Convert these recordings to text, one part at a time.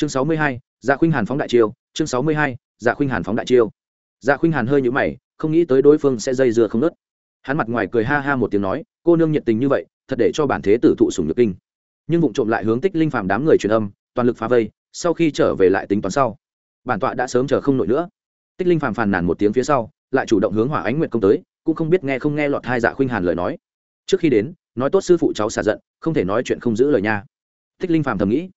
chương sáu mươi hai dạ khuynh hàn phóng đại chiêu. Chương sáu mươi hai dạ khuynh hàn phóng đại chiêu. Dạ khuynh hàn hơi nhũ mày, không nghĩ tới đối phương sẽ dây dưa không nớt. Hắn mặt ngoài cười ha ha một tiếng nói, cô nương nhiệt tình như vậy, thật để cho bản thế tử thụ sùng nhược kinh. Nhưng vụng trộm lại hướng tích linh phàm đám người truyền âm, toàn lực phá vây, sau khi trở về lại tính toán sau. Bản tọa đã sớm chờ không nổi nữa. Tích linh phàm phàn nàn một tiếng phía sau, lại chủ động hướng hỏa ánh nguyệt công tới, cũng không biết nghe không nghe lọt hai dạ khuynh hàn lời nói. Trước khi đến, nói tốt sư phụ cháu xả giận, không thể nói chuyện không giữ lời nha. Tích linh phàm thầm nghĩ,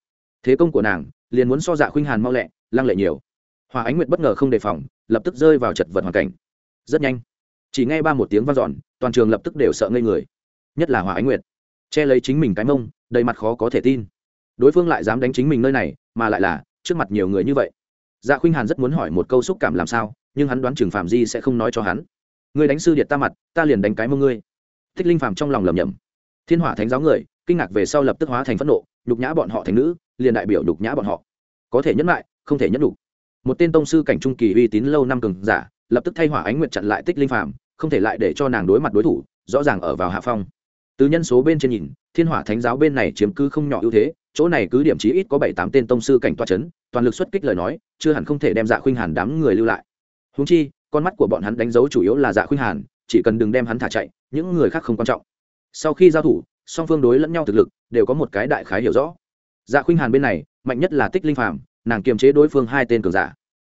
thế công của nàng liền muốn so dạ khuynh hàn mau lẹ, lăng lệ nhiều. Hòa ánh nguyệt bất ngờ không đề phòng, lập tức rơi vào chật vật hoàn cảnh. Rất nhanh, chỉ nghe ba một tiếng vang dọn, toàn trường lập tức đều sợ ngây người. Nhất là hòa ánh nguyệt, che lấy chính mình cái mông, đầy mặt khó có thể tin. Đối phương lại dám đánh chính mình nơi này, mà lại là trước mặt nhiều người như vậy. Dạ khuynh hàn rất muốn hỏi một câu xúc cảm làm sao, nhưng hắn đoán chừng phạm di sẽ không nói cho hắn. Người đánh sư điện ta mặt, ta liền đánh cái mông ngươi. Thích linh phàm trong lòng lầm nhầm thiên hỏa thánh giáo người, kinh ngạc về sau lập tức hóa thành phẫn nộ, nhục nhã bọn họ thành nữ liền đại biểu nhục nhã bọn họ. Có thể nhẫn lại, không thể nhẫn đủ một tên tông sư cảnh trung kỳ uy tín lâu năm cường giả, lập tức thay hỏa ánh nguyện chặn lại tích linh phàm, không thể lại để cho nàng đối mặt đối thủ, rõ ràng ở vào hạ phong. Từ nhân số bên trên nhìn, thiên hỏa thánh giáo bên này chiếm cứ không nhỏ ưu thế, chỗ này cứ điểm chí ít có bảy tám tên tông sư cảnh toa c h ấ n toàn lực xuất kích lời nói, chưa hẳn không thể đem dạ khuynh hàn đám người lưu lại. Húng chi, con mắt của bọn hắn đánh dấu chủ yếu là dạ khuynh hàn, chỉ cần đừng đem hắn thả chạy, những người khác không quan trọng. Sau khi giao thủ, song phương đối lẫn nhau thực lực đều có một cái đại khái hiểu rõ dạ khuynh hàn bên này, mạnh nhất là tích linh phàm, nàng kiềm chế đối phương hai tên cường giả.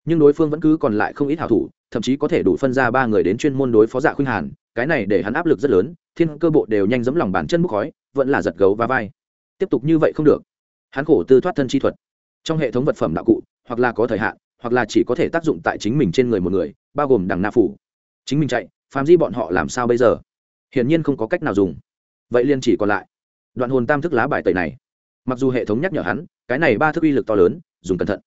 Nhưng đối phương vẫn cứ còn lại không ít hảo thủ, thậm chí có thể đủ phân ra ba người đến chuyên môn đối phó dạ khuynh hàn, cái này để hắn áp lực rất lớn, thiên cơ bộ đều nhanh giấm lòng bàn chân bốc khói, vẫn là giật gấu và vai. Tiếp tục như vậy không được. Hắn khổ tư thoát thân chi thuật. Trong hệ thống vật phẩm đạo cụ, hoặc là có thời hạn, hoặc là chỉ có thể tác dụng tại chính mình trên người một người, bao gồm đằng na phủ. Chính mình chạy, phàm di bọn họ làm sao bây giờ? Hiển nhiên không có cách nào dùng. Vậy liên chỉ còn lại đoạn hồn tam thức lá bài tẩy này mặc dù hệ thống nhắc nhở hắn, cái này ba thức uy lực to lớn, dùng cẩn thận.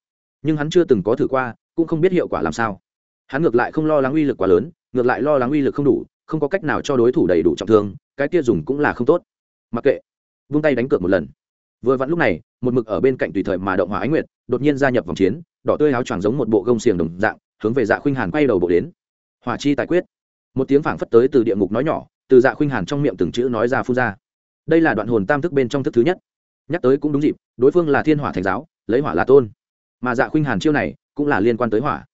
Nhưng hắn chưa từng có thử qua, cũng không biết hiệu quả làm sao. Hắn ngược lại không lo lắng uy lực quá lớn, ngược lại lo lắng uy lực không đủ, không có cách nào cho đối thủ đầy đủ trọng thương, cái kia dùng cũng là không tốt. Mặc kệ. Vung tay đánh cược một lần. Vừa vặn lúc này, một mực ở bên cạnh tùy thời mà động hỏa ánh nguyệt, đột nhiên gia nhập vòng chiến, đỏ tươi áo choàng giống một bộ gông xiềng đồng dạng, hướng về dạ khuynh hàn quay đầu bộ đến. Hỏa chi tài quyết. Một tiếng phảng phất tới từ địa ngục nói nhỏ, từ dạ khuynh hàn trong miệng từng chữ nói ra phun ra. Đây là đoạn hồn tam thức bên trong thức thứ nhất nhắc tới cũng đúng dịp, đối phương là thiên hỏa thành giáo, lấy hỏa là tôn. Mà dạ khuynh hàn chiêu này cũng là liên quan tới hỏa.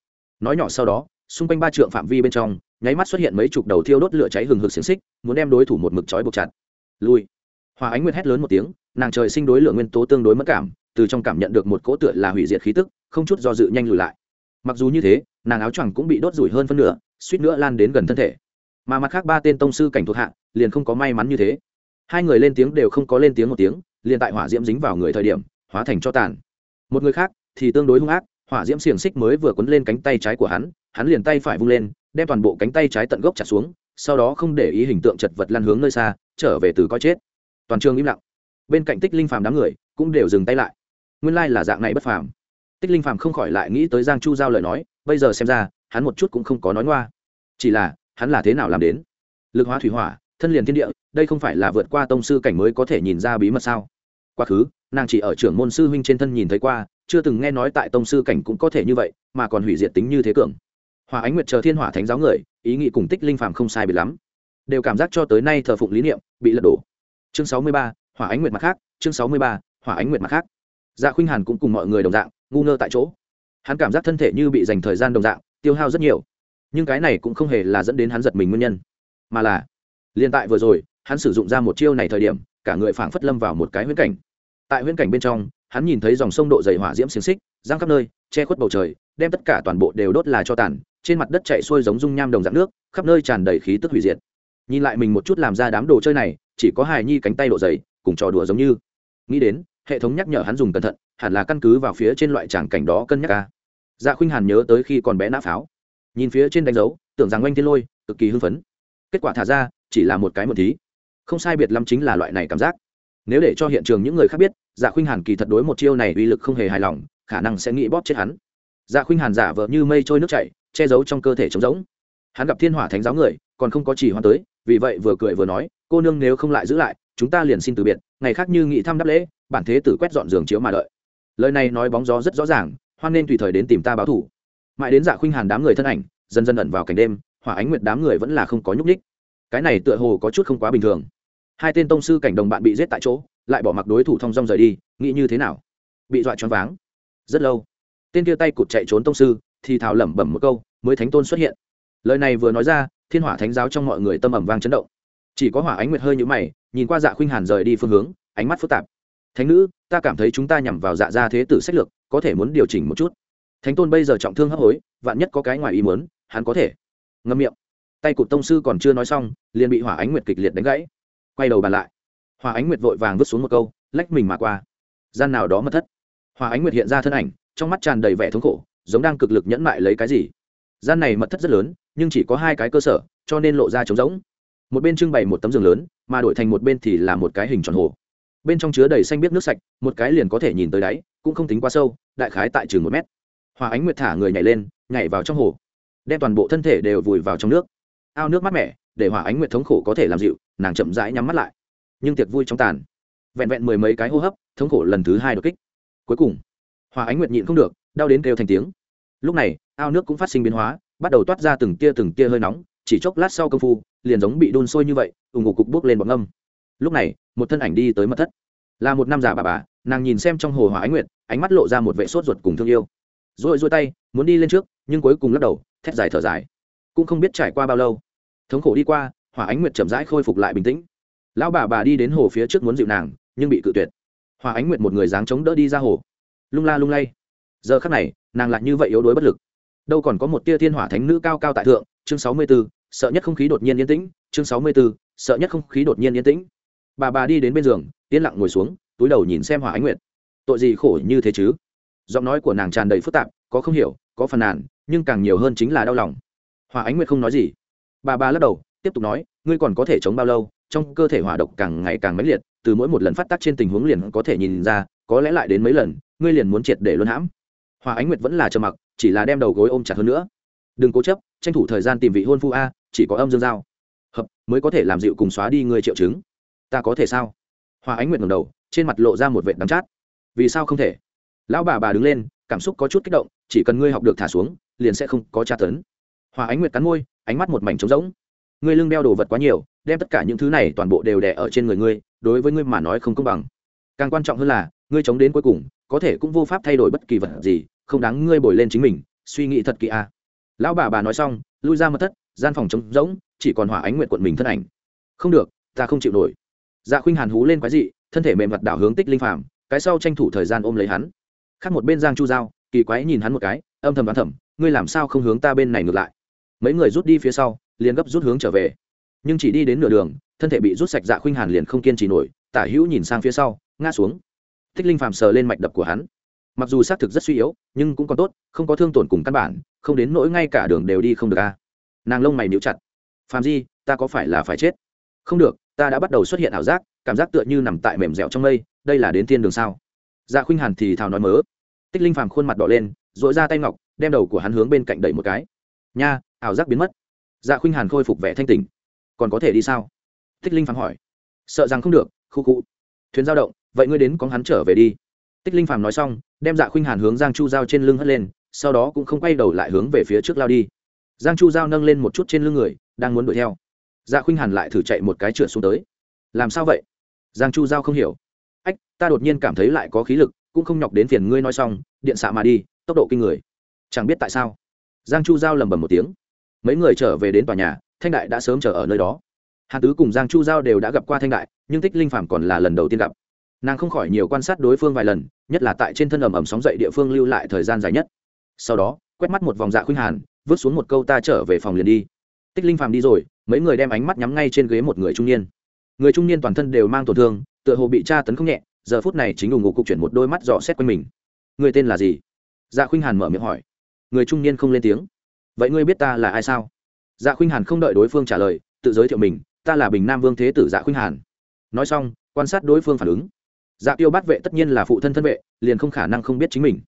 Nói nhỏ sau đó, xung quanh ba trượng phạm vi bên trong, nháy mắt xuất hiện mấy chục đầu thiêu đốt lửa cháy hừng hực xiềng xích, muốn đem đối thủ một mực trói buộc chặt. Lui. Hòa ánh nguyệt hét lớn một tiếng, nàng trời sinh đối lượng nguyên tố tương đối mất cảm, từ trong cảm nhận được một cỗ tựa là hủy diệt khí tức, không chút do dự nhanh lùi lại. Mặc dù như thế, nàng áo choàng cũng bị đốt rủi hơn phân nửa, suýt nữa lan đến gần thân thể. Mà mặt khác ba tên tông sư cảnh thuộc hạ, liền không có may mắn như thế. Hai người lên tiếng đều không có lên tiếng một tiếng liền tại hỏa diễm dính vào người thời điểm, hóa thành cho tàn. Một người khác thì tương đối hung ác, hỏa diễm xiềng xích mới vừa quấn lên cánh tay trái của hắn hắn liền tay phải vung lên, đem toàn bộ cánh tay trái tận gốc chặt xuống, sau đó không để ý hình tượng chật vật lăn hướng nơi xa, trở về từ coi chết. Toàn trường im lặng. Bên cạnh tích linh phàm đám người cũng đều dừng tay lại. Nguyên lai là dạng này bất phàm. Tích linh phàm không khỏi lại nghĩ tới giang chu giao lời nói, bây giờ xem ra, hắn một chút cũng không có nói ngoa. Chỉ là, hắn là thế nào làm đến? Lực hóa thủy hỏa thân liền thiên địa, đây không phải là vượt qua tông sư cảnh mới có thể nhìn ra bí mật sao? Quá khứ, nàng chỉ ở trưởng môn sư huynh trên thân nhìn thấy qua, chưa từng nghe nói tại tông sư cảnh cũng có thể như vậy, mà còn hủy diệt tính như thế cường. Hòa ánh nguyệt chờ thiên hỏa thánh giáo người, ý nghĩ cùng tích linh phàm không sai biệt lắm. Đều cảm giác cho tới nay thờ phụng lý niệm, bị lật đổ. Chương sáu mươi ba hỏa ánh nguyệt mặt khác, chương sáu mươi ba hỏa ánh nguyệt mặt khác. Dạ khuynh hàn cũng cùng mọi người đồng dạng, ngu ngơ tại chỗ. Hắn cảm giác thân thể như bị dành thời gian đồng dạng, tiêu hao rất nhiều. Nhưng cái này cũng không hề là dẫn đến hắn giật mình nguyên nhân, mà là liên tại vừa rồi, hắn sử dụng ra một chiêu này thời điểm, cả người phảng phất lâm vào một cái huyễn cảnh. Tại huyễn cảnh bên trong, hắn nhìn thấy dòng sông độ dày hỏa diễm xiềng xích giang khắp nơi, che khuất bầu trời, đem tất cả toàn bộ đều đốt là cho tàn, trên mặt đất chạy xuôi giống dung nham đồng dạng nước, khắp nơi tràn đầy khí tức hủy diệt. Nhìn lại mình một chút làm ra đám đồ chơi này, chỉ có hài nhi cánh tay độ dày, cùng trò đùa giống như. Nghĩ đến, hệ thống nhắc nhở hắn dùng cẩn thận, hẳn là căn cứ vào phía trên loại tràng cảnh đó cân nhắc ca dạ khuynh hàn nhớ tới khi còn bé nã pháo. Nhìn phía trên đánh dấu, tưởng rằng oanh thiên lôi, cực kỳ hưng phấn. Kết quả thả ra chỉ là một cái một thí. Không sai biệt lắm chính là loại này cảm giác. Nếu để cho hiện trường những người khác biết dạ khuynh hàn kỳ thật đối một chiêu này uy lực không hề hài lòng, khả năng sẽ nghĩ bóp chết hắn. Dạ khuynh hàn giả vờ như mây trôi nước chảy, che giấu trong cơ thể trống rỗng. Hắn gặp thiên hỏa thánh giáo người, còn không có chỉ hoan tới, vì vậy vừa cười vừa nói, cô nương nếu không lại giữ lại, chúng ta liền xin từ biệt, ngày khác như nghị thăm đáp lễ, bản thế tử quét dọn giường chiếu mà đợi. Lời này nói bóng gió rất rõ ràng, hoan nên tùy thời đến tìm ta báo thủ. Mãi đến dạ khuynh hàn đám người thân ảnh, dần dần ẩn vào cảnh đêm, hỏa ánh nguyệt đám người vẫn là không có nhúc ních cái này tựa hồ có chút không quá bình thường. Hai tên tông sư cảnh đồng bạn bị giết tại chỗ, lại bỏ mặc đối thủ thong dong rời đi, nghĩ như thế nào? Bị dọa choáng váng. Rất lâu, tên kia tay cụt chạy trốn tông sư, thì thào lẩm bẩm một câu, mới thánh tôn xuất hiện. Lời này vừa nói ra, thiên hỏa thánh giáo trong mọi người tâm ẩm vang chấn động. Chỉ có hỏa ánh nguyệt hơi nhũ mày, nhìn qua dạ khuynh hàn rời đi phương hướng, ánh mắt phức tạp. Thánh nữ, ta cảm thấy chúng ta nhằm vào dạ gia thế tử sách lược, có thể muốn điều chỉnh một chút. Thánh tôn bây giờ trọng thương hấp hối, vạn nhất có cái ngoài ý muốn, hắn có thể. Ngâm miệng tay cụt tông sư còn chưa nói xong, liền bị hỏa ánh nguyệt kịch liệt đánh gãy. Quay đầu bàn lại, hỏa ánh nguyệt vội vàng vứt xuống một câu, lách mình mà qua. Gian nào đó mất thất. Hỏa ánh nguyệt hiện ra thân ảnh, trong mắt tràn đầy vẻ thống khổ, giống đang cực lực nhẫn mại lấy cái gì. Gian này mật thất rất lớn, nhưng chỉ có hai cái cơ sở, cho nên lộ ra trống rỗng. Một bên trưng bày một tấm giường lớn, mà đổi thành một bên thì là một cái hình tròn hồ. Bên trong chứa đầy xanh biết nước sạch, một cái liền có thể nhìn tới đáy, cũng không tính quá sâu, đại khái tại chừng một mét. Hòa ánh nguyệt thả người nhảy lên, nhảy vào trong hồ, đem toàn bộ thân thể đều vùi vào trong nước ao nước mát mẻ, để hòa ánh nguyệt thống khổ có thể làm dịu, nàng chậm rãi nhắm mắt lại. Nhưng tiệc vui trong tàn. Vẹn vẹn mười mấy cái hô hấp, thống khổ lần thứ hai đột kích. Cuối cùng hòa ánh nguyệt nhịn không được, đau đến kêu thành tiếng. Lúc này, ao nước cũng phát sinh biến hóa, bắt đầu toát ra từng tia từng tia hơi nóng, chỉ chốc lát sau công phu, liền giống bị đun sôi như vậy ủng ngục cục bước lên bọc ngâm. Lúc này, một thân ảnh đi tới mật thất. Là một nam già bà bà, nàng nhìn xem trong hồ hỏa ánh nguyệt, ánh mắt lộ ra một vệ sốt ruột cùng thương yêu. Rồi dôi tay, muốn đi lên trước, nhưng cuối cùng lắc đầu, thét dài thở dài cũng không biết trải qua bao lâu. Thống khổ đi qua hỏa ánh nguyệt chậm rãi khôi phục lại bình tĩnh. Lão bà bà đi đến hồ phía trước muốn dịu nàng nhưng bị cự tuyệt. Hỏa ánh nguyệt một người dáng chống đỡ đi ra hồ. Lung la lung lay. Giờ khắc này nàng lại như vậy yếu đuối bất lực. Đâu còn có một tia thiên hỏa thánh nữ cao cao tại thượng chương sáu mươi 64, sợ nhất không khí đột nhiên yên tĩnh chương sáu mươi 64, sợ nhất không khí đột nhiên yên tĩnh. Bà bà đi đến bên giường yên lặng ngồi xuống túi đầu nhìn xem hỏa ánh nguyệt. Tội gì khổ như thế chứ? Giọng nói của nàng tràn đầy phức tạp có không hiểu có phần nàn nhưng càng nhiều hơn chính là đau lòng hòa ánh nguyệt không nói gì. Bà bà lắc đầu, tiếp tục nói, ngươi còn có thể chống bao lâu? Trong cơ thể hỏa độc càng ngày càng mãnh liệt, từ mỗi một lần phát tác trên tình huống liền có thể nhìn ra, có lẽ lại đến mấy lần, ngươi liền muốn triệt để luân hãm. Hòa ánh nguyệt vẫn là trầm mặc, chỉ là đem đầu gối ôm chặt hơn nữa. Đừng cố chấp, tranh thủ thời gian tìm vị hôn phu a, chỉ có âm dương giao. Hợp, mới có thể làm dịu cùng xóa đi ngươi triệu chứng. Ta có thể sao? Hòa ánh nguyệt ngầm đầu, trên mặt lộ ra một vệ đắm chát. Vì sao không thể? Lão bà bà đứng lên, cảm xúc có chút kích động, chỉ cần ngươi học được thả xuống, liền sẽ không có tra tấn hòa ánh nguyệt cắn môi, ánh mắt một mảnh trống rỗng. Ngươi lưng đeo đồ vật quá nhiều, đem tất cả những thứ này toàn bộ đều đè ở trên người ngươi, đối với ngươi mà nói không công bằng. Càng quan trọng hơn là, ngươi chống đến cuối cùng, có thể cũng vô pháp thay đổi bất kỳ vật gì, không đáng ngươi bồi lên chính mình, suy nghĩ thật kỹ a. À. lão bà bà nói xong, lui ra mật thất, gian phòng trống rỗng, chỉ còn hỏa ánh nguyện quận mình thân ảnh. Không được, ta không chịu nổi. Dạ khuynh hàn hú lên quái dị, thân thể mềm mặt đảo hướng tích linh phàm, cái sau tranh thủ thời gian ôm lấy hắn. Khác một bên giang chu giao, kỳ quái nhìn hắn một cái, âm thầm đoán thầm, ngươi làm sao không hướng ta bên này ngược lại? Mấy người rút đi phía sau, liền gấp rút hướng trở về. Nhưng chỉ đi đến nửa đường, thân thể bị rút sạch dạ khuynh hàn liền không kiên trì nổi, tả hữu nhìn sang phía sau, ngã xuống. Thích linh phàm sờ lên mạch đập của hắn. Mặc dù xác thực rất suy yếu, nhưng cũng còn tốt, không có thương tổn cùng căn bản, không đến nỗi ngay cả đường đều đi không được a nàng lông mày níu chặt. Phàm di, ta có phải là phải chết? Không được, ta đã bắt đầu xuất hiện ảo giác, cảm giác tựa như nằm tại mềm dẻo trong mây, đây là đến thiên đường sao? Dạ khuynh hàn thì thào nói mớ. Tích linh phàm khuôn mặt đỏ lên dội ra tay ngọc, đem đầu của hắn hướng bên cạnh đẩy một cái. Nha ảo giác biến mất. Dạ khuynh hàn khôi phục vẻ thanh tình còn có thể đi sao? Tích linh phàm hỏi. Sợ rằng không được, khu khu. Thuyền giao động, vậy ngươi đến có hắn trở về đi. Tích linh phàm nói xong, đem dạ khuynh hàn hướng giang chu giao trên lưng hất lên, sau đó cũng không quay đầu lại hướng về phía trước lao đi. Giang chu giao nâng lên một chút trên lưng người, đang muốn đuổi theo. Dạ khuynh hàn lại thử chạy một cái trượt xuống tới. Làm sao vậy? Giang chu giao không hiểu. Ách, ta đột nhiên cảm thấy lại có khí lực, cũng không nhọc đến phiền ngươi nói xong, điện xạ mà đi, tốc độ kinh người. Chẳng biết tại sao. Giang chu giao lầm bầm một tiếng mấy người trở về đến tòa nhà, thanh đại đã sớm chờ ở nơi đó. Hàn tứ cùng giang chu giao đều đã gặp qua thanh đại, nhưng tích linh phàm còn là lần đầu tiên gặp. Nàng không khỏi nhiều quan sát đối phương vài lần, nhất là tại trên thân ẩm ẩm sóng dậy địa phương lưu lại thời gian dài nhất. Sau đó, quét mắt một vòng dạ khuynh hàn, vứt xuống một câu ta trở về phòng liền đi. Tích linh phàm đi rồi, mấy người đem ánh mắt nhắm ngay trên ghế một người trung niên. Người trung niên toàn thân đều mang tổn thương, tựa hồ bị tra tấn không nhẹ, giờ phút này chính ủng ngục cục chuyển một đôi mắt dò xét quanh mình. Người tên là gì? Dạ khuynh hàn mở miệng hỏi. Người trung niên không lên tiếng vậy ngươi biết ta là ai sao? Dạ khuynh hàn không đợi đối phương trả lời, tự giới thiệu mình, ta là bình nam vương thế tử dạ khuynh hàn. Nói xong, quan sát đối phương phản ứng. Dạ tiêu Bát vệ tất nhiên là phụ thân thân vệ, liền không khả năng không biết chính mình.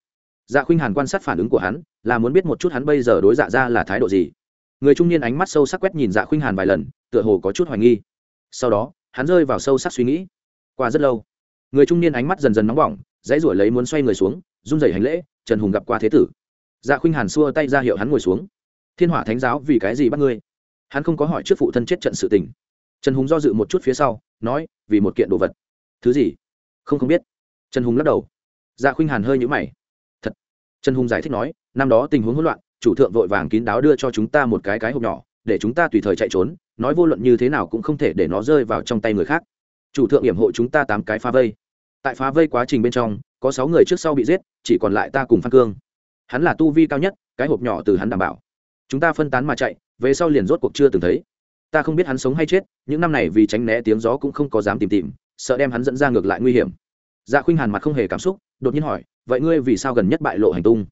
Dạ khuynh hàn quan sát phản ứng của hắn, là muốn biết một chút hắn bây giờ đối dạ ra là thái độ gì. Người trung niên ánh mắt sâu sắc quét nhìn dạ khuynh hàn vài lần, tựa hồ có chút hoài nghi. Sau đó, hắn rơi vào sâu sắc suy nghĩ. Qua rất lâu, người trung niên ánh mắt dần dần nóng bỏng, dãy ruổi lấy muốn xoay người xuống, run rẩy hành lễ, trần hùng gặp qua thế tử. Dạ khuynh hàn xua tay ra hiệu hắn ngồi xuống thiên hỏa thánh giáo vì cái gì bắt ngươi? Hắn không có hỏi trước phụ thân chết trận sự tình. Trần hùng do dự một chút phía sau, nói, vì một kiện đồ vật. Thứ gì? Không không biết. Trần hùng lắc đầu. Dạ khuynh hàn hơi nhũ mày. Thật. Trần hùng giải thích nói, năm đó tình huống hỗn loạn, chủ thượng vội vàng kín đáo đưa cho chúng ta một cái cái hộp nhỏ, để chúng ta tùy thời chạy trốn, nói vô luận như thế nào cũng không thể để nó rơi vào trong tay người khác. Chủ thượng hiểm hộ chúng ta tám cái phá vây. Tại phá vây quá trình bên trong, có sáu người trước sau bị giết, chỉ còn lại ta cùng phan cương. Hắn là tu vi cao nhất, cái hộp nhỏ từ hắn đảm bảo chúng ta phân tán mà chạy, về sau liền rốt cuộc chưa từng thấy. Ta không biết hắn sống hay chết, những năm này vì tránh né tiếng gió cũng không có dám tìm tìm, sợ đem hắn dẫn ra ngược lại nguy hiểm. Dạ khuynh hàn mặt không hề cảm xúc, đột nhiên hỏi, vậy ngươi vì sao gần nhất bại lộ hành tung?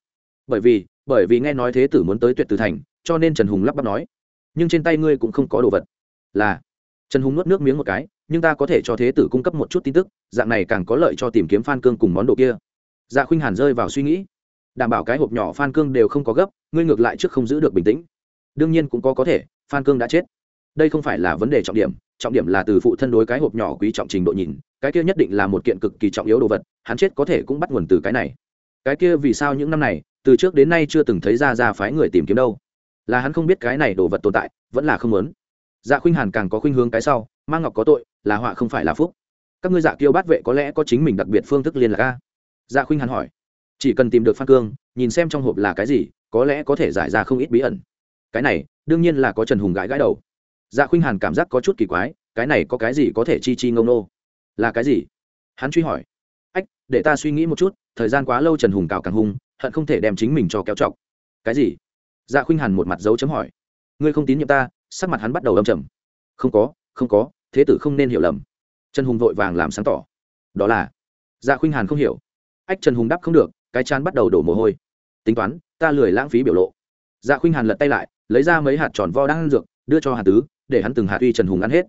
Bởi vì bởi vì nghe nói thế tử muốn tới tuyệt tử thành, cho nên trần hùng lắp bắp nói. Nhưng trên tay ngươi cũng không có đồ vật. Là. Trần hùng nuốt nước miếng một cái, nhưng ta có thể cho thế tử cung cấp một chút tin tức, dạng này càng có lợi cho tìm kiếm phan cương cùng món đồ kia. Dạ khuynh hàn rơi vào suy nghĩ. Đảm bảo cái hộp nhỏ phan cương đều không có gấp ngươi ngược lại trước không giữ được bình tĩnh. Đương nhiên cũng có có thể, phan cương đã chết. Đây không phải là vấn đề trọng điểm trọng điểm là từ phụ thân đối cái hộp nhỏ quý trọng trình độ nhìn, cái kia nhất định là một kiện cực kỳ trọng yếu đồ vật, hắn chết có thể cũng bắt nguồn từ cái này. Cái kia vì sao những năm này, từ trước đến nay chưa từng thấy ra ra phái người tìm kiếm đâu. Là hắn không biết cái này đồ vật tồn tại, vẫn là không muốn. Dạ khuynh hàn càng có khuynh hướng cái sau mang ngọc có tội, là họa không phải là phúc. Các ngươi dạ kiêu bát vệ có lẽ có chính mình đặc biệt phương thức liên lạc a? Dạ khuynh hàn hỏi. Chỉ cần tìm được phan cương, nhìn xem trong hộp là cái gì có lẽ có thể giải ra không ít bí ẩn. Cái này, đương nhiên là có trần hùng gãi gãi đầu. Dạ khuynh hàn cảm giác có chút kỳ quái, cái này có cái gì có thể chi chi ngông nô? Là cái gì? Hắn truy hỏi. Ách, để ta suy nghĩ một chút, thời gian quá lâu trần hùng cào càng hung, hận không thể đem chính mình cho kéo chọc. Cái gì? Dạ khuynh hàn một mặt dấu chấm hỏi. Ngươi không tín nhiệm ta, sắc mặt hắn bắt đầu âm trầm. Không có không có, thế tử không nên hiểu lầm. Trần hùng vội vàng làm sáng tỏ. Đó là dạ khuynh hàn không hiểu. Ách, trần hùng đáp không được, cái chán bắt đầu đổ mồ hôi. Tính toán ta lười lãng phí biểu lộ. Dạ khuynh hàn lật tay lại, lấy ra mấy hạt tròn vo đang ăn dược, đưa cho hàn tứ, để hắn từng hạt uy trần hùng ăn hết.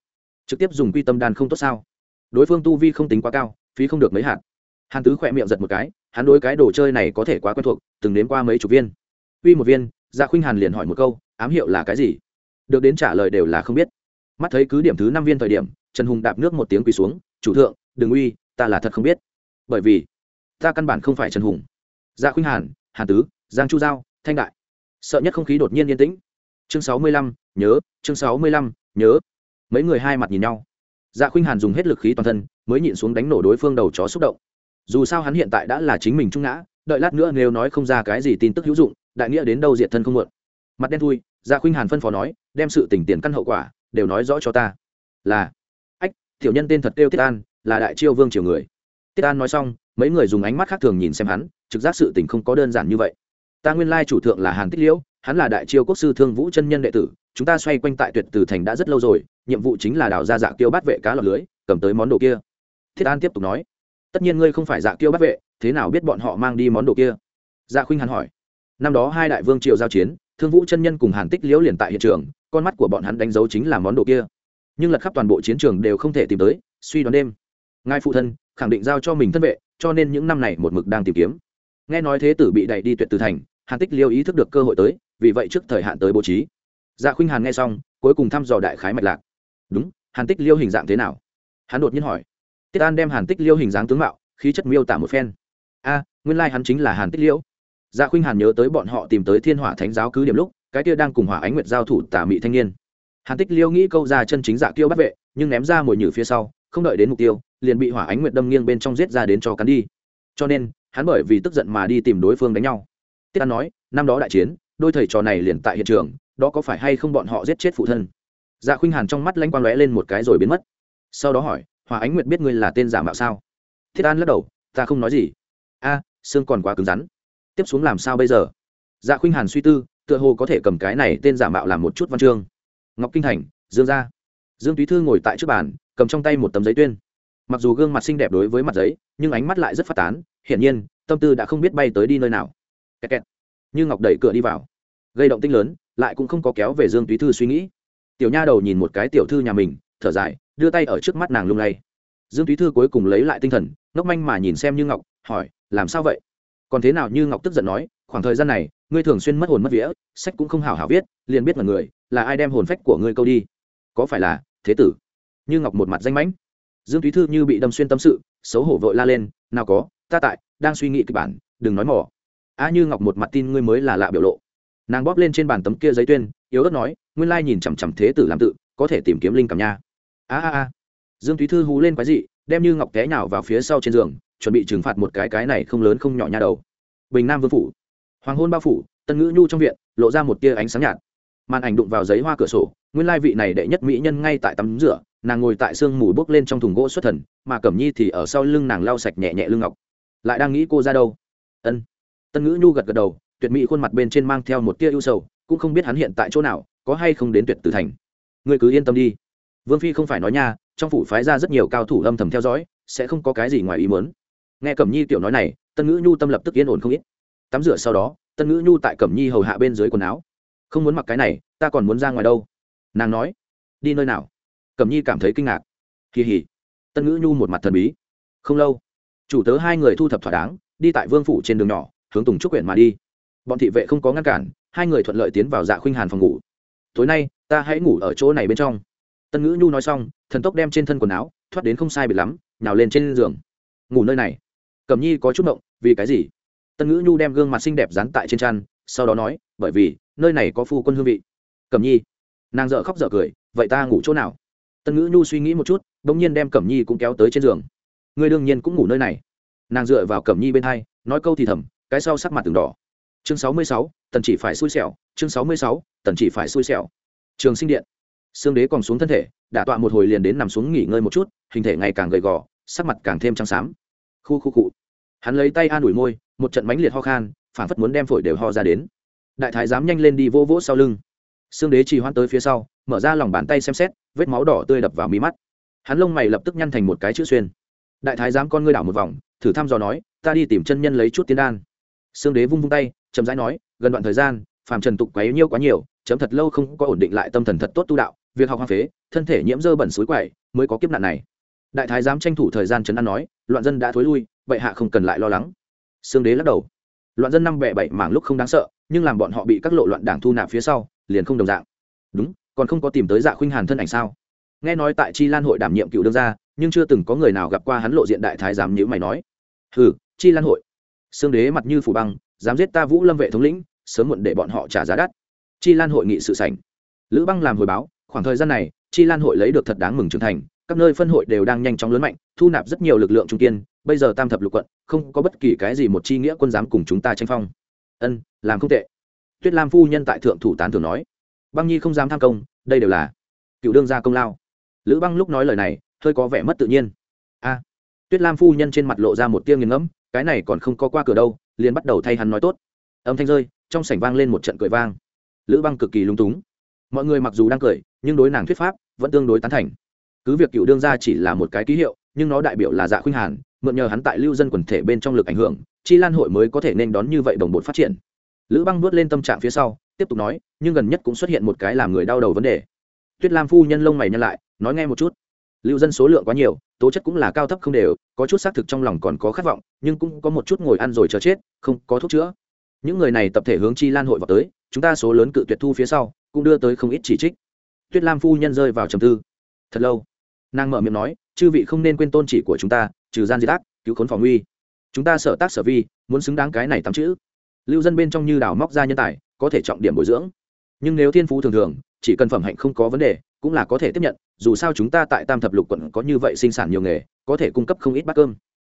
Trực tiếp dùng quy tâm đan không tốt sao? Đối phương tu vi không tính quá cao, phí không được mấy hạt. Hàn tứ khỏe miệng giật một cái, hắn đối cái đồ chơi này có thể quá quen thuộc, từng nếm qua mấy chục viên. Uy một viên dạ khuynh hàn liền hỏi một câu, ám hiệu là cái gì? Được đến trả lời đều là không biết. Mắt thấy cứ điểm thứ năm viên thời điểm, trần hùng đạp nước một tiếng quỳ xuống, chủ thượng, đừng uy, ta là thật không biết. Bởi vì, ta căn bản không phải trần hùng. Dạ khuynh hàn hàn tứ giang chu giao, thanh đại. Sợ nhất không khí đột nhiên yên tĩnh. Chương sáu mươi lăm, nhớ, chương sáu mươi lăm, nhớ. Mấy người hai mặt nhìn nhau. Dạ khuynh hàn dùng hết lực khí toàn thân, mới nhịn xuống đánh nổ đối phương đầu chó xúc động. Dù sao hắn hiện tại đã là chính mình trung ngã, đợi lát nữa nếu nói không ra cái gì tin tức hữu dụng, đại nghĩa đến đâu diệt thân không muộn mặt đen thui dạ khuynh hàn phân phó nói, đem sự tỉnh tiền căn hậu quả, đều nói rõ cho ta. Là, ách, tiểu nhân tên thật kêu tiết an, là đại chiêu vương triều người. Tiết an nói xong, mấy người dùng ánh mắt khác thường nhìn xem hắn, trực giác sự tình không có đơn giản như vậy ta nguyên lai chủ thượng là hàn tích liễu, hắn là đại chiêu quốc sư thương vũ chân nhân đệ tử, chúng ta xoay quanh tại tuyệt tử thành đã rất lâu rồi, nhiệm vụ chính là đào ra dạ kiêu bắt vệ cá lọc lưới, cầm tới món đồ kia. Thiết an tiếp tục nói, tất nhiên ngươi không phải dạ kiêu bắt vệ, thế nào biết bọn họ mang đi món đồ kia? Dạ khuynh hàn hỏi, năm đó hai đại vương triều giao chiến, thương vũ chân nhân cùng hàn tích liễu liền tại hiện trường, con mắt của bọn hắn đánh dấu chính là món đồ kia. Nhưng lật khắp toàn bộ chiến trường đều không thể tìm tới, suy đoán đêm. Ngài phụ thân khẳng định giao cho mình thân vệ, cho nên những năm này một mực đang tìm kiếm. Nghe nói thế tử bị đẩy đi tuyệt từ thành hàn tích liêu ý thức được cơ hội tới, vì vậy trước thời hạn tới bố trí. Dạ khuynh hàn nghe xong, cuối cùng thăm dò đại khái mạch lạc. Đúng, hàn tích liêu hình dạng thế nào? Hắn đột nhiên hỏi. Tiết an đem hàn tích liêu hình dáng tướng mạo, khí chất miêu tả một phen. A, nguyên lai、like、hắn chính là hàn tích liêu. Dạ khuynh hàn nhớ tới bọn họ tìm tới thiên hỏa thánh giáo cứ điểm lúc, cái kia đang cùng hỏa ánh nguyệt giao thủ tả mị thanh niên. Hàn tích liêu nghĩ câu ra chân chính dạ kiêu bắt vệ, nhưng ném ra mồi nhử phía sau, không đợi đến mục tiêu, liền bị hỏa ánh nguyệt đâm nghiêng bên trong giết ra đến cho cắn đi. Cho nên, hắn bởi vì tức giận mà đi tìm đối phương đánh nhau tiết an nói, năm đó đại chiến, đôi thầy trò này liền tại hiện trường, đó có phải hay không bọn họ giết chết phụ thân? Dạ khuynh hàn trong mắt lanh quang lóe lên một cái rồi biến mất. Sau đó hỏi, hòa ánh nguyệt biết ngươi là tên giả mạo sao? Thiết an lắc đầu, ta không nói gì. A, xương còn quá cứng rắn. Tiếp xuống làm sao bây giờ? Dạ khuynh hàn suy tư, tựa hồ có thể cầm cái này tên giả mạo làm một chút văn chương. Ngọc kinh thành, dương gia. Dương túy thư ngồi tại trước bàn, cầm trong tay một tấm giấy tuyên. Mặc dù gương mặt xinh đẹp đối với mặt giấy, nhưng ánh mắt lại rất phát tán, hiển nhiên, tâm tư đã không biết bay tới đi nơi nào kẹt kẹt. như ngọc đẩy cửa đi vào. Gây động tinh lớn, lại cũng không có kéo về dương túy thư suy nghĩ. Tiểu nha đầu nhìn một cái tiểu thư nhà mình, thở dài, đưa tay ở trước mắt nàng lung lay. Dương túy thư cuối cùng lấy lại tinh thần, ngốc manh mà nhìn xem như ngọc, hỏi, làm sao vậy? Còn thế nào như ngọc tức giận nói, khoảng thời gian này, ngươi thường xuyên mất hồn mất vía, sách cũng không hảo hảo viết, liền biết mật người, là ai đem hồn phách của ngươi câu đi. Có phải là thế tử? Như ngọc một mặt danh mãnh. Dương túy thư như bị đâm xuyên tâm sự, xấu hổ vội la lên, nào có, ta tại, đang suy nghĩ kịch bản, đừng nói mỏ a như ngọc một mặt tin ngươi mới là lạ biểu lộ nàng bóp lên trên bàn tấm kia giấy tuyên yếu ớt nói nguyên lai nhìn chằm chằm thế tử làm tự có thể tìm kiếm linh cảm nha a a a dương thúy thư hú lên quái dị đem như ngọc té nào vào phía sau trên giường chuẩn bị trừng phạt một cái cái này không lớn không nhỏ nha đầu bình nam vương phủ hoàng hôn bao phủ tân ngữ nhu trong viện lộ ra một tia ánh sáng nhạt màn ảnh đụng vào giấy hoa cửa sổ nguyên lai vị này đệ nhất mỹ nhân ngay tại tắm rửa nàng ngồi tại sương mù bốc lên trong thùng gỗ xuất thần mà cẩm nhi thì ở sau lưng nàng lau sạch nhẹ nhẹ lưng ngọc lại đang nghĩ cô ra đâu ân tân ngữ nhu gật gật đầu, tuyệt mỹ khuôn mặt bên trên mang theo một tia ưu sầu, cũng không biết hắn hiện tại chỗ nào, có hay không đến tuyệt tử thành. Người cứ yên tâm đi. Vương phi không phải nói nha, trong phủ phái ra rất nhiều cao thủ âm thầm theo dõi, sẽ không có cái gì ngoài ý muốn. Nghe cẩm nhi tiểu nói này, tân ngữ nhu tâm lập tức yên ổn không ít. Tắm rửa sau đó, tân ngữ nhu tại cẩm nhi hầu hạ bên dưới quần áo. Không muốn mặc cái này, ta còn muốn ra ngoài đâu. Nàng nói, đi nơi nào? Cẩm nhi cảm thấy kinh ngạc. Kỳ hỉ tân ngữ nhu một mặt thần bí. Không lâu, chủ tớ hai người thu thập thỏa đáng, đi tại vương phủ trên đường nhỏ hướng tùng trúc huyện mà đi. Bọn thị vệ không có ngăn cản, hai người thuận lợi tiến vào dạ khuynh hàn phòng ngủ. Tối nay, ta hãy ngủ ở chỗ này bên trong. Tân ngữ nhu nói xong, thần tốc đem trên thân quần áo, thoát đến không sai biệt lắm nào lên trên giường. Ngủ nơi này. Cẩm nhi có chút mộng, vì cái gì? Tân ngữ nhu đem gương mặt xinh đẹp dán tại trên chăn, sau đó nói, bởi vì, nơi này có phu quân hương vị. Cẩm nhi. Nàng dợ khóc dợ cười, vậy ta ngủ chỗ nào? Tân ngữ nhu suy nghĩ một chút đ ỗ n g nhiên đem cẩm nhi cũng kéo tới trên giường. Ngươi đương nhiên cũng ngủ nơi này. Nàng dựa vào cẩm nhi bên hai, nói câu thì thầm cái sau sắc mặt từng đỏ. Chương sáu mươi sáu, tần chỉ phải xui xẻo. Chương sáu mươi sáu, tần chỉ phải xui xẻo. Trường sinh điện. Xương đế còn xuống thân thể đả tọa một hồi liền đến nằm xuống nghỉ ngơi một chút, hình thể ngày càng gầy gò, sắc mặt càng thêm trắng xám. Khu khu cụ hắn lấy tay an ủi môi, một trận mãnh liệt ho khan phản phất muốn đem phổi đều ho ra đến. Đại thái dám nhanh lên đi vô vỗ sau lưng. Xương đế trì hoãn tới phía sau, mở ra lòng bàn tay xem xét, vết máu đỏ tươi đập vào mí mắt. Hắn lông mày lập tức nhăn thành một cái chữ xuyên. Đại thái giám con ngươi đảo một vòng, thử thăm dò nói, ta đi tìm chân nhân lấy chút tiên đan. Sương đế vung vung tay, chậm rãi nói, gần đoạn thời gian, phàm trần tục quấy nhiêu quá nhiều, chấm thật lâu không có ổn định lại tâm thần thật tốt tu đạo, việc học hoa phế, thân thể nhiễm dơ bẩn suối quậy mới có kiếp nạn này. Đại thái giám tranh thủ thời gian trấn an nói, loạn dân đã thối lui, vậy hạ không cần lại lo lắng. Sương đế lắc đầu. Loạn dân năm bẻ bảy mảng lúc không đáng sợ, nhưng làm bọn họ bị các lộ loạn đảng thu nạp phía sau, liền không đồng dạng. Đúng, còn không có tìm tới dạ khuynh hàn thân ảnh sao? Nghe nói tại chi lan hội đảm nhiệm cựu đương gia, nhưng chưa từng có người nào gặp qua hắn lộ diện đại thái giám nhíu mày nói. Hừ, chi lan hội xương đế mặt như phủ băng, dám giết ta vũ lâm vệ thống lĩnh, sớm muộn để bọn họ trả giá đắt. Chi lan hội nghị sự sảnh. Lữ băng làm hồi báo, khoảng thời gian này, chi lan hội lấy được thật đáng mừng trưởng thành, các nơi phân hội đều đang nhanh chóng lớn mạnh, thu nạp rất nhiều lực lượng trung kiên, bây giờ tam thập lục quận, không có bất kỳ cái gì một chi nghĩa quân dám cùng chúng ta tranh phong. Ân, làm không tệ. Tuyết lam phu nhân tại thượng thủ tán thường nói. Băng nhi không dám tham công, đây đều là cựu đương gia công lao. Lữ băng lúc nói lời này, hơi có vẻ mất tự nhiên. A. Tuyết lam phu nhân trên mặt lộ ra một tia nghiền ngẫm cái này còn không có qua cửa đâu, liền bắt đầu thay hắn nói tốt. Âm thanh rơi, trong sảnh vang lên một trận cười vang. Lữ băng cực kỳ lung túng. Mọi người mặc dù đang cười, nhưng đối nàng thuyết pháp vẫn tương đối tán thành. Cứ việc cựu đương gia chỉ là một cái ký hiệu, nhưng nó đại biểu là dạ khuynh hàn, mượn nhờ hắn tại lưu dân quần thể bên trong lực ảnh hưởng, chi lan hội mới có thể nên đón như vậy đồng bộ phát triển. Lữ băng nuốt lên tâm trạng phía sau, tiếp tục nói, nhưng gần nhất cũng xuất hiện một cái làm người đau đầu vấn đề. Tuyết lam phu nhân lông mày nhân lại, nói nghe một chút lưu dân số lượng quá nhiều, tố chất cũng là cao thấp không đều, có chút xác thực trong lòng còn có khát vọng, nhưng cũng có một chút ngồi ăn rồi chờ chết, không có thuốc chữa. Những người này tập thể hướng chi lan hội vào tới, chúng ta số lớn cự tuyệt thu phía sau, cũng đưa tới không ít chỉ trích. Tuyết lam phu nhân rơi vào trầm tư. Thật lâu, nàng mở miệng nói, chư vị không nên quên tôn chỉ của chúng ta, trừ gian di tác cứu khốn phòng nguy chúng ta sở tác sở vi, muốn xứng đáng cái này tắm chữ. Lưu dân bên trong như đào móc ra nhân tài, có thể trọng điểm bồi dưỡng. Nhưng nếu thiên phú thường thường, chỉ cần phẩm hạnh không có vấn đề cũng là có thể tiếp nhận, dù sao chúng ta tại tam thập lục quận có như vậy sinh sản nhiều nghề, có thể cung cấp không ít bát cơm.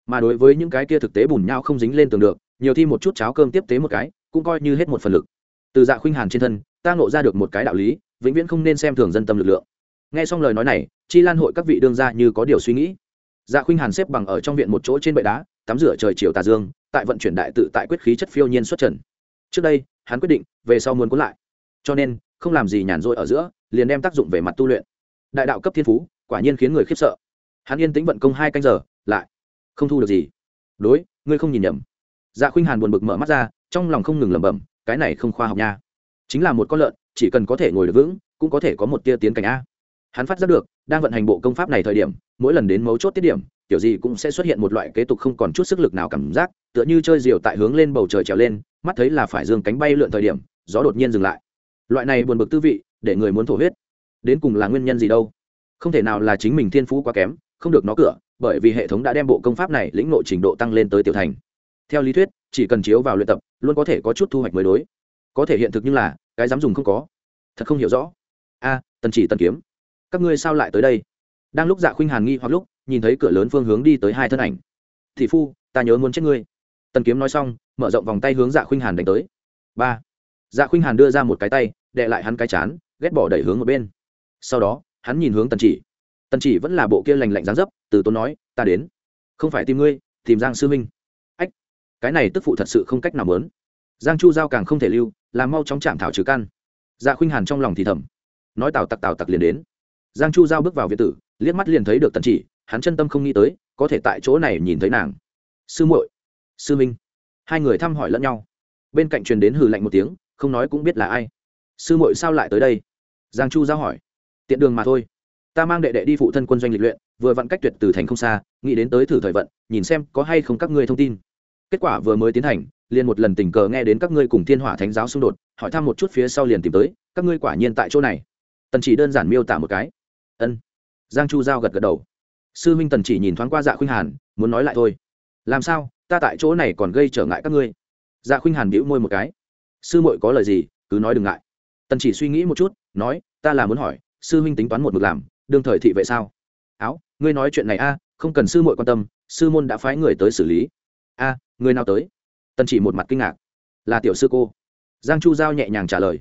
Mà đối với những cái kia thực tế bùn nhau không dính lên tường được, nhiều thi một chút cháo cơm tiếp tế một cái, cũng coi như hết một phần lực. Từ dạ khuynh hàn trên thân, ta ngộ ra được một cái đạo lý, vĩnh viễn không nên xem thường dân tâm lực lượng. Nghe xong lời nói này, chi lan hội các vị đương ra như có điều suy nghĩ. Dạ khuynh hàn xếp bằng ở trong viện một chỗ trên bệ đá, tắm rửa trời chiều tà dương, tại vận chuyển đại tự tại quyết khí chất phiêu nhiên xuất trần. Trước đây, hắn quyết định, về sau muốn cuốn lại. Cho nên, không làm gì nhàn rỗi ở giữa liền đem tác dụng về mặt tu luyện. Đại đạo cấp thiên phú, quả nhiên khiến người khiếp sợ. Hắn yên tĩnh vận công hai canh giờ, lại không thu được gì. Đối, ngươi không nhìn nhầm. Dạ khuynh hàn buồn bực mở mắt ra, trong lòng không ngừng lẩm bẩm, cái này không khoa học nha. Chính là một con lợn, chỉ cần có thể ngồi được vững, cũng có thể có một tia tiến cảnh a. Hắn phát giác được, đang vận hành bộ công pháp này thời điểm, mỗi lần đến mấu chốt tiết điểm, kiểu gì cũng sẽ xuất hiện một loại kế tục không còn chút sức lực nào cảm giác, tựa như chơi diều tại hướng lên bầu trời trèo lên, mắt thấy là phải dương cánh bay lượn thời điểm, gió đột nhiên dừng lại. Loại này buồn bực tư vị để người muốn thổ huyết. Đến cùng là nguyên nhân gì đâu? Không thể nào là chính mình thiên phú quá kém, không được nó cửa, bởi vì hệ thống đã đem bộ công pháp này lĩnh nội trình độ tăng lên tới tiểu thành. Theo lý thuyết, chỉ cần chiếu vào luyện tập, luôn có thể có chút thu hoạch mới đối. Có thể hiện thực như là, cái dám dùng không có. Thật không hiểu rõ. A, tần chỉ tần kiếm, các ngươi sao lại tới đây? Đang lúc dạ khuynh hàn nghi hoặc lúc, nhìn thấy cửa lớn phương hướng đi tới hai thân ảnh. Thị phu, ta nhớ muốn chết ngươi. Tần kiếm nói xong, mở rộng vòng tay hướng dạ khuynh hàn đánh tới. Ba dạ khuynh hàn đưa ra một cái tay đệ lại hắn cái chán ghét bỏ đẩy hướng một bên. Sau đó, hắn nhìn hướng tần chỉ. Tần chỉ vẫn là bộ kia lành lạnh dáng dấp, từ tốn nói, ta đến. Không phải tìm ngươi, tìm giang sư minh ách, cái này tức phụ thật sự không cách nào lớn giang chu giao càng không thể lưu làm mau chóng chạm thảo trừ căn. Dạ khuynh hàn trong lòng thì thầm. Nói tào tặc tào tặc liền đến. Giang chu giao bước vào viện tử, liếc mắt liền thấy được tần chỉ, hắn chân tâm không nghĩ tới, có thể tại chỗ này nhìn thấy nàng. Sư muội, sư minh hai người thăm hỏi lẫn nhau. Bên cạnh truyền đến hừ lạnh một tiếng, không nói cũng biết là ai. Sư muội sao lại tới đây? Giang chu giao hỏi. Tiện đường mà thôi. Ta mang đệ đệ đi phụ thân quân doanh lịch luyện, vừa vặn cách tuyệt từ thành không xa, nghĩ đến tới thử thời vận, nhìn xem có hay không các ngươi thông tin. Kết quả vừa mới tiến hành, liền một lần tình cờ nghe đến các ngươi cùng thiên hỏa thánh giáo xung đột, hỏi thăm một chút phía sau liền tìm tới, các ngươi quả nhiên tại chỗ này. Tần chỉ đơn giản miêu tả một cái. Ân. Giang chu giao gật gật đầu. Sư huynh tần chỉ nhìn thoáng qua dạ khuynh hàn, muốn nói lại thôi. Làm sao? Ta tại chỗ này còn gây trở ngại các ngươi. Dạ khuynh hàn bĩu môi một cái. Sư muội có lời gì, cứ nói đừng ngại tần chỉ suy nghĩ một chút nói ta là muốn hỏi sư huynh tính toán một mực làm đương thời thị vệ sao? Áo ngươi nói chuyện này a không cần sư muội quan tâm sư môn đã phái người tới xử lý. A à, người nào tới? Tần chỉ một mặt kinh ngạc. Là tiểu sư cô. Giang chu giao nhẹ nhàng trả lời.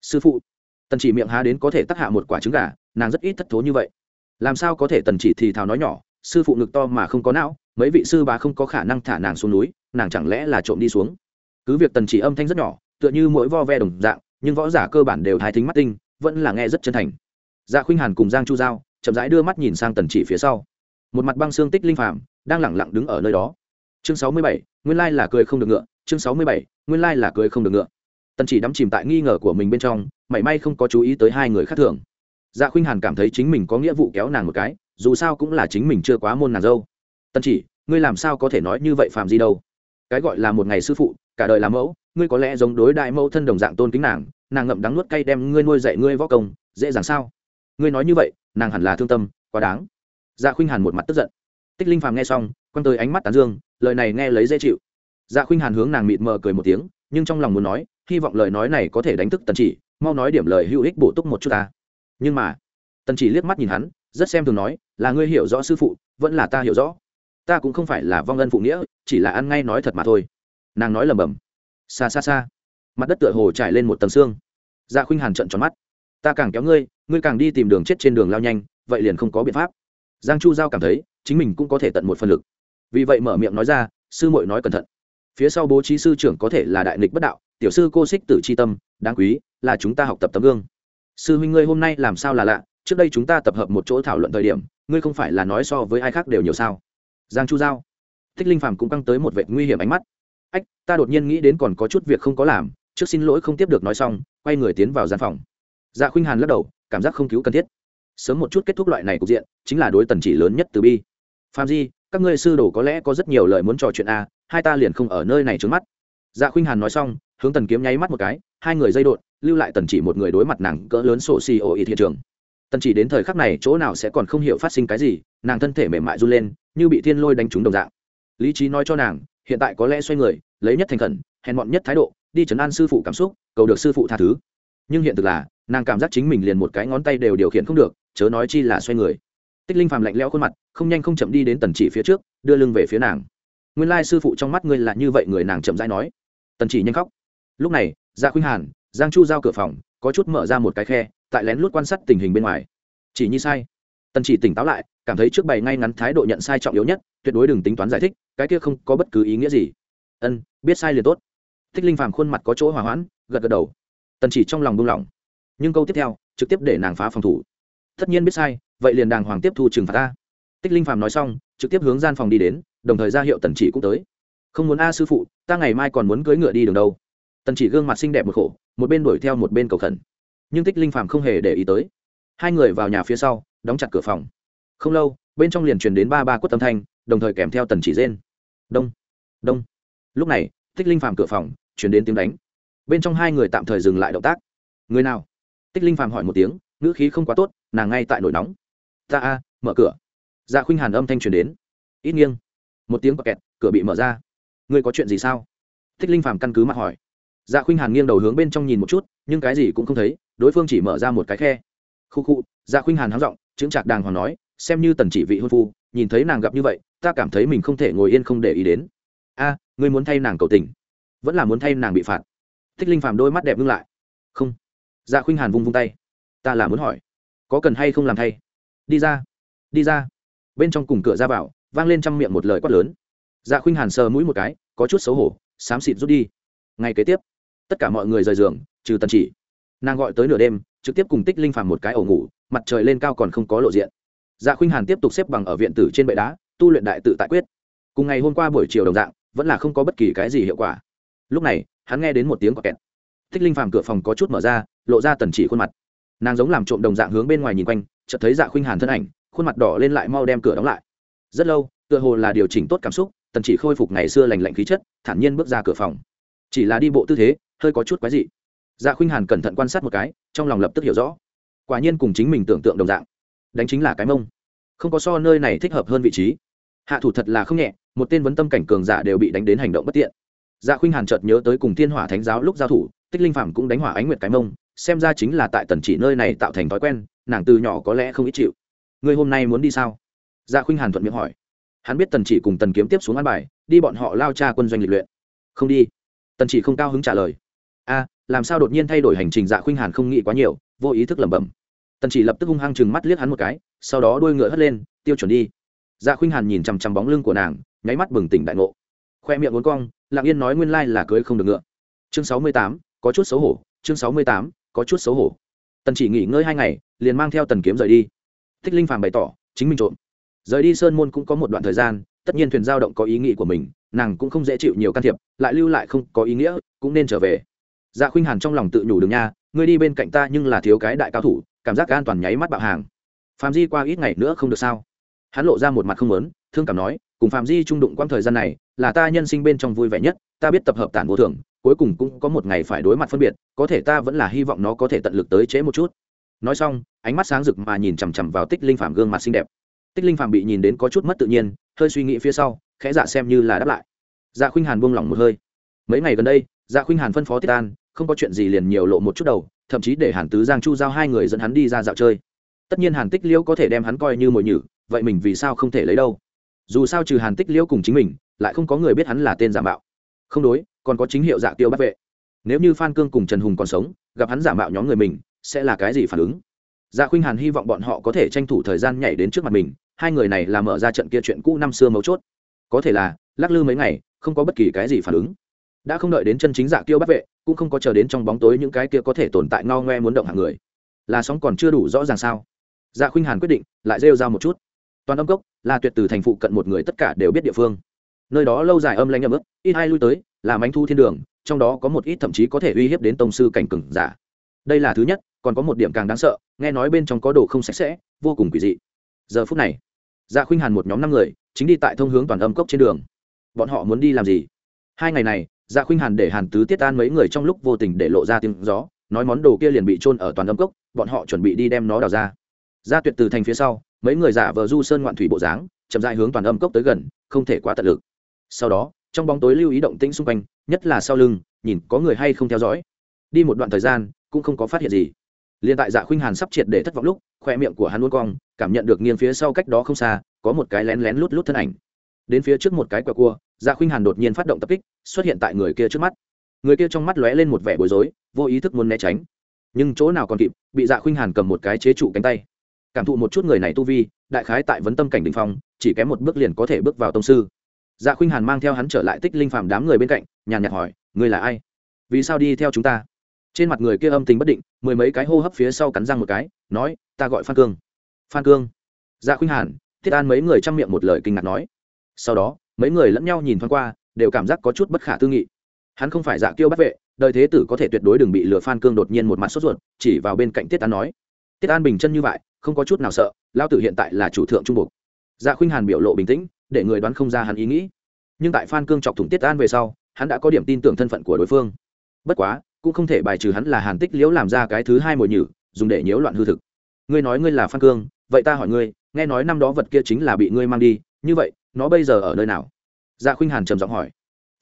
Sư phụ. Tần chỉ miệng há đến có thể tắc hạ một quả trứng gà nàng rất ít thất thố như vậy. Làm sao có thể tần chỉ thì thào nói nhỏ sư phụ ngực to mà không có não mấy vị sư bà không có khả năng thả nàng xuống núi nàng chẳng lẽ là trộm đi xuống? Cứ việc tần chỉ âm thanh rất nhỏ tựa như mỗi vo ve đồng dạng nhưng võ giả cơ bản đều thái thính mắt tinh, vẫn là nghe rất chân thành. Dạ khuynh hàn cùng giang chu giao chậm rãi đưa mắt nhìn sang tần chỉ phía sau. Một mặt băng xương tích linh phàm đang lẳng lặng đứng ở nơi đó. Chương sáu mươi bảy, nguyên lai là cười không được ngựa. Chương sáu mươi bảy, nguyên lai là cười không được ngựa. Tần chỉ đắm chìm tại nghi ngờ của mình bên trong, mảy may không có chú ý tới hai người khác thường. Dạ khuynh hàn cảm thấy chính mình có nghĩa vụ kéo nàng một cái, dù sao cũng là chính mình chưa quá môn nàng dâu. Tần chỉ, ngươi làm sao có thể nói như vậy phàm gì đâu? Cái gọi là một ngày sư phụ, cả đời làm mẫu ngươi có lẽ giống đối đại mẫu thân đồng dạng tôn kính nàng nàng ngậm đắng nuốt cay đem ngươi nuôi dạy ngươi võ công, dễ dàng sao? Ngươi nói như vậy, nàng hẳn là thương tâm, quá đáng. Dạ khuynh hàn một mặt tức giận. Tích linh phàm nghe xong, quăng tới ánh mắt tán dương, lời này nghe lấy dễ chịu. Dạ khuynh hàn hướng nàng mịt mờ cười một tiếng, nhưng trong lòng muốn nói, hy vọng lời nói này có thể đánh thức tần chỉ, mau nói điểm lời hữu ích bổ túc một chút ta. Nhưng mà, tần chỉ liếc mắt nhìn hắn, rất xem thường nói, là ngươi hiểu rõ sư phụ, vẫn là ta hiểu rõ. Ta cũng không phải là vong ân phụ nghĩa, chỉ là ăn ngay nói thật mà thôi. Nàng nói lầm bầm xa xa xa. Mặt đất tựa hồ trải lên một tầng xương. Dạ khuynh hàn trận tròn mắt. Ta càng kéo ngươi ngươi càng đi tìm đường chết trên đường lao nhanh, vậy liền không có biện pháp. Giang chu giao cảm thấy, chính mình cũng có thể tận một phần lực. Vì vậy mở miệng nói ra, sư muội nói cẩn thận. Phía sau bố trí sư trưởng có thể là đại nghịch bất đạo, tiểu sư cô xích tử c tâm, đáng quý, là chúng ta học tập tấm gương. Sư huynh ngươi hôm nay làm sao là lạ, trước đây chúng ta tập hợp một chỗ thảo luận thời điểm, ngươi không phải là nói so với ai khác đều nhiều sao? Giang chu giao. Thích linh phàm cũng căng tới một vệ nguy hiểm ánh mắt ách ta đột nhiên nghĩ đến còn có chút việc không có làm trước xin lỗi không tiếp được nói xong quay người tiến vào gian phòng. Dạ khuynh hàn lắc đầu cảm giác không cứu cần thiết. Sớm một chút kết thúc loại này cục diện chính là đối tần chỉ lớn nhất từ bi. Phạm di các ngươi sư đồ có lẽ có rất nhiều lời muốn trò chuyện a à, hai ta liền không ở nơi này trước mắt. Dạ khuynh hàn nói xong hướng tần kiếm nháy mắt một cái hai người dây đột lưu lại tần chỉ một người đối mặt nàng cỡ lớn sổ xì ổ ý thị trường. Tần chỉ đến thời khắc này chỗ nào sẽ còn không hiểu phát sinh cái gì nàng thân thể mềm mại run lên như bị thiên lôi đánh trúng đồng dạng. Lý trí nói cho nàng hiện tại có lẽ xoay người, lấy nhất thành khẩn, hèn mọn nhất thái độ, đi chấn an sư phụ cảm xúc, cầu được sư phụ tha thứ. Nhưng hiện thực là, nàng cảm giác chính mình liền một cái ngón tay đều điều khiển không được, chớ nói chi là xoay người. Tích linh phàm lạnh lẽo khuôn mặt, không nhanh không chậm đi đến tần chỉ phía trước, đưa lưng về phía nàng. Nguyên lai sư phụ trong mắt ngươi là như vậy, người nàng chậm rãi nói. Tần chỉ nhanh khóc. Lúc này gia khuynh hàn, giang chu giao cửa phòng, có chút mở ra một cái khe, tại lén lút quan sát tình hình bên ngoài. Chỉ như sai tần chỉ tỉnh táo lại, cảm thấy trước bày ngay ngắn thái độ nhận sai trọng yếu nhất, tuyệt đối đừng tính toán giải thích, cái kia không có bất cứ ý nghĩa gì. Ân, biết sai liền tốt. Thích linh phàm khuôn mặt có chỗ hòa hoãn, gật gật đầu. Tần chỉ trong lòng buông lỏng. Nhưng câu tiếp theo, trực tiếp để nàng phá phòng thủ. Tất nhiên biết sai, vậy liền đàng hoàng tiếp thu trừng phạt ta. Tích linh phàm nói xong, trực tiếp hướng gian phòng đi đến, đồng thời ra hiệu tần chỉ cũng tới. Không muốn a sư phụ, ta ngày mai còn muốn cưỡi ngựa đi đường đâu. Tần chỉ gương mặt xinh đẹp một khổ, một bên đuổi theo một bên cầu khẩn. Nhưng tích linh phàm không hề để ý tới. Hai người vào nhà phía sau đóng chặt cửa phòng. Không lâu, bên trong liền truyền đến ba ba quất âm thanh, đồng thời kèm theo tần chỉ rên. Đông đông. Lúc này, tích linh phàm cửa phòng chuyển đến tiếng đánh. Bên trong hai người tạm thời dừng lại động tác. Người nào? Tích linh phàm hỏi một tiếng, ngữ khí không quá tốt, nàng ngay tại nổi nóng. Ta a, mở cửa. Dạ khuynh hàn âm thanh truyền đến. Ít nghiêng. Một tiếng bọc kẹt, cửa bị mở ra. Ngươi có chuyện gì sao? Tích linh phàm căn cứ mặt hỏi. Dạ khuynh hàn nghiêng đầu hướng bên trong nhìn một chút, nhưng cái gì cũng không thấy, đối phương chỉ mở ra một cái khe. Khu khu dạ khuynh hàn háo r ộ n g chứng trạc đàng hoàng nói, xem như tần chỉ vị hôn phu, nhìn thấy nàng gặp như vậy, ta cảm thấy mình không thể ngồi yên không để ý đến. A, ngươi muốn thay nàng cầu tình, vẫn là muốn thay nàng bị phạt. Thích linh phàm đôi mắt đẹp ngưng lại. Không. Dạ khuynh hàn vung vung tay. Ta là muốn hỏi, có cần hay không làm thay? Đi ra đi ra. Bên trong cùng cửa ra vào, vang lên trong miệng một lời quát lớn. Dạ khuynh hàn sờ mũi một cái, có chút xấu hổ, xám xịt rút đi. Ngay kế tiếp, tất cả mọi người rời giường, trừ tần chỉ. Nàng gọi tới nửa đêm, trực tiếp cùng tích linh phàm một cái ổ ngủ mặt trời lên cao còn không có lộ diện. Dạ khuynh hàn tiếp tục xếp bằng ở viện tử trên bệ đá, tu luyện đại tự tại quyết. Cùng ngày hôm qua buổi chiều đồng dạng, vẫn là không có bất kỳ cái gì hiệu quả. Lúc này, hắn nghe đến một tiếng quạt kẹt. Thích linh phàm cửa phòng có chút mở ra, lộ ra tần chỉ khuôn mặt. Nàng giống làm trộm đồng dạng hướng bên ngoài nhìn quanh, chợt thấy dạ khuynh hàn thân ảnh, khuôn mặt đỏ lên lại mau đem cửa đóng lại. Rất lâu, tựa hồ là điều chỉnh tốt cảm xúc, tần chỉ khôi phục ngày xưa lành lạnh khí chất, thản nhiên bước ra cửa phòng. Chỉ là đi bộ tư thế, hơi có chút quái dị. Dạ khuynh hàn cẩn thận quan sát một cái, trong lòng lập tức hiểu rõ quả nhiên cùng chính mình tưởng tượng đồng dạng. Đánh chính là cái mông. Không có so nơi này thích hợp hơn vị trí. Hạ thủ thật là không nhẹ, một tên vấn tâm cảnh cường giả đều bị đánh đến hành động bất tiện. Dạ khuynh hàn chợt nhớ tới cùng thiên hỏa thánh giáo lúc giao thủ, tích linh phạm cũng đánh hỏa ánh nguyệt cái mông, xem ra chính là tại tần chỉ nơi này tạo thành thói quen, nàng từ nhỏ có lẽ không ít chịu. Ngươi hôm nay muốn đi sao? Dạ khuynh hàn thuận miệng hỏi. Hắn biết tần chỉ cùng tần kiếm tiếp xuống ăn bài, đi bọn họ lao cha quân doanh lịch luyện. Không đi. Tần chỉ không cao hứng trả lời. A, làm sao đột nhiên thay đổi hành trình dạ khuynh hàn không nghĩ quá nhiều vô ý thức lẩm bẩm. Tần chỉ lập tức hung hăng chừng mắt liếc hắn một cái, sau đó đuôi ngựa hất lên, tiêu chuẩn đi. Dạ khuynh hàn nhìn chằm chằm bóng lưng của nàng, nháy mắt bừng tỉnh đại ngộ. Khoe miệng uốn cong, lặng yên nói nguyên lai là cưới không được ngựa. Chương sáu mươi tám, có chút xấu hổ. Chương sáu mươi tám, có chút xấu hổ. Tần chỉ nghỉ ngơi hai ngày, liền mang theo tần kiếm rời đi. Thích linh phàm bày tỏ, chính mình trộm. Rời đi sơn môn cũng có một đoạn thời gian, tất nhiên thuyền giao động có ý nghĩ của mình, nàng cũng không dễ chịu nhiều can thiệp, lại lưu lại không có ý nghĩa, cũng nên trở về dạ khuynh hàn trong lòng tự nhủ đường nha, ngươi đi bên cạnh ta nhưng là thiếu cái đại cao thủ, cảm giác an toàn nháy mắt bạo hàng. Phạm di qua ít ngày nữa không được sao? Hắn lộ ra một mặt không lớn thương cảm nói, cùng phạm di trung đụng quãng thời gian này, là ta nhân sinh bên trong vui vẻ nhất, ta biết tập hợp tản vô thường, cuối cùng cũng có một ngày phải đối mặt phân biệt, có thể ta vẫn là hy vọng nó có thể tận lực tới chế một chút. Nói xong, ánh mắt sáng rực mà nhìn chằm chằm vào tích linh phạm gương mặt xinh đẹp. Tích linh phạm bị nhìn đến có chút mất tự nhiên, hơi suy nghĩ phía sau, khẽ dạ xem như là đáp lại. Dạ khuynh hàn buông lỏng một hơi. Mấy ngày gần đây dạ khuynh hàn phân phó tiết an không có chuyện gì liền nhiều lộ một chút đầu, thậm chí để hàn tứ giang chu giao hai người dẫn hắn đi ra dạo chơi. Tất nhiên hàn tích liễu có thể đem hắn coi như mồi nhử, vậy mình vì sao không thể lấy đâu? Dù sao trừ hàn tích liễu cùng chính mình, lại không có người biết hắn là tên giả mạo. Không đối, còn có chính hiệu dạ tiêu bắt vệ. Nếu như phan cương cùng trần hùng còn sống, gặp hắn giả mạo nhóm người mình, sẽ là cái gì phản ứng? Dạ khuynh hàn hy vọng bọn họ có thể tranh thủ thời gian nhảy đến trước mặt mình, hai người này là mở ra trận kia chuyện cũ năm xưa mấu chốt. Có thể là, lắc lư mấy ngày, không có bất kỳ cái gì phản ứng đã không đợi đến chân chính dạ kiêu bắt vệ, cũng không có chờ đến trong bóng tối những cái kia có thể tồn tại ngao ngoe muốn động hàng người. Là sóng còn chưa đủ rõ ràng sao? Dạ khuynh hàn quyết định, lại rêu ra một chút. Toàn âm cốc, là tuyệt từ thành phụ cận một người tất cả đều biết địa phương. Nơi đó lâu dài âm lanh ấm ức, ít hai lui tới, là mánh thu thiên đường, trong đó có một ít thậm chí có thể uy hiếp đến tông sư cảnh cừng giả. Đây là thứ nhất, còn có một điểm càng đáng sợ, nghe nói bên trong có đồ không sạch sẽ, vô cùng quỷ dị. Giờ phút này dạ khuynh hàn một nhóm năm người, chính đi tại thông hướng toàn âm cốc trên đường. Bọn họ muốn đi làm gì? Hai ngày này dạ khuynh hàn để hàn tứ tiết tan mấy người trong lúc vô tình để lộ ra tiếng gió, nói món đồ kia liền bị trôn ở toàn âm cốc, bọn họ chuẩn bị đi đem nó đào ra. Ra tuyệt từ thành phía sau, mấy người giả vờ du sơn ngoạn thủy bộ dáng, chậm dại hướng toàn âm cốc tới gần, không thể quá tận lực. Sau đó, trong bóng tối lưu ý động tĩnh xung quanh, nhất là sau lưng, nhìn có người hay không theo dõi. Đi một đoạn thời gian, cũng không có phát hiện gì. Liền tại dạ khuynh hàn sắp triệt để thất vọng lúc, khoe miệng của hắn luôn cong, cảm nhận được nghiêng phía sau cách đó không xa, có một cái lén lén lút lút thân ảnh. Đến phía trước một cái quẹo cua dạ khuynh hàn đột nhiên phát động tập kích, xuất hiện tại người kia trước mắt. Người kia trong mắt lóe lên một vẻ bối rối, vô ý thức muốn né tránh. Nhưng chỗ nào còn kịp, bị dạ khuynh hàn cầm một cái chế trụ cánh tay. Cảm thụ một chút người này tu vi, đại khái tại vấn tâm cảnh đình phong, chỉ kém một bước liền có thể bước vào tông sư. Dạ khuynh hàn mang theo hắn trở lại tích linh phàm đám người bên cạnh, nhàn nhạt hỏi người là ai? Vì sao đi theo chúng ta? Trên mặt người kia âm tình bất định, mười mấy cái hô hấp phía sau cắn răng một cái, nói, ta gọi phan cương. Phan cương? Dạ khuynh hàn, thiết an mấy người chăm miệng một lời kinh ngạc nói. Sau đó mấy người lẫn nhau nhìn thoáng qua, đều cảm giác có chút bất khả tư nghị. Hắn không phải dạ kiêu bắt vệ, đời thế tử có thể tuyệt đối đừng bị lừa phan cương đột nhiên một mặt sốt ruột, chỉ vào bên cạnh tiết an nói. Tiết an bình chân như vậy, không có chút nào sợ lao tử hiện tại là chủ thượng trung buộc dạ khuynh hàn biểu lộ bình tĩnh, để người đoán không ra hắn ý nghĩ. Nhưng tại phan cương chọc thủng tiết an về sau, hắn đã có điểm tin tưởng thân phận của đối phương. Bất quá, cũng không thể bài trừ hắn là hàn tích liễu làm ra cái thứ hai mồi nhử, dùng để nhiễu loạn hư thực. Ngươi nói ngươi là phan cương, vậy ta hỏi ngươi, nghe nói năm đó vật kia chính là bị ngươi mang đi, như vậy nó bây giờ ở nơi nào? Dạ khuynh hàn trầm giọng hỏi.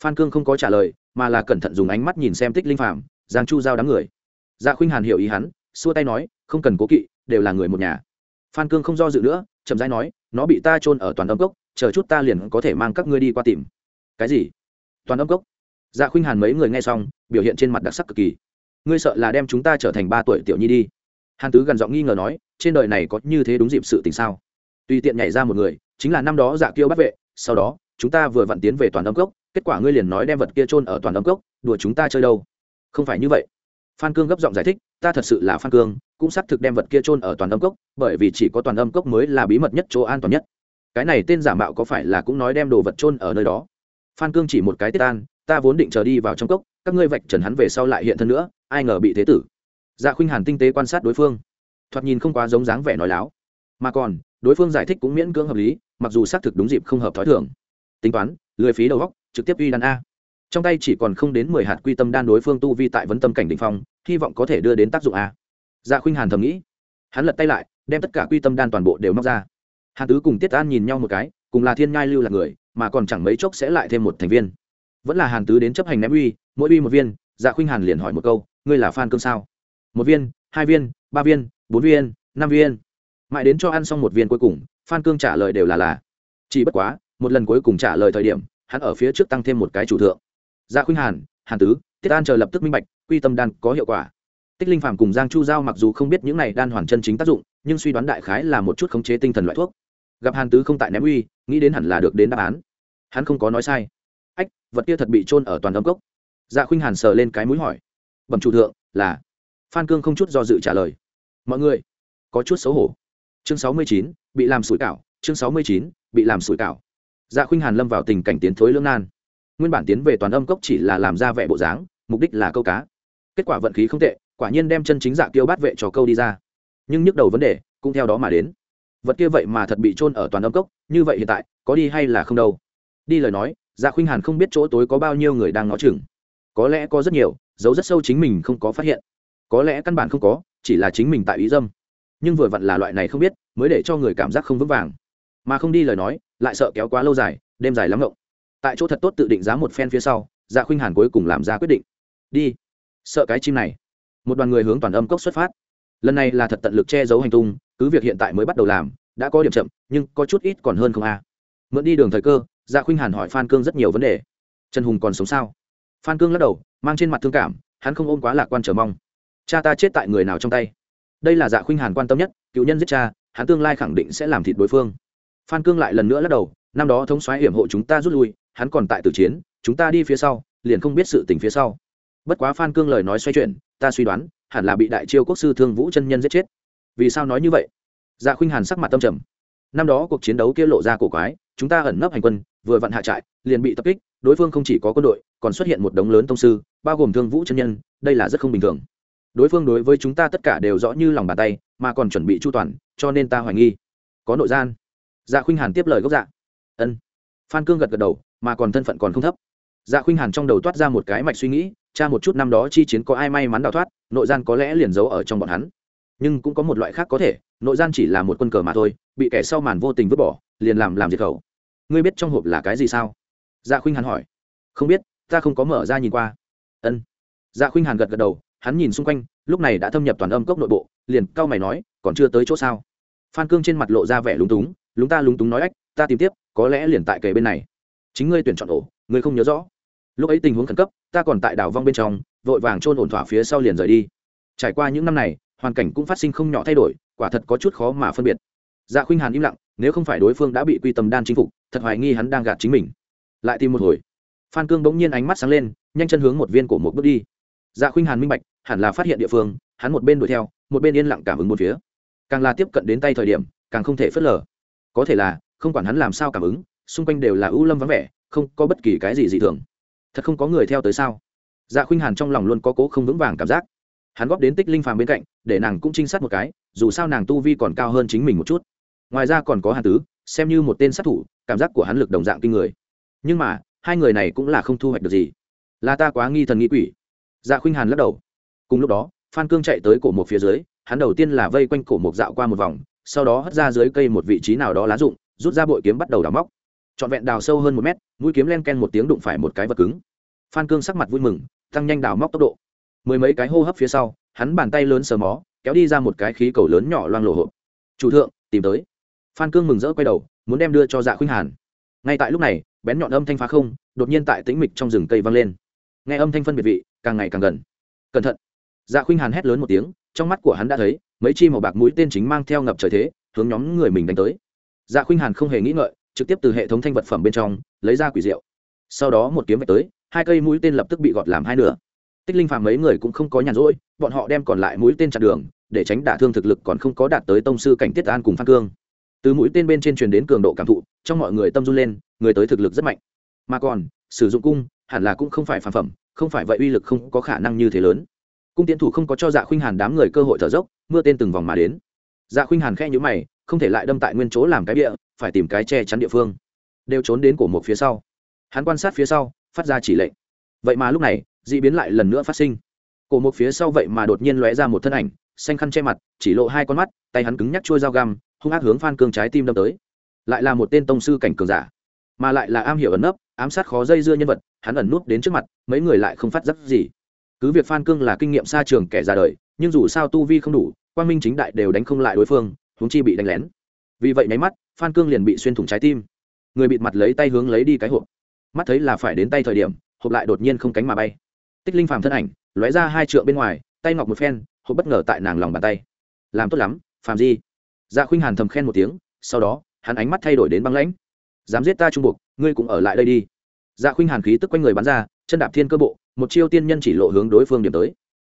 Phan cương không có trả lời, mà là cẩn thận dùng ánh mắt nhìn xem tích linh phàm, giang chu giao đám người. Dạ khuynh hàn hiểu ý hắn, xua tay nói, không cần cố kỵ, đều là người một nhà. Phan cương không do dự nữa, chậm rãi nói, nó bị ta trôn ở toàn âm cốc, chờ chút ta liền có thể mang các ngươi đi qua tìm. Cái gì? Toàn âm cốc? Dạ khuynh hàn mấy người nghe xong, biểu hiện trên mặt đặc sắc cực kỳ. Ngươi sợ là đem chúng ta trở thành ba tuổi tiểu nhi đi. Hàn tứ gần giọng nghi ngờ nói, trên đời này có như thế đúng dịp sự tình sao? Tùy tiện nhảy ra một người chính là năm đó dạ kiêu bắt vệ, sau đó, chúng ta vừa vặn tiến về toàn âm cốc, kết quả ngươi liền nói đem vật kia trôn ở toàn âm cốc, đùa chúng ta chơi đâu? Không phải như vậy. Phan cương gấp giọng giải thích, ta thật sự là phan cương, cũng xác thực đem vật kia trôn ở toàn âm cốc, bởi vì chỉ có toàn âm cốc mới là bí mật nhất chỗ an toàn nhất. Cái này tên giả mạo có phải là cũng nói đem đồ vật trôn ở nơi đó? Phan cương chỉ một cái tiết an, ta vốn định chờ đi vào trong cốc, các ngươi vạch trần hắn về sau lại hiện thân nữa, ai ngờ bị thế tử. Dạ khuynh hàn tinh tế quan sát đối phương. Thoạt nhìn không quá giống dáng vẻ nói láo mà còn, đối phương giải thích cũng miễn cưỡng hợp lý, mặc dù xác thực đúng dịp không hợp thói thường. Tính toán, lười phí đầu góc trực tiếp uy đan a. Trong tay chỉ còn không đến mười hạt quy tâm đan đối phương tu vi tại vấn tâm cảnh đ ỉ n h phong, hy vọng có thể đưa đến tác dụng a. Dạ khuynh hàn thầm nghĩ. Hắn lật tay lại, đem tất cả quy tâm đan toàn bộ đều móc ra. Hàn tứ cùng tiết an nhìn nhau một cái, cùng là thiên ngai lưu là người, mà còn chẳng mấy chốc sẽ lại thêm một thành viên. Vẫn là hàn tứ đến chấp hành ném uy, mỗi uy một viên dạ khuynh hàn liền hỏi một câu, ngươi là phan cương sao? Một viên, hai viên, ba viên, bốn viên, năm viên mãi đến cho ăn xong một viên cuối cùng, phan cương trả lời đều là là. Chỉ bất quá, một lần cuối cùng trả lời thời điểm, hắn ở phía trước tăng thêm một cái chủ thượng. Gia khuynh hàn hàn tứ tiết an chờ lập tức minh bạch, quy tâm đan có hiệu quả. Tích linh phàm cùng giang chu giao mặc dù không biết những này đan hoàn chân chính tác dụng, nhưng suy đoán đại khái là một chút khống chế tinh thần loại thuốc. Gặp hàn tứ không tại ném uy, nghĩ đến hẳn là được đến đáp án. Hắn không có nói sai. Ách, vật kia thật bị trôn ở toàn âm cốc. Dạ khuynh hàn sờ lên cái mũi hỏi. Bẩm chủ thượng, là. Phan cương không chút do dự trả lời. Mọi người, có chút xấu hổ chương sáu mươi chín, bị làm sủi cảo, chương sáu mươi chín, bị làm sủi cảo. Dạ khuynh hàn lâm vào tình cảnh tiến thối lưỡng nan. Nguyên bản tiến về toàn âm cốc chỉ là làm ra vẻ bộ dáng, mục đích là câu cá. Kết quả vận khí không tệ, quả nhiên đem chân chính dạ kiêu bát vệ cho câu đi ra. Nhưng nhức đầu vấn đề, cũng theo đó mà đến. Vật kia vậy mà thật bị trôn ở toàn âm cốc, như vậy hiện tại, có đi hay là không đâu? Đi lời nói dạ khuynh hàn không biết chỗ tối có bao nhiêu người đang ngó chừng. Có lẽ có rất nhiều, giấu rất sâu chính mình không có phát hiện. Có lẽ căn bản không có, chỉ là chính mình tại ý dâm nhưng vừa vặn là loại này không biết, mới để cho người cảm giác không vững vàng. Mà không đi lời nói, lại sợ kéo quá lâu dài, đêm dài lắm ngộng. Tại chỗ thật tốt tự định giá một phen phía sau dạ khuynh hàn cuối cùng làm ra quyết định. Đi. Sợ cái chim này. Một đoàn người hướng toàn âm cốc xuất phát. Lần này là thật tận lực che giấu hành tung, cứ việc hiện tại mới bắt đầu làm, đã có điểm chậm, nhưng có chút ít còn hơn không a. Mượn đi đường thời cơ dạ khuynh hàn hỏi phan cương rất nhiều vấn đề. Trần hùng còn sống sao? Phan cương lắc đầu, mang trên mặt thương cảm, hắn không ôm quá lạc quan trở mong. Cha ta chết tại người nào trong tay? Đây là dạ khuynh hàn quan tâm nhất, cựu nhân giết cha, hắn tương lai khẳng định sẽ làm thịt đối phương. Phan cương lại lần nữa lắc đầu, năm đó thống xoáy hiểm hộ chúng ta rút lui, hắn còn tại tử chiến, chúng ta đi phía sau, liền không biết sự tình phía sau. Bất quá phan cương lời nói xoay chuyển, ta suy đoán, hẳn là bị đại chiêu quốc sư thương vũ chân nhân giết chết. Vì sao nói như vậy? Dạ khuynh hàn sắc mặt tâm trầm. Năm đó cuộc chiến đấu kia lộ ra cổ quái, chúng ta ẩn nấp hành quân, vừa vặn hạ trại, liền bị tập kích, đối phương không chỉ có quân đội, còn xuất hiện một đống lớn tông sư, bao gồm thương vũ chân nhân, đây là rất không bình thường đối phương đối với chúng ta tất cả đều rõ như lòng bàn tay, mà còn chuẩn bị chu toàn, cho nên ta hoài nghi. Có nội gian. Dạ khuynh hàn tiếp lời gốc dạ. Ân. Phan cương gật gật đầu, mà còn thân phận còn không thấp. Dạ khuynh hàn trong đầu toát ra một cái mạch suy nghĩ, cha một chút năm đó chi chiến có ai may mắn đào thoát, nội gian có lẽ liền giấu ở trong bọn hắn. Nhưng cũng có một loại khác có thể, nội gian chỉ là một quân cờ mà thôi, bị kẻ sau màn vô tình vứt bỏ, liền làm làm diệt khẩu. Ngươi biết trong hộp là cái gì sao? Dạ khuynh hàn hỏi. Không biết, ta không có mở ra nhìn qua. Ân. Dạ khuynh hàn gật gật đầu hắn nhìn xung quanh, lúc này đã thâm nhập toàn âm cốc nội bộ, liền cao mày nói, còn chưa tới chỗ sao? Phan cương trên mặt lộ ra vẻ lúng túng, lúng ta lúng túng nói ách, ta tìm tiếp, có lẽ liền tại kề bên này. Chính ngươi tuyển chọn ổ, ngươi không nhớ rõ. Lúc ấy tình huống khẩn cấp, ta còn tại đảo vong bên trong, vội vàng trôn ổn thỏa phía sau liền rời đi. Trải qua những năm này, hoàn cảnh cũng phát sinh không nhỏ thay đổi, quả thật có chút khó mà phân biệt. Dạ khuynh hàn im lặng, nếu không phải đối phương đã bị quy tâm đan chinh phục, thật hoài nghi hắn đang gạt chính mình. Lại tìm một hồi. Phan cương bỗng nhiên ánh mắt sáng lên, nhanh chân hướng một viên cổ một bước đi. Dạ khuynh hàn minh bạch hẳn là phát hiện địa phương, hắn một bên đuổi theo, một bên yên lặng cảm ứng một phía. Càng là tiếp cận đến tay thời điểm, càng không thể phớt lờ. Có thể là, không quản hắn làm sao cảm ứng, xung quanh đều là ưu lâm vắng vẻ, không có bất kỳ cái gì dị thường. Thật không có người theo tới sao? Dạ khuynh hàn trong lòng luôn có cố không vững vàng cảm giác. Hắn góp đến tích linh phàm bên cạnh, để nàng cũng trinh sát một cái, dù sao nàng tu vi còn cao hơn chính mình một chút. Ngoài ra còn có hàn tứ, xem như một tên sát thủ, cảm giác của hắn lực đồng dạng kinh người. Nhưng mà, hai người này cũng là không thu hoạch được gì. Là ta quá nghi thần nghi quỷ. Dạ khuynh hàn lắc đầu cùng lúc đó, phan cương chạy tới cổ một phía dưới, hắn đầu tiên là vây quanh cổ một dạo qua một vòng, sau đó hất ra dưới cây một vị trí nào đó lá rụng, rút ra bội kiếm bắt đầu đào móc. Trọn vẹn đào sâu hơn một mét, mũi kiếm len ken một tiếng đụng phải một cái vật cứng. Phan cương sắc mặt vui mừng, tăng nhanh đào móc tốc độ. Mười mấy cái hô hấp phía sau, hắn bàn tay lớn sờ mó, kéo đi ra một cái khí cầu lớn nhỏ loang lộ hộp. Chủ thượng, tìm tới. Phan cương mừng rỡ quay đầu, muốn đem đưa cho dạ khuynh hàn. Ngay tại lúc này, bén nhọn âm thanh phá không, đột nhiên tại tĩnh mịch trong rừng cây vang lên. Nghe âm thanh phân biệt vị, càng ngày càng gần. Cẩn thận dạ khuynh hàn hét lớn một tiếng, trong mắt của hắn đã thấy, mấy chi màu bạc mũi tên chính mang theo ngập trời thế, hướng nhóm người mình đánh tới. Dạ khuynh hàn không hề nghĩ ngợi, trực tiếp từ hệ thống thanh vật phẩm bên trong, lấy ra quỷ diệu. Sau đó một kiếm vạch tới, hai cây mũi tên lập tức bị gọt làm hai nửa. Tích linh phàm mấy người cũng không có nhàn rỗi, bọn họ đem còn lại mũi tên chặn đường, để tránh đả thương thực lực còn không có đạt tới tông sư cảnh tiết an cùng phan cương. Từ mũi tên bên trên truyền đến cường độ cảm thụ, trong mọi người tâm run lên, người tới thực lực rất mạnh. Mà còn, sử dụng cung, hẳn là cũng không phải phản phẩm, không phải vậy uy lực không có khả năng như thế lớn cung tiến thủ không có cho dạ khuynh hàn đám người cơ hội thở dốc, mưa tên từng vòng mà đến. Dạ khuynh hàn khe nhữ mày, không thể lại đâm tại nguyên chỗ làm cái địa phải tìm cái che chắn địa phương. Đều trốn đến cổ một phía sau. Hắn quan sát phía sau, phát ra chỉ lệnh. Vậy mà lúc này d ị biến lại lần nữa phát sinh. Cổ một phía sau vậy mà đột nhiên lóe ra một thân ảnh, xanh khăn che mặt, chỉ lộ hai con mắt, tay hắn cứng nhắc trôi dao găm, hung ác hướng phan cương trái tim đâm tới. Lại là một tên tông sư cảnh cường giả, mà lại là am hiểu ẩn nấp, ám sát khó dây dưa nhân vật, hắn ẩn núp đến trước mặt, mấy người lại không phát giác gì cứ việc phan cương là kinh nghiệm xa trường kẻ ra đời, nhưng dù sao tu vi không đủ quan minh chính đại đều đánh không lại đối phương húng chi bị đánh lén. Vì vậy nháy mắt, phan cương liền bị xuyên thủng trái tim. Người bịt mặt lấy tay hướng lấy đi cái hộp. Mắt thấy là phải đến tay thời điểm, hộp lại đột nhiên không cánh mà bay. Tích linh phàm thân ảnh, lóe ra hai trượng bên ngoài, tay ngọc một phen, hộp bất ngờ tại nàng lòng bàn tay. Làm tốt lắm, phàm di. Dạ khuynh hàn thầm khen một tiếng, sau đó, hắn ánh mắt thay đổi đến băng lãnh. Dám giết ta trung buộc ngươi cũng ở lại đây đi. Dạ khuynh hàn khí tức quanh người bắn ra chân đạp thiên cơ bộ, một chiêu tiên nhân chỉ lộ hướng đối phương điểm tới.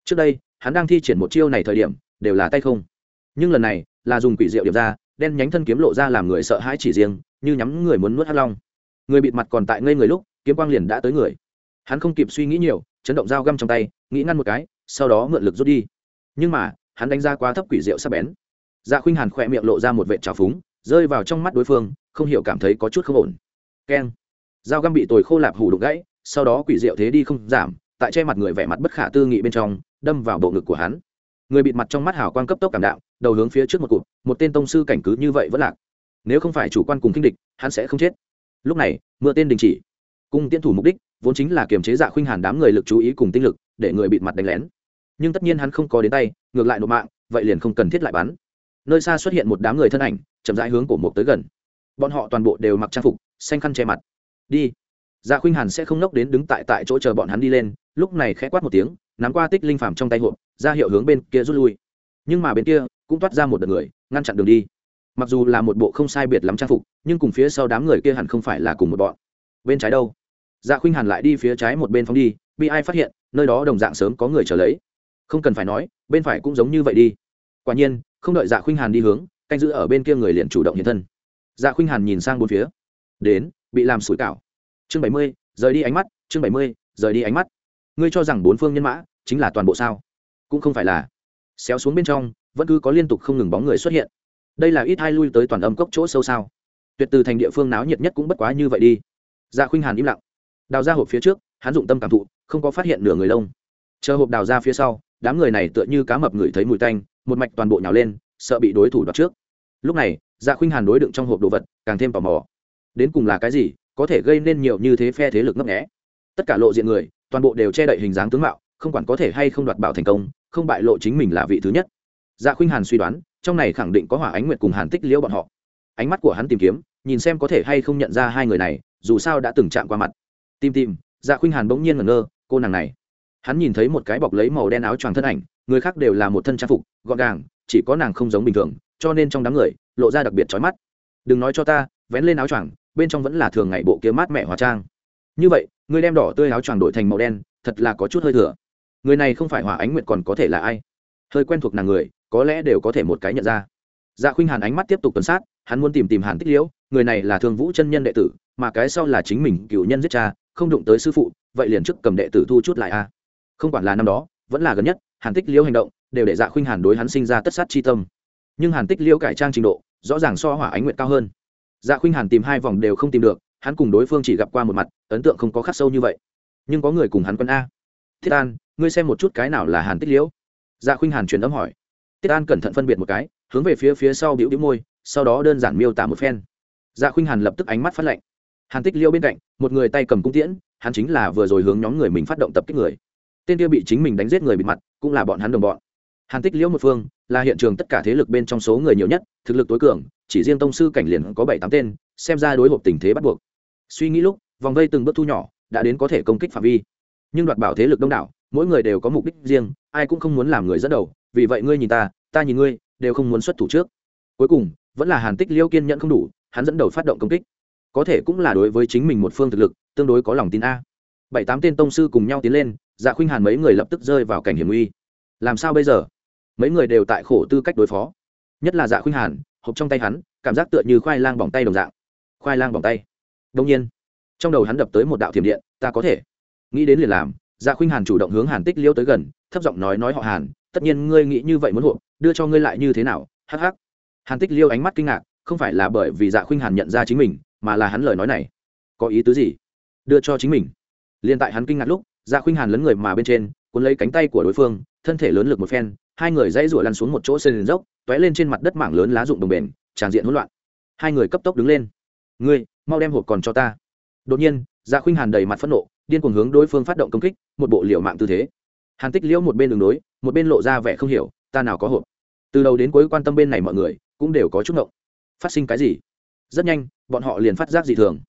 Trước đây, hắn đang thi triển một chiêu này thời điểm, đều là tay không. Nhưng lần này, là dùng quỷ diệu điểm ra, đen nhánh thân kiếm lộ ra làm người sợ hãi chỉ riêng, như nhắm người muốn nuốt hắc long. Người bịt mặt còn tại ngây người lúc, kiếm quang liền đã tới người. Hắn không kịp suy nghĩ nhiều, chấn động dao găm trong tay, nghĩ ngăn một cái, sau đó mượn lực rút đi. Nhưng mà, hắn đánh ra quá thấp quỷ diệu sắp bén. Dạ khuynh hàn khỏe miệng lộ ra một vệ trào phúng, rơi vào trong mắt đối phương, không hiểu cảm thấy có chút không ổn. Keng. Dao găm bị tồi khô lạp hủ đục gãy sau đó quỷ diệu thế đi không giảm, tại che mặt người vẻ mặt bất khả tư nghị bên trong, đâm vào bộ ngực của hắn. Người bịt mặt trong mắt hào quang cấp tốc cảm đạo đầu hướng phía trước một cụt, một tên tông sư cảnh cứ như vậy vẫn lạc. Nếu không phải chủ quan cùng kinh địch, hắn sẽ không chết. Lúc này, mưa tên đình chỉ. Cung tiến thủ mục đích, vốn chính là kiềm chế dạ khuynh hàn đám người lực chú ý cùng tinh lực, để người bịt mặt đánh lén. Nhưng tất nhiên hắn không có đến tay, ngược lại nộp mạng, vậy liền không cần thiết lại bắn. Nơi xa xuất hiện một đám người thân ảnh, chậm rãi hướng cổ mục tới gần. Bọn họ toàn bộ đều mặc trang phục, xanh khăn che mặt. Đi dạ khuynh hàn sẽ không nốc đến đứng tại tại chỗ chờ bọn hắn đi lên, lúc này khẽ quát một tiếng, nắm qua tích linh phàm trong tay hộp, ra hiệu hướng bên kia rút lui. Nhưng mà bên kia, cũng toát ra một đợt người, ngăn chặn đường đi. Mặc dù là một bộ không sai biệt lắm trang phục, nhưng cùng phía sau đám người kia hẳn không phải là cùng một bọn. Bên trái đâu? Dạ khuynh hàn lại đi phía trái một bên phóng đi, bị ai phát hiện, nơi đó đồng dạng sớm có người trở lấy. Không cần phải nói, bên phải cũng giống như vậy đi. Quả nhiên, không đợi dạ khuynh hàn đi hướng, canh giữ ở bên kia người liền chủ động hiện thân. Dạ khuynh hàn nhìn sang bốn phía. Đến, bị làm sủi cảo chương bảy mươi, rời đi ánh mắt, chương bảy mươi, rời đi ánh mắt. Ngươi cho rằng bốn phương nhân mã chính là toàn bộ sao? Cũng không phải là. Xéo xuống bên trong, vẫn cứ có liên tục không ngừng bóng người xuất hiện. Đây là ít hai lui tới toàn âm cốc chỗ sâu sao? Tuyệt từ thành địa phương náo nhiệt nhất cũng bất quá như vậy đi. Dạ khuynh hàn im lặng. Đào ra hộp phía trước, hắn dụng tâm cảm thụ, không có phát hiện nửa người lông. Chờ hộp đào ra phía sau, đám người này tựa như cá mập ngửi thấy mùi tanh, một mạch toàn bộ nhào lên, sợ bị đối thủ đoạt trước. Lúc này dạ khuynh hàn đối đựng trong hộp đồ vật, càng thêm tò mò. Đến cùng là cái gì? Có thể gây nên nhiều như thế phe thế lực ngấp nghẽ tất cả lộ diện người, toàn bộ đều che đậy hình dáng tướng mạo, không quản có thể hay không đoạt bảo thành công, không bại lộ chính mình là vị thứ nhất. Dạ khuynh hàn suy đoán, trong này khẳng định có hỏa ánh nguyệt cùng hàn tích liễu bọn họ. Ánh mắt của hắn tìm kiếm, nhìn xem có thể hay không nhận ra hai người này, dù sao đã từng chạm qua mặt. Tìm tìm dạ khuynh hàn bỗng nhiên ngẩn ngơ, cô nàng này. Hắn nhìn thấy một cái bọc lấy màu đen áo choàng thân ảnh, người khác đều là một thân trang phục, gọn gàng, chỉ có nàng không giống bình thường, cho nên trong đám người, lộ ra đặc biệt trói mắt. Đừng nói cho ta, vén lên áo choàng bên trong vẫn là thường ngày bộ kia mát mẹ hóa trang. Như vậy, người đem đỏ tươi áo choàng đổi thành màu đen, thật là có chút hơi thừa. Người này không phải hỏa ánh nguyệt còn có thể là ai? Hơi quen thuộc nàng người, có lẽ đều có thể một cái nhận ra. Dạ khuynh hàn ánh mắt tiếp tục tuần sát, hắn muốn tìm tìm hàn tích liễu, người này là thương vũ chân nhân đệ tử, mà cái sau là chính mình cựu nhân giết cha, không đụng tới sư phụ, vậy liền trước cầm đệ tử thu chút lại a. Không quản là năm đó, vẫn là gần nhất, hàn tích liễu hành động, đều để dạ khuynh hàn đối hắn sinh ra tất sát chi tâm. Nhưng hàn tích liễu cải trang trình độ, rõ ràng so hỏa ánh nguyện cao hơn dạ khuynh hàn tìm hai vòng đều không tìm được, hắn cùng đối phương chỉ gặp qua một mặt, ấn tượng không có khắc sâu như vậy. Nhưng có người cùng hắn quân a. Thiết an, ngươi xem một chút cái nào là hàn tích liễu? Dạ khuynh hàn truyền âm hỏi. Tiết an cẩn thận phân biệt một cái, hướng về phía phía sau biểu đĩu môi, sau đó đơn giản miêu tả một phen. Dạ khuynh hàn lập tức ánh mắt phát lạnh. Hàn tích liêu bên cạnh, một người tay cầm cung tiễn, hắn chính là vừa rồi hướng nhóm người mình phát động tập kích người. Tên kia bị chính mình đánh giết người bịt mặt, cũng là bọn hắn đồng bọn. Hàn tích liễu một phương, là hiện trường tất cả thế lực bên trong số người nhiều nhất, thực lực tối cường chỉ riêng tông sư cảnh liền có bảy tám tên, xem ra đối hộp tình thế bắt buộc. Suy nghĩ lúc, vòng vây từng bước thu nhỏ, đã đến có thể công kích phạm vi. Nhưng đoạt bảo thế lực đông đảo, mỗi người đều có mục đích riêng, ai cũng không muốn làm người dẫn đầu, vì vậy ngươi nhìn ta ta nhìn ngươi, đều không muốn xuất thủ trước. Cuối cùng, vẫn là hàn tích liêu kiên nhẫn không đủ, hắn dẫn đầu phát động công kích. Có thể cũng là đối với chính mình một phương thực lực, tương đối có lòng tin a. Bảy tám tên tông sư cùng nhau tiến lên dạ khuynh hàn mấy người lập tức rơi vào cảnh hiểm nguy. Làm sao bây giờ? Mấy người đều tại khổ tư cách đối phó. Nhất là dạ khuynh hàn hộp trong tay hắn, cảm giác tựa như khoai lang bỏng tay đồng dạng. Khoai lang bỏng tay. Đông nhiên, trong đầu hắn đập tới một đạo thiểm điện, ta có thể. Nghĩ đến liền làm dạ khuynh hàn chủ động hướng hàn tích liêu tới gần, thấp giọng nói nói họ hàn, tất nhiên ngươi nghĩ như vậy muốn hộp, đưa cho ngươi lại như thế nào? Hắc hắc. Hàn tích liêu ánh mắt kinh ngạc, không phải là bởi vì dạ khuynh hàn nhận ra chính mình, mà là hắn lời nói này. Có ý tứ gì? Đưa cho chính mình. Liền tại hắn kinh ngạc lúc dạ khuynh hàn lấn người mà bên trên, cuốn lấy cánh tay của đối phương, thân thể lớn lực một phen hai người dãy rủa lăn xuống một chỗ sườn dốc, tóe lên trên mặt đất mảng lớn lá rụng đồng bền, tràn diện hỗn loạn. Hai người cấp tốc đứng lên. Ngươi, mau đem hộp còn cho ta. Đột nhiên dạ khuynh hàn đầy mặt phẫn nộ, điên cuồng hướng đối phương phát động công kích, một bộ liệu mạng tư thế. Hàn tích liễu một bên đường đối, một bên lộ ra vẻ không hiểu, ta nào có hộp? Từ đầu đến cuối quan tâm bên này mọi người, cũng đều có chút ngộng. Phát sinh cái gì? Rất nhanh, bọn họ liền phát giác dị thường.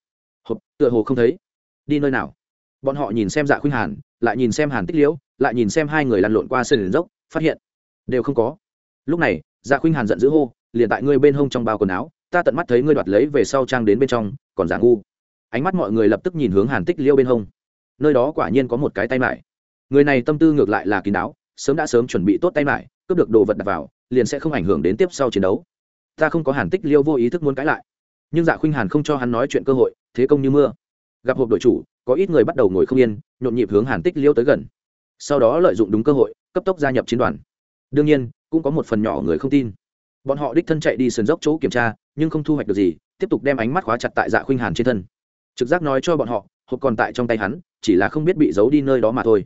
Hộp, tựa hồ không thấy. Đi nơi nào? Bọn họ nhìn xem dạ khuynh hàn, lại nhìn xem hàn tích liễu, lại nhìn xem hai người lăn lộn qua sân dốc, phát hiện đều không có. Lúc này dạ khuynh hàn giận dữ hô, liền tại ngươi bên hông trong bao quần áo, ta tận mắt thấy ngươi đoạt lấy về sau trang đến bên trong, còn giả ngu. Ánh mắt mọi người lập tức nhìn hướng hàn tích liêu bên hông. Nơi đó quả nhiên có một cái tay mải. Người này tâm tư ngược lại là kín đáo, sớm đã sớm chuẩn bị tốt tay mải, cướp được đồ vật đặt vào, liền sẽ không ảnh hưởng đến tiếp sau chiến đấu. Ta không có hàn tích liêu vô ý thức muốn cãi lại. Nhưng dạ khuynh hàn không cho hắn nói chuyện cơ hội, thế công như mưa. Gặp hộp đội chủ, có ít người bắt đầu ngồi không yên, nhộn nhịp hướng hàn tích liêu tới gần. Sau đó lợi dụng đúng cơ hội, cấp tốc gia nhập chiến đoàn đương nhiên, cũng có một phần nhỏ người không tin. Bọn họ đích thân chạy đi sườn dốc chỗ kiểm tra, nhưng không thu hoạch được gì, tiếp tục đem ánh mắt khóa chặt tại dạ khuynh hàn trên thân. Trực giác nói cho bọn họ, hộp còn tại trong tay hắn, chỉ là không biết bị giấu đi nơi đó mà thôi.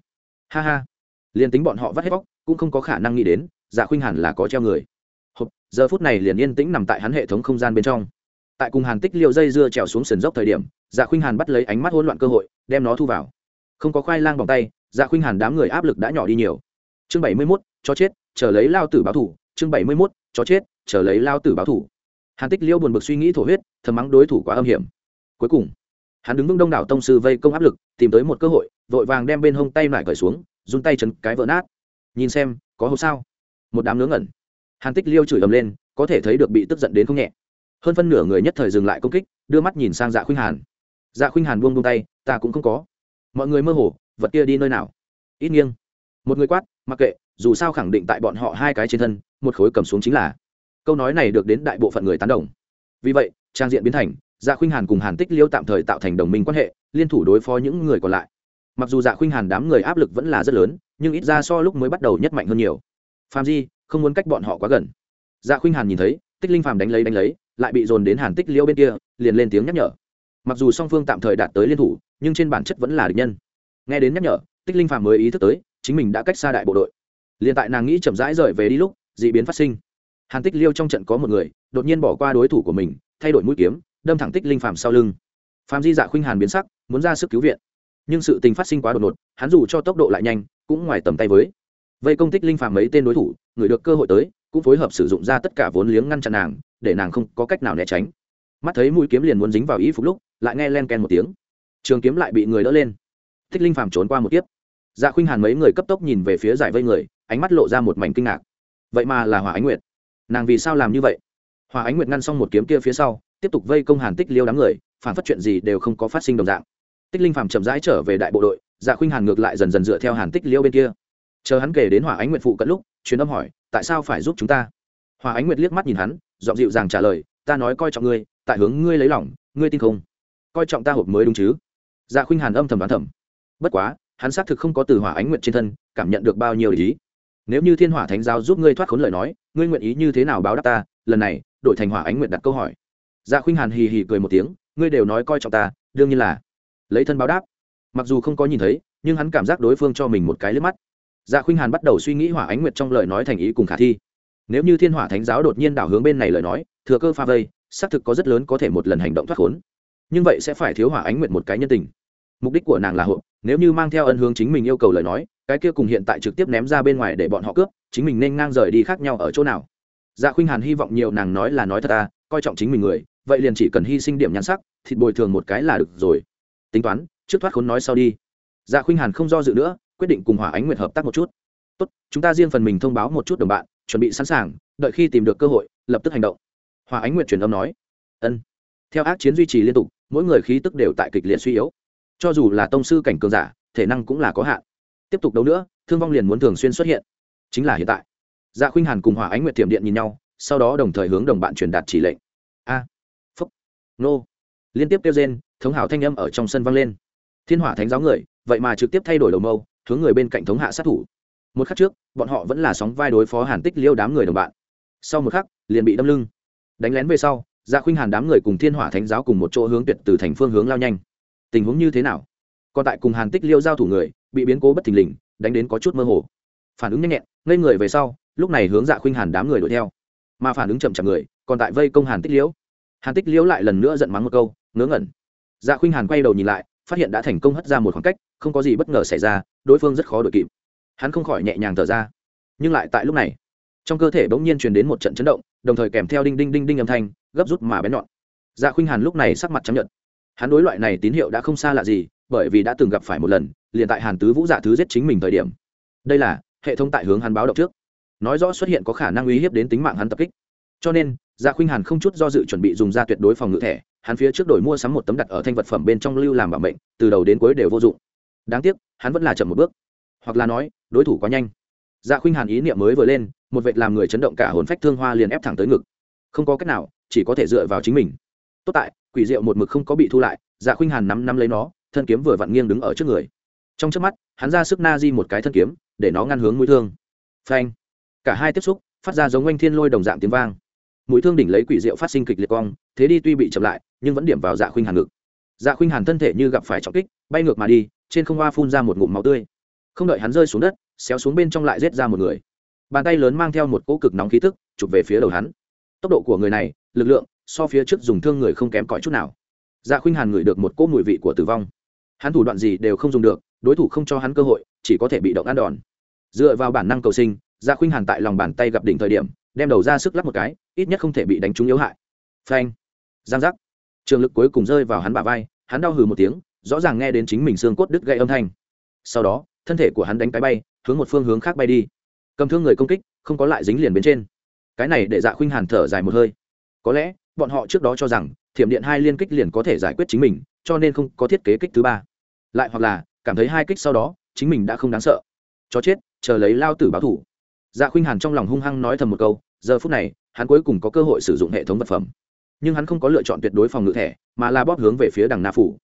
Ha ha. Liền tính bọn họ vắt hết vóc cũng không có khả năng nghĩ đến dạ khuynh hàn là có treo người. Hộp, giờ phút này liền yên tĩnh nằm tại hắn hệ thống không gian bên trong. Tại cùng hàn tích liệu dây dưa trèo xuống sườn dốc thời điểm dạ khuynh hàn bắt lấy ánh mắt hỗn loạn cơ hội, đem nó thu vào. Không có khoai lang bằng tay dạ khuynh hàn đám người áp lực đã nhỏ đi nhiều chương bảy mươi mốt cho chết, chờ lấy lao tử báo thủ. Chương bảy mươi mốt cho chết, chờ lấy lao tử báo thủ. Hàn tích liêu buồn bực suy nghĩ thổ huyết, thầm mắng đối thủ quá âm hiểm. Cuối cùng, hắn đứng vững đông đảo tông sư vây công áp lực, tìm tới một cơ hội, vội vàng đem bên hông tay lại cởi xuống, run tay chấn cái vỡ nát. Nhìn xem, có hộp sao? Một đám nướng ngẩn. Hàn tích liêu chửi ầm lên, có thể thấy được bị tức giận đến không nhẹ. Hơn phân nửa người nhất thời dừng lại công kích, đưa mắt nhìn sang dạ khuynh hàn. Dạ khuynh hàn buông buông tay, ta cũng không có. Mọi người mơ hồ, vật kia đi nơi nào? Ít nghiêng một người quát, mặc kệ, dù sao khẳng định tại bọn họ hai cái trên thân, một khối cầm xuống chính là. Câu nói này được đến đại bộ phận người tán đồng. Vì vậy, trang diện biến thành dạ khuynh hàn cùng hàn tích liêu tạm thời tạo thành đồng minh quan hệ, liên thủ đối phó những người còn lại. Mặc dù dạ khuynh hàn đám người áp lực vẫn là rất lớn, nhưng ít ra so lúc mới bắt đầu nhất mạnh hơn nhiều. Phàm di, không muốn cách bọn họ quá gần. Dạ khuynh hàn nhìn thấy, tích linh phàm đánh lấy đánh lấy, lại bị dồn đến hàn tích liêu bên kia, liền lên tiếng nhắc nhở. Mặc dù song phương tạm thời đạt tới liên thủ, nhưng trên bản chất vẫn là địch nhân. Nghe đến nhắc nhở, tích linh phàm mới ý thức tới chính mình đã cách xa đại bộ đội. Liền tại nàng nghĩ chậm rãi rời về đi lúc, d ị biến phát sinh. Hàn tích liêu trong trận có một người, đột nhiên bỏ qua đối thủ của mình, thay đổi mũi kiếm, đâm thẳng tích linh phàm sau lưng. Phàm di dạ khuynh hàn biến sắc, muốn ra sức cứu viện. Nhưng sự tình phát sinh quá đột ngột, hắn dù cho tốc độ lại nhanh, cũng ngoài tầm tay với. Vây công tích linh phàm mấy tên đối thủ, người được cơ hội tới, cũng phối hợp sử dụng ra tất cả vốn liếng ngăn chặn nàng, để nàng không có cách nào né tránh. Mắt thấy mũi kiếm liền muốn dính vào ý phục lúc, lại nghe len ken một tiếng. Trường kiếm lại bị người đỡ lên. Tích linh phàm trốn qua một tiếp dạ khuynh hàn mấy người cấp tốc nhìn về phía giải vây người, ánh mắt lộ ra một mảnh kinh ngạc. Vậy mà là hỏa ánh nguyệt. Nàng vì sao làm như vậy? Hỏa ánh nguyệt ngăn xong một kiếm kia phía sau, tiếp tục vây công hàn tích liêu đám người, phản phát chuyện gì đều không có phát sinh đồng dạng. Tích linh phàm chậm rãi trở về đại bộ đội dạ khuynh hàn ngược lại dần dần dựa theo hàn tích liêu bên kia. Chờ hắn kể đến hỏa ánh nguyệt phụ cận lúc, truyền âm hỏi, tại sao phải giúp chúng ta? Hỏa ánh nguyệt liếc mắt nhìn hắn dọn dịu dàng trả lời, ta nói coi trọng ngươi, tại hướng ngươi lấy lòng, ngươi tin không? Coi trọng ta hộp mới đúng chứ? Dạ khuynh hàn âm thầm đoán thầm. Bất quá hắn xác thực không có từ hỏa ánh nguyện trên thân, cảm nhận được bao nhiêu ý. nếu như thiên hỏa thánh giáo giúp ngươi thoát khốn lời nói, ngươi nguyện ý như thế nào báo đáp ta? Lần này, đổi thành hỏa ánh nguyện đặt câu hỏi. Dạ khuynh hàn hì hì cười một tiếng, ngươi đều nói coi trọng ta, đương nhiên là. Lấy thân báo đáp. Mặc dù không có nhìn thấy, nhưng hắn cảm giác đối phương cho mình một cái liếc mắt. Dạ khuynh hàn bắt đầu suy nghĩ hỏa ánh nguyệt trong lời nói thành ý cùng khả thi. Nếu như thiên hỏa thánh giáo đột nhiên đảo hướng bên này lời nói, thừa cơ pha vây, xác thực có rất lớn có thể một lần hành động thoát khốn. Nhưng vậy sẽ phải thiếu hỏa ánh nguyệt một cái nhân tình mục đích của nàng là hộ nếu như mang theo ân hướng chính mình yêu cầu lời nói, cái kia cùng hiện tại trực tiếp ném ra bên ngoài để bọn họ cướp, chính mình nên ngang rời đi khác nhau ở chỗ nào. Dạ khuynh hàn hy vọng nhiều nàng nói là nói thật ta, coi trọng chính mình người, vậy liền chỉ cần hy sinh điểm nhan sắc, thịt bồi thường một cái là được rồi. Tính toán, trước thoát khốn nói sau đi. Dạ khuynh hàn không do dự nữa, quyết định cùng hỏa ánh nguyệt hợp tác một chút. Tốt, chúng ta riêng phần mình thông báo một chút đồng bạn, chuẩn bị sẵn sàng, đợi khi tìm được cơ hội, lập tức hành động. Hòa ánh nguyệt truyền âm nói. Ân. Theo ác chiến duy trì liên tục, mỗi người khí tức đều tại kịch liệt suy yếu cho dù là tông sư cảnh cường giả, thể năng cũng là có hạn. Tiếp tục đấu nữa, thương vong liền muốn thường xuyên xuất hiện. Chính là hiện tại. Dạ khuynh hàn cùng hỏa ánh nguyệt tiệm điện nhìn nhau, sau đó đồng thời hướng đồng bạn truyền đạt chỉ lệnh. A. Phúc. Nô. Liên tiếp kêu rên, thống hảo thanh âm ở trong sân vang lên. Thiên hỏa thánh giáo người, vậy mà trực tiếp thay đổi đầu mâu, hướng người bên cạnh thống hạ sát thủ. Một khắc trước, bọn họ vẫn là sóng vai đối phó hàn tích liêu đám người đồng bạn. Sau một khắc, liền bị đâm lưng. Đánh lén về sau dạ khuynh hàn đám người cùng thiên hỏa thánh giáo cùng một chỗ hướng tuyệt từ thành phương hướng lao nhanh tình huống như thế nào? Còn tại cùng hàn tích liêu giao thủ người, bị biến cố bất thình lình, đánh đến có chút mơ hồ. Phản ứng nhanh nhẹn, ngây người về sau, lúc này hướng dạ khuynh hàn đám người đuổi theo. Mà phản ứng chậm chậm người, còn tại vây công hàn tích liễu hàn tích liễu lại lần nữa giận mắng một câu, ngớ ngẩn. Dạ khuynh hàn quay đầu nhìn lại, phát hiện đã thành công hất ra một khoảng cách, không có gì bất ngờ xảy ra, đối phương rất khó đuổi kịp. Hắn không khỏi nhẹ nhàng thở ra. Nhưng lại tại lúc này, trong cơ thể bỗng nhiên truyền đến một trận chấn động, đồng thời kèm theo đinh đinh đinh đinh âm thanh, gấp rút mà bén nhọn. Dạ khuynh hàn lúc này sắc mặt chấp nhận hắn đối loại này tín hiệu đã không xa lạ gì, bởi vì đã từng gặp phải một lần, liền tại hàn tứ vũ giả thứ giết chính mình thời điểm. Đây là hệ thống tại hướng hắn báo động trước. Nói rõ xuất hiện có khả năng uy hiếp đến tính mạng hắn tập kích. Cho nên dạ khuynh hàn không chút do dự chuẩn bị dùng ra tuyệt đối phòng ngự thẻ, hắn phía trước đổi mua sắm một tấm đặt ở thanh vật phẩm bên trong lưu làm bảo mệnh, từ đầu đến cuối đều vô dụng. Đáng tiếc, hắn vẫn là chậm một bước. Hoặc là nói, đối thủ quá nhanh. Dạ khuynh hàn ý niệm mới vừa lên, một vệt làm người chấn động cả hồn phách thương hoa liền ép thẳng tới ngực. Không có cách nào, chỉ có thể dựa vào chính mình. Tốt tại quỷ diệu một mực không có bị thu lại dạ khuynh hàn nắm nắm lấy nó, thân kiếm vừa vặn nghiêng đứng ở trước người. Trong trước mắt, hắn ra sức na di một cái thân kiếm, để nó ngăn hướng mũi thương. Phanh! Cả hai tiếp xúc, phát ra giống oanh thiên lôi đồng dạng tiếng vang. Mũi thương đỉnh lấy quỷ diệu phát sinh kịch liệt cong thế đi tuy bị chậm lại, nhưng vẫn điểm vào dạ khuynh hàn ngực. Dạ khuynh hàn thân thể như gặp phải trọng kích, bay ngược mà đi, trên không hoa phun ra một ngụm máu tươi. Không đợi hắn rơi xuống đất, xéo xuống bên trong lại rết ra một người. Bàn tay lớn mang theo một cỗ cực nóng khí tức, chụp về phía đầu hắn. Tốc độ của người này, lực lượng so phía trước dùng thương người không kém cỏi chút nào. Dạ khuynh hàn ngửi được một cỗ mùi vị của tử vong. Hắn thủ đoạn gì đều không dùng được, đối thủ không cho hắn cơ hội, chỉ có thể bị động ăn đòn. Dựa vào bản năng cầu sinh dạ khuynh hàn tại lòng bàn tay gặp đỉnh thời điểm, đem đầu ra sức lắp một cái, ít nhất không thể bị đánh trúng yếu hại. Phanh! Giang giác! Trường lực cuối cùng rơi vào hắn bả vai, hắn đau hừ một tiếng, rõ ràng nghe đến chính mình xương cốt đứt gãy âm thanh. Sau đó, thân thể của hắn đánh cái bay, hướng một phương hướng khác bay đi. Cầm thương người công kích, không có lại dính liền bên trên. Cái này để dạ khuynh hàn thở dài một hơi. Có lẽ bọn họ trước đó cho rằng, thiểm điện hai liên kích liền có thể giải quyết chính mình, cho nên không có thiết kế kích thứ ba. Lại hoặc là, cảm thấy hai kích sau đó, chính mình đã không đáng sợ. Cho chết, chờ lấy lao tử báo thủ. Dạ khuynh hàn trong lòng hung hăng nói thầm một câu, giờ phút này, hắn cuối cùng có cơ hội sử dụng hệ thống vật phẩm. Nhưng hắn không có lựa chọn tuyệt đối phòng ngự thẻ, mà là bóp hướng về phía đằng na phủ.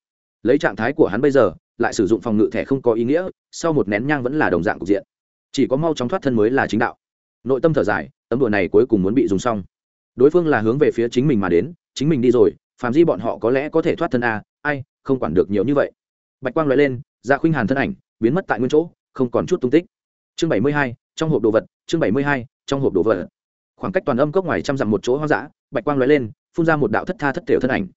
Lấy trạng thái của hắn bây giờ, lại sử dụng phòng ngự thẻ không có ý nghĩa, sau một nén nhang vẫn là đồng dạng cục diện. Chỉ có mau chóng thoát thân mới là chính đạo. Nội tâm thở dài, tấm đùa này cuối cùng muốn bị dùng xong đối phương là hướng về phía chính mình mà đến chính mình đi rồi phàm di bọn họ có lẽ có thể thoát thân a à, ai không quản được nhiều như vậy. Bạch quang loại lên ra khuynh hàn thân ảnh biến mất tại nguyên chỗ không còn chút tung tích. Chương bảy mươi hai trong hộp đồ vật chương bảy mươi hai trong hộp đồ vật. Khoảng cách toàn âm cốc ngoài trăm dặm một chỗ hoang dã bạch quang lóe lên phun ra một đạo thất tha thất thể thân ảnh.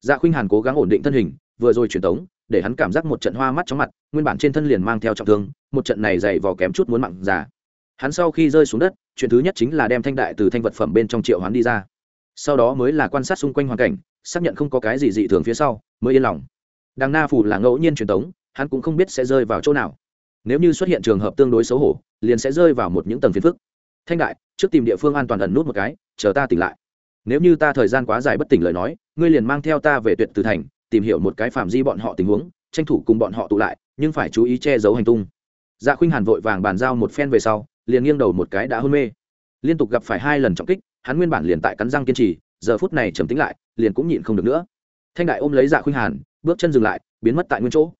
Dạ khuynh hàn cố gắng ổn định thân hình vừa rồi truyền tống để hắn cảm giác một trận hoa mắt chóng mặt nguyên bản trên thân liền mang theo trọng thương một trận này dày vò kém chút muốn mặn già. Hắn sau khi rơi xuống đất chuyện thứ nhất chính là đem thanh đại từ thanh vật phẩm bên trong triệu hoán đi ra. Sau đó mới là quan sát xung quanh hoàn cảnh, xác nhận không có cái gì dị thường phía sau, mới yên lòng. Đằng na phủ là ngẫu nhiên truyền tống, hắn cũng không biết sẽ rơi vào chỗ nào. Nếu như xuất hiện trường hợp tương đối xấu hổ, liền sẽ rơi vào một những tầng phiền phức. Thanh đại, trước tìm địa phương an toàn ẩn nút một cái, chờ ta tỉnh lại. Nếu như ta thời gian quá dài bất tỉnh lời nói, ngươi liền mang theo ta về tuyệt từ thành, tìm hiểu một cái phạm di bọn họ tình huống, tranh thủ cùng bọn họ tụ lại, nhưng phải chú ý che giấu hành tung. Dạ khuynh hàn vội vàng bàn giao một phen về sau liền nghiêng đầu một cái đã hôn mê. Liên tục gặp phải hai lần trọng kích hắn nguyên bản liền tại cắn răng kiên trì giờ phút này trầm tính lại liền cũng nhịn không được nữa. Thanh đại ôm lấy dạ khuynh hàn bước chân dừng lại biến mất tại nguyên chỗ.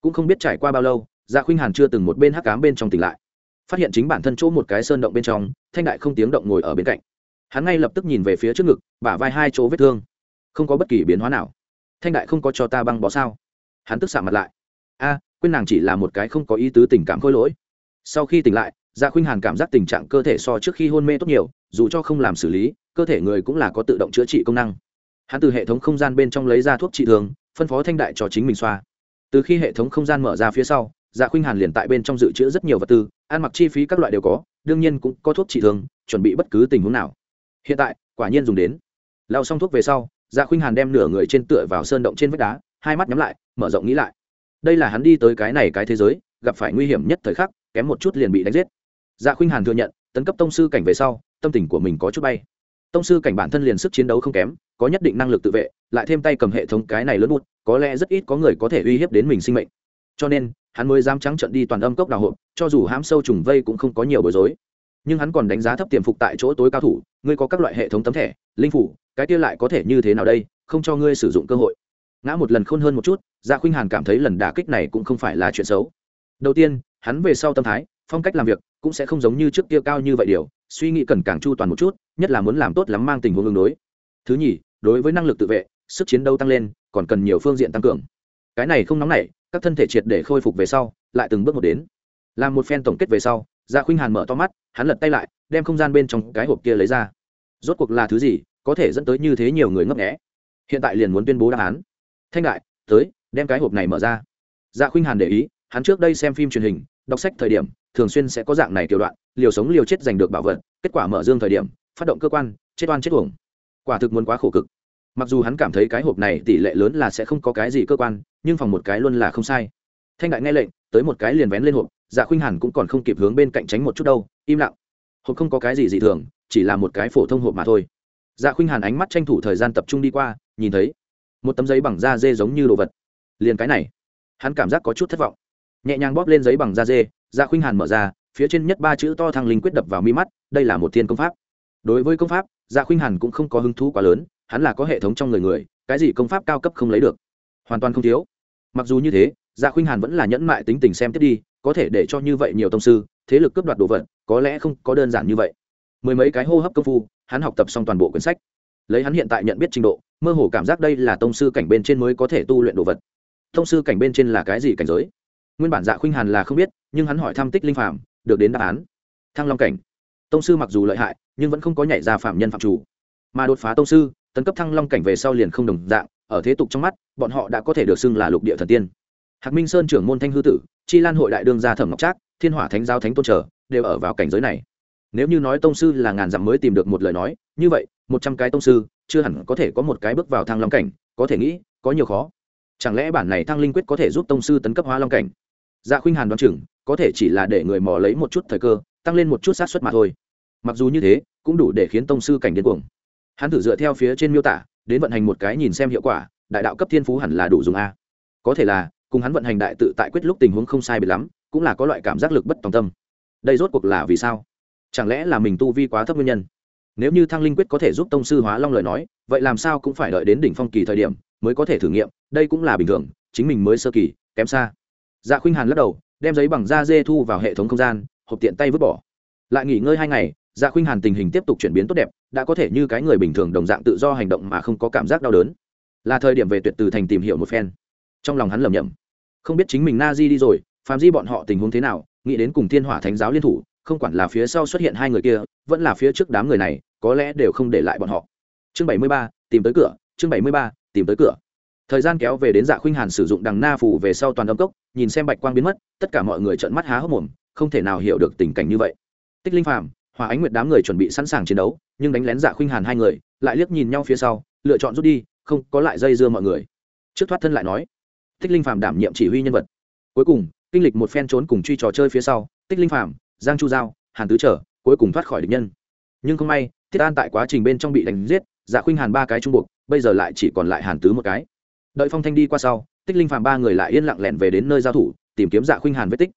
Cũng không biết trải qua bao lâu dạ khuynh hàn chưa từng một bên hắc cám bên trong tỉnh lại. Phát hiện chính bản thân chỗ một cái sơn động bên trong thanh đại không tiếng động ngồi ở bên cạnh. Hắn ngay lập tức nhìn về phía trước ngực bả vai hai chỗ vết thương. Không có bất kỳ biến hóa nào. Thanh đại không có cho ta băng bó sao? Hắn tức xạ mặt lại. A à, quên nàng chỉ là một cái không có ý tứ tình cảm khôi lỗi. Sau khi tỉnh lại dạ khuynh hàn cảm giác tình trạng cơ thể so trước khi hôn mê tốt nhiều, dù cho không làm xử lý, cơ thể người cũng là có tự động chữa trị công năng. Hắn từ hệ thống không gian bên trong lấy ra thuốc trị thường, phân phó thanh đại cho chính mình xoa. Từ khi hệ thống không gian mở ra phía sau dạ khuynh hàn liền tại bên trong dự trữ rất nhiều vật tư, ăn mặc chi phí các loại đều có, đương nhiên cũng có thuốc trị thường, chuẩn bị bất cứ tình huống nào. Hiện tại, quả nhiên dùng đến. Lao xong thuốc về sau dạ khuynh hàn đem nửa người trên tựa vào sơn động trên vách đá, hai mắt nhắm lại, mở rộng nghĩ lại. Đây là hắn đi tới cái này cái thế giới, gặp phải nguy hiểm nhất thời khắc, kém một chút liền bị đánh giết dạ khuynh hàn thừa nhận, tấn cấp tông sư cảnh về sau, tâm tình của mình có chút bay. Tông sư cảnh bản thân liền sức chiến đấu không kém, có nhất định năng lực tự vệ, lại thêm tay cầm hệ thống cái này lớn bút có lẽ rất ít có người có thể uy hiếp đến mình sinh mệnh. Cho nên, hắn mới dám trắng trận đi toàn âm cốc đào hộp, cho dù hãm sâu trùng vây cũng không có nhiều bối rối. Nhưng hắn còn đánh giá thấp tiềm phục tại chỗ tối cao thủ, ngươi có các loại hệ thống tấm thẻ, linh phủ, cái kia lại có thể như thế nào đây, không cho ngươi sử dụng cơ hội. Ngã một lần khôn hơn một chút dạ khuynh hàn cảm thấy lần đả kích này cũng không phải là chuyện xấu. Đầu tiên, hắn về sau tâm thái phong cách làm việc cũng sẽ không giống như trước kia cao như vậy điều, suy nghĩ cần càng chu toàn một chút, nhất là muốn làm tốt lắm mang tình huống ứng đối. Thứ nhì, đối với năng lực tự vệ, sức chiến đấu tăng lên, còn cần nhiều phương diện tăng cường. Cái này không nóng nảy, các thân thể triệt để khôi phục về sau, lại từng bước một đến. Làm một phen tổng kết về sau dạ khuynh hàn mở to mắt, hắn lật tay lại, đem không gian bên trong cái hộp kia lấy ra. Rốt cuộc là thứ gì, có thể dẫn tới như thế nhiều người ngấp nghẽ hiện tại liền muốn tuyên bố đáp án. Thanh đại, tới, đem cái hộp này mở ra. Dạ khuynh hàn để ý, hắn trước đây xem phim truyền hình, đọc sách thời điểm thường xuyên sẽ có dạng này tiểu đoạn, liều sống liều chết giành được bảo vật, kết quả mở dương thời điểm, phát động cơ quan, chết oan chết uổng. Quả thực muốn quá khổ cực. Mặc dù hắn cảm thấy cái hộp này tỷ lệ lớn là sẽ không có cái gì cơ quan, nhưng phòng một cái luôn là không sai. Thanh đại nghe lệnh, tới một cái liền vén lên hộp dạ khuynh hàn cũng còn không kịp hướng bên cạnh tránh một chút đâu, im lặng. Hộp không có cái gì dị thường, chỉ là một cái phổ thông hộp mà thôi. Dạ khuynh hàn ánh mắt tranh thủ thời gian tập trung đi qua, nhìn thấy một tấm giấy bằng da dê giống như đồ vật. Liền cái này, hắn cảm giác có chút thất vọng. Nhẹ nhàng bóp lên giấy bằng da dê dạ khuynh hàn mở ra, phía trên nhất ba chữ to thăng linh quyết đập vào mi mắt, đây là một thiên công pháp. Đối với công pháp dạ khuynh hàn cũng không có hứng thú quá lớn, hắn là có hệ thống trong người người, cái gì công pháp cao cấp không lấy được. Hoàn toàn không thiếu. Mặc dù như thế dạ khuynh hàn vẫn là nhẫn mại tính tình xem tiếp đi, có thể để cho như vậy nhiều tông sư, thế lực cướp đoạt đồ vật, có lẽ không có đơn giản như vậy. Mười mấy cái hô hấp công phu, hắn học tập xong toàn bộ quyển sách. Lấy hắn hiện tại nhận biết trình độ, mơ hồ cảm giác đây là tông sư cảnh bên trên mới có thể tu luyện đồ vật. Tông sư cảnh bên trên là cái gì cảnh giới? Nguyên bản dạ khuynh hàn là không biết, nhưng hắn hỏi thăm tích linh phạm được đến đáp án. Thăng long cảnh. Tông sư mặc dù lợi hại, nhưng vẫn không có nhảy ra phạm nhân phạm chủ. Mà đột phá tông sư, tấn cấp thăng long cảnh về sau liền không đồng dạng, ở thế tục trong mắt, bọn họ đã có thể được xưng là lục địa thần tiên. Hạc minh sơn trưởng môn thanh hư tử, chi lan hội đại đương gia thẩm ngọc trác, thiên hỏa thánh giáo thánh tôn trở đều ở vào cảnh giới này. Nếu như nói tông sư là ngàn dặm mới tìm được một lời nói, như vậy, một trăm cái tông sư, chưa hẳn có thể có một cái bước vào thăng long cảnh, có thể nghĩ, có nhiều khó. Chẳng lẽ bản này thăng linh quyết có thể giúp tông sư tấn cấp hóa long cảnh? Dạ khuynh hàn đoán chừng, có thể chỉ là để người mò lấy một chút thời cơ, tăng lên một chút sát xuất mà thôi. Mặc dù như thế, cũng đủ để khiến tông sư cảnh điên cuồng. Hắn thử dựa theo phía trên miêu tả, đến vận hành một cái nhìn xem hiệu quả, đại đạo cấp thiên phú hẳn là đủ dùng a. Có thể là, cùng hắn vận hành đại tự tại quyết lúc tình huống không sai bị lắm, cũng là có loại cảm giác lực bất tòng tâm. Đây rốt cuộc là vì sao? Chẳng lẽ là mình tu vi quá thấp nguyên nhân? Nếu như thăng linh quyết có thể giúp tông sư hóa long lời nói, vậy làm sao cũng phải đợi đến đỉnh phong kỳ thời điểm mới có thể thử nghiệm, đây cũng là bình thường, chính mình mới sơ kỳ, kém xa dạ khuynh hàn lắc đầu, đem giấy bằng da dê thu vào hệ thống không gian, hộp tiện tay vứt bỏ. Lại nghỉ ngơi hai ngày dạ khuynh hàn tình hình tiếp tục chuyển biến tốt đẹp, đã có thể như cái người bình thường đồng dạng tự do hành động mà không có cảm giác đau đớn. Là thời điểm về tuyệt từ thành tìm hiểu một phen. Trong lòng hắn lầm nhầm không biết chính mình na di đi rồi phàm di bọn họ tình huống thế nào, nghĩ đến cùng thiên hỏa thánh giáo liên thủ, không quản là phía sau xuất hiện hai người kia, vẫn là phía trước đám người này, có lẽ đều không để lại bọn họ. Chương bảy mươi ba, tìm tới cửa, chương bảy mươi ba, tìm tới cửa thời gian kéo về đến dạ khuynh hàn sử dụng đằng na phủ về sau toàn âm cốc, nhìn xem bạch quang biến mất, tất cả mọi người trợn mắt há hốc mồm, không thể nào hiểu được tình cảnh như vậy. Tích linh phàm, hòa ánh nguyệt đám người chuẩn bị sẵn sàng chiến đấu, nhưng đánh lén dạ khuynh hàn hai người, lại liếc nhìn nhau phía sau, lựa chọn rút đi, không có lại dây dưa mọi người. Trước thoát thân lại nói, tích linh phàm đảm nhiệm chỉ huy nhân vật. Cuối cùng, kinh lịch một phen trốn cùng truy trò chơi phía sau, tích linh phàm, giang chu giao, hàn tứ trở, cuối cùng thoát khỏi địch nhân. Nhưng không may, thiết an tại quá trình bên trong bị đánh giết dạ khuynh hàn ba cái trung buộc, bây giờ lại chỉ còn lại hàn tứ một cái đợi phong thanh đi qua sau, tích linh phàm ba người lại yên lặng lẻn về đến nơi giao thủ, tìm kiếm dạ khuynh hàn vết tích.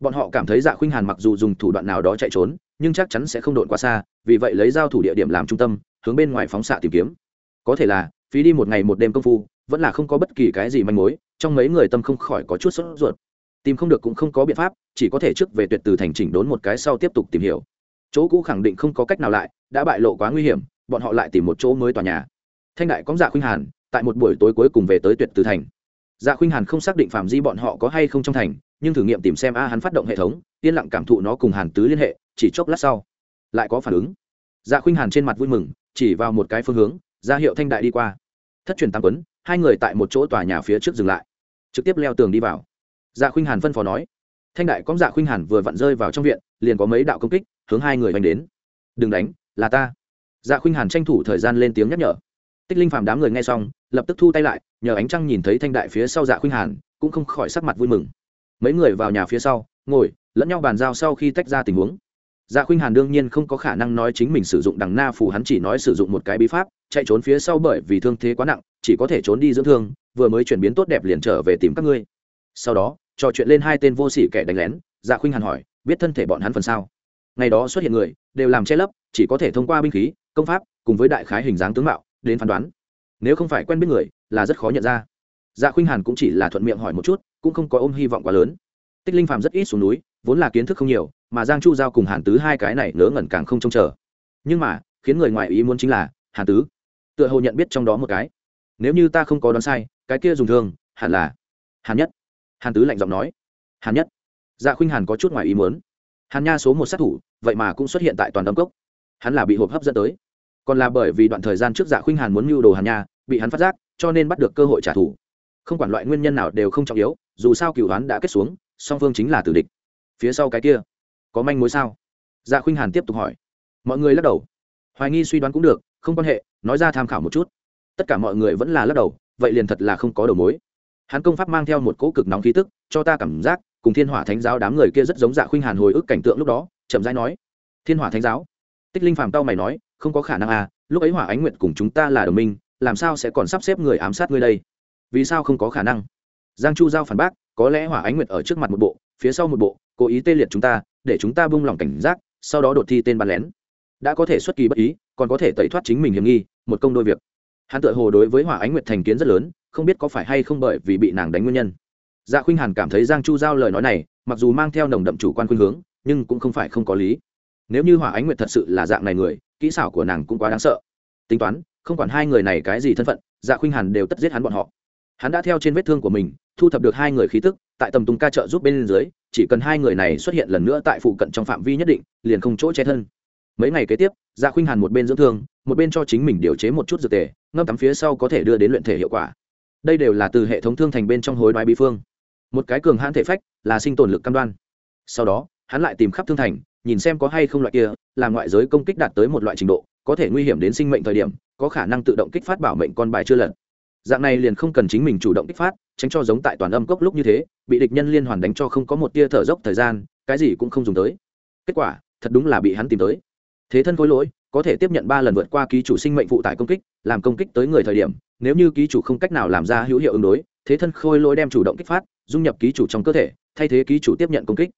Bọn họ cảm thấy dạ khuynh hàn mặc dù dùng thủ đoạn nào đó chạy trốn, nhưng chắc chắn sẽ không đội quá xa, vì vậy lấy giao thủ địa điểm làm trung tâm, hướng bên ngoài phóng xạ tìm kiếm. Có thể là, phí đi một ngày một đêm công phu, vẫn là không có bất kỳ cái gì manh mối, trong mấy người tâm không khỏi có chút sốt ruột. Tìm không được cũng không có biện pháp, chỉ có thể trước về tuyệt từ thành chỉnh đốn một cái sau tiếp tục tìm hiểu. Chỗ cũ khẳng định không có cách nào lại, đã bại lộ quá nguy hiểm, bọn họ lại tìm một chỗ mới tòa nhà. Thanh đại có dạ khuynh hàn tại một buổi tối cuối cùng về tới tuyệt từ thành. Dạ khuynh hàn không xác định phạm di bọn họ có hay không trong thành, nhưng thử nghiệm tìm xem a hắn phát động hệ thống, yên lặng cảm thụ nó cùng hàn tứ liên hệ, chỉ chốc lát sau, lại có phản ứng. Dạ khuynh hàn trên mặt vui mừng, chỉ vào một cái phương hướng, ra hiệu thanh đại đi qua. Thất truyền tam quấn, hai người tại một chỗ tòa nhà phía trước dừng lại, trực tiếp leo tường đi vào. Dạ khuynh hàn phân phó nói, thanh đại có dạ khuynh hàn vừa vặn rơi vào trong viện, liền có mấy đạo công kích, hướng hai người đánh đến. Đừng đánh, là ta. Dạ khuynh hàn tranh thủ thời gian lên tiếng nhắc nhở. Tích linh phạm đám người nghe xong lập tức thu tay lại, nhờ ánh trăng nhìn thấy thanh đại phía sau dạ khuynh hàn, cũng không khỏi sắc mặt vui mừng. Mấy người vào nhà phía sau, ngồi, lẫn nhau bàn giao sau khi tách ra tình huống. Dạ khuynh hàn đương nhiên không có khả năng nói chính mình sử dụng đằng na phù, hắn chỉ nói sử dụng một cái bí pháp, chạy trốn phía sau bởi vì thương thế quá nặng, chỉ có thể trốn đi dưỡng thương, vừa mới chuyển biến tốt đẹp liền trở về tìm các ngươi. Sau đó, trò chuyện lên hai tên vô sỉ kẻ đánh lén dạ khuynh hàn hỏi, biết thân thể bọn hắn phần sao? Ngày đó xuất hiện người, đều làm che lấp, chỉ có thể thông qua binh khí, công pháp, cùng với đại khái hình dáng tướng mạo, đến phán đoán nếu không phải quen biết người, là rất khó nhận ra. Dạ khuynh hàn cũng chỉ là thuận miệng hỏi một chút, cũng không có ôm hy vọng quá lớn. Tích linh phàm rất ít xuống núi, vốn là kiến thức không nhiều, mà giang chu giao cùng hàn tứ hai cái này ngớ ngẩn càng không trông chờ. Nhưng mà, khiến người ngoài ý muốn chính là, hàn tứ, tựa hồ nhận biết trong đó một cái. Nếu như ta không có đoán sai, cái kia dùng thương hẳn là hàn nhất. Hàn tứ lạnh giọng nói. Hàn nhất. Dạ khuynh hàn có chút ngoài ý muốn. Hàn nha số một sát thủ, vậy mà cũng xuất hiện tại toàn đâm cốc. Hắn là bị hộp hấp dẫn tới còn là bởi vì đoạn thời gian trước dạ khuynh hàn muốn mưu đồ hàn nha, bị hắn phát giác, cho nên bắt được cơ hội trả thù. Không quản loại nguyên nhân nào đều không trọng yếu, dù sao cựu đoán đã kết xuống, song phương chính là tử địch. Phía sau cái kia, có manh mối sao? Dạ khuynh hàn tiếp tục hỏi. Mọi người lắc đầu. Hoài nghi suy đoán cũng được, không quan hệ, nói ra tham khảo một chút. Tất cả mọi người vẫn là lắc đầu, vậy liền thật là không có đầu mối. Hắn công pháp mang theo một cỗ cực nóng khí tức, cho ta cảm giác, cùng thiên hỏa thánh giáo đám người kia rất giống dạ khuynh hàn hồi ức cảnh tượng lúc đó, chậm rãi nói. Thiên hỏa thánh giáo? Tích linh phàm tao mày nói không có khả năng à lúc ấy hỏa ánh nguyệt cùng chúng ta là đồng minh, làm sao sẽ còn sắp xếp người ám sát ngươi đây? Vì sao không có khả năng? Giang chu giao phản bác, có lẽ hỏa ánh nguyệt ở trước mặt một bộ, phía sau một bộ, cố ý tê liệt chúng ta, để chúng ta bung lỏng cảnh giác, sau đó đột thi tên bắn lén. Đã có thể xuất kỳ bất ý, còn có thể tẩy thoát chính mình hiểm nghi, một công đôi việc. Hắn tự hồ đối với hỏa ánh nguyệt thành kiến rất lớn, không biết có phải hay không bởi vì bị nàng đánh nguyên nhân. Dạ khuynh hàn cảm thấy giang chu giao lời nói này, mặc dù mang theo nồng đậm chủ quan khuynh hướng, nhưng cũng không phải không có lý. Nếu như hỏa ánh nguyệt thật sự là dạng này người kỹ xảo của nàng cũng quá đáng sợ. Tính toán, không quản hai người này cái gì thân phận dạ khuynh hàn đều tất giết hắn bọn họ. Hắn đã theo trên vết thương của mình, thu thập được hai người khí tức, tại tầm tung ca trợ giúp bên dưới, chỉ cần hai người này xuất hiện lần nữa tại phụ cận trong phạm vi nhất định, liền không chỗ che thân. Mấy ngày kế tiếp dạ khuynh hàn một bên dưỡng thương, một bên cho chính mình điều chế một chút dược tề, ngâm tắm phía sau có thể đưa đến luyện thể hiệu quả. Đây đều là từ hệ thống thương thành bên trong hối đoái bí phương. Một cái cường hãn thể phách là sinh tồn lực cam đoan. Sau đó, hắn lại tìm khắp thương thành nhìn xem có hay không loại kia, là ngoại giới công kích đạt tới một loại trình độ, có thể nguy hiểm đến sinh mệnh thời điểm, có khả năng tự động kích phát bảo mệnh con bài chưa lần dạng này liền không cần chính mình chủ động kích phát, tránh cho giống tại toàn âm cốc lúc như thế, bị địch nhân liên hoàn đánh cho không có một tia thở dốc thời gian, cái gì cũng không dùng tới. Kết quả, thật đúng là bị hắn tìm tới. Thế thân khối lỗi, có thể tiếp nhận ba lần vượt qua ký chủ sinh mệnh phụ tải công kích, làm công kích tới người thời điểm, nếu như ký chủ không cách nào làm ra hữu hiệu ứng đối, thế thân khôi lỗi đem chủ động kích phát, dung nhập ký chủ trong cơ thể, thay thế ký chủ tiếp nhận công kích.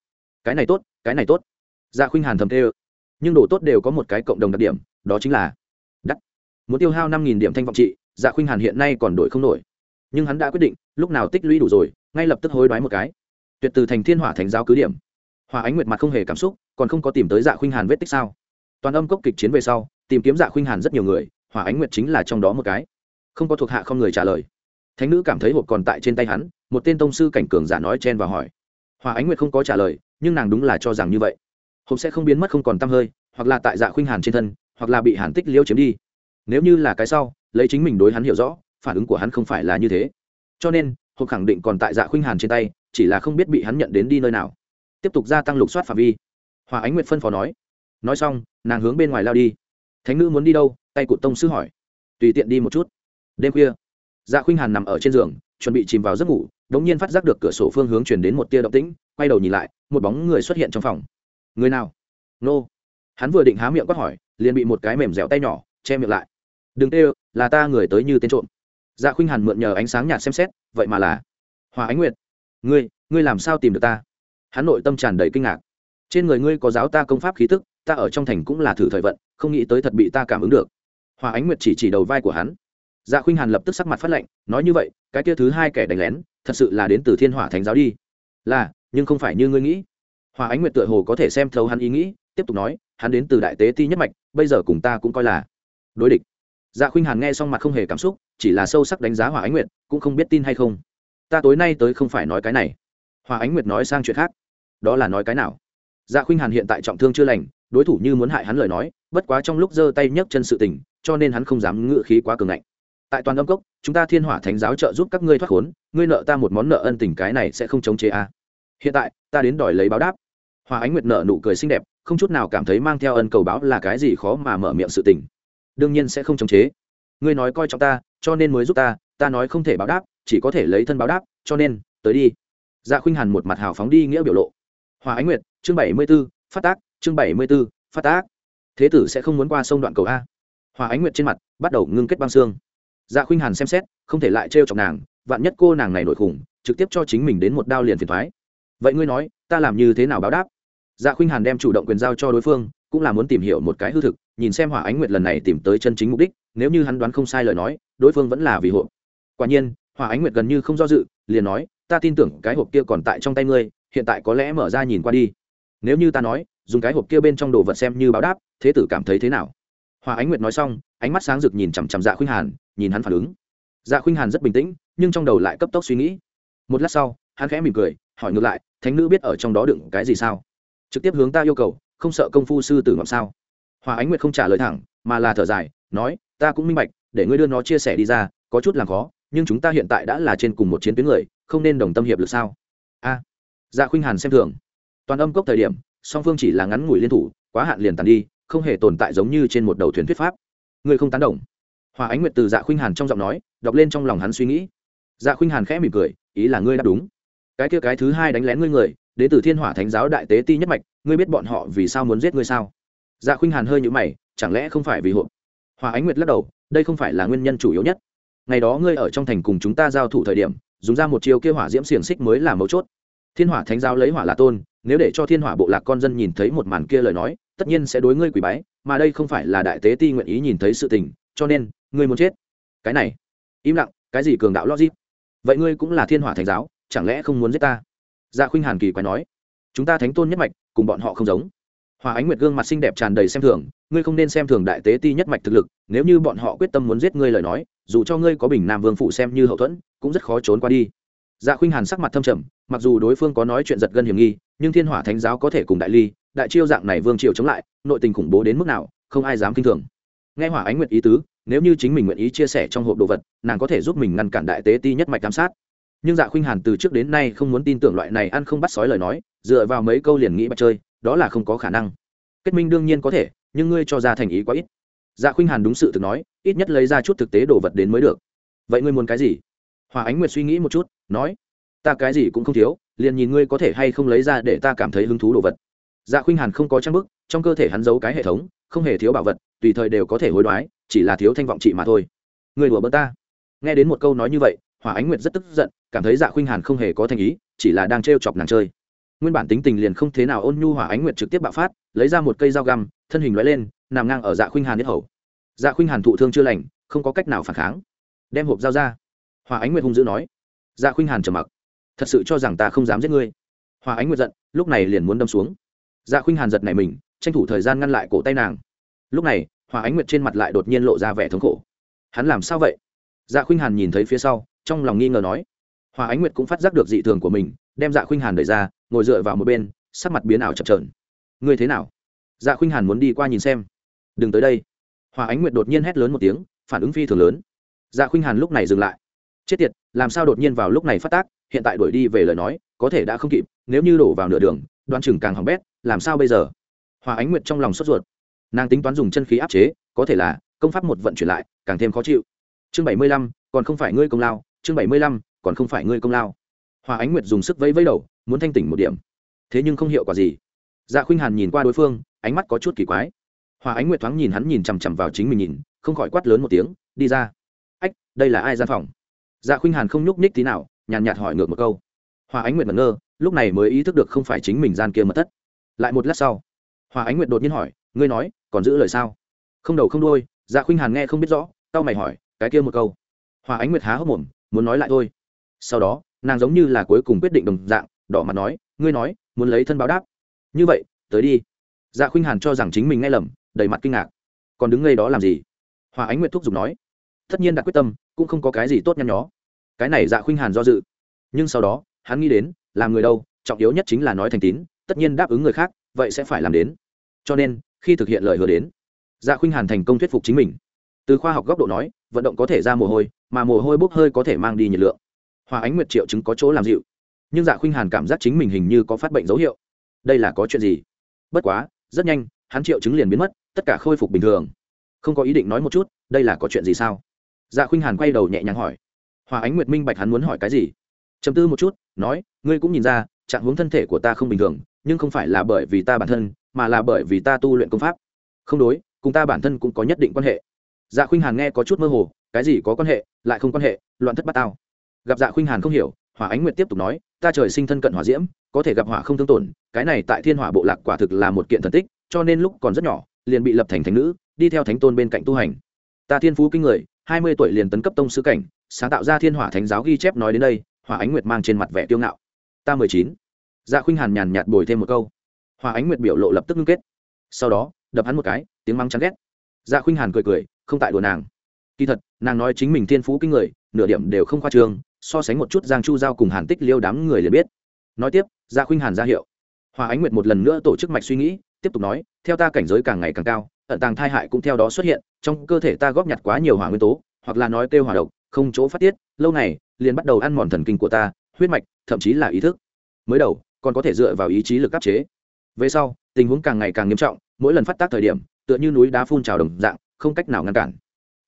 Cái này tốt, cái này tốt dạ khuynh hàn thầm tê ơ nhưng đồ tốt đều có một cái cộng đồng đặc điểm, đó chính là đắt. Muốn tiêu hao năm nghìn điểm thanh vọng trị dạ khuynh hàn hiện nay còn đổi không nổi. Nhưng hắn đã quyết định, lúc nào tích lũy đủ rồi, ngay lập tức hối đoái một cái. Tuyệt từ thành thiên hỏa thành giáo cứ điểm. Hòa ánh nguyệt mặt không hề cảm xúc, còn không có tìm tới dạ khuynh hàn vết tích sao? Toàn âm cốc kịch chiến về sau, tìm kiếm dạ khuynh hàn rất nhiều người, hỏa ánh nguyệt chính là trong đó một cái. Không có thuộc hạ không người trả lời. Thánh nữ cảm thấy hộp còn tại trên tay hắn, một tên tông sư cảnh cường giả nói chen và hỏi. Hòa ánh nguyệt không có trả lời, nhưng nàng đúng là cho rằng như vậy hộp sẽ không biến mất không còn t hơi, hoặc là tại dạ khuynh hàn trên thân, hoặc là bị hàn tích liêu chiếm đi. Nếu như là cái sau, lấy chính mình đối hắn hiểu rõ, phản ứng của hắn không phải là như thế. Cho nên hộp khẳng định còn tại dạ khuynh hàn trên tay, chỉ là không biết bị hắn nhận đến đi nơi nào. Tiếp tục gia tăng lục soát phạm vi. Hòa ánh nguyệt phân phó nói. Nói xong, nàng hướng bên ngoài lao đi. Thánh nữ muốn đi đâu? Tay cụt tông sư hỏi. Tùy tiện đi một chút. Đêm khuya dạ khuynh hàn nằm ở trên giường, chuẩn bị chìm vào giấc ngủ đ ỗ n g nhiên phát giác được cửa sổ phương hướng chuyển đến một tia động tĩnh, quay đầu nhìn lại, một bóng người xuất hiện trong phòng người nào? Nô. Hắn vừa định há miệng quát hỏi, liền bị một cái mềm dẻo tay nhỏ che miệng lại. Đừng tê là ta người tới như tên trộm. Dạ khuynh hàn mượn nhờ ánh sáng nhạt xem xét, vậy mà là hòa ánh nguyệt. Ngươi ngươi làm sao tìm được ta? Hắn nội tâm tràn đầy kinh ngạc. Trên người ngươi có giáo ta công pháp khí tức, ta ở trong thành cũng là thử thời vận, không nghĩ tới thật bị ta cảm ứng được. Hòa ánh nguyệt chỉ chỉ đầu vai của hắn. Dạ khuynh hàn lập tức sắc mặt phát lệnh nói như vậy, cái kia thứ hai kẻ đánh lén, thật sự là đến từ thiên hỏa thánh giáo đi. Là, nhưng không phải như ngươi nghĩ hòa ánh nguyệt tựa hồ có thể xem thấu hắn ý nghĩ, tiếp tục nói, hắn đến từ đại tế ti nhất mạch, bây giờ cùng ta cũng coi là đối địch. Dạ khuynh hàn nghe xong mặt không hề cảm xúc, chỉ là sâu sắc đánh giá hòa ánh nguyệt, cũng không biết tin hay không. Ta tối nay tới không phải nói cái này. Hòa ánh nguyệt nói sang chuyện khác. Đó là nói cái nào? Dạ khuynh hàn hiện tại trọng thương chưa lành, đối thủ như muốn hại hắn lời nói, bất quá trong lúc giơ tay nhấc chân sự tình, cho nên hắn không dám ngự khí quá cường ngạnh. Tại toàn âm cốc, chúng ta thiên hỏa thánh giáo trợ giúp các ngươi thoát khốn, ngươi nợ ta một món nợ ân tình cái này sẽ không chống chế a. à hiện tại, ta đến đòi lấy báo đáp. Hòa ánh nguyệt nợ nụ cười xinh đẹp, không chút nào cảm thấy mang theo ân cầu báo là cái gì khó mà mở miệng sự tình. Đương nhiên sẽ không chống chế. Ngươi nói coi trọng ta, cho nên mới giúp ta ta nói không thể báo đáp, chỉ có thể lấy thân báo đáp, cho nên, tới đi. Dạ khuynh hàn một mặt hào phóng đi nghĩa biểu lộ. Hòa ánh nguyệt, chương bảy mươi b ố phát tác, chương bảy mươi b ố phát tác. Thế tử sẽ không muốn qua sông đoạn cầu a. Hòa ánh nguyệt trên mặt, bắt đầu ngưng kết băng xương. Dạ khuynh hàn xem xét, không thể lại trêu chọc nàng, vạn nhất cô nàng này nổi khủng, trực tiếp cho chính mình đến một đao liền phiền thoái vậy ngươi nói, ta làm như thế nào báo đáp? Dạ khuynh hàn đem chủ động quyền giao cho đối phương, cũng là muốn tìm hiểu một cái hư thực, nhìn xem hỏa ánh nguyệt lần này tìm tới chân chính mục đích, nếu như hắn đoán không sai lời nói, đối phương vẫn là vì hộ. Quả nhiên, hỏa ánh nguyệt gần như không do dự, liền nói, ta tin tưởng cái hộp kia còn tại trong tay ngươi, hiện tại có lẽ mở ra nhìn qua đi. Nếu như ta nói, dùng cái hộp kia bên trong đồ vật xem như báo đáp, thế tử cảm thấy thế nào? Hòa ánh nguyệt nói xong, ánh mắt sáng rực nhìn chằm chằm dạ khuynh hàn, nhìn hắn phản ứng. Dạ khuynh hàn rất bình tĩnh, nhưng trong đầu lại cấp tốc suy nghĩ. Một lát sau hắn khẽ mỉm cười, hỏi ngược lại, thánh nữ biết ở trong đó đựng cái gì sao? Trực tiếp hướng ta yêu cầu, không sợ công phu sư tử ngọc sao? Hòa ánh nguyệt không trả lời thẳng, mà là thở dài, nói, ta cũng minh bạch, để ngươi đưa nó chia sẻ đi ra, có chút làm khó, nhưng chúng ta hiện tại đã là trên cùng một chiến tuyến người, không nên đồng tâm hiệp lực sao? A. Dạ khuynh hàn xem thường. Toàn âm cốc thời điểm, song phương chỉ là ngắn ngủi liên thủ, quá hạn liền tàn đi, không hề tồn tại giống như trên một đầu thuyền thuyết pháp. Ngươi không tán đồng. Hòa ánh nguyệt từ dạ khuynh hàn trong giọng nói, đọc lên trong lòng hắn suy nghĩ. Dạ khuynh hàn khẽ mỉm cười, ý là ngươi đáp đúng cái kia cái thứ hai đánh lén ngươi người, đến từ thiên hỏa thánh giáo đại tế ti nhất mạch, ngươi biết bọn họ vì sao muốn giết ngươi sao? Dạ khuynh hàn hơi nhũ mày, chẳng lẽ không phải vì hộ? Hòa ánh nguyệt lắc đầu, đây không phải là nguyên nhân chủ yếu nhất. Ngày đó ngươi ở trong thành cùng chúng ta giao thủ thời điểm, dùng ra một chiêu kia hỏa diễm xiềng xích mới là mấu chốt. Thiên hỏa thánh giáo lấy hỏa là tôn, nếu để cho thiên hỏa bộ lạc con dân nhìn thấy một màn kia lời nói, tất nhiên sẽ đối ngươi quỷ bái, mà đây không phải là đại tế ti nguyện ý nhìn thấy sự tình, cho nên, ngươi muốn chết. Cái này, im lặng, cái gì cường đạo logic? Vậy ngươi cũng là thiên hỏa thánh giáo chẳng lẽ không muốn giết ta? Dạ khuynh hàn kỳ quái nói. Chúng ta thánh tôn nhất mạch, cùng bọn họ không giống. Hòa ánh nguyệt gương mặt xinh đẹp tràn đầy xem thường, ngươi không nên xem thường đại tế ti nhất mạch thực lực, nếu như bọn họ quyết tâm muốn giết ngươi lời nói, dù cho ngươi có bình nam vương phụ xem như hậu thuẫn, cũng rất khó trốn qua đi. Dạ khuynh hàn sắc mặt thâm trầm, mặc dù đối phương có nói chuyện giật gân hiểm nghi, nhưng thiên hỏa thánh giáo có thể cùng đại ly, đại chiêu dạng này vương triều chống lại, nội tình khủng bố đến mức nào, không ai dám kinh thường. Nghe hỏa ánh nguyệt ý tứ, nếu như chính mình nguyện ý chia sẻ trong hộp đồ vật, nàng có thể giúp mình ngăn cản đại tế ti nhất mạch giám sát nhưng dạ khuynh hàn từ trước đến nay không muốn tin tưởng loại này ăn không bắt sói lời nói, dựa vào mấy câu liền nghĩ bắt chơi, đó là không có khả năng. Kết minh đương nhiên có thể, nhưng ngươi cho ra thành ý quá ít. Dạ khuynh hàn đúng sự thực nói, ít nhất lấy ra chút thực tế đồ vật đến mới được. Vậy ngươi muốn cái gì? Hòa ánh nguyệt suy nghĩ một chút, nói, ta cái gì cũng không thiếu, liền nhìn ngươi có thể hay không lấy ra để ta cảm thấy hứng thú đồ vật. Dạ khuynh hàn không có trang bức, trong cơ thể hắn giấu cái hệ thống, không hề thiếu bảo vật, tùy thời đều có thể hối đoái, chỉ là thiếu thanh vọng trị mà thôi. Người đùa bớt ta. Nghe đến một câu nói như vậy hỏa ánh nguyệt rất tức giận cảm thấy dạ khuynh hàn không hề có thành ý, chỉ là đang t chọc nàng chơi. Nguyên bản tính tình liền không thế nào ôn nhu hỏa ánh nguyệt trực tiếp bạo phát, lấy ra một cây dao găm, thân hình loại lên, nằm ngang ở dạ khuynh hàn nhất hầu. Dạ khuynh hàn thụ thương chưa lành, không có cách nào phản kháng. Đem hộp dao ra. Hòa ánh nguyệt hung dữ nói. Dạ khuynh hàn trầm mặc. Thật sự cho rằng ta không dám giết ngươi. Hòa ánh nguyệt giận, lúc này liền muốn đâm xuống. Dạ khuynh hàn giật này mình, tranh thủ thời gian ngăn lại cổ tay nàng. Lúc này, hòa ánh nguyệt trên mặt lại đột nhiên lộ ra vẻ thống khổ. Hắn làm sao vậy? Dạ khuynh hàn nhìn thấy phía sau, trong lòng nghi ngờ nói hòa ánh nguyệt cũng phát giác được dị thường của mình, đem dạ khuynh hàn đẩy ra, ngồi dựa vào một bên, sắc mặt biến ảo chập trờn ngươi thế nào? Dạ khuynh hàn muốn đi qua nhìn xem. Đừng tới đây. Hòa ánh nguyệt đột nhiên hét lớn một tiếng, phản ứng phi thường lớn. Dạ khuynh hàn lúc này dừng lại. Chết tiệt, làm sao đột nhiên vào lúc này phát tác, hiện tại đuổi đi về lời nói, có thể đã không kịp, nếu như đổ vào nửa đường, đoan chừng càng hỏng bét, làm sao bây giờ? Hòa ánh nguyệt trong lòng sốt ruột. Nàng tính toán dùng chân khí áp chế, có thể là công pháp một vận chuyển lại, càng thêm khó chịu. Chương bảy mươi lăm, còn không phải ngươi công lao, chương bảy mươi lăm còn không phải ngươi công lao. Hòa ánh nguyệt dùng sức vẫy vẫy đầu, muốn thanh tỉnh một điểm. Thế nhưng không hiệu quả gì. Dạ khuynh hàn nhìn qua đối phương, ánh mắt có chút kỳ quái. Hòa ánh nguyệt thoáng nhìn hắn nhìn chằm chằm vào chính mình nhìn, không khỏi quát lớn một tiếng, đi ra. Ách, đây là ai gian phòng? Dạ khuynh hàn không nhúc nhích tí nào, nhàn nhạt hỏi ngược một câu. Hòa ánh nguyệt mẩn ngơ, lúc này mới ý thức được không phải chính mình gian kia mật thất. Lại một lát sau, hòa ánh nguyệt đột nhiên hỏi, ngươi nói, còn giữ lời sao? Không đầu không đôi dạ khuynh hàn nghe không biết rõ tao mày hỏi, cái kia một câu. Hòa ánh nguyệt há hốc mồm, muốn nói lại thôi sau đó, nàng giống như là cuối cùng quyết định đồng dạng, đỏ mặt nói, ngươi nói, muốn lấy thân báo đáp. Như vậy, tới đi. Dạ khuynh hàn cho rằng chính mình nghe lầm, đầy mặt kinh ngạc. Còn đứng ngay đó làm gì? Hòa ánh nguyệt thúc giục nói. Tất nhiên đã quyết tâm, cũng không có cái gì tốt nhăn nhó. Cái này dạ khuynh hàn do dự. Nhưng sau đó, hắn nghĩ đến, làm người đâu, trọng yếu nhất chính là nói thành tín, tất nhiên đáp ứng người khác, vậy sẽ phải làm đến. Cho nên, khi thực hiện lời hứa đến dạ khuynh hàn thành công thuyết phục chính mình. Từ khoa học góc độ nói, vận động có thể ra mồ hôi, mà mồ hôi bốc hơi có thể mang đi nhiệt lượng hòa ánh nguyệt triệu chứng có chỗ làm dịu. Nhưng dạ khuynh hàn cảm giác chính mình hình như có phát bệnh dấu hiệu. Đây là có chuyện gì? Bất quá, rất nhanh, hắn triệu chứng liền biến mất, tất cả khôi phục bình thường. Không có ý định nói một chút, đây là có chuyện gì sao? Dạ khuynh hàn quay đầu nhẹ nhàng hỏi. Hòa ánh nguyệt minh bạch hắn muốn hỏi cái gì. Chầm tư một chút, nói, ngươi cũng nhìn ra, trạng hướng thân thể của ta không bình thường, nhưng không phải là bởi vì ta bản thân, mà là bởi vì ta tu luyện công pháp. Không đối, cùng ta bản thân cũng có nhất định quan hệ. Dạ khuynh hàn nghe có chút mơ hồ, cái gì có quan hệ, lại không quan hệ, loạn thất bát tao gặp dạ khuynh hàn không hiểu, hỏa ánh nguyệt tiếp tục nói, ta trời sinh thân cận hỏa diễm, có thể gặp hỏa không thương tổn, cái này tại thiên hỏa bộ lạc quả thực là một kiện thần tích, cho nên lúc còn rất nhỏ, liền bị lập thành thánh nữ, đi theo thánh tôn bên cạnh tu hành. Ta thiên phú kinh người, hai mươi tuổi liền tấn cấp tông sư cảnh, sáng tạo ra thiên hỏa thánh giáo ghi chép nói đến đây, hỏa ánh nguyệt mang trên mặt vẻ tiêu ngạo. Ta mười chín. Dạ khuynh hàn nhàn nhạt bồi thêm một câu. Hỏa ánh nguyệt biểu lộ lập tức ngưng kết. Sau đó, đập hắn một cái, tiếng mắng chán ghét. Dạ khuynh hàn cười cười, không tại đùa nàng. Kỳ thật, nàng nói chính mình thiên phú kinh người, nửa điểm đều không khoa trương so sánh một chút giang chu giao cùng hàn tích liêu đám người liền biết. Nói tiếp Gia khuynh hàn ra hiệu. Hòa ánh nguyệt một lần nữa tổ chức mạch suy nghĩ, tiếp tục nói, theo ta cảnh giới càng ngày càng cao, ẩn tàng thai hại cũng theo đó xuất hiện, trong cơ thể ta góp nhặt quá nhiều hỏa nguyên tố, hoặc là nói kêu hỏa độc, không chỗ phát tiết, lâu này liền bắt đầu ăn mòn thần kinh của ta, huyết mạch, thậm chí là ý thức. Mới đầu, còn có thể dựa vào ý chí lực áp chế. Về sau, tình huống càng ngày càng nghiêm trọng, mỗi lần phát tác thời điểm, tựa như núi đá phun trào đồng dạng, không cách nào ngăn cản.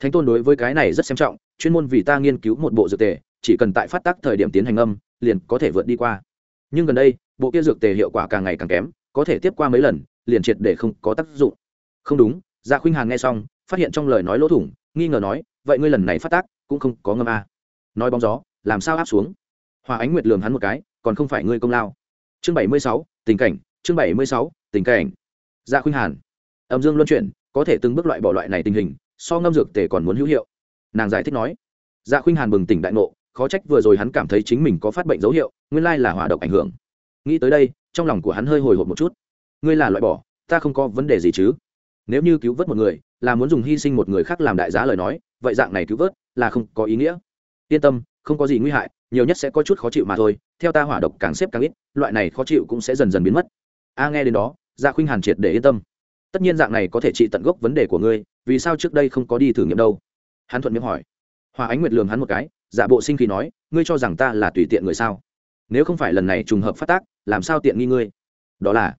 Thánh tôn đối với cái này rất xem trọng, chuyên môn vì ta nghiên cứu một bộ dược tề chỉ cần tại phát tác thời điểm tiến hành âm, liền có thể vượt đi qua. Nhưng gần đây, bộ kia dược tề hiệu quả càng ngày càng kém, có thể tiếp qua mấy lần, liền triệt để không có tác dụng. Không đúng dạ khuynh hàn nghe xong, phát hiện trong lời nói lỗ thủng, nghi ngờ nói, vậy ngươi lần này phát tác cũng không có ngâm a à. nói bóng gió, làm sao áp xuống? Hòa ánh nguyệt lường hắn một cái, còn không phải ngươi công lao. Chương bảy mươi sáu, tình cảnh, chương bảy mươi sáu, tình cảnh. Dạ khuynh hàn. Âm dương luân chuyển, có thể từng bước loại bỏ loại này tình hình, so ngâm dược tề còn muốn hữu hiệu. Nàng giải thích nói. Dạ khuynh hàn bừng tỉnh đại ngộ khó trách vừa rồi hắn cảm thấy chính mình có phát bệnh dấu hiệu, nguyên lai là hỏa độc ảnh hưởng. Nghĩ tới đây, trong lòng của hắn hơi hồi hộp một chút. Ngươi là loại bỏ, ta không có vấn đề gì chứ. Nếu như cứu vớt một người, là muốn dùng hy sinh một người khác làm đại giá lời nói, vậy dạng này cứu vớt là không có ý nghĩa. Yên tâm, không có gì nguy hại, nhiều nhất sẽ có chút khó chịu mà thôi, theo ta hỏa độc càng xếp càng ít, loại này khó chịu cũng sẽ dần dần biến mất. A, nghe đến đó dạ khuynh hàn triệt để yên tâm. Tất nhiên dạng này có thể trị tận gốc vấn đề của ngươi, vì sao trước đây không có đi thử nghiệm đâu? Hắn thuận miệng hỏi. Hòa ánh nguyệt lường hắn một cái giả bộ sinh khí nói, ngươi cho rằng ta là tùy tiện người sao? Nếu không phải lần này trùng hợp phát tác, làm sao tiện nghi ngươi? Đó là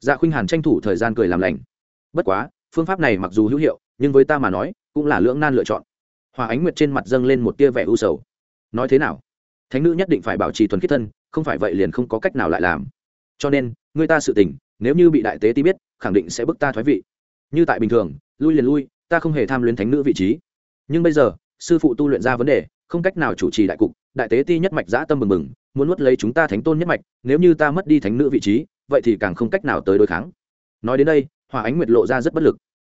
dạ khuynh hàn tranh thủ thời gian cười làm lành. Bất quá, phương pháp này mặc dù hữu hiệu, nhưng với ta mà nói, cũng là lưỡng nan lựa chọn. Hòa ánh nguyệt trên mặt dâng lên một tia vẻ u sầu. Nói thế nào? Thánh nữ nhất định phải bảo trì thuần khiết thân, không phải vậy liền không có cách nào lại làm. Cho nên người ta sự tình, nếu như bị đại tế ti biết, khẳng định sẽ bức ta thoái vị. Như tại bình thường, lui liền lui, ta không hề tham luyến thánh nữ vị trí. Nhưng bây giờ, sư phụ tu luyện ra vấn đề không cách nào chủ trì đại cục, đại tế ti nhất mạch dã tâm mừng mừng muốn nuốt lấy chúng ta thánh tôn nhất mạch, nếu như ta mất đi thánh nữ vị trí, vậy thì càng không cách nào tới đối kháng. Nói đến đây hòa ánh nguyệt lộ ra rất bất lực.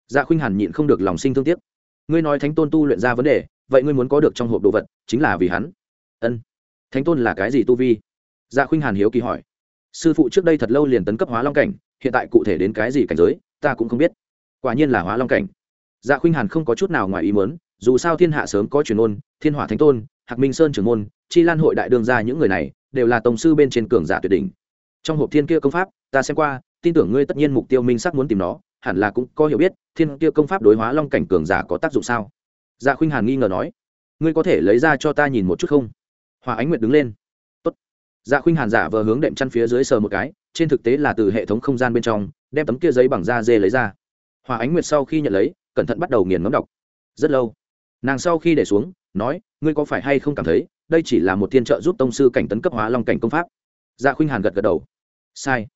Dạ khuynh hàn nhịn không được lòng sinh thương tiếc. Ngươi nói thánh tôn tu luyện ra vấn đề, vậy ngươi muốn có được trong hộp đồ vật, chính là vì hắn. Ân. Thánh tôn là cái gì tu vi? Dạ khuynh hàn hiếu kỳ hỏi. Sư phụ trước đây thật lâu liền tấn cấp hóa long cảnh, hiện tại cụ thể đến cái gì cảnh giới, ta cũng không biết. Quả nhiên là hóa long cảnh. Dạ khuynh hàn không có chút nào ngoài ý mớn dù sao thiên hạ sớm có truyền ôn thiên hỏa thánh tôn, hạc minh sơn trưởng môn, chi lan hội đại đương ra những người này, đều là tổng sư bên trên cường giả tuyệt đỉnh. Trong hộp thiên kia công pháp, ta xem qua, tin tưởng ngươi tất nhiên mục tiêu minh sắc muốn tìm nó, hẳn là cũng có hiểu biết, thiên kia công pháp đối hóa long cảnh cường giả có tác dụng sao? Dạ khuynh hàn nghi ngờ nói. Ngươi có thể lấy ra cho ta nhìn một chút không? Hòa ánh nguyệt đứng lên. Tốt. dạ khuynh hàn giả vờ hướng đệm chăn phía dưới sờ một cái, trên thực tế là từ hệ thống không gian bên trong, đem tấm kia giấy bằng da dê lấy ra. Hòa ánh nguyệt sau khi nhận lấy, cẩn thận bắt đầu nghiền ngấm đọc. Rất lâu nàng sau khi để xuống, nói, ngươi có phải hay không cảm thấy, đây chỉ là một thiên trợ giúp tông sư cảnh tấn cấp hóa long cảnh công pháp? Dạ khuynh hàn gật gật đầu. Sai.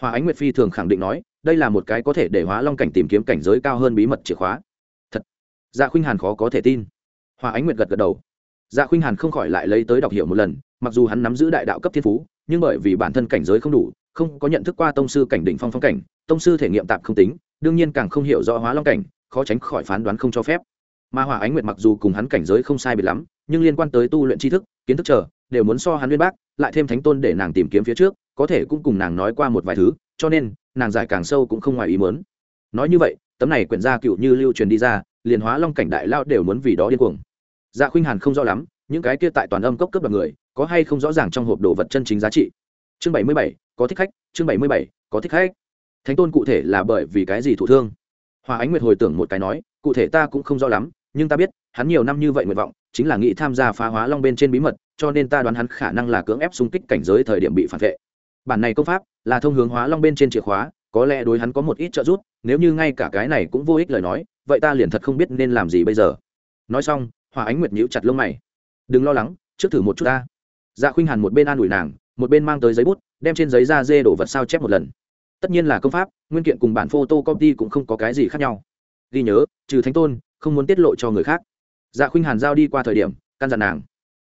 Hòa ánh nguyệt phi thường khẳng định nói, đây là một cái có thể để hóa long cảnh tìm kiếm cảnh giới cao hơn bí mật chìa khóa. Thật. Dạ khuynh hàn khó có thể tin. Hòa ánh nguyệt gật gật đầu. Dạ khuynh hàn không khỏi lại lấy tới đọc hiểu một lần, mặc dù hắn nắm giữ đại đạo cấp thiên phú, nhưng bởi vì bản thân cảnh giới không đủ, không có nhận thức qua tông sư cảnh đỉnh phong phong cảnh, tông sư thể nghiệm tạm không tính, đương nhiên càng không hiểu rõ hóa long cảnh, khó tránh khỏi phán đoán không cho phép mà hỏa ánh nguyệt mặc dù cùng hắn cảnh giới không sai biệt lắm, nhưng liên quan tới tu luyện tri thức, kiến thức chờ, đều muốn so hắn liên bác, lại thêm thánh tôn để nàng tìm kiếm phía trước, có thể cũng cùng nàng nói qua một vài thứ, cho nên, nàng giải càng sâu cũng không ngoài ý muốn. nói như vậy, tấm này quyển gia cựu như lưu truyền đi ra, liền hóa long cảnh đại lao đều muốn vì đó điên cuồng. Dạ khuynh hàn không rõ lắm, những cái kia tại toàn âm cốc cấp đoàn người, có hay không rõ ràng trong hộp đồ vật chân chính giá trị. Chương bảy mươi bảy, có thích khách, chương bảy mươi bảy, có thích khách. Thánh tôn cụ thể là bởi vì cái gì thụ thương? Hòa ánh nguyệt hồi tưởng một cái nói, cụ thể ta cũng không rõ lắm nhưng ta biết, hắn nhiều năm như vậy nguyện vọng, chính là nghĩ tham gia phá hóa long bên trên bí mật, cho nên ta đoán hắn khả năng là cưỡng ép xung kích cảnh giới thời điểm bị phản vệ. Bản này công pháp là thông hướng hóa long bên trên chìa khóa, có lẽ đối hắn có một ít trợ giúp, nếu như ngay cả cái này cũng vô ích lời nói, vậy ta liền thật không biết nên làm gì bây giờ. Nói xong hòa ánh nguyệt nhíu chặt lông mày. Đừng lo lắng, trước thử một chút ta. Dạ khuynh hàn một bên an ủi nàng, một bên mang tới giấy bút, đem trên giấy da dê đổ vật sao chép một lần. Tất nhiên là công pháp, nguyên kiện cùng bản photo ty cũng không có cái gì khác nhau. Ghi nhớ, trừ thánh tôn không muốn tiết lộ cho người khác. Dạ khuynh hàn giao đi qua thời điểm, căn dặn nàng,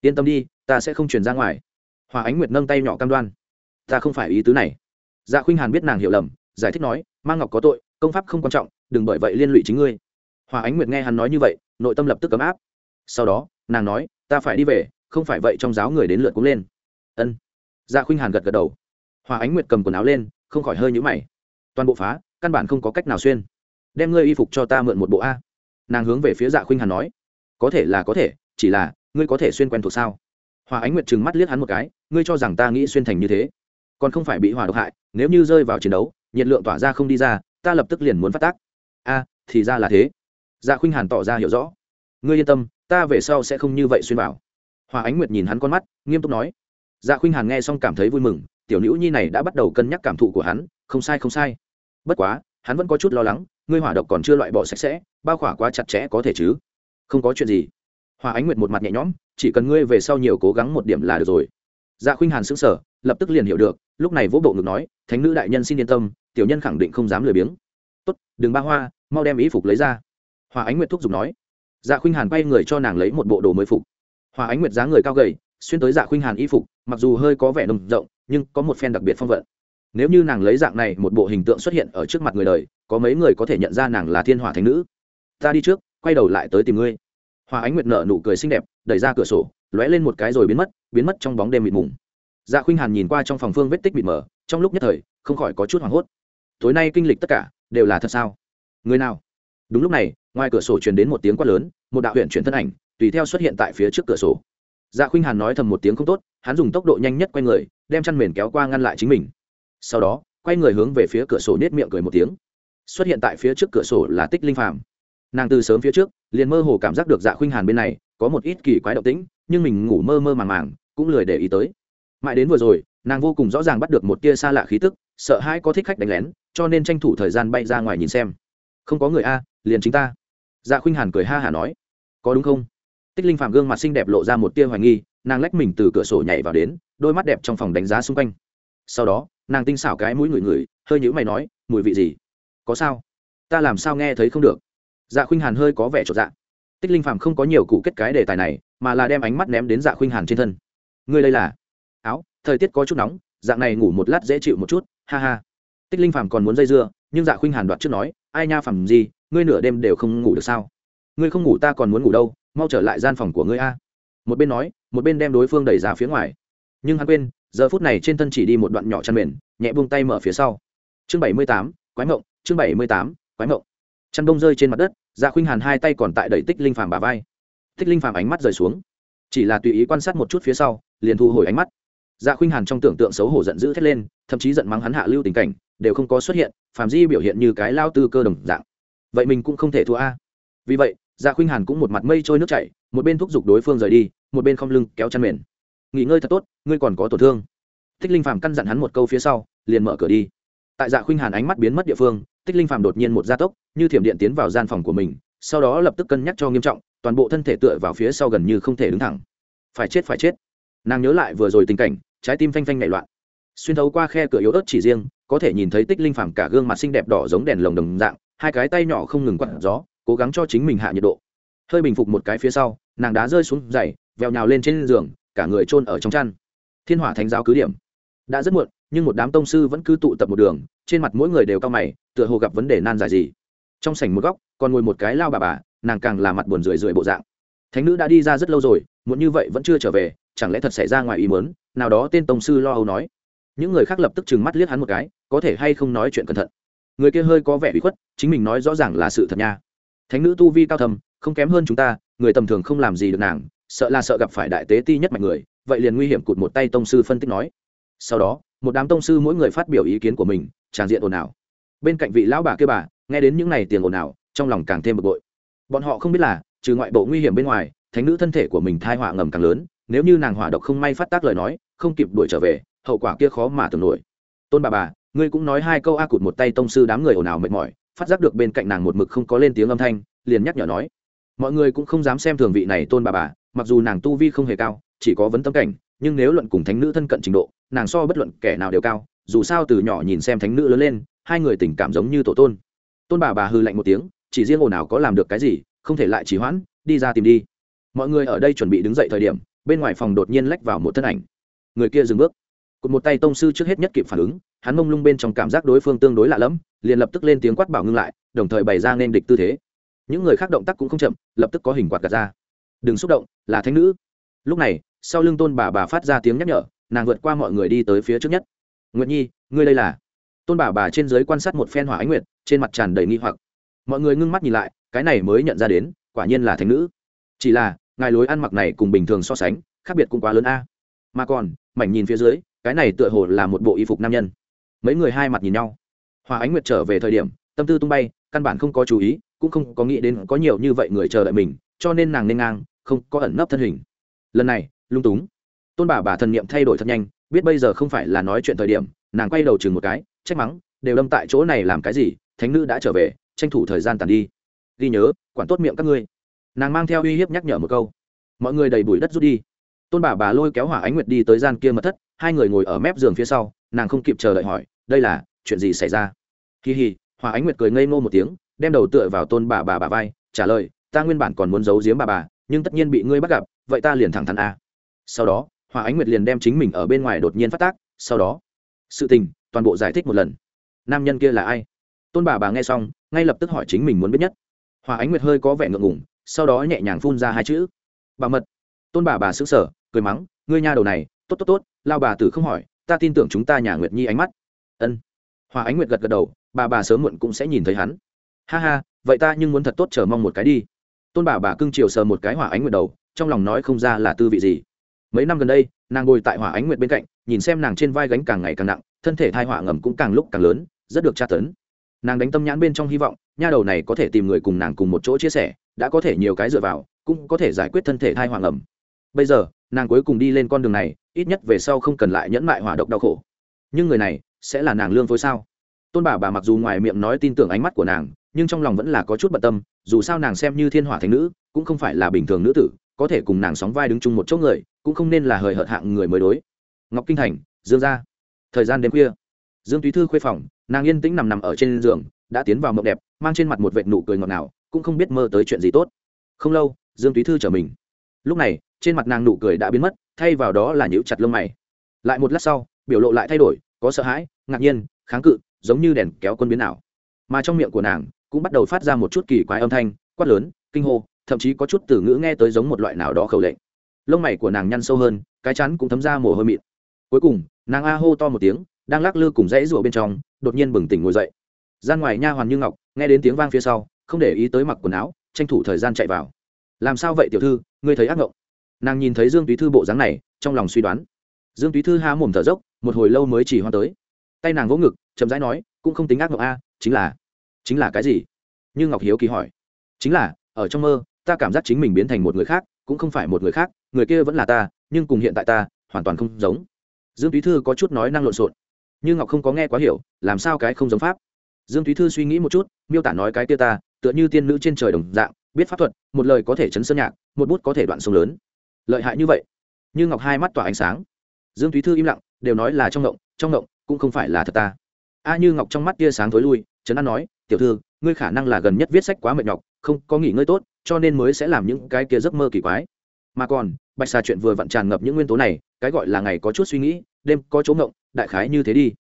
yên tâm đi, ta sẽ không chuyển ra ngoài. Hòa ánh nguyệt nâng tay nhỏ cam đoan, ta không phải ý tứ này. Dạ khuynh hàn biết nàng hiểu lầm, giải thích nói mang ngọc có tội, công pháp không quan trọng, đừng bởi vậy liên lụy chính ngươi. Hòa ánh nguyệt nghe hắn nói như vậy, nội tâm lập tức ấm áp. Sau đó, nàng nói, ta phải đi về, không phải vậy trong giáo người đến lượt cũng lên. Ân. Dạ khuynh hàn gật gật đầu. Hòa ánh nguyệt cầm quần áo lên, không khỏi hơi nhũ mày. Toàn bộ phá, căn bản không có cách nào xuyên. Đem ngươi y phục cho ta mượn một bộ a nàng hướng về phía dạ khuynh hàn nói, có thể là có thể, chỉ là, ngươi có thể xuyên quen thuộc sao? Hòa ánh nguyệt trừng mắt liếc hắn một cái, ngươi cho rằng ta nghĩ xuyên thành như thế, còn không phải bị hỏa độc hại, nếu như rơi vào chiến đấu, nhiệt lượng tỏa ra không đi ra, ta lập tức liền muốn phát tác. A, thì ra là thế. Dạ khuynh hàn tỏ ra hiểu rõ, ngươi yên tâm, ta về sau sẽ không như vậy xuyên vào. Hòa ánh nguyệt nhìn hắn con mắt, nghiêm túc nói dạ khuynh hàn nghe xong cảm thấy vui mừng, tiểu nữ nhi này đã bắt đầu cân nhắc cảm thụ của hắn, không sai không sai. Bất quá, hắn vẫn có chút lo lắng ngươi hỏa độc còn chưa loại bỏ sạch sẽ, bao khỏa quá chặt chẽ có thể chứ? Không có chuyện gì. Hòa ánh nguyệt một mặt nhẹ nhõm, chỉ cần ngươi về sau nhiều cố gắng một điểm là được rồi. Dạ khuynh hàn xứng sở lập tức liền hiểu được, lúc này vỗ bộ ngực nói, thánh nữ đại nhân xin yên tâm, tiểu nhân khẳng định không dám lười biếng. Tốt, đừng ba hoa, mau đem ý phục lấy ra. Hòa ánh nguyệt thúc giục nói. Dạ khuynh hàn bay người cho nàng lấy một bộ đồ mới phục. Hòa ánh nguyệt dáng người cao gầy, xuyên tới dạ khuynh hàn y phục, mặc dù hơi có vẻ nồng rộng, nhưng có một phen đặc biệt phong vận. Nếu như nàng lấy dạng này một bộ hình tượng xuất hiện ở trước mặt người đời có mấy người có thể nhận ra nàng là thiên hỏa thánh nữ. Ta đi trước, quay đầu lại tới tìm ngươi. Hòa ánh nguyệt nở nụ cười xinh đẹp, đẩy ra cửa sổ, lóe lên một cái rồi biến mất biến mất trong bóng đêm mịt mùng. Dạ khuynh hàn nhìn qua trong phòng phương vết tích mịt mờ, trong lúc nhất thời, không khỏi có chút hoảng hốt. Tối nay kinh lịch tất cả, đều là thật sao? Người nào? Đúng lúc này, ngoài cửa sổ truyền đến một tiếng quát lớn, một đạo huyện chuyển thân ảnh, tùy theo xuất hiện tại phía trước cửa sổ. Dạ khuynh hàn nói thầm một tiếng không tốt, hắn dùng tốc độ nhanh nhất quay người, đem chăn mền kéo qua ngăn lại chính mình. Sau đó, quay người hướng về phía cửa sổ nết miệng cười một tiếng xuất hiện tại phía trước cửa sổ là tích linh phàm. Nàng từ sớm phía trước, liền mơ hồ cảm giác được dạ khuynh hàn bên này có một ít kỳ quái động tĩnh, nhưng mình ngủ mơ mơ màng màng, cũng lười để ý tới. Mãi đến vừa rồi, nàng vô cùng rõ ràng bắt được một tia xa lạ khí tức, sợ hai có thích khách đánh lén, cho nên tranh thủ thời gian bay ra ngoài nhìn xem. Không có người a, liền chính ta. Dạ khuynh hàn cười ha hả nói. Có đúng không? Tích linh phạm gương mặt xinh đẹp lộ ra một tia hoài nghi, nàng lách mình từ cửa sổ nhảy vào đến, đôi mắt đẹp trong phòng đánh giá xung quanh. Sau đó, nàng tinh xảo cái mũi ngửi ngửi, hơi nhữ mày nói, mùi vị gì? Có sao? Ta làm sao nghe thấy không được? Dạ khuynh hàn hơi có vẻ trột dạ. Tích linh phạm không có nhiều cụ kết cái đề tài này, mà là đem ánh mắt ném đến dạ khuynh hàn trên thân. Ngươi đây là áo, thời tiết có chút nóng, dạng này ngủ một lát dễ chịu một chút, ha ha. Tích linh phàm còn muốn dây dưa, nhưng dạ khuynh hàn đoạt trước nói, ai nha phàm gì, ngươi nửa đêm đều không ngủ được sao? Ngươi không ngủ ta còn muốn ngủ đâu, mau trở lại gian phòng của ngươi a. Một bên nói, một bên đem đối phương đẩy ra phía ngoài. Nhưng hắn quên, giờ phút này trên thân chỉ đi một đoạn nhỏ chăn mền, nhẹ buông tay mở phía sau. Chương bảy mươi tám, quái mộng chương bảy mươi tám, quái mộng. Chăn đông rơi trên mặt đất dạ khuynh hàn hai tay còn tại đẩy tích linh phàm bà vai. Tích linh phàm ánh mắt rời xuống. Chỉ là tùy ý quan sát một chút phía sau, liền thu hồi ánh mắt. Dạ khuynh hàn trong tưởng tượng xấu hổ giận dữ thét lên, thậm chí giận mắng hắn hạ lưu tình cảnh, đều không có xuất hiện, phàm di biểu hiện như cái lao tư cơ đồng dạng. Vậy mình cũng không thể thua a. Vì vậy dạ khuynh hàn cũng một mặt mây trôi nước chảy, một bên thúc giục đối phương rời đi, một bên không lưng kéo chăn mền. Nghỉ ngơi thật tốt, ngươi còn có tổn thương. Tích linh phàm căn dặn hắn một câu phía sau, liền mở cửa đi. Tại dạ khuynh hàn ánh mắt biến mất địa phương tích linh phàm đột nhiên một gia tốc, như thiểm điện tiến vào gian phòng của mình, sau đó lập tức cân nhắc cho nghiêm trọng, toàn bộ thân thể tựa vào phía sau gần như không thể đứng thẳng. Phải chết phải chết. Nàng nhớ lại vừa rồi tình cảnh, trái tim phanh phanh nảy loạn. Xuyên thấu qua khe cửa yếu ớt chỉ riêng, có thể nhìn thấy tích linh phàm cả gương mặt xinh đẹp đỏ giống đèn lồng đồng dạng, hai cái tay nhỏ không ngừng quặn gió, cố gắng cho chính mình hạ nhiệt độ. Hơi bình phục một cái phía sau, nàng đá rơi xuống dày vèo nhào lên trên giường, cả người chôn ở trong chăn. Thiên hỏa thánh giáo cứ điểm. Đã rất muộn nhưng một đám tông sư vẫn cứ tụ tập một đường, trên mặt mỗi người đều cao mày, tựa hồ gặp vấn đề nan giải gì. Trong sảnh một góc, còn ngồi một cái lao bà bà, nàng càng là mặt buồn rười rượi bộ dạng. Thánh nữ đã đi ra rất lâu rồi, muốn như vậy vẫn chưa trở về, chẳng lẽ thật xảy ra ngoài ý muốn? Nào đó tên tông sư lo âu nói. Những người khác lập tức trừng mắt liếc hắn một cái, có thể hay không nói chuyện cẩn thận. Người kia hơi có vẻ bị khuất, chính mình nói rõ ràng là sự thật nha. Thánh nữ tu vi cao thầm không kém hơn chúng ta, người tầm thường không làm gì được nàng, sợ là sợ gặp phải đại tế ti nhất mạnh người, vậy liền nguy hiểm cụt một tay tông sư phân tích nói. Sau đó một đám tông sư mỗi người phát biểu ý kiến của mình, tràn diện ồn ào. Bên cạnh vị lão bà kia bà, nghe đến những n à y tiền ồn ào, trong lòng càng thêm bực bội. Bọn họ không biết là, trừ ngoại bộ nguy hiểm bên ngoài, thánh nữ thân thể của mình thai họa ngầm càng lớn, nếu như nàng hỏa độc không may phát tác lời nói, không kịp đuổi trở về, hậu quả kia khó mà tưởng nổi. Tôn bà bà, ngươi cũng nói hai câu a cụt một tay tông sư đám người ồn ào mệt mỏi, phát giác được bên cạnh nàng một mực không có lên tiếng âm thanh, liền nhắc nhở nói. Mọi người cũng không dám xem thường vị này tôn bà bà, mặc dù nàng tu vi không hề cao, chỉ có vấn tâm cảnh nhưng nếu luận cùng thánh nữ thân cận trình độ, nàng so bất luận kẻ nào đều cao, dù sao từ nhỏ nhìn xem thánh nữ lớn lên, hai người tình cảm giống như tổ tôn. Tôn bà bà hư lạnh một tiếng, chỉ riêng ồn nào có làm được cái gì, không thể lại trì hoãn, đi ra tìm đi. Mọi người ở đây chuẩn bị đứng dậy thời điểm, bên ngoài phòng đột nhiên lách vào một thân ảnh. Người kia dừng bước. Cụt một tay tông sư trước hết nhất kịp phản ứng, hắn mông lung bên trong cảm giác đối phương tương đối lạ lẫm, liền lập tức lên tiếng quát bảo ngưng lại, đồng thời bày ra nên địch tư thế. Những người khác động tác cũng không chậm, lập tức có hình quạt gạt ra. Đừng xúc động, là thánh nữ lúc này, sau lưng tôn bà bà phát ra tiếng nhắc nhở, nàng vượt qua mọi người đi tới phía trước nhất. Nguyệt nhi, ngươi đây là? Tôn bà bà trên giới quan sát một phen hỏa ánh nguyệt, trên mặt tràn đầy nghi hoặc. Mọi người ngưng mắt nhìn lại, cái này mới nhận ra đến, quả nhiên là thành nữ. Chỉ là, ngài lối ăn mặc này cùng bình thường so sánh, khác biệt cũng quá lớn a. Mà còn, mảnh nhìn phía dưới, cái này tựa hồ là một bộ y phục nam nhân. Mấy người hai mặt nhìn nhau. Hòa ánh nguyệt trở về thời điểm, tâm tư tung bay, căn bản không có chú ý, cũng không có nghĩ đến có nhiều như vậy người chờ đợi mình, cho nên nàng nên ngang, không có ẩn nấp thân hình lần này, lung túng. Tôn bà bà thần niệm thay đổi thật nhanh, biết bây giờ không phải là nói chuyện thời điểm, nàng quay đầu chừng một cái, trách mắng, đều đâm tại chỗ này làm cái gì, thánh nữ đã trở về, tranh thủ thời gian tàn đi. Ghi nhớ, quản tốt miệng các ngươi. Nàng mang theo uy hiếp nhắc nhở một câu. Mọi người đầy bụi đất rút đi. Tôn bà bà lôi kéo hỏa ánh nguyệt đi tới gian kia mật thất, hai người ngồi ở mép giường phía sau, nàng không kịp chờ đợi hỏi, đây là, chuyện gì xảy ra? Hì hì, hỏa ánh nguyệt cười ngây ngô một tiếng, đem đầu tựa vào tôn bà bà bà vai, trả lời, ta nguyên bản còn muốn giấu giếm bà bà, nhưng tất nhiên bị ngươi bắt gặp vậy ta liền thẳng thắn a. Sau đó, hòa ánh nguyệt liền đem chính mình ở bên ngoài đột nhiên phát tác, sau đó, sự tình, toàn bộ giải thích một lần. Nam nhân kia là ai? Tôn bà bà nghe xong, ngay lập tức hỏi chính mình muốn biết nhất. Hòa ánh nguyệt hơi có vẻ ngượng ngùng, sau đó nhẹ nhàng phun ra hai chữ. Bà mật. Tôn bà bà xứng sở cười mắng, ngươi nha đầu này, tốt tốt tốt, lao bà tử không hỏi, ta tin tưởng chúng ta nhà nguyệt nhi ánh mắt. Ân. Hòa ánh nguyệt gật gật đầu, bà bà sớm muộn cũng sẽ nhìn thấy hắn. Ha ha, vậy ta nhưng muốn thật tốt chờ mong một cái đi. Tôn bà bà cưng chiều sờ một cái hỏa ánh nguyệt đầu trong lòng nói không ra là tư vị gì. Mấy năm gần đây, nàng ngồi tại hỏa ánh nguyệt bên cạnh, nhìn xem nàng trên vai gánh càng ngày càng nặng, thân thể thai hỏa ngầm cũng càng lúc càng lớn, rất được tra tấn. Nàng đánh tâm nhãn bên trong hy vọng, nha đầu này có thể tìm người cùng nàng cùng một chỗ chia sẻ, đã có thể nhiều cái dựa vào, cũng có thể giải quyết thân thể thai hỏa ngầm. Bây giờ, nàng cuối cùng đi lên con đường này, ít nhất về sau không cần lại nhẫn mại hỏa độc đau khổ. Nhưng người này, sẽ là nàng lương phối sao? Tôn bà bà mặc dù ngoài miệng nói tin tưởng ánh mắt của nàng, nhưng trong lòng vẫn là có chút bận tâm, dù sao nàng xem như thiên hỏa thành nữ, cũng không phải là bình thường nữ tử có thể cùng nàng sóng vai đứng chung một chỗ người, cũng không nên là hời hợt hạng người mới đối. Ngọc kinh thành, dương gia. Thời gian đêm khuya, dương túy thư khuê phòng, nàng yên tĩnh nằm nằm ở trên giường, đã tiến vào mộng đẹp, mang trên mặt một vệ nụ cười ngọt ngào, cũng không biết mơ tới chuyện gì tốt. Không lâu, dương túy thư trở mình. Lúc này, trên mặt nàng nụ cười đã biến mất, thay vào đó là nhíu chặt lông mày. Lại một lát sau, biểu lộ lại thay đổi, có sợ hãi, ngạc nhiên, kháng cự, giống như đèn kéo quân biến ảo. Mà trong miệng của nàng, cũng bắt đầu phát ra một chút kỳ quái âm thanh, quát lớn, kinh hô thậm chí có chút từ ngữ nghe tới giống một loại nào đó khẩu lệnh. Lông mày của nàng nhăn sâu hơn, cái chắn cũng thấm ra mồ hôi mịn. Cuối cùng, nàng a hô to một tiếng, đang lắc lư cùng dãy rụa bên trong, đột nhiên bừng tỉnh ngồi dậy. Gian ngoài nha hoàn như ngọc, nghe đến tiếng vang phía sau, không để ý tới mặc quần áo, tranh thủ thời gian chạy vào. Làm sao vậy tiểu thư, ngươi thấy ác ngộng? Nàng nhìn thấy dương túy thư bộ dáng này, trong lòng suy đoán. Dương túy thư há mồm thở dốc, một hồi lâu mới chỉ hoan tới. Tay nàng vỗ ngực, chậm rãi nói, cũng không tính ác ngộng a, chính là chính là cái gì? Như ngọc hiếu kỳ hỏi. Chính là, ở trong mơ ta cảm giác chính mình biến thành một người khác, cũng không phải một người khác, người kia vẫn là ta, nhưng cùng hiện tại ta, hoàn toàn không giống. Dương túy thư có chút nói năng lộn xộn. Nhưng ngọc không có nghe quá hiểu, làm sao cái không giống pháp? Dương túy thư suy nghĩ một chút, miêu tả nói cái kia ta, tựa như tiên nữ trên trời đồng dạng, biết pháp thuật, một lời có thể chấn sơn nhạc, một bút có thể đoạn sông lớn. Lợi hại như vậy. Như ngọc hai mắt tỏa ánh sáng. Dương túy thư im lặng, đều nói là trong ngộng trong ngộng, cũng không phải là thật ta. A như ngọc trong mắt tia sáng thối lui trấn an nói, tiểu thư, ngươi khả năng là gần nhất viết sách quá mệt nhọc không có nghỉ ngơi tốt, cho nên mới sẽ làm những cái kia giấc mơ kỳ quái. Mà còn, bạch xà chuyện vừa vặn tràn ngập những nguyên tố này, cái gọi là ngày có chút suy nghĩ, đêm có chỗ ngộng, đại khái như thế đi.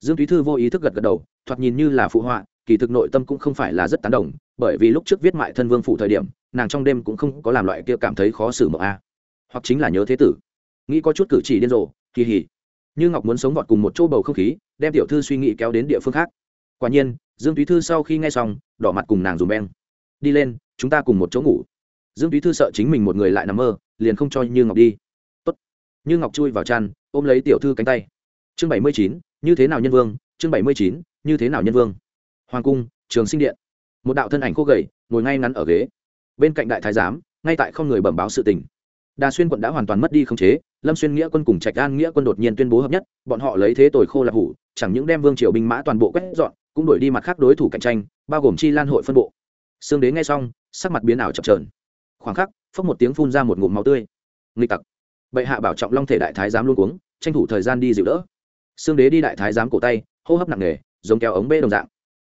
Dương thúy thư vô ý thức gật gật đầu, thoạt nhìn như là phụ họa, kỳ thực nội tâm cũng không phải là rất tán đồng, bởi vì lúc trước viết mại thân vương phụ thời điểm, nàng trong đêm cũng không có làm loại kia cảm thấy khó xử mộng a. Hoặc chính là nhớ thế tử. Nghĩ có chút cử chỉ điên rồ, kỳ hỉ. Như ngọc muốn sống vọt cùng một chỗ bầu không khí, đem tiểu thư suy nghĩ kéo đến địa phương khác. Quả nhiên, dương thúy thư sau khi nghe xong, đỏ mặt cùng nàng dùm beng đi lên, chúng ta cùng một chỗ ngủ. Dương bí thư sợ chính mình một người lại nằm mơ, liền không cho như ngọc đi. Tốt. như ngọc chui vào chăn, ôm lấy tiểu thư cánh tay. Chương bảy mươi chín, như thế nào nhân vương? Chương bảy mươi chín, như thế nào nhân vương? Hoàng cung, trường sinh điện. Một đạo thân ảnh khô gầy, ngồi ngay ngắn ở ghế. Bên cạnh đại thái giám, ngay tại không người bẩm báo sự tình. Đà xuyên quận đã hoàn toàn mất đi khống chế, lâm xuyên nghĩa quân cùng trạch an nghĩa quân đột nhiên tuyên bố hợp nhất, bọn họ lấy thế tồi khô là hủ, chẳng những đem vương triều binh mã toàn bộ quét dọn, cũng đổi đi mặt khác đối thủ cạnh tranh, bao gồm chi lan hội phân bộ xương đế nghe xong, sắc mặt biến ảo chập trờn khoảng khắc, phốc một tiếng phun ra một ngụm máu tươi. Nghịch tặc. Bệ hạ bảo trọng long thể đại thái giám luôn cuống, tranh thủ thời gian đi dịu đỡ. Xương đế đi đại thái giám cổ tay, hô hấp nặng nề, giống kéo ống bê đồng dạng.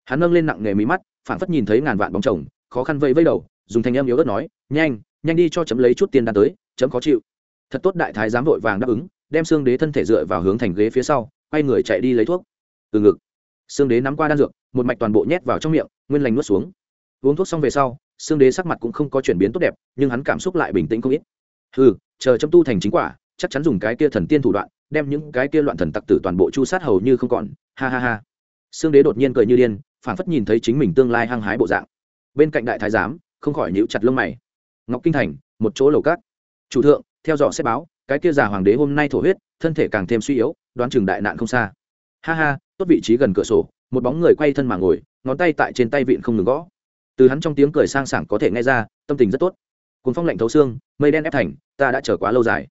Hắn nâng lên nặng nề mí mắt phản phất nhìn thấy ngàn vạn bóng chồng, khó khăn vây vây đầu, dùng thanh âm yếu ớt nói, nhanh nhanh đi cho chấm lấy chút tiền đan tới, chấm khó chịu. Thật tốt đại thái giám vội vàng đáp ứng, đem xương đế thân thể dựa vào hướng thành ghế phía sau, quay người chạy đi lấy thuốc. Từ ngực xương đế nắm qua đan dược, một mạch toàn bộ nhét vào trong miệng, nguyên lành nuốt xuống uống thuốc xong về sau xương đế sắc mặt cũng không có chuyển biến tốt đẹp, nhưng hắn cảm xúc lại bình tĩnh không ít. Ừ chờ chấm tu thành chính quả, chắc chắn dùng cái kia thần tiên thủ đoạn, đem những cái kia loạn thần tặc tử toàn bộ chu sát hầu như không còn. Ha ha ha. Xương đế đột nhiên cười như điên phản phất nhìn thấy chính mình tương lai hăng hái bộ dạng. Bên cạnh đại thái giám, không khỏi nhíu chặt lông mày. Ngọc kinh thành, một chỗ lầu cát. Chủ thượng, theo dõi xét báo, cái kia già hoàng đế hôm nay thổ huyết, thân thể càng thêm suy yếu, đoán chừng đại nạn không xa. Ha ha, tốt vị trí gần cửa sổ, một bóng người quay thân mà ngồi, ngón tay tại trên tay vịn không ngừng gõ từ hắn trong tiếng cười sang sảng có thể nghe ra, tâm tình rất tốt. Cuốn phong lạnh thấu xương, mây đen ép thành, ta đã chờ quá lâu dài.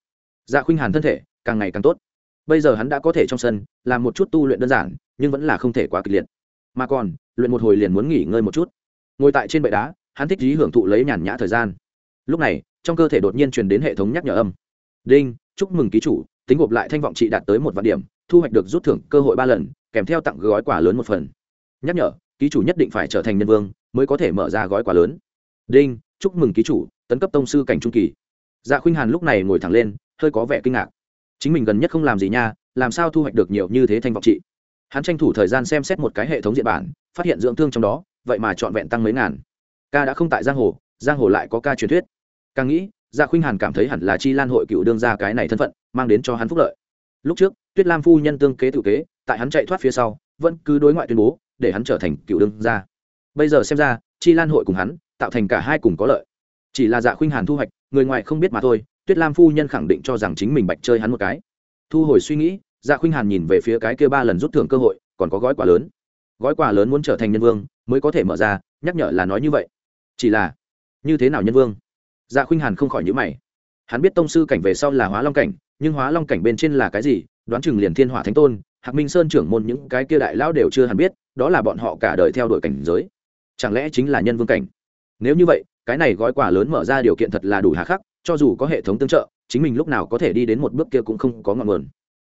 Dạ khuynh hàn thân thể, càng ngày càng tốt. Bây giờ hắn đã có thể trong sân, làm một chút tu luyện đơn giản, nhưng vẫn là không thể quá kịch liệt. Mà còn, luyện một hồi liền muốn nghỉ ngơi một chút. Ngồi tại trên bệ đá, hắn thích lý hưởng thụ lấy nhàn nhã thời gian. Lúc này, trong cơ thể đột nhiên truyền đến hệ thống nhắc nhở âm. Đinh, chúc mừng ký chủ, tính gộp lại thanh vọng trị đạt tới một vạn điểm, thu hoạch được rút thưởng cơ hội ba lần, kèm theo tặng gói quà lớn một phần. Nhắc nhở, ký chủ nhất định phải trở thành nhân vương mới có thể mở ra gói quà lớn. Đinh, chúc mừng ký chủ, tấn cấp tông sư cảnh trung kỳ. Dạ khuynh hàn lúc này ngồi thẳng lên, hơi có vẻ kinh ngạc. Chính mình gần nhất không làm gì nha, làm sao thu hoạch được nhiều như thế thanh vọng trị? Hắn tranh thủ thời gian xem xét một cái hệ thống diện bản, phát hiện dưỡng thương trong đó, vậy mà trọn vẹn tăng mấy ngàn. Ca đã không tại giang hồ giang hồ lại có ca truyền thuyết. Càng nghĩ dạ khuynh hàn cảm thấy hẳn là chi lan hội cựu đương ra cái này thân phận, mang đến cho hắn phúc lợi. Lúc trước, tuyết lam phu nhân tương kế tự kế, tại hắn chạy thoát phía sau, vẫn cứ đối ngoại tuyên bố, để hắn trở thành cựu đương gia bây giờ xem ra, chi lan hội cùng hắn, tạo thành cả hai cùng có lợi. Chỉ là dạ khuynh hàn thu hoạch, người ngoài không biết mà thôi, tuyết lam phu nhân khẳng định cho rằng chính mình bạch chơi hắn một cái. Thu hồi suy nghĩ dạ khuynh hàn nhìn về phía cái kia ba lần rút thưởng cơ hội, còn có gói quà lớn. Gói quà lớn muốn trở thành nhân vương, mới có thể mở ra, nhắc nhở là nói như vậy. Chỉ là, như thế nào nhân vương? Dạ khuynh hàn không khỏi nhữ mày. Hắn biết tông sư cảnh về sau là hóa long cảnh, nhưng hóa long cảnh bên trên là cái gì, đoán chừng liền thiên hỏa thánh tôn, hạc minh sơn trưởng môn những cái kia đại lão đều chưa hẳn biết, đó là bọn họ cả đời theo đuổi cảnh giới chẳng lẽ chính là nhân vương cảnh? Nếu như vậy, cái này gói quà lớn mở ra điều kiện thật là đủ hà khắc, cho dù có hệ thống tương trợ, chính mình lúc nào có thể đi đến một bước kia cũng không có ngọn nguồn.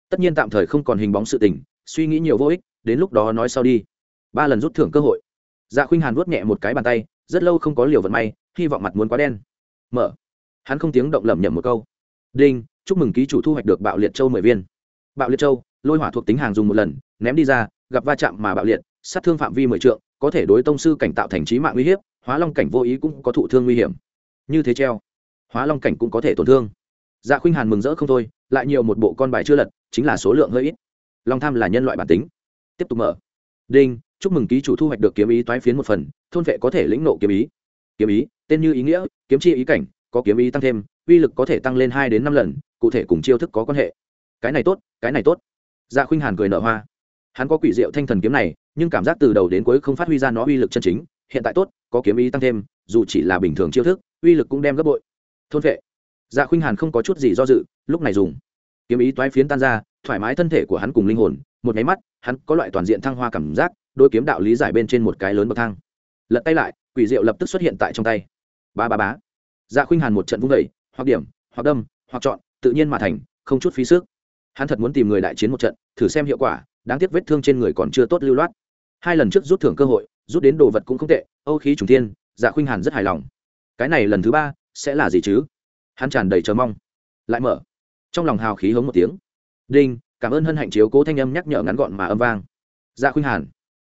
Tất nhiên tạm thời không còn hình bóng sự tình, suy nghĩ nhiều vô ích, đến lúc đó nói sau đi. Ba lần rút thưởng cơ hội. Dạ khuynh hàn vuốt nhẹ một cái bàn tay, rất lâu không có liều vận may, hy vọng mặt muốn quá đen. Mở. Hắn không tiếng động lẩm nhẩm một câu. Đinh, chúc mừng ký chủ thu hoạch được bạo liệt châu mười viên. Bạo liệt châu, lôi hỏa thuộc tính hàng dùng một lần, ném đi ra, gặp va chạm mà bạo liệt, sát thương phạm vi mười trượng có thể đối tông sư cảnh tạo thành trí mạng uy hiếp, hóa long cảnh vô ý cũng có thụ thương nguy hiểm. Như thế treo, hóa long cảnh cũng có thể tổn thương. Dạ khuynh hàn mừng rỡ không thôi, lại nhiều một bộ con bài chưa lật, chính là số lượng hơi ít. Long tham là nhân loại bản tính. Tiếp tục mở. Đinh, chúc mừng ký chủ thu hoạch được kiếm ý toái phiến một phần, thôn vệ có thể lĩnh nộ kiếm ý. Kiếm ý, tên như ý nghĩa, kiếm chi ý cảnh, có kiếm ý tăng thêm, uy lực có thể tăng lên hai đến năm lần, cụ thể cùng chiêu thức có quan hệ. Cái này tốt, cái này tốt. Dạ khuynh hàn cười nở hoa. Hắn có quỷ diệu thanh thần kiếm này nhưng cảm giác từ đầu đến cuối không phát huy ra nó uy lực chân chính, hiện tại tốt, có kiếm ý tăng thêm, dù chỉ là bình thường chiêu thức, uy lực cũng đem gấp bội. Thôn vệ. Dạ khuynh hàn không có chút gì do dự, lúc này dùng. Kiếm ý toái phiến tan ra, thoải mái thân thể của hắn cùng linh hồn, một nháy mắt, hắn có loại toàn diện thăng hoa cảm giác đôi kiếm đạo lý giải bên trên một cái lớn bậc thang. Lật tay lại, quỷ diệu lập tức xuất hiện tại trong tay. Ba ba bá dạ khuynh hàn một trận vung vẩy hoặc điểm, hoặc đâm, hoặc chọn, tự nhiên mà thành, không chút phí sức. Hắn thật muốn tìm người đại chiến một trận, thử xem hiệu quả, đáng tiếc vết thương trên người còn chưa tốt lưu loát hai lần trước rút thưởng cơ hội, rút đến đồ vật cũng không tệ, âu khí trùng thiên dạ khuynh hàn rất hài lòng. Cái này lần thứ ba, sẽ là gì chứ? Hắn tràn đầy chờ mong. Lại mở. Trong lòng hào khí hống một tiếng. Đinh, cảm ơn hân hạnh chiếu cố thanh âm nhắc nhở ngắn gọn mà âm vang. Dạ khuynh hàn.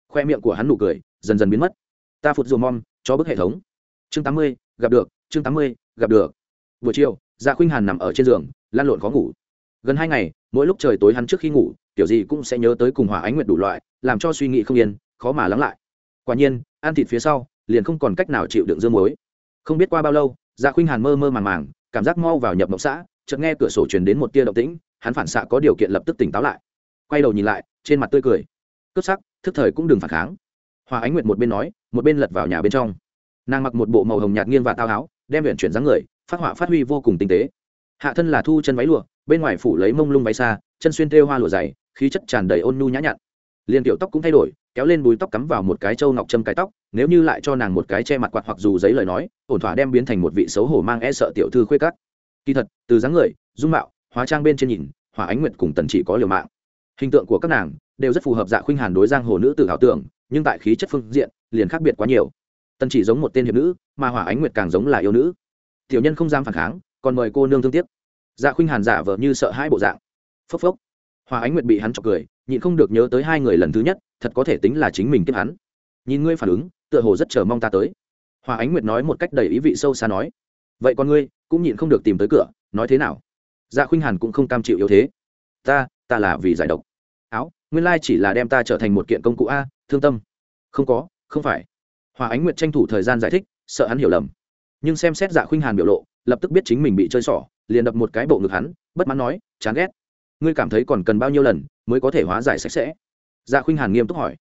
Khoe miệng của hắn nụ cười, dần dần biến mất. Ta phụt dù mom, cho bức hệ thống. Chương tám mươi, gặp được, chương tám mươi, gặp được. Buổi chiều dạ khuynh hàn nằm ở trên giường lan lộn khó ngủ. Gần hai ngày, mỗi lúc trời tối hắn trước khi ngủ kiểu gì cũng sẽ nhớ tới cùng hỏa ánh nguyệt đủ loại, làm cho suy nghĩ không yên, khó mà lắng lại. Quả nhiên, ăn thịt phía sau, liền không còn cách nào chịu đựng dương muối. Không biết qua bao lâu dạ khuynh hàn mơ mơ màng màng, cảm giác mau vào nhập mộng xã, chợt nghe cửa sổ truyền đến một tia động tĩnh, hắn phản xạ có điều kiện lập tức tỉnh táo lại. Quay đầu nhìn lại, trên mặt tươi cười. Cướp sắc, thức thời cũng đừng phản kháng. Hòa ánh nguyệt một bên nói, một bên lật vào nhà bên trong. Nàng mặc một bộ màu hồng nhạt nghiêng và tao áo, đem luyện chuyển dáng người, phát họa phát huy vô cùng tinh tế. Hạ thân là thu chân váy lụa, bên ngoài phủ lấy mông lung váy xa chân xuyên thêu hoa lụa dày khí chất tràn đầy ôn nhu nhã nhặn. Liền tiểu tóc cũng thay đổi, kéo lên bùi tóc cắm vào một cái trâu ngọc châm cái tóc, nếu như lại cho nàng một cái che mặt quạt hoặc dù giấy lời nói, ổn thỏa đem biến thành một vị xấu hổ mang e sợ tiểu thư khuê cắt kỳ thật, từ dáng người, dung mạo, hóa trang bên trên nhìn, hỏa ánh nguyệt cùng tần chỉ có liều mạng. Hình tượng của các nàng đều rất phù hợp dạ khuynh hàn đối giang hồ nữ tử ảo tưởng, nhưng tại khí chất phương diện, liền khác biệt quá nhiều. Tần chỉ giống một tên hiệp nữ, mà hỏa ánh nguyệt càng giống là yêu nữ. Tiểu nhân không dám phản kháng, còn mời cô nương thương tiếc. Dạ khuynh hàn giả vờ như sợ hai bộ dạng. Phốc phốc hòa ánh nguyệt bị hắn chọc cười, nhịn không được nhớ tới hai người lần thứ nhất, thật có thể tính là chính mình tiếp hắn. Nhìn ngươi phản ứng, tựa hồ rất chờ mong ta tới. Hòa ánh nguyệt nói một cách đầy ý vị sâu xa nói, vậy con ngươi, cũng nhịn không được tìm tới cửa, nói thế nào? Dạ khuynh hàn cũng không cam chịu yếu thế. Ta ta là vì giải độc. Áo, nguyên lai chỉ là đem ta trở thành một kiện công cụ a, thương tâm. Không có, không phải. Hòa ánh nguyệt tranh thủ thời gian giải thích, sợ hắn hiểu lầm. Nhưng xem xét dạ khuynh hàn biểu lộ, lập tức biết chính mình bị chơi xỏ, liền đập một cái bộ ngực hắn, bất mãn nói, chán ghét ngươi cảm thấy còn cần bao nhiêu lần mới có thể hóa giải sạch sẽ? Dạ khuynh hàn nghiêm túc hỏi.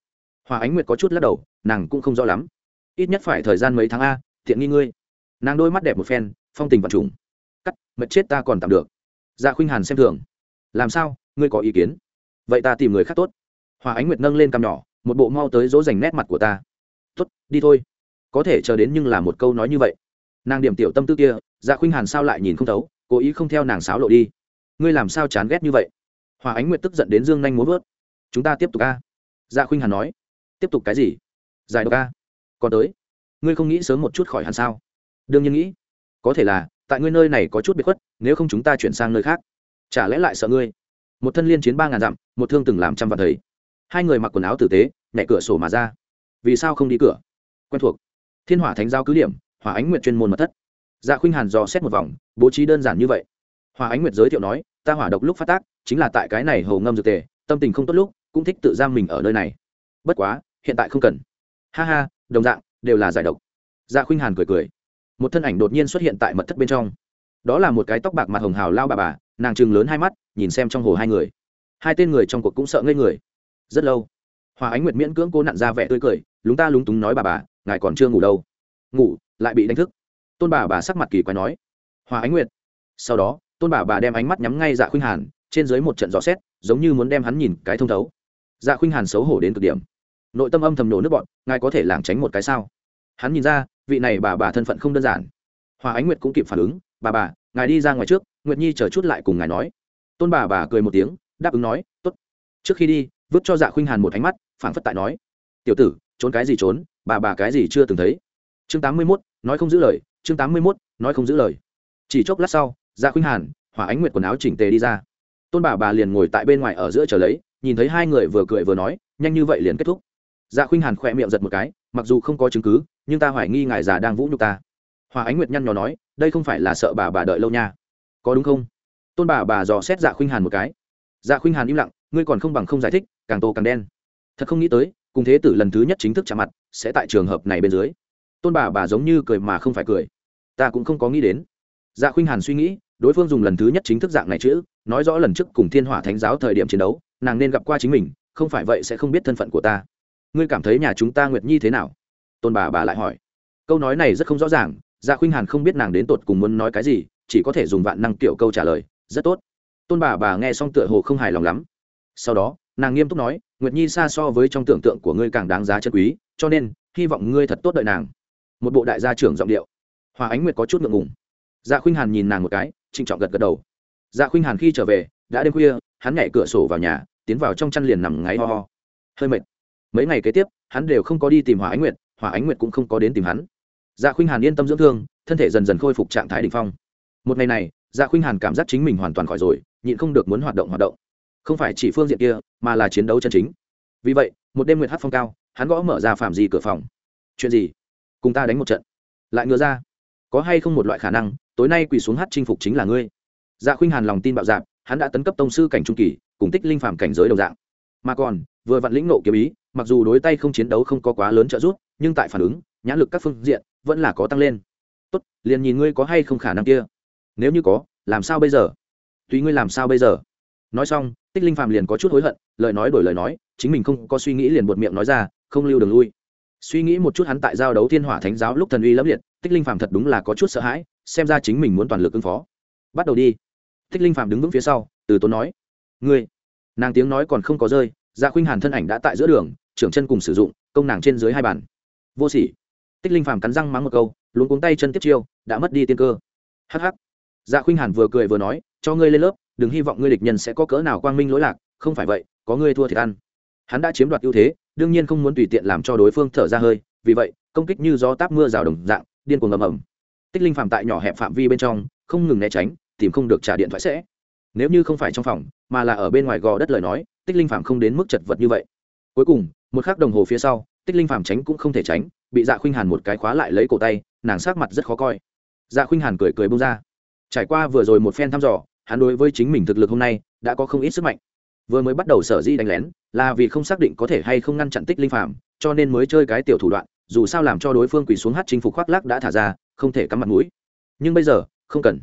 Hòa ánh nguyệt có chút lắc đầu, nàng cũng không rõ lắm. Ít nhất phải thời gian mấy tháng a thiện nghi ngươi. Nàng đôi mắt đẹp một phen, phong tình vật trùng. Cắt, mệt chết ta còn tạm được. Dạ khuynh hàn xem thường. Làm sao? Ngươi có ý kiến? Vậy ta tìm người khác tốt. Hòa ánh nguyệt nâng lên cằm nhỏ, một bộ mau tới dỗ dành nét mặt của ta. Tốt, đi thôi. Có thể chờ đến nhưng là một câu nói như vậy. Nàng điểm tiểu tâm tư kia dạ khuynh hàn sao lại nhìn không thấu, cố ý không theo nàng sáo lộ đi ngươi làm sao chán ghét như vậy? Hòa ánh nguyệt tức giận đến dương nhanh muốn vớt. Chúng ta tiếp tục ca dạ khuynh hàn nói. Tiếp tục cái gì? Giải độc ca còn tới. Ngươi không nghĩ sớm một chút khỏi hẳn sao? Đương nhiên nghĩ. Có thể là, tại ngươi nơi này có chút biệt khuất, nếu không chúng ta chuyển sang nơi khác. Chả lẽ lại sợ ngươi? Một thân liên chiến ba ngàn dặm, một thương từng làm trăm vạn thầy. Hai người mặc quần áo tử tế nhẹ cửa sổ mà ra. Vì sao không đi cửa? Quen thuộc. Thiên hỏa thánh giao cứ điểm, hỏa ánh nguyệt chuyên môn mật thất. Dạ khuynh hàn dò xét một vòng, bố trí đơn giản như vậy. Hòa ánh nguyệt giới thiệu nói ta hỏa độc lúc phát tác, chính là tại cái này hầu ngâm dược tề, tâm tình không tốt lúc, cũng thích tự giam mình ở nơi này. Bất quá, hiện tại không cần. Ha ha, đồng dạng, đều là giải độc. Dạ khuynh hàn cười cười. Một thân ảnh đột nhiên xuất hiện tại mật thất bên trong. Đó là một cái tóc bạc mặt hồng hào lao bà bà, nàng trừng lớn hai mắt, nhìn xem trong hồ hai người. Hai tên người trong cuộc cũng sợ ngây người. Rất lâu, hòa ánh nguyệt miễn cưỡng cố nặn ra vẻ tươi cười, lúng ta lúng túng nói bà bà, ngài còn chưa ngủ đâu. Ngủ, lại bị đánh thức. Tôn bà bà sắc mặt kỳ quái nói. Hòa ánh nguyệt, sau đó tôn bà bà đem ánh mắt nhắm ngay dạ khuynh hàn, trên dưới một trận rõ xét, giống như muốn đem hắn nhìn cái thông thấu. Dạ khuynh hàn xấu hổ đến cực điểm. Nội tâm âm thầm nổ nước bọn, ngài có thể lảng tránh một cái sao? Hắn nhìn ra, vị này bà bà thân phận không đơn giản. Hòa ánh nguyệt cũng kịp phản ứng, bà bà, ngài đi ra ngoài trước, nguyệt nhi chờ chút lại cùng ngài nói. Tôn bà bà cười một tiếng, đáp ứng nói t ố t trước khi đi, vứt cho dạ khuynh hàn một ánh mắt, phảng phất tại nói, tiểu tử, trốn cái gì trốn, bà bà cái gì chưa từng thấy. Chương tám mươi mốt, nói không giữ lời, chương tám mươi mốt, nói không giữ lời. Chỉ chốc lát sau dạ khuynh hàn, hỏa ánh nguyệt quần áo chỉnh tề đi ra. Tôn bà bà liền ngồi tại bên ngoài ở giữa chờ lấy, nhìn thấy hai người vừa cười vừa nói, nhanh như vậy liền kết thúc. Dạ khuynh hàn khỏe miệng giật một cái, mặc dù không có chứng cứ, nhưng ta hoài nghi ngài già đang vũ nhục ta. Hòa ánh nguyệt nhăn nhò nói, đây không phải là sợ bà bà đợi lâu nha. Có đúng không? Tôn bà bà dò xét dạ khuynh hàn một cái. Dạ khuynh hàn im lặng, ngươi còn không bằng không giải thích, càng tô càng đen. Thật không nghĩ tới, cùng thế tử lần thứ nhất chính thức chạm mặt, sẽ tại trường hợp này bên dưới. Tôn bà bà giống như cười mà không phải cười. Ta cũng không có nghĩ đến. Dạ khuynh hàn suy nghĩ đối phương dùng lần thứ nhất chính thức dạng này chữ, nói rõ lần trước cùng thiên hỏa thánh giáo thời điểm chiến đấu, nàng nên gặp qua chính mình, không phải vậy sẽ không biết thân phận của ta. Ngươi cảm thấy nhà chúng ta nguyệt nhi thế nào? Tôn bà bà lại hỏi. Câu nói này rất không rõ ràng dạ khuynh hàn không biết nàng đến tột cùng muốn nói cái gì, chỉ có thể dùng vạn năng kiểu câu trả lời, rất tốt. Tôn bà bà nghe xong tựa hồ không hài lòng lắm. Sau đó, nàng nghiêm túc nói, nguyệt nhi xa so với trong tưởng tượng của ngươi càng đáng giá chân quý, cho nên, hy vọng ngươi thật tốt đợi nàng. Một bộ đại gia trưởng giọng điệu. Hòa ánh nguyệt có chút ngượng ngùng. Dạ khuynh hàn nhìn nàng một cái trịnh trọng gật gật đầu. Dạ khuynh hàn khi trở về, đã đêm khuya, hắn nhảy cửa sổ vào nhà, tiến vào trong chăn liền nằm ngáy ho ho. Hơi mệt. Mấy ngày kế tiếp, hắn đều không có đi tìm hòa ánh nguyệt hòa ánh nguyệt cũng không có đến tìm hắn. Dạ khuynh hàn yên tâm dưỡng thương, thân thể dần dần khôi phục trạng thái đ ỉ n h phong. Một ngày này dạ khuynh hàn cảm giác chính mình hoàn toàn khỏi rồi, nhịn không được muốn hoạt động hoạt động. Không phải chỉ phương diện kia, mà là chiến đấu chân chính. Vì vậy, một đêm nguyệt hát phong cao, hắn gõ mở ra phạm gì cửa phòng. Chuyện gì? Cùng ta đánh một trận. Lại ngựa ra. Có hay không một loại khả năng tối nay quỳ xuống hát chinh phục chính là ngươi. Dạ khuynh hàn lòng tin bạo dạp hắn đã tấn cấp tông sư cảnh trung kỳ, cùng tích linh phàm cảnh giới đồng dạng. Mà còn, vừa vặn lĩnh nộ kiếm ý, mặc dù đối tay không chiến đấu không có quá lớn trợ giúp, nhưng tại phản ứng, nhãn lực các phương diện vẫn là có tăng lên. Tốt, liền nhìn ngươi có hay không khả năng kia. Nếu như có, làm sao bây giờ? Tùy ngươi làm sao bây giờ? Nói xong, tích linh phàm liền có chút hối hận, lời nói đổi lời nói, chính mình không có suy nghĩ liền buột miệng nói ra, không lưu đường lui suy nghĩ một chút hắn tại giao đấu thiên hỏa thánh giáo lúc thần uy lẫm liệt, tích linh phàm thật đúng là có chút sợ hãi, xem ra chính mình muốn toàn lực ứng phó. Bắt đầu đi. Tích linh phàm đứng vững phía sau, từ tốn nói, ngươi. Nàng tiếng nói còn không có rơi dạ khuynh hàn thân ảnh đã tại giữa đường, trưởng chân cùng sử dụng, công nàng trên dưới hai bàn. Vô sỉ. Tích linh phàm cắn răng mắng một câu luôn cuống tay chân tiếp chiêu, đã mất đi tiên cơ. Hh dạ khuynh hàn vừa cười vừa nói, cho ngươi lên lớp, đừng hy vọng ngươi địch nhân sẽ có cỡ nào quang minh lỗi lạc, không phải vậy, có ngươi thua thiệt ăn. Hắn đã chiếm đoạt ưu thế đương nhiên không muốn tùy tiện làm cho đối phương thở ra hơi, vì vậy, công kích như gió táp mưa rào đồng dạng, điên cuồng ầm ầm. Tích linh phạm tại nhỏ hẹp phạm vi bên trong, không ngừng né tránh, tìm không được trả điện thoại sẽ. Nếu như không phải trong phòng, mà là ở bên ngoài gò đất lời nói, tích linh phạm không đến mức chật vật như vậy. Cuối cùng, một khắc đồng hồ phía sau, tích linh phạm tránh cũng không thể tránh, bị dạ khuynh hàn một cái khóa lại lấy cổ tay, nàng sát mặt rất khó coi. Dạ khuynh hàn cười cười bông ra. Trải qua vừa rồi một phen thăm dò, hắn đối với chính mình thực lực hôm nay đã có không ít sức mạnh vừa mới bắt đầu sở di đánh lén, là vì không xác định có thể hay không ngăn chặn tích linh phạm cho nên mới chơi cái tiểu thủ đoạn, dù sao làm cho đối phương quỳ xuống hát chinh phục khoác lác đã thả ra, không thể cắm mặt mũi. Nhưng bây giờ, không cần.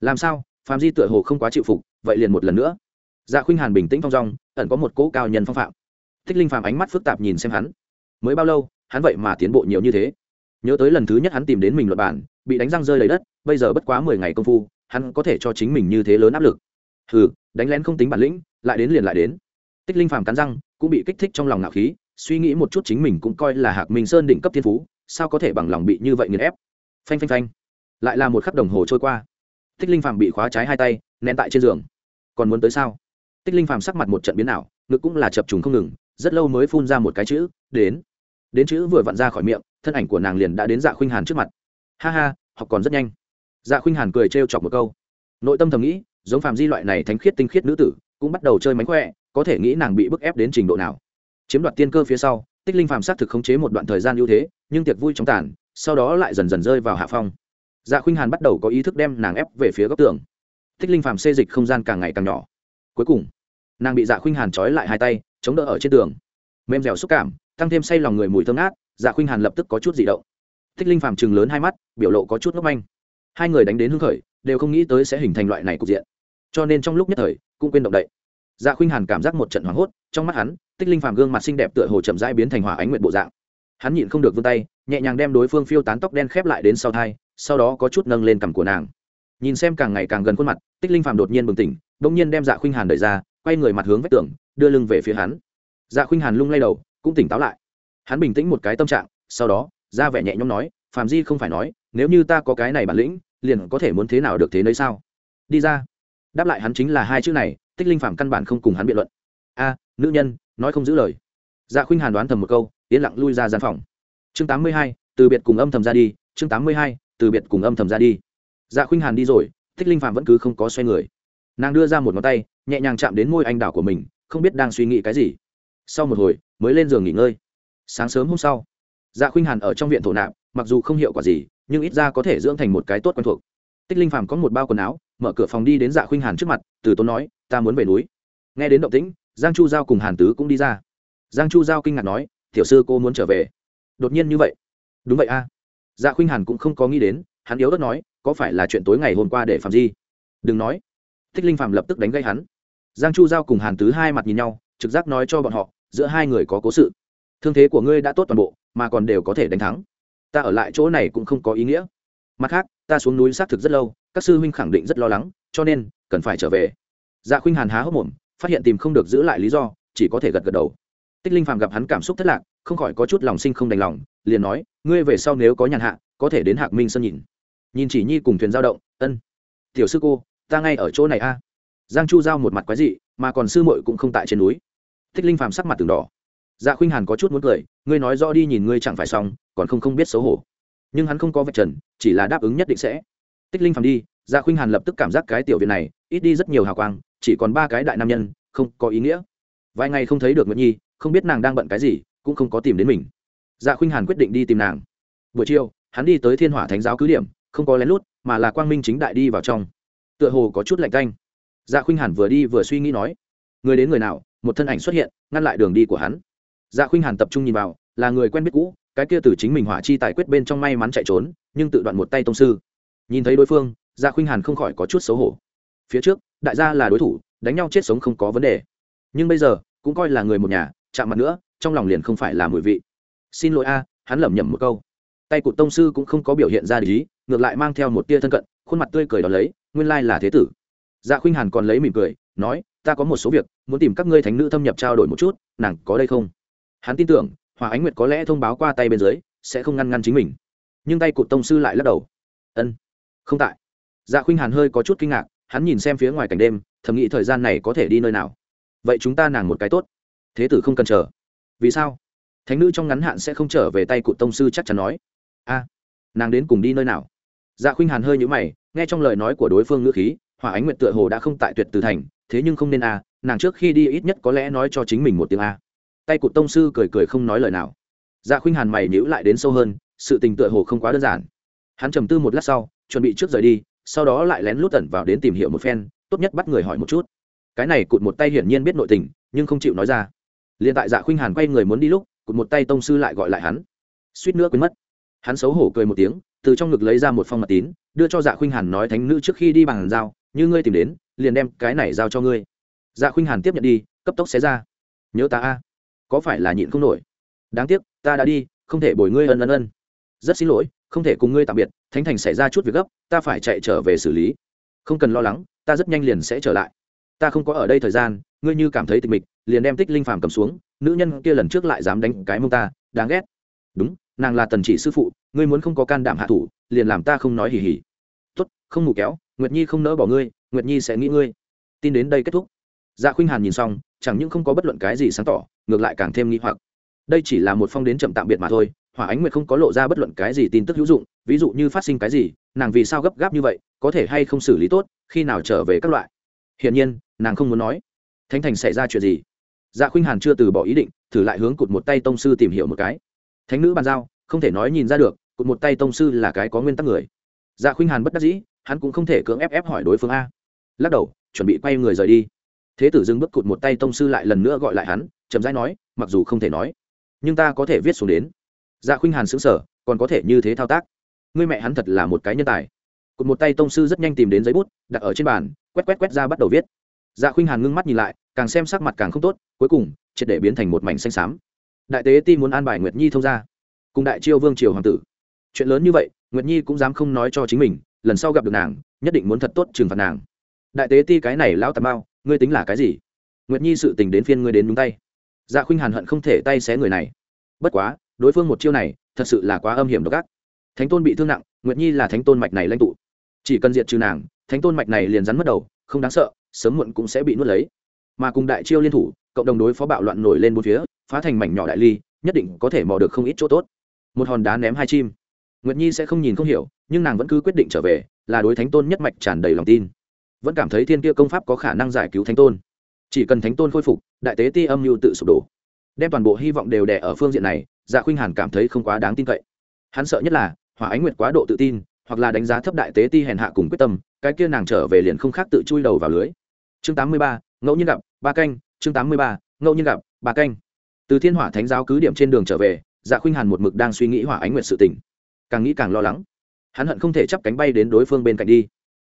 Làm sao? Phạm di tựa hồ không quá chịu phục, vậy liền một lần nữa. Dạ khuynh hàn bình tĩnh phong dong, ẩn có một cỗ cao nhân phong phạm. Tích linh phạm ánh mắt phức tạp nhìn xem hắn. Mới bao lâu, hắn vậy mà tiến bộ nhiều như thế? Nhớ tới lần thứ nhất hắn tìm đến mình luật bản bị đánh răng rơi lấy đất, bây giờ bất quá mười ngày công phu, hắn có thể cho chính mình như thế lớn áp lực hừ, đánh lén không tính bản lĩnh, lại đến liền lại đến. Tích linh phàm cắn răng, cũng bị kích thích trong lòng ngạo khí, suy nghĩ một chút chính mình cũng coi là hạc minh sơn đỉnh cấp thiên phú, sao có thể bằng lòng bị như vậy nghiền ép? Phanh phanh phanh. Lại là một khắc đồng hồ trôi qua. Tích linh phàm bị khóa trái hai tay, nén tại trên giường. Còn muốn tới sao? Tích linh phàm sắc mặt một trận biến ảo, ngực cũng là chập trùng không ngừng, rất lâu mới phun ra một cái chữ, đến. Đến chữ vừa vặn ra khỏi miệng, thân ảnh của nàng liền đã đến dạ khuynh hàn trước mặt. Ha ha, học còn rất nhanh. Dạ khuynh hàn cười trêu chọc một câu. Nội tâm thầm nghĩ giống phàm di loại này thánh khiết tinh khiết nữ tử, cũng bắt đầu chơi mánh khỏe, có thể nghĩ nàng bị bức ép đến trình độ nào. Chiếm đoạt tiên cơ phía sau, tích linh phàm xác thực khống chế một đoạn thời gian ưu thế, nhưng tiệc vui trong tàn, sau đó lại dần dần rơi vào hạ phong. Dạ khuynh hàn bắt đầu có ý thức đem nàng ép về phía góc tường. Tích linh phàm xê dịch không gian càng ngày càng nhỏ. Cuối cùng, nàng bị dạ khuynh hàn trói lại hai tay, chống đỡ ở trên tường. Mềm dẻo xúc cảm, tăng thêm say lòng người mùi thơm ngát dạ khuynh hàn lập tức có chút dị động. Tích linh phàm chừng lớn hai mắt, biểu lộ có chút ngốc manh. Hai người đánh đến hưng khởi, đều không nghĩ tới sẽ hình thành loại này cục diện cho nên trong lúc nhất thời, cũng quên động đậy. Dạ khuynh hàn cảm giác một trận hoảng hốt, trong mắt hắn, tích linh phàm gương mặt xinh đẹp tựa hồ chậm rãi biến thành hỏa ánh nguyện bộ dạng. Hắn nhịn không được vươn tay, nhẹ nhàng đem đối phương phiêu tán tóc đen khép lại đến sau thai, sau đó có chút nâng lên cằm của nàng. Nhìn xem càng ngày càng gần khuôn mặt, tích linh phàm đột nhiên bừng tỉnh đ ỗ n g nhiên đem dạ khuynh hàn đẩy ra, quay người mặt hướng vách tường, đưa lưng về phía hắn. Dạ khuynh hàn lung lay đầu, cũng tỉnh táo lại. Hắn bình tĩnh một cái tâm trạng, sau đó, ra vẻ nhẹ nhõm nói, phàm di không phải nói, nếu như ta có cái này bản lĩnh, liền có thể muốn thế nào được thế nấy sao? Đi ra đáp lại hắn chính là hai chữ này, tích linh phạm căn bản không cùng hắn biện luận. A, nữ nhân, nói không giữ lời. Dạ khuynh hàn đoán thầm một câu, yên lặng lui ra gian phòng. Chương tám mươi hai, từ biệt cùng âm thầm ra đi, chương tám mươi hai, từ biệt cùng âm thầm ra đi. Dạ khuynh hàn đi rồi, tích linh phạm vẫn cứ không có xoay người. Nàng đưa ra một ngón tay, nhẹ nhàng chạm đến môi anh đảo của mình, không biết đang suy nghĩ cái gì. Sau một hồi, mới lên giường nghỉ ngơi. Sáng sớm hôm sau dạ khuynh hàn ở trong viện thổ nạp, mặc dù không hiệu quả gì, nhưng ít ra có thể dưỡng thành một cái tốt quen thuộc. Tích linh phàm có một bao quần áo mở cửa phòng đi đến dạ khuynh hàn trước mặt, từ tốn nói, ta muốn về núi. Nghe đến động tĩnh, giang chu giao cùng hàn tứ cũng đi ra. Giang chu giao kinh ngạc nói, tiểu sư cô muốn trở về. Đột nhiên như vậy. Đúng vậy a. Dạ khuynh hàn cũng không có nghĩ đến, hắn yếu đất nói, có phải là chuyện tối ngày hôm qua để phạm gì đừng nói. Thích linh phạm lập tức đánh gây hắn. Giang chu giao cùng hàn tứ hai mặt nhìn nhau, trực giác nói cho bọn họ, giữa hai người có cố sự. Thương thế của ngươi đã tốt toàn bộ, mà còn đều có thể đánh thắng. Ta ở lại chỗ này cũng không có ý nghĩa. Mặt khác, ta xuống núi xác thực rất lâu các sư huynh khẳng định rất lo lắng, cho nên cần phải trở về. Dạ khuynh hàn há hốc mồm, phát hiện tìm không được giữ lại lý do, chỉ có thể gật gật đầu. Tích linh phàm gặp hắn cảm xúc thất lạc, không khỏi có chút lòng sinh không đành lòng, liền nói, ngươi về sau nếu có nhàn hạ, có thể đến hạc minh sân nhìn. Nhìn chỉ nhi cùng thuyền giao động, ân, tiểu sư cô, ta ngay ở chỗ này a. Giang chu giao một mặt quái dị, mà còn sư muội cũng không tại trên núi. Tích linh phàm sắc mặt từng đỏ. Dạ khuynh hàn có chút muốn cười, ngươi nói rõ đi nhìn ngươi chẳng phải xong, còn không không biết xấu hổ. Nhưng hắn không có vạch trần, chỉ là đáp ứng nhất định sẽ tích linh phàm đi dạ khuynh hàn lập tức cảm giác cái tiểu viện này, ít đi rất nhiều hào quang, chỉ còn ba cái đại nam nhân, không có ý nghĩa. Vài ngày không thấy được nguyệt nhi, không biết nàng đang bận cái gì, cũng không có tìm đến mình. Dạ khuynh hàn quyết định đi tìm nàng. Buổi chiều, hắn đi tới thiên hỏa thánh giáo cứ điểm, không có lén lút, mà là quang minh chính đại đi vào trong. Tựa hồ có chút lạnh canh dạ khuynh hàn vừa đi vừa suy nghĩ nói, người đến người nào, một thân ảnh xuất hiện, ngăn lại đường đi của hắn. Dạ khuynh hàn tập trung nhìn vào, là người quen biết cũ, cái kia từ chính mình hỏa chi tài quyết bên trong may mắn chạy trốn, nhưng tự đoạn một tay tông sư nhìn thấy đối phương dạ khuynh hàn không khỏi có chút xấu hổ. Phía trước, đại gia là đối thủ, đánh nhau chết sống không có vấn đề. Nhưng bây giờ, cũng coi là người một nhà, chạm mặt nữa, trong lòng liền không phải là mùi vị. Xin lỗi a, hắn lẩm nhẩm một câu. Tay cụt tông sư cũng không có biểu hiện ra lý ngược lại mang theo một tia thân cận, khuôn mặt tươi cười đón lấy, nguyên lai là thế tử. Dạ khuynh hàn còn lấy mỉm cười, nói, ta có một số việc, muốn tìm các ngươi thánh nữ thâm nhập trao đổi một chút, nàng có đây không? Hắn tin tưởng hòa ánh nguyệt có lẽ thông báo qua tay bên dưới, sẽ không ngăn ngăn chính mình. Nhưng tay cụt tông sư lại lắc đầu. Ân không tại. Dạ khuynh hàn hơi có chút kinh ngạc, hắn nhìn xem phía ngoài cảnh đêm, thầm nghĩ thời gian này có thể đi nơi nào. Vậy chúng ta nàng một cái tốt. Thế tử không cần chờ. Vì sao? Thánh nữ trong ngắn hạn sẽ không trở về tay cụ tông sư chắc chắn nói. A, nàng đến cùng đi nơi nào? Dạ khuynh hàn hơi nhũ mày, nghe trong lời nói của đối phương ngữ khí, hỏa ánh nguyện tựa hồ đã không tại tuyệt từ thành, thế nhưng không nên a, nàng trước khi đi ít nhất có lẽ nói cho chính mình một tiếng a. Tay cụ tông sư cười cười không nói lời nào. Dạ khuynh hàn mày nhữ lại đến sâu hơn, sự tình tựa hồ không quá đơn giản. Hắn trầm tư một lát sau chuẩn bị trước rời đi, sau đó lại lén lút tẩn vào đến tìm hiểu một phen, tốt nhất bắt người hỏi một chút. Cái này cụt một tay hiển nhiên biết nội tình, nhưng không chịu nói ra. Liền tại dạ khuynh hàn quay người muốn đi lúc, cụt một tay tông sư lại gọi lại hắn. Suýt nữa quên mất. Hắn xấu hổ cười một tiếng, từ trong ngực lấy ra một phong mật tín, đưa cho dạ khuynh hàn nói thánh nữ trước khi đi bằng dao, như ngươi tìm đến, liền đem cái này giao cho ngươi. Dạ khuynh hàn tiếp nhận đi, cấp tốc xé ra. Nhớ ta a, có phải là nhịn không nổi? Đáng tiếc, ta đã đi, không thể bồi ngươi ân ân ân. Rất xin lỗi không thể cùng ngươi tạm biệt, thánh thành xảy ra chút việc gấp, ta phải chạy trở về xử lý. Không cần lo lắng, ta rất nhanh liền sẽ trở lại. Ta không có ở đây thời gian, ngươi như cảm thấy tịch mịch, liền đem tích linh phàm cầm xuống, nữ nhân kia lần trước lại dám đánh cái mông ta, đáng ghét. Đúng, nàng là tần chỉ sư phụ, ngươi muốn không có can đảm hạ thủ, liền làm ta không nói hỉ hỉ tốt, không ngủ kéo, nguyệt nhi không nỡ bỏ ngươi, nguyệt nhi sẽ nghĩ ngươi. Tin đến đây kết thúc. Dạ khuynh hàn nhìn xong, chẳng những không có bất luận cái gì sáng tỏ, ngược lại càng thêm nghi hoặc. Đây chỉ là một phong đến chậm tạm biệt mà thôi hỏa ánh nguyệt không có lộ ra bất luận cái gì tin tức hữu dụng, ví dụ như phát sinh cái gì, nàng vì sao gấp gáp như vậy, có thể hay không xử lý tốt, khi nào trở về các loại. Hiển nhiên, nàng không muốn nói. Thánh thành xảy ra chuyện gì? Dạ khuynh hàn chưa từ bỏ ý định, thử lại hướng cụt một tay tông sư tìm hiểu một cái. Thánh nữ bàn giao, không thể nói nhìn ra được, cụt một tay tông sư là cái có nguyên tắc người. Dạ khuynh hàn bất đắc dĩ, hắn cũng không thể cưỡng ép ép hỏi đối phương a. Lắc đầu, chuẩn bị quay người rời đi. Thế tử dừng bước cụt một tay tông sư lại lần nữa gọi lại hắn, chậm rãi nói, mặc dù không thể nói, nhưng ta có thể viết xuống đến dạ khuynh hàn xứng sở còn có thể như thế thao tác. Ngươi mẹ hắn thật là một cái nhân tài. Cụt một tay tông sư rất nhanh tìm đến giấy bút, đặt ở trên bàn, quét quét quét ra bắt đầu viết. Dạ khuynh hàn ngưng mắt nhìn lại, càng xem sắc mặt càng không tốt, cuối cùng, triệt để biến thành một mảnh xanh xám. Đại tế ti muốn an bài nguyệt nhi thông ra cùng đại chiêu vương triều hoàng tử. Chuyện lớn như vậy, nguyệt nhi cũng dám không nói cho chính mình, lần sau gặp được nàng, nhất định muốn thật tốt trừng phạt nàng. Đại tế ti cái này lão tà mao, ngươi tính là cái gì? Nguyệt nhi sự tình đến phiên ngươi đến đúng tay. Dạ khuynh hàn hận không thể tay xé người này. Bất quá đối phương một chiêu này thật sự là quá âm hiểm độc ác. Thánh tôn bị thương nặng, nguyệt nhi là thánh tôn mạch này lãnh tụ. Chỉ cần diệt trừ nàng, thánh tôn mạch này liền rắn mất đầu, không đáng sợ, sớm muộn cũng sẽ bị nuốt lấy. Mà cùng đại chiêu liên thủ, cộng đồng đối phó bạo loạn nổi lên bốn phía, phá thành mảnh nhỏ đại ly, nhất định có thể mò được không ít chỗ tốt. Một hòn đá ném hai chim. Nguyệt nhi sẽ không nhìn không hiểu, nhưng nàng vẫn cứ quyết định trở về, là đối thánh tôn nhất mạch tràn đầy lòng tin. Vẫn cảm thấy thiên kia công pháp có khả năng giải cứu thánh tôn. Chỉ cần thánh tôn khôi phục, đại tế ti âm mưu tự sụp đổ, đem toàn bộ hy vọng đều đẻ ở phương diện này dạ khuynh hàn cảm thấy không quá đáng tin cậy. Hắn sợ nhất là hỏa ánh nguyệt quá độ tự tin hoặc là đánh giá thấp đại tế ti hèn hạ cùng quyết tâm cái kia nàng trở về liền không khác tự chui đầu vào lưới. Chương 83, ngẫu nhiên gặp ba canh chương 83, ngẫu nhiên gặp ba canh. Từ thiên hỏa thánh giáo cứ điểm trên đường trở về dạ khuynh hàn một mực đang suy nghĩ hỏa ánh nguyệt sự tình. Càng nghĩ càng lo lắng. Hắn hận không thể chắp cánh bay đến đối phương bên cạnh đi.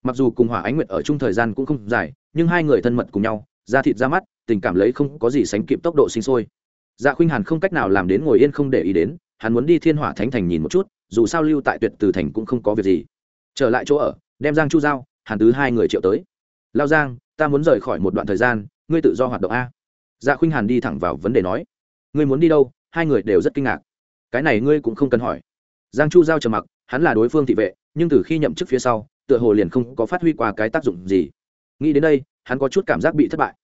Mặc dù cùng hỏa ánh nguyệt ở chung thời gian cũng không dài nhưng hai người thân mật cùng nhau da thịt ra mắt tình cảm lấy không có gì sánh kịp tốc độ sinh sôi dạ khuynh hàn không cách nào làm đến ngồi yên không để ý đến, hắn muốn đi thiên hỏa thánh thành nhìn một chút, dù sao lưu tại tuyệt từ thành cũng không có việc gì. Trở lại chỗ ở, đem giang chu giao, hàn tứ hai người triệu tới. Lao giang, ta muốn rời khỏi một đoạn thời gian, ngươi tự do hoạt động a. Dạ khuynh hàn đi thẳng vào vấn đề nói. Ngươi muốn đi đâu? Hai người đều rất kinh ngạc. Cái này ngươi cũng không cần hỏi. Giang chu giao trầm mặc, hắn là đối phương thị vệ, nhưng từ khi nhậm chức phía sau, tựa hồ liền không có phát huy qua cái tác dụng gì. Nghĩ đến đây, hắn có chút cảm giác bị thất bại.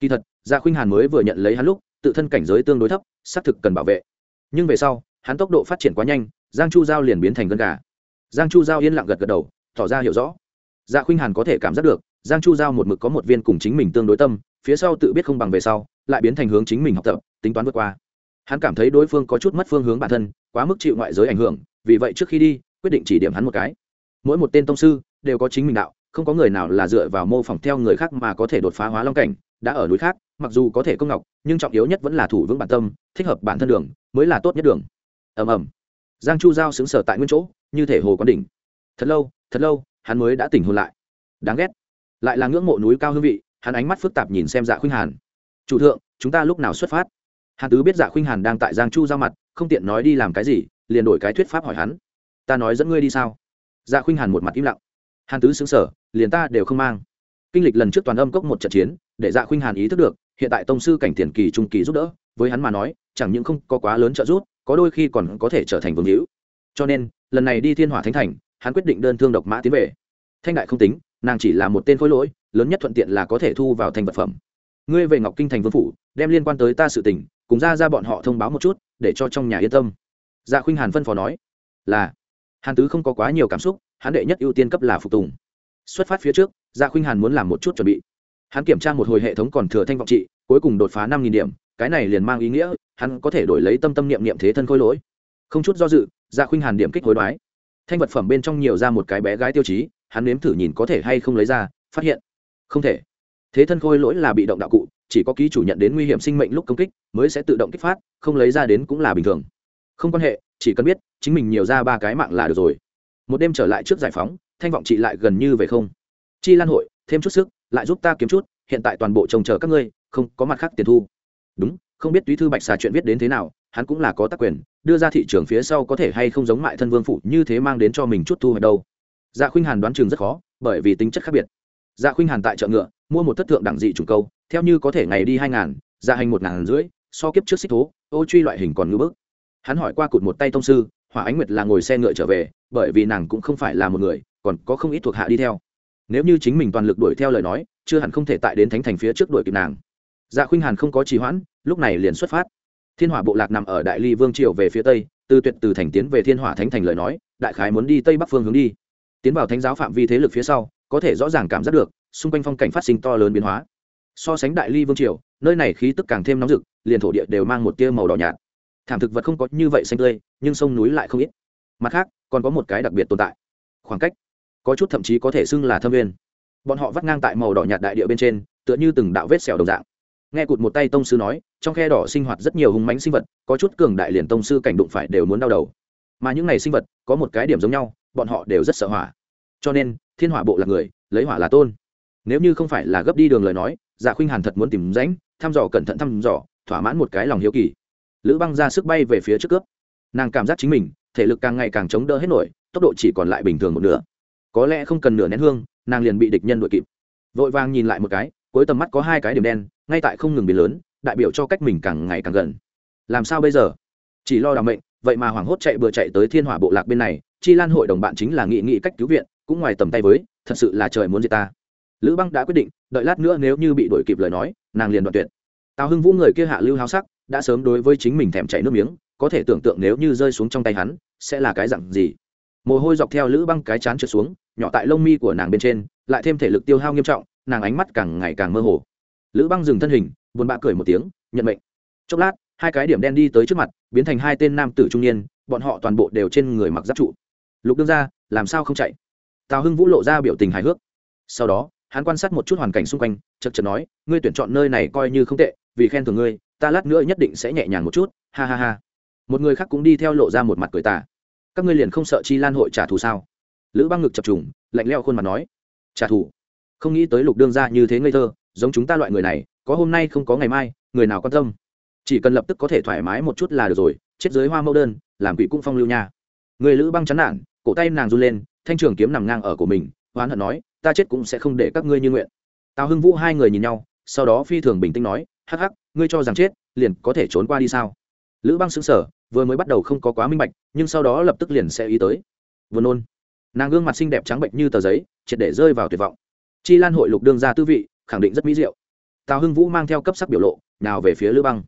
Kỳ thật dạ khuynh hàn mới vừa nhận lấy hắn lúc tự thân cảnh giới tương đối thấp, xác thực cần bảo vệ. Nhưng về sau, hắn tốc độ phát triển quá nhanh, giang chu giao liền biến thành gân gà. Giang chu giao yên lặng gật gật đầu, tỏ ra hiểu rõ. Dạ khuynh hàn có thể cảm giác được, giang chu giao một mực có một viên cùng chính mình tương đối tâm, phía sau tự biết không bằng về sau, lại biến thành hướng chính mình học tập, tính toán vượt qua. Hắn cảm thấy đối phương có chút mất phương hướng bản thân, quá mức chịu ngoại giới ảnh hưởng, vì vậy trước khi đi, quyết định chỉ điểm hắn một cái. Mỗi một tên tông sư đều có chính mình đạo, không có người nào là dựa vào mô phỏng theo người khác mà có thể đột phá hóa long cảnh đã ở núi khác, mặc dù có thể công ngọc, nhưng trọng yếu nhất vẫn là thủ vững bản tâm, thích hợp bản thân đường, mới là tốt nhất đường. Ầm ầm. Giang chu giao xứng sở tại nguyên chỗ, như thể hồ quán đỉnh. Thật lâu thật lâu, hắn mới đã tỉnh hồn lại. Đáng ghét. Lại là ngưỡng mộ núi cao hương vị, hắn ánh mắt phức tạp nhìn xem dạ khuynh hàn. Chủ thượng, chúng ta lúc nào xuất phát? Hàn tứ biết dạ khuynh hàn đang tại giang chu giao mặt, không tiện nói đi làm cái gì, liền đổi cái thuyết pháp hỏi hắn. Ta nói dẫn ngươi đi sao? Dạ khuynh hàn một mặt im lặng. Hàn tứ xứng sở liền ta đều không mang. Kinh lịch lần trước toàn âm cốc một trận chiến để dạ khuynh hàn ý thức được, hiện tại tông sư cảnh tiền kỳ trung kỳ giúp đỡ, với hắn mà nói, chẳng những không có quá lớn trợ giúp, có đôi khi còn có thể trở thành vương hữu. Cho nên, lần này đi thiên hỏa thánh thành, hắn quyết định đơn thương độc mã tiến về. Thanh đại không tính, nàng chỉ là một tên khối lỗi, lớn nhất thuận tiện là có thể thu vào thành vật phẩm. Ngươi về ngọc kinh thành vương phủ, đem liên quan tới ta sự tình, cùng ra ra bọn họ thông báo một chút, để cho trong nhà yên tâm. Dạ khuynh hàn phân phó nói. Là. Hàn tứ không có quá nhiều cảm xúc, hắn đệ nhất ưu tiên cấp là phục tùng. Xuất phát phía trước dạ khuynh hàn muốn làm một chút chuẩn bị hắn kiểm tra một hồi hệ thống còn thừa thanh vọng trị, cuối cùng đột phá năm nghìn điểm, cái này liền mang ý nghĩa, hắn có thể đổi lấy tâm tâm niệm niệm thế thân khôi lỗi. Không chút do dự dạ khuynh hàn điểm kích hối đoái. Thanh vật phẩm bên trong nhiều ra một cái bé gái tiêu chí, hắn nếm thử nhìn có thể hay không lấy ra, phát hiện, không thể. Thế thân khôi lỗi là bị động đạo cụ, chỉ có ký chủ nhận đến nguy hiểm sinh mệnh lúc công kích, mới sẽ tự động kích phát, không lấy ra đến cũng là bình thường. Không quan hệ, chỉ cần biết, chính mình nhiều ra ba cái mạng là được rồi. Một đêm trở lại trước giải phóng, thanh vọng chị lại gần như về không. Chi lan hội thêm chút sức, lại giúp ta kiếm chút, hiện tại toàn bộ trông chờ các ngươi, không có mặt khác tiền thu. Đúng, không biết túy thư bạch xà chuyện viết đến thế nào, hắn cũng là có tác quyền, đưa ra thị trường phía sau có thể hay không giống mại thân vương phụ như thế mang đến cho mình chút thu hoạch đâu. Dạ khuynh hàn đoán chừng rất khó, bởi vì tính chất khác biệt. Dạ khuynh hàn tại chợ ngựa, mua một thất thượng đẳng dị trùng câu, theo như có thể ngày đi hai ngàn dạ hành một ngàn rưỡi, so kiếp trước xích thố, ô truy loại hình còn ngưỡng bức. Hắn hỏi qua cụt một tay tông sư, hỏa ánh nguyệt là ngồi xe ngựa trở về, bởi vì nàng cũng không phải là một người, còn có không ít thuộc hạ đi theo nếu như chính mình toàn lực đuổi theo lời nói, chưa hẳn không thể tại đến thánh thành phía trước đuổi kịp nàng. Dạ khuynh hàn không có trì hoãn, lúc này liền xuất phát. Thiên hỏa bộ lạc nằm ở đại ly vương triều về phía tây, từ tuyệt từ thành tiến về thiên hỏa thánh thành lời nói, đại khái muốn đi tây bắc phương hướng đi. Tiến vào thánh giáo phạm vi thế lực phía sau, có thể rõ ràng cảm giác được, xung quanh phong cảnh phát sinh to lớn biến hóa. So sánh đại ly vương triều, nơi này khí tức càng thêm nóng rực, liền thổ địa đều mang một tia màu đỏ nhạt. Thảm thực vật không có như vậy xanh tươi, nhưng sông núi lại không ít. Mặt khác, còn có một cái đặc biệt tồn tại. Khoảng cách có chút thậm chí có thể xưng là thâm viên. Bọn họ vắt ngang tại màu đỏ nhạt đại địa bên trên, tựa như từng đạo vết xẻo đồng dạng. Nghe cụt một tay tông sư nói, trong khe đỏ sinh hoạt rất nhiều hung mánh sinh vật, có chút cường đại liền tông sư cảnh đụng phải đều muốn đau đầu. Mà những này sinh vật, có một cái điểm giống nhau, bọn họ đều rất sợ hỏa. Cho nên, thiên hỏa bộ là người, lấy hỏa là tôn. Nếu như không phải là gấp đi đường lời nói giả khuynh hàn thật muốn tìm rãnh, thăm dò cẩn thận thăm dò, thỏa mãn một cái lòng hiếu kỳ. Lữ băng ra sức bay về phía trước cướp. Nàng cảm giác chính mình, thể lực càng ngày càng chống đỡ hết nổi, tốc độ chỉ còn lại bình thường một nửa có lẽ không cần nửa nén hương, nàng liền bị địch nhân đuổi kịp. Vội vàng nhìn lại một cái, cuối tầm mắt có hai cái điểm đen, ngay tại không ngừng biến lớn, đại biểu cho cách mình càng ngày càng gần. Làm sao bây giờ? Chỉ lo đảm mệnh, vậy mà hoảng hốt chạy bừa chạy tới thiên hỏa bộ lạc bên này, chi lan hội đồng bạn chính là nghị nghị cách cứu viện, cũng ngoài tầm tay với, thật sự là trời muốn gì ta. Lữ băng đã quyết định, đợi lát nữa nếu như bị đuổi kịp lời nói, nàng liền đoạn tuyệt. Tào hưng vũ người kia hạ lưu háo sắc, đã sớm đối với chính mình thèm chảy nước miếng, có thể tưởng tượng nếu như rơi xuống trong tay hắn, sẽ là cái dặn gì? Mồ hôi dọc theo lữ băng cái chán trượt xuống nhỏ tại lông mi của nàng bên trên, lại thêm thể lực tiêu hao nghiêm trọng, nàng ánh mắt càng ngày càng mơ hồ. Lữ băng dừng thân hình, buồn bã cười một tiếng, nhận mệnh. Chốc lát, hai cái điểm đen đi tới trước mặt, biến thành hai tên nam tử trung niên, bọn họ toàn bộ đều trên người mặc giáp trụ. Lục đương ra, làm sao không chạy? Tào hưng vũ lộ ra biểu tình hài hước. Sau đó, hắn quan sát một chút hoàn cảnh xung quanh chật chật nói, ngươi tuyển chọn nơi này coi như không tệ, vì khen thưởng ngươi, ta lát nữa nhất định sẽ nhẹ nhàng một chút. Ha ha ha. Một người khác cũng đi theo lộ ra một mặt cười tà. Các ngươi liền không sợ chi lan hội trả thù sao? Lữ băng ngực chập trùng, lạnh leo khuôn mặt nói, trả thù. Không nghĩ tới lục đương ra như thế ngây thơ, giống chúng ta loại người này, có hôm nay không có ngày mai, người nào quan tâm? Chỉ cần lập tức có thể thoải mái một chút là được rồi, chết dưới hoa mẫu đơn, làm quỷ cung phong lưu nha. Người lữ băng chán nản, cổ tay nàng run lên, thanh trường kiếm nằm ngang ở của mình, hoán hận nói, ta chết cũng sẽ không để các ngươi như nguyện. Tào hưng vũ hai người nhìn nhau, sau đó phi thường bình tĩnh nói, hắc hắc, ngươi cho rằng chết, liền có thể trốn qua đi sao? Lữ băng xứng sở vừa mới bắt đầu không có quá minh bạch, nhưng sau đó lập tức liền sẽ ý tới. Vừa nôn nàng gương mặt xinh đẹp trắng bệnh như tờ giấy triệt để rơi vào tuyệt vọng. Chi lan hội lục đương ra tư vị khẳng định rất mỹ diệu. Tào hưng vũ mang theo cấp sắc biểu lộ nào về phía lữ băng.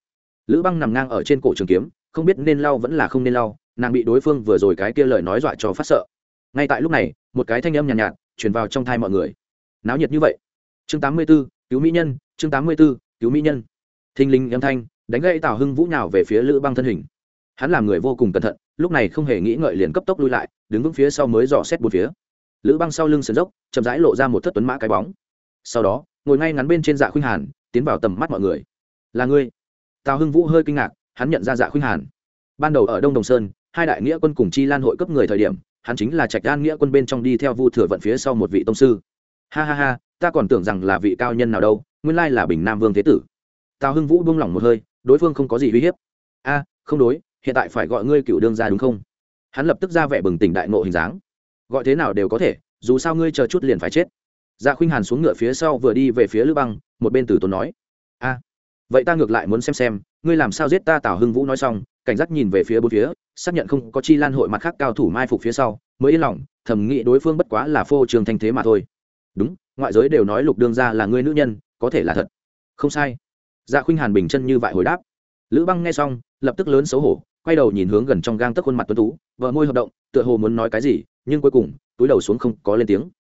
Lữ băng nằm ngang ở trên cổ trường kiếm không biết nên lau vẫn là không nên lau nàng bị đối phương vừa rồi cái kia lời nói dọa cho phát sợ. Ngay tại lúc này một cái thanh âm nhàn nhạt, nhạt truyền vào trong thai mọi người. Náo nhiệt như vậy. Chương 84, cứu mỹ nhân chương 84, cứu mỹ nhân. Thinh linh âm thanh đánh gãy tào hưng vũ nhào về phía lữ băng thân hình. Hắn làm người vô cùng cẩn thận lúc này không hề nghĩ ngợi liền cấp tốc lui lại, đứng vững phía sau mới dò xét bốn phía. Lữ băng sau lưng sườn dốc, chậm rãi lộ ra một thất tuấn mã cái bóng. Sau đó, ngồi ngay ngắn bên trên dạ khuynh hàn, tiến vào tầm mắt mọi người. Là ngươi? Tào hưng vũ hơi kinh ngạc, hắn nhận ra dạ khuynh hàn. Ban đầu ở đông đồng sơn, hai đại nghĩa quân cùng chi lan hội cấp người thời điểm, hắn chính là trạch đan nghĩa quân bên trong đi theo vu thừa vận phía sau một vị tông sư. Ha ha ha, ta còn tưởng rằng là vị cao nhân nào đâu, nguyên lai là bình nam vương thế tử. Tào hưng vũ buông lỏng một hơi, đối phương không có gì uy hiếp. A, không đối hiện tại phải gọi ngươi cựu đương ra đúng không? Hắn lập tức ra vẻ bừng tỉnh đại ngộ hình dáng. Gọi thế nào đều có thể, dù sao ngươi chờ chút liền phải chết. Dạ khuynh hàn xuống ngựa phía sau vừa đi về phía lữ băng, một bên từ tốn nói. A, vậy ta ngược lại muốn xem xem, ngươi làm sao giết ta tào hưng vũ nói xong, cảnh giác nhìn về phía bốn phía, xác nhận không có chi lan hội mặt khác cao thủ mai phục phía sau, mới yên lòng, thầm nghĩ đối phương bất quá là phô trường thanh thế mà thôi. Đúng, ngoại giới đều nói lục đương ra là ngươi nữ nhân, có thể là thật. Không sai. Dạ khuynh hàn bình chân như vậy hồi đáp. Lữ băng nghe xong, lập tức lớn xấu hổ quay đầu nhìn hướng gần trong gang tấc khuôn mặt tuấn tú vợ môi hợp động, tựa hồ muốn nói cái gì, nhưng cuối cùng, túi đầu xuống không có lên tiếng.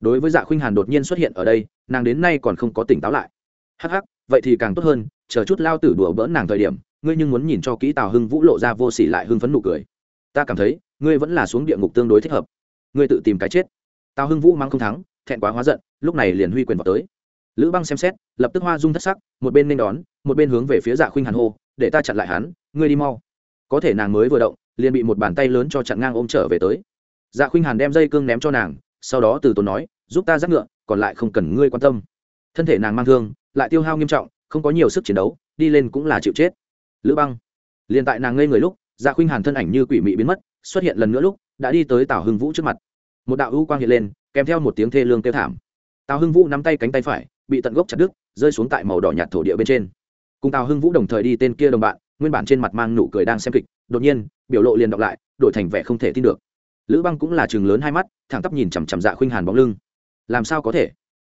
Đối với dạ khuynh hàn đột nhiên xuất hiện ở đây, nàng đến nay còn không có tỉnh táo lại. Hắc hắc, vậy thì càng tốt hơn, chờ chút lao tử đùa bỡn nàng thời điểm, ngươi nhưng muốn nhìn cho kỹ tào hưng vũ lộ ra vô s ỉ lại hưng phấn nụ cười. Ta cảm thấy, ngươi vẫn là xuống địa ngục tương đối thích hợp. Ngươi tự tìm cái chết. Tào hưng vũ mang không thắng, thẹn quá hóa giận, lúc này liền huy quyền vào tới. Lữ băng xem xét, lập tức hoa dung thất sắc, một bên nên đón, một bên hướng về phía dạ khuynh hàn hô, để ta chặn lại hắn, ngươi đi mau có thể nàng mới vừa động, liền bị một bàn tay lớn cho chặn ngang ôm trở về tới. Dạ khuynh hàn đem dây cương ném cho nàng, sau đó từ tốn nói, giúp ta dắt ngựa, còn lại không cần ngươi quan tâm. Thân thể nàng mang thương, lại tiêu hao nghiêm trọng, không có nhiều sức chiến đấu, đi lên cũng là chịu chết. Lữ băng. Liền tại nàng ngây người lúc dạ khuynh hàn thân ảnh như quỷ mị biến mất, xuất hiện lần nữa lúc, đã đi tới tào hưng vũ trước mặt. Một đạo ưu quang hiện lên, kèm theo một tiếng thê lương kêu thảm. Tào hưng vũ nắm tay cánh tay phải, bị tận gốc chặt đứt, rơi xuống tại màu đỏ nhạt thổ địa bên trên. Cùng tào hưng vũ đồng thời đi tên kia đồng bạn nguyên bản trên mặt mang nụ cười đang xem kịch, đột nhiên, biểu lộ liền đọc lại, đổi thành vẻ không thể tin được. Lữ băng cũng là chừng lớn hai mắt, thẳng tắp nhìn chằm chằm dạ khuynh hàn bóng lưng. Làm sao có thể?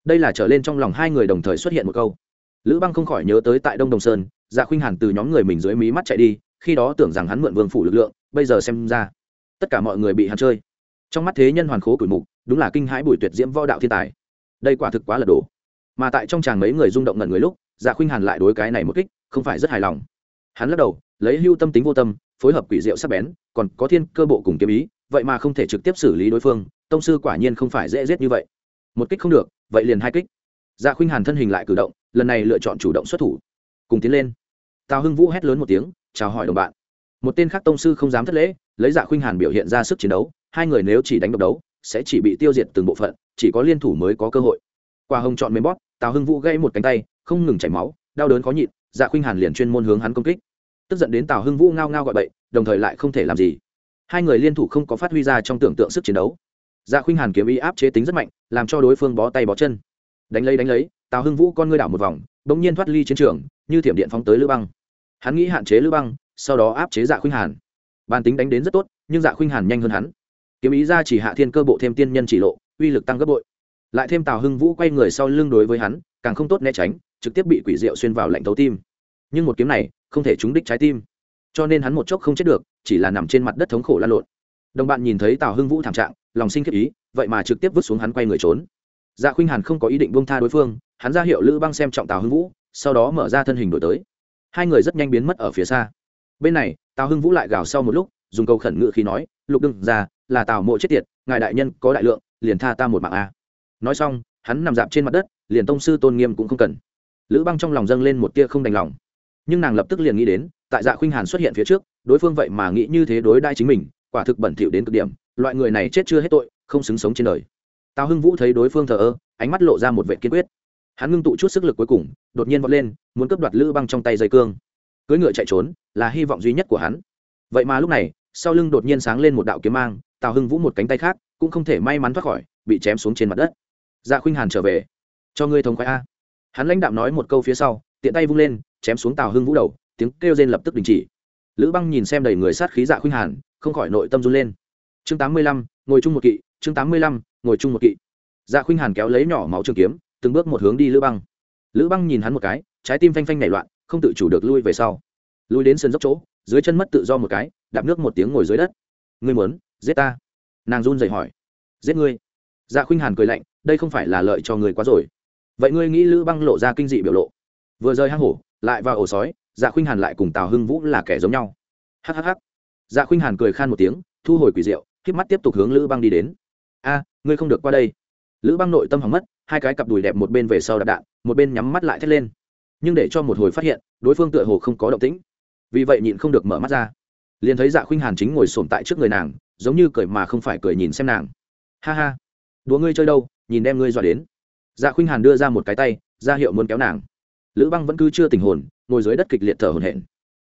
Đây là trở lên trong lòng hai người đồng thời xuất hiện một câu. Lữ băng không khỏi nhớ tới tại đông đồng sơn dạ khuynh hàn từ nhóm người mình dưới mí mắt chạy đi, khi đó tưởng rằng hắn mượn vương phủ lực lượng, bây giờ xem ra, tất cả mọi người bị hắn chơi. Trong mắt thế nhân hoàn khố cửi mục, đúng là kinh hãi bùi tuyệt diễm võ đạo thiên tài. Đây quả thực quá là đổ mà tại trong chàng mấy người rung động ngẩn người lúc dạ khuynh hàn lại đối cái này một kích, không phải rất hài lòng hắn lắc đầu, lấy hưu tâm tính vô tâm, phối hợp quỷ diệu sắc bén, còn có thiên cơ bộ cùng kiếm ý, vậy mà không thể trực tiếp xử lý đối phương, tông sư quả nhiên không phải dễ giết như vậy. Một kích không được, vậy liền hai kích. Dạ khuynh hàn thân hình lại cử động, lần này lựa chọn chủ động xuất thủ. Cùng tiến lên. Tào hưng vũ hét lớn một tiếng, chào hỏi đồng bạn. Một tên khác tông sư không dám thất lễ, lấy dạ khuynh hàn biểu hiện ra sức chiến đấu, hai người nếu chỉ đánh độc đấu, sẽ chỉ bị tiêu diệt từng bộ phận, chỉ có liên thủ mới có cơ hội. Qua hồng chọn mềm bóp, tào hưng vũ gây một cánh tay, không ngừng chảy máu, đau đớn khó nhịn dạ khuynh hàn liền chuyên môn hướng hắn công kích. Tức giận đến tào hưng vũ ngao ngao gọi bậy, đồng thời lại không thể làm gì. Hai người liên thủ không có phát huy ra trong tưởng tượng sức chiến đấu. Dạ khuynh hàn kiếm ý áp chế tính rất mạnh, làm cho đối phương bó tay bó chân. Đánh lấy đánh lấy, tào hưng vũ con ngươi đảo một vòng, bỗng nhiên thoát ly chiến trường, như thiểm điện phóng tới lữ băng. Hắn nghĩ hạn chế lữ băng, sau đó áp chế dạ khuynh hàn. Bàn tính đánh đến rất tốt, nhưng dạ khuynh hàn nhanh hơn hắn. Kiếm ý ra chỉ hạ thiên cơ bộ thêm tiên nhân chỉ lộ, uy lực tăng gấp bội. Lại thêm tào hưng vũ quay người sau lưng đối với hắn, càng không tốt né tránh trực tiếp bị quỷ diệu xuyên vào lạnh thấu tim. Nhưng một kiếm này, không thể trúng đích trái tim. Cho nên hắn một chốc không chết được, chỉ là nằm trên mặt đất thống khổ lan lộn. Đồng bạn nhìn thấy tào hưng vũ thảm trạng, lòng sinh khiếp ý, vậy mà trực tiếp vứt xuống hắn quay người trốn. Dạ khuynh hàn không có ý định buông tha đối phương, hắn ra hiệu lữ băng xem trọng tào hưng vũ, sau đó mở ra thân hình đổi tới. Hai người rất nhanh biến mất ở phía xa. Bên này, tào hưng vũ lại gào sau một lúc, dùng câu khẩn ngự khi nói, lục đừng ra là tào mộ chết tiệt, ngài đại nhân có đại lượng, liền tha ta một mạng a. Nói xong, hắn nằm dạp trên mặt đất, liền tông sư tôn nghiêm cũng không cần lữ băng trong lòng dâng lên một tia không đành lòng. Nhưng nàng lập tức liền nghĩ đến, tại dạ khuynh hàn xuất hiện phía trước, đối phương vậy mà nghĩ như thế đối đại chính mình, quả thực bẩn thỉu đến cực điểm, loại người này chết chưa hết tội, không xứng sống trên đời. Tào hưng vũ thấy đối phương thờ ơ, ánh mắt lộ ra một vệ kiên quyết. Hắn ngưng tụ chút sức lực cuối cùng, đột nhiên vọt lên, muốn cướp đoạt lữ băng trong tay dây cương. Cưỡi ngựa chạy trốn, là hy vọng duy nhất của hắn. Vậy mà lúc này, sau lưng đột nhiên sáng lên một đạo kiếm mang, tào hưng vũ một cánh tay khác, cũng không thể may mắn thoát khỏi, bị chém xuống trên mặt đất. Dạ khuynh hàn trở về. Cho ngươi thống khoái a hắn lãnh đạm nói một câu phía sau, tiện tay vung lên, chém xuống tào hưng vũ đầu, tiếng kêu rên lập tức đình chỉ. Lữ băng nhìn xem đầy người sát khí dạ khuynh hàn, không khỏi nội tâm run lên. Chương tám mươi lăm, ngồi chung một kỵ, chương tám mươi lăm, ngồi chung một kỵ. Dạ khuynh hàn kéo lấy nhỏ máu trường kiếm, từng bước một hướng đi lữ băng. Lữ băng nhìn hắn một cái, trái tim phanh phanh nảy loạn, không tự chủ được lui về sau. Lui đến sân dốc chỗ, dưới chân mất tự do một cái, đạp nước một tiếng ngồi dưới đất. Ngươi muốn giết ta? Nàng run dậy hỏi. Giết ngươi? Dạ khuynh hàn cười lạnh, đây không phải là lợi cho người quá rồi vậy ngươi nghĩ lữ băng lộ ra kinh dị biểu lộ? Vừa rơi hang hổ, lại vào ổ sói dạ khuynh hàn lại cùng tào hưng vũ là kẻ giống nhau. Hhh dạ khuynh hàn cười khan một tiếng, thu hồi quỷ rượu k mắt tiếp tục hướng lữ băng đi đến. A, ngươi không được qua đây. Lữ băng nội tâm hỏng mất, hai cái cặp đùi đẹp một bên về sau đạp đạn, một bên nhắm mắt lại thét lên. Nhưng để cho một hồi phát hiện, đối phương tựa hồ không có động tĩnh. Vì vậy nhịn không được mở mắt ra. Liền thấy dạ khuynh hàn chính ngồi sổm tại trước người nàng, giống như cười mà không phải cười nhìn xem nàng. Ha ha. Đùa ngươi chơi đâu, nhìn đem ngươi dọa đến dạ khuynh hàn đưa ra một cái tay, ra hiệu muốn kéo nàng. Lữ băng vẫn cứ chưa tình hồn, ngồi dưới đất kịch liệt thở hổn hển.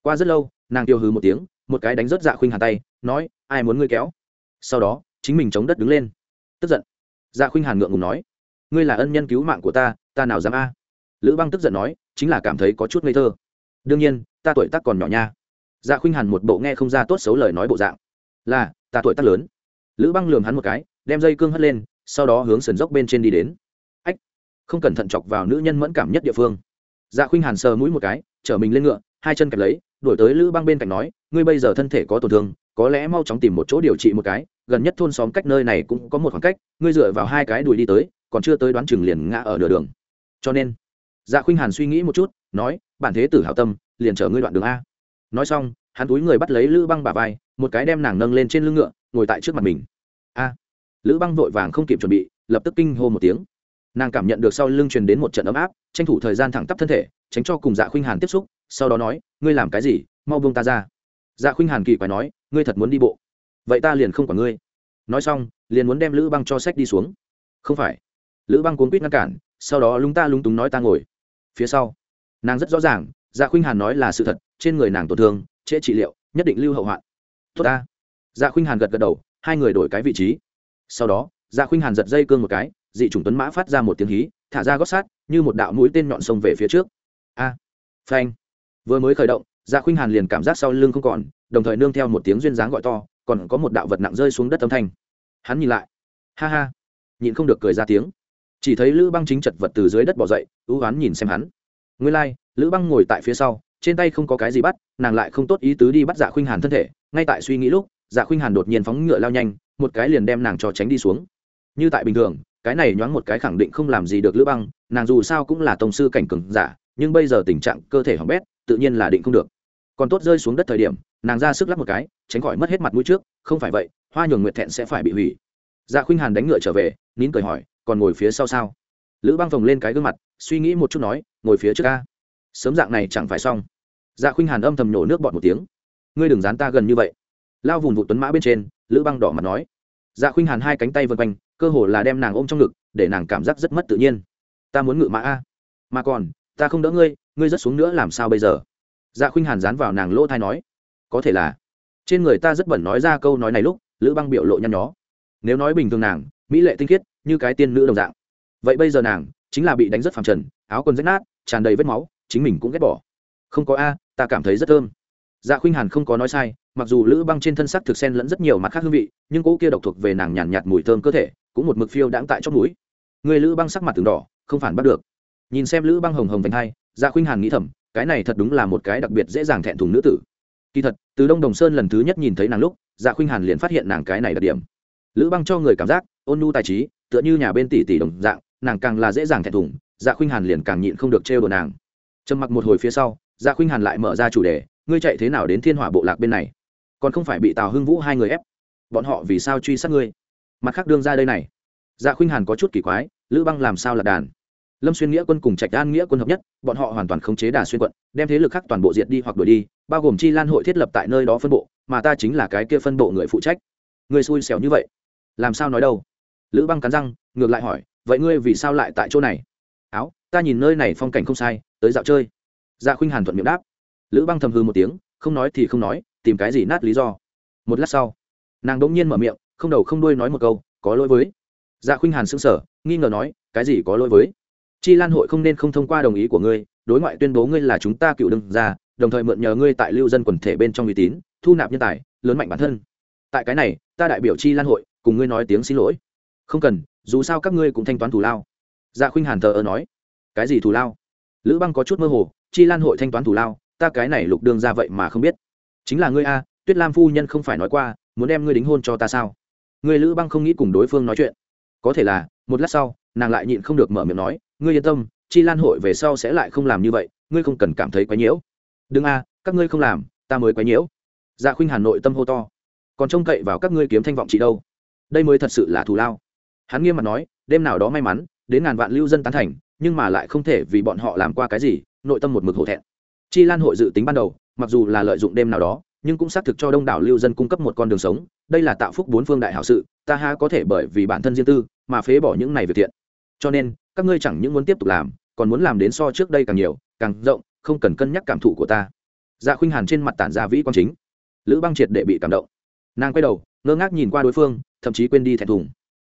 Qua rất lâu, nàng tiêu hừ một tiếng, một cái đánh rớt dạ khuynh hàn tay, nói, ai muốn ngươi kéo? Sau đó, chính mình chống đất đứng lên. Tức giận. Dạ khuynh hàn ngượng ngùng nói, ngươi là ân nhân cứu mạng của ta ta nào dám a? Lữ băng tức giận nói, chính là cảm thấy có chút ngây thơ. Đương nhiên, ta tuổi tác còn nhỏ nha. Dạ khuynh hàn một bộ nghe không ra tốt xấu lời nói bộ dạng, là, ta tuổi tác lớn. Lữ băng lường hắn một cái, đem dây cương hất lên, sau đó hướng sườn dốc bên trên đi đến không cẩn thận chọc vào nữ nhân mẫn cảm nhất địa phương. Dạ khuynh hàn sờ mũi một cái, chở mình lên ngựa, hai chân kẹp lấy, đuổi tới lữ băng bên cạnh nói, ngươi bây giờ thân thể có tổn thương, có lẽ mau chóng tìm một chỗ điều trị một cái, gần nhất thôn xóm cách nơi này cũng có một khoảng cách, ngươi dựa vào hai cái đùi đi tới, còn chưa tới đoán chừng liền ngã ở nửa đường. Cho nên dạ khuynh hàn suy nghĩ một chút, nói, bản thế tử hảo tâm, liền chở ngươi đoạn đường a. Nói xong, hắn túi người bắt lấy lữ băng bà vai, một cái đem nàng nâng lên trên lưng ngựa, ngồi tại trước mặt mình. A. Lữ băng vội vàng không kịp chuẩn bị, lập tức kinh hô một tiếng nàng cảm nhận được sau lưng truyền đến một trận ấm áp, tranh thủ thời gian thẳng tắp thân thể, tránh cho cùng dạ khuynh hàn tiếp xúc, sau đó nói, ngươi làm cái gì? Mau buông ta ra. Dạ khuynh hàn kỳ quái nói, ngươi thật muốn đi bộ. Vậy ta liền không quản ngươi. Nói xong, liền muốn đem lữ băng cho sách đi xuống. Không phải. Lữ băng cuốn quýt ngăn cản, sau đó lúng ta lúng túng nói ta ngồi. Phía sau, nàng rất rõ ràng dạ khuynh hàn nói là sự thật, trên người nàng tổn thương, trễ trị liệu, nhất định lưu hậu hoạn. Tốt ta. Dạ khuynh hàn gật gật đầu, hai người đổi cái vị trí. Sau đó dạ khuynh hàn giật dây cương một cái dị chủng tuấn mã phát ra một tiếng hí thả ra gót sát như một đạo mũi tên nhọn sông về phía trước. A! Phanh! Vừa mới khởi động dạ khuynh hàn liền cảm giác sau lưng không còn đồng thời nương theo một tiếng duyên dáng gọi to còn có một đạo vật nặng rơi xuống đất âm thanh. Hắn nhìn lại. Ha ha! Nhịn không được cười ra tiếng. Chỉ thấy lữ băng chính chật vật từ dưới đất bỏ dậy ưu oán nhìn xem hắn. Nguyên lai、like, lữ băng ngồi tại phía sau trên tay không có cái gì bắt nàng lại không tốt ý tứ đi bắt dạ khuynh hàn thân thể. Ngay tại suy nghĩ lúc dạ khuynh hàn đột nhiên phóng ngựa lao nhanh một cái liền đem nàng cho tránh đi xuống. Như tại bình thường cái này nhoáng một cái khẳng định không làm gì được lữ băng, nàng dù sao cũng là tổng sư cảnh cừng giả, nhưng bây giờ tình trạng cơ thể hỏng bét, tự nhiên là định không được. Còn tốt rơi xuống đất thời điểm, nàng ra sức lắp một cái, tránh khỏi mất hết mặt mũi trước, không phải vậy, hoa nhường nguyệt thẹn sẽ phải bị hủy. Dạ khuynh hàn đánh ngựa trở về, nín cười hỏi, còn ngồi phía sau sao? Lữ băng vòng lên cái gương mặt, suy nghĩ một chút nói, ngồi phía trước ca sớm dạng này chẳng phải xong. Dạ khuynh hàn âm thầm nhổ nước bọt một tiếng. Ngươi đừng dán ta gần như vậy. Lao vùng vụ tuấn mã bên trên, lữ băng đỏ mặt nói. Dạ khuynh hàn hai cánh tay vân quanh cơ hồ là đem nàng ôm trong ngực để nàng cảm giác rất mất tự nhiên. Ta muốn ngự mã a. Mà còn ta không đỡ ngươi ngươi rất xuống nữa làm sao bây giờ? Dạ khuynh hàn dán vào nàng lỗ thai nói. Có thể là. Trên người ta rất bẩn nói ra câu nói này lúc lữ băng biểu lộ nhăn nhó. Nếu nói bình thường nàng mỹ lệ tinh khiết như cái tiên nữ đồng dạng. Vậy bây giờ nàng chính là bị đánh rất phẳng trần áo quần rách nát tràn đầy vết máu chính mình cũng ghét bỏ. Không có a ta cảm thấy rất thơm. Dạ khuynh hàn không có nói sai mặc dù lữ băng trên thân sắc thực sen lẫn rất nhiều mặt khác hương vị nhưng cỗ kia độc thuộc về nàng nhàn nhạt, mùi thơm cơ thể cũng một mực phiêu đãng tại chót mũi. Người lữ băng sắc mặt từng đỏ, không phản bắt được. Nhìn xem lữ băng hồng hồng vành hai dạ khuynh hàn nghĩ thầm, cái này thật đúng là một cái đặc biệt dễ dàng thẹn thùng nữ tử. Kỳ thật, từ đông đồng sơn lần thứ nhất nhìn thấy nàng lúc dạ khuynh hàn liền phát hiện nàng cái này đặc điểm. Lữ băng cho người cảm giác, ôn nhu tài trí, tựa như nhà bên tỷ tỷ đồng dạng, nàng càng là dễ dàng thẹn thùng dạ khuynh hàn liền càng nhịn không được trêu đồ nàng. Trầm mặc một hồi phía sau dạ khuynh hàn lại mở ra chủ đề, ngươi chạy thế nào đến thiên hỏa bộ lạc bên này? Còn không phải bị tào hưng vũ hai người ép? Bọn họ vì sao truy sát ngươi? Mặt khác đương ra đây này. Dạ khuynh hàn có chút kỳ quái, lữ băng làm sao là đàn? Lâm xuyên nghĩa quân cùng trạch an nghĩa quân hợp nhất, bọn họ hoàn toàn khống chế đà xuyên quận, đem thế lực khác toàn bộ diệt đi hoặc đuổi đi, bao gồm chi lan hội thiết lập tại nơi đó phân bộ, mà ta chính là cái kia phân bộ người phụ trách. Người xui xẻo như vậy, làm sao nói đâu? Lữ băng cắn răng, ngược lại hỏi, vậy ngươi vì sao lại tại chỗ này? Áo, ta nhìn nơi này phong cảnh không sai, tới dạo chơi. Dạ khuynh hàn thuận miệng đáp. Lữ băng thầm hư một tiếng, không nói thì không nói, tìm cái gì nát lý do. Một lát sau, nàng đ ỗ n g nhiên mở miệng không đầu không đuôi nói một câu, có lỗi với. Dạ khuynh hàn sững sở nghi ngờ nói, cái gì có lỗi với? Chi lan hội không nên không thông qua đồng ý của ngươi, đối ngoại tuyên bố ngươi là chúng ta cựu đương gia, đồng thời mượn nhờ ngươi tại lưu dân quần thể bên trong uy tín, thu nạp nhân tài, lớn mạnh bản thân. Tại cái này, ta đại biểu chi lan hội, cùng ngươi nói tiếng xin lỗi. Không cần, dù sao các ngươi cũng thanh toán thù lao. Dạ khuynh hàn thờ ơ nói. Cái gì thù lao? Lữ băng có chút mơ hồ, chi lan hội thanh toán thù lao, ta cái này lục đương ra vậy mà không biết. Chính là ngươi a, tuyết lam phu nhân không phải nói qua, muốn đem ngươi đính hôn cho ta sao? Người lữ băng không nghĩ cùng đối phương nói chuyện. Có thể là, một lát sau, nàng lại nhịn không được mở miệng nói, ngươi yên tâm, chi lan hội về sau sẽ lại không làm như vậy, ngươi không cần cảm thấy quái nhiễu. Đừng a, các ngươi không làm, ta mới quái nhiễu. Dạ khuynh hà nội tâm hô to. Còn trông cậy vào các ngươi kiếm thanh vọng chị đâu? Đây mới thật sự là thù lao. Hắn nghiêm mặt nói, đêm nào đó may mắn, đến ngàn vạn lưu dân tán thành, nhưng mà lại không thể vì bọn họ làm qua cái gì, nội tâm một mực hổ thẹn. Chi lan hội dự tính ban đầu, mặc dù là lợi dụng đêm nào đó nhưng cũng xác thực cho đông đảo lưu dân cung cấp một con đường sống, đây là tạo phúc bốn phương đại hảo sự, ta ha có thể bởi vì bản thân riêng tư mà phế bỏ những này việc thiện. Cho nên, các ngươi chẳng những muốn tiếp tục làm, còn muốn làm đến so trước đây càng nhiều, càng rộng, không cần cân nhắc cảm thụ của ta. Dạ khuynh hàn trên mặt tản ra vĩ quan chính. Lữ băng triệt để bị cảm động. Nàng quay đầu, ngơ ngác nhìn qua đối phương, thậm chí quên đi thẹn thùng.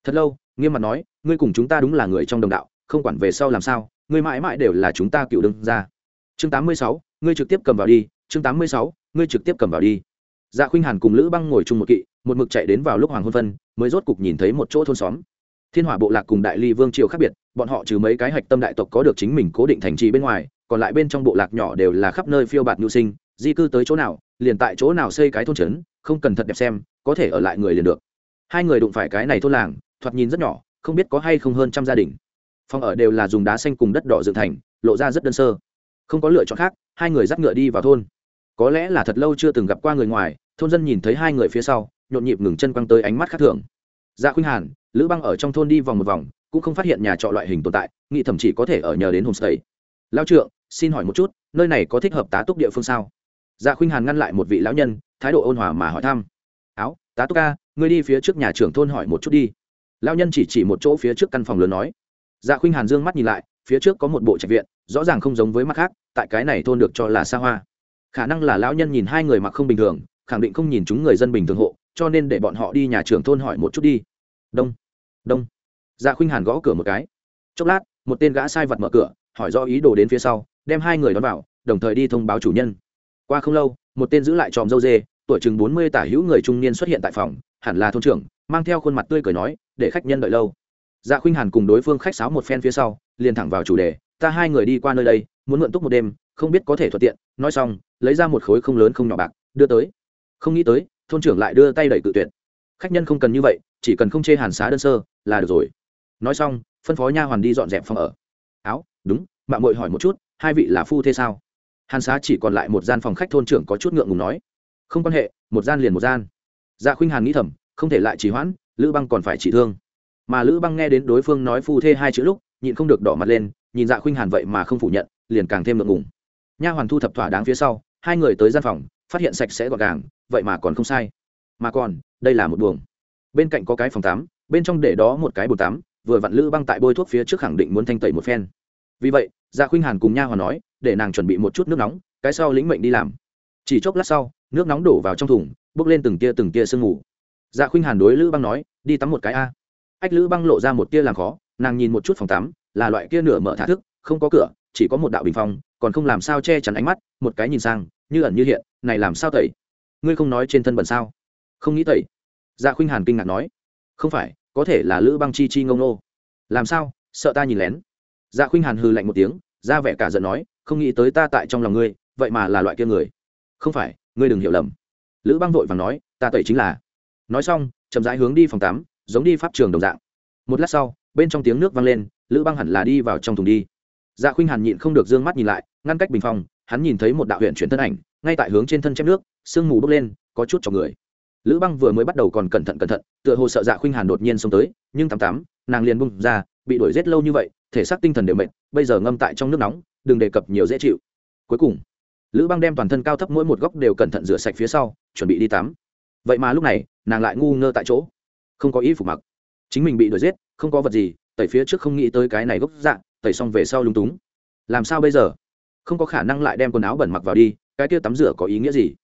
Thật lâu, nghiêm mặt nói, ngươi cùng chúng ta đúng là người trong đồng đạo, không quản về sau làm sao, ngươi mãi mãi đều là chúng ta cựu đương ra chương tám mươi sáu, ngươi trực tiếp cầm vào đi, chương tám mươi sáu ngươi trực tiếp cầm vào đi. Dạ khuynh hàn cùng lữ băng ngồi chung một kỵ, một mực chạy đến vào lúc hoàng hôn phân, mới rốt cục nhìn thấy một chỗ thôn xóm. Thiên hỏa bộ lạc cùng đại ly vương triều khác biệt, bọn họ trừ mấy cái hạch tâm đại tộc có được chính mình cố định thành trì bên ngoài, còn lại bên trong bộ lạc nhỏ đều là khắp nơi phiêu bạt nhu sinh, di cư tới chỗ nào, liền tại chỗ nào xây cái thôn trấn, không cần thật đẹp xem, có thể ở lại người liền được. Hai người đụng phải cái này thôn làng, thoạt nhìn rất nhỏ, không biết có hay không hơn trăm gia đình. Phòng ở đều là dùng đá xanh cùng đất đỏ dựng thành, lộ ra rất đơn sơ. Không có lựa chọn khác, hai người dắt ngựa đi vào thôn có lẽ là thật lâu chưa từng gặp qua người ngoài, thôn dân nhìn thấy hai người phía sau, nhộn nhịp ngừng chân quăng tới ánh mắt khác thường. Dạ khuynh hàn, lữ băng ở trong thôn đi vòng một vòng, cũng không phát hiện nhà trọ loại hình tồn tại, nghĩ thậm chỉ có thể ở nhờ đến homestay. Lao trượng, xin hỏi một chút, nơi này có thích hợp tá túc địa phương sao? Dạ khuynh hàn ngăn lại một vị lão nhân, thái độ ôn hòa mà hỏi thăm. Áo, tá túc ca, ngươi đi phía trước nhà trưởng thôn hỏi một chút đi. Lão nhân chỉ chỉ một chỗ phía trước căn phòng lớn nói. Dạ khuynh hàn dương mắt nhìn lại, phía trước có một bộ trạch viện, rõ ràng không giống với mắt khác, tại cái này thôn được cho là xa hoa khả năng là lão nhân nhìn hai người mặc không bình thường, khẳng định không nhìn chúng người dân bình thường hộ, cho nên để bọn họ đi nhà trưởng thôn hỏi một chút đi. Đông đông. Dạ khuynh hàn gõ cửa một cái. Chốc lát, một tên gã sai vật mở cửa, hỏi do ý đồ đến phía sau, đem hai người đón vào, đồng thời đi thông báo chủ nhân. Qua không lâu, một tên giữ lại tròm dâu dê, tuổi chừng bốn mươi tả hữu người trung niên xuất hiện tại phòng, hẳn là thôn trưởng, mang theo khuôn mặt tươi cười nói, để khách nhân đợi lâu. Dạ khuynh hàn cùng đối phương khách sáo một phen phía sau, liền thẳng vào chủ đề, ta hai người đi qua nơi đây, muốn mượn túc một đêm, không biết có thể thuận tiện. Nói xong lấy ra một khối không lớn không nhỏ bạc, đưa tới. Không nghĩ tới, thôn trưởng lại đưa tay đẩy cự tuyệt. Khách nhân không cần như vậy, chỉ cần không chê hàn xá đơn sơ, là được rồi. Nói xong, phân phó nha hoàn đi dọn dẹp phòng ở. Áo, đúng mạng mội hỏi một chút, hai vị là phu thế sao? Hàn xá chỉ còn lại một gian phòng khách thôn trưởng có chút ngượng ngùng nói. Không quan hệ, một gian liền một gian. Dạ khuynh hàn nghĩ thầm, không thể lại trì hoãn, lữ băng còn phải trị thương. Mà lữ băng nghe đến đối phương nói phu thê hai chữ lúc, nhịn không được đỏ mặt lên, nhìn dạ khuynh hàn vậy mà không phủ nhận, liền càng thêm ngượng ngùng. Nha hoàn thu thập thỏa đáng phía sau hai người tới gian phòng, phát hiện sạch sẽ gọn gàng, vậy mà còn không sai. Mà còn, đây là một buồng. Bên cạnh có cái phòng tắm, bên trong để đó một cái bồn tắm, vừa vặn lữ băng tại bôi thuốc phía trước khẳng định muốn thanh tẩy một phen. Vì vậy gia khuynh hàn cùng nha hoàn nói, để nàng chuẩn bị một chút nước nóng, cái sau lĩnh mệnh đi làm. Chỉ chốc lát sau, nước nóng đổ vào trong thùng, bốc lên từng tia từng tia sương mù. Dạ khuynh hàn đối lữ băng nói, đi tắm một cái a. Ách, lữ băng lộ ra một tia làm khó, nàng nhìn một chút phòng tắm, là loại kia nửa mở thả thức, không có cửa chỉ có một đạo bình phong, còn không làm sao che chắn ánh mắt, một cái nhìn sang, như ẩn như hiện, này làm sao tẩy? Ngươi không nói trên thân bẩn sao? Không nghĩ tẩy. Dạ khuynh hàn kinh ngạc nói. Không phải, có thể là lữ băng chi chi ngông nô. Làm sao? Sợ ta nhìn lén. Dạ khuynh hàn hư lạnh một tiếng, ra vẻ cả giận nói, không nghĩ tới ta tại trong lòng ngươi, vậy mà là loại kia người. Không phải, ngươi đừng hiểu lầm. Lữ băng vội vàng nói, ta tẩy chính là. Nói xong, chậm rãi hướng đi phòng tắm, giống đi pháp trường đồng dạng. Một lát sau, bên trong tiếng nước vang lên, lữ băng hẳn là đi vào trong thùng đi dạ khuynh hàn nhịn không được d ư ơ n g mắt nhìn lại, ngăn cách bình phòng, hắn nhìn thấy một đạo huyện chuyển thân ảnh, ngay tại hướng trên thân chém nước, sương mù bốc lên, có chút cho người. Lữ băng vừa mới bắt đầu còn cẩn thận cẩn thận, tựa hồ sợ dạ khuynh hàn đột nhiên xông tới, nhưng tắm tắm, nàng liền bung ra, bị đuổi rét lâu như vậy, thể xác tinh thần đều mệt, bây giờ ngâm tại trong nước nóng, đừng đề cập nhiều dễ chịu. Cuối cùng, lữ băng đem toàn thân cao thấp mỗi một góc đều cẩn thận rửa sạch phía sau, chuẩn bị đi tắm. Vậy mà lúc này, nàng lại ngu ngơ tại chỗ. Không có ý phục mặc. Chính mình bị đuổi giết, không có vật gì tẩy phía trước không nghĩ tới cái này gốc dạng tẩy xong về sau lúng túng. Làm sao bây giờ? Không có khả năng lại đem quần áo bẩn mặc vào đi, cái kia tắm rửa có ý nghĩa gì?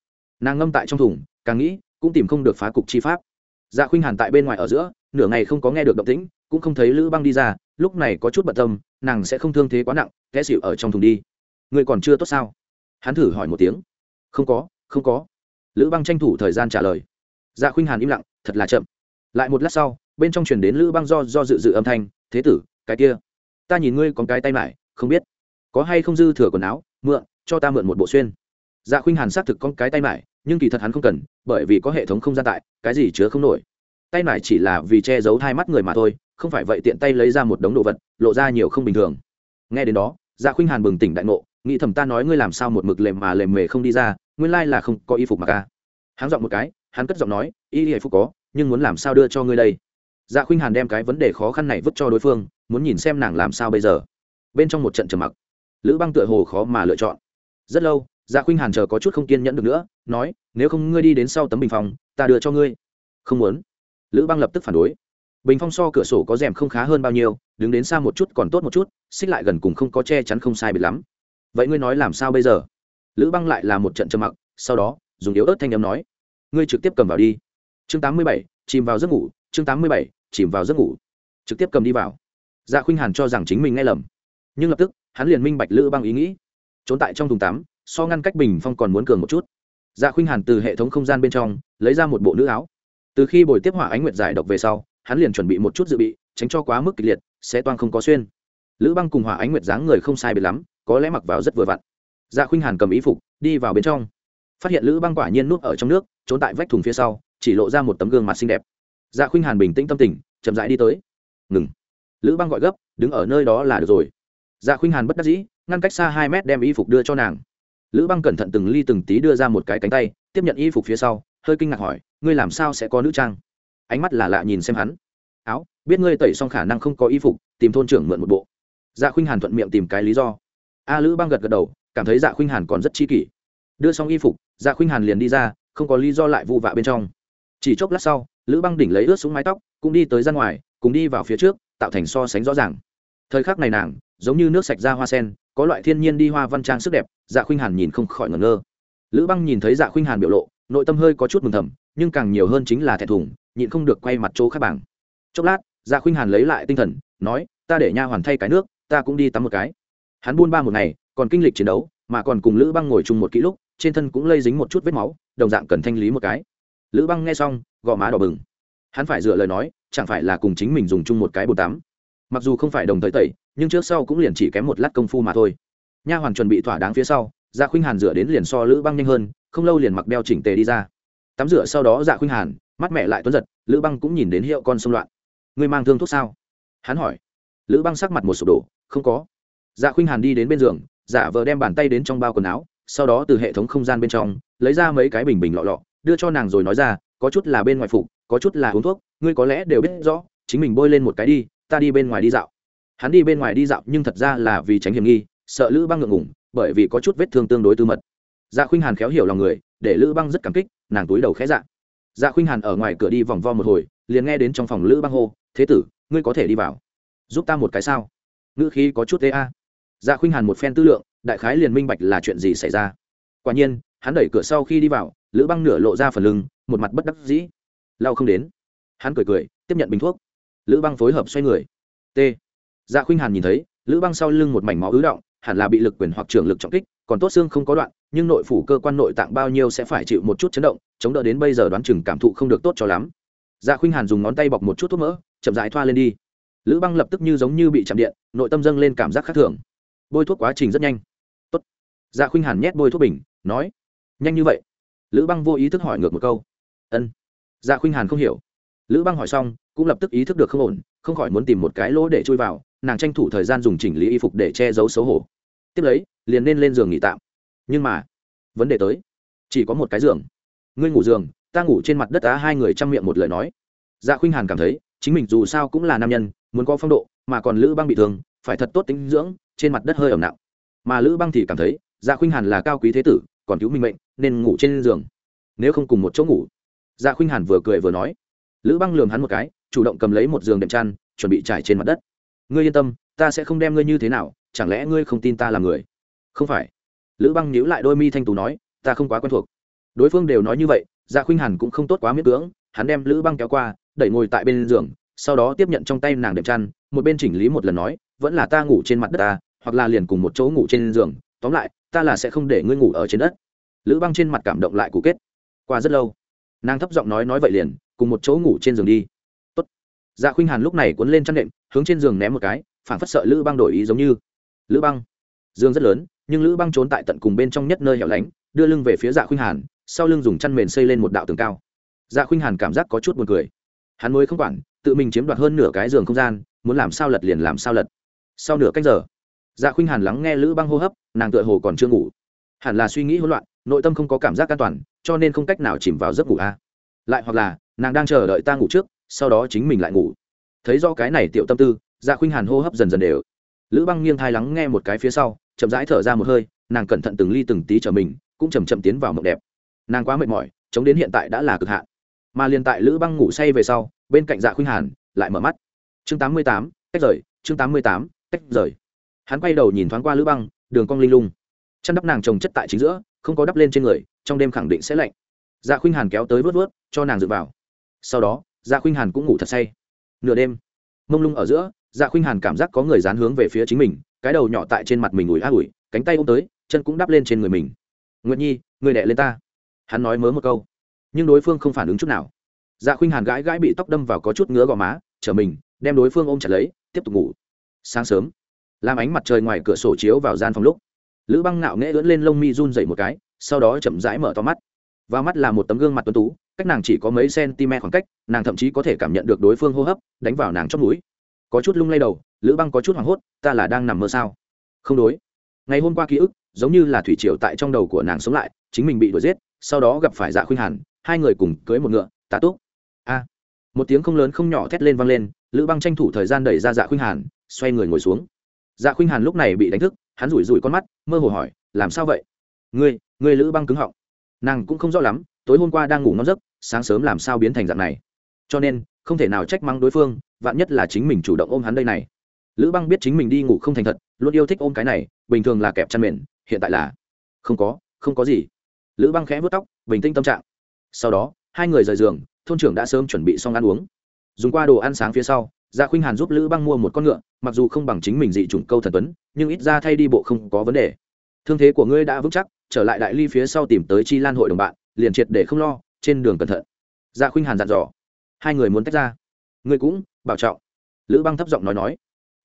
Nàng ngâm tại trong thùng, càng nghĩ, cũng tìm không được phá cục chi pháp. Dạ khuynh hàn tại bên ngoài ở giữa, nửa ngày không có nghe được động tĩnh, cũng không thấy lữ băng đi ra, lúc này có chút bận tâm, nàng sẽ không thương thế quá nặng, té xịu ở trong thùng đi. Người còn chưa tốt sao? Hắn thử hỏi một tiếng. Không có không có. Lữ băng tranh thủ thời gian trả lời. Dạ khuynh hàn im lặng, thật là chậm. Lại một lát sau, bên trong truyền đến lữ băng do do dự dự âm thanh thế tử, cái kia. Ta nhìn ngươi còn cái tay mải, không biết. Có hay không dư thừa quần áo, mượn, cho ta mượn một bộ xuyên. Dạ khuynh hàn xác thực con cái tay mải, nhưng kỳ thật hắn không cần, bởi vì có hệ thống không gian tại, cái gì chứa không nổi. Tay mải chỉ là vì che giấu hai mắt người mà thôi, không phải vậy tiện tay lấy ra một đống đồ vật, lộ ra nhiều không bình thường. Nghe đến đó dạ khuynh hàn bừng tỉnh đại ngộ, nghĩ thầm ta nói ngươi làm sao một mực lềm mà lềm mề không đi ra, nguyên lai là không có y phục mà ca. Hắn giọng một cái, hắn cất giọng nói, y y phục có, nhưng muốn làm sao đưa cho ngươi đây? Dạ khuynh hàn đem cái vấn đề khó khăn này vứt cho đối phương, muốn nhìn xem nàng làm sao bây giờ. Bên trong một trận trầm mặc, lữ băng tựa hồ khó mà lựa chọn. Rất lâu dạ khuynh hàn chờ có chút không kiên nhẫn được nữa, nói, nếu không ngươi đi đến sau tấm bình phòng ta đưa cho ngươi. Không muốn. Lữ băng lập tức phản đối. Bình phong so cửa sổ có rèm không khá hơn bao nhiêu, đứng đến xa một chút còn tốt một chút, xích lại gần cùng không có che chắn không sai biệt lắm. Vậy ngươi nói làm sao bây giờ? Lữ băng lại là một trận trầm mặc, sau đó, dùng yếu ớt thanh âm nói, ngươi trực tiếp cầm vào đi. Chương tám mươi bảy, chìm vào giấc ngủ, chương tám mươi bảy chìm vào giấc ngủ. Trực tiếp cầm đi vào. Dạ khuynh hàn cho rằng chính mình nghe lầm. Nhưng lập tức, hắn liền minh bạch lữ băng ý nghĩ. Trốn tại trong thùng tắm, so ngăn cách bình phong còn muốn cường một chút. Dạ khuynh hàn từ hệ thống không gian bên trong, lấy ra một bộ nữ áo. Từ khi buổi tiếp hỏa ánh nguyệt giải độc về sau, hắn liền chuẩn bị một chút dự bị, tránh cho quá mức kịch liệt, sẽ toan không có xuyên. Lữ băng cùng hỏa ánh nguyệt dáng người không sai biệt lắm, có lẽ mặc vào rất vừa vặn. Dạ khuynh hàn cầm ý phục, đi vào bên trong. Phát hiện lữ băng quả nhiên núp ở trong nước, trốn tại vách thùng phía sau, chỉ lộ ra một tấm gương mặt xinh đẹp dạ khuynh hàn bình tĩnh tâm tình, chậm rãi đi tới. Ngừng. Lữ băng gọi gấp, đứng ở nơi đó là được rồi. Dạ khuynh hàn bất đắc dĩ, ngăn cách xa hai mét đem y phục đưa cho nàng. Lữ băng cẩn thận từng ly từng tí đưa ra một cái cánh tay, tiếp nhận y phục phía sau, hơi kinh ngạc hỏi, ngươi làm sao sẽ có nữ trang? Ánh mắt là lạ nhìn xem hắn. Áo, biết ngươi tẩy xong khả năng không có y phục, tìm thôn trưởng mượn một bộ. Dạ khuynh hàn thuận miệng tìm cái lý do. A lữ băng gật gật đầu, cảm thấy dạ khuynh hàn còn rất chi kỷ. Đưa xong y phục dạ khuynh hàn liền đi ra, không có lý do lại vụ vạ bên trong. Chỉ chốc lát sau lữ băng đỉnh lấy ướt xuống mái tóc, cũng đi tới ra ngoài, cùng đi vào phía trước, tạo thành so sánh rõ ràng. Thời khắc này nàng, giống như nước sạch ra hoa sen, có loại thiên nhiên đi hoa văn trang sức đẹp dạ khuynh hàn nhìn không khỏi ngẩn ngơ. Lữ băng nhìn thấy dạ khuynh hàn biểu lộ, nội tâm hơi có chút mừng thầm, nhưng càng nhiều hơn chính là thẹn thùng, nhịn không được quay mặt chỗ khác bảng chốc lát dạ khuynh hàn lấy lại tinh thần, nói, ta để nha hoàn thay cái nước, ta cũng đi tắm một cái. Hắn buôn ba một ngày, còn kinh lịch chiến đấu, mà còn cùng lữ băng ngồi chung một kỹ lúc, trên thân cũng lây dính một chút vết máu, đồng dạng cần thanh lý một cái. Lữ băng nghe xong gò má đỏ bừng. Hắn phải dựa lời nói, chẳng phải là cùng chính mình dùng chung một cái bồn tắm. Mặc dù không phải đồng thời tẩy, nhưng trước sau cũng liền chỉ kém một lát công phu mà thôi. Nha hoàn chuẩn bị thỏa đáng phía sau dạ khuynh hàn rửa đến liền so lữ băng nhanh hơn, không lâu liền mặc đeo chỉnh tề đi ra. Tắm rửa sau đó dạ khuynh hàn, mắt mẹ lại tuấn giật, lữ băng cũng nhìn đến hiệu con xung loạn. Ngươi mang thương thuốc sao? Hắn hỏi. Lữ băng sắc mặt một sụp đổ, không có. Dạ khuynh hàn đi đến bên giường dạ giả vờ đem bàn tay đến trong bao quần áo, sau đó từ hệ thống không gian bên trong, lấy ra mấy cái bình bình lọ lọ, đưa cho nàng rồi nói ra có chút là bên ngoài phục, có chút là uống thuốc, ngươi có lẽ đều biết rõ, chính mình bôi lên một cái đi, ta đi bên ngoài đi dạo. Hắn đi bên ngoài đi dạo nhưng thật ra là vì tránh hiểm nghi, sợ lữ băng ngượng ngủng bởi vì có chút vết thương tương đối tư mật. Dạ khuynh hàn khéo hiểu lòng người, để lữ băng rất cảm kích, nàng túi đầu khẽ dạ. Dạ khuynh hàn ở ngoài cửa đi vòng vo một hồi, liền nghe đến trong phòng lữ băng hô, thế tử, ngươi có thể đi vào. Giúp ta một cái sao? Ngữ khí có chút tê a. Dạ khuynh hàn một phen tư lượng, đại khái liền minh bạch là chuyện gì xảy ra. Quả nhiên, hắn đẩy cửa sau khi đi vào, lữ băng nửa lộ ra phần lưng một mặt bất đắc dĩ. Lao không đến. Hắn cười cười, tiếp nhận bình thuốc. Lữ băng phối hợp xoay người. T. Dạ khuynh hàn nhìn thấy, lữ băng sau lưng một mảnh máu ứ động, hẳn là bị lực quyền hoặc trường lực trọng kích, còn tốt xương không có đoạn, nhưng nội phủ cơ quan nội tạng bao nhiêu sẽ phải chịu một chút chấn động, chống đỡ đến bây giờ đoán chừng cảm thụ không được tốt cho lắm. Dạ khuynh hàn dùng ngón tay bọc một chút thuốc mỡ, chậm rãi thoa lên đi. Lữ băng lập tức như giống như bị chạm điện, nội tâm dâng lên cảm giác khác thường. Bôi thuốc quá trình rất nhanh. Tốt. Dạ khuynh hàn nhét bôi thuốc bình, nói, nhanh như vậy. Lữ băng vô ý thức hỏi ngược một câu ân. Dạ khuynh hàn không hiểu. Lữ băng hỏi xong, cũng lập tức ý thức được không ổn, không khỏi muốn tìm một cái lỗ để chui vào, nàng tranh thủ thời gian dùng chỉnh lý y phục để che giấu xấu hổ. Tiếp lấy, liền nên lên giường nghỉ tạm. Nhưng mà, vấn đề tới. Chỉ có một cái giường. Ngươi ngủ giường, ta ngủ trên mặt đất á, hai người chăm miệng một lời nói. Dạ khuynh hàn cảm thấy, chính mình dù sao cũng là nam nhân, muốn có phong độ, mà còn lữ băng bị thương, phải thật tốt tính dưỡng, trên mặt đất hơi ẩm nặng. Mà lữ băng thì cảm thấy dạ khuynh hàn là cao quý thế tử, còn cứu minh mệnh, nên ngủ trên giường. Nếu không cùng một chỗ ngủ dạ khuynh hàn vừa cười vừa nói. Lữ băng lường hắn một cái, chủ động cầm lấy một giường đệm chăn, chuẩn bị trải trên mặt đất. Ngươi yên tâm, ta sẽ không đem ngươi như thế nào, chẳng lẽ ngươi không tin ta là người? Không phải. Lữ băng nhíu lại đôi mi thanh tú nói, ta không quá quen thuộc. Đối phương đều nói như vậy dạ khuynh hàn cũng không tốt quá miễn cưỡng, hắn đem lữ băng kéo qua, đẩy ngồi tại bên giường, sau đó tiếp nhận trong tay nàng đệm chăn, một bên chỉnh lý một lần nói, vẫn là ta ngủ trên mặt đất ta, hoặc là liền cùng một chỗ ngủ trên giường, tóm lại, ta là sẽ không để ngươi ngủ ở trên đất. Lữ băng trên mặt cảm động lại cụ kết. Qua rất lâu nàng thấp giọng nói nói vậy liền, cùng một chỗ ngủ trên giường đi. Tốt. dạ khuynh hàn lúc này cuốn lên chăn nệm, hướng trên giường ném một cái phản phất sợ lữ băng đổi ý giống như. Lữ băng. Giường rất lớn, nhưng lữ băng trốn tại tận cùng bên trong nhất nơi hẻo lánh, đưa lưng về phía dạ khuynh hàn, sau lưng dùng chăn mền xây lên một đạo tường cao. Dạ khuynh hàn cảm giác có chút buồn cười. Hắn mới không quản, tự mình chiếm đoạt hơn nửa cái giường không gian, muốn làm sao lật liền làm sao lật. Sau nửa cách giờ dạ khuynh hàn lắng nghe lữ băng hô hấp, nàng tựa hồ còn chưa ngủ. Hẳn là suy nghĩ hỗn loạn, nội tâm không có cảm giác an toàn cho nên không cách nào chìm vào giấc ngủ a. Lại hoặc là, nàng đang chờ đợi ta ngủ trước, sau đó chính mình lại ngủ. Thấy do cái này tiểu tâm tư dạ khuynh hàn hô hấp dần dần đều. Lữ băng nghiêng thai lắng nghe một cái phía sau, chậm rãi thở ra một hơi, nàng cẩn thận từng ly từng tí trở mình, cũng chầm chậm tiến vào mộng đẹp. Nàng quá mệt mỏi, chống đến hiện tại đã là cực hạn. Mà liền tại lữ băng ngủ say về sau, bên cạnh dạ khuynh hàn lại mở mắt. Chương tám mươi tám cách rời, chương tám mươi tám cách rời. Hắn quay đầu nhìn thoáng qua lữ băng, đường cong linh lung. Chăn đắp nàng trồng chất tại chính giữa không có đắp lên trên người, trong đêm khẳng định sẽ lạnh. Dạ khuynh hàn kéo tới vớt vớt, cho nàng dựa vào. Sau đó dạ khuynh hàn cũng ngủ thật say. Nửa đêm, mông lung ở giữa dạ khuynh hàn cảm giác có người dán hướng về phía chính mình, cái đầu nhỏ tại trên mặt mình ủi a ủi, cánh tay ôm tới, chân cũng đắp lên trên người mình. Nguyệt nhi, người đẻ lên ta. Hắn nói mớ một câu. Nhưng đối phương không phản ứng chút nào. Dạ khuynh hàn gãi gãi bị tóc đâm vào có chút ngứa gò má chở mình, đem đối phương ôm chặt lấy, tiếp tục ngủ. Sáng sớm, làm ánh mặt trời ngoài cửa sổ chiếu vào gian phòng lúc lữ băng nạo nghễ ưỡn lên lông mi run dậy một cái, sau đó chậm rãi mở to mắt. Và mắt là một tấm gương mặt tuấn tú, cách nàng chỉ có mấy cm khoảng cách, nàng thậm chí có thể cảm nhận được đối phương hô hấp, đánh vào nàng trong mũi. Có chút lung lay đầu, lữ băng có chút hoảng hốt, ta là đang nằm mơ sao? Không đối. Ngày hôm qua ký ức, giống như là thủy triều tại trong đầu của nàng sống lại, chính mình bị đuổi giết, sau đó gặp phải dạ khuynh hàn, hai người cùng cưới một ngựa tạ túc. A! Một tiếng không lớn không nhỏ thét lên vang lên, lữ băng tranh thủ thời gian đẩy ra dạ khuynh hàn, xoay người ngồi xuống. Dạ khuynh hàn lúc này bị đánh thức hắn rủi rủi con mắt, mơ hồ hỏi, làm sao vậy? Ngươi ngươi lữ băng cứng họng. Nàng cũng không rõ lắm, tối hôm qua đang ngủ ngon giấc, sáng sớm làm sao biến thành dạng này. Cho nên, không thể nào trách mắng đối phương, vạn nhất là chính mình chủ động ôm hắn đây này. Lữ băng biết chính mình đi ngủ không thành thật, luôn yêu thích ôm cái này, bình thường là kẹp chăn mền, hiện tại là không có không có gì. Lữ băng khẽ vớt tóc, bình tĩnh tâm trạng. Sau đó, hai người rời giường, thôn trưởng đã sớm chuẩn bị xong ăn uống. Dùng qua đồ ăn sáng phía sau dạ khuynh hàn giúp lữ băng mua một con ngựa, mặc dù không bằng chính mình dị chủng câu thần tuấn, nhưng ít ra thay đi bộ không có vấn đề. Thương thế của ngươi đã vững chắc, trở lại đại ly phía sau tìm tới chi lan hội đồng bạn, liền triệt để không lo, trên đường cẩn thận. Dạ khuynh hàn dặn dò. Hai người muốn tách ra. Ngươi cũng, bảo trọng. Lữ băng thấp giọng nói nói.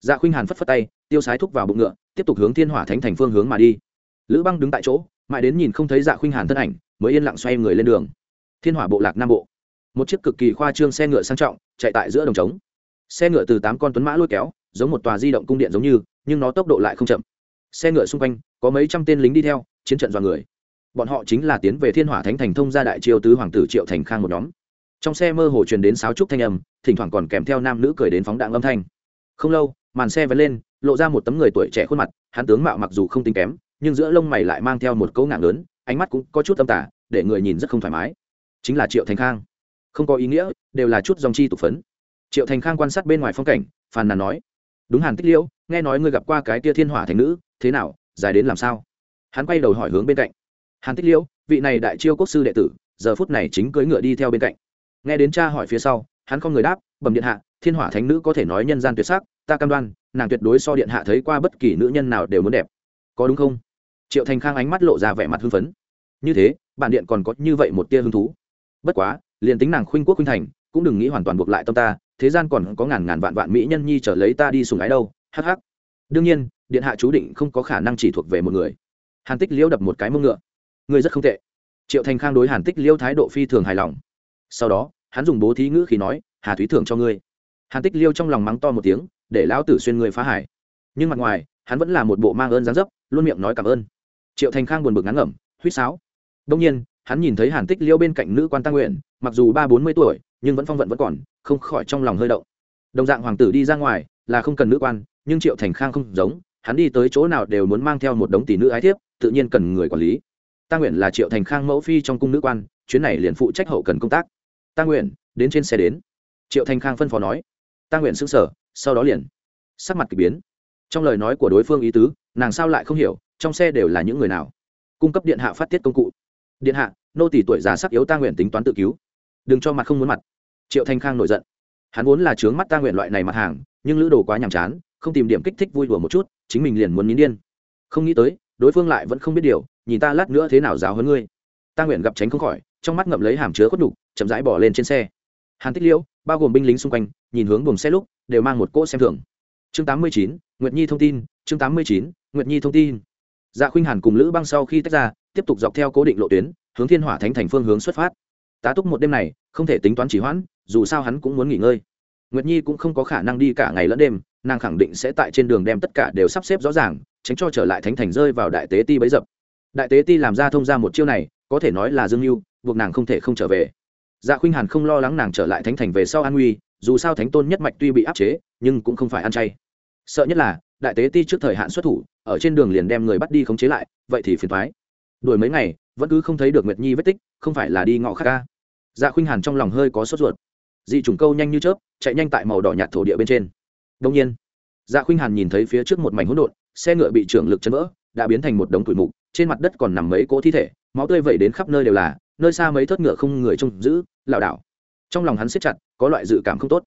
Dạ khuynh hàn phất phất tay, tiêu sái thúc vào bụng ngựa, tiếp tục hướng thiên hỏa thánh thành phương hướng mà đi. Lữ băng đứng tại chỗ, mãi đến nhìn không thấy dạ khuynh hàn thân ảnh, mới yên lặng xoay người lên đường. Thiên hỏa bộ lạc nam bộ. Một chiếc cực kỳ khoa trương xe ngựa sang trọng, chạy tại giữa đồng trống xe ngựa từ tám con tuấn mã lôi kéo, giống một tòa di động cung điện giống như, nhưng nó tốc độ lại không chậm. Xe ngựa xung quanh, có mấy trăm tên lính đi theo, chiến trận dọa người. Bọn họ chính là tiến về thiên hỏa thánh thành thông gia đại triều tứ hoàng tử triệu thành khang một nhóm. Trong xe mơ hồ truyền đến sáo trúc thanh âm, thỉnh thoảng còn kèm theo nam nữ cười đến phóng đạn âm thanh. Không lâu, màn xe vén lên, lộ ra một tấm người tuổi trẻ khuôn mặt, hắn tướng mạo mặc dù không tính kém, nhưng giữa lông mày lại mang theo một cấu ngạn lớn, ánh mắt cũng có chút tâm tả để người nhìn rất không thoải mái. Chính là triệu thành khang. Không có ý nghĩa, đều là chút dòng chi tục phấn triệu thành khang quan sát bên ngoài phong cảnh, phàn nàn nói, đúng hàn tích liễu, nghe nói ngươi gặp qua cái tia thiên hỏa thành nữ, thế nào dài đến làm sao? Hắn quay đầu hỏi hướng bên cạnh, hàn tích liễu, vị này đại chiêu quốc sư đệ tử, giờ phút này chính cưỡi ngựa đi theo bên cạnh. Nghe đến cha hỏi phía sau, hắn không người đáp, bẩm điện hạ, thiên hỏa thánh nữ có thể nói nhân gian tuyệt sắc, ta cam đoan, nàng tuyệt đối so điện hạ thấy qua bất kỳ nữ nhân nào đều muốn đẹp. Có đúng không? Triệu thành khang ánh mắt lộ ra vẻ mặt hưng phấn. Như thế, bản điện còn có như vậy một tia hứng thú. Bất quá, liền tính nàng khuynh quốc khuynh thành, cũng đừng nghĩ hoàn toàn buộc lại tâm ta thế gian còn có ngàn ngàn vạn vạn mỹ nhân nhi trở lấy ta đi sùng ái đâu, hắc hắc. Đương nhiên, điện hạ chú định không có khả năng chỉ thuộc về một người. Hàn tích liễu đập một cái mông ngựa. Người rất không tệ. Triệu thành khang đối hàn tích liễu thái độ phi thường hài lòng. Sau đó, hắn dùng bố thí ngữ khi nói, hà thúy thưởng cho ngươi. Hàn tích liêu trong lòng mắng to một tiếng, để lão tử xuyên người phá hải. Nhưng mặt ngoài, hắn vẫn là một bộ mang ơn gián dấp, luôn miệng nói cảm ơn. Triệu thành khang buồn bực ngắn ngẩm, huýt sáo. Đông nhiên, hắn nhìn thấy hàn tích liêu bên cạnh nữ quan tăng nguyện, mặc dù ba bốn mươi tuổi nhưng vẫn phong vận vẫn còn, không khỏi trong lòng hơi động. Đồng dạng hoàng tử đi ra ngoài, là không cần nữ quan, nhưng triệu thành khang không giống, hắn đi tới chỗ nào đều muốn mang theo một đống tỷ nữ ái thiếp, tự nhiên cần người quản lý. Tăng nguyện là triệu thành khang mẫu phi trong cung nữ quan, chuyến này liền phụ trách hậu cần công tác. Tăng nguyện, đến trên xe đến. Triệu thành khang phân phó nói. Tăng nguyện xứng sở sau đó liền. Sắc mặt k ỳ biến. Trong lời nói của đối phương ý tứ, nàng sao lại không hiểu, trong xe đều là những người nào. Cung cấp điện hạ phát tiết công cụ. Điện hạ, nô tỷ tuổi già sắc yếu ta nguyện tính toán tự cứu. Đừng cho mặt không muốn mặt triệu thanh khang nổi giận. Hắn vốn là trướng mắt ta nguyện loại này mặt hàng nhưng lữ đồ quá nhàm chán không tìm điểm kích thích vui đùa một chút chính mình liền muốn nín điên. Không nghĩ tới đối phương lại vẫn không biết điều nhìn ta lát nữa thế nào giáo hơn ngươi. Ta nguyện gặp tránh không khỏi trong mắt ngậm lấy hàm chứa khuất đục chậm rãi bỏ lên trên xe. Hàn tích liễu bao gồm binh lính xung quanh nhìn hướng buồng xe lúc đều mang một cỗ xem thường. Chương 89, nguyệt nhi thông tin chương 89, nguyệt nhi thông tin. Dạ khuynh hàn cùng lữ băng sau khi tách ra tiếp tục dọc theo cố định lộ tuyến hướng thiên hỏa thánh thành phương hướng xuất phát. Tá túc một đêm này không thể tính toán chỉ hoãn dù sao hắn cũng muốn nghỉ ngơi. Nguyệt nhi cũng không có khả năng đi cả ngày lẫn đêm, nàng khẳng định sẽ tại trên đường đem tất cả đều sắp xếp rõ ràng, tránh cho trở lại thánh thành rơi vào đại tế ti bấy dập. Đại tế ti làm ra thông ra một chiêu này, có thể nói là dương mưu, buộc nàng không thể không trở về. Dạ khuynh hàn không lo lắng nàng trở lại thánh thành về sau an nguy, dù sao thánh tôn nhất mạch tuy bị áp chế, nhưng cũng không phải ăn chay. Sợ nhất là, đại tế ti trước thời hạn xuất thủ, ở trên đường liền đem người bắt đi khống chế lại, vậy thì phiền thoái đuổi mấy ngày, vẫn cứ không thấy được nguyệt nhi vết tích, không phải là đi ngọ khác ca. Dạ khuynh hàn trong lòng hơi có sốt ruột dị trùng câu nhanh như chớp, chạy nhanh tại màu đỏ nhạt thổ địa bên trên. Đông nhiên dạ khuynh hàn nhìn thấy phía trước một mảnh hỗn độn, xe ngựa bị trưởng lực chấn vỡ, đã biến thành một đống tủi mục, trên mặt đất còn nằm mấy cỗ thi thể, máu tươi vẩy đến khắp nơi đều là, nơi xa mấy thớt ngựa không người trông giữ, lảo đảo. Trong lòng hắn siết chặt, có loại dự cảm không tốt.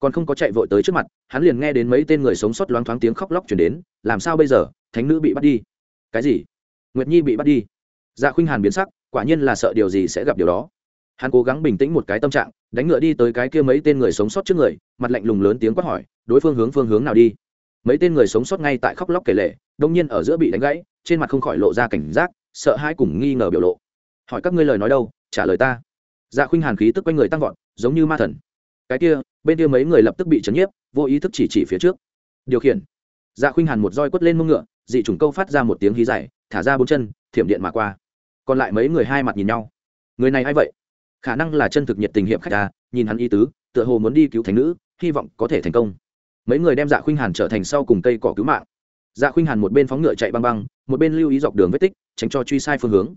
Còn không có chạy vội tới trước mặt, hắn liền nghe đến mấy tên người sống sót loáng thoáng tiếng khóc lóc chuyển đến, làm sao bây giờ? Thánh nữ bị bắt đi. Cái gì? Nguyệt nhi bị bắt đi. Dạ khuynh hàn biến sắc, quả nhiên là sợ điều gì sẽ gặp điều đó. Hắn cố gắng bình tĩnh một cái tâm trạng đánh ngựa đi tới cái kia mấy tên người sống sót trước người, mặt lạnh lùng lớn tiếng quát hỏi, đối phương hướng phương hướng nào đi? Mấy tên người sống sót ngay tại khóc lóc kể lệ đông nhiên ở giữa bị đánh gãy, trên mặt không khỏi lộ ra cảnh giác, sợ hai cùng nghi ngờ biểu lộ. Hỏi các ngươi lời nói đâu, trả lời ta. Dạ khuynh hàn khí tức quanh người tăng vọt, giống như ma thần. Cái kia, bên kia mấy người lập tức bị chấn nhiếp, vô ý thức chỉ chỉ phía trước. Điều khiển. Dạ khuynh hàn một roi quất lên mông ngựa, dị chủng câu phát ra một tiếng hí dài, thả ra bốn chân, thiểm điện mà qua. Còn lại mấy người hai mặt nhìn nhau. Người này a i vậy? Khả năng là chân thực nhiệt tình hiệp khách ta nhìn hắn y tứ, tựa hồ muốn đi cứu thành nữ, hy vọng có thể thành công. Mấy người đem dạ khuynh hàn trở thành sau cùng cây cỏ cứu mạng. Dạ khuynh hàn một bên phóng ngựa chạy băng băng, một bên lưu ý dọc đường vết tích, tránh cho truy sai phương hướng.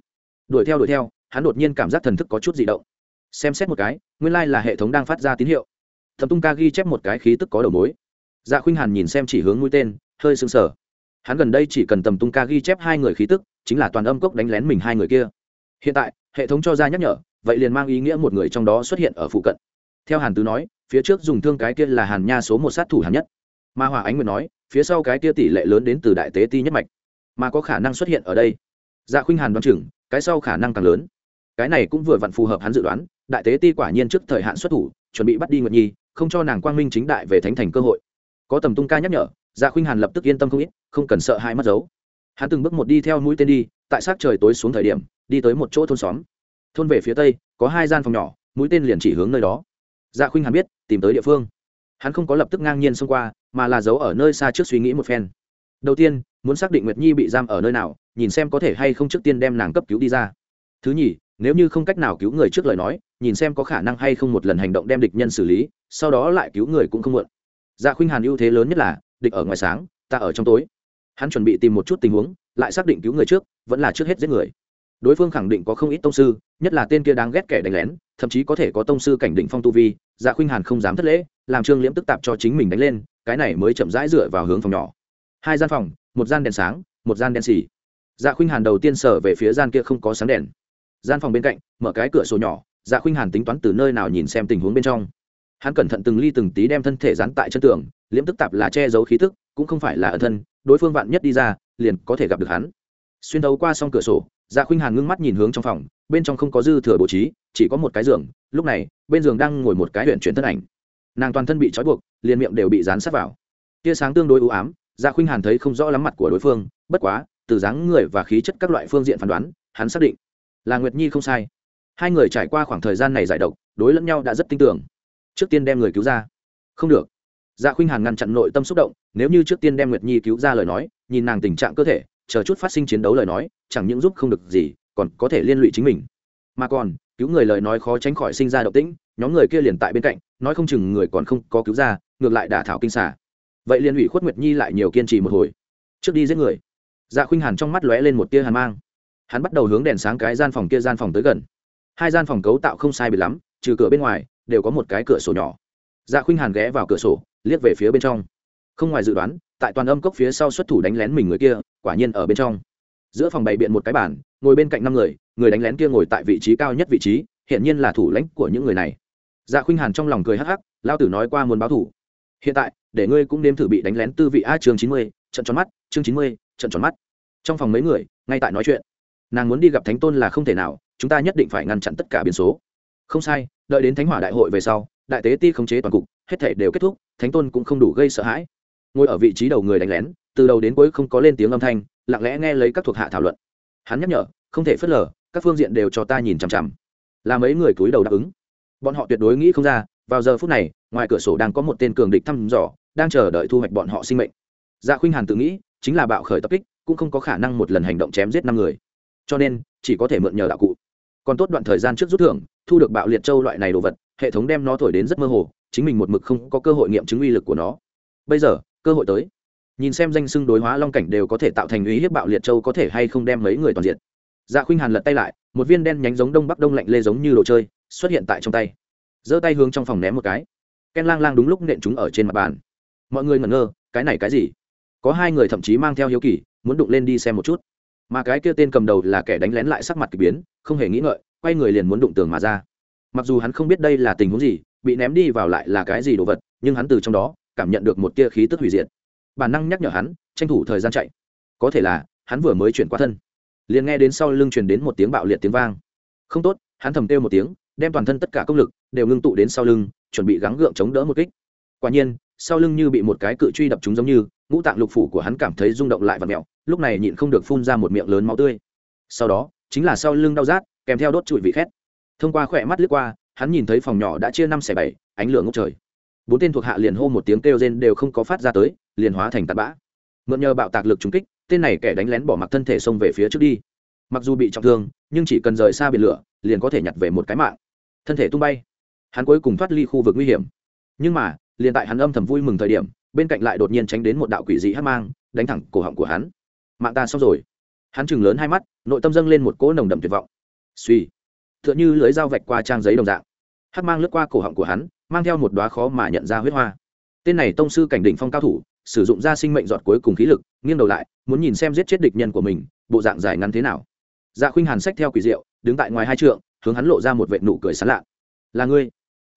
Đuổi theo đuổi theo, hắn đột nhiên cảm giác thần thức có chút dị động. Xem xét một cái, nguyên lai là hệ thống đang phát ra tín hiệu. Thầm tung ca ghi chép một cái khí tức có đầu mối. Dạ khuynh hàn nhìn xem chỉ hướng mũi tên, hơi sưng sờ. Hắn gần đây chỉ cần tầm tung ca ghi chép hai người khí tức, chính là toàn âm cốc đánh lén mình hai người kia. Hiện tại, hệ thống cho ra nhắc nhở vậy liền mang ý nghĩa một người trong đó xuất hiện ở phụ cận. Theo hàn tứ nói, phía trước dùng thương cái kia là hàn nha số một sát thủ hàn nhất. Mà hỏa ánh nguyệt nói, phía sau cái kia tỷ lệ lớn đến từ đại tế ti nhất mạch. Mà có khả năng xuất hiện ở đây. Dạ khuynh hàn đoán chừng, cái sau khả năng càng lớn. Cái này cũng vừa vặn phù hợp hắn dự đoán, đại tế ti quả nhiên trước thời hạn xuất thủ, chuẩn bị bắt đi nguyệt nhi, không cho nàng quang minh chính đại về thánh thành cơ hội. Có tầm tung ca nhắc nhở dạ khuynh hàn lập tức yên tâm không ít, không cần sợ hãi mất dấu hắn từng bước một đi theo mũi tên đi, tại sát trời tối xuống thời điểm, đi tới một chỗ thôn xóm thôn về phía tây, có hai gian phòng nhỏ, mũi tên liền chỉ hướng nơi đó. Dạ khuynh hàn biết, tìm tới địa phương. Hắn không có lập tức ngang nhiên xông qua, mà là giấu ở nơi xa trước suy nghĩ một phen. Đầu tiên, muốn xác định nguyệt nhi bị giam ở nơi nào, nhìn xem có thể hay không trước tiên đem nàng cấp cứu đi ra. Thứ nhì, nếu như không cách nào cứu người trước lời nói, nhìn xem có khả năng hay không một lần hành động đem địch nhân xử lý, sau đó lại cứu người cũng không muộn. Dạ khuynh hàn ưu thế lớn nhất là, địch ở ngoài sáng, ta ở trong tối. Hắn chuẩn bị tìm một chút tình huống, lại xác định cứu người trước, vẫn là trước hết giết người đối phương khẳng định có không ít tông sư, nhất là tên kia đáng ghét kẻ đánh lén, thậm chí có thể có tông sư cảnh định phong tu vi dạ khuynh hàn không dám thất lễ, làm trương liễm tức tạp cho chính mình đánh lên, cái này mới chậm rãi dựa vào hướng phòng nhỏ. Hai gian phòng, một gian đèn sáng, một gian đèn xì dạ khuynh hàn đầu tiên sở về phía gian kia không có sáng đèn. Gian phòng bên cạnh, mở cái cửa sổ nhỏ dạ khuynh hàn tính toán từ nơi nào nhìn xem tình huống bên trong. Hắn cẩn thận từng ly từng tí đem thân thể dán tại chân tường, liễm tức tạp là che giấu khí tức, cũng không phải là ẩn thân, đối phương vạn nhất đi ra, liền có thể gặp được hắn. Xuyên đấu qua xong cửa sổ dạ khuynh hàn ngưng mắt nhìn hướng trong phòng, bên trong không có dư thừa bố trí, chỉ có một cái giường, lúc này, bên giường đang ngồi một cái huyện chuyển thân ảnh. Nàng toàn thân bị trói buộc, liền miệng đều bị dán sát vào. Tia sáng tương đối ưu ám dạ khuynh hàn thấy không rõ lắm mặt của đối phương, bất quá, từ dáng người và khí chất các loại phương diện phán đoán, hắn xác định là nguyệt nhi không sai. Hai người trải qua khoảng thời gian này giải độc, đối lẫn nhau đã rất tin tưởng. Trước tiên đem người cứu ra. Không được. Dạ khuynh hàn ngăn chặn nội tâm xúc động, nếu như trước tiên đem nguyệt nhi cứu ra lời nói, nhìn nàng tình trạng cơ thể chờ chút phát sinh chiến đấu lời nói, chẳng những giúp không được gì, còn có thể liên lụy chính mình. Mà còn, cứu người lời nói khó tránh khỏi sinh ra động tĩnh, nhóm người kia liền tại bên cạnh, nói không chừng người còn không có cứu ra, ngược lại đả thảo kinh xả vậy liên lụy khuất nguyệt nhi lại nhiều kiên trì một hồi. Trước đi giết người. Dạ khuynh hàn trong mắt lóe lên một tia hàn mang. Hắn bắt đầu hướng đèn sáng cái gian phòng kia gian phòng tới gần. Hai gian phòng cấu tạo không sai biệt lắm, trừ cửa bên ngoài, đều có một cái cửa sổ nhỏ. Dạ khuynh hàn ghé vào cửa sổ, liếc về phía bên trong không ngoài dự đoán, tại toàn âm cốc phía sau xuất thủ đánh lén mình người kia, quả nhiên ở bên trong. Giữa phòng bày biện một cái bàn, ngồi bên cạnh năm người người đánh lén kia ngồi tại vị trí cao nhất vị trí hiện nhiên là thủ lãnh của những người này. Dạ khuynh hàn trong lòng cười hắc hắc, lao tử nói qua muốn báo thủ. Hiện tại, để ngươi cũng nếm thử bị đánh lén tư vị a chương chín mươi, trận tròn mắt, chương chín mươi, trận tròn mắt. Trong phòng mấy người, ngay tại nói chuyện. Nàng muốn đi gặp thánh tôn là không thể nào, chúng ta nhất định phải ngăn chặn tất cả biến số. Không sai, đợi đến thánh hỏa đại hội về sau, đại tế ti khống chế toàn cục, hết thể đều kết thúc, thánh tôn cũng không đủ gây sợ hãi ngồi ở vị trí đầu người đánh lén, từ đầu đến cuối không có lên tiếng âm thanh, lặng lẽ nghe lấy các thuộc hạ thảo luận. Hắn nhắc nhở, không thể phớt lờ, các phương diện đều cho ta nhìn chằm chằm. Là mấy người cúi đầu đáp ứng. Bọn họ tuyệt đối nghĩ không ra, vào giờ phút này, ngoài cửa sổ đang có một tên cường địch thăm dò, đang chờ đợi thu hoạch bọn họ sinh mệnh. Dạ khuynh hàn tự nghĩ, chính là bạo khởi tập kích, cũng không có khả năng một lần hành động chém giết năm người. Cho nên, chỉ có thể mượn nhờ đạo cụ. Còn tốt đoạn thời gian trước rút thưởng, thu được bạo liệt châu loại này đồ vật, hệ thống đem nó thổi đến rất mơ hồ, chính mình một mực không có cơ hội nghiệm chứng uy lực của nó. Bây giờ cơ hội tới. Nhìn xem danh xưng đối hóa long cảnh đều có thể tạo thành ý hiếp bạo liệt châu có thể hay không đem mấy người toàn diện dạ khuynh hàn lật tay lại, một viên đen nhánh giống đông bắc đông lạnh lê giống như đồ chơi, xuất hiện tại trong tay. Giơ tay hướng trong phòng ném một cái. Ken lang lang đúng lúc nện chúng ở trên mặt bàn. Mọi người ngẩn ngơ, cái này cái gì? Có hai người thậm chí mang theo hiếu kỳ, muốn đụng lên đi xem một chút. Mà cái kia tên cầm đầu là kẻ đánh lén lại sắc mặt k ỳ biến, không hề nghĩ ngợi, quay người liền muốn đụng tường mà ra. Mặc dù hắn không biết đây là tình huống gì, bị ném đi vào lại là cái gì đồ vật, nhưng hắn từ trong đó cảm nhận được một tia khí tức hủy diệt. Bản năng nhắc nhở hắn, tranh thủ thời gian chạy. Có thể là, hắn vừa mới chuyển qua thân. Liền nghe đến sau lưng truyền đến một tiếng bạo liệt tiếng vang. Không tốt, hắn thầm kêu một tiếng, đem toàn thân tất cả công lực đều ngưng tụ đến sau lưng, chuẩn bị gắng gượng chống đỡ một kích. Quả nhiên, sau lưng như bị một cái cự truy đập trúng giống như, ngũ tạng lục phủ của hắn cảm thấy rung động lại và mẹo, lúc này nhịn không được phun ra một miệng lớn máu tươi. Sau đó, chính là sau lưng đau rát, kèm theo đốt trụi vị khét. Thông qua khỏe mắt lướt qua, hắn nhìn thấy phòng nhỏ đã chia năm xẻ bảy, ánh lửa ngốc trời bốn tên thuộc hạ liền hô một tiếng kêu rên đều không có phát ra tới, liền hóa thành tạt bã. Mượn nhờ bạo tạc lực trúng kích, tên này kẻ đánh lén bỏ mặc thân thể xông về phía trước đi. Mặc dù bị trọng thương, nhưng chỉ cần rời xa biển lửa, liền có thể nhặt về một cái mạng. Thân thể tung bay. Hắn cuối cùng thoát ly khu vực nguy hiểm. Nhưng mà, liền tại hắn âm thầm vui mừng thời điểm, bên cạnh lại đột nhiên tránh đến một đạo quỷ dị hát mang, đánh thẳng cổ họng của hắn. Mạng ta xong rồi. Hắn chừng lớn hai mắt, nội tâm dâng lên một cỗ nồng đậm tuyệt vọng. Suy t h ư ợ n h ư lưới dao vạch qua trang giấy đồng dạng. Hát mang lướt qua cổ họng của hắn mang theo một đoá khó mà nhận ra huyết hoa. Tên này tông sư cảnh đỉnh phong cao thủ, sử dụng ra sinh mệnh giọt cuối cùng khí lực, nghiêng đầu lại, muốn nhìn xem giết chết địch nhân của mình, bộ dạng dài ngắn thế nào. Dạ khuynh hàn sách theo quỷ diệu, đứng tại ngoài hai trượng, hướng hắn lộ ra một vệ nụ cười sán lạ. Là ngươi?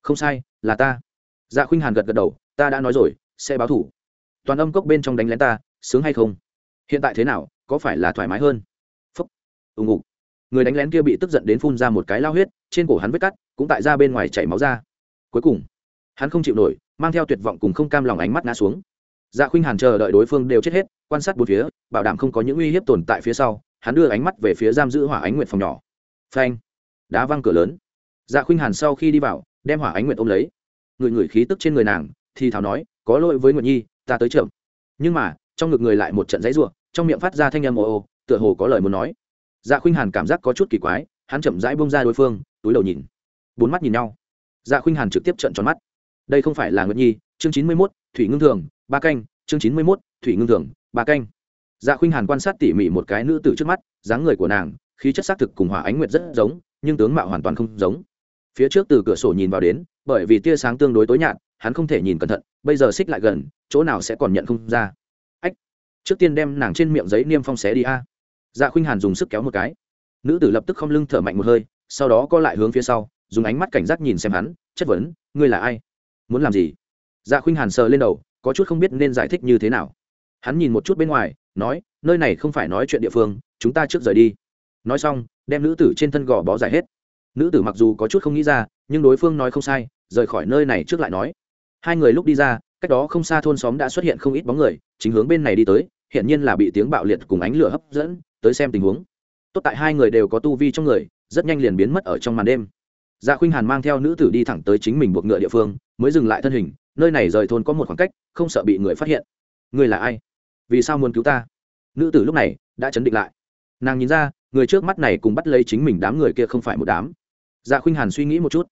Không sai, là ta. Dạ khuynh hàn gật gật đầu, ta đã nói rồi, sẽ báo thủ. Toàn âm cốc bên trong đánh lén ta, sướng hay không? Hiện tại thế nào, có phải là thoải mái hơn? Phúc. Ùng ục. Người đánh lén kia bị tức giận đến phun ra một cái lao huyết, trên cổ hắn vết cắt, cũng tại ra bên ngoài chảy máu ra cuối cùng, hắn không chịu nổi, mang theo tuyệt vọng cùng không cam lòng ánh mắt ngã xuống. Dạ khuynh hàn chờ đợi đối phương đều chết hết, quan sát bốn phía, bảo đảm không có những uy hiếp tồn tại phía sau, hắn đưa ánh mắt về phía giam giữ hỏa ánh nguyệt phòng nhỏ. Phanh, đá văng cửa lớn. Dạ khuynh hàn sau khi đi vào, đem hỏa ánh nguyệt ôm lấy. Người người khí tức trên người nàng, thì thảo nói, có lỗi với nguyệt nhi, ta tới trưởng. nhưng mà, trong ngực người lại một trận dãy ruộng trong miệng phát ra thanh âm ồ ồ tựa hồ có lời muốn nói. Dạ khuynh hàn cảm giác có chút kỳ quái, hắn chậm rãi bông ra đối phương, túi đầu nhìn. Bốn mắt nhìn nhau dạ khuynh hàn trực tiếp trận tròn mắt. Đây không phải là nguyệt nhi, chương chín mươi mốt, thủy ngưng thường, ba canh, chương chín mươi mốt, thủy ngưng thường, ba canh. Dạ khuynh hàn quan sát tỉ mỉ một cái nữ tử trước mắt, dáng người của nàng, khí chất xác thực cùng hỏa ánh nguyệt rất giống, nhưng tướng mạo hoàn toàn không giống. Phía trước từ cửa sổ nhìn vào đến, bởi vì tia sáng tương đối tối nhạt, hắn không thể nhìn cẩn thận, bây giờ xích lại gần, chỗ nào sẽ còn nhận không ra. Ách, trước tiên đem nàng trên miệng giấy niêm phong xé đi a. Dạ khuynh hàn dùng sức kéo một cái. Nữ tử lập tức không lưng thở mạnh một hơi, sau đó co lại hướng phía sau dùng ánh mắt cảnh giác nhìn xem hắn, chất vấn, ngươi là ai? Muốn làm gì? Dạ khuynh hàn sờ lên đầu, có chút không biết nên giải thích như thế nào. Hắn nhìn một chút bên ngoài, nói, nơi này không phải nói chuyện địa phương, chúng ta trước rời đi. Nói xong, đem nữ tử trên thân gò bó giải hết. Nữ tử mặc dù có chút không nghĩ ra, nhưng đối phương nói không sai, rời khỏi nơi này trước lại nói. Hai người lúc đi ra, cách đó không xa thôn xóm đã xuất hiện không ít bóng người, chính hướng bên này đi tới hiện nhiên là bị tiếng bạo liệt cùng ánh lửa hấp dẫn, tới xem tình huống. Tốt tại hai người đều có tu vi trong người, rất nhanh liền biến mất ở trong màn đêm dạ khuynh hàn mang theo nữ tử đi thẳng tới chính mình buộc ngựa địa phương, mới dừng lại thân hình, nơi này rời thôn có một khoảng cách, không sợ bị người phát hiện. Người là ai? Vì sao muốn cứu ta? Nữ tử lúc này đã chấn định lại. Nàng nhìn ra, người trước mắt này cùng bắt lấy chính mình đám người kia không phải một đám. Dạ khuynh hàn suy nghĩ một chút,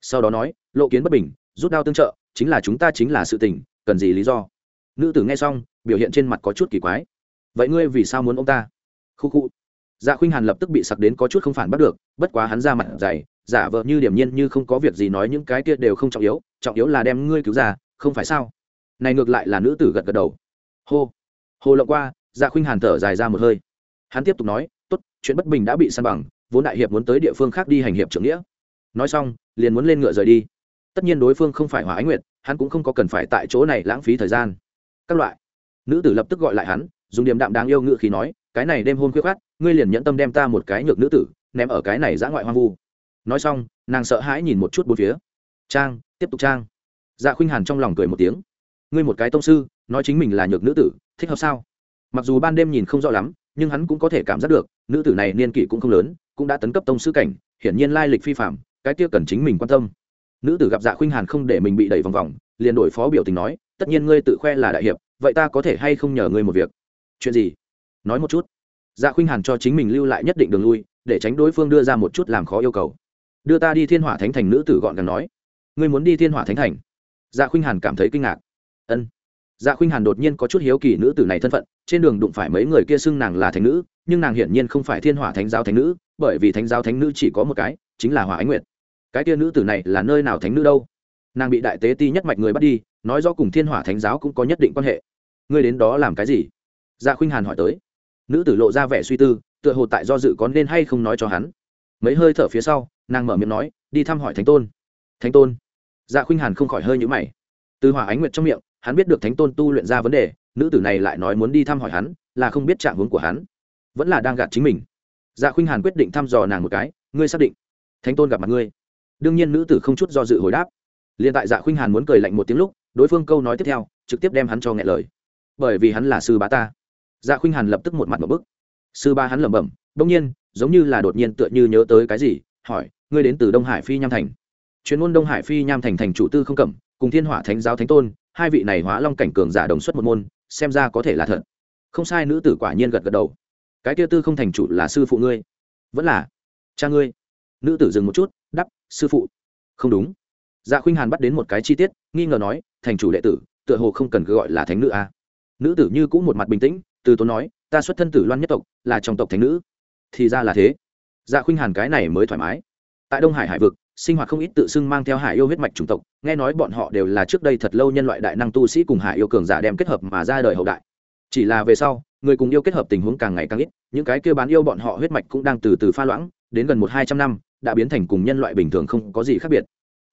sau đó nói, lộ kiến bất bình, rút đao tương trợ, chính là chúng ta chính là sự tình, cần gì lý do? Nữ tử nghe xong, biểu hiện trên mặt có chút kỳ quái. Vậy ngươi vì sao muốn ông ta? Khu khu. Dạ khuynh hàn lập tức bị sặc đến có chút không phản bắt được, bất quá hắn ra mặt dày giả vợ như điểm nhiên như không có việc gì nói những cái kia đều không trọng yếu trọng yếu là đem ngươi cứu ra, không phải sao? Này ngược lại là nữ tử gật gật đầu. Hô hô lộng qua dạ khuynh hàn thở dài ra một hơi. Hắn tiếp tục nói, tốt, chuyện bất bình đã bị săn bằng, vốn đại hiệp muốn tới địa phương khác đi hành hiệp trưởng nghĩa. Nói xong, liền muốn lên ngựa rời đi. Tất nhiên đối phương không phải hỏa ánh nguyệt, hắn cũng không có cần phải tại chỗ này lãng phí thời gian. Các loại. Nữ tử lập tức gọi lại hắn, dùng điểm đạm đáng yêu ngự khi nói, cái này đêm hôn khuyết khát ngươi liền nhẫn tâm đem ta một cái nhược nữ tử, ném ở cái này giã ngoại hoang vu nói xong, nàng sợ hãi nhìn một chút bốn phía. Trang, tiếp tục trang. Dạ khuynh hàn trong lòng cười một tiếng. Ngươi một cái tông sư, nói chính mình là nhược nữ tử, thích hợp sao? Mặc dù ban đêm nhìn không rõ lắm, nhưng hắn cũng có thể cảm giác được, nữ tử này niên kỷ cũng không lớn, cũng đã tấn cấp tông sư cảnh, hiển nhiên lai lịch phi phạm cái kia cần chính mình quan tâm. Nữ tử gặp dạ khuynh hàn không để mình bị đẩy vòng vòng, liền đổi phó biểu tình nói, tất nhiên ngươi tự khoe là đại hiệp, vậy ta có thể hay không nhờ ngươi một việc? Chuyện gì? Nói một chút. Dạ khuynh hàn cho chính mình lưu lại nhất định đường lui, để tránh đối phương đưa ra một chút làm khó yêu cầu đưa ta đi thiên hỏa thánh thành nữ tử gọn gàng nói. Ngươi muốn đi thiên hỏa thánh thành? Dạ khuynh hàn cảm thấy kinh ngạc. Ân. Dạ khuynh hàn đột nhiên có chút hiếu kỳ nữ tử này thân phận, trên đường đụng phải mấy người kia xưng nàng là thánh nữ, nhưng nàng hiển nhiên không phải thiên hỏa thánh giáo thánh nữ, bởi vì thánh giáo thánh nữ chỉ có một cái, chính là hỏa ánh nguyệt. Cái kia nữ tử này là nơi nào thánh nữ đâu? Nàng bị đại tế ti nhất mạch người bắt đi, nói do cùng thiên hỏa thánh giáo cũng có nhất định quan hệ. Ngươi đến đó làm cái gì? Dạ khuynh hàn hỏi tới. Nữ tử lộ ra vẻ suy tư, tựa hồ tại do dự có nên hay không nói cho hắn mấy hơi thở phía sau, nàng mở miệng nói, đi thăm hỏi thánh tôn. Thánh tôn? Dạ khuynh hàn không khỏi hơi nhữ mày. Từ hỏa ánh nguyệt trong miệng, hắn biết được thánh tôn tu luyện ra vấn đề, nữ tử này lại nói muốn đi thăm hỏi hắn, là không biết trạng hướng của hắn, vẫn là đang gạt chính mình. Dạ khuynh hàn quyết định thăm dò nàng một cái, ngươi xác định thánh tôn gặp mặt ngươi? Đương nhiên nữ tử không chút do dự hồi đáp. Liền tại dạ khuynh hàn muốn cười lạnh một tiếng lúc, đối phương câu nói tiếp theo, trực tiếp đem hắn cho nghẹ lời. Bởi vì hắn là sư bá ta. Dạ khuynh hàn lập tức một mặt một bức. Sư ba hắn lẩm bẩm đông nhiên, giống như là đột nhiên tựa như nhớ tới cái gì, hỏi, ngươi đến từ đông hải phi nham thành? Chuyên môn đông hải phi nham thành thành chủ tư không cẩm cùng thiên hỏa thánh giáo thánh tôn, hai vị này hóa long cảnh cường giả đồng xuất một môn, xem ra có thể là thật. Không sai, nữ tử quả nhiên gật gật đầu. Cái kia tư không thành chủ là sư phụ ngươi? Vẫn là, cha ngươi. Nữ tử dừng một chút đắp sư phụ. Không đúng. Dạ khuynh hàn bắt đến một cái chi tiết, nghi ngờ nói, thành chủ đệ tử, tựa hồ không cần cứ gọi là thánh nữ a à. nữ tử như cũng một mặt bình tĩnh, từ tốn nói, ta xuất thân tử loan nhất tộc, là trong tộc thánh nữ thì ra là thế. Dạ khuynh hàn cái này mới thoải mái. Tại đông hải hải vực, sinh hoạt không ít tự xưng mang theo hải yêu huyết mạch chủng tộc, nghe nói bọn họ đều là trước đây thật lâu nhân loại đại năng tu sĩ cùng hải yêu cường giả đem kết hợp mà ra đời hậu đại. Chỉ là về sau, người cùng yêu kết hợp tình huống càng ngày càng ít, những cái kia bán yêu bọn họ huyết mạch cũng đang từ từ pha loãng, đến gần một hai trăm năm, đã biến thành cùng nhân loại bình thường không có gì khác biệt.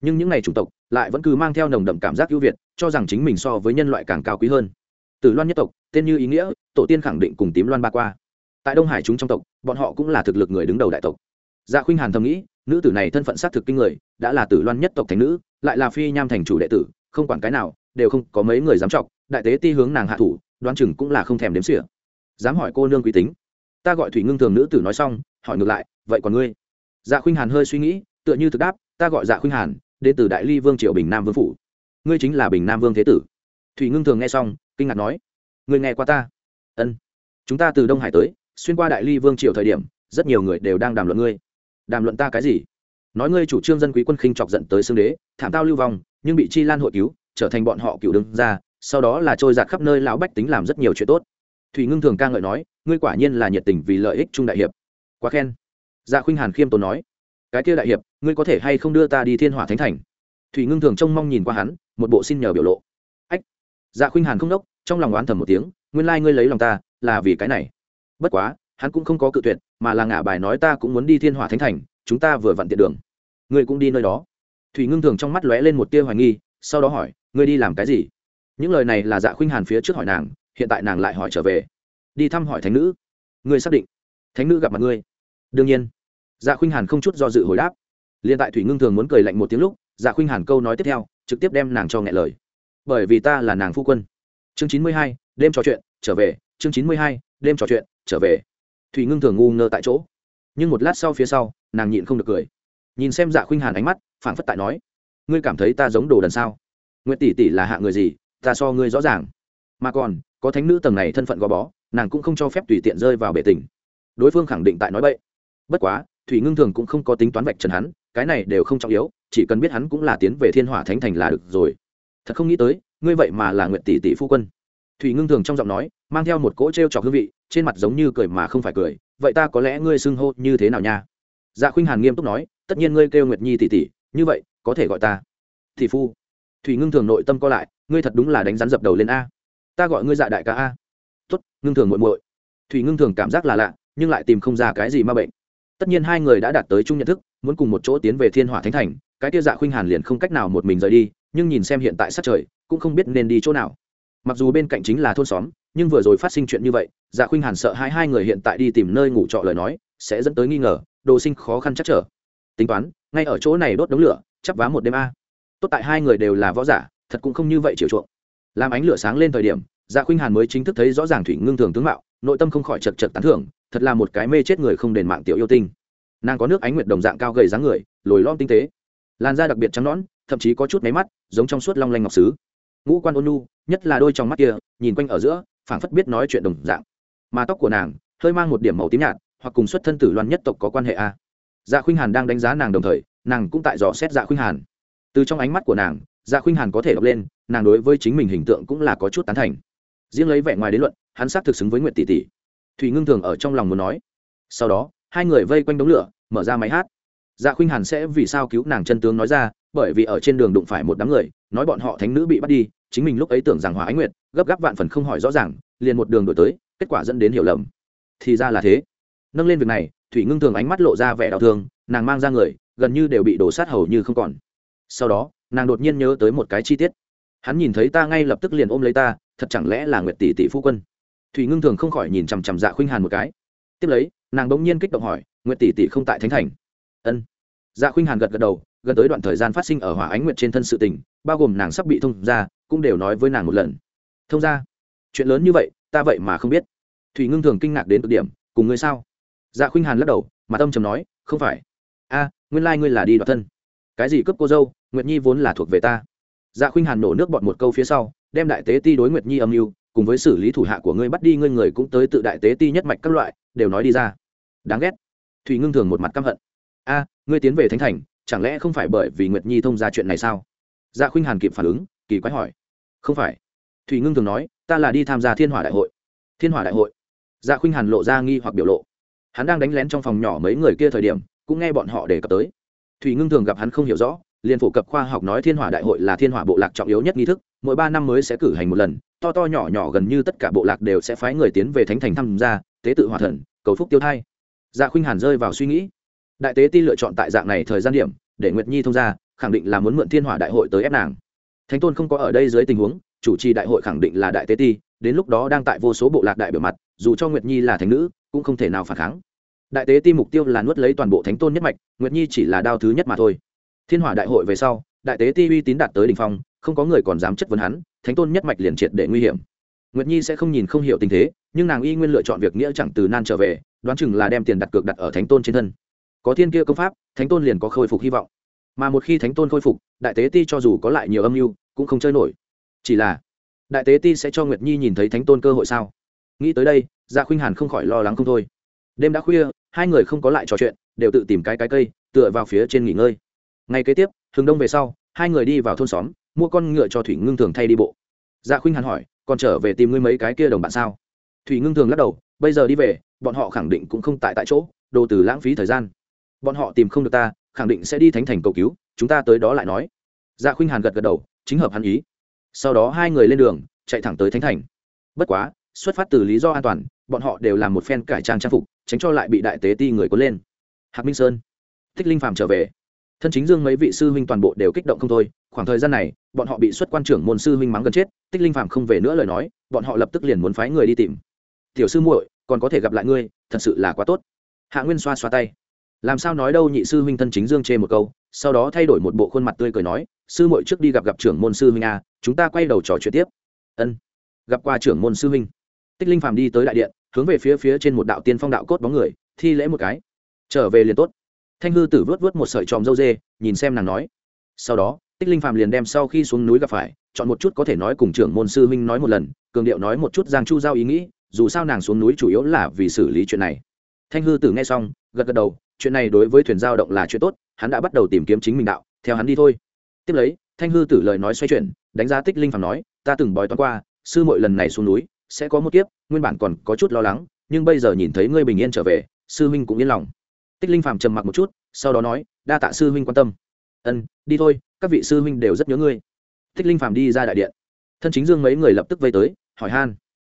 Nhưng những n à y chủng tộc lại vẫn cứ mang theo nồng đậm cảm giác ưu việt, cho rằng chính mình so với nhân loại càng cao quý hơn. Từ loan nhất tộc, tên như ý nghĩa, tổ tiên khẳng định cùng tím loan ba qua tại đông hải chúng trong tộc, bọn họ cũng là thực lực người đứng đầu đại tộc. Dạ khuynh hàn thầm nghĩ, nữ tử này thân phận xác thực kinh người, đã là tử loan nhất tộc thành nữ, lại là phi nham thành chủ đệ tử, không quản cái nào, đều không có mấy người dám chọc, đại tế ti hướng nàng hạ thủ, đoán chừng cũng là không thèm đếm xỉa. Dám hỏi cô nương quý tính. Ta gọi thủy ngưng thường nữ tử nói xong, hỏi ngược lại, vậy còn ngươi? Dạ khuynh hàn hơi suy nghĩ, tựa như thực đáp, ta gọi dạ khuynh hàn, đến từ đại ly vương Triệu bình nam vương phủ. Ngươi chính là bình nam vương thế tử. Thủy ngưng thường nghe xong, kinh ngạc nói, ngươi nghe qua ta? Ân, chúng ta từ đông hải tới xuyên qua đại ly vương triều thời điểm, rất nhiều người đều đang đàm luận ngươi. Đàm luận ta cái gì? Nói ngươi chủ trương dân quý quân khinh chọc giận tới xương đế, thảm tao lưu vong, nhưng bị chi lan hội cứu, trở thành bọn họ cựu đứng ra sau đó là trôi giạt khắp nơi lão bách tính làm rất nhiều chuyện tốt. Thủy ngưng thường ca ngợi nói, ngươi quả nhiên là nhiệt tình vì lợi ích trung đại hiệp. Quá khen. Dạ khuynh hàn khiêm tốn nói, cái kia đại hiệp, ngươi có thể hay không đưa ta đi thiên hỏa thánh thành? Thủy ngưng thường trông mong nhìn qua hắn, một bộ xin nhờ biểu lộ. Ách. Dạ khuynh hàn không đốc, trong lòng oán thầm một tiếng, nguyên lai ngươi lấy lòng ta, là vì cái này bất quá, hắn cũng không có cự tuyệt, mà là ngả bài nói ta cũng muốn đi thiên hỏa thánh thành, chúng ta vừa vặn tiện đường. Ngươi cũng đi nơi đó. Thủy ngưng thường trong mắt lóe lên một tia hoài nghi, sau đó hỏi, ngươi đi làm cái gì? Những lời này là dạ khuynh hàn phía trước hỏi nàng, hiện tại nàng lại hỏi trở về. Đi thăm hỏi thánh nữ. Ngươi xác định, thánh nữ gặp mặt ngươi? Đương nhiên. Dạ khuynh hàn không chút do dự hồi đáp. Liền tại thủy ngưng thường muốn cười lạnh một tiếng lúc dạ khuynh hàn câu nói tiếp theo, trực tiếp đem nàng cho nghẹ lời. Bởi vì ta là nàng phu quân. Chương chín mươi hai, đêm trò chuyện, trở về. Chương chín mươi hai đêm trò chuyện, trở về. Thủy ngưng thường ngu ngơ tại chỗ. Nhưng một lát sau phía sau, nàng nhịn không được cười. Nhìn xem dạ khuynh hàn ánh mắt, phảng phất tại nói, ngươi cảm thấy ta giống đồ đần sao? Nguyện tỷ tỷ là hạ người gì, ta so ngươi rõ ràng. Mà còn, có thánh nữ tầng này thân phận gò bó, nàng cũng không cho phép tùy tiện rơi vào bể tình. Đối phương khẳng định tại nói bậy. Bất quá, thủy ngưng thường cũng không có tính toán vạch trần hắn, cái này đều không trọng yếu, chỉ cần biết hắn cũng là tiến về thiên hỏa thánh thành là được rồi. Thật không nghĩ tới, ngươi vậy mà là nguyện tỷ tỷ phu quân thủy ngưng thường trong giọng nói mang theo một cỗ t r e o trọc hương vị, trên mặt giống như cười mà không phải cười. Vậy ta có lẽ ngươi xưng hô như thế nào nha? Dạ khuynh hàn nghiêm túc nói, tất nhiên ngươi kêu nguyệt nhi tỷ tỷ, như vậy, có thể gọi ta tỷ phu. Thủy ngưng thường nội tâm co lại, ngươi thật đúng là đánh rắn dập đầu lên a. Ta gọi ngươi dạ đại ca a. Tuất ngưng thường muội muội. Thủy ngưng thường cảm giác là lạ, nhưng lại tìm không ra cái gì ma bệnh. Tất nhiên hai người đã đạt tới chung nhận thức, muốn cùng một chỗ tiến về thiên hỏa thánh thành, cái kia dạ khuynh hàn liền không cách nào một mình rời đi, nhưng nhìn xem hiện tại sát trời, cũng không biết nên đi chỗ nào mặc dù bên cạnh chính là thôn xóm, nhưng vừa rồi phát sinh chuyện như vậy dạ khuynh hàn sợ hai hai người hiện tại đi tìm nơi ngủ trọ lời nói, sẽ dẫn tới nghi ngờ, đồ sinh khó khăn chắc trở. Tính toán, ngay ở chỗ này đốt đống lửa, chắp vá một đêm a. Tốt tại hai người đều là võ giả, thật cũng không như vậy chịu chuộng. Làm ánh lửa sáng lên thời điểm dạ khuynh hàn mới chính thức thấy rõ ràng thủy ngưng thường tướng mạo, nội tâm không khỏi chật chật tán thưởng, thật là một cái mê chết người không đền mạng tiểu yêu tinh. Nàng có nước ánh nguyệt đồng dạng cao gầy dáng người, lồi lom tinh tế. Làn da đặc biệt trắng nõn, thậm chí có chút máy mắt, giống trong suốt long lanh ngọc sứ ngũ quan ôn nu nhất là đôi trong mắt kia, nhìn quanh ở giữa, phảng phất biết nói chuyện đồng dạng. Mà tóc của nàng, hơi mang một điểm màu tím nhạt, hoặc cùng xuất thân tử loan nhất tộc có quan hệ a. Dạ khuynh hàn đang đánh giá nàng đồng thời, nàng cũng tại dò xét dạ khuynh hàn. Từ trong ánh mắt của nàng dạ khuynh hàn có thể đọc lên, nàng đối với chính mình hình tượng cũng là có chút tán thành. Riêng lấy vẻ ngoài đến luận, hắn xác thực xứng với nguyện tỷ tỷ. Thủy ngưng thường ở trong lòng muốn nói. Sau đó, hai người vây quanh đống lửa, mở ra máy hát. Dạ khuynh hàn sẽ vì sao cứu nàng chân tướng nói ra, bởi vì ở trên đường đụng phải một đám người, nói bọn họ thánh nữ bị bắt đi chính mình lúc ấy tưởng rằng hòa ánh nguyệt gấp gáp vạn phần không hỏi rõ ràng, liền một đường đổi tới, kết quả dẫn đến hiểu lầm. Thì ra là thế. Nâng lên việc này, thủy ngưng thường ánh mắt lộ ra vẻ đau thương, nàng mang ra người, gần như đều bị đổ sát hầu như không còn. Sau đó, nàng đột nhiên nhớ tới một cái chi tiết. Hắn nhìn thấy ta ngay lập tức liền ôm lấy ta, thật chẳng lẽ là nguyệt tỷ tỷ phu quân? Thủy ngưng thường không khỏi nhìn chằm chằm dạ khuynh hàn một cái. Tiếp lấy, nàng bỗng nhiên kích động hỏi, nguyệt tỷ tỷ không tại thánh thành? Ân. Dạ khuynh hàn gật gật đầu gần tới đoạn thời gian phát sinh ở hỏa ánh nguyệt trên thân sự tình, bao gồm nàng sắp bị thông ra cũng đều nói với nàng một lần. Thông ra chuyện lớn như vậy, ta vậy mà không biết. Thủy ngưng thường kinh ngạc đến cực điểm, cùng ngươi sao? Dạ khuynh hàn lắc đầu mà tâm trầm nói, không phải. A, nguyên lai、like、ngươi là đi đoạt thân. Cái gì cướp cô dâu, nguyệt nhi vốn là thuộc về ta. Dạ khuynh hàn nổ nước bọt một câu phía sau, đem đại tế ti đối nguyệt nhi âm mưu, cùng với xử lý thủ hạ của ngươi bắt đi ngươi người cũng tới tự đại tế ti nhất mạch các loại, đều nói đi ra. Đáng ghét. Thủy ngưng thường một mặt căm hận. A, ngươi tiến về thánh thành chẳng lẽ không phải bởi vì nguyệt nhi thông ra chuyện này sao? Dạ khuynh hàn kịp phản ứng, kỳ quái hỏi. Không phải. Thủy ngưng thường nói, ta là đi tham gia thiên hỏa đại hội. Thiên hỏa đại hội? Dạ khuynh hàn lộ ra nghi hoặc biểu lộ. Hắn đang đánh lén trong phòng nhỏ mấy người kia thời điểm, cũng nghe bọn họ đề cập tới. Thủy ngưng thường gặp hắn không hiểu rõ, liền phổ cập khoa học nói thiên hỏa đại hội là thiên hỏa bộ lạc trọng yếu nhất nghi thức, mỗi ba năm mới sẽ cử hành một lần, to to nhỏ nhỏ gần như tất cả bộ lạc đều sẽ phái người tiến về thánh thành tham gia, tế tự hòa thần, cầu phúc tiêu thai. Dạ khuynh hàn rơi vào suy nghĩ đại tế ti lựa chọn tại dạng này thời gian điểm, để nguyệt nhi thông ra khẳng định là muốn mượn thiên hỏa đại hội tới ép nàng. Thánh tôn không có ở đây dưới tình huống, chủ trì đại hội khẳng định là đại tế ti, đến lúc đó đang tại vô số bộ lạc đại biểu mặt, dù cho nguyệt nhi là thánh nữ, cũng không thể nào phản kháng. Đại tế ti mục tiêu là nuốt lấy toàn bộ thánh tôn nhất mạch, nguyệt nhi chỉ là đao thứ nhất mà thôi. Thiên hỏa đại hội về sau, đại tế ti uy tín đạt tới đ ỉ n h phong, không có người còn dám chất vấn hắn, thánh tôn nhất mạch liền triệt để nguy hiểm. Nguyệt nhi sẽ không nhìn không hiểu tình thế, nhưng nàng y nguyên lựa chọn việc nghĩa chẳng từ nan trở về, đoán chừng là đem tiền đặt cược đặt ở thánh tôn trên thân có thiên kia công pháp, thánh tôn liền có khôi phục hy vọng. Mà một khi thánh tôn khôi phục, đại tế ti cho dù có lại nhiều âm mưu, cũng không chơi nổi. Chỉ là, đại tế ti sẽ cho nguyệt nhi nhìn thấy thánh tôn cơ hội sao? Nghĩ tới đây gia khuynh hàn không khỏi lo lắng không thôi. Đêm đã khuya, hai người không có lại trò chuyện, đều tự tìm cái cái cây, tựa vào phía trên nghỉ ngơi. Ngày kế tiếp thường đông về sau, hai người đi vào thôn xóm, mua con ngựa cho thủy ngưng thường thay đi bộ. Gia khuynh hàn hỏi, còn trở về tìm ngươi mấy cái kia đồng bạn sao? Thủy ngưng thường lắc đầu, bây giờ đi về, bọn họ khẳng định cũng không tại tại chỗ, đồ từ lãng phí thời gian bọn họ tìm không được ta, khẳng định sẽ đi thánh thành cầu cứu, chúng ta tới đó lại nói. Dạ khuynh hàn gật gật đầu, chính hợp hắn ý. Sau đó hai người lên đường, chạy thẳng tới thánh thành. Bất quá, xuất phát từ lý do an toàn, bọn họ đều làm một phen cải trang trang phục, tránh cho lại bị đại tế ti người cuốn lên. Hạc minh sơn, thích linh phàm trở về. Thân chính dương mấy vị sư huynh toàn bộ đều kích động không thôi, khoảng thời gian này, bọn họ bị xuất quan trưởng môn sư huynh mắng gần chết tích linh phàm không về nữa lời nói, bọn họ lập tức liền muốn phái người đi tìm. Tiểu sư muội, còn có thể gặp lại ngươi, thật sự là quá tốt. Hạ nguyên xoa xoa tay làm sao nói đâu nhị sư huynh thân chính dương chê một câu, sau đó thay đổi một bộ khuôn mặt tươi cười nói, sư mội trước đi gặp gặp trưởng môn sư huynh a, chúng ta quay đầu trò chuyện tiếp. Ân, gặp qua trưởng môn sư huynh. Tích linh phàm đi tới đại điện, hướng về phía phía trên một đạo tiên phong đạo cốt bóng người, thi lễ một cái. Trở về liền tốt. Thanh hư tử vớt vớt một sợi tròm dâu dê, nhìn xem nàng nói. Sau đó, tích linh phàm liền đem sau khi xuống núi gặp phải, chọn một chút có thể nói cùng trưởng môn sư huynh nói một lần, cường điệu nói một chút giang chu giao ý nghĩ, dù sao nàng xuống núi chủ yếu là vì xử lý chuyện này. Thanh hư tử nghe xong, gật gật đầu chuyện này đối với thuyền giao động là chuyện tốt, hắn đã bắt đầu tìm kiếm chính mình đạo, theo hắn đi thôi. Tiếp lấy, thanh hư tử lời nói xoay chuyển, đánh giá tích linh phàm nói, ta từng bói toán qua, sư mỗi lần này xuống núi, sẽ có một kiếp, nguyên bản còn có chút lo lắng, nhưng bây giờ nhìn thấy ngươi bình yên trở về, sư huynh cũng yên lòng. Tích linh phàm trầm mặc một chút, sau đó nói, đa tạ sư huynh quan tâm. Ân, đi thôi, các vị sư huynh đều rất nhớ ngươi. Tích linh phàm đi ra đại điện. Thân chính dương mấy người lập tức vây tới, hỏi han.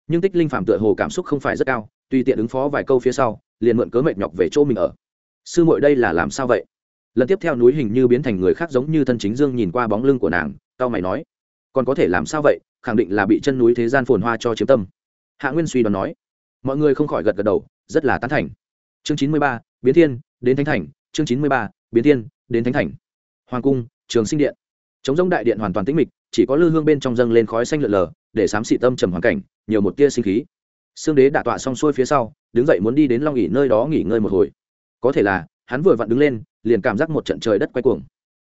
Nhưng tích linh phàm tựa hồ cảm xúc không phải rất cao, tùy tiện ứng phó vài câu phía sau, liền mượn cớ mệt nhọc về chỗ mình ở sư muội đây là làm sao vậy? Lần tiếp theo núi hình như biến thành người khác giống như thân chính dương nhìn qua bóng lưng của nàng Cao mày nói, còn có thể làm sao vậy? Khẳng định là bị chân núi thế gian phồn hoa cho chiếm tâm. Hạ nguyên suy đoán nói. Mọi người không khỏi gật gật đầu, rất là tán thành. Chương chín mươi ba, biến thiên, đến thánh thành. Chương chín mươi ba, biến thiên, đến thánh thành. Hoàng cung, trường sinh điện. Chống giống đại điện hoàn toàn tĩnh mịch, chỉ có lư hương bên trong dâng lên khói xanh lợn lờ, để xám xị tâm trầm hoàn cảnh, nhiều một tia sinh khí. Xương đế đả tọa xong xuôi phía sau, đứng dậy muốn đi đến long nghỉ nơi đó nghỉ ngơi một hồi có thể là, hắn vừa vặn đứng lên, liền cảm giác một trận trời đất quay cuồng.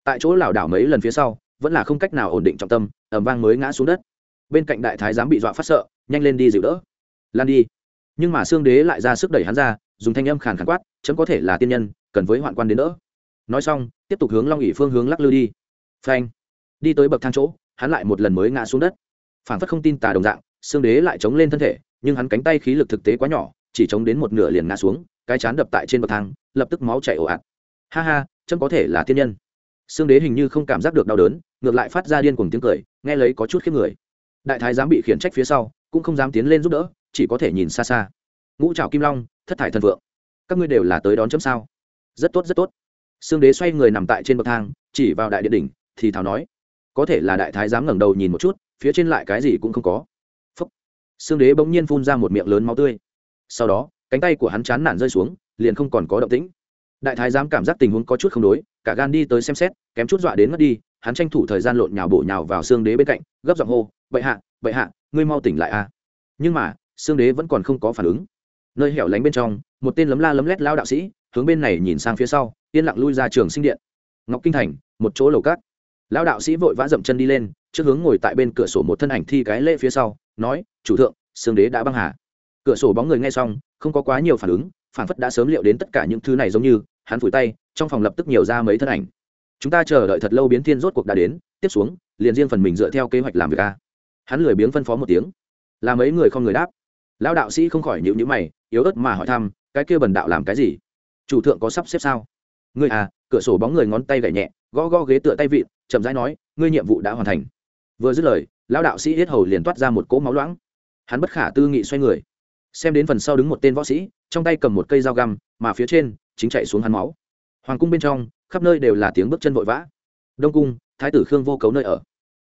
Tại chỗ lảo đảo mấy lần phía sau, vẫn là không cách nào ổn định trọng tâm ẩm vang mới ngã xuống đất. Bên cạnh đại thái giám bị dọa phát sợ, nhanh lên đi dịu đỡ. Lan đi. Nhưng mà xương đế lại ra sức đẩy hắn ra, dùng thanh âm khàn khàn quát, chấm có thể là tiên nhân, cần với hoạn quan đến đỡ. Nói xong, tiếp tục hướng long ỉ phương hướng lắc lư đi. Phanh. Đi tới bậc thang chỗ, hắn lại một lần mới ngã xuống đất. Phản phất không tin tà đồng dạng xương đế lại chống lên thân thể, nhưng hắn cánh tay khí lực thực tế quá nhỏ, chỉ chống đến một nửa liền ngã xuống cái chán đập tại trên bậc thang, lập tức máu chảy ồ ạt. Ha ha, chấm có thể là thiên nhân. Xương đế hình như không cảm giác được đau đớn, ngược lại phát ra điên cùng tiếng cười, nghe lấy có chút khiếp người. Đại thái dám bị khiển trách phía sau, cũng không dám tiến lên giúp đỡ, chỉ có thể nhìn xa xa. Ngũ trào kim long, thất thải thần vượng. Các ngươi đều là tới đón chấm sao? Rất tốt rất tốt. Xương đế xoay người nằm tại trên bậc thang, chỉ vào đại điện đỉnh, thì thào nói, có thể là đại thái dám ngẩng đầu nhìn một chút, phía trên lại cái gì cũng không có. Phúc. Xương đế bỗng nhiên phun ra một miệng lớn máu tươi. Sau đó cánh tay của hắn chán nản rơi xuống, liền không còn có động tĩnh. Đại thái giám cảm giác tình huống có chút không đối, cả gan đi tới xem xét, kém chút dọa đến mất đi, hắn tranh thủ thời gian lộn nhào bổ nhào vào xương đế bên cạnh, gấp giọng hô, bệ hạ bệ hạ, ngươi mau tỉnh lại a. Nhưng mà, xương đế vẫn còn không có phản ứng. Nơi hẻo lánh bên trong, một tên lấm la lấm lét lao đạo sĩ, hướng bên này nhìn sang phía sau, yên lặng lui ra trường sinh điện. Ngọc kinh thành, một chỗ lầu cát. Lao đạo sĩ vội vã dậm chân đi lên, trước hướng ngồi tại bên cửa sổ một thân ảnh thi cái lễ phía sau, nói, chủ thượng, xương đế đã băng hà. Cửa sổ bóng người nghe xong không có quá nhiều phản ứng, phản phất đã sớm liệu đến tất cả những thứ này giống như, hắn phủi tay, trong phòng lập tức nhiều ra mấy thân ảnh. Chúng ta chờ đợi thật lâu biến thiên rốt cuộc đã đến, tiếp xuống, liền riêng phần mình dựa theo kế hoạch làm việc a. Hắn lười biếng phân phó một tiếng. Là mấy người không người đáp. Lão đạo sĩ không khỏi nhịu nhữ mày, yếu ớt mà hỏi thăm, cái kia bần đạo làm cái gì? Chủ thượng có sắp xếp sao? Ngươi à cửa sổ bóng người ngón tay gảy nhẹ, gõ gõ ghế tựa tay vịn, chậm rãi nói, ngươi nhiệm vụ đã hoàn thành. Vừa dứt lời, lão đạo sĩ hết hầu liền toát ra một cỗ máu loãng. Hắn bất khả tư nghị xoay người xem đến phần sau đứng một tên võ sĩ, trong tay cầm một cây dao găm, mà phía trên chính chạy xuống hắn máu. Hoàng cung bên trong, khắp nơi đều là tiếng bước chân vội vã. Đông cung, thái tử khương vô cấu nơi ở.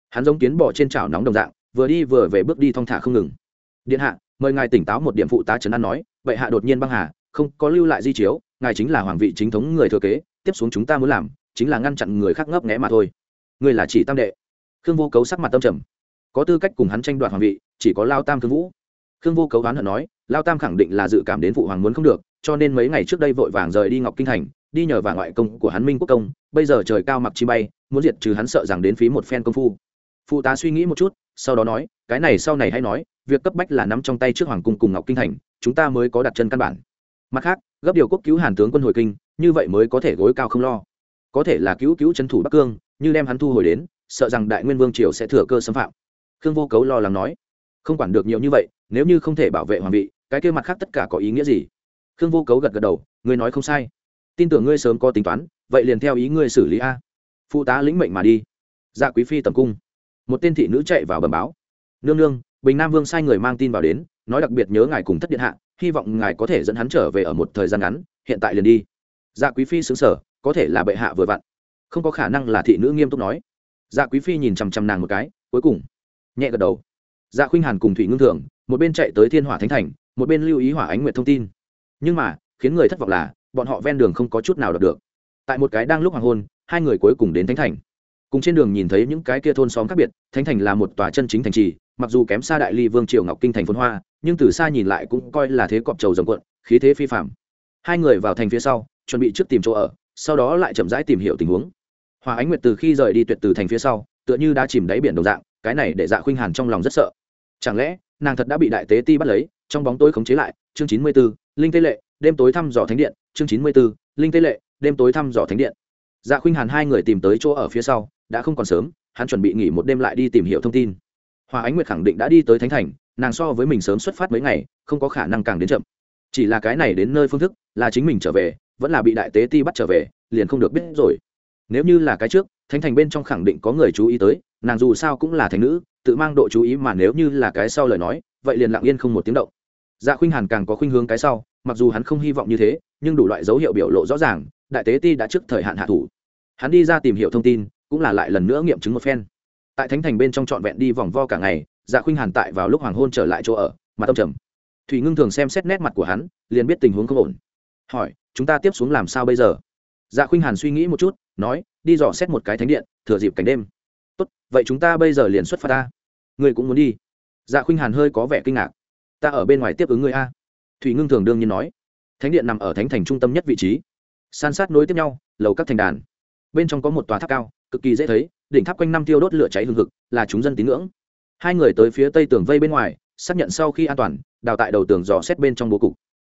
Hắn giống kiến bỏ trên chảo nóng đồng dạng, vừa đi vừa về bước đi thong thả không ngừng. Điện hạ, mời ngài tỉnh táo một điểm phụ tá trấn an nói, bệ hạ đột nhiên băng hà, không có lưu lại di chiếu, ngài chính là hoàng vị chính thống người thừa kế, tiếp xuống chúng ta muốn làm, chính là ngăn chặn người khác ngấp nghẽ mà thôi. Người là chỉ tam đệ. Khương vô cấu sắc mặt tâm trầm. Có tư cách cùng hắn tranh đoạt hoàng vị, chỉ có lao tam khương vũ. Khương vô cấu đoán hận nói lao tam khẳng định là dự cảm đến phụ hoàng muốn không được, cho nên mấy ngày trước đây vội vàng rời đi ngọc kinh thành, đi nhờ và ngoại công của hắn minh quốc công, bây giờ trời cao mặc chi bay, muốn diệt trừ hắn sợ rằng đến phí một phen công phu. Phụ tá suy nghĩ một chút, sau đó nói, cái này sau này hay nói, việc cấp bách là nắm trong tay trước hoàng cung cùng ngọc kinh thành, chúng ta mới có đặt chân căn bản. Mặt khác, gấp điều quốc cứu hàn tướng quân hồi kinh, như vậy mới có thể gối cao không lo. Có thể là cứu cứu trấn thủ bắc cương, như đem hắn thu hồi đến, sợ rằng đại nguyên vương triều sẽ thừa cơ xâm phạm. Khương vô cấu lo lắng nói, không quản được nhiều như vậy, nếu như không thể bảo vệ hoàng vị cái kia mặt khác tất cả có ý nghĩa gì? Khương vô cấu gật gật đầu, ngươi nói không sai. Tin tưởng ngươi sớm có tính toán, vậy liền theo ý ngươi xử lý a. Phụ tá lĩnh mệnh mà đi. Dạ quý phi tầm cung. Một tên thị nữ chạy vào bầm báo. Nương nương, bình nam vương sai người mang tin vào đến, nói đặc biệt nhớ ngài cùng thất điện hạ, hy vọng ngài có thể dẫn hắn trở về ở một thời gian ngắn, hiện tại liền đi. Dạ quý phi xứng sở có thể là bệ hạ vừa vặn. Không có khả năng là thị nữ nghiêm túc nói. Dạ quý phi nhìn chằm chằm nàng một cái, cuối cùng, nhẹ gật đầu. Dạ khuynh hàn cùng thủy ngưng thường, một bên chạy tới thiên hỏa thánh thành một bên lưu ý hỏa ánh nguyệt thông tin. Nhưng mà, khiến người thất vọng là, bọn họ ven đường không có chút nào đọc được. Tại một cái đang lúc hoàng hôn, hai người cuối cùng đến thánh thành. Cùng trên đường nhìn thấy những cái kia thôn xóm khác biệt, thánh thành là một tòa chân chính thành trì, mặc dù kém xa đại ly vương triều ngọc kinh thành phồn hoa, nhưng từ xa nhìn lại cũng coi là thế cọp trầu rồng quận khí thế phi phạm hai người vào thành phía sau, chuẩn bị trước tìm chỗ ở, sau đó lại chậm rãi tìm hiểu tình huống. Hòa ánh nguyệt từ khi rời đi tuyệt từ thành phía sau, tựa như đã chìm đáy biển đồng dạng, cái này để dạ khuynh hàn trong lòng rất sợ. Chẳng lẽ, nàng thật đã bị đại tế ti bắt lấy trong bóng tối khống chế lại, chương chín mươi b ố linh tê lệ, đêm tối thăm dò thánh điện, chương chín mươi b ố linh tê lệ, đêm tối thăm dò thánh điện. Dạ khuynh hàn hai người tìm tới chỗ ở phía sau, đã không còn sớm, hắn chuẩn bị nghỉ một đêm lại đi tìm hiểu thông tin. Hòa ánh nguyệt khẳng định đã đi tới thánh thành, nàng so với mình sớm xuất phát mấy ngày, không có khả năng càng đến chậm. Chỉ là cái này đến nơi phương thức, là chính mình trở về, vẫn là bị đại tế ti bắt trở về, liền không được biết rồi. Nếu như là cái trước, thánh thành bên trong khẳng định có người chú ý tới, nàng dù sao cũng là thành nữ, tự mang độ chú ý mà nếu như là cái sau lời nói, vậy liền lặng yên không một tiếng động dạ khuynh hàn càng có khuynh hướng cái sau, mặc dù hắn không hy vọng như thế, nhưng đủ loại dấu hiệu biểu lộ rõ ràng, đại tế ti đã trước thời hạn hạ thủ. Hắn đi ra tìm hiểu thông tin, cũng là lại lần nữa nghiệm chứng một phen. Tại thánh thành bên trong trọn vẹn đi vòng vo cả ngày dạ khuynh hàn tại vào lúc hoàng hôn trở lại chỗ ở mà tâm trầm. Thủy ngưng thường xem xét nét mặt của hắn, liền biết tình huống không ổn. Hỏi, chúng ta tiếp xuống làm sao bây giờ? Dạ khuynh hàn suy nghĩ một chút, nói, đi dò xét một cái thánh điện, thừa dịp cảnh đêm. Tốt, vậy chúng ta bây giờ liền xuất phát ta. Người cũng muốn đi? Dạ khuynh hàn hơi có vẻ kinh ngạc ta ở bên ngoài tiếp ứng người a. Thủy ngưng thường đương nhiên nói. Thánh điện nằm ở thánh thành trung tâm nhất vị trí. San sát nối tiếp nhau, lầu các thành đàn. Bên trong có một tòa tháp cao, cực kỳ dễ thấy, đỉnh tháp quanh năm tiêu đốt lửa cháy hừng hực, là chúng dân tín ngưỡng. Hai người tới phía tây tường vây bên ngoài, xác nhận sau khi an toàn, đào tại đầu tường dò xét bên trong bố cục.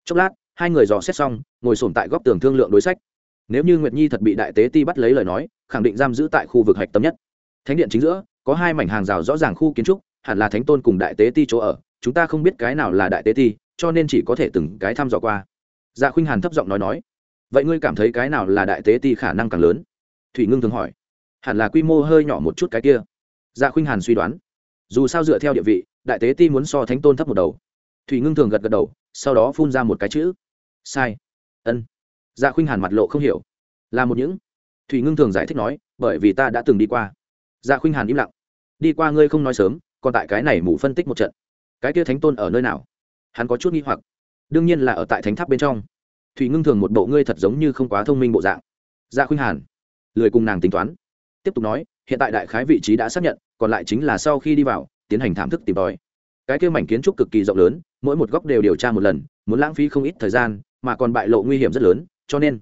Chốc lát, hai người dò xét xong, ngồi sổm tại góc tường thương lượng đối sách. Nếu như nguyệt nhi thật bị đại tế ti bắt lấy lời nói, khẳng định giam giữ tại khu vực hạch tâm nhất. Thánh điện chính giữa, có hai mảnh hàng rào rõ ràng khu kiến trúc, hẳn là thánh tôn cùng đại tế ti chỗ ở chúng ta không biết cái nào là đại tế ti cho nên chỉ có thể từng cái thăm dò qua. Dạ khuynh hàn thấp giọng nói nói, vậy ngươi cảm thấy cái nào là đại tế ti khả năng càng lớn? Thủy ngưng thường hỏi, hẳn là quy mô hơi nhỏ một chút cái kia. Dạ khuynh hàn suy đoán, dù sao dựa theo địa vị, đại tế ti muốn so thánh tôn thấp một đầu. Thủy ngưng thường gật gật đầu, sau đó phun ra một cái chữ, sai, ân. Dạ khuynh hàn mặt lộ không hiểu, là một những. Thủy ngưng thường giải thích nói, bởi vì ta đã từng đi qua. Dạ khuynh hàn im lặng, đi qua ngươi không nói sớm, còn tại cái này mù phân tích một trận cái kia thánh tôn ở nơi nào? Hắn có chút nghi hoặc. Đương nhiên là ở tại thánh tháp bên trong. Thủy ngưng thường một bộ ngươi thật giống như không quá thông minh bộ dạng. Dạ khuynh hàn, lười cùng nàng tính toán. Tiếp tục nói, hiện tại đại khái vị trí đã xác nhận, còn lại chính là sau khi đi vào, tiến hành thảm thức tìm tòi. Cái kia mảnh kiến trúc cực kỳ rộng lớn, mỗi một góc đều điều tra một lần, muốn lãng phí không ít thời gian, mà còn bại lộ nguy hiểm rất lớn, cho nên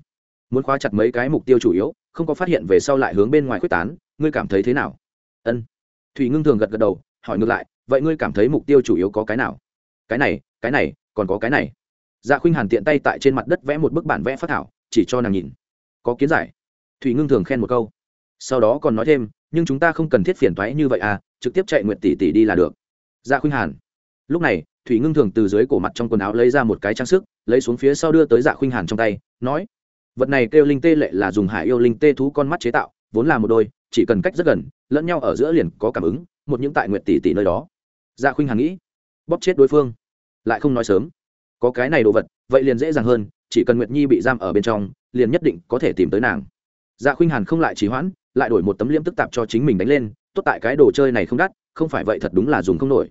muốn khóa chặt mấy cái mục tiêu chủ yếu, không có phát hiện về sau lại hướng bên ngoài quyết tán, ngươi cảm thấy thế nào? Ân. Thủy ngưng thường gật gật đầu, hỏi ngược lại vậy ngươi cảm thấy mục tiêu chủ yếu có cái nào? Cái này cái này, còn có cái này. Dạ khuynh hàn tiện tay tại trên mặt đất vẽ một bức bản vẽ phát thảo, chỉ cho nàng nhìn. Có kiến giải. Thủy ngưng thường khen một câu. Sau đó còn nói thêm, nhưng chúng ta không cần thiết phiền toái như vậy à trực tiếp chạy nguyện tỷ tỷ đi là được. Dạ khuynh hàn. Lúc này, thủy ngưng thường từ dưới cổ mặt trong quần áo lấy ra một cái trang sức, lấy xuống phía sau đưa tới dạ khuynh hàn trong tay, nói, vật này kêu linh tê lệ là dùng hải yêu linh tê thú con mắt chế tạo, vốn là một đôi, chỉ cần cách rất gần, lẫn nhau ở giữa liền có cảm ứng, một những tại nguyện tỷ tỷ nơi đó dạ khuynh hàn nghĩ, bóp chết đối phương, lại không nói sớm. Có cái này đồ vật, vậy liền dễ dàng hơn, chỉ cần nguyệt nhi bị giam ở bên trong, liền nhất định có thể tìm tới nàng. Dạ khuynh hàn không lại trì hoãn, lại đổi một tấm liễm tức tạp cho chính mình đánh lên, tốt tại cái đồ chơi này không đắt, không phải vậy thật đúng là dùng không nổi.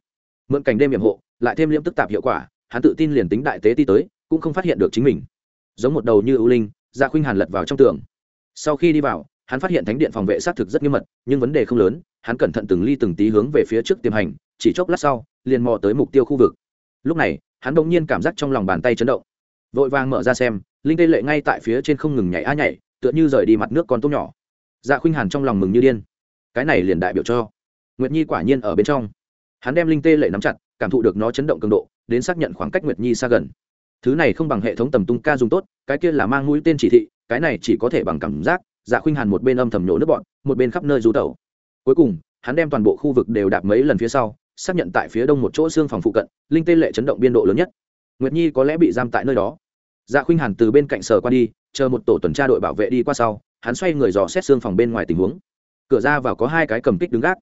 Mượn cảnh đêm nhiệm hộ, lại thêm liễm tức tạp hiệu quả, hắn tự tin liền tính đại tế ti tới, cũng không phát hiện được chính mình. Giống một đầu như ưu linh dạ khuynh hàn lật vào trong tường. Sau khi đi vào, hắn phát hiện thánh điện phòng vệ xác thực rất nghiêm mật, nhưng vấn đề không lớn, hắn cẩn thận từng ly từng tí hướng về phía trước tiềm hành chỉ chốc lát sau, liền mò tới mục tiêu khu vực. Lúc này, hắn bỗng nhiên cảm giác trong lòng bàn tay chấn động. Vội vàng mở ra xem, linh tê lệ ngay tại phía trên không ngừng nhảy a nhảy, tựa như rời đi mặt nước con tôm nhỏ. Dạ khuynh hàn trong lòng mừng như điên. Cái này liền đại biểu cho nguyệt nhi quả nhiên ở bên trong. Hắn đem linh tê lệ nắm chặt, cảm thụ được nó chấn động cường độ, đến xác nhận khoảng cách nguyệt nhi xa gần. Thứ này không bằng hệ thống tầm tung ca dùng tốt, cái kia là mang mũi tên chỉ thị, cái này chỉ có thể bằng cảm giác dạ khuynh hàn một bên âm thầm nhổ nước bọn, một bên khắp nơi rú tẩu. Cuối cùng, hắn đem toàn bộ khu vực đều đạp mấy lần phía sau xác nhận tại phía đông một chỗ xương phòng phụ cận, linh tê lệ chấn động biên độ lớn nhất. Nguyệt nhi có lẽ bị giam tại nơi đó. Dạ khuynh hàn từ bên cạnh sở qua đi, chờ một tổ tuần tra đội bảo vệ đi qua sau, hắn xoay người dò xét xương phòng bên ngoài tình huống. Cửa ra vào có hai cái cầm kích đứng gác.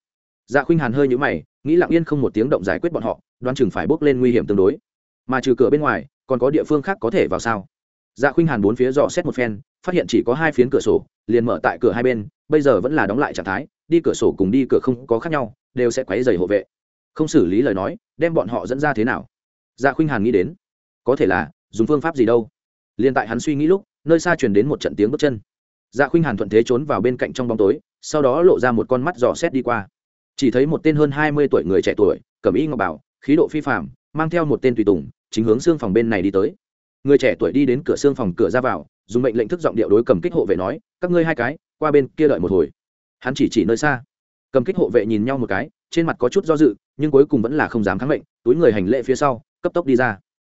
Dạ khuynh hàn hơi nhũ mày, nghĩ lặng yên không một tiếng động giải quyết bọn họ, đoán chừng phải bước lên nguy hiểm tương đối. Mà trừ cửa bên ngoài, còn có địa phương khác có thể vào sao? Dạ khuynh hàn bốn phía dò xét một phen, phát hiện chỉ có hai phiến cửa sổ, liền mở tại cửa hai bên, bây giờ vẫn là đóng lại trạng thái, đi cửa sổ cùng đi cửa không có khác nhau, đều sẽ quấy dày hộ vệ không xử lý lời nói, đem bọn họ dẫn ra thế nào? Dạ khuynh hàn nghĩ đến. Có thể là, dùng phương pháp gì đâu? Liền tại hắn suy nghĩ lúc, nơi xa truyền đến một trận tiếng bước chân. Dạ khuynh hàn thuận thế trốn vào bên cạnh trong bóng tối, sau đó lộ ra một con mắt dò xét đi qua. Chỉ thấy một tên hơn hai mươi tuổi người trẻ tuổi, cầm y ngọc bảo, khí độ phi phạm mang theo một tên tùy tùng, chính hướng xương phòng bên này đi tới. Người trẻ tuổi đi đến cửa xương phòng cửa ra vào, dùng mệnh lệnh thức giọng điệu đối cầm kích hộ vệ nói, các ngươi hai cái, qua bên kia đợi một hồi. Hắn chỉ chỉ nơi xa. Cầm kích hộ vệ nhìn nhau một cái trên mặt có chút do dự, nhưng cuối cùng vẫn là không dám kháng mệnh, túi người hành lễ phía sau, cấp tốc đi ra.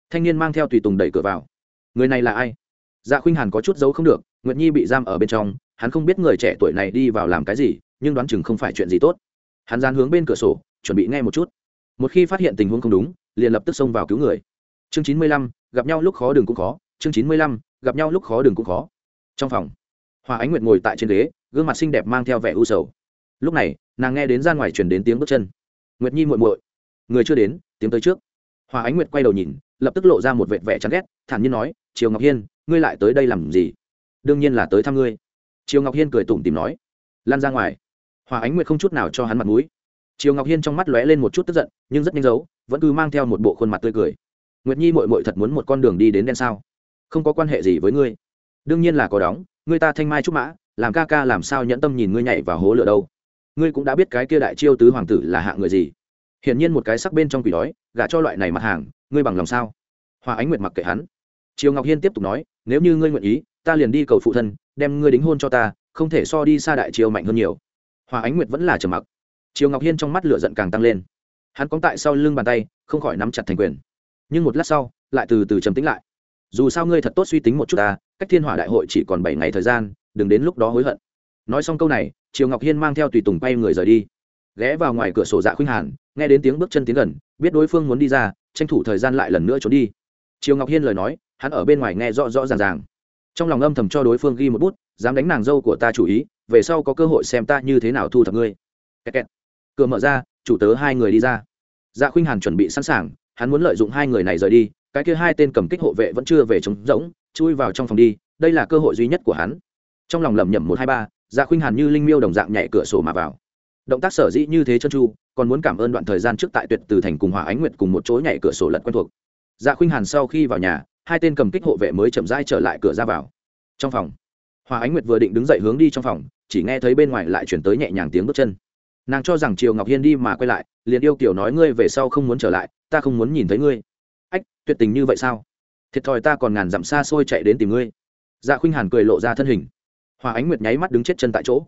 Thanh niên mang theo tùy tùng đẩy cửa vào. Người này là ai? Dạ khuynh hàn có chút giấu không được, nguyệt nhi bị giam ở bên trong, hắn không biết người trẻ tuổi này đi vào làm cái gì, nhưng đoán chừng không phải chuyện gì tốt. Hắn dán hướng bên cửa sổ, chuẩn bị nghe một chút. Một khi phát hiện tình huống không đúng, liền lập tức xông vào cứu người. Chương chín mươi lăm, gặp nhau lúc khó đường cũng khó. Chương chín mươi lăm, gặp nhau lúc khó đường cũng khó. Trong phòng, hòa ánh nguyệt ngồi tại trên ghế, gương mặt xinh đẹp mang theo vẻ u sầu. Lúc này nàng nghe đến ra ngoài chuyển đến tiếng bước chân. Nguyệt nhi muội muội, người chưa đến tiếng tới trước. Hòa ánh nguyệt quay đầu nhìn, lập tức lộ ra một vệt vẻ chán ghét, thản nhiên nói, triều ngọc hiên, ngươi lại tới đây làm gì? Đương nhiên là tới thăm ngươi. Triều ngọc hiên cười tủm tìm nói, lan ra ngoài. Hòa ánh nguyệt không chút nào cho hắn mặt mũi. Triều ngọc hiên trong mắt lóe lên một chút tức giận, nhưng rất nhanh giấu, vẫn cứ mang theo một bộ khuôn mặt tươi cười. Nguyệt nhi mội mội thật muốn một con đường đi đến đen sao? Không có quan hệ gì với ngươi. Đương nhiên là có đóng, ngươi ta thanh mai trúc mã, làm ca ca làm sao nhẫn tâm nhìn ngươi nhảy vào hố lửa đâu? Ngươi cũng đã biết cái kia đại chiêu tứ hoàng tử là hạng người gì. Hiển nhiên một cái sắc bên trong quỷ đói, gả cho loại này mặt hàng, ngươi bằng lòng sao? Hòa ánh nguyệt mặc kệ hắn. Triều ngọc hiên tiếp tục nói, nếu như ngươi nguyện ý, ta liền đi cầu phụ thân, đem ngươi đính hôn cho ta, không thể so đi xa đại triều mạnh hơn nhiều. Hòa ánh nguyệt vẫn là trầm mặc. Triều ngọc hiên trong mắt lửa giận càng tăng lên. Hắn cóng tại sau lưng bàn tay, không khỏi nắm chặt thành quyền. Nhưng một lát sau, lại từ từ trầm tính lại. Dù sao ngươi thật tốt suy tính một chút ta, cách thiên hỏa đại hội chỉ còn bảy ngày thời gian, đừng đến lúc đó hối hận nói xong câu này, triều ngọc hiên mang theo tùy tùng bay người rời đi. Ghé vào ngoài cửa sổ dạ khuynh hàn, nghe đến tiếng bước chân tiến gần, biết đối phương muốn đi ra, tranh thủ thời gian lại lần nữa trốn đi. Triều ngọc hiên lời nói, hắn ở bên ngoài nghe rõ rõ ràng ràng. Trong lòng âm thầm cho đối phương ghi một bút, dám đánh nàng dâu của ta chủ ý, về sau có cơ hội xem ta như thế nào thu thập ngươi. Kẹt kẹt. cửa mở ra, chủ tớ hai người đi ra. Dạ khuynh hàn chuẩn bị sẵn sàng, hắn muốn lợi dụng hai người này rời đi, cái kia hai tên cầm kích hộ vệ vẫn chưa về trống rỗng, chui vào trong phòng đi, đây là cơ hội duy nhất của hắn. Trong lòng lẩm nhẩm một hai ba dạ khuynh hàn như linh miêu đồng dạng nhảy cửa sổ mà vào. Động tác sở dĩ như thế chân chu, còn muốn cảm ơn đoạn thời gian trước tại tuyệt từ thành cùng hòa ánh nguyệt cùng một chỗ nhảy cửa sổ lật quen thuộc. Dạ khuynh hàn sau khi vào nhà, hai tên cầm kích hộ vệ mới chậm rãi trở lại cửa ra vào. Trong phòng hòa ánh nguyệt vừa định đứng dậy hướng đi trong phòng, chỉ nghe thấy bên ngoài lại chuyển tới nhẹ nhàng tiếng bước chân. Nàng cho rằng triều ngọc hiên đi mà quay lại, liền yêu kiểu nói ngươi về sau không muốn trở lại, ta không muốn nhìn thấy ngươi. Ách, tuyệt tình như vậy sao? Thiệt thòi ta còn ngàn dặm xa xôi chạy đến tìm ngươi. Dạ khuynh hàn cười lộ ra thân hình hòa ánh nguyệt nháy mắt đứng chết chân tại chỗ.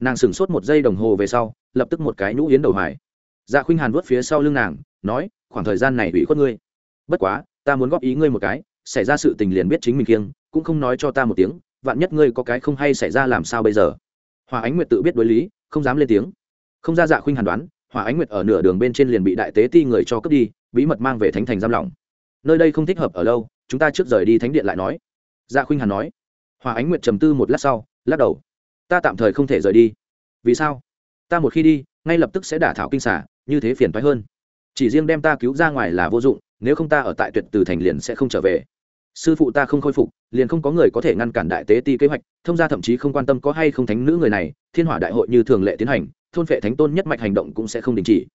Nàng sửng sốt một giây đồng hồ về sau, lập tức một cái nhũ yến đầu hoài. Dạ khuynh hàn vuốt phía sau lưng nàng, nói, khoảng thời gian này hủy khuất ngươi. Bất quá, ta muốn góp ý ngươi một cái, xảy ra sự tình liền biết chính mình kiêng, cũng không nói cho ta một tiếng, vạn nhất ngươi có cái không hay xảy ra làm sao bây giờ? Hòa ánh nguyệt tự biết đối lý, không dám lên tiếng. Không ra dạ khuynh hàn đoán, hòa ánh nguyệt ở nửa đường bên trên liền bị đại tế ti người cho cướp đi, bí mật mang về thánh thành giam lỏng. Nơi đây không thích hợp ở lâu, chúng ta trước rời đi thánh điện lại nói. Dạ khuynh hàn nói. Hòa ánh nguyệt trầm tư một lát sau lắc đầu. Ta tạm thời không thể rời đi. Vì sao? Ta một khi đi, ngay lập tức sẽ đả thảo kinh xả như thế phiền thoái hơn. Chỉ riêng đem ta cứu ra ngoài là vô dụng, nếu không ta ở tại tuyệt từ thành liền sẽ không trở về. Sư phụ ta không khôi phục, liền không có người có thể ngăn cản đại tế ti kế hoạch, thông gia thậm chí không quan tâm có hay không thánh nữ người này, thiên hỏa đại hội như thường lệ tiến hành, thôn phệ thánh tôn nhất mạch hành động cũng sẽ không đình chỉ.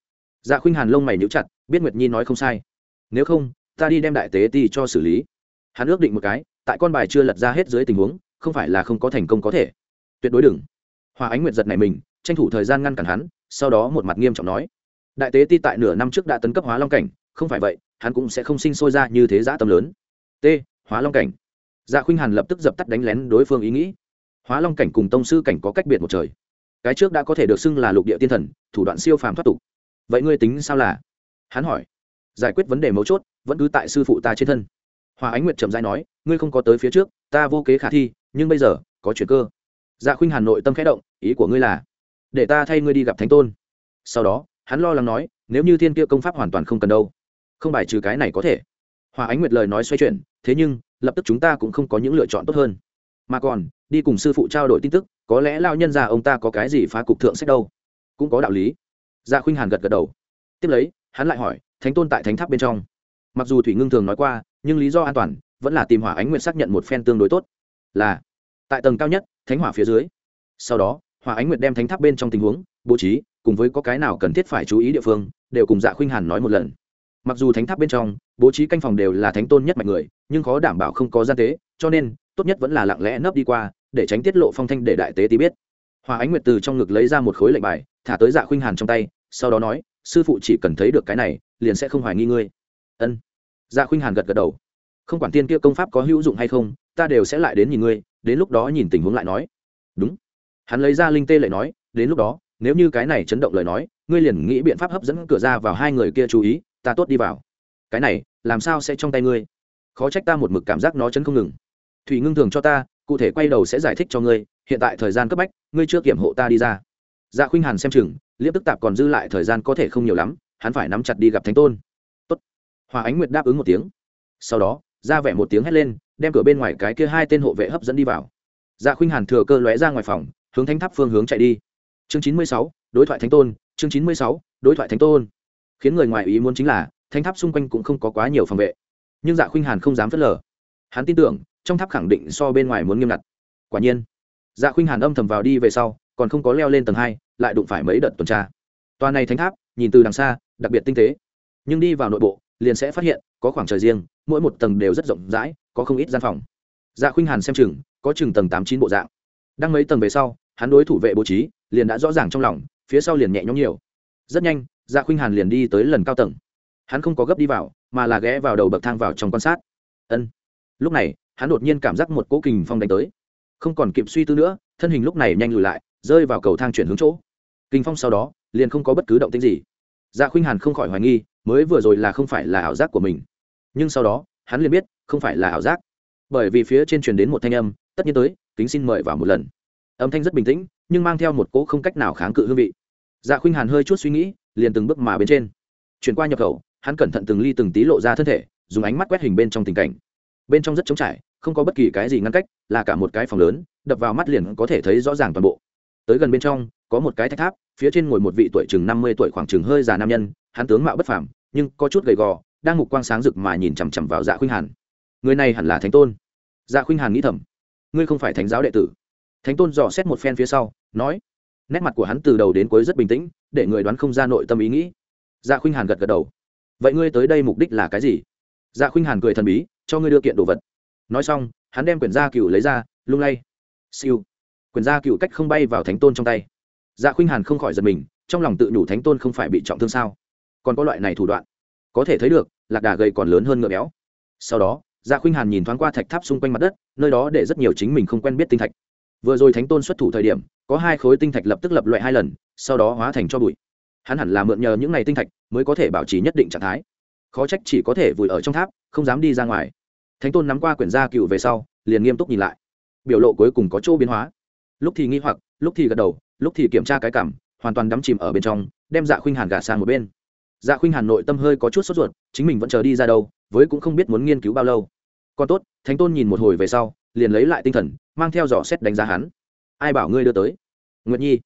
Dạ khuynh hàn lông mày nhíu chặt, biết nguyệt nhi nói không sai. Nếu không, ta đi đem đại tế ti cho xử lý. Hắn ước định một cái, tại con bài chưa lật ra hết dưới tình huống không phải là không có thành công có thể. Tuyệt đối đừng. Hòa ánh nguyệt giật này mình, tranh thủ thời gian ngăn cản hắn, sau đó một mặt nghiêm trọng nói. Đại tế ti tại nửa năm trước đã tấn cấp hóa long cảnh, không phải vậy, hắn cũng sẽ không sinh sôi ra như thế giã tâm lớn. T, hóa long cảnh. Dạ khuynh hàn lập tức dập tắt đánh lén đối phương ý nghĩ. Hóa long cảnh cùng tông sư cảnh có cách biệt một trời. Cái trước đã có thể được xưng là lục địa tiên thần, thủ đoạn siêu phàm thoát tục. Vậy ngươi tính sao là? Hắn hỏi. Giải quyết vấn đề mấu chốt, vẫn cứ tại sư phụ ta trên thân. Hòa ánh nguyệt trầm dai nói, ngươi không có tới phía trước, ta vô kế khả thi nhưng bây giờ, có chuyện cơ. Dạ khuynh hàn nội tâm khẽ động, ý của ngươi là, để ta thay ngươi đi gặp thánh tôn. Sau đó, hắn lo lắng nói, nếu như thiên kia công pháp hoàn toàn không cần đâu, không bài trừ cái này có thể. Hòa ánh nguyệt lời nói xoay chuyển, thế nhưng, lập tức chúng ta cũng không có những lựa chọn tốt hơn. Mà còn, đi cùng sư phụ trao đổi tin tức, có lẽ lao nhân già ông ta có cái gì phá cục thượng sách đâu. Cũng có đạo lý. Dạ khuynh hàn gật gật đầu. Tiếp lấy, hắn lại hỏi, thánh tôn tại thánh tháp bên trong. Mặc dù thủy ngưng thường nói qua, nhưng lý do an toàn, vẫn là tìm hỏa ánh nguyệt xác nhận một phen tương đối tốt là tại tầng cao nhất, thánh hỏa phía dưới. Sau đó, hỏa ánh nguyệt đem thánh tháp bên trong tình huống, bố trí, cùng với có cái nào cần thiết phải chú ý địa phương, đều cùng dạ khuynh hàn nói một lần. Mặc dù thánh tháp bên trong, bố trí canh phòng đều là thánh tôn nhất mạnh người, nhưng khó đảm bảo không có gian tế, cho nên, tốt nhất vẫn là lặng lẽ nấp đi qua, để tránh tiết lộ phong thanh để đại tế tí biết. Hòa ánh nguyệt từ trong ngực lấy ra một khối lệnh bài, thả tới dạ khuynh hàn trong tay, sau đó nói, sư phụ chỉ cần thấy được cái này, liền sẽ không hoài nghi ngươi. Ân. Dạ khuynh hàn gật gật đầu không quản tiên kia công pháp có hữu dụng hay không, ta đều sẽ lại đến nhìn ngươi, đến lúc đó nhìn tình huống lại nói. Đúng. Hắn lấy ra linh tê lại nói, đến lúc đó, nếu như cái này chấn động lời nói, ngươi liền nghĩ biện pháp hấp dẫn cửa ra vào hai người kia chú ý, ta tốt đi vào. Cái này, làm sao sẽ trong tay ngươi? Khó trách ta một mực cảm giác nó chấn không ngừng. Thủy ngưng thường cho ta, cụ thể quay đầu sẽ giải thích cho ngươi, hiện tại thời gian cấp bách, ngươi chưa kiểm hộ ta đi ra. Dạ khuynh hàn xem chừng liếp tức tạp còn dư lại thời gian có thể không nhiều lắm, hắn phải nắm chặt đi gặp thánh tôn. Tốt. hòa ánh nguyệt đáp ứng một tiếng. Sau đó ra vẻ một tiếng hét lên, đem cửa bên ngoài cái kia hai tên hộ vệ hấp dẫn đi vào. Dạ khuynh hàn thừa cơ lóe ra ngoài phòng, hướng thánh tháp phương hướng chạy đi. Chương chín mươi sáu, đối thoại thánh tôn, chương chín mươi sáu, đối thoại thánh tôn. Khiến người ngoài ý muốn chính là, thánh tháp xung quanh cũng không có quá nhiều phòng vệ. Nhưng dạ khuynh hàn không dám phớt lờ. Hắn tin tưởng, trong tháp khẳng định so bên ngoài muốn nghiêm ngặt. Quả nhiên dạ khuynh hàn âm thầm vào đi về sau, còn không có leo lên tầng hai, lại đụng phải mấy đợt tuần tra. Tòa này thánh tháp, nhìn từ đằng xa, đặc biệt tinh tế. Nhưng đi vào nội bộ, liền sẽ phát hiện, có khoảng trời riêng mỗi một tầng đều rất rộng rãi, có không ít gian phòng. Dạ khuynh hàn xem chừng, có chừng tầng tám chín bộ dạng. Đang mấy tầng về sau, hắn đối thủ vệ bố trí, liền đã rõ ràng trong lòng, phía sau liền nhẹ nhõm nhiều. Rất nhanh dạ khuynh hàn liền đi tới lần cao tầng. Hắn không có gấp đi vào, mà là ghé vào đầu bậc thang vào trong quan sát. Ân. Lúc này, hắn đột nhiên cảm giác một cỗ kình phong đánh tới. Không còn kịp suy tư nữa, thân hình lúc này nhanh lùi lại, rơi vào cầu thang chuyển hướng chỗ. Kinh phong sau đó, liền không có bất cứ động tĩnh gì. Dạ khuynh hàn không khỏi hoài nghi, mới vừa rồi là không phải là ảo giác của mình nhưng sau đó, hắn liền biết, không phải là ảo giác. Bởi vì phía trên truyền đến một thanh âm, tất nhiên tới, kính xin mời vào một lần. Âm thanh rất bình tĩnh, nhưng mang theo một cỗ không cách nào kháng cự hương vị. Dạ khuynh hàn hơi chút suy nghĩ, liền từng bước mà bên trên. Chuyển qua nhập khẩu, hắn cẩn thận từng ly từng tí lộ ra thân thể, dùng ánh mắt quét hình bên trong tình cảnh. Bên trong rất trống trải, không có bất kỳ cái gì ngăn cách, là cả một cái phòng lớn, đập vào mắt liền có thể thấy rõ ràng toàn bộ. Tới gần bên trong, có một cái thách tháp, phía trên ngồi một vị tuổi chừng năm mươi tuổi khoảng chừng hơi già nam nhân, hắn tướng mạo bất phàm, nhưng có chút gầy gò đang mục quang sáng rực mà nhìn chằm chằm vào dạ khuynh hàn. Người này hẳn là thánh tôn. Dạ khuynh hàn nghĩ thầm, ngươi không phải thánh giáo đệ tử. Thánh tôn dò xét một phen phía sau, nói, nét mặt của hắn từ đầu đến cuối rất bình tĩnh, để người đoán không ra nội tâm ý nghĩ. Dạ khuynh hàn gật gật đầu. Vậy ngươi tới đây mục đích là cái gì? Dạ khuynh hàn cười thần bí, cho ngươi đưa kiện đồ vật. Nói xong, hắn đem quyển gia cựu lấy ra, lung lay. Siêu. Quyển gia cựu cách không bay vào thánh tôn trong tay. Dạ khuynh hàn không khỏi giật mình, trong lòng tự nhủ thánh tôn không phải bị trọng thương sao? Còn có loại này thủ đoạn có thể thấy được, lạc đà gầy còn lớn hơn ngựa béo. Sau đó dạ khuynh hàn nhìn thoáng qua thạch tháp xung quanh mặt đất, nơi đó để rất nhiều chính mình không quen biết tinh thạch. Vừa rồi thánh tôn xuất thủ thời điểm, có hai khối tinh thạch lập tức lập loại hai lần, sau đó hóa thành cho bụi. Hắn hẳn là mượn nhờ những ngày tinh thạch mới có thể bảo trì nhất định trạng thái. Khó trách chỉ có thể vùi ở trong tháp, không dám đi ra ngoài. Thánh tôn nắm qua quyển gia cựu về sau, liền nghiêm túc nhìn lại. Biểu lộ cuối cùng có chỗ biến hóa. Lúc thì nghi hoặc, lúc thì gật đầu, lúc thì kiểm tra cái cảm, hoàn toàn đắm chìm ở bên trong, đem dạ khuynh hàn gạt sang một bên dạ khuynh hàn nội tâm hơi có chút sốt ruột, chính mình vẫn chờ đi ra đâu, với cũng không biết muốn nghiên cứu bao lâu. Còn tốt, thánh tôn nhìn một hồi về sau, liền lấy lại tinh thần, mang theo dò xét đánh giá hắn. Ai bảo ngươi đưa tới? Nguyệt nhi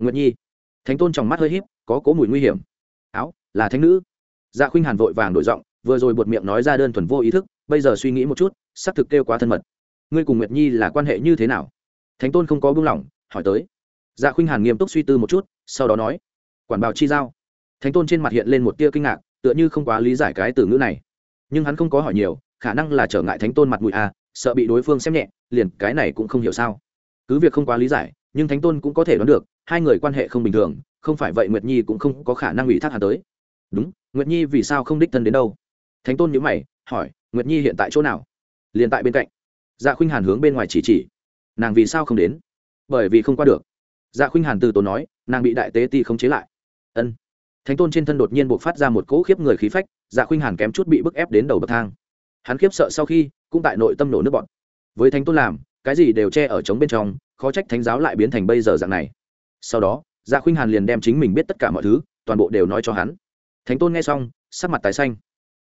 nguyệt nhi. Thánh tôn trong mắt hơi híp, có cố mùi nguy hiểm. Áo, là thánh nữ. Dạ khuynh hàn vội vàng đổi giọng, vừa rồi buột miệng nói ra đơn thuần vô ý thức, bây giờ suy nghĩ một chút, xác thực kêu quá thân mật. Ngươi cùng nguyệt nhi là quan hệ như thế nào? Thánh tôn không có buông lỏng, hỏi tới. Dạ khuynh hàn nghiêm túc suy tư một chút, sau đó nói. Quản bào chi giao thánh tôn trên mặt hiện lên một tia kinh ngạc, tựa như không quá lý giải cái từ ngữ này. Nhưng hắn không có hỏi nhiều, khả năng là trở ngại thánh tôn mặt mũi à sợ bị đối phương xem nhẹ, liền cái này cũng không hiểu sao. Cứ việc không quá lý giải, nhưng thánh tôn cũng có thể đoán được, hai người quan hệ không bình thường, không phải vậy nguyệt nhi cũng không có khả năng ủy thác hắn tới. Đúng, nguyệt nhi vì sao không đích thân đến đâu? Thánh tôn nhữ mày, hỏi, nguyệt nhi hiện tại chỗ nào? Liền tại bên cạnh. Dạ khuynh hàn hướng bên ngoài chỉ chỉ. Nàng vì sao không đến? Bởi vì không qua được. Dạ khuynh hàn từ tốn nói, nàng bị đại tế ti không chế lại. Ân thánh tôn trên thân đột nhiên buộc phát ra một cỗ khiếp người khí phách dạ khuynh hàn kém chút bị bức ép đến đầu bậc thang. Hắn khiếp sợ sau khi, cũng tại nội tâm nổ nước bọn với thánh tôn làm, cái gì đều che ở trống bên trong, khó trách thánh giáo lại biến thành bây giờ dạng này. Sau đó dạ khuynh hàn liền đem chính mình biết tất cả mọi thứ, toàn bộ đều nói cho hắn. Thánh tôn nghe xong, sắc mặt tái xanh.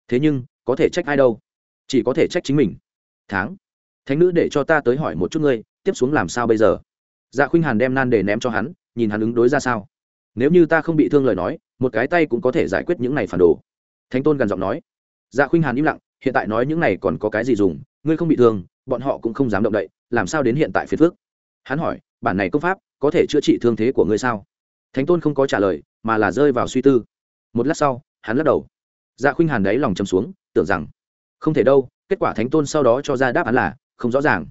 Thế nhưng, có thể trách ai đâu? Chỉ có thể trách chính mình. Tháng. Thánh nữ để cho ta tới hỏi một chút ngươi, tiếp xuống làm sao bây giờ? Dạ khuynh hàn đem nan để ném cho hắn, nhìn hắn ứng đối ra sao. Nếu như ta không bị thương lời nói một cái tay cũng có thể giải quyết những này phản đồ. Thánh tôn gần giọng nói. Dạ khuynh hàn im lặng, hiện tại nói những này còn có cái gì dùng, ngươi không bị thương, bọn họ cũng không dám động đậy, làm sao đến hiện tại phiền phước hắn hỏi, bản này công pháp, có thể chữa trị thương thế của ngươi sao? Thánh tôn không có trả lời, mà là rơi vào suy tư. Một lát sau, hắn lắc đầu. Dạ khuynh hàn đáy lòng chầm xuống, tưởng rằng, không thể đâu, kết quả thánh tôn sau đó cho ra đáp án là, không rõ ràng.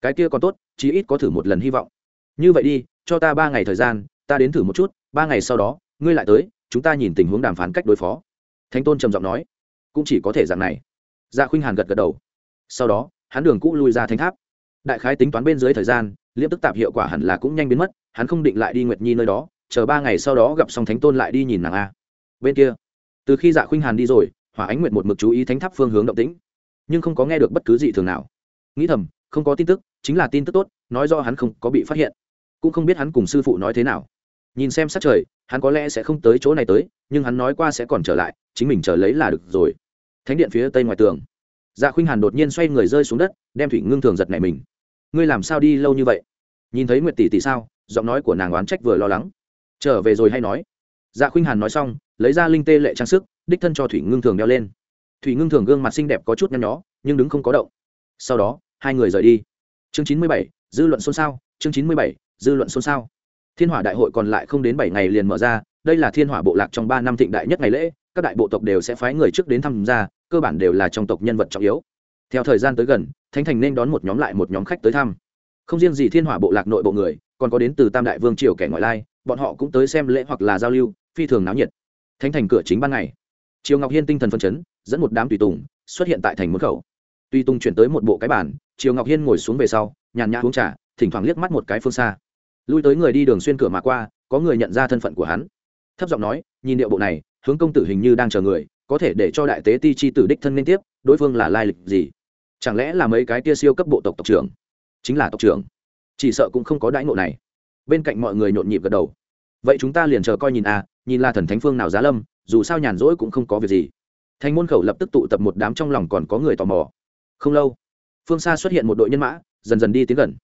Cái kia còn tốt, chí ít có thử một lần hy vọng. Như vậy đi, cho ta ba ngày thời gian, ta đến thử một chút, ba ngày sau đó, ngươi lại tới chúng ta nhìn tình huống đàm phán cách đối phó. Thánh tôn trầm giọng nói. Cũng chỉ có thể dạng này. Dạ khuynh hàn gật gật đầu. Sau đó, hắn đường cũ lui ra thánh tháp. Đại khái tính toán bên dưới thời gian, liêm tức tạp hiệu quả hẳn là cũng nhanh biến mất, hắn không định lại đi nguyệt nhi nơi đó, chờ ba ngày sau đó gặp xong thánh tôn lại đi nhìn nàng a. Bên kia, từ khi dạ khuynh hàn đi rồi, hỏa ánh nguyệt một mực chú ý thánh tháp phương hướng động tĩnh, nhưng không có nghe được bất cứ gì thường nào. Nghĩ thầm, không có tin tức, chính là tin tức tốt, nói do hắn không có bị phát hiện, cũng không biết hắn cùng sư phụ nói thế nào nhìn xem sát trời, hắn có lẽ sẽ không tới chỗ này tới, nhưng hắn nói qua sẽ còn trở lại, chính mình chờ lấy là được rồi. Thánh điện phía tây ngoài tường. Dạ khuynh hàn đột nhiên xoay người rơi xuống đất, đem thủy ngưng thường giật này mình. Ngươi làm sao đi lâu như vậy? Nhìn thấy nguyệt tỷ tỷ sao? Giọng nói của nàng oán trách vừa lo lắng. Trở về rồi hay nói? Dạ khuynh hàn nói xong, lấy ra linh tê lệ trang sức, đích thân cho thủy ngưng thường đeo lên. Thủy ngưng thường gương mặt xinh đẹp có chút nhăn nhó, nhưng đứng không có động. Sau đó, hai người rời đi. Chương chín mươi bảy, dư luận xôn xao. Chương chín mươi bảy, dư luận xôn xao thiên hỏa đại hội còn lại không đến bảy ngày liền mở ra, đây là thiên hỏa bộ lạc trong ba năm thịnh đại nhất ngày lễ, các đại bộ tộc đều sẽ phái người trước đến tham gia, cơ bản đều là trong tộc nhân vật trọng yếu. Theo thời gian tới gần, thánh thành nên đón một nhóm lại một nhóm khách tới thăm. Không riêng gì thiên hỏa bộ lạc nội bộ người, còn có đến từ tam đại vương triều kẻ ngoại lai, bọn họ cũng tới xem lễ hoặc là giao lưu, phi thường náo nhiệt. Thánh thành cửa chính ban ngày, triều ngọc hiên tinh thần phân chấn, dẫn một đám tùy tùng xuất hiện tại thành môn khẩu. Tùy tùng chuyển tới một bộ cái bàn, triều ngọc hiên ngồi xuống về sau, nhàn nhã uống trà, thỉnh thoảng liếc mắt một cái phương xa lui tới người đi đường xuyên cửa mà qua, có người nhận ra thân phận của hắn. Thấp giọng nói, nhìn điệu bộ này, hướng công tử hình như đang chờ người, có thể để cho đại tế ti chi tử đích thân liên tiếp, đối phương là lai lịch gì? Chẳng lẽ là mấy cái tia siêu cấp bộ tộc tộc trưởng? Chính là tộc trưởng. Chỉ sợ cũng không có đãi ngộ này. Bên cạnh mọi người nhộn nhịp gật đầu. Vậy chúng ta liền chờ coi nhìn à nhìn là thần thánh phương nào giá lâm, dù sao nhàn rỗi cũng không có việc gì. Thành môn khẩu lập tức tụ tập một đám trong lòng còn có người tò mò. Không lâu, phương xa xuất hiện một đội nhân mã, dần dần đi tiến gần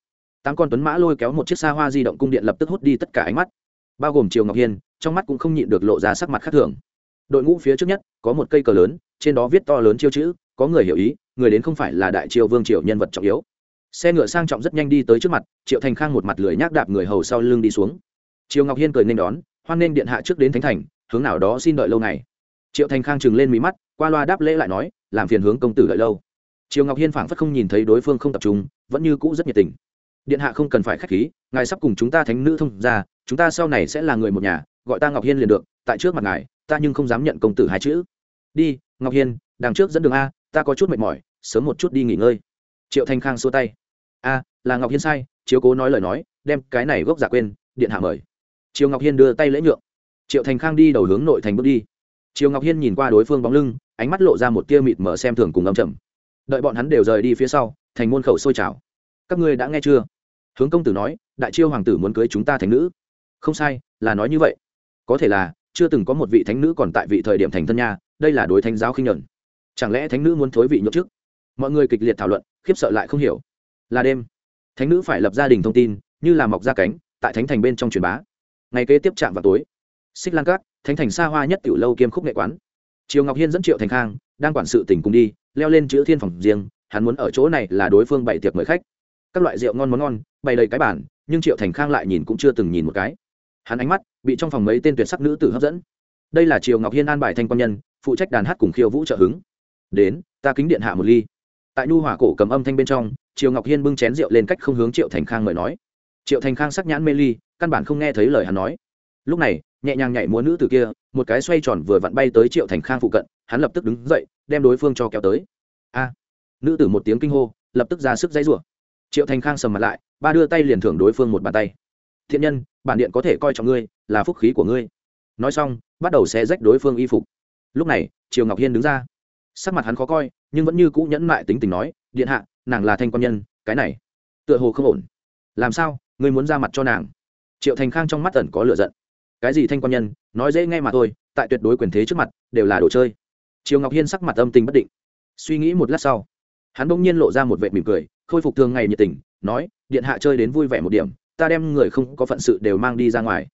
tám con tuấn mã lôi kéo một chiếc xa hoa di động cung điện lập tức hút đi tất cả ánh mắt. Bao gồm triều ngọc hiên, trong mắt cũng không nhịn được lộ ra sắc mặt khác thường. Đội ngũ phía trước nhất, có một cây cờ lớn, trên đó viết to lớn chiêu chữ, có người hiểu ý, người đến không phải là đại triều vương triều nhân vật trọng yếu. Xe ngựa sang trọng rất nhanh đi tới trước mặt, triệu thành khang một mặt lười nhác đạp người hầu sau lưng đi xuống. Triều ngọc hiên cười nên đón, hoan nên điện hạ trước đến thánh thành, hướng nào đó xin đợi lâu ngày. Triệu thành khang chừng lên mí mắt, qua loa đáp lễ lại nói, làm phiền hướng công tử đợi lâu. Triều ngọc hiên phảng phất không nhìn thấy đối phương không tập trung, vẫn như cũ rất nhiệt tình điện hạ không cần phải k h á c h khí, ngài sắp cùng chúng ta thánh nữ thông ra chúng ta sau này sẽ là người một nhà, gọi ta ngọc hiên liền được, tại trước mặt ngài, ta nhưng không dám nhận công tử hai chữ. Đi, ngọc hiên, đằng trước dẫn đường a, ta có chút mệt mỏi, sớm một chút đi nghỉ ngơi. Triệu thanh khang xua tay. A, là ngọc hiên sai, chiếu cố nói lời nói, đem cái này gốc giả quên, điện hạ mời. Triều ngọc hiên đưa tay lễ nhượng. Triệu thành khang đi đầu hướng nội thành bước đi. Triều ngọc hiên nhìn qua đối phương bóng lưng, ánh mắt lộ ra một tia mịt mở xem thường cùng âm chầm đợi bọn hắn đều rời đi phía sau, thành môn khẩu sôi trào. Các ngươi đã nghe chưa? Hướng công tử nói, đại chiêu hoàng tử muốn cưới chúng ta thành nữ. Không sai, là nói như vậy. Có thể là, chưa từng có một vị thánh nữ còn tại vị thời điểm thành thân nha, đây là đối thánh giáo khinh nhuận. Chẳng lẽ thánh nữ muốn thối vị nhậu trước mọi người kịch liệt thảo luận, khiếp sợ lại không hiểu. Là đêm, thánh nữ phải lập gia đình thông tin, như là mọc ra cánh, tại thánh thành bên trong truyền bá. Ngày kế tiếp chạm vào tối, xích lan cát thánh thành xa hoa nhất tiểu lâu kiêm khúc nghệ quán. Triều ngọc hiên dẫn triệu thành khang, đang quản sự tỉnh cùng đi, leo lên chữ thiên phòng riêng, hắn muốn ở chỗ này là đối phương bảy tiệc mời khách các loại rượu ngon món ngon, bày đầy cái bản nhưng triệu thành khang lại nhìn cũng chưa từng nhìn một cái. Hắn ánh mắt bị trong phòng mấy tên tuyệt sắc nữ tử hấp dẫn. Đây là triều ngọc hiên an bài thanh quan nhân, phụ trách đàn hát cùng khiêu vũ trợ hứng. Đến, ta kính điện hạ một ly. Tại nhu hỏa cổ cầm âm thanh bên trong, triều ngọc hiên bưng chén rượu lên cách không hướng triệu thành khang mời nói. Triệu thành khang sắc nhãn mê ly, căn bản không nghe thấy lời hắn nói. Lúc này, nhẹ nhàng nhảy múa nữ từ kia, một cái xoay tròn vừa vặn bay tới triệu thành khang phụ cận, hắn lập tức đứng dậy, đem đối phương cho kéo tới. A! Nữ tử một tiếng kinh hô, lập tức ra sức dãy rủa triệu thành khang sầm mặt lại, ba đưa tay liền thưởng đối phương một bàn tay. Thiện nhân, bản điện có thể coi trọng ngươi, là phúc khí của ngươi. Nói xong, bắt đầu xé rách đối phương y phục. Lúc này, triều ngọc hiên đứng ra. Sắc mặt hắn khó coi, nhưng vẫn như cũ nhẫn mại tính tình nói, điện hạ, nàng là thanh quan nhân, cái này, tựa hồ không ổn. Làm sao, ngươi muốn ra mặt cho nàng? Triệu thành khang trong mắt tần có lựa giận. Cái gì thanh quan nhân, nói dễ nghe mà thôi, tại tuyệt đối quyền thế trước mặt, đều là đồ chơi. Triều ngọc hiên sắc mặt âm tình bất định. Suy nghĩ một lát sau hắn bỗng nhiên lộ ra một vệ mỉm cười, khôi phục thường ngày nhiệt tình, nói, điện hạ chơi đến vui vẻ một điểm, ta đem người không có phận sự đều mang đi ra ngoài.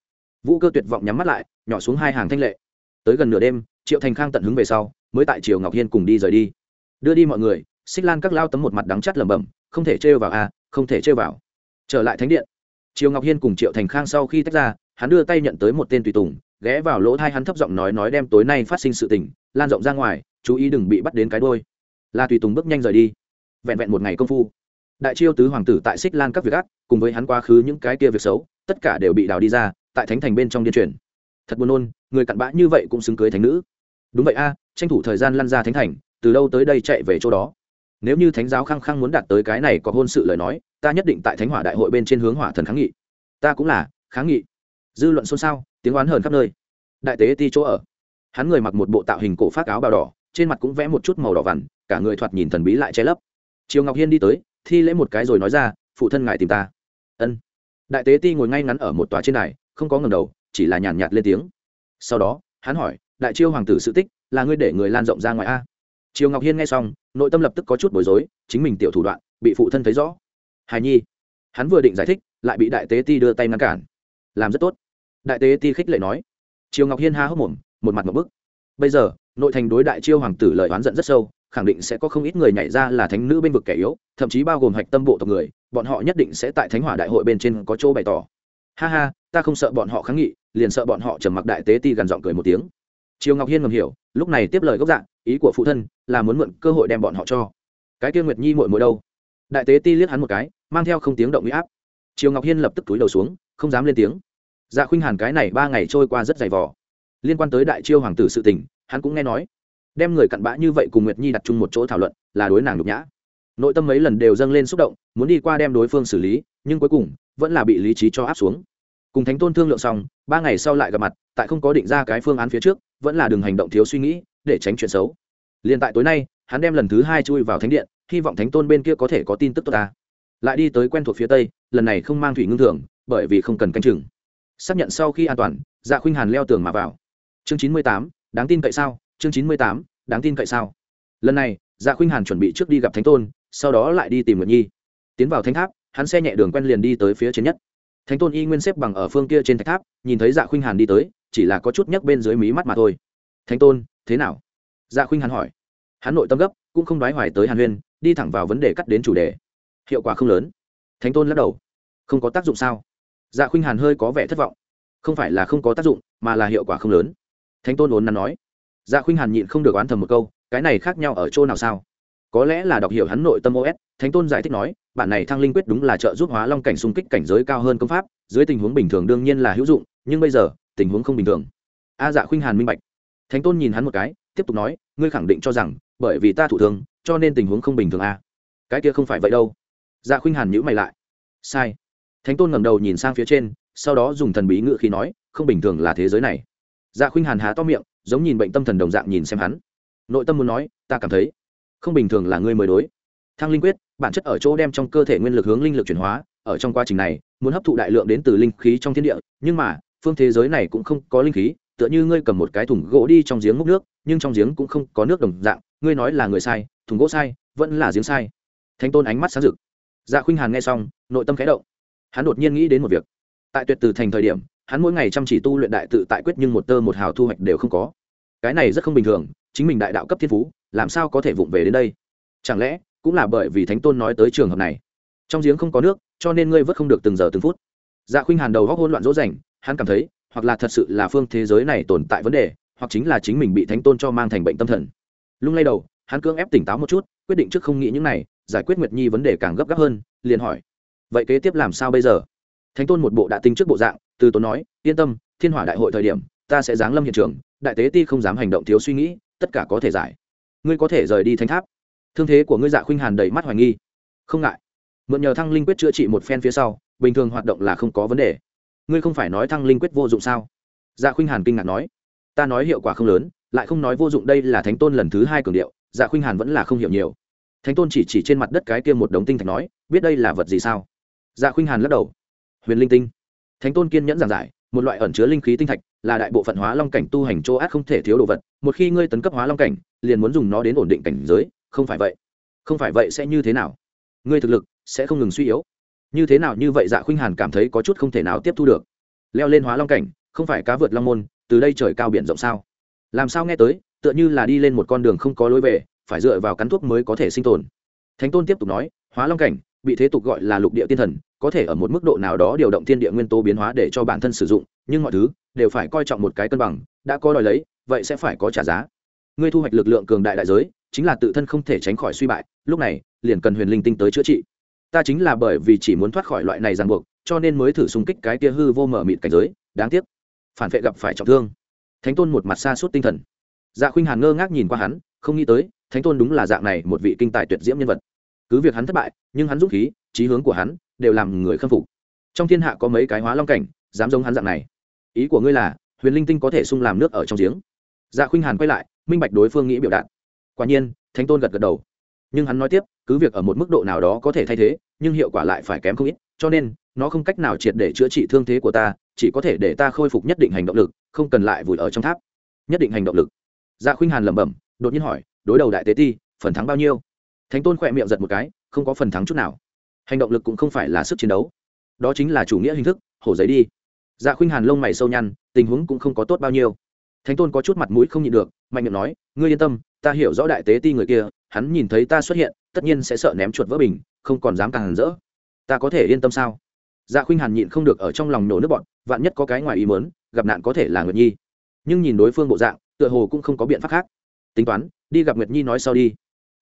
Vũ cơ tuyệt vọng nhắm mắt lại, nhỏ xuống hai hàng thanh lệ. Tới gần nửa đêm, triệu thành khang tận hứng về sau, mới tại triều ngọc hiên cùng đi rời đi. Đưa đi mọi người, xích lan các lao tấm một mặt đắng chắt lẩm bẩm, không thể trêu vào a, không thể trêu vào. Trở lại thánh điện, triều ngọc hiên cùng triệu thành khang sau khi tách ra, hắn đưa tay nhận tới một tên tùy tùng, ghé vào lỗ thai hắn thấp giọng nói nói đem tối nay phát sinh sự tình, lan rộng ra ngoài, chú ý đừng bị bắt đến cái đôi là tùy tùng bước nhanh rời đi. Vẹn vẹn một ngày công phu, đại chiêu tứ hoàng tử tại xích lan các việc ác cùng với hắn quá khứ những cái kia việc xấu, tất cả đều bị đào đi ra, tại thánh thành bên trong điên truyền. Thật buồn nôn, người cặn bã như vậy cũng xứng cưới thánh nữ. Đúng vậy a, tranh thủ thời gian lăn ra thánh thành, từ đâu tới đây chạy về chỗ đó? Nếu như thánh giáo khăng khăng muốn đạt tới cái này có hôn sự lời nói, ta nhất định tại thánh hỏa đại hội bên trên hướng hỏa thần kháng nghị. Ta cũng là, kháng nghị. Dư luận xôn xao, tiếng oán hờn khắp nơi. Đại tế ti chỗ ở. Hắn người mặc một bộ tạo hình cổ phát áo bào đỏ, trên mặt cũng vẽ một chút màu đỏ vằn cả người thoạt nhìn thần bí lại che lấp. Triều ngọc hiên đi tới thi lễ một cái rồi nói ra phụ thân ngài tìm ta. Ân. Đại tế ti ngồi ngay ngắn ở một tòa trên này không có ngầm đầu chỉ là nhàn nhạt, lên tiếng. Sau đó hắn hỏi đại chiêu hoàng tử sự tích là ngươi để người lan rộng ra ngoài a? Triều ngọc hiên nghe xong nội tâm lập tức có chút bối rối chính mình tiểu thủ đoạn bị phụ thân thấy rõ. Hài nhi. Hắn vừa định giải thích lại bị đại tế ti đưa tay ngăn cản. Làm rất tốt. Đại tế ti khích lệ nói. Triều ngọc hiên ha hốc mồm một mặt một bức. Bây giờ nội thành đối đại chiêu hoàng tử lời oán giận rất sâu khẳng định sẽ có không ít người nhảy ra là thánh nữ bên vực kẻ yếu, thậm chí bao gồm hạch tâm bộ tộc người, bọn họ nhất định sẽ tại thánh hỏa đại hội bên trên có chỗ bày tỏ. Ha ha, ta không sợ bọn họ kháng nghị, liền sợ bọn họ trầm mặc đại tế ti gần giọng cười một tiếng. Triều ngọc hiên ngầm hiểu, lúc này tiếp lời gốc dạng, ý của phụ thân là muốn mượn cơ hội đem bọn họ cho. Cái kia nguyệt nhi mội mội đâu? Đại tế ti liếc hắn một cái, mang theo không tiếng động huy áp. Triều ngọc hiên lập tức túi đầu xuống, không dám lên tiếng. Dạ khuynh hàn cái này ba ngày trôi qua rất dày vò. Liên quan tới đại chiêu hoàng tử sự tình, hắn cũng nghe nói đem người cặn bã như vậy cùng nguyệt nhi đặt chung một chỗ thảo luận là đối nàng nhục nhã nội tâm mấy lần đều dâng lên xúc động muốn đi qua đem đối phương xử lý nhưng cuối cùng vẫn là bị lý trí cho áp xuống cùng thánh tôn thương lượng xong ba ngày sau lại gặp mặt tại không có định ra cái phương án phía trước vẫn là đường hành động thiếu suy nghĩ để tránh chuyện xấu liền tại tối nay hắn đem lần thứ hai chui vào thánh điện hy vọng thánh tôn bên kia có thể có tin tức tốt ta lại đi tới quen thuộc phía tây lần này không mang thủy ngưng thường bởi vì không cần canh chừng xác nhận sau khi an toàn dạ khuynh hàn leo tường mà vào chương chín mươi tám đáng tin cậy sao chương chín mươi tám, đáng tin cậy sao? Lần này dạ khuynh hàn chuẩn bị trước đi gặp thánh tôn, sau đó lại đi tìm nguyệt nhi. Tiến vào thánh tháp, hắn xe nhẹ đường quen liền đi tới phía trên nhất. Thánh tôn y nguyên xếp bằng ở phương kia trên thạch tháp, nhìn thấy dạ khuynh hàn đi tới, chỉ là có chút nhấc bên dưới mí mắt mà thôi. Thánh tôn, thế nào? Dạ khuynh hàn hỏi. Hắn nội tâm gấp, cũng không đoái hoài tới hàn huyên, đi thẳng vào vấn đề cắt đến chủ đề. Hiệu quả không lớn. Thánh tôn lắc đầu. Không có tác dụng sao? Dạ khuynh hàn hơi có vẻ thất vọng. Không phải là không có tác dụng, mà là hiệu quả không lớn. Thánh tôn ốn nắn nói dạ khuynh hàn nhịn không được oán thầm một câu, cái này khác nhau ở chỗ nào sao? Có lẽ là đọc hiểu hắn nội tâm os thánh tôn giải thích nói, bản này thăng linh quyết đúng là trợ giúp hóa long cảnh xung kích cảnh giới cao hơn công pháp, dưới tình huống bình thường đương nhiên là hữu dụng, nhưng bây giờ, tình huống không bình thường. A dạ khuynh hàn minh bạch. Thánh tôn nhìn hắn một cái, tiếp tục nói, ngươi khẳng định cho rằng, bởi vì ta thủ thường, cho nên tình huống không bình thường a cái kia không phải vậy đâu. Dạ khuynh hàn nhữ mày lại. Sai. Thánh tôn ngẩng đầu nhìn sang phía trên, sau đó dùng thần bí ngữ khi nói, không bình thường là thế giới này. Dạ khuynh hàn há to miệng giống nhìn bệnh tâm thần đồng dạng nhìn xem hắn. Nội tâm muốn nói, ta cảm thấy không bình thường là ngươi mới đối. Thăng linh quyết, bản chất ở chỗ đem trong cơ thể nguyên lực hướng linh lực chuyển hóa, ở trong quá trình này, muốn hấp thụ đại lượng đến từ linh khí trong thiên địa, nhưng mà, phương thế giới này cũng không có linh khí, tựa như ngươi cầm một cái thùng gỗ đi trong giếng múc nước, nhưng trong giếng cũng không có nước đồng dạng, ngươi nói là người sai, thùng gỗ sai, vẫn là giếng sai. Thánh tôn ánh mắt sáng rực. Dạ khuynh hàn nghe xong, nội tâm khẽ động. Hắn đột nhiên nghĩ đến một việc. Tại tuyệt từ thành thời điểm hắn mỗi ngày chăm chỉ tu luyện đại tự tại quyết nhưng một tơ một hào thu hoạch đều không có. Cái này rất không bình thường, chính mình đại đạo cấp thiên phú, làm sao có thể vụng về đến đây? Chẳng lẽ, cũng là bởi vì thánh tôn nói tới trường hợp này? Trong giếng không có nước, cho nên ngươi vớt không được từng giờ từng phút. Dạ khuynh hàn đầu góc hôn loạn dỗ dành, hắn cảm thấy, hoặc là thật sự là phương thế giới này tồn tại vấn đề, hoặc chính là chính mình bị thánh tôn cho mang thành bệnh tâm thần. Lung lay đầu, hắn cưỡng ép tỉnh táo một chút, quyết định trước không nghĩ những này, giải quyết nguyệt nhi vấn đề càng gấp gáp hơn, liền hỏi, vậy kế tiếp làm sao bây giờ? Thánh tôn một bộ đã tính trước bộ dạng từ tốn nói, yên tâm, thiên hỏa đại hội thời điểm, ta sẽ giáng lâm hiện trường, đại tế ti không dám hành động thiếu suy nghĩ, tất cả có thể giải. Ngươi có thể rời đi thánh tháp. Thương thế của ngươi dạ khuynh hàn đầy mắt hoài nghi. Không ngại. Mượn nhờ thăng linh quyết chữa trị một phen phía sau, bình thường hoạt động là không có vấn đề. Ngươi không phải nói thăng linh quyết vô dụng sao? Dạ khuynh hàn kinh ngạc nói. Ta nói hiệu quả không lớn, lại không nói vô dụng đây là thánh tôn lần thứ hai cường điệu dạ khuynh hàn vẫn là không hiểu nhiều. Thánh tôn chỉ chỉ trên mặt đất cái kia một đống tinh thạch nói, biết đây là vật gì sao? Dạ khuynh hàn lắc đầu. Huyền linh tinh thánh tôn kiên nhẫn giảng giải, một loại ẩn chứa linh khí tinh thạch, là đại bộ phận hóa long cảnh tu hành chỗ át không thể thiếu đồ vật, một khi ngươi tấn cấp hóa long cảnh, liền muốn dùng nó đến ổn định cảnh giới, không phải vậy? Không phải vậy sẽ như thế nào? Ngươi thực lực sẽ không ngừng suy yếu. Như thế nào như vậy dạ khuynh hàn cảm thấy có chút không thể nào tiếp thu được. Leo lên hóa long cảnh, không phải cá vượt long môn, từ đây trời cao biển rộng sao? Làm sao nghe tới, tựa như là đi lên một con đường không có lối về, phải dựa vào cắn thuốc mới có thể sinh tồn. Thánh tôn tiếp tục nói, hóa long cảnh bị thế tục gọi là lục địa tiên thần, có thể ở một mức độ nào đó điều động thiên địa nguyên tố biến hóa để cho bản thân sử dụng, nhưng mọi thứ đều phải coi trọng một cái cân bằng, đã có đòi lấy, vậy sẽ phải có trả giá. Ngươi thu hoạch lực lượng cường đại đại giới, chính là tự thân không thể tránh khỏi suy bại, lúc này, liền cần huyền linh tinh tới chữa trị. Ta chính là bởi vì chỉ muốn thoát khỏi loại này ràng buộc, cho nên mới thử xung kích cái tia hư vô mở mịt cảnh giới, đáng tiếc, phản vệ gặp phải trọng thương. Thánh tôn một mặt xa suốt tinh thần. Dạ khuynh hàn ngơ ngác nhìn qua hắn, không nghĩ tới, thánh tôn đúng là dạng này, một vị kinh tài tuyệt diễm nhân vật cứ việc hắn thất bại, nhưng hắn dũng khí trí hướng của hắn đều làm người khâm phục. Trong thiên hạ có mấy cái hóa long cảnh, dám giống hắn dạng này. Ý của ngươi là, huyền linh tinh có thể sung làm nước ở trong giếng. Dạ khuynh hàn quay lại, minh bạch đối phương nghĩ biểu đạt. Quả nhiên, thánh tôn gật gật đầu. Nhưng hắn nói tiếp, cứ việc ở một mức độ nào đó có thể thay thế, nhưng hiệu quả lại phải kém không ít, cho nên, nó không cách nào triệt để chữa trị thương thế của ta, chỉ có thể để ta khôi phục nhất định hành động lực, không cần lại vùi ở trong tháp. Nhất định hành động lực. Dạ khuynh hàn lẩm bẩm, đột nhiên hỏi, đối đầu đại tế ti, phần thắng bao nhiêu? Thánh tôn khỏe miệng giật một cái, không có phần thắng chút nào. Hành động lực cũng không phải là sức chiến đấu. Đó chính là chủ nghĩa hình thức, hổ giấy đi. Dạ khuynh hàn lông mày sâu nhăn, tình huống cũng không có tốt bao nhiêu. Thánh tôn có chút mặt mũi không nhịn được, mạnh miệng nói, ngươi yên tâm, ta hiểu rõ đại tế ti người kia, hắn nhìn thấy ta xuất hiện, tất nhiên sẽ sợ ném chuột vỡ bình, không còn dám càng hẳn rỡ. Ta có thể yên tâm sao? Dạ khuynh hàn nhịn không được ở trong lòng nổ nước bọn vạn nhất có cái ngoài ý mớn gặp nạn có thể là nguyệt nhi. Nhưng nhìn đối phương bộ dạng, tựa hồ cũng không có biện pháp khác. Tính toán, đi gặp nguyệt nhi nói sau đi.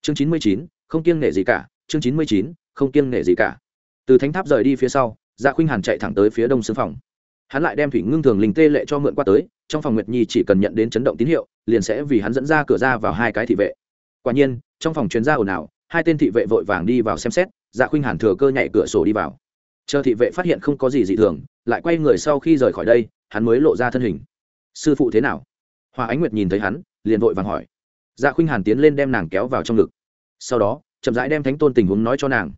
Chương chín mươi chín không kiêng nể gì cả, chương chín mươi chín, không kiêng nể gì cả. Từ thánh tháp rời đi phía sau dạ khuynh hàn chạy thẳng tới phía đông xương phòng. Hắn lại đem thủy ngưng thường linh tê lệ cho mượn qua tới, trong phòng nguyệt nhi chỉ cần nhận đến chấn động tín hiệu, liền sẽ vì hắn dẫn ra cửa ra vào hai cái thị vệ. Quả nhiên, trong phòng chuyên gia ồn ào, hai tên thị vệ vội vàng đi vào xem xét dạ khuynh hàn thừa cơ nhảy cửa sổ đi vào. Chờ thị vệ phát hiện không có gì dị thường, lại quay người sau khi rời khỏi đây, hắn mới lộ ra thân hình. Sư phụ thế nào? Hòa ánh nguyệt nhìn thấy hắn, liền vội vàng hỏi. Dạ khuynh hàn tiến lên đem nàng kéo vào trong ngực sau đó, chậm rãi đem thánh tôn tình huống nói cho nàng.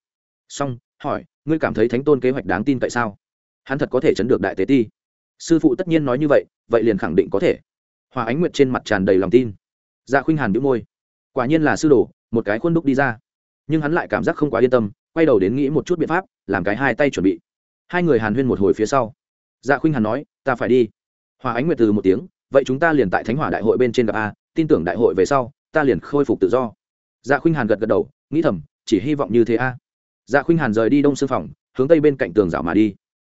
Xong, hỏi, ngươi cảm thấy thánh tôn kế hoạch đáng tin tại sao? Hắn thật có thể chấn được đại tế ti? Sư phụ tất nhiên nói như vậy vậy liền khẳng định có thể. Hòa ánh nguyệt trên mặt tràn đầy lòng tin. Dạ khuynh hàn đĩu môi. Quả nhiên là sư đồ, một cái khuôn đúc đi ra. Nhưng hắn lại cảm giác không quá yên tâm, quay đầu đến nghĩ một chút biện pháp, làm cái hai tay chuẩn bị. Hai người hàn huyên một hồi phía sau. Dạ khuynh hàn nói, ta phải đi. Hòa ánh nguyệt từ một tiếng, vậy chúng ta liền tại thánh hỏa đại hội bên trên gặp a, tin tưởng đại hội về sau, ta liền khôi phục tự do dạ khuynh hàn gật gật đầu, nghĩ thầm, chỉ hy vọng như thế a. Dạ khuynh hàn rời đi đông sư phòng, hướng tây bên cạnh tường rào mà đi.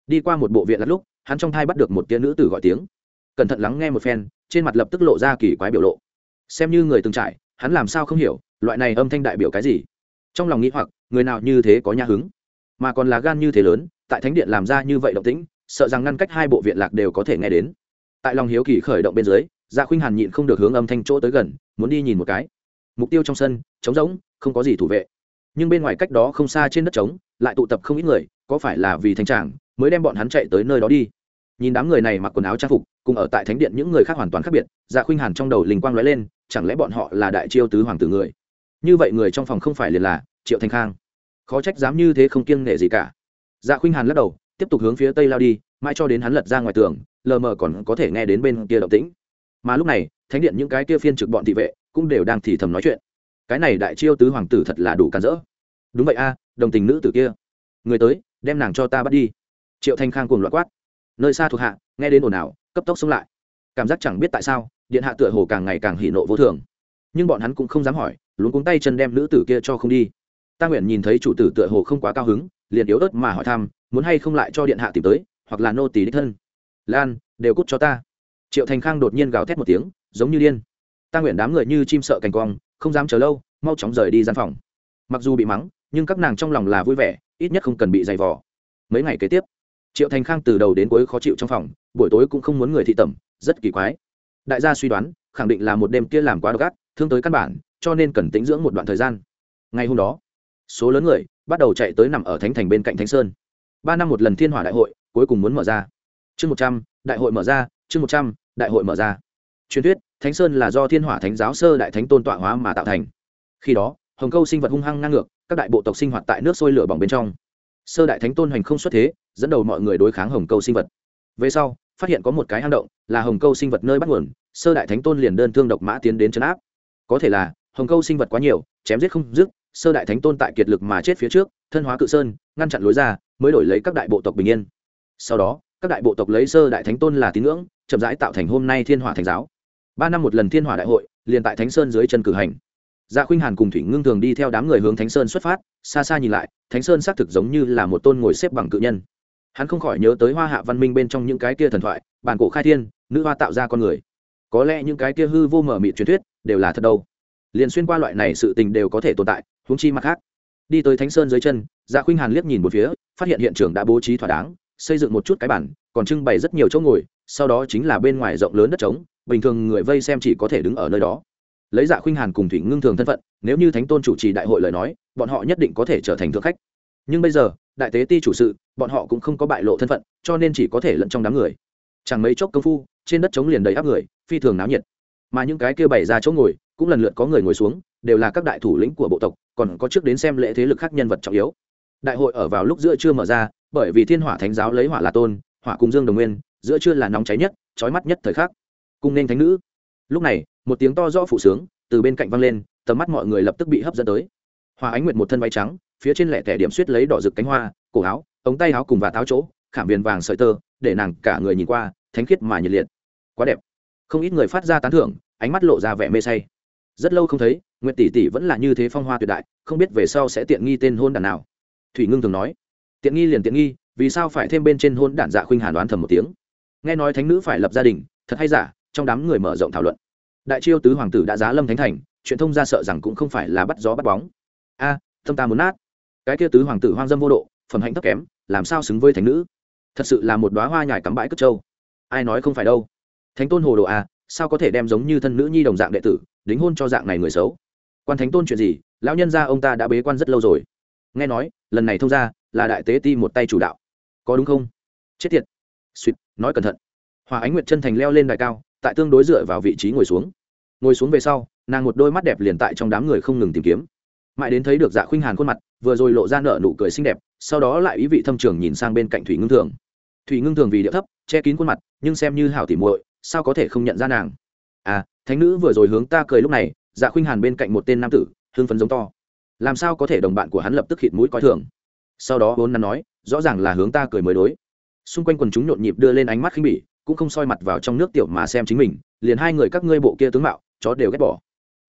Đi qua một bộ viện lát lúc, hắn trong thai bắt được một tiếng nữ tử gọi tiếng. Cẩn thận lắng nghe một phen, trên mặt lập tức lộ ra kỳ quái biểu lộ. Xem như người từng trải, hắn làm sao không hiểu, loại này âm thanh đại biểu cái gì? Trong lòng nghĩ hoặc, người nào như thế có nha hứng? Mà còn là gan như thế lớn, tại thánh điện làm ra như vậy động tĩnh, sợ rằng ngăn cách hai bộ viện lạc đều có thể nghe đến. Tại lòng hiếu kỳ khởi động bên dưới dạ khuynh hàn nhịn không được hướng âm thanh chỗ tới gần, muốn đi nhìn một cái mục tiêu trong sân, trống rỗng, không có gì thủ vệ. Nhưng bên ngoài cách đó không xa trên đất trống, lại tụ tập không ít người, có phải là vì thanh tràng, mới đem bọn hắn chạy tới nơi đó đi. Nhìn đám người này mặc quần áo trang phục, cùng ở tại thánh điện những người khác hoàn toàn khác biệt dạ khuynh hàn trong đầu linh quang lóe lên, chẳng lẽ bọn họ là đại chiêu tứ hoàng tử người? Như vậy người trong phòng không phải liền là triệu thanh khang. Khó trách dám như thế không kiêng nể gì cả. Dạ khuynh hàn lắc đầu, tiếp tục hướng phía tây lao đi, mãi cho đến hắn lật ra ngoài tường, lờ mờ còn có thể nghe đến bên kia động tĩnh. Mà lúc này, thánh điện những cái kia phiên trực bọn thị vệ cũng đều đang thì thầm nói chuyện. Cái này đại chiêu tứ hoàng tử thật là đủ cản rỡ. Đúng vậy a, đồng tình nữ tử kia. Người tới, đem nàng cho ta bắt đi. Triệu thanh khang cùng loạt quát. Nơi xa thuộc hạ, nghe đến ồn ào, cấp tốc xông lại. Cảm giác chẳng biết tại sao, điện hạ tựa hồ càng ngày càng hỉ nộ vô thường. Nhưng bọn hắn cũng không dám hỏi, luống cuống tay chân đem nữ tử kia cho không đi. Ta nguyện nhìn thấy chủ tử tựa hồ không quá cao hứng, liền yếu ớt mà hỏi thăm, muốn hay không lại cho điện hạ tìm tới, hoặc là nô tỳ đích thân. Lan, đều cút cho ta. Triệu thành khang đột nhiên gào thét một tiếng, giống như điên ta nguyện đám người như chim sợ cành cong, không dám chờ lâu, mau chóng rời đi gian phòng. Mặc dù bị mắng, nhưng các nàng trong lòng là vui vẻ, ít nhất không cần bị dày vò. Mấy ngày kế tiếp, triệu thành khang từ đầu đến cuối khó chịu trong phòng, buổi tối cũng không muốn người thị tẩm, rất kỳ quái. Đại gia suy đoán, khẳng định là một đêm kia làm quá độc ác, thương tới căn bản, cho nên cần tính dưỡng một đoạn thời gian. Ngày hôm đó, số lớn người bắt đầu chạy tới nằm ở thánh thành bên cạnh thánh sơn. Ba năm một lần thiên hỏa đại hội, cuối cùng muốn mở ra. Chương một trăm, đại hội mở ra, chương một trăm, đại hội mở ra. Truyền thuyết thánh sơn là do thiên hỏa thánh giáo sơ đại thánh tôn tọa hóa mà tạo thành. Khi đó, hồng câu sinh vật hung hăng ngang ngược, các đại bộ tộc sinh hoạt tại nước sôi lửa bỏng bên trong. Sơ đại thánh tôn hành không xuất thế, dẫn đầu mọi người đối kháng hồng câu sinh vật. Về sau, phát hiện có một cái hang động, là hồng câu sinh vật nơi bắt nguồn, sơ đại thánh tôn liền đơn thương độc mã tiến đến chấn áp. Có thể là, hồng câu sinh vật quá nhiều, chém giết không dứt, sơ đại thánh tôn tại kiệt lực mà chết phía trước, thân hóa cự sơn, ngăn chặn lối ra, mới đổi lấy các đại bộ tộc bình yên. Sau đó, các đại bộ tộc lấy sơ đại thánh tôn là tín ngưỡng, chậm rãi tạo thành hôm nay thiên hỏa thánh giáo ba năm một lần thiên hỏa đại hội, liền tại thánh sơn dưới chân cử hành. Dạ khuynh hàn cùng thủy ngưng thường đi theo đám người hướng thánh sơn xuất phát, xa xa nhìn lại, thánh sơn xác thực giống như là một tôn ngồi xếp bằng cự nhân. Hắn không khỏi nhớ tới hoa hạ văn minh bên trong những cái kia thần thoại, bản cổ khai thiên, nữ hoa tạo ra con người. Có lẽ những cái kia hư vô mở mịt truyền thuyết, đều là thật đâu. Liền xuyên qua loại này sự tình đều có thể tồn tại, huống chi mặt khác. Đi tới thánh sơn dưới chân dạ khuynh hàn liếc nhìn một phía, phát hiện hiện trường đã bố trí thỏa đáng, xây dựng một chút cái bản, còn trưng bày rất nhiều chỗ ngồi, sau đó chính là bên ngoài rộng lớn đất trống bình thường người vây xem chỉ có thể đứng ở nơi đó. Lấy dạ khuynh hàn cùng thủy ngưng thường thân phận, nếu như thánh tôn chủ trì đại hội lời nói, bọn họ nhất định có thể trở thành thượng khách. Nhưng bây giờ, đại tế ti chủ sự, bọn họ cũng không có bại lộ thân phận, cho nên chỉ có thể lẫn trong đám người. Chẳng mấy chốc công phu, trên đất trống liền đầy áp người, phi thường náo nhiệt. Mà những cái kia bày ra chỗ ngồi, cũng lần lượt có người ngồi xuống, đều là các đại thủ lĩnh của bộ tộc, còn có trước đến xem lễ thế lực khác nhân vật trọng yếu. Đại hội ở vào lúc giữa trưa mở ra, bởi vì thiên hỏa thánh giáo lấy hỏa là tôn, hỏa cùng dương đồng nguyên, giữa trưa là nóng cháy nhất trói mắt nhất thời khắc cùng nên thánh nữ. Lúc này, một tiếng to rõ phụ sướng từ bên cạnh vang lên, tầm mắt mọi người lập tức bị hấp dẫn tới. Hòa ánh nguyệt một thân váy trắng, phía trên lẻ tẻ điểm suýt lấy đỏ rực cánh hoa, cổ áo, ống tay áo cùng và tháo chỗ, khảm viền vàng sợi tơ, để nàng cả người nhìn qua, thánh khiết mà nhiệt liệt. Quá đẹp. Không ít người phát ra tán thưởng, ánh mắt lộ ra vẻ mê say. Rất lâu không thấy, nguyệt tỷ tỷ vẫn là như thế phong hoa tuyệt đại, không biết về sau sẽ tiện nghi tên hôn đàn nào. Thủy ngưng thường nói, tiện nghi liền tiện nghi, vì sao phải thêm bên trên hôn đản dạ khuynh hàn đoán thầm một tiếng? Nghe nói thánh nữ phải lập gia đình, thật hay giả trong đám người mở rộng thảo luận. Đại chiêu tứ hoàng tử đã giá lâm thánh thành chuyện thông ra sợ rằng cũng không phải là bắt gió bắt bóng. A à, tâm ta muốn nát. Cái kia tứ hoàng tử hoang dâm vô độ phẩm hạnh thấp kém làm sao xứng với thánh nữ? Thật sự là một đoá hoa nhài cắm bãi cất trâu. Ai nói không phải đâu. Thánh tôn hồ đồ à sao có thể đem giống như thân nữ nhi đồng dạng đệ tử đính hôn cho dạng này người xấu? Quan thánh tôn chuyện gì? Lão nhân gia ông ta đã bế quan rất lâu rồi. Nghe nói lần này thông ra là đại tế ti một tay chủ đạo. Có đúng không? Chết tiệt. Suýt nói cẩn thận. Hòa ánh nguyệt chân thành leo lên đài cao tại tương đối dựa vào vị trí ngồi xuống. Ngồi xuống về sau, nàng một đôi mắt đẹp liền tại trong đám người không ngừng tìm kiếm. Mãi đến thấy được dạ khuynh hàn khuôn mặt, vừa rồi lộ ra nợ nụ cười xinh đẹp, sau đó lại ý vị thâm trường nhìn sang bên cạnh thủy ngưng thường. Thủy ngưng thường vì điệu thấp, che kín khuôn mặt, nhưng xem như hảo tỉ muội, sao có thể không nhận ra nàng? À thánh nữ vừa rồi hướng ta cười lúc này dạ khuynh hàn bên cạnh một tên nam tử hương phấn giống to. Làm sao có thể đồng bạn của hắn lập tức hít mũi coi thường? Sau đó vốn nắn nói, rõ ràng là hướng ta cười mới đối. Xung quanh quần chúng nhộn nhịp đưa lên ánh mắt khinh bỉ cũng không soi mặt vào trong nước tiểu mà xem chính mình, liền hai người các ngươi bộ kia tướng mạo, chó đều ghét bỏ.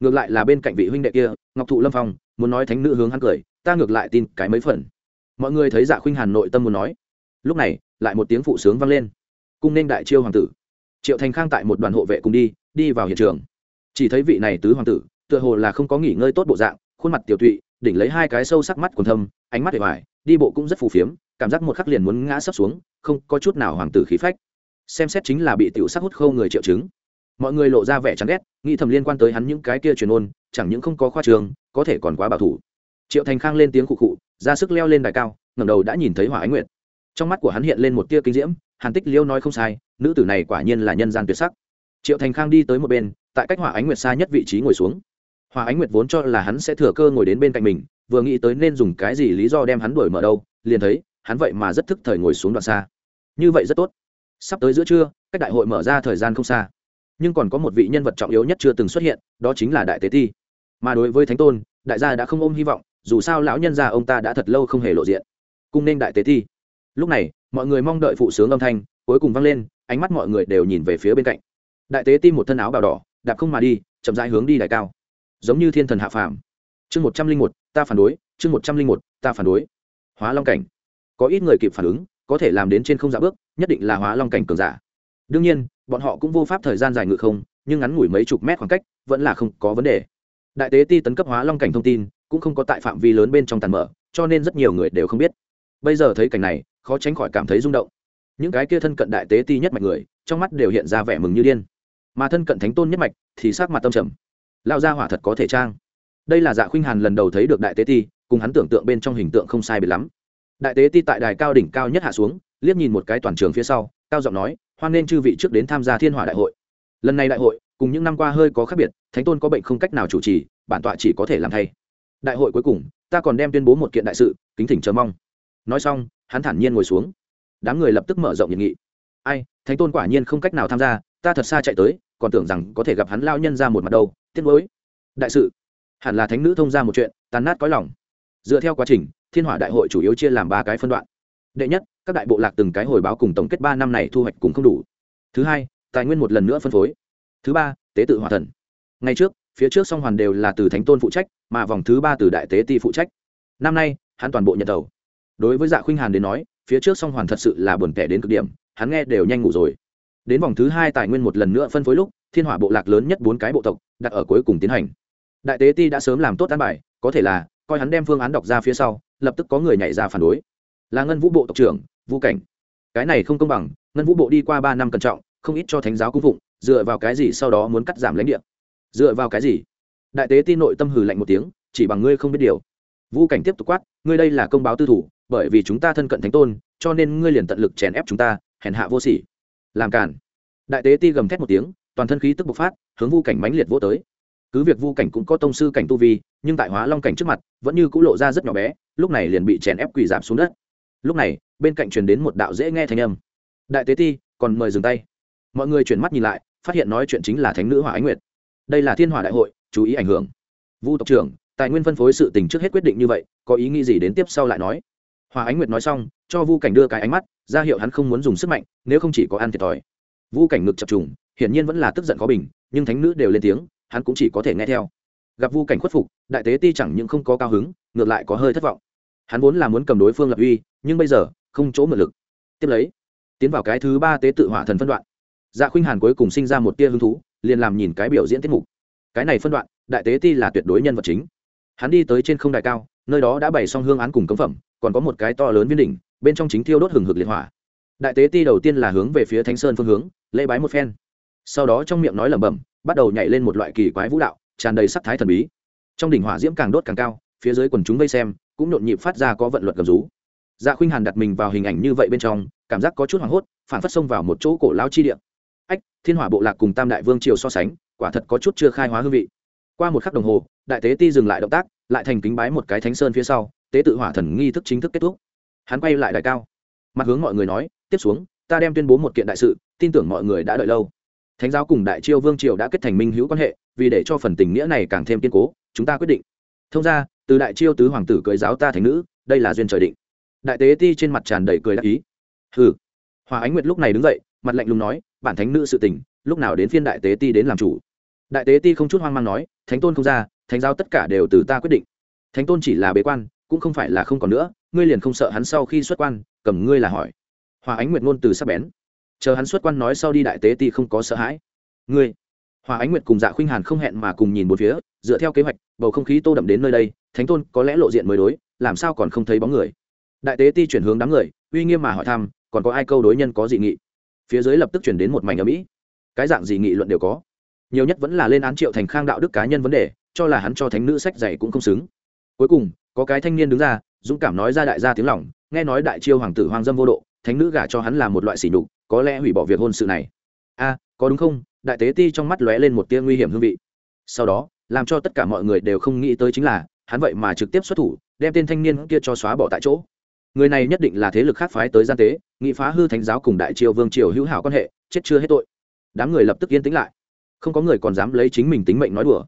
Ngược lại là bên cạnh vị huynh đệ kia, ngọc thụ lâm phong, muốn nói thánh nữ hướng hắn cười, ta ngược lại tin cái mấy phần. Mọi người thấy dạ khuynh hàn nội tâm muốn nói. Lúc này, lại một tiếng phụ sướng vang lên. Cung nên đại chiêu hoàng tử. Triệu thành khang tại một đoàn hộ vệ cùng đi đi vào hiện trường. Chỉ thấy vị này tứ hoàng tử, tựa hồ là không có nghỉ ngơi tốt bộ dạng, khuôn mặt tiểu tụy, đỉnh lấy hai cái sâu sắc mắt còn thâm, ánh mắt để vải đi bộ cũng rất phù phiếm, cảm giác một khắc liền muốn ngã sấp xuống, không có chút nào hoàng tử khí phách xem xét chính là bị tiểu sắc hút khâu người triệu chứng. Mọi người lộ ra vẻ chán ghét, nghĩ thầm liên quan tới hắn những cái kia truyền ôn, chẳng những không có khoa trường, có thể còn quá bảo thủ. Triệu thành khang lên tiếng khụ khụ, ra sức leo lên đài cao, ngẩng đầu đã nhìn thấy hỏa ánh nguyệt. Trong mắt của hắn hiện lên một tia kinh diễm, hàn tích liêu nói không sai, nữ tử này quả nhiên là nhân gian tuyệt sắc. Triệu thành khang đi tới một bên, tại cách hỏa ánh nguyệt xa nhất vị trí ngồi xuống. Hỏa ánh nguyệt vốn cho là hắn sẽ thừa cơ ngồi đến bên cạnh mình, vừa nghĩ tới nên dùng cái gì lý do đem hắn đuổi mở đâu, liền thấy, hắn vậy mà rất thức thời ngồi xuống đoạn xa. Như vậy rất tốt sắp tới giữa trưa, cách đại hội mở ra thời gian không xa. Nhưng còn có một vị nhân vật trọng yếu nhất chưa từng xuất hiện, đó chính là đại tế ti. Mà đối với thánh tôn, đại gia đã không ôm hy vọng, dù sao lão nhân gia ông ta đã thật lâu không hề lộ diện. Cùng nên đại tế ti. Lúc này, mọi người mong đợi phụ sướng âm thanh, cuối cùng vang lên, ánh mắt mọi người đều nhìn về phía bên cạnh. Đại tế ti một thân áo bào đỏ, đạp không mà đi, chậm rãi hướng đi đại cao. Giống như thiên thần hạ phàm. Chương một trăm linh một, ta phản đối, chương một trăm linh một, ta phản đối. Hóa long cảnh. Có ít người kịp phản ứng, có thể làm đến trên không dạ bước nhất định là hóa long cảnh cường giả. Đương nhiên, bọn họ cũng vô pháp thời gian dài ngự không, nhưng ngắn ngủi mấy chục mét khoảng cách vẫn là không có vấn đề. Đại tế ti tấn cấp hóa long cảnh thông tin cũng không có tại phạm vi lớn bên trong tàn mở, cho nên rất nhiều người đều không biết. Bây giờ thấy cảnh này, khó tránh khỏi cảm thấy rung động. Những cái kia thân cận đại tế ti nhất mạch người, trong mắt đều hiện ra vẻ mừng như điên. Mà thân cận thánh tôn nhất mạch thì sắc mặt tâm trầm. Lao ra hỏa thật có thể trang. Đây là dạ khuynh hàn lần đầu thấy được đại tế ti, cùng hắn tưởng tượng bên trong hình tượng không sai biệt lắm. Đại tế ti tại đài cao đỉnh cao nhất hạ xuống liếc nhìn một cái toàn trường phía sau, cao giọng nói, hoan nên chư vị trước đến tham gia thiên hỏa đại hội. Lần này đại hội, cùng những năm qua hơi có khác biệt, thánh tôn có bệnh không cách nào chủ trì, bản tọa chỉ có thể làm thay. Đại hội cuối cùng, ta còn đem tuyên bố một kiện đại sự, kính thỉnh chờ mong. Nói xong, hắn thản nhiên ngồi xuống. Đám người lập tức mở rộng nhiệt nghị. Ai, thánh tôn quả nhiên không cách nào tham gia, ta thật xa chạy tới, còn tưởng rằng có thể gặp hắn lao nhân ra một mặt đâu, tiếc nuối. Đại sự. Hẳn là thánh nữ thông ra một chuyện, tàn nát có lòng. Dựa theo quá trình, thiên hỏa đại hội chủ yếu chia làm ba cái phân đoạn. Đệ nhất các đại bộ lạc từng cái hồi báo cùng tổng kết ba năm này thu hoạch cũng không đủ. Thứ hai, tài nguyên một lần nữa phân phối. Thứ ba, tế tự hòa thần. Ngay trước, phía trước song hoàn đều là từ thánh tôn phụ trách, mà vòng thứ ba từ đại tế ti phụ trách. Năm nay, hắn toàn bộ nhận đầu đối với dạ khuynh hàn đến nói, phía trước song hoàn thật sự là buồn tẻ đến cực điểm, hắn nghe đều nhanh ngủ rồi. Đến vòng thứ hai tài nguyên một lần nữa phân phối lúc, thiên hỏa bộ lạc lớn nhất bốn cái bộ tộc, đặt ở cuối cùng tiến hành. Đại tế ti đã sớm làm tốt an bài, có thể là, coi hắn đem phương án đọc ra phía sau, lập tức có người nhảy ra phản đối. Là ngân vũ bộ tộc trưởng vũ cảnh. Cái này không công bằng, ngân vũ bộ đi qua ba năm cẩn trọng, không ít cho thánh giáo cung phụng dựa vào cái gì sau đó muốn cắt giảm lãnh địa? Dựa vào cái gì? Đại tế tin nội tâm hừ lạnh một tiếng, chỉ bằng ngươi không biết điều. Vũ cảnh tiếp tục quát, ngươi đây là công báo tư thủ, bởi vì chúng ta thân cận thánh tôn, cho nên ngươi liền tận lực chèn ép chúng ta, hèn hạ vô sỉ. Làm cản đại tế ti gầm thét một tiếng, toàn thân khí tức bộc phát, hướng vu cảnh mãnh liệt vô tới. Cứ việc vu cảnh cũng có tông sư cảnh tu vi, nhưng tại hóa long cảnh trước mặt, vẫn như cũng lộ ra rất nhỏ bé, lúc này liền bị chèn ép quỳ giảm xuống đất lúc này, bên cạnh truyền đến một đạo dễ nghe thanh âm. Đại tế ti, còn mời dừng tay. Mọi người chuyển mắt nhìn lại, phát hiện nói chuyện chính là thánh nữ hỏa ánh nguyệt. Đây là thiên hỏa đại hội, chú ý ảnh hưởng. Vu tộc trưởng, tài nguyên phân phối sự tình trước hết quyết định như vậy, có ý nghĩ gì đến tiếp sau lại nói. Hòa ánh nguyệt nói xong, cho vu cảnh đưa cái ánh mắt, ra hiệu hắn không muốn dùng sức mạnh, nếu không chỉ có ăn thiệt thòi. Vu cảnh ngực chập trùng, hiển nhiên vẫn là tức giận khó bình, nhưng thánh nữ đều lên tiếng, hắn cũng chỉ có thể nghe theo. Gặp vu cảnh khuất phục, đại tế ti chẳng những không có cao hứng, ngược lại có hơi thất vọng. Hắn vốn là muốn cầm đối phương lập uy nhưng bây giờ, không chỗ mượn lực. Tiếp lấy, tiến vào cái thứ ba tế tự hỏa thần phân đoạn. Dạ khuynh hàn cuối cùng sinh ra một tia hứng thú, liền làm nhìn cái biểu diễn tiết mục. Cái này phân đoạn, đại tế ti là tuyệt đối nhân vật chính. Hắn đi tới trên không đại cao, nơi đó đã bày xong hương án cùng cấm phẩm, còn có một cái to lớn viên đỉnh, bên trong chính thiêu đốt hừng hực liệt hỏa. Đại tế ti đầu tiên là hướng về phía thánh sơn phương hướng, lễ bái một phen. Sau đó trong miệng nói lẩm bẩm, bắt đầu nhảy lên một loại kỳ quái vũ đạo, tràn đầy sắc thái thần bí. Trong đỉnh hỏa diễm càng đốt càng cao, phía dưới quần chúng vây xem, cũng nhộn nhịp phát ra có vận luật gầm rú dạ khuynh hàn đặt mình vào hình ảnh như vậy bên trong, cảm giác có chút hoảng hốt, phản phất xông vào một chỗ cổ lao chi điện ách, thiên hỏa bộ lạc cùng tam đại vương triều so sánh, quả thật có chút chưa khai hóa hương vị. Qua một khắc đồng hồ, đại tế ti dừng lại động tác, lại thành kính bái một cái thánh sơn phía sau, tế tự hỏa thần nghi thức chính thức kết thúc. Hắn quay lại đại cao, mặt hướng mọi người nói, tiếp xuống, ta đem tuyên bố một kiện đại sự, tin tưởng mọi người đã đợi lâu. Thánh giáo cùng đại chiêu vương triều đã kết thành minh hữu quan hệ, vì để cho phần tình nghĩa này càng thêm kiên cố, chúng ta quyết định. Thông ra, từ đại chiêu tứ hoàng tử cưới giáo ta thành nữ, đây là duyên trời định đại tế ti trên mặt tràn đầy cười đắc ý. Hừ. Hòa ánh nguyệt lúc này đứng dậy, mặt lạnh lùng nói, bản thánh nữ sự tình, lúc nào đến phiên đại tế ti đến làm chủ? Đại tế ti không chút hoang mang nói, thánh tôn không ra, thánh giáo tất cả đều từ ta quyết định. Thánh tôn chỉ là bế quan, cũng không phải là không còn nữa, ngươi liền không sợ hắn sau khi xuất quan, cầm ngươi là hỏi. Hòa ánh nguyệt ngôn từ sắc bén. Chờ hắn xuất quan nói sau đi, đại tế ti không có sợ hãi. Ngươi? Hòa ánh nguyệt cùng dạ khuynh hàn không hẹn mà cùng nhìn một phía, dựa theo kế hoạch, bầu không khí tô đậm đến nơi đây, thánh tôn có lẽ lộ diện mới đối, làm sao còn không thấy bóng người? Đại tế ti chuyển hướng đám người, uy nghiêm mà hỏi thăm, còn có ai câu đối nhân có dị nghị? Phía dưới lập tức chuyển đến một mảnh ở mỹ cái dạng dị nghị luận đều có. Nhiều nhất vẫn là lên án triệu thành khang đạo đức cá nhân vấn đề, cho là hắn cho thánh nữ sách dạy cũng không xứng. Cuối cùng, có cái thanh niên đứng ra, dũng cảm nói ra đại gia tiếng lòng, nghe nói đại chiêu hoàng tử hoàng dâm vô độ, thánh nữ gả cho hắn là một loại sỉ nhục, có lẽ hủy bỏ việc hôn sự này. A, có đúng không? Đại tế ti trong mắt lóe lên một tia nguy hiểm hương vị. Sau đó, làm cho tất cả mọi người đều không nghĩ tới chính là, hắn vậy mà trực tiếp xuất thủ, đem tên thanh niên kia cho xóa bỏ tại chỗ người này nhất định là thế lực khác phái tới gian tế, nghị phá hư thánh giáo cùng đại triều vương triều hữu hảo quan hệ, chết chưa hết tội. Đám người lập tức yên tĩnh lại. Không có người còn dám lấy chính mình tính mệnh nói đùa.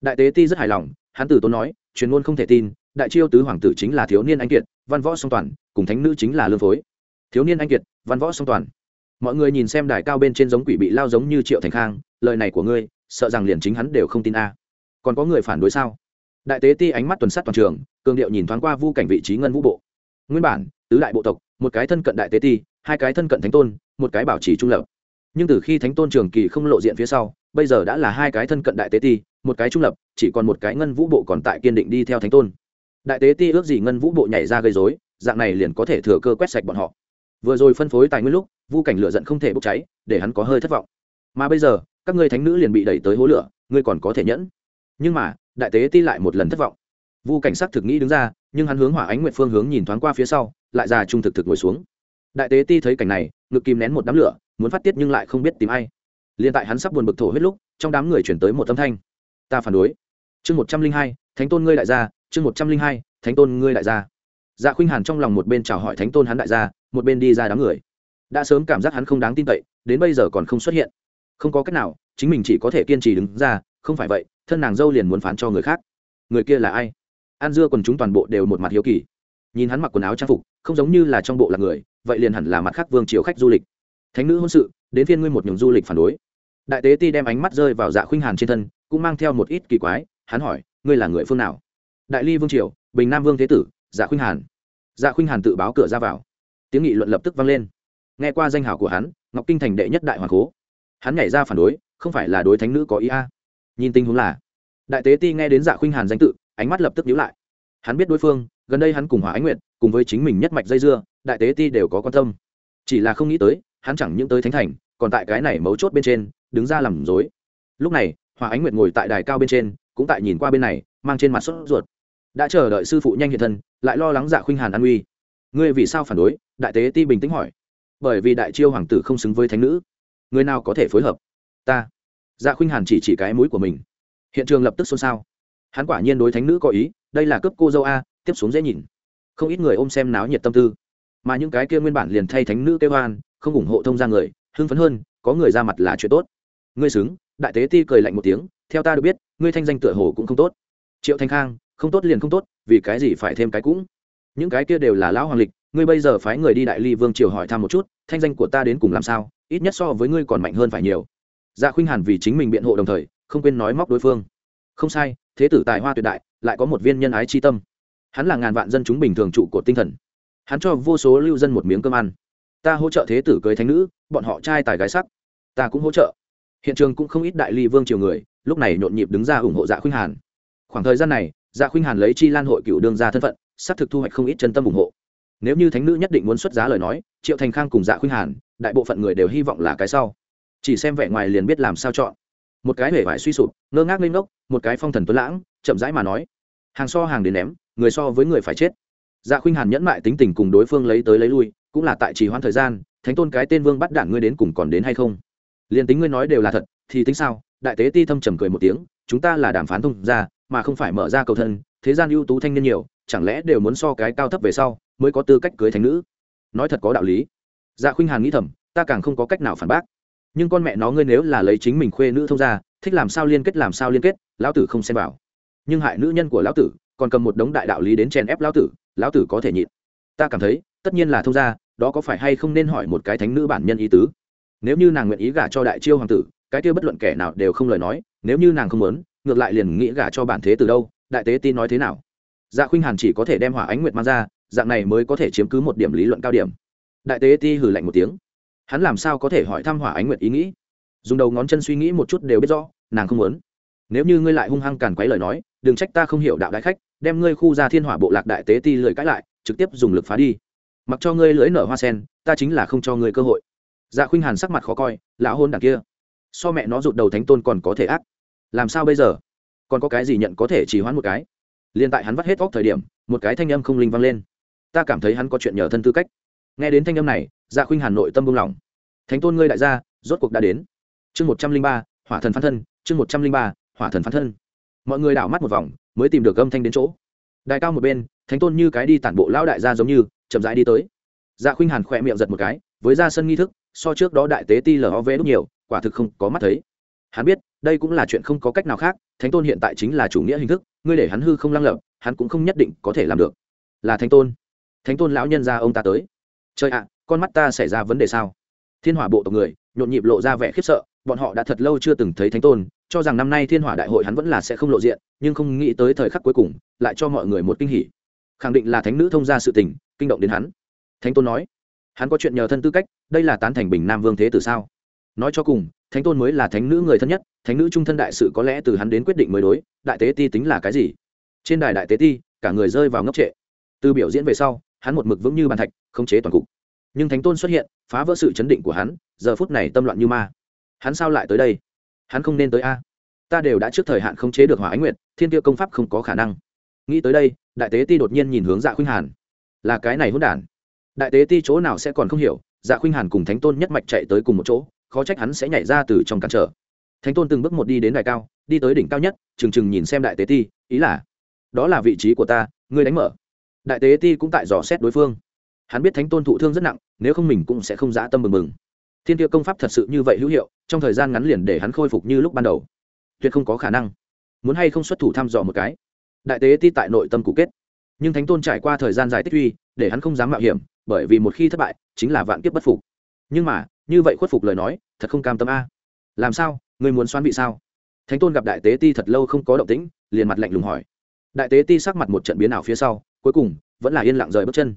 Đại tế ti rất hài lòng, hắn tử tốn nói, truyền ngôn không thể tin, đại chiêu tứ hoàng tử chính là thiếu niên anh kiệt, văn võ song toàn, cùng thánh nữ chính là lương phối. Thiếu niên anh kiệt, văn võ song toàn. Mọi người nhìn xem đài cao bên trên giống quỷ bị lao giống như triệu thành khang, lời này của ngươi, sợ rằng liền chính hắn đều không tin a. Còn có người phản đối sao? Đại tế ti ánh mắt tuần sát toàn trường, cường điệu nhìn thoáng qua vu cảnh vị trí ngân vũ bộ nguyên bản, tứ đại bộ tộc, một cái thân cận đại tế ti, hai cái thân cận thánh tôn, một cái bảo trì trung lập. Nhưng từ khi thánh tôn trường kỳ không lộ diện phía sau, bây giờ đã là hai cái thân cận đại tế ti, một cái trung lập, chỉ còn một cái ngân vũ bộ còn tại kiên định đi theo thánh tôn. Đại tế ti ước gì ngân vũ bộ nhảy ra gây dối dạng này liền có thể thừa cơ quét sạch bọn họ. Vừa rồi phân phối tài nguyên lúc, vu cảnh lửa giận không thể bốc cháy, để hắn có hơi thất vọng. Mà bây giờ, các ngươi thánh nữ liền bị đẩy tới hố lửa, ngươi còn có thể nhẫn. Nhưng mà, đại tế ti lại một lần thất vọng. Vu cảnh sắc thực nghĩ đứng ra nhưng hắn hướng hỏa ánh nguyện phương hướng nhìn thoáng qua phía sau, lại già trung thực thực ngồi xuống. Đại tế ti thấy cảnh này, ngực kìm nén một đám lửa, muốn phát tiết nhưng lại không biết tìm ai. Liền tại hắn sắp buồn bực thổ huyết lúc, trong đám người chuyển tới một âm thanh. Ta phản đối. Chương một trăm linh hai, thánh tôn ngươi đại gia, chương một trăm linh hai, thánh tôn ngươi đại gia. Dạ khuynh hàn trong lòng một bên chào hỏi thánh tôn hắn đại gia, một bên đi ra đám người. Đã sớm cảm giác hắn không đáng tin cậy, đến bây giờ còn không xuất hiện. Không có cách nào, chính mình chỉ có thể kiên trì đứng ra, không phải vậy, thân nàng dâu liền muốn phán cho người khác. Người kia là ai? An dưa còn chúng toàn bộ đều một mặt hiếu kỳ. Nhìn hắn mặc quần áo trang phục, không giống như là trong bộ là người, vậy liền hẳn là mặt khác vương triều khách du lịch. Thánh nữ hôn sự, đến phiên ngươi một nhường du lịch phản đối. Đại tế ti đem ánh mắt rơi vào dạ khuynh hàn trên thân, cũng mang theo một ít kỳ quái, hắn hỏi, ngươi là người phương nào? Đại ly vương triều, bình nam vương thế tử dạ khuynh hàn. Dạ khuynh hàn tự báo cửa ra vào. Tiếng nghị luận lập tức vang lên. Nghe qua danh hào của hắn, ngọc kinh thành đệ nhất đại hoàng cố. Hắn nhảy ra phản đối, không phải là đối thánh nữ có ý a. Nhìn tình huống là, đại tế ti nghe đến dạ khuynh hàn danh tự ánh mắt lập tức nhíu lại. Hắn biết đối phương, gần đây hắn cùng hỏa ánh nguyệt, cùng với chính mình nhất mạch dây dưa, đại tế ti đều có quan tâm. Chỉ là không nghĩ tới, hắn chẳng những tới thánh thành, còn tại cái này mấu chốt bên trên, đứng ra làm rối. lúc này, hỏa ánh nguyệt ngồi tại đài cao bên trên, cũng tại nhìn qua bên này, mang trên mặt sốt ruột. Đã chờ đợi sư phụ nhanh hiện thân, lại lo lắng dạ khuynh hàn an uy. Ngươi vì sao phản đối? Đại tế ti bình tĩnh hỏi. Bởi vì đại chiêu hoàng tử không xứng với thánh nữ. Người nào có thể phối hợp? Ta. Dạ khuynh hàn chỉ chỉ cái mũi của mình. Hiện trường lập tức xôn xao hắn quả nhiên đối thánh nữ có ý, đây là cướp cô dâu a, tiếp xuống dễ nhìn. Không ít người ôm xem náo nhiệt tâm tư. Mà những cái kia nguyên bản liền thay thánh nữ kêu hoan không ủng hộ thông ra người, hưng phấn hơn, có người ra mặt là chuyện tốt. Ngươi xứng, đại tế ti cười lạnh một tiếng, theo ta được biết, ngươi thanh danh tựa hồ cũng không tốt. Triệu thanh khang, không tốt liền không tốt, vì cái gì phải thêm cái cũng? Những cái kia đều là lão hoàng lịch, ngươi bây giờ phái người đi đại ly vương triều hỏi thăm một chút, thanh danh của ta đến cùng làm sao, ít nhất so với ngươi còn mạnh hơn phải nhiều. Dạ khuynh hàn vì chính mình biện hộ đồng thời, không quên nói móc đối phương. Không sai thế tử tài hoa tuyệt đại, lại có một viên nhân ái chi tâm. Hắn là ngàn vạn dân chúng bình thường trụ cột tinh thần. Hắn cho vô số lưu dân một miếng cơm ăn. Ta hỗ trợ thế tử cưới thánh nữ, bọn họ trai tài gái sắc. Ta cũng hỗ trợ. Hiện trường cũng không ít đại ly vương triều người, lúc này nhộn nhịp đứng ra ủng hộ dạ khuynh hàn. Khoảng thời gian này dạ khuynh hàn lấy chi lan hội cựu đương ra thân phận, xác thực thu hoạch không ít chân tâm ủng hộ. Nếu như thánh nữ nhất định muốn xuất giá lời nói, triệu thành khang cùng dạ khuynh hàn, đại bộ phận người đều hy vọng là cái sau. Chỉ xem vẻ ngoài liền biết làm sao chọn một cái hể vải suy sụp, ngơ ngác lên ngốc, một cái phong thần tuấn lãng, chậm rãi mà nói, hàng so hàng đến ném, người so với người phải chết. Dạ khuynh hàn nhẫn mại tính tình cùng đối phương lấy tới lấy lui, cũng là tại trì hoãn thời gian, thánh tôn cái tên vương bắt đảng ngươi đến cùng còn đến hay không? Liền tính ngươi nói đều là thật, thì tính sao? Đại tế ti thâm trầm cười một tiếng, chúng ta là đàm phán thông ra mà không phải mở ra cầu thân, thế gian ưu tú thanh niên nhiều, chẳng lẽ đều muốn so cái cao thấp về sau, mới có tư cách cưới thành nữ? Nói thật có đạo lý. Dạ khuynh hàn nghĩ thầm, ta càng không có cách nào phản bác nhưng con mẹ nó ngươi nếu là lấy chính mình khuê nữ thông ra thích làm sao liên kết làm sao liên kết, lão tử không xem vào. Nhưng hại nữ nhân của lão tử, còn cầm một đống đại đạo lý đến chèn ép lão tử lão tử có thể nhịn. Ta cảm thấy, tất nhiên là thông gia, đó có phải hay không nên hỏi một cái thánh nữ bản nhân ý tứ? Nếu như nàng nguyện ý gả cho đại chiêu hoàng tử, cái kia bất luận kẻ nào đều không lời nói, nếu như nàng không muốn, ngược lại liền nghĩ gả cho bản thế từ đâu, đại tế tin nói thế nào? Dạ khuynh hàn chỉ có thể đem hỏa ánh nguyệt mang ra, dạng này mới có thể chiếm cứ một điểm lý luận cao điểm. Đại tế ti hử lạnh một tiếng hắn làm sao có thể hỏi thăm hỏa ánh nguyệt ý nghĩ? Dùng đầu ngón chân suy nghĩ một chút đều biết rõ, nàng không muốn. Nếu như ngươi lại hung hăng càn quấy lời nói, đừng trách ta không hiểu đạo đại khách, đem ngươi khu ra thiên hỏa bộ lạc đại tế ti lưỡi cãi lại, trực tiếp dùng lực phá đi. Mặc cho ngươi lưỡi nở hoa sen, ta chính là không cho ngươi cơ hội. Dạ khuynh hàn sắc mặt khó coi lão hôn đằng kia, so mẹ nó rụt đầu thánh tôn còn có thể ác. Làm sao bây giờ? Còn có cái gì nhận có thể chỉ hoãn một cái? Liên tại hắn vắt hết óc thời điểm, một cái thanh âm không linh vang lên. Ta cảm thấy hắn có chuyện nhờ thân tư cách nghe đến thanh âm này dạ khuynh hàn nội tâm buông lỏng. Thánh tôn ngươi đại gia, rốt cuộc đã đến. Chương một trăm linh ba, hỏa thần phán thân, chương một trăm linh ba, hỏa thần phán thân. Mọi người đảo mắt một vòng, mới tìm được âm thanh đến chỗ. Đại cao một bên, thánh tôn như cái đi tản bộ lão đại gia giống như, chậm rãi đi tới. Dạ khuynh hàn khỏe miệng giật một cái, với ra sân nghi thức, so trước đó đại tế ti lờ ov đúc nhiều, quả thực không có mắt thấy. Hắn biết, đây cũng là chuyện không có cách nào khác, thánh tôn hiện tại chính là chủ nghĩa hình thức, ngươi để hắn hư không lăng lập hắn cũng không nhất định có thể làm được. Là thánh tôn. Thánh tôn lão nhân ra ông ta tới trời ạ, con mắt ta xảy ra vấn đề sao? Thiên hỏa bộ tộc người, nhộn nhịp lộ ra vẻ khiếp sợ, bọn họ đã thật lâu chưa từng thấy thánh tôn, cho rằng năm nay thiên hỏa đại hội hắn vẫn là sẽ không lộ diện, nhưng không nghĩ tới thời khắc cuối cùng, lại cho mọi người một kinh hỉ. Khẳng định là thánh nữ thông ra sự tình, kinh động đến hắn. Thánh tôn nói, hắn có chuyện nhờ thân tư cách, đây là tán thành bình nam vương thế từ sao? Nói cho cùng, thánh tôn mới là thánh nữ người thân nhất, thánh nữ trung thân đại sự có lẽ từ hắn đến quyết định mới đối, đại tế ti tính là cái gì? Trên đài đại tế ti, cả người rơi vào ngốc trệ. Từ biểu diễn về sau hắn một mực vững như bàn thạch không chế toàn cục. Nhưng thánh tôn xuất hiện, phá vỡ sự chấn định của hắn, giờ phút này tâm loạn như ma. Hắn sao lại tới đây? Hắn không nên tới a. Ta đều đã trước thời hạn không chế được hỏa ánh nguyệt, thiên tiêu công pháp không có khả năng. Nghĩ tới đây, đại tế ti đột nhiên nhìn hướng dạ khuynh hàn. Là cái này hôn đản. Đại tế ti chỗ nào sẽ còn không hiểu dạ khuynh hàn cùng thánh tôn nhất mạch chạy tới cùng một chỗ, khó trách hắn sẽ nhảy ra từ trong cản trở. Thánh tôn từng bước một đi đến đài cao, đi tới đỉnh cao nhất trừng trừng nhìn xem đại tế ti, ý là, đó là vị trí của ta, ngươi đánh mở đại tế ti cũng tại dò xét đối phương. Hắn biết thánh tôn thụ thương rất nặng, nếu không mình cũng sẽ không dã tâm mừng mừng thiên tiêu công pháp thật sự như vậy hữu hiệu, trong thời gian ngắn liền để hắn khôi phục như lúc ban đầu. Tuyệt không có khả năng. Muốn hay không xuất thủ thăm dò một cái? Đại tế ti tại nội tâm cụ kết. Nhưng thánh tôn trải qua thời gian dài tích uy, để hắn không dám mạo hiểm, bởi vì một khi thất bại, chính là vạn kiếp bất phục. Nhưng mà, như vậy khuất phục lời nói, thật không cam tâm a. Làm sao? Người muốn xoan bị sao? Thánh tôn gặp đại tế ti thật lâu không có động tĩnh, liền mặt lạnh lùng hỏi. Đại tế ti sắc mặt một trận biến ảo phía sau cuối cùng, vẫn là yên lặng rời bước chân.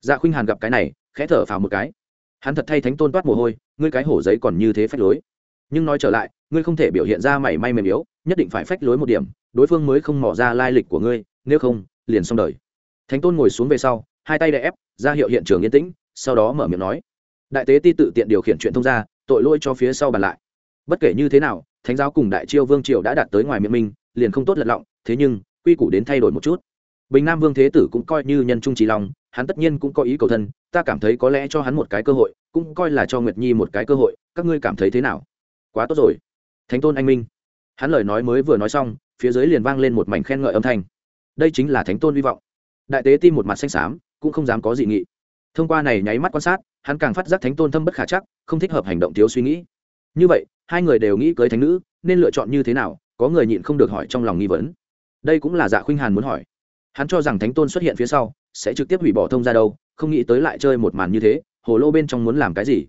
Dạ khuynh hàn gặp cái này, khẽ thở phào một cái. Hắn thật thay thánh tôn toát mồ hôi, ngươi cái hổ giấy còn như thế phách lối. Nhưng nói trở lại, ngươi không thể biểu hiện ra mảy may mềm yếu, nhất định phải phách lối một điểm, đối phương mới không mỏ ra lai lịch của ngươi, nếu không, liền xong đời. Thánh tôn ngồi xuống về sau, hai tay đè ép, ra hiệu hiện trường yên tĩnh, sau đó mở miệng nói. Đại tế ti tự tiện điều khiển chuyện thông ra tội lỗi cho phía sau bàn lại. Bất kể như thế nào, thánh giáo cùng đại chiêu vương triều đã đạt tới ngoài miệng minh liền không tốt lật lọng, thế nhưng, quy củ đến thay đổi một chút bình nam vương thế tử cũng coi như nhân trung trí lòng, hắn tất nhiên cũng có ý cầu thân, ta cảm thấy có lẽ cho hắn một cái cơ hội, cũng coi là cho nguyệt nhi một cái cơ hội, các ngươi cảm thấy thế nào? Quá tốt rồi. Thánh tôn anh minh. Hắn lời nói mới vừa nói xong, phía dưới liền vang lên một mảnh khen ngợi âm thanh. Đây chính là thánh tôn hy vọng. Đại tế tim một mặt xanh xám, cũng không dám có dị nghị. Thông qua này nháy mắt quan sát, hắn càng phát giác thánh tôn thâm bất khả chắc, không thích hợp hành động thiếu suy nghĩ. Như vậy, hai người đều nghĩ cưới thánh nữ, nên lựa chọn như thế nào, có người nhịn không được hỏi trong lòng nghi vấn. Đây cũng là dạ khuynh hàn muốn hỏi hắn cho rằng thánh tôn xuất hiện phía sau, sẽ trực tiếp hủy bỏ thông ra đâu, không nghĩ tới lại chơi một màn như thế, hồ lô bên trong muốn làm cái gì?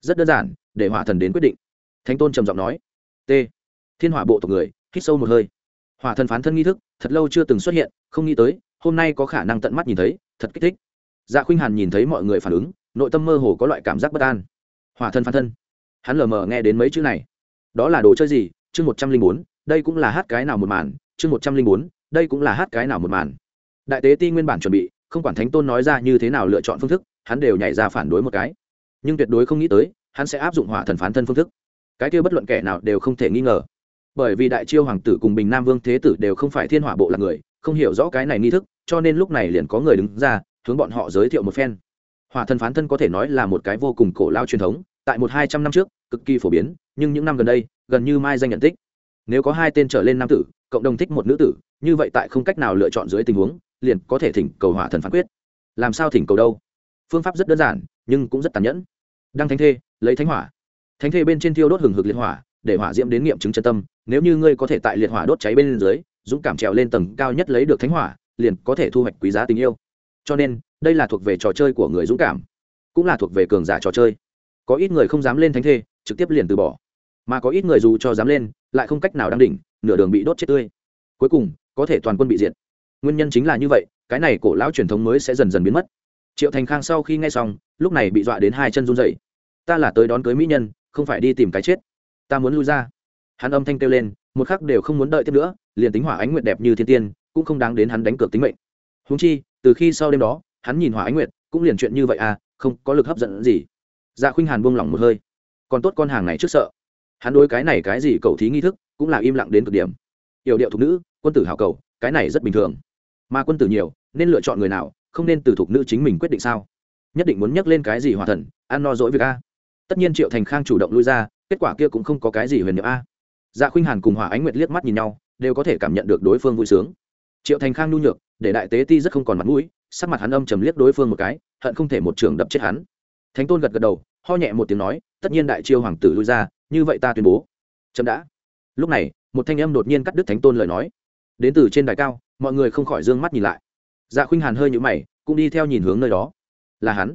Rất đơn giản, để hỏa thần đến quyết định. Thánh tôn trầm giọng nói. T. Thiên hỏa bộ tộc người, hít sâu một hơi. Hỏa thần phán thân nghi thức, thật lâu chưa từng xuất hiện, không nghĩ tới, hôm nay có khả năng tận mắt nhìn thấy, thật kích thích. Dạ khuynh hàn nhìn thấy mọi người phản ứng, nội tâm mơ hồ có loại cảm giác bất an. Hỏa thân phán thân. Hắn lờ mờ nghe đến mấy chữ này. Đó là đồ chơi gì? Chương một trăm linh bốn, đây cũng là hát cái nào một màn? Chương một trăm linh bốn, đây cũng là hát cái nào một màn? Đại tế ti nguyên bản chuẩn bị, không quản thánh tôn nói ra như thế nào lựa chọn phương thức, hắn đều nhảy ra phản đối một cái. Nhưng tuyệt đối không nghĩ tới, hắn sẽ áp dụng hỏa thần phán thân phương thức. Cái kia bất luận kẻ nào đều không thể nghi ngờ. Bởi vì đại chiêu hoàng tử cùng bình nam vương thế tử đều không phải thiên hỏa bộ là người, không hiểu rõ cái này nghi thức, cho nên lúc này liền có người đứng ra, hướng bọn họ giới thiệu một phen. Hỏa thần phán thân có thể nói là một cái vô cùng cổ lao truyền thống, tại một hai trăm năm trước, cực kỳ phổ biến, nhưng những năm gần đây, gần như mai danh nhận tích. Nếu có hai tên trở lên nam tử, cộng đồng thích một nữ tử, như vậy tại không cách nào lựa chọn dưới tình huống liền có thể thỉnh cầu hỏa thần phán quyết. Làm sao thỉnh cầu đâu? Phương pháp rất đơn giản, nhưng cũng rất tàn nhẫn. Đăng thánh thê, lấy thánh hỏa. Thánh thê bên trên thiêu đốt hừng hực liệt hỏa, để hỏa diễm đến nghiệm chứng chân tâm. Nếu như ngươi có thể tại liệt hỏa đốt cháy bên dưới, dũng cảm trèo lên tầng cao nhất lấy được thánh hỏa, liền có thể thu hoạch quý giá tình yêu. Cho nên, đây là thuộc về trò chơi của người dũng cảm, cũng là thuộc về cường giả trò chơi. Có ít người không dám lên thánh thê, trực tiếp liền từ bỏ. Mà có ít người dù cho dám lên, lại không cách nào đăng đỉnh, nửa đường bị đốt chết tươi. Cuối cùng, có thể toàn quân bị diệt nguyên nhân chính là như vậy, cái này cổ lão truyền thống mới sẽ dần dần biến mất. Triệu thành khang sau khi nghe xong, lúc này bị dọa đến hai chân run dậy ta là tới đón cưới mỹ nhân, không phải đi tìm cái chết. Ta muốn lui ra. Hắn âm thanh kêu lên, một khắc đều không muốn đợi tiếp nữa, liền tính hỏa ánh nguyệt đẹp như thiên tiên, cũng không đáng đến hắn đánh cược tính mệnh. Húng chi, từ khi sau đêm đó, hắn nhìn hỏa ánh nguyệt, cũng liền chuyện như vậy à không có lực hấp dẫn gì. Dạ khuynh hàn buông lỏng một hơi. Còn tốt con hàng này trước sợ. Hắn đối cái này cái gì cầu thí nghi thức, cũng là im lặng đến cực điểm. Yểu điệu thục nữ, quân tử hảo cầu, cái này rất bình thường mà quân tử nhiều, nên lựa chọn người nào, không nên từ thục nữ chính mình quyết định sao? Nhất định muốn nhắc lên cái gì hòa thần, ăn no dỗi việc a. Tất nhiên triệu thành khang chủ động lui ra, kết quả kia cũng không có cái gì huyền nhiệm a. Dạ khuynh hàn cùng hỏa ánh nguyệt liếc mắt nhìn nhau, đều có thể cảm nhận được đối phương vui sướng. Triệu thành khang nhu nhược, để đại tế ti rất không còn mặt mũi, sắc mặt hắn âm trầm liếc đối phương một cái, hận không thể một trường đập chết hắn. Thánh tôn gật gật đầu, ho nhẹ một tiếng nói, tất nhiên đại chiêu hoàng tử lui ra, như vậy ta tuyên bố. Chậm đã. Lúc này, một thanh âm đột nhiên cắt đứt thánh tôn lời nói. Đến từ trên đài cao mọi người không khỏi d ư ơ n g mắt nhìn lại. Dạ khuynh hàn hơi nhũ mày, cũng đi theo nhìn hướng nơi đó. Là hắn.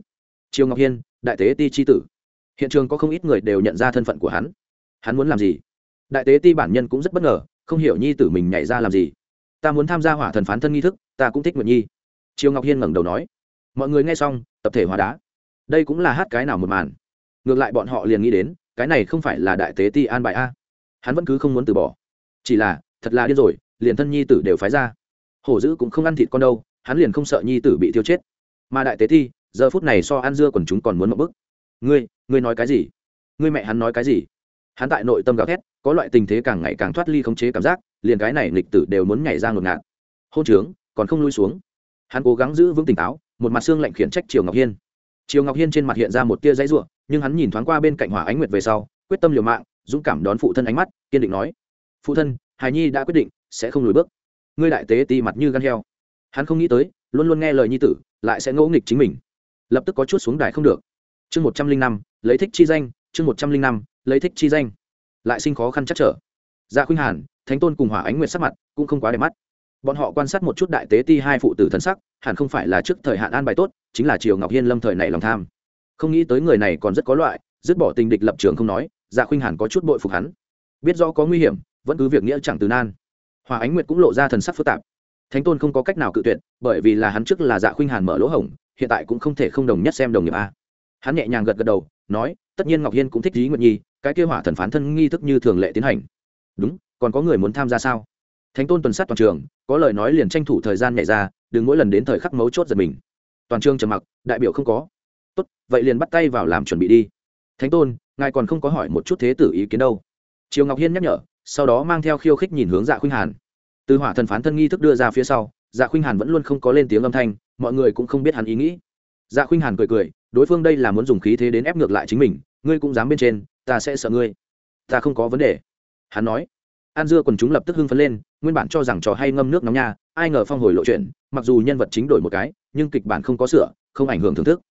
Triều ngọc hiên, đại tế ti c h i tử. Hiện trường có không ít người đều nhận ra thân phận của hắn. Hắn muốn làm gì? Đại tế ti bản nhân cũng rất bất ngờ, không hiểu nhi tử mình nhảy ra làm gì. Ta muốn tham gia hỏa thần phán thân nghi thức, ta cũng thích nguyện nhi. Triều ngọc hiên ngẩng đầu nói. Mọi người nghe xong, tập thể hóa đá. Đây cũng là hát cái nào một màn. Ngược lại bọn họ liền nghĩ đến, cái này không phải là đại tế ti an bài a. Hắn vẫn cứ không muốn từ bỏ. Chỉ là, thật là điên rồi, liền thân nhi tử đều phái ra hổ dữ cũng không ăn thịt con đâu, hắn liền không sợ nhi tử bị tiêu chết. Mà đại tế thi, giờ phút này so ăn dưa còn chúng còn muốn mậu bức. Ngươi ngươi nói cái gì? Ngươi mẹ hắn nói cái gì? Hắn tại nội tâm gào thét, có loại tình thế càng ngày càng thoát ly khống chế cảm giác, liền cái này nghịch tử đều muốn nhảy ra ngột ngạt. Hôn trướng, còn không lui xuống. Hắn cố gắng giữ vững tỉnh táo, một mặt xương lạnh khiển trách triều ngọc hiên. Triều ngọc hiên trên mặt hiện ra một tia dãy ruộng nhưng hắn nhìn thoáng qua bên cạnh hỏa ánh nguyệt về sau, quyết tâm liều mạng, dũng cảm đón phụ thân ánh mắt, kiên định nói, phụ thân, hài nhi đã quyết định, sẽ không lùi bước ngươi đại tế ti mặt như gan heo. Hắn không nghĩ tới, luôn luôn nghe lời nhi tử, lại sẽ ngỗ nghịch chính mình. Lập tức có chút xuống đài không được. Chương một trăm linh năm, lấy thích chi danh, chương một trăm linh năm, lấy thích chi danh. Lại sinh khó khăn chắc trở. Dạ khuynh hàn, thánh tôn cùng hỏa ánh nguyệt sắc mặt cũng không quá đẹp mắt. Bọn họ quan sát một chút đại tế ti hai phụ tử thần sắc, hẳn không phải là trước thời hạn an bài tốt, chính là triều ngọc hiên lâm thời này lòng tham. Không nghĩ tới người này còn rất có loại, dứt bỏ tình địch lập trường không nói dạ khuynh hàn có chút bội phục hắn. Biết rõ có nguy hiểm, vẫn cứ việc nghĩa chẳng từ nan hòa ánh nguyệt cũng lộ ra thần sắc phức tạp. Thánh tôn không có cách nào cự tuyệt, bởi vì là hắn trước là dạ khuynh hàn mở lỗ hổng, hiện tại cũng không thể không đồng nhất xem đồng nghiệp a. Hắn nhẹ nhàng gật gật đầu, nói, tất nhiên ngọc hiên cũng thích lý nguyệt nhi, cái kêu hỏa thần phán thân nghi thức như thường lệ tiến hành. Đúng, còn có người muốn tham gia sao? Thánh tôn tuần sát toàn trường, có lời nói liền tranh thủ thời gian nhảy ra, đừng mỗi lần đến thời khắc mấu chốt giật mình. Toàn trường trầm mặc, đại biểu không có. Tốt, vậy liền bắt tay vào làm chuẩn bị đi. Thánh tôn, ngài còn không có hỏi một chút thế tử ý kiến đâu. Triều ngọc hiên nhắc nhở sau đó mang theo khiêu khích nhìn hướng dạ khuynh hàn. Từ hỏa thần phán thân nghi thức đưa ra phía sau dạ khuynh hàn vẫn luôn không có lên tiếng âm thanh, mọi người cũng không biết hắn ý nghĩ. Dạ khuynh hàn cười cười, đối phương đây là muốn dùng khí thế đến ép ngược lại chính mình, ngươi cũng dám bên trên, ta sẽ sợ ngươi. Ta không có vấn đề. Hắn nói. An dưa quần chúng lập tức hưng phấn lên, nguyên bản cho rằng trò hay ngâm nước nóng nha, ai ngờ phong hồi lộ chuyện, mặc dù nhân vật chính đổi một cái, nhưng kịch bản không có sửa, không ảnh hưởng thưởng thức.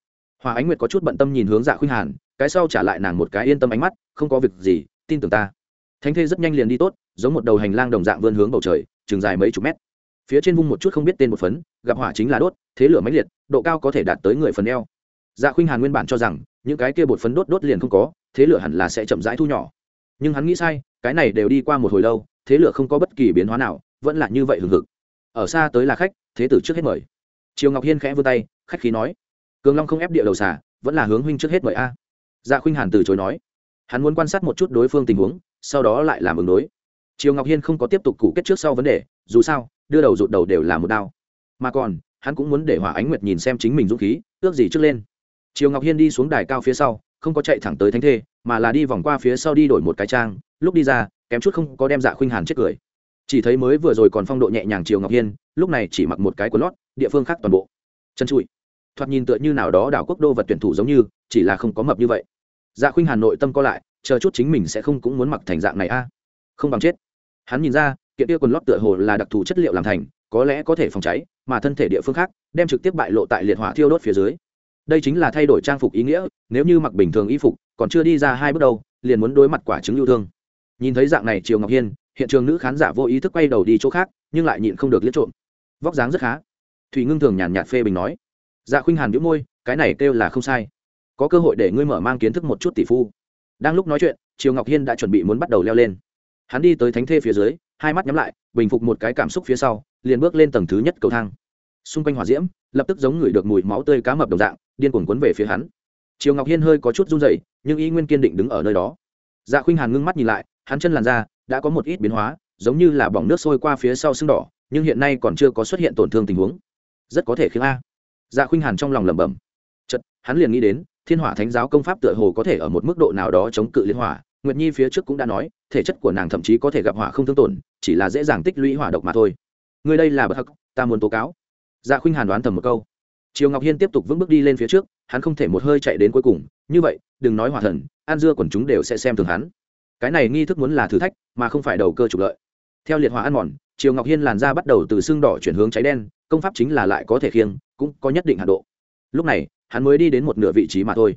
Hòa ánh nguyệt có chút bận tâm nhìn hướng dạ khuynh hàn, cái sau trả lại nàng một cái yên tâm ánh mắt, không có việc gì, tin tưởng ta thánh thê rất nhanh liền đi tốt, giống một đầu hành lang đồng dạng vươn hướng bầu trời, chừng dài mấy chục mét. Phía trên vung một chút không biết tên một phấn, gặp hỏa chính là đốt, thế lửa máy liệt, độ cao có thể đạt tới người phần eo. Dạ khuynh hàn nguyên bản cho rằng, những cái kia bột phấn đốt đốt liền không có, thế lửa hẳn là sẽ chậm rãi thu nhỏ. Nhưng hắn nghĩ sai, cái này đều đi qua một hồi lâu, thế lửa không có bất kỳ biến hóa nào, vẫn là như vậy hừng hực. Ở xa tới là khách, thế tử trước hết mời. Triều ngọc hiên khẽ vươn tay, khách khí nói, cường long không ép địa đầu xả vẫn là hướng huynh trước hết mời a. Dạ khuynh hàn từ chối nói. Hắn muốn quan sát một chút đối phương tình huống sau đó lại làm ứng đối. Triều ngọc hiên không có tiếp tục cụ kết trước sau vấn đề, dù sao, đưa đầu rụt đầu đều là một đao mà còn, hắn cũng muốn để hỏa ánh nguyệt nhìn xem chính mình dũng khí, ước gì trước lên. Triều ngọc hiên đi xuống đài cao phía sau, không có chạy thẳng tới thánh thê, mà là đi vòng qua phía sau đi đổi một cái trang, lúc đi ra, kém chút không có đem dạ khuynh hàn chết cười. Chỉ thấy mới vừa rồi còn phong độ nhẹ nhàng triều ngọc hiên, lúc này chỉ mặc một cái quần lót, địa phương khác toàn bộ. Chân trụi. Thoạt nhìn tựa như nào đó đảo quốc đô vật tuyển thủ giống như, chỉ là không có mập như vậy. Dạ khuynh hàn nội tâm co lại chờ chút chính mình sẽ không cũng muốn mặc thành dạng này a. Không bằng chết. Hắn nhìn ra, kiện kia quần lót tựa hồ là đặc thù chất liệu làm thành, có lẽ có thể phòng cháy, mà thân thể địa phương khác, đem trực tiếp bại lộ tại liệt hỏa thiêu đốt phía dưới. Đây chính là thay đổi trang phục ý nghĩa, nếu như mặc bình thường y phục, còn chưa đi ra hai bước đầu liền muốn đối mặt quả chứng yêu thương. Nhìn thấy dạng này triều ngọc hiên, hiện trường nữ khán giả vô ý thức quay đầu đi chỗ khác, nhưng lại nhịn không được liếc trộm. Vóc dáng rất khá. Thủy ngưng thường nhàn nhạt phê bình nói dạ khuynh hàn đĩu môi, cái này kêu là không sai. Có cơ hội để ngươi mở mang kiến thức một chút tỷ phu đang lúc nói chuyện, triều ngọc hiên đã chuẩn bị muốn bắt đầu leo lên. Hắn đi tới thánh thê phía dưới, hai mắt nhắm lại, bình phục một cái cảm xúc phía sau, liền bước lên tầng thứ nhất cầu thang. Xung quanh hỏa diễm, lập tức giống ngửi được mùi máu tươi cá mập đồng dạng, điên cuồng cuốn về phía hắn. Triều ngọc hiên hơi có chút run dậy nhưng y nguyên kiên định đứng ở nơi đó. Dạ khuynh hàn ngưng mắt nhìn lại, hắn chân làn da đã có một ít biến hóa, giống như là bỏng nước sôi qua phía sau sưng đỏ, nhưng hiện nay còn chưa có xuất hiện tổn thương tình huống. Rất có thể khiến a. Dạ khuynh hàn trong lòng lẩm bẩm. Chật hắn liền nghĩ đến thiên hỏa thánh giáo công pháp tựa hồ có thể ở một mức độ nào đó chống cự liên hỏa. Nguyệt nhi phía trước cũng đã nói, thể chất của nàng thậm chí có thể gặp hỏa không thương tổn, chỉ là dễ dàng tích lũy hỏa độc mà thôi. Người đây là bậc hắc, ta muốn tố cáo. Dạ khuynh hàn đoán thầm một câu. Triều ngọc hiên tiếp tục vững bước đi lên phía trước, hắn không thể một hơi chạy đến cuối cùng. Như vậy, đừng nói hỏa thần, an dưa quần chúng đều sẽ xem thường hắn. Cái này nghi thức muốn là thử thách, mà không phải đầu cơ trục lợi. Theo liệt hỏa ăn mòn, triều ngọc hiên làn da bắt đầu từ xương đỏ chuyển hướng cháy đen, công pháp chính là lại có thể khiêng, cũng có nhất định hạ độ. Lúc này hắn mới đi đến một nửa vị trí mà thôi.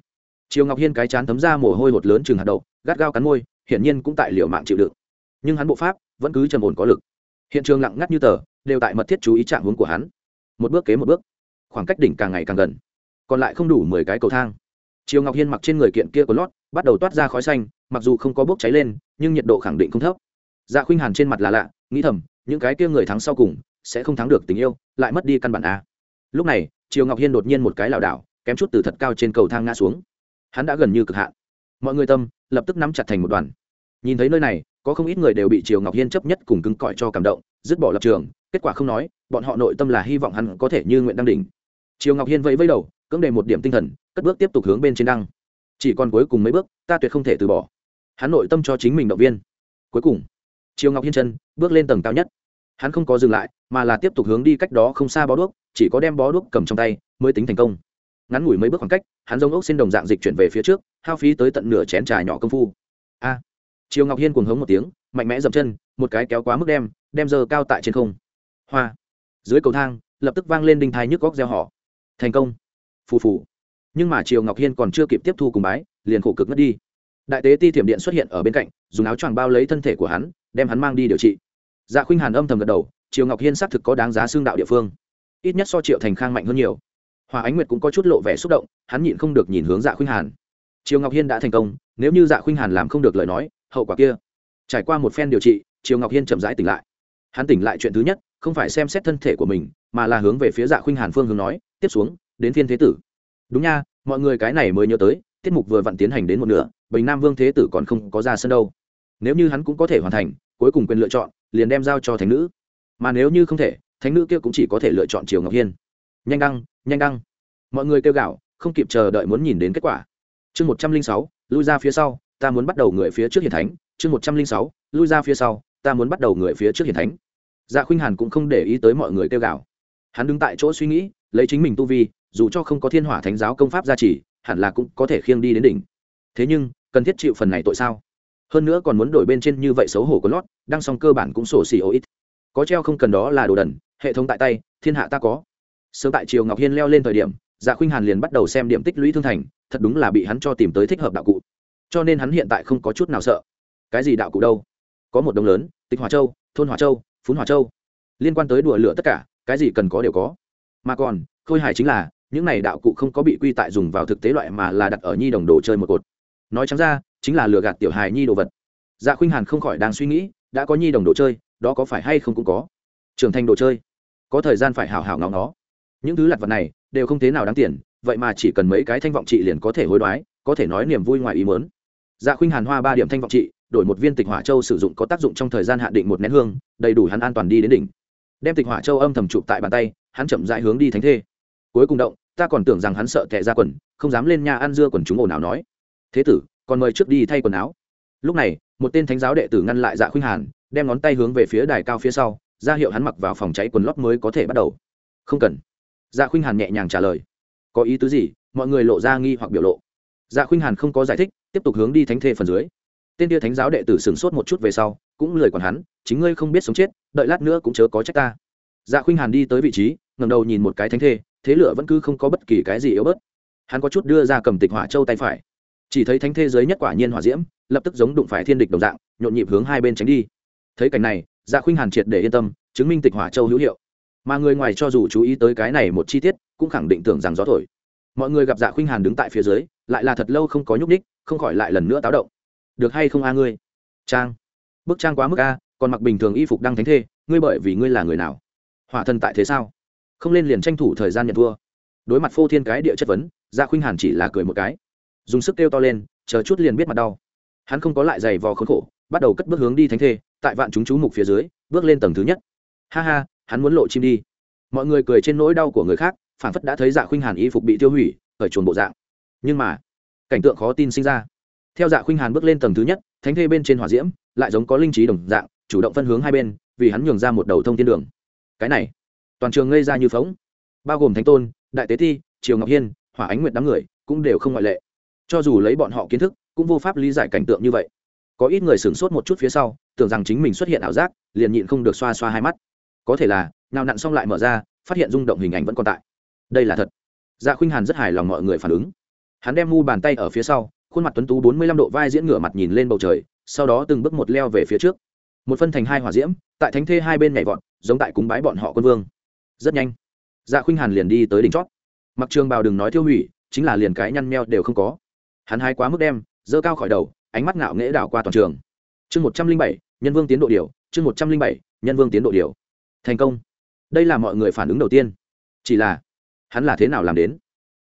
Triều ngọc hiên cái chán thấm ra mồ hôi hột lớn chừng hạt đậu, gắt gao cắn môi, hiển nhiên cũng tại liều mạng chịu đựng. Nhưng hắn bộ pháp vẫn cứ trầm ổn có lực. Hiện trường lặng ngắt như tờ, đều tại mật thiết chú ý trạng huống của hắn. Một bước kế một bước, khoảng cách đỉnh càng ngày càng gần. Còn lại không đủ mười cái cầu thang. Triều ngọc hiên mặc trên người kiện kia của lót, bắt đầu toát ra khói xanh, mặc dù không có bốc cháy lên, nhưng nhiệt độ khẳng định không thấp. Dạ khuynh hàn trên mặt là lạ, nghĩ thầm, những cái kia người thắng sau cùng sẽ không thắng được tình yêu, lại mất đi căn bản a. Lúc này, triều ngọc hiên đột nhiên một cái lảo đảo kém chút từ thật cao trên cầu thang ngã xuống. Hắn đã gần như cực hạn. Mọi người tâm, lập tức nắm chặt thành một đoàn. Nhìn thấy nơi này, có không ít người đều bị triều ngọc hiên chấp nhất cùng cứng cỏi cho cảm động, dứt bỏ lập trường, kết quả không nói, bọn họ nội tâm là hy vọng hắn có thể như nguyện đăng đỉnh. Triều ngọc hiên vẫy vẫy đầu, cưỡng đề một điểm tinh thần, cất bước tiếp tục hướng bên trên đăng. Chỉ còn cuối cùng mấy bước, ta tuyệt không thể từ bỏ. Hắn nội tâm cho chính mình động viên. Cuối cùng, triều ngọc hiên chân, bước lên tầng cao nhất. Hắn không có dừng lại, mà là tiếp tục hướng đi cách đó không xa bó đuốc, chỉ có đem bó đuốc cầm trong tay, mới tính thành công ngắn ngủi mấy bước khoảng cách hắn giống ốc xin đồng dạng dịch chuyển về phía trước hao phí tới tận nửa chén trà nhỏ công phu. A! À, ngọc hiên cuồng hống một tiếng mạnh mẽ dậm chân một cái kéo quá mức đem đem giờ cao tại trên không. Hoa! Dưới cầu thang lập tức vang lên đinh thai nhức góc gieo họ thành công! Phù phù! Nhưng mà triều ngọc hiên còn chưa kịp tiếp thu cùng bái liền khổ cực ngất đi. Đại tế ti thiểm điện xuất hiện ở bên cạnh dùng áo choàng bao lấy thân thể của hắn đem hắn mang đi điều trị. Dạ khuynh hàn âm thầm gật đầu triều ngọc hiên xác thực có đáng giá xương đạo địa phương. Ít nhất so triệu thành khang mạnh hơn nhiều hòa ánh nguyệt cũng có chút lộ vẻ xúc động, hắn nhịn không được nhìn hướng dạ khuynh hàn. Triều ngọc hiên đã thành công, nếu như dạ khuynh hàn làm không được lời nói, hậu quả kia. Trải qua một phen điều trị, triều ngọc hiên chậm rãi tỉnh lại. Hắn tỉnh lại chuyện thứ nhất, không phải xem xét thân thể của mình, mà là hướng về phía dạ khuynh hàn phương hướng nói, tiếp xuống, đến phiên thế tử. Đúng nha, mọi người cái này mới nhớ tới, tiết mục vừa vặn tiến hành đến một nửa, bình nam vương thế tử còn không có ra sân đâu. Nếu như hắn cũng có thể hoàn thành, cuối cùng quyền lựa chọn, liền đem giao cho thánh nữ. Mà nếu như không thể, thánh nữ kia cũng chỉ có thể lựa chọn triều ngọc hiên. Nhanh đăng nhanh đăng. Mọi người kêu gạo không kịp chờ đợi muốn nhìn đến kết quả. Chương một trăm linh sáu, lui ra phía sau, ta muốn bắt đầu người phía trước hiền thánh. Chương một trăm linh sáu, lui ra phía sau, ta muốn bắt đầu người phía trước hiền thánh. Dạ khuynh hàn cũng không để ý tới mọi người kêu gạo hắn đứng tại chỗ suy nghĩ, lấy chính mình tu vi, dù cho không có thiên hỏa thánh giáo công pháp gia trì, hẳn là cũng có thể khiêng đi đến đỉnh. Thế nhưng, cần thiết chịu phần này tội sao? Hơn nữa còn muốn đổi bên trên như vậy xấu hổ có lót, đăng xong cơ bản cũng sổ xì ô ít. Có treo không cần đó là đồ đần, hệ thống tại tay, thiên hạ ta có sớm tại triều ngọc hiên leo lên thời điểm dạ khuynh hàn liền bắt đầu xem điểm tích lũy thương thành, thật đúng là bị hắn cho tìm tới thích hợp đạo cụ. Cho nên hắn hiện tại không có chút nào sợ. Cái gì đạo cụ đâu? Có một đồng lớn, tịch hòa châu, thôn hòa châu, phún hòa châu. Liên quan tới đùa lửa tất cả, cái gì cần có đều có. Mà còn, khôi hài chính là, những này đạo cụ không có bị quy tại dùng vào thực tế loại mà là đặt ở nhi đồng đồ chơi một cột. Nói chẳng ra, chính là lừa gạt tiểu hài nhi đồ vật. Dạ khuynh hàn không khỏi đang suy nghĩ, đã có nhi đồng đồ chơi, đó có phải hay không cũng có. Trưởng thành đồ chơi. Có thời gian phải hào hào ngóng nó những thứ lặt vật này đều không thế nào đáng tiền, vậy mà chỉ cần mấy cái thanh vọng trị liền có thể hối đoái, có thể nói niềm vui ngoài ý mớn dạ khuynh hàn hoa ba điểm thanh vọng trị, đổi một viên tịch hỏa châu sử dụng có tác dụng trong thời gian hạn định một nén hương, đầy đủ hắn an toàn đi đến đỉnh. Đem tịch hỏa châu âm thầm chụp tại bàn tay, hắn chậm dại hướng đi thánh thê. Cuối cùng động, ta còn tưởng rằng hắn sợ tệ ra quần, không dám lên nhà ăn dưa quần chúng ồn ào nói. Thế tử, còn mời trước đi thay quần áo. Lúc này, một tên thánh giáo đệ tử ngăn lại dạ khuynh hàn, đem ngón tay hướng về phía đài cao phía sau, ra hiệu hắn mặc vào phòng cháy quần lót mới có thể bắt đầu. Không cần dạ khuynh hàn nhẹ nhàng trả lời. Có ý tứ gì? Mọi người lộ ra nghi hoặc biểu lộ. Dạ khuynh hàn không có giải thích, tiếp tục hướng đi thánh thê phần dưới. Tên tia thánh giáo đệ tử sửng sốt một chút về sau, cũng lười còn hắn, chính ngươi không biết sống chết, đợi lát nữa cũng chớ có trách ta. Dạ khuynh hàn đi tới vị trí ngầm đầu nhìn một cái thánh thê, thế lửa vẫn cứ không có bất kỳ cái gì yếu bớt. Hắn có chút đưa ra cầm tịch hỏa châu tay phải. Chỉ thấy thánh thê giới nhất quả nhiên hỏa diễm, lập tức giống đụng phải thiên địch đồng dạng, nhộn nhịp hướng hai bên tránh đi. Thấy cảnh này dạ khuynh hàn triệt để yên tâm, chứng minh tịch hỏa châu hữu hiệu mà người ngoài cho dù chú ý tới cái này một chi tiết, cũng khẳng định tưởng rằng gió thổi. Mọi người gặp dạ khuynh hàn đứng tại phía dưới, lại là thật lâu không có nhúc ních không khỏi lại lần nữa táo động. Được hay không a ngươi? Trang. Bức trang quá mức a, còn mặc bình thường y phục đăng thánh thê, ngươi bởi vì ngươi là người nào? Hỏa thần tại thế sao? Không lên liền tranh thủ thời gian nhận thua. Đối mặt phô thiên cái địa chất vấn dạ khuynh hàn chỉ là cười một cái. Dùng sức kêu to lên, chờ chút liền biết mặt đau. Hắn không có lại giày vò khốn khổ, bắt đầu cất bước hướng đi thánh thê, tại vạn chúng chú mục phía dưới, bước lên tầng thứ nhất. Ha ha hắn muốn lộ chim đi. Mọi người cười trên nỗi đau của người khác phản phất đã thấy dạ khuynh hàn y phục bị tiêu hủy ở chuồn bộ dạng. Nhưng mà, cảnh tượng khó tin sinh ra. Theo dạ khuynh hàn bước lên tầng thứ nhất, thánh thê bên trên hỏa diễm, lại giống có linh trí đồng dạng, chủ động phân hướng hai bên, vì hắn nhường ra một đầu thông thiên đường. Cái này, toàn trường ngây ra như phóng bao gồm thánh tôn, đại tế thi triều ngọc hiên, hỏa ánh nguyệt đám người, cũng đều không ngoại lệ. Cho dù lấy bọn họ kiến thức, cũng vô pháp lý giải cảnh tượng như vậy. Có ít người sửng sốt một chút phía sau, tưởng rằng chính mình xuất hiện ảo giác, liền nhịn không được xoa xoa hai mắt có thể là nào nặn xong lại mở ra, phát hiện rung động hình ảnh vẫn còn tại. Đây là thật. Dạ khuynh hàn rất hài lòng mọi người phản ứng. Hắn đem mu bàn tay ở phía sau, khuôn mặt tuấn tú bốn mươi lăm độ vai diễn ngửa mặt nhìn lên bầu trời, sau đó từng bước một leo về phía trước. Một phân thành hai hỏa diễm, tại thánh thê hai bên nhảy vọt, giống tại cúng bái bọn họ quân vương. Rất nhanh dạ khuynh hàn liền đi tới đỉnh chót. Mặc trường bào đừng nói tiêu hủy, chính là liền cái nhăn meo đều không có. Hắn hai quá mức đem dơ cao khỏi đầu, ánh mắt ngạo nghễ đảo qua toàn trường. Chương một trăm linh bảy, nhân vương tiến độ điều, chương một trăm linh bảy, nhân vương tiến độ điều thành công. Đây là mọi người phản ứng đầu tiên. Chỉ là, hắn là thế nào làm đến?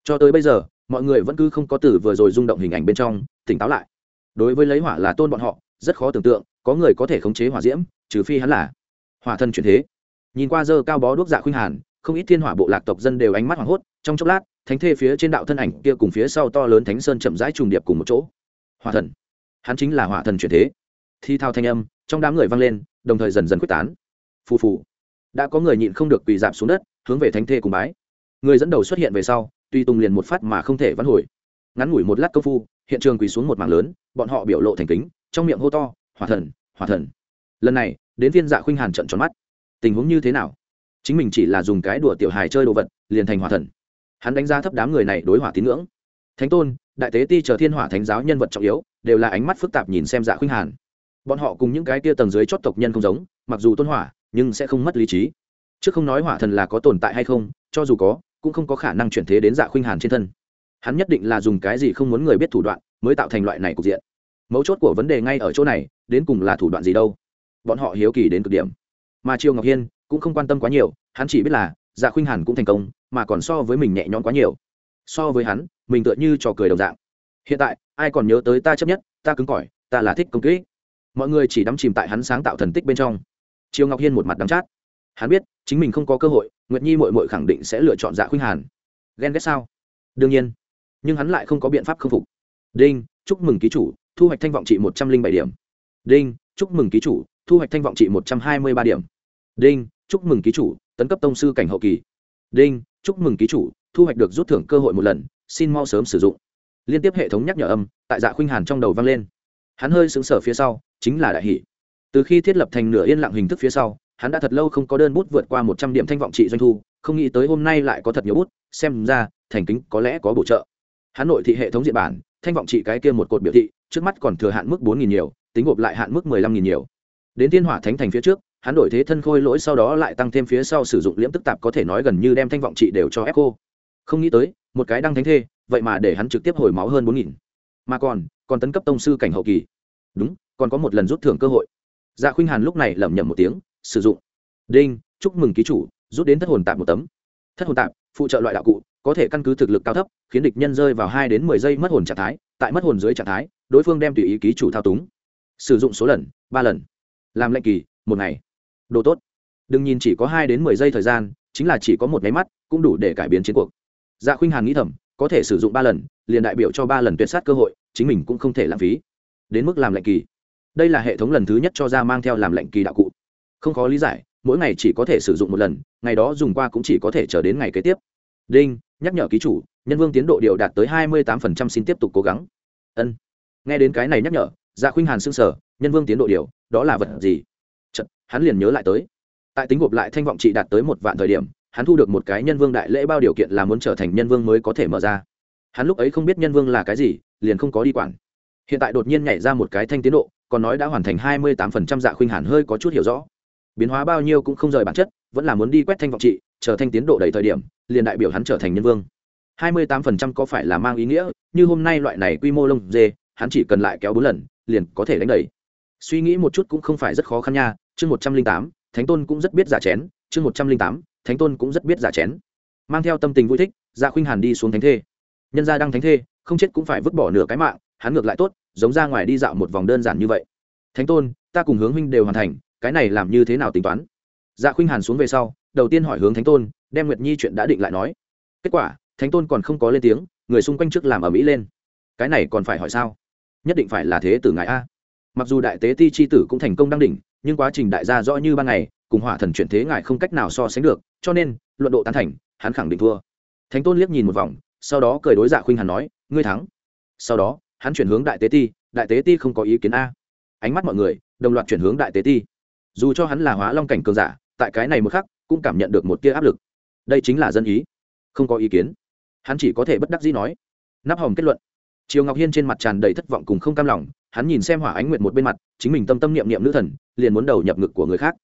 Cho tới bây giờ, mọi người vẫn cứ không có từ vừa rồi rung động hình ảnh bên trong, tỉnh táo lại. Đối với lấy hỏa là tôn bọn họ, rất khó tưởng tượng, có người có thể khống chế hỏa diễm, trừ phi hắn là hỏa thân chuyển thế. Nhìn qua dơ cao bó đuốc dạ khuynh hàn, không ít thiên hỏa bộ lạc tộc dân đều ánh mắt hoảng hốt, trong chốc lát, thánh thê phía trên đạo thân ảnh kia cùng phía sau to lớn thánh sơn chậm rãi trùng điệp cùng một chỗ. Hỏa thần. Hắn chính là hỏa thần chuyển thế. Thi thao thanh âm, trong đám người vang lên, đồng thời dần dần quyết tán. Phù phù đã có người nhịn không được quỳ dạp xuống đất, hướng về thánh thê cùng bái. Người dẫn đầu xuất hiện về sau, tuy tung liền một phát mà không thể vãn hồi. Ngắn ngủi một lát công phu, hiện trường quỳ xuống một mảng lớn, bọn họ biểu lộ thành kính, trong miệng hô to, hỏa thần hỏa thần. Lần này, đến viên dạ khuynh hàn trận tròn mắt. Tình huống như thế nào? Chính mình chỉ là dùng cái đùa tiểu hài chơi đồ vật, liền thành hỏa thần. Hắn đánh giá thấp đám người này đối hỏa tín ngưỡng. Thánh tôn, đại tế ti chờ thiên hỏa thánh giáo nhân vật trọng yếu, đều là ánh mắt phức tạp nhìn xem dạ khuynh hàn. Bọn họ cùng những cái tia tầng dưới chót tộc nhân không giống, mặc dù tôn hỏa nhưng sẽ không mất lý trí. Chứ không nói hỏa thần là có tồn tại hay không, cho dù có, cũng không có khả năng chuyển thế đến dạ khuynh hàn trên thân. Hắn nhất định là dùng cái gì không muốn người biết thủ đoạn mới tạo thành loại này cục diện. Mấu chốt của vấn đề ngay ở chỗ này, đến cùng là thủ đoạn gì đâu. Bọn họ hiếu kỳ đến cực điểm. Mà triều ngọc hiên cũng không quan tâm quá nhiều, hắn chỉ biết là dạ khuynh hàn cũng thành công, mà còn so với mình nhẹ nhõm quá nhiều. So với hắn, mình tựa như trò cười đồng dạng. Hiện tại, ai còn nhớ tới ta chấp nhất, ta cứng cỏi, ta là thích công kỹ mọi người chỉ đắm chìm tại hắn sáng tạo thần tích bên trong triều ngọc hiên một mặt đắm chát. Hắn biết, chính mình không có cơ hội, nguyệt nhi mội mội khẳng định sẽ lựa chọn dạ khuynh hàn. Ghen ghét sao? Đương nhiên. Nhưng hắn lại không có biện pháp khâm phục. Đinh, chúc mừng ký chủ, thu hoạch thanh vọng trị một trăm linh bảy điểm. Đinh, chúc mừng ký chủ, thu hoạch thanh vọng trị một trăm hai mươi ba điểm. Đinh, chúc mừng ký chủ, tấn cấp tông sư cảnh hậu kỳ. Đinh, chúc mừng ký chủ, thu hoạch được rút thưởng cơ hội một lần, xin mau sớm sử dụng. Liên tiếp hệ thống nhắc nhở âm, tại dạ khuynh hàn trong đầu vang lên. Hắn hơi xứng sở phía sau, chính là đại hỷ từ khi thiết lập thành nửa yên lặng hình thức phía sau, hắn đã thật lâu không có đơn bút vượt qua một trăm điểm thanh vọng trị doanh thu, không nghĩ tới hôm nay lại có thật nhiều bút, xem ra, thành kính có lẽ có bổ trợ. Hắn nội thị hệ thống diện bản, thanh vọng trị cái kia một cột biểu thị, trước mắt còn thừa hạn mức bốn nghìn nhiều, tính gộp lại hạn mức mười lăm nghìn nhiều. Đến thiên hỏa thánh thành phía trước, hắn đổi thế thân khôi lỗi sau đó lại tăng thêm phía sau sử dụng liễm tức tạp có thể nói gần như đem thanh vọng trị đều cho ép cô. Không nghĩ tới, một cái đăng thánh thê, vậy mà để hắn trực tiếp hồi máu hơn bốn nghìn. Mà còn còn tấn cấp tông sư cảnh hậu kỳ. Đúng, còn có một lần rút thưởng cơ hội dạ khuynh hàn lúc này lẩm nhẩm một tiếng, sử dụng. Đinh, chúc mừng ký chủ, rút đến thất hồn tạp một tấm. Thất hồn tạp, phụ trợ loại đạo cụ, có thể căn cứ thực lực cao thấp, khiến địch nhân rơi vào hai đến mười giây mất hồn trạng thái, tại mất hồn dưới trạng thái, đối phương đem tùy ý ký chủ thao túng. Sử dụng số lần, ba lần. Làm lệnh kỳ, một ngày. Đồ tốt. Đừng nhìn chỉ có hai đến mười giây thời gian, chính là chỉ có một nháy mắt, cũng đủ để cải biến chiến cuộc. Dạ khuynh hàn nghĩ thầm, có thể sử dụng ba lần, liền đại biểu cho ba lần tuyệt sát cơ hội, chính mình cũng không thể lãng phí. Đến mức làm lệnh kỳ đây là hệ thống lần thứ nhất cho ra mang theo làm lệnh kỳ đạo cụ. Không khó lý giải mỗi ngày chỉ có thể sử dụng một lần ngày đó dùng qua cũng chỉ có thể chờ đến ngày kế tiếp. Đinh nhắc nhở ký chủ nhân vương tiến độ điều đạt tới hai mươi tám phần trăm xin tiếp tục cố gắng. Ân. Nghe đến cái này nhắc nhở dạ khuynh hàn s ư n g sở nhân vương tiến độ điều đó là vật gì? Chật, hắn liền nhớ lại tới. Tại tính gộp lại thanh vọng trị đạt tới một vạn thời điểm hắn thu được một cái nhân vương đại lễ bao điều kiện là muốn trở thành nhân vương mới có thể mở ra. Hắn lúc ấy không biết nhân vương là cái gì liền không có đi quản. Hiện tại đột nhiên nhảy ra một cái thanh tiến độ còn nói đã hoàn thành hai mươi tám phần trăm dạ khuynh hàn hơi có chút hiểu rõ. Biến hóa bao nhiêu cũng không rời bản chất, vẫn là muốn đi quét thanh vọng trị, chờ thanh tiến độ đầy thời điểm, liền đại biểu hắn trở thành nhân vương. hai mươi tám phần trăm có phải là mang ý nghĩa? Như hôm nay loại này quy mô lông dê, hắn chỉ cần lại kéo bốn lần, liền có thể đánh đầy. Suy nghĩ một chút cũng không phải rất khó khăn nha. Chương một trăm linh tám, thánh tôn cũng rất biết giả chén. Chương một trăm linh tám, thánh tôn cũng rất biết giả chén. Mang theo tâm tình vui thích dạ khuynh hàn đi xuống thánh thê. Nhân gia đang thánh thê, không chết cũng phải vứt bỏ nửa cái mạng, hắn ngược lại tốt giống ra ngoài đi dạo một vòng đơn giản như vậy. Thánh tôn, ta cùng hướng huynh đều hoàn thành, cái này làm như thế nào tính toán? Dạ khuynh hàn xuống về sau, đầu tiên hỏi hướng thánh tôn, đem nguyệt nhi chuyện đã định lại nói. Kết quả, thánh tôn còn không có lên tiếng, người xung quanh trước làm ở mỹ lên. Cái này còn phải hỏi sao? Nhất định phải là thế tử ngài a. Mặc dù đại tế ti c h i tử cũng thành công đăng đỉnh, nhưng quá trình đại gia rõ như ban ngày, cùng hỏa thần chuyển thế ngài không cách nào so sánh được, cho nên, luận độ tán thành, hắn khẳng định thua. Thánh tôn liếc nhìn một vòng, sau đó cười đối dạ khuynh hàn nói, ngươi thắng. Sau đó hắn chuyển hướng đại tế ti, đại tế ti không có ý kiến a. Ánh mắt mọi người, đồng loạt chuyển hướng đại tế ti. Dù cho hắn là hóa long cảnh cường giả, tại cái này một khắc, cũng cảm nhận được một tia áp lực. Đây chính là dân ý. Không có ý kiến. Hắn chỉ có thể bất đắc dĩ nói. Nắp hồng kết luận. Triều ngọc hiên trên mặt tràn đầy thất vọng cùng không cam lòng, hắn nhìn xem hỏa ánh nguyệt một bên mặt, chính mình tâm tâm niệm niệm nữ thần, liền muốn đầu nhập ngực của người khác.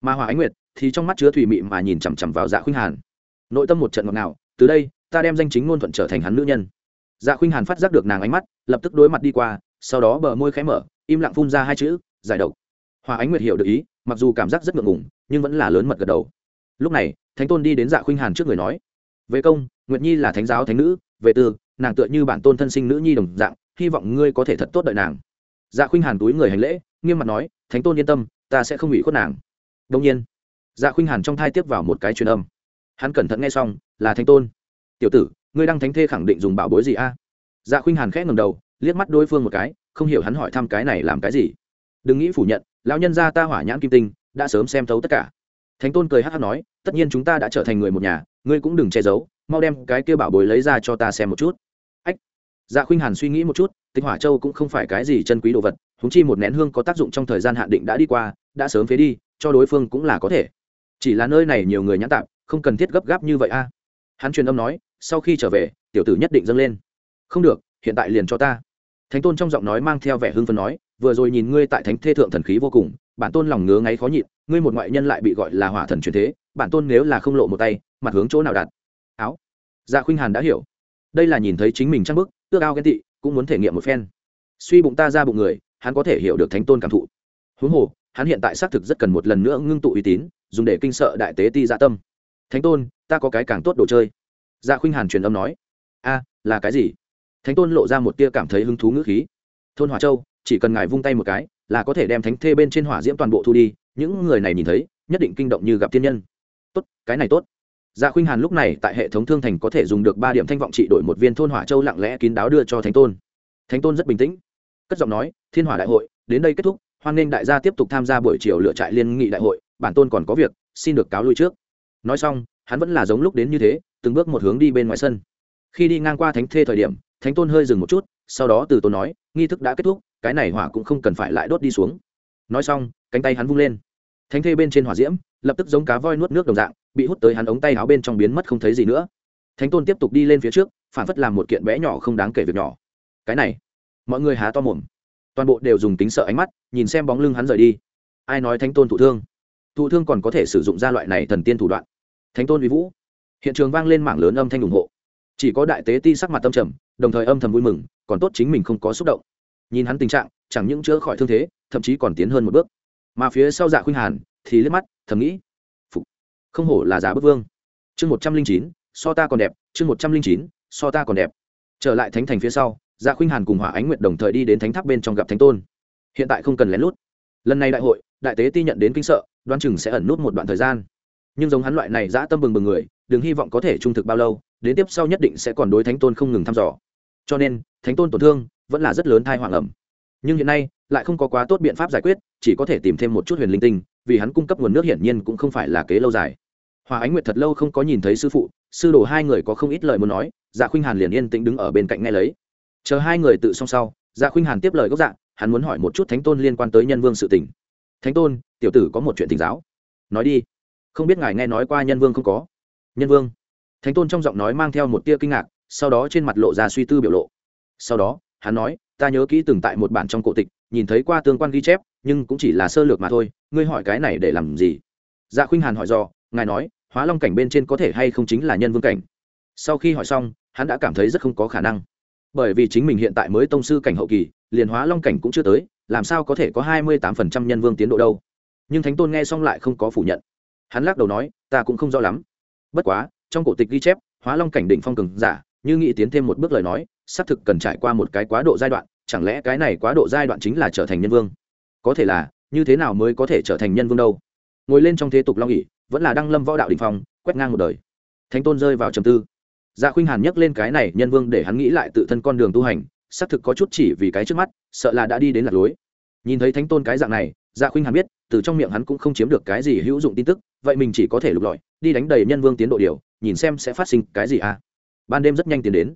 Mà hỏa ánh nguyệt thì trong mắt chứa thủy mị mà nhìn chằm chằm vào dạ khuynh hàn. Nội tâm một trận ngọt ngào, từ đây, ta đem danh chính ngôn thuận trở thành hắn nữ nhân dạ khuynh hàn phát giác được nàng ánh mắt, lập tức đối mặt đi qua, sau đó bờ môi khẽ mở, im lặng phun ra hai chữ, giải độc. Hòa ánh nguyệt hiểu được ý, mặc dù cảm giác rất ngượng ngùng, nhưng vẫn là lớn mật gật đầu. Lúc này, thánh tôn đi đến dạ khuynh hàn trước người nói về công, nguyệt nhi là thánh giáo thánh nữ, về tư nàng tựa như bản tôn thân sinh nữ nhi đồng dạng, hy vọng ngươi có thể thật tốt đợi nàng. Dạ khuynh hàn túi người hành lễ, nghiêm mặt nói, thánh tôn yên tâm, ta sẽ không ủy khuất nàng. Đông nhiên dạ khuynh hàn trong thai tiếp vào một cái truyền âm. Hắn cẩn thận nghe xong, là thánh tôn. Tiểu tử ngươi đang thánh thê khẳng định dùng bảo bối gì a? Dạ khuynh hàn khẽ ngầm đầu, liếc mắt đối phương một cái, không hiểu hắn hỏi thăm cái này làm cái gì. Đừng nghĩ phủ nhận, lão nhân gia ta hỏa nhãn kim tinh, đã sớm xem thấu tất cả. Thánh tôn cười hát hát nói, tất nhiên chúng ta đã trở thành người một nhà, ngươi cũng đừng che giấu, mau đem cái kia bảo bối lấy ra cho ta xem một chút. Ách. Dạ khuynh hàn suy nghĩ một chút tinh hỏa châu cũng không phải cái gì chân quý đồ vật húng chi một nén hương có tác dụng trong thời gian hạn định đã đi qua, đã sớm phế đi, cho đối phương cũng là có thể. Chỉ là nơi này nhiều người nhãn tạm không cần thiết gấp gáp như vậy a. Hắn truyền âm nói sau khi trở về, tiểu tử nhất định dâng lên. Không được, hiện tại liền cho ta. Thánh tôn trong giọng nói mang theo vẻ hưng phấn nói, vừa rồi nhìn ngươi tại thánh thê thượng thần khí vô cùng, bản tôn lòng ngứa ngáy khó nhịn, ngươi một ngoại nhân lại bị gọi là hỏa thần truyền thế, bản tôn nếu là không lộ một tay, mặt hướng chỗ nào đặt? Áo. Dạ khuynh hàn đã hiểu. Đây là nhìn thấy chính mình trăng bức, ước ao ghen tị, cũng muốn thể nghiệm một phen. Suy bụng ta ra bụng người, hắn có thể hiểu được thánh tôn cảm thụ. Huống hồ, hắn hiện tại xác thực rất cần một lần nữa ngưng tụ uy tín, dùng để kinh sợ đại tế ti dạ tâm. Thánh tôn, ta có cái càng tốt đồ chơi dạ khuynh hàn truyền âm nói, a, là cái gì? Thánh tôn lộ ra một tia cảm thấy hứng thú ngữ khí. Thôn hỏa châu, chỉ cần ngài vung tay một cái, là có thể đem thánh thê bên trên hỏa diễm toàn bộ thu đi. Những người này nhìn thấy, nhất định kinh động như gặp thiên nhân. Tốt, cái này tốt. Dạ khuynh hàn lúc này tại hệ thống thương thành có thể dùng được ba điểm thanh vọng trị đổi một viên thôn hỏa châu lặng lẽ kín đáo đưa cho thánh tôn. Thánh tôn rất bình tĩnh. Cất giọng nói, thiên hỏa đại hội, đến đây kết thúc, hoan nghênh đại gia tiếp tục tham gia buổi chiều lựa trại liên nghị đại hội, bản tôn còn có việc, xin được cáo lui trước. Nói xong, hắn vẫn là giống lúc đến như thế từng bước một hướng đi bên ngoài sân. Khi đi ngang qua thánh thê thời điểm, thánh tôn hơi dừng một chút, sau đó từ tôn nói, nghi thức đã kết thúc, cái này hỏa cũng không cần phải lại đốt đi xuống. Nói xong, cánh tay hắn vung lên. Thánh thê bên trên hỏa diễm, lập tức giống cá voi nuốt nước đồng dạng, bị hút tới hắn ống tay áo bên trong biến mất không thấy gì nữa. Thánh tôn tiếp tục đi lên phía trước, phản phất làm một kiện bé nhỏ không đáng kể việc nhỏ. Cái này, mọi người há to mồm. Toàn bộ đều dùng tính sợ ánh mắt, nhìn xem bóng lưng hắn rời đi. Ai nói thánh tôn thụ thương? Thụ thương còn có thể sử dụng ra loại này thần tiên thủ đoạn. Thánh tôn uy vũ hiện trường vang lên mảng lớn âm thanh ủng hộ. Chỉ có đại tế ti sắc mặt tâm trầm, đồng thời âm thầm vui mừng, còn tốt chính mình không có xúc động. Nhìn hắn tình trạng, chẳng những chữa khỏi thương thế, thậm chí còn tiến hơn một bước. Mà phía sau dạ khuynh hàn, thì liếc mắt, thầm nghĩ, Phục. không hổ là giả bức vương. Chương một trăm linh chín, so ta còn đẹp. Chương một trăm linh chín, so ta còn đẹp. Trở lại thánh thành phía sau dạ khuynh hàn cùng hỏa ánh nguyệt đồng thời đi đến thánh tháp bên trong gặp thánh tôn. Hiện tại không cần lén lút. Lần này đại hội, đại tế ti nhận đến kinh sợ đoan chừng sẽ ẩn nút một đoạn thời gian nhưng giống hắn loại này dã tâm bừng bừng người, đừng hy vọng có thể trung thực bao lâu, đến tiếp sau nhất định sẽ còn đối thánh tôn không ngừng thăm dò. Cho nên, thánh tôn tổn thương vẫn là rất lớn thai hoàng ẩm. Nhưng hiện nay, lại không có quá tốt biện pháp giải quyết, chỉ có thể tìm thêm một chút huyền linh tinh, vì hắn cung cấp nguồn nước hiển nhiên cũng không phải là kế lâu dài. Hòa ánh nguyệt thật lâu không có nhìn thấy sư phụ, sư đồ hai người có không ít lời muốn nói dạ khuynh hàn liền yên tĩnh đứng ở bên cạnh nghe lấy. Chờ hai người tự song sau dạ khuynh hàn tiếp lời gốc dạ hắn muốn hỏi một chút thánh tôn liên quan tới nhân vương sự tình. Thánh tôn, tiểu tử có một chuyện tình giáo. Nói đi không biết ngài nghe nói qua nhân vương không có? Nhân vương. Thánh tôn trong giọng nói mang theo một tia kinh ngạc, sau đó trên mặt lộ ra suy tư biểu lộ. Sau đó, hắn nói, ta nhớ kỹ từng tại một bản trong cổ tịch, nhìn thấy qua tương quan ghi chép, nhưng cũng chỉ là sơ lược mà thôi, ngươi hỏi cái này để làm gì? Dạ khuynh hàn hỏi do ngài nói, hóa long cảnh bên trên có thể hay không chính là nhân vương cảnh? Sau khi hỏi xong, hắn đã cảm thấy rất không có khả năng. Bởi vì chính mình hiện tại mới tông sư cảnh hậu kỳ, liền hóa long cảnh cũng chưa tới, làm sao có thể có hai mươi tám phần trăm nhân vương tiến độ đâu? Nhưng thánh tôn nghe xong lại không có phủ nhận hắn lắc đầu nói, ta cũng không rõ lắm. Bất quá, trong cổ tịch ghi chép, hóa long cảnh đỉnh phong cường giả, như nghĩ tiến thêm một bước lời nói, xác thực cần trải qua một cái quá độ giai đoạn, chẳng lẽ cái này quá độ giai đoạn chính là trở thành nhân vương? Có thể là, như thế nào mới có thể trở thành nhân vương đâu? Ngồi lên trong thế tục long ỉ vẫn là đăng lâm võ đạo đình phong, quét ngang một đời. Thánh tôn rơi vào trầm tư. Dạ khuynh hàn nhắc lên cái này nhân vương để hắn nghĩ lại tự thân con đường tu hành, xác thực có chút chỉ vì cái trước mắt, sợ là đã đi đến lạc lối. Nhìn thấy thánh tôn cái dạng này dạ khuynh hàn biết từ trong miệng hắn cũng không chiếm được cái gì hữu dụng tin tức, vậy mình chỉ có thể lục lọi, đi đánh đầy nhân vương tiến độ điều, nhìn xem sẽ phát sinh cái gì à. Ban đêm rất nhanh tiến đến.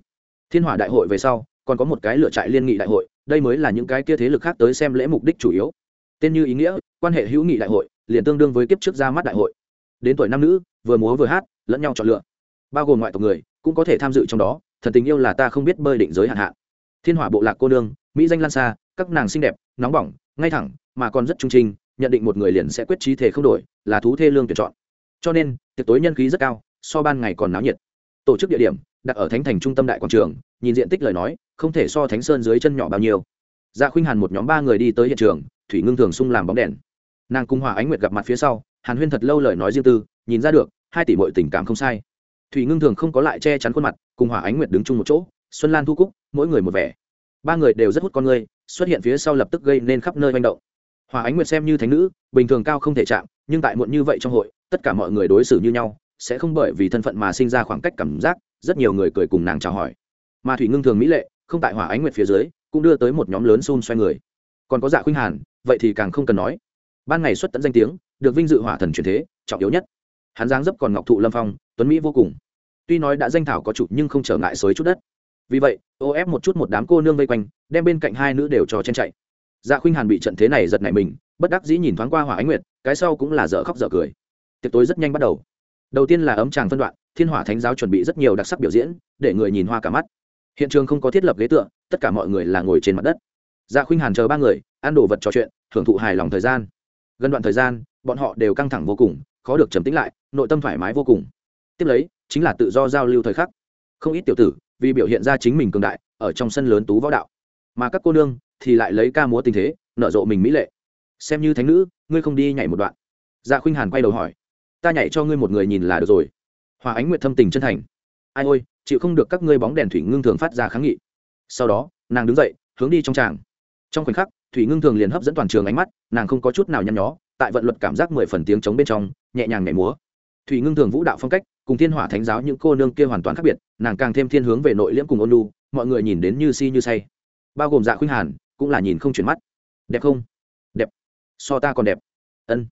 Thiên hỏa đại hội về sau, còn có một cái lựa trại liên nghị đại hội, đây mới là những cái kia thế lực khác tới xem lễ mục đích chủ yếu. Tên như ý nghĩa, quan hệ hữu nghị đại hội, liền tương đương với kiếp trước ra mắt đại hội. Đến tuổi nam nữ, vừa múa vừa hát, lẫn nhau chọn lựa. Bao gồm ngoại tộc người, cũng có thể tham dự trong đó thần tình yêu là ta không biết bơi định giới hạn hạn. Thiên hỏa bộ lạc cô nương, mỹ danh lan xa, các nàng xinh đẹp, nóng bỏng, ngay thẳng, mà còn rất trung trinh nhận định một người liền sẽ quyết trí thể không đổi, là thú thê lương tuyển chọn. Cho nên, tiệc tối nhân khí rất cao, so ban ngày còn náo nhiệt. Tổ chức địa điểm, đặt ở thánh thành trung tâm đại quảng trường, nhìn diện tích lời nói, không thể so thánh sơn dưới chân nhỏ bao nhiêu. Dạ khuynh hàn một nhóm ba người đi tới hiện trường, thủy ngưng thường sung làm bóng đèn. Nàng cung hòa ánh nguyệt gặp mặt phía sau, hàn huyên thật lâu lời nói riêng tư, nhìn ra được, hai tỷ mọi tình cảm không sai. Thủy ngưng thường không có lại che chắn khuôn mặt, cùng hòa ánh nguyệt đứng chung một chỗ, xuân lan thu cúc, mỗi người một vẻ. Ba người đều rất hút con người, xuất hiện phía sau lập tức gây nên khắp nơi manh động hòa ánh nguyệt xem như thánh nữ, bình thường cao không thể chạm, nhưng tại muộn như vậy trong hội, tất cả mọi người đối xử như nhau, sẽ không bởi vì thân phận mà sinh ra khoảng cách cảm giác, rất nhiều người cười cùng nàng chào hỏi. Mà thủy ngưng thường mỹ lệ, không tại hỏa ánh nguyệt phía dưới, cũng đưa tới một nhóm lớn xôn xoay người. Còn có dạ khuynh hàn, vậy thì càng không cần nói. Ban ngày xuất tận danh tiếng, được vinh dự hỏa thần truyền thế, trọng yếu nhất. Hắn giáng dấp còn ngọc thụ lâm phong, tuấn mỹ vô cùng. Tuy nói đã danh thảo có chủ nhưng không trở ngại xới chút đất. Vì vậy, ô ép một chút một đám cô nương vây quanh, đem bên cạnh hai nữ đều cho chen chạy dạ khuynh hàn bị trận thế này giật nảy mình, bất đắc dĩ nhìn thoáng qua hỏa ánh nguyệt, cái sau cũng là dở khóc dở cười. Tiệc tối rất nhanh bắt đầu. Đầu tiên là ấm tràng phân đoạn, thiên hỏa thánh giáo chuẩn bị rất nhiều đặc sắc biểu diễn, để người nhìn hoa cả mắt. Hiện trường không có thiết lập ghế tựa, tất cả mọi người là ngồi trên mặt đất. Dạ khuynh hàn chờ ba người, ăn đồ vật trò chuyện thưởng thụ hài lòng thời gian. Gần đoạn thời gian, bọn họ đều căng thẳng vô cùng, khó được trầm tĩnh lại, nội tâm thoải mái vô cùng. Tiếp lấy, chính là tự do giao lưu thời khắc. Không ít tiểu tử, vì biểu hiện ra chính mình cường đại, ở trong sân lớn tú võ đạo. Mà các cô nương thì lại lấy ca múa tình thế, nở rộ mình mỹ lệ. Xem như thánh nữ, ngươi không đi nhảy một đoạn. Dạ khuynh hàn quay đầu hỏi, ta nhảy cho ngươi một người nhìn là được rồi. Hòa ánh nguyệt thâm tình chân thành, ai ôi, chịu không được các ngươi bóng đèn thủy ngưng thường phát ra kháng nghị. Sau đó, nàng đứng dậy, hướng đi trong tràng. Trong khoảnh khắc, thủy ngưng thường liền hấp dẫn toàn trường ánh mắt, nàng không có chút nào nhăn nhó, tại vận luật cảm giác mười phần tiếng trống bên trong, nhẹ nhàng nhảy múa. Thủy ngưng thường vũ đạo phong cách, cùng thiên hỏa thánh giáo những cô nương kia hoàn toàn khác biệt, nàng càng thêm thiên hướng về nội liễm cùng ôn lu mọi người nhìn đến như si như say. Bao gồm dạ khuynh hàn cũng là nhìn không chuyển mắt. Đẹp không? Đẹp. So ta còn đẹp. Ân.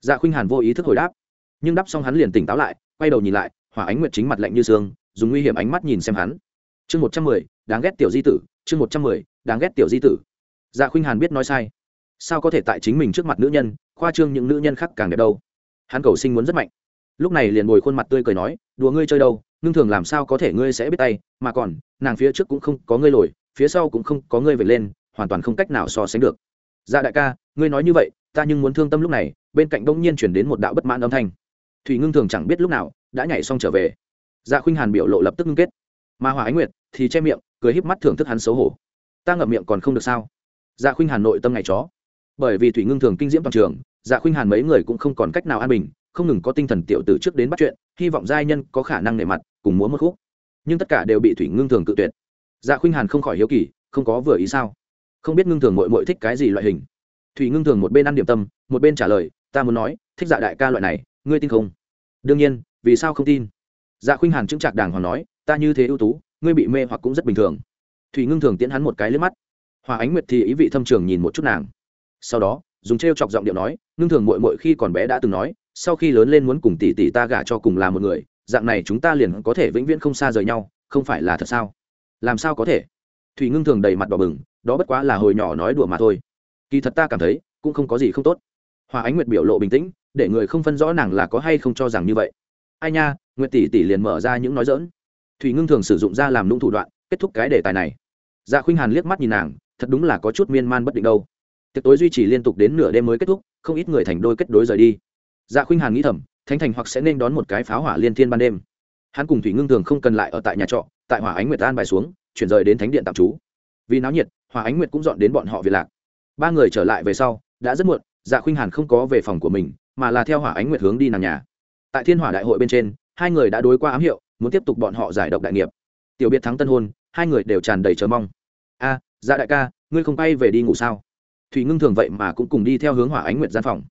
Dạ khuynh hàn vô ý thức hồi đáp. Nhưng đáp xong hắn liền tỉnh táo lại, quay đầu nhìn lại, hỏa ánh nguyệt chính mặt lạnh như sương dùng nguy hiểm ánh mắt nhìn xem hắn. Chương một trăm mười, đáng ghét tiểu di tử, chương một trăm mười, đáng ghét tiểu di tử. Dạ khuynh hàn biết nói sai. Sao có thể tại chính mình trước mặt nữ nhân, khoa trương những nữ nhân khác càng đẹp đâu? Hắn cầu sinh muốn rất mạnh. Lúc này liền ngồi khuôn mặt tươi cười nói, đùa ngươi chơi đâu, ngưng thường làm sao có thể ngươi sẽ biết tay, mà còn, nàng phía trước cũng không có ngươi lồi, phía sau cũng không có ngươi về lên hoàn toàn không cách nào so sánh được. Dạ đại ca, ngươi nói như vậy, ta nhưng muốn thương tâm lúc này, bên cạnh đông nhiên chuyển đến một đạo bất mãn âm thanh. Thủy ngưng thường chẳng biết lúc nào, đã nhảy xong trở về. Dạ khuynh hàn biểu lộ lập tức ngưng kết. Mà hòa ánh nguyệt thì che miệng, cười híp mắt thưởng thức hắn xấu hổ. Ta ngậm miệng còn không được sao? Dạ khuynh hàn nội tâm ngày chó. Bởi vì thủy ngưng thường kinh diễm toàn trường dạ khuynh hàn mấy người cũng không còn cách nào an bình, không ngừng có tinh thần tiểu từ trước đến bắt chuyện, hy vọng giai nhân có khả năng nề mặt, cùng múa một khúc. Nhưng tất cả đều bị thủy ngưng thường cự tuyệt. Dạ khuynh hàn không khỏi hiếu kỳ, không có vừa ý sao? Không biết ngưng thường mội mội thích cái gì loại hình. Thủy ngưng thường một bên ăn điểm tâm, một bên trả lời, ta muốn nói, thích dạ đại ca loại này, ngươi tin không? Đương nhiên, vì sao không tin? Dạ khuynh hàn chứng trạc đàng hoàng nói, ta như thế ưu tú, ngươi bị mê hoặc cũng rất bình thường. Thủy ngưng thường tiễn hắn một cái lên mắt. Hòa ánh nguyệt thì ý vị thâm trường nhìn một chút nàng. Sau đó, dùng t r e o chọc giọng điệu nói, ngưng thường mội mội khi còn bé đã từng nói, sau khi lớn lên muốn cùng tỷ tỷ ta gả cho cùng là một người, dạng này chúng ta liền có thể vĩnh viễn không xa rời nhau, không phải là thật sao? Làm sao có thể? Thủy ngưng thường đầy mặt đỏ bừng, đó bất quá là hồi nhỏ nói đùa mà thôi. Kỳ thật ta cảm thấy, cũng không có gì không tốt. Hòa ánh nguyệt biểu lộ bình tĩnh, để người không phân rõ nàng là có hay không cho rằng như vậy. Ai nha, nguyệt tỷ tỷ liền mở ra những nói dỡn thủy ngưng thường sử dụng ra làm nung thủ đoạn, kết thúc cái đề tài này. Dạ khuynh hàn liếc mắt nhìn nàng, thật đúng là có chút miên man bất định đâu. Tiệc tối duy trì liên tục đến nửa đêm mới kết thúc, không ít người thành đôi kết đối rời đi. Dạ khuynh hàn nghĩ thầm, thánh thành hoặc sẽ nên đón một cái pháo hỏa liên thiên ban đêm. Hắn cùng thủy ngưng thường không cần lại ở tại nhà trọ, tại hỏa ánh nguyệt an bài xuống chuyển rời đến thánh điện tạm trú. Vì náo nhiệt hỏa ánh nguyệt cũng dọn đến bọn họ về lạc. Ba người trở lại về sau, đã rất muộn dạ khuynh hàn không có về phòng của mình, mà là theo hỏa ánh nguyệt hướng đi nàng nhà. Tại thiên hỏa đại hội bên trên, hai người đã đối qua ám hiệu, muốn tiếp tục bọn họ giải độc đại nghiệp. Tiểu biệt thắng tân hôn, hai người đều tràn đầy chờ mong. A dạ đại ca, ngươi không bay về đi ngủ sao? Thủy ngưng thường vậy mà cũng cùng đi theo hướng hỏa ánh nguyệt gian phòng.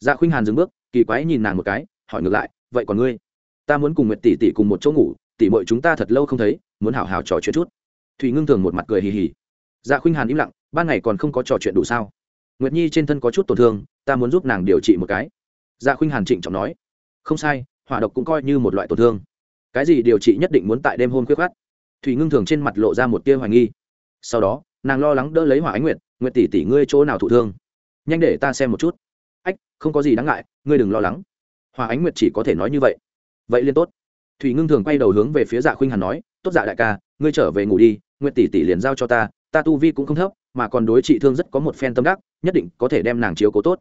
Dạ khuynh hàn dừng bước, kỳ quái nhìn nàng một cái, hỏi ngược lại, vậy còn ngươi? Ta muốn cùng nguyệt tỷ tỷ cùng một chỗ ngủ, tỷ muội chúng ta thật lâu không thấy, muốn hào hào trò chuyện chút thủy ngưng thường một mặt cười hì hì. Dạ khuynh hàn im lặng, ban ngày còn không có trò chuyện đủ sao? Nguyệt nhi trên thân có chút tổn thương, ta muốn giúp nàng điều trị một cái. Dạ khuynh hàn trịnh trọng nói. Không sai, hỏa độc cũng coi như một loại tổn thương. Cái gì điều trị nhất định muốn tại đêm hôm khuyết khát thủy ngưng thường trên mặt lộ ra một tia hoài nghi. Sau đó, nàng lo lắng đỡ lấy hỏa ánh nguyệt nguyệt tỷ tỷ, ngươi chỗ nào thụ thương? Nhanh để ta xem một chút. Ách, không có gì đáng ngại, ngươi đừng lo lắng. Hòa ánh nguyệt chỉ có thể nói như vậy. Vậy liên tốt. Thủy ngưng thường quay đầu hướng về phía dạ khuynh hàn nói, tốt dạ đại ca, ngươi trở về ngủ đi nguyệt tỷ tỷ liền giao cho ta ta tu vi cũng không thấp, mà còn đối trị thương rất có một phen tâm đắc, nhất định có thể đem nàng chiếu cố tốt.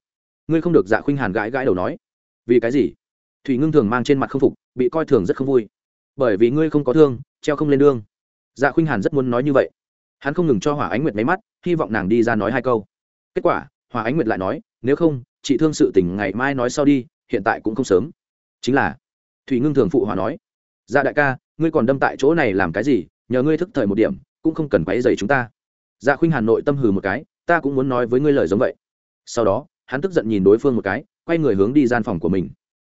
Ngươi không được dạ khuynh hàn gãi gãi đầu nói. Vì cái gì? Thủy ngưng thường mang trên mặt không phục, bị coi thường rất không vui. Bởi vì ngươi không có thương, treo không lên đương. Dạ khuynh hàn rất muốn nói như vậy. Hắn không ngừng cho hỏa ánh nguyệt máy mắt, hy vọng nàng đi ra nói hai câu. Kết quả, hỏa ánh nguyệt lại nói, nếu không, chị thương sự tình ngày mai nói sau đi, hiện tại cũng không sớm. Chính là, thủy ngưng thường phụ hòa nói dạ đại ca, ngươi còn đâm tại chỗ này làm cái gì? Nhờ ngươi thức thời một điểm cũng không cần quấy rầy chúng ta. Dạ khuynh hàn nội tâm hừ một cái ta cũng muốn nói với ngươi lời giống vậy. Sau đó hắn tức giận nhìn đối phương một cái quay người hướng đi gian phòng của mình.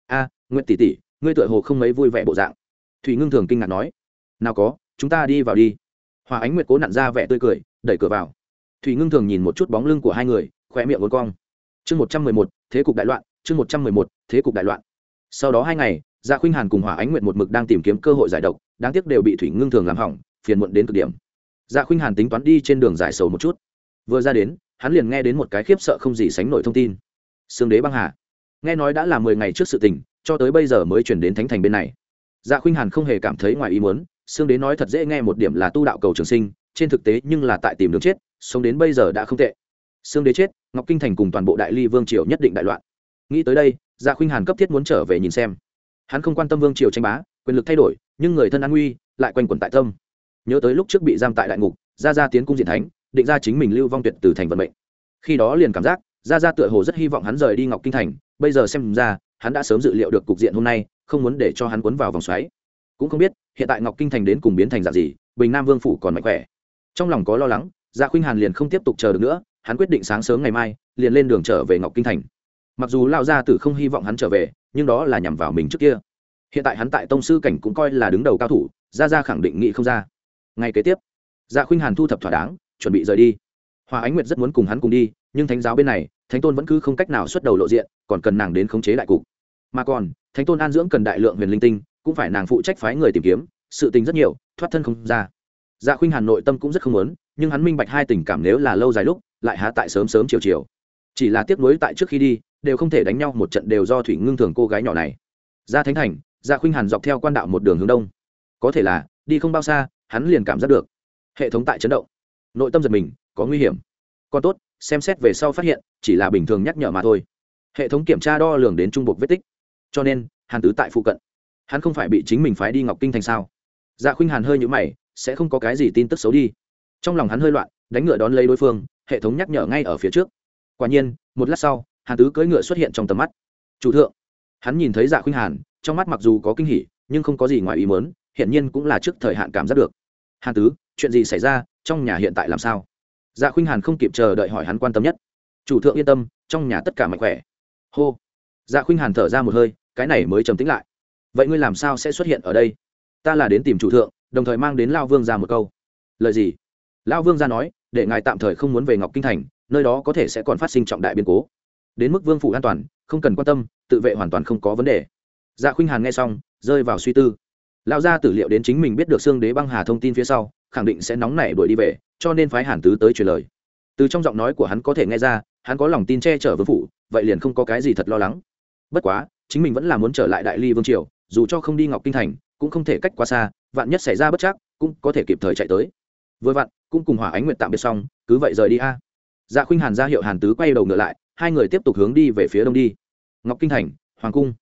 A à, tỷ tỷ ngươi tựa hồ không mấy vui vẻ bộ dạng. Thủy ngưng thường kinh ngạc nói. Nào có chúng ta đi vào đi. Hòa ánh nguyệt cố nặn ra vẻ tươi cười đẩy cửa vào. Thủy ngưng thường nhìn một chút bóng lưng của hai người khỏe miệng vốn cong. Chương một trăm mười một thế cục đại loạn chương một trăm mười một thế cục đại loạn. Sau đó hai ngày gia dạ khuynh hàn cùng hòa ánh nguyệt một mực đang tìm kiếm cơ hội giải độc đáng tiếc đều bị thủy ngưng thường làm hỏng phiền muộn đến cực điểm dạ khuynh hàn tính toán đi trên đường giải sầu một chút. Vừa ra đến, hắn liền nghe đến một cái khiếp sợ không gì sánh nổi thông tin. Sương đế băng hà. Nghe nói đã là mười ngày trước sự tình, cho tới bây giờ mới chuyển đến thánh thành bên này. Dạ khuynh hàn không hề cảm thấy ngoài ý muốn, sương đế nói thật dễ nghe một điểm là tu đạo cầu trường sinh, trên thực tế nhưng là tại tìm đường chết, sống đến bây giờ đã không tệ. Sương đế chết, ngọc kinh thành cùng toàn bộ đại ly vương triều nhất định đại loạn. Nghĩ tới đây dạ khuynh hàn cấp thiết muốn trở về nhìn xem. Hắn không quan tâm vương triều tranh bá, quyền lực thay đổi, nhưng người thân an nguy, lại quanh quẩn tại tâm nhớ tới lúc trước bị giam tại đại ngục ra ra tiến cung diện thánh, định ra chính mình lưu vong tuyệt từ thành vận mệnh. Khi đó liền cảm giác ra ra tựa hồ rất hy vọng hắn rời đi ngọc kinh thành, bây giờ xem ra, hắn đã sớm dự liệu được cục diện hôm nay, không muốn để cho hắn cuốn vào vòng xoáy. Cũng không biết, hiện tại ngọc kinh thành đến cùng biến thành dạng gì, bình nam vương phủ còn mạnh khỏe. Trong lòng có lo lắng, gia khuynh hàn liền không tiếp tục chờ được nữa, hắn quyết định sáng sớm ngày mai, liền lên đường trở về ngọc kinh thành. Mặc dù lao gia tử không hy vọng hắn trở về, nhưng đó là nhằm vào mình trước kia. Hiện tại hắn tại tông sư cảnh cũng coi là đứng đầu cao thủ ra ra khẳng định nghị không ra ngay kế tiếp dạ khuynh hàn thu thập thỏa đáng, chuẩn bị rời đi. Hòa ánh nguyệt rất muốn cùng hắn cùng đi, nhưng thánh giáo bên này, thánh tôn vẫn cứ không cách nào xuất đầu lộ diện, còn cần nàng đến khống chế đại cục. Mà còn, thánh tôn an dưỡng cần đại lượng huyền linh tinh, cũng phải nàng phụ trách phái người tìm kiếm, sự tình rất nhiều, thoát thân không ra. Dạ khuynh hàn nội tâm cũng rất không muốn, nhưng hắn minh bạch hai tình cảm nếu là lâu dài lúc, lại há tại sớm sớm chiều chiều. Chỉ là tiếc nuối tại trước khi đi, đều không thể đánh nhau một trận đều do thủy ngưng thường cô gái nhỏ này. Ra thánh thành dạ khuynh hàn dọc theo quan đạo một đường hướng đông. Có thể là, đi không bao xa hắn liền cảm giác được. Hệ thống tại chấn động. Nội tâm giật mình, có nguy hiểm. Còn tốt, xem xét về sau phát hiện, chỉ là bình thường nhắc nhở mà thôi. Hệ thống kiểm tra đo lường đến trung bộ vết tích. Cho nên, hàn tứ tại phụ cận. Hắn không phải bị chính mình phái đi ngọc kinh thành sao? Dạ khuynh hàn hơi nhũ mày, sẽ không có cái gì tin tức xấu đi. Trong lòng hắn hơi loạn, đánh ngựa đón lấy đối phương, hệ thống nhắc nhở ngay ở phía trước. Quả nhiên, một lát sau, hàn tứ cưỡi ngựa xuất hiện trong tầm mắt. Chủ thượng. Hắn nhìn thấy dạ khuynh hàn, trong mắt mặc dù có kinh hỉ, nhưng không có gì ngoài ý mớn hiện nhiên cũng là trước thời hạn cảm giác được. Hàn tứ, chuyện gì xảy ra? Trong nhà hiện tại làm sao? Dạ khuynh hàn không kịp chờ đợi hỏi hắn quan tâm nhất. Chủ thượng yên tâm, trong nhà tất cả mạnh khỏe. Hô. Dạ khuynh hàn thở ra một hơi, cái này mới trầm tính lại. Vậy ngươi làm sao sẽ xuất hiện ở đây? Ta là đến tìm chủ thượng, đồng thời mang đến lao vương ra một câu. Lời gì? Lao vương ra nói, để ngài tạm thời không muốn về ngọc kinh thành, nơi đó có thể sẽ còn phát sinh trọng đại biến cố. Đến mức vương phủ an toàn, không cần quan tâm, tự vệ hoàn toàn không có vấn đề. Dạ khuynh hàn nghe xong, rơi vào suy tư lão gia tử liệu đến chính mình biết được xương đế băng hà thông tin phía sau, khẳng định sẽ nóng nảy đuổi đi về, cho nên phái hàn tứ tới truyền lời. Từ trong giọng nói của hắn có thể nghe ra, hắn có lòng tin che chở vương phủ, vậy liền không có cái gì thật lo lắng. Bất quá, chính mình vẫn là muốn trở lại đại ly vương triều, dù cho không đi ngọc kinh thành, cũng không thể cách quá xa, vạn nhất xảy ra bất chắc, cũng có thể kịp thời chạy tới. Vừa vặn, cũng cùng hỏa ánh nguyện tạm biệt xong, cứ vậy rời đi a. Dạ khuynh hàn ra hiệu hàn tứ quay đầu ngựa lại, hai người tiếp tục hướng đi về phía đông đi. Ngọc kinh thành, hoàng cung.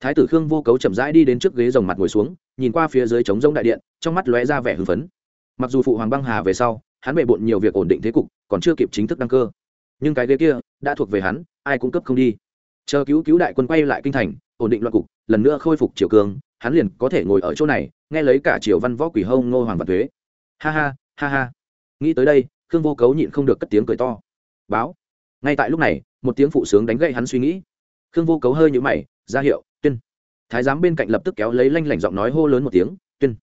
Thái tử khương vô cấu chậm rãi đi đến trước ghế rồng mặt ngồi xuống nhìn qua phía dưới trống rỗng đại điện, trong mắt lóe ra vẻ hưng phấn. Mặc dù phụ hoàng băng hà về sau, hắn bề bộn nhiều việc ổn định thế cục, còn chưa kịp chính thức đăng cơ. Nhưng cái ghế kia, đã thuộc về hắn, ai cũng cấp không đi. Chờ cứu cứu đại quân quay lại kinh thành, ổn định loạn cục, lần nữa khôi phục triều cường, hắn liền có thể ngồi ở chỗ này, nghe lấy cả triều văn võ quỷ hông ngô hoàng vạn thuế. Ha ha ha ha. Nghĩ tới đây, khương vô cấu nhịn không được cất tiếng cười to. Báo. Ngay tại lúc này, một tiếng phụ sướng đánh gậy hắn suy nghĩ. Khương vô cấu hơi nhũ mày, ra hiệu, tuyên thái giám bên cạnh lập tức kéo lấy lanh lảnh giọng nói hô lớn một tiếng, tuyên,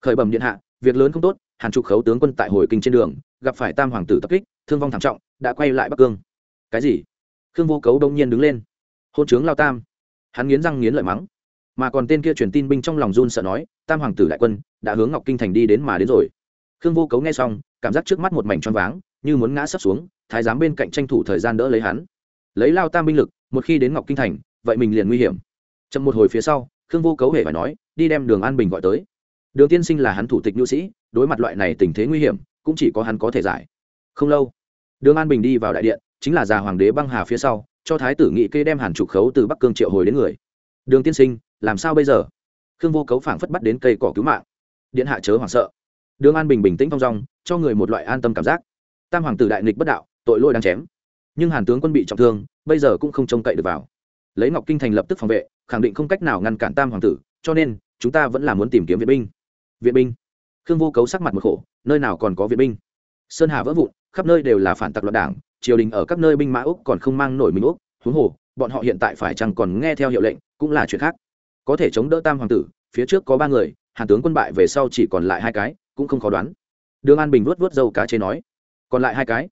khởi bẩm điện hạ, việc lớn không tốt, hàn trục khấu tướng quân tại hồi kinh trên đường, gặp phải tam hoàng tử tập kích, thương vong thảm trọng, đã quay lại bắc cương. Cái gì? Khương vô cấu đông nhiên đứng lên. Hôn trướng lao tam. Hắn nghiến răng nghiến lợi mắng. Mà còn tên kia truyền tin binh trong lòng run sợ nói, tam hoàng tử đại quân, đã hướng ngọc kinh thành đi đến mà đến rồi. Khương vô cấu nghe xong, cảm giác trước mắt một mảnh choáng váng, như muốn ngã sấp xuống, thái giám bên cạnh tranh thủ thời gian đỡ lấy hắn. Lấy lao tam binh lực, một khi đến ngọc kinh thành, vậy mình liền nguy hiểm chậm một hồi phía sau, khương vô cấu hề phải nói, đi đem đường an bình gọi tới. Đường tiên sinh là hắn thủ tịch nhu sĩ, đối mặt loại này tình thế nguy hiểm, cũng chỉ có hắn có thể giải. Không lâu, đường an bình đi vào đại điện, chính là già hoàng đế băng hà phía sau, cho thái tử nghị kê đem hàn trục khấu từ bắc cương triệu hồi đến người. Đường tiên sinh, làm sao bây giờ? Khương vô cấu phảng phất bắt đến cây cỏ cứu mạng. Điện hạ chớ hoảng sợ. Đường an bình bình tĩnh thong dong, cho người một loại an tâm cảm giác. Tam hoàng tử đại nghịch bất đạo, tội lỗi đang chém. Nhưng hàn tướng quân bị trọng thương, bây giờ cũng không trông cậy được vào lấy ngọc kinh thành lập tức phòng vệ, khẳng định không cách nào ngăn cản tam hoàng tử, cho nên, chúng ta vẫn là muốn tìm kiếm viện binh. Viện binh? Khương vô cấu sắc mặt một khổ, nơi nào còn có viện binh? Sơn hà vỡ vụn, khắp nơi đều là phản tặc loạn đảng, triều đình ở các nơi binh mã úc còn không mang nổi mình úc, huống hồ, bọn họ hiện tại phải chăng còn nghe theo hiệu lệnh, cũng là chuyện khác. Có thể chống đỡ tam hoàng tử, phía trước có ba người, hàn tướng quân bại về sau chỉ còn lại hai cái, cũng không khó đoán. Đường an bình vuốt vuốt dâu cá chế nói, còn lại hai cái?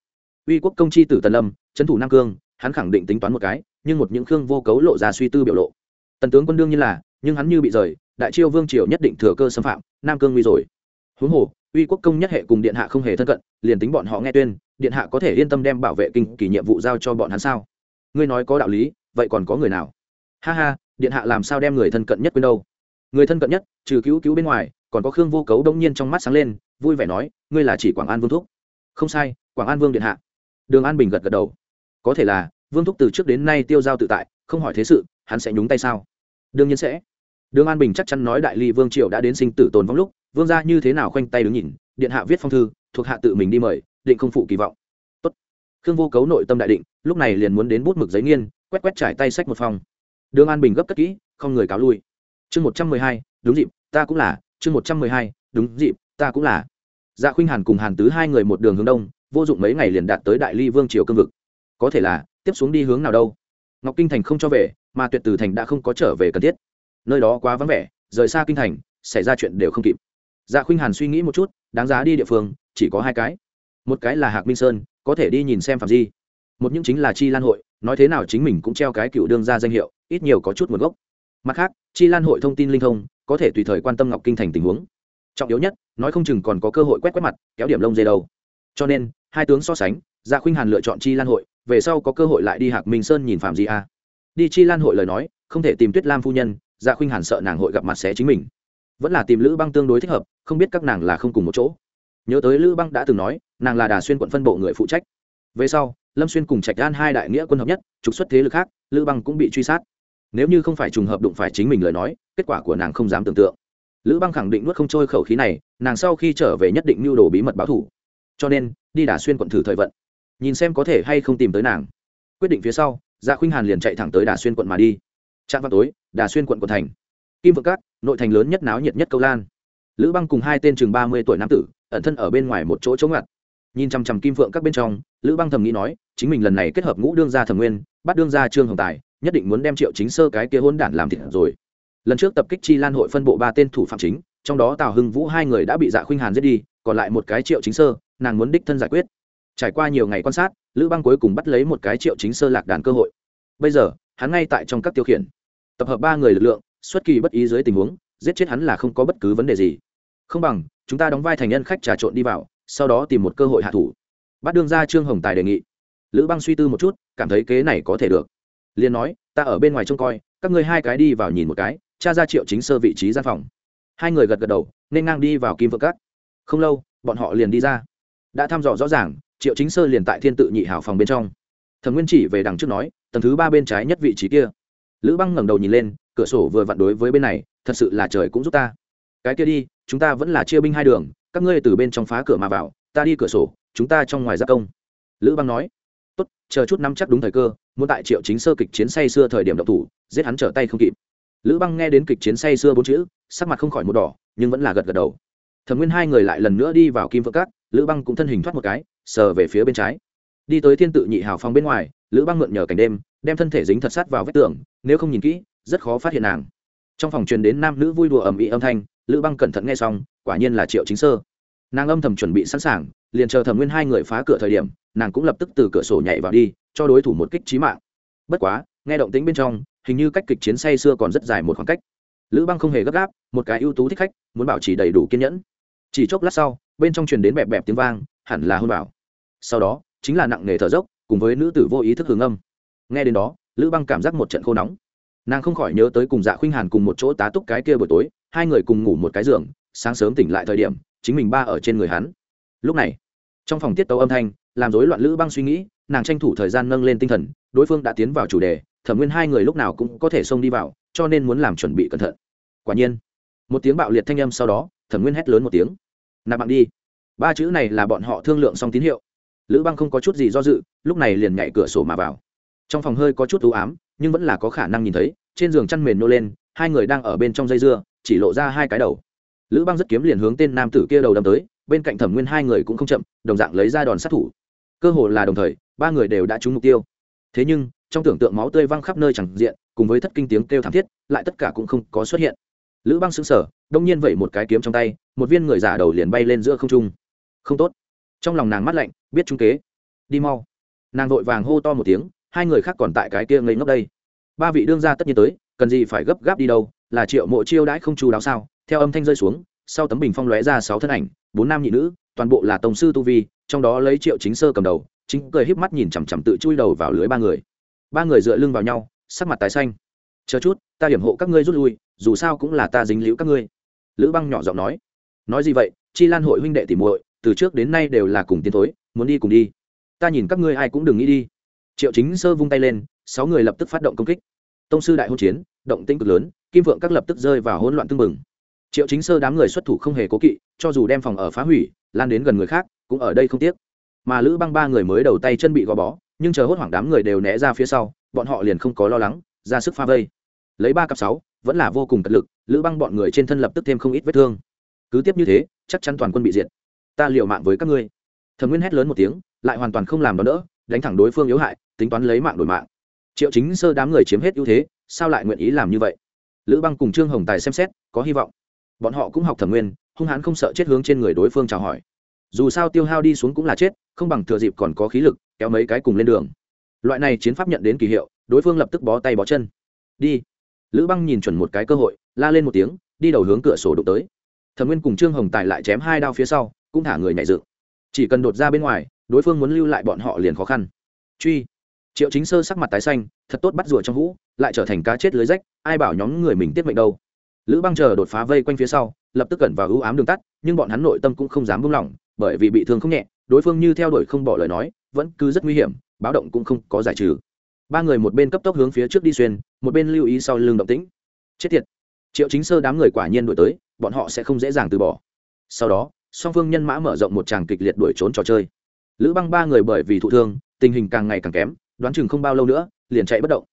Uy quốc công chi tử tần lâm, trấn thủ nam cương, hắn khẳng định tính toán một cái nhưng một những khương vô cấu lộ ra suy tư biểu lộ. Tần tướng quân đương nhiên là, nhưng hắn như bị rời, đại chiêu vương triều nhất định thừa cơ xâm phạm, nam cương nguy rồi. Huống hồ, uy quốc công nhất hệ cùng điện hạ không hề thân cận, liền tính bọn họ nghe tuyên, điện hạ có thể yên tâm đem bảo vệ kinh kỳ nhiệm vụ giao cho bọn hắn sao? Ngươi nói có đạo lý, vậy còn có người nào? Ha ha, điện hạ làm sao đem người thân cận nhất quên đâu? Người thân cận nhất, trừ cứu cứu bên ngoài, còn có khương vô cấu đông nhiên trong mắt sáng lên, vui vẻ nói, ngươi là chỉ quảng an vương thúc. Không sai, quảng an vương điện hạ. Đường an bình gật gật đầu. Có thể là vương thúc từ trước đến nay tiêu giao tự tại, không hỏi thế sự, hắn sẽ nhúng tay sao? Đương nhiên sẽ. Đường an bình chắc chắn nói đại ly vương triều đã đến sinh tử tồn vong lúc, vương gia như thế nào khoanh tay đứng nhìn, điện hạ viết phong thư, thuộc hạ tự mình đi mời, định không phụ kỳ vọng. Tốt. khương vô cấu nội tâm đại định, lúc này liền muốn đến bút mực giấy nghiên, quét quét trải tay sách một phòng. Đường an bình gấp cất kỹ, không người cáo lui. Chương một trăm mười hai, đúng dịp, ta cũng là. Chương một trăm mười hai, đúng dịp, ta cũng là. Dạ khuynh hàn cùng hàn tứ hai người một đường hướng đông, vô dụng mấy ngày liền đạt tới đại ly vương triều cương vực. Có thể là tiếp xuống đi hướng nào đâu. Ngọc kinh thành không cho về, mà tuyệt từ thành đã không có trở về cần thiết. Nơi đó quá vắng vẻ, rời xa kinh thành, xảy ra chuyện đều không kịp. Dạ khuynh hàn suy nghĩ một chút, đáng giá đi địa phương, chỉ có hai cái. Một cái là hạc minh sơn, có thể đi nhìn xem phạm di. Một những chính là chi lan hội, nói thế nào chính mình cũng treo cái cựu đương ra danh hiệu, ít nhiều có chút nguồn gốc. Mặt khác, chi lan hội thông tin linh thông, có thể tùy thời quan tâm ngọc kinh thành tình huống. Trọng yếu nhất, nói không chừng còn có cơ hội quét quét mặt, kéo điểm lông dây đâu. Cho nên, hai tướng so sánh dạ khuynh hàn lựa chọn chi lan hội về sau có cơ hội lại đi hạc minh sơn nhìn phạm di a. Đi chi lan hội lời nói, không thể tìm tuyết lam phu nhân dạ khuynh hàn sợ nàng hội gặp mặt sẽ chính mình. Vẫn là tìm lữ băng tương đối thích hợp, không biết các nàng là không cùng một chỗ. Nhớ tới lữ băng đã từng nói, nàng là đà xuyên quận phân bộ người phụ trách. Về sau, lâm xuyên cùng trạch an hai đại nghĩa quân hợp nhất, trục xuất thế lực khác, lữ băng cũng bị truy sát. Nếu như không phải trùng hợp đụng phải chính mình lời nói, kết quả của nàng không dám tưởng tượng. Lữ băng khẳng định nuốt không trôi khẩu khí này, nàng sau khi trở về nhất định mưu đồ bí mật báo thủ. Cho nên, đi đà xuyên quận thử thời vận nhìn xem có thể hay không tìm tới nàng. Quyết định phía sau dạ khuynh hàn liền chạy thẳng tới đà xuyên quận mà đi. Trạm vào tối, đà xuyên quận quận thành. Kim vượng cát nội thành lớn nhất náo nhiệt nhất câu lan. Lữ băng cùng hai tên chừng ba mươi tuổi nam tử, ẩn thân ở bên ngoài một chỗ chống ngặt. Nhìn chằm chằm kim vượng các bên trong, lữ băng thầm nghĩ nói, chính mình lần này kết hợp ngũ đương gia thẩm nguyên, bắt đương gia trương hồng tài, nhất định muốn đem triệu chính sơ cái kia hôn đản làm thịt rồi. Lần trước tập kích chi lan hội phân bộ ba tên thủ phạm chính, trong đó tào hưng vũ hai người đã bị dạ khuynh hàn giết đi, còn lại một cái triệu chính sơ, nàng muốn đích thân giải quyết trải qua nhiều ngày quan sát, lữ băng cuối cùng bắt lấy một cái triệu chính sơ lạc đàn cơ hội. Bây giờ, hắn ngay tại trong các tiêu khiển. Tập hợp ba người lực lượng, xuất kỳ bất ý dưới tình huống, giết chết hắn là không có bất cứ vấn đề gì. Không bằng, chúng ta đóng vai thành nhân khách trà trộn đi vào, sau đó tìm một cơ hội hạ thủ. Bắt đương ra trương hồng tài đề nghị. Lữ băng suy tư một chút, cảm thấy kế này có thể được. Liền nói, ta ở bên ngoài trông coi, các ngươi hai cái đi vào nhìn một cái cha ra triệu chính sơ vị trí gian phòng. Hai người gật gật đầu, nên ngang đi vào kim vợ cắt không lâu, bọn họ liền đi ra. Đã thăm dò rõ ràng triệu chính sơ liền tại thiên tự nhị hảo phòng bên trong. Thần nguyên chỉ về đằng trước nói, tầng thứ ba bên trái nhất vị trí kia. Lữ băng ngẩng đầu nhìn lên, cửa sổ vừa vặn đối với bên này, thật sự là trời cũng giúp ta. Cái kia đi, chúng ta vẫn là chia binh hai đường, các ngươi từ bên trong phá cửa mà vào, ta đi cửa sổ, chúng ta trong ngoài gia công. Lữ băng nói, tốt, chờ chút năm chắc đúng thời cơ, muốn tại triệu chính sơ kịch chiến say xưa thời điểm độc thủ, giết hắn trở tay không kịp. Lữ băng nghe đến kịch chiến say xưa bốn chữ, sắc mặt không khỏi một đỏ, nhưng vẫn là gật gật đầu. Thẩm nguyên hai người lại lần nữa đi vào kim vợ cát, lữ băng cũng thân hình thoát một cái sờ về phía bên trái. Đi tới thiên tự nhị hào phong bên ngoài, lữ băng mượn nhờ cảnh đêm, đem thân thể dính thật sát vào vách tường, nếu không nhìn kỹ, rất khó phát hiện nàng. Trong phòng truyền đến nam nữ vui đùa ầm ĩ âm thanh, lữ băng cẩn thận nghe xong, quả nhiên là triệu chính sơ. Nàng âm thầm chuẩn bị sẵn sàng, liền chờ thẩm nguyên hai người phá cửa thời điểm, nàng cũng lập tức từ cửa sổ nhảy vào đi, cho đối thủ một kích trí mạng. Bất quá, nghe động tính bên trong, hình như cách kịch chiến say xưa còn rất dài một khoảng cách. Lữ băng không hề gấp gáp, một cái ưu tú thích khách, muốn bảo trì đầy đủ kiên nhẫn. Chỉ chốc lát sau, bên trong truyền đến bẹp bẹp tiếng vang hẳn là hôn vào. Sau đó, chính là nặng nề thở dốc, cùng với nữ tử vô ý thức hướng âm. Nghe đến đó, lữ băng cảm giác một trận khô nóng. Nàng không khỏi nhớ tới cùng dạ khuynh hàn cùng một chỗ tá túc cái kia buổi tối, hai người cùng ngủ một cái giường, sáng sớm tỉnh lại thời điểm, chính mình ba ở trên người hắn. Lúc này, trong phòng tiết tấu âm thanh, làm rối loạn lữ băng suy nghĩ, nàng tranh thủ thời gian nâng lên tinh thần, đối phương đã tiến vào chủ đề, thẩm nguyên hai người lúc nào cũng có thể xông đi vào, cho nên muốn làm chuẩn bị cẩn thận. Quả nhiên, một tiếng bạo liệt thanh âm sau đó, thẩm nguyên hét lớn một tiếng. Nạp bạn đi ba chữ này là bọn họ thương lượng xong tín hiệu. Lữ băng không có chút gì do dự, lúc này liền nhảy cửa sổ mà vào. Trong phòng hơi có chút ưu ám, nhưng vẫn là có khả năng nhìn thấy, trên giường chăn mền nô lên, hai người đang ở bên trong dây dưa, chỉ lộ ra hai cái đầu. Lữ băng rất kiếm liền hướng tên nam tử kia đầu đâm tới, bên cạnh thẩm nguyên hai người cũng không chậm, đồng dạng lấy ra đòn sát thủ. Cơ hồ là đồng thời, ba người đều đã trúng mục tiêu. Thế nhưng, trong tưởng tượng máu tươi văng khắp nơi chẳng diện, cùng với thất kinh tiếng kêu thảm thiết, lại tất cả cũng không có xuất hiện. Lữ băng xứng sở đông nhiên vẩy một cái kiếm trong tay, một viên người giả đầu liền bay lên giữa không trung không tốt. Trong lòng nàng mắt lạnh, biết trung kế. Đi mau. Nàng vội vàng hô to một tiếng, hai người khác còn tại cái kia ngây ngốc đây. Ba vị đương ra tất nhiên tới, cần gì phải gấp gáp đi đâu, là triệu mộ chiêu đãi không chú đáo sao? Theo âm thanh rơi xuống, sau tấm bình phong lóe ra sáu thân ảnh, bốn nam nhị nữ, toàn bộ là tổng sư tu vi, trong đó lấy triệu chính sơ cầm đầu, chính cười híp mắt nhìn chằm chằm tự chui đầu vào lưới ba người. Ba người dựa lưng vào nhau, sắc mặt tái xanh. Chờ chút, ta điểm hộ các ngươi rút lui, dù sao cũng là ta dính liễu các ngươi. Lữ băng nhỏ giọng nói. Nói gì vậy? Chi lan hội huynh đệ tỉ muội từ trước đến nay đều là cùng tiến thối, muốn đi cùng đi. Ta nhìn các ngươi ai cũng đừng nghĩ đi. Triệu chính sơ vung tay lên, sáu người lập tức phát động công kích. Tông sư đại hôn chiến, động tĩnh cực lớn, kim vượng các lập tức rơi vào hỗn loạn tưng bừng. Triệu chính sơ đám người xuất thủ không hề cố kỵ, cho dù đem phòng ở phá hủy, lan đến gần người khác, cũng ở đây không tiếc. Mà lữ băng ba người mới đầu tay chân bị gò bó, nhưng chờ hốt hoảng đám người đều né ra phía sau, bọn họ liền không có lo lắng, ra sức pha vây. Lấy ba cặp sáu, vẫn là vô cùng cật lực, lữ băng bọn người trên thân lập tức thêm không ít vết thương. Cứ tiếp như thế, chắc chắn toàn quân bị diệt ta liều mạng với các ngươi. Thẩm nguyên hét lớn một tiếng, lại hoàn toàn không làm đón đỡ, đánh thẳng đối phương yếu hại, tính toán lấy mạng đổi mạng. Triệu chính sơ đám người chiếm hết ưu thế, sao lại nguyện ý làm như vậy? Lữ băng cùng trương hồng tài xem xét, có hy vọng. Bọn họ cũng học thẩm nguyên, hung hãn không sợ chết hướng trên người đối phương chào hỏi. Dù sao tiêu hao đi xuống cũng là chết, không bằng thừa dịp còn có khí lực, kéo mấy cái cùng lên đường. Loại này chiến pháp nhận đến kỳ hiệu, đối phương lập tức bó tay bó chân. Đi. Lữ băng nhìn chuẩn một cái cơ hội, la lên một tiếng, đi đầu hướng cửa sổ đụng tới. Thẩm nguyên cùng trương hồng tài lại chém hai đao phía sau cũng thả người nhảy dựng. Chỉ cần đột ra bên ngoài, đối phương muốn lưu lại bọn họ liền khó khăn. Truy. Triệu chính sơ sắc mặt tái xanh, thật tốt bắt rùa trong hũ, lại trở thành cá chết lưới rách, ai bảo nhóm người mình tiết mệnh đâu. Lữ băng chờ đột phá vây quanh phía sau, lập tức cẩn vào ưu ám đường tắt, nhưng bọn hắn nội tâm cũng không dám buông lỏng, bởi vì bị thương không nhẹ, đối phương như theo đuổi không bỏ lời nói, vẫn cứ rất nguy hiểm, báo động cũng không có giải trừ. Ba người một bên cấp tốc hướng phía trước đi xuyên, một bên lưu ý sau lưng động tĩnh. Chết tiệt. Triệu chính sơ đám người quả nhiên đổi tới, bọn họ sẽ không dễ dàng từ bỏ. Sau đó song phương nhân mã mở rộng một tràng kịch liệt đuổi trốn trò chơi. Lữ băng ba người bởi vì thụ thương, tình hình càng ngày càng kém, đoán chừng không bao lâu nữa, liền chạy bất động.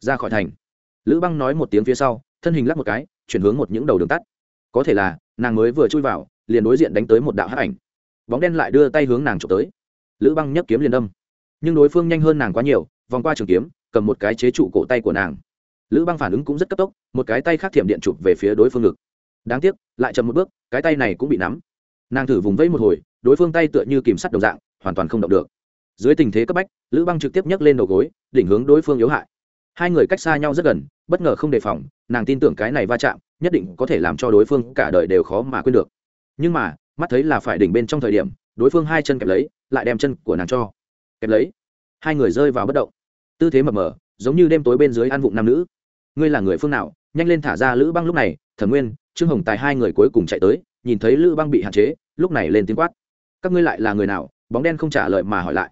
Ra khỏi thành. Lữ băng nói một tiếng phía sau, thân hình lắc một cái, chuyển hướng một những đầu đường tắt. Có thể là, nàng mới vừa chui vào, liền đối diện đánh tới một đạo hát ảnh. Bóng đen lại đưa tay hướng nàng trộm tới. Lữ băng nhấc kiếm liền đâm. Nhưng đối phương nhanh hơn nàng quá nhiều, vòng qua trường kiếm, cầm một cái chế trụ cổ tay của nàng. Lữ băng phản ứng cũng rất cấp tốc, một cái tay khác thiểm điện chụp về phía đối phương ngực. Đáng tiếc, lại chậm một bước, cái tay này cũng bị nắm nàng thử vùng vẫy một hồi, đối phương tay tựa như kìm sắt đồng dạng, hoàn toàn không động được. Dưới tình thế cấp bách, lữ băng trực tiếp nhấc lên đầu gối định hướng đối phương yếu hại. Hai người cách xa nhau rất gần, bất ngờ không đề phòng, nàng tin tưởng cái này va chạm, nhất định có thể làm cho đối phương cả đời đều khó mà quên được. Nhưng mà, mắt thấy là phải đỉnh bên trong thời điểm, đối phương hai chân kẹp lấy, lại đem chân của nàng cho kẹp lấy. Hai người rơi vào bất động. Tư thế mập mờ, giống như đêm tối bên dưới ăn vụng nam nữ. Ngươi là người phương nào? Nhanh lên thả ra lữ băng lúc này, thẩm nguyên, trương hồng tài hai người cuối cùng chạy tới nhìn thấy lữ băng bị hạn chế, lúc này lên tiếng quát. Các ngươi lại là người nào? Bóng đen không trả lời mà hỏi lại.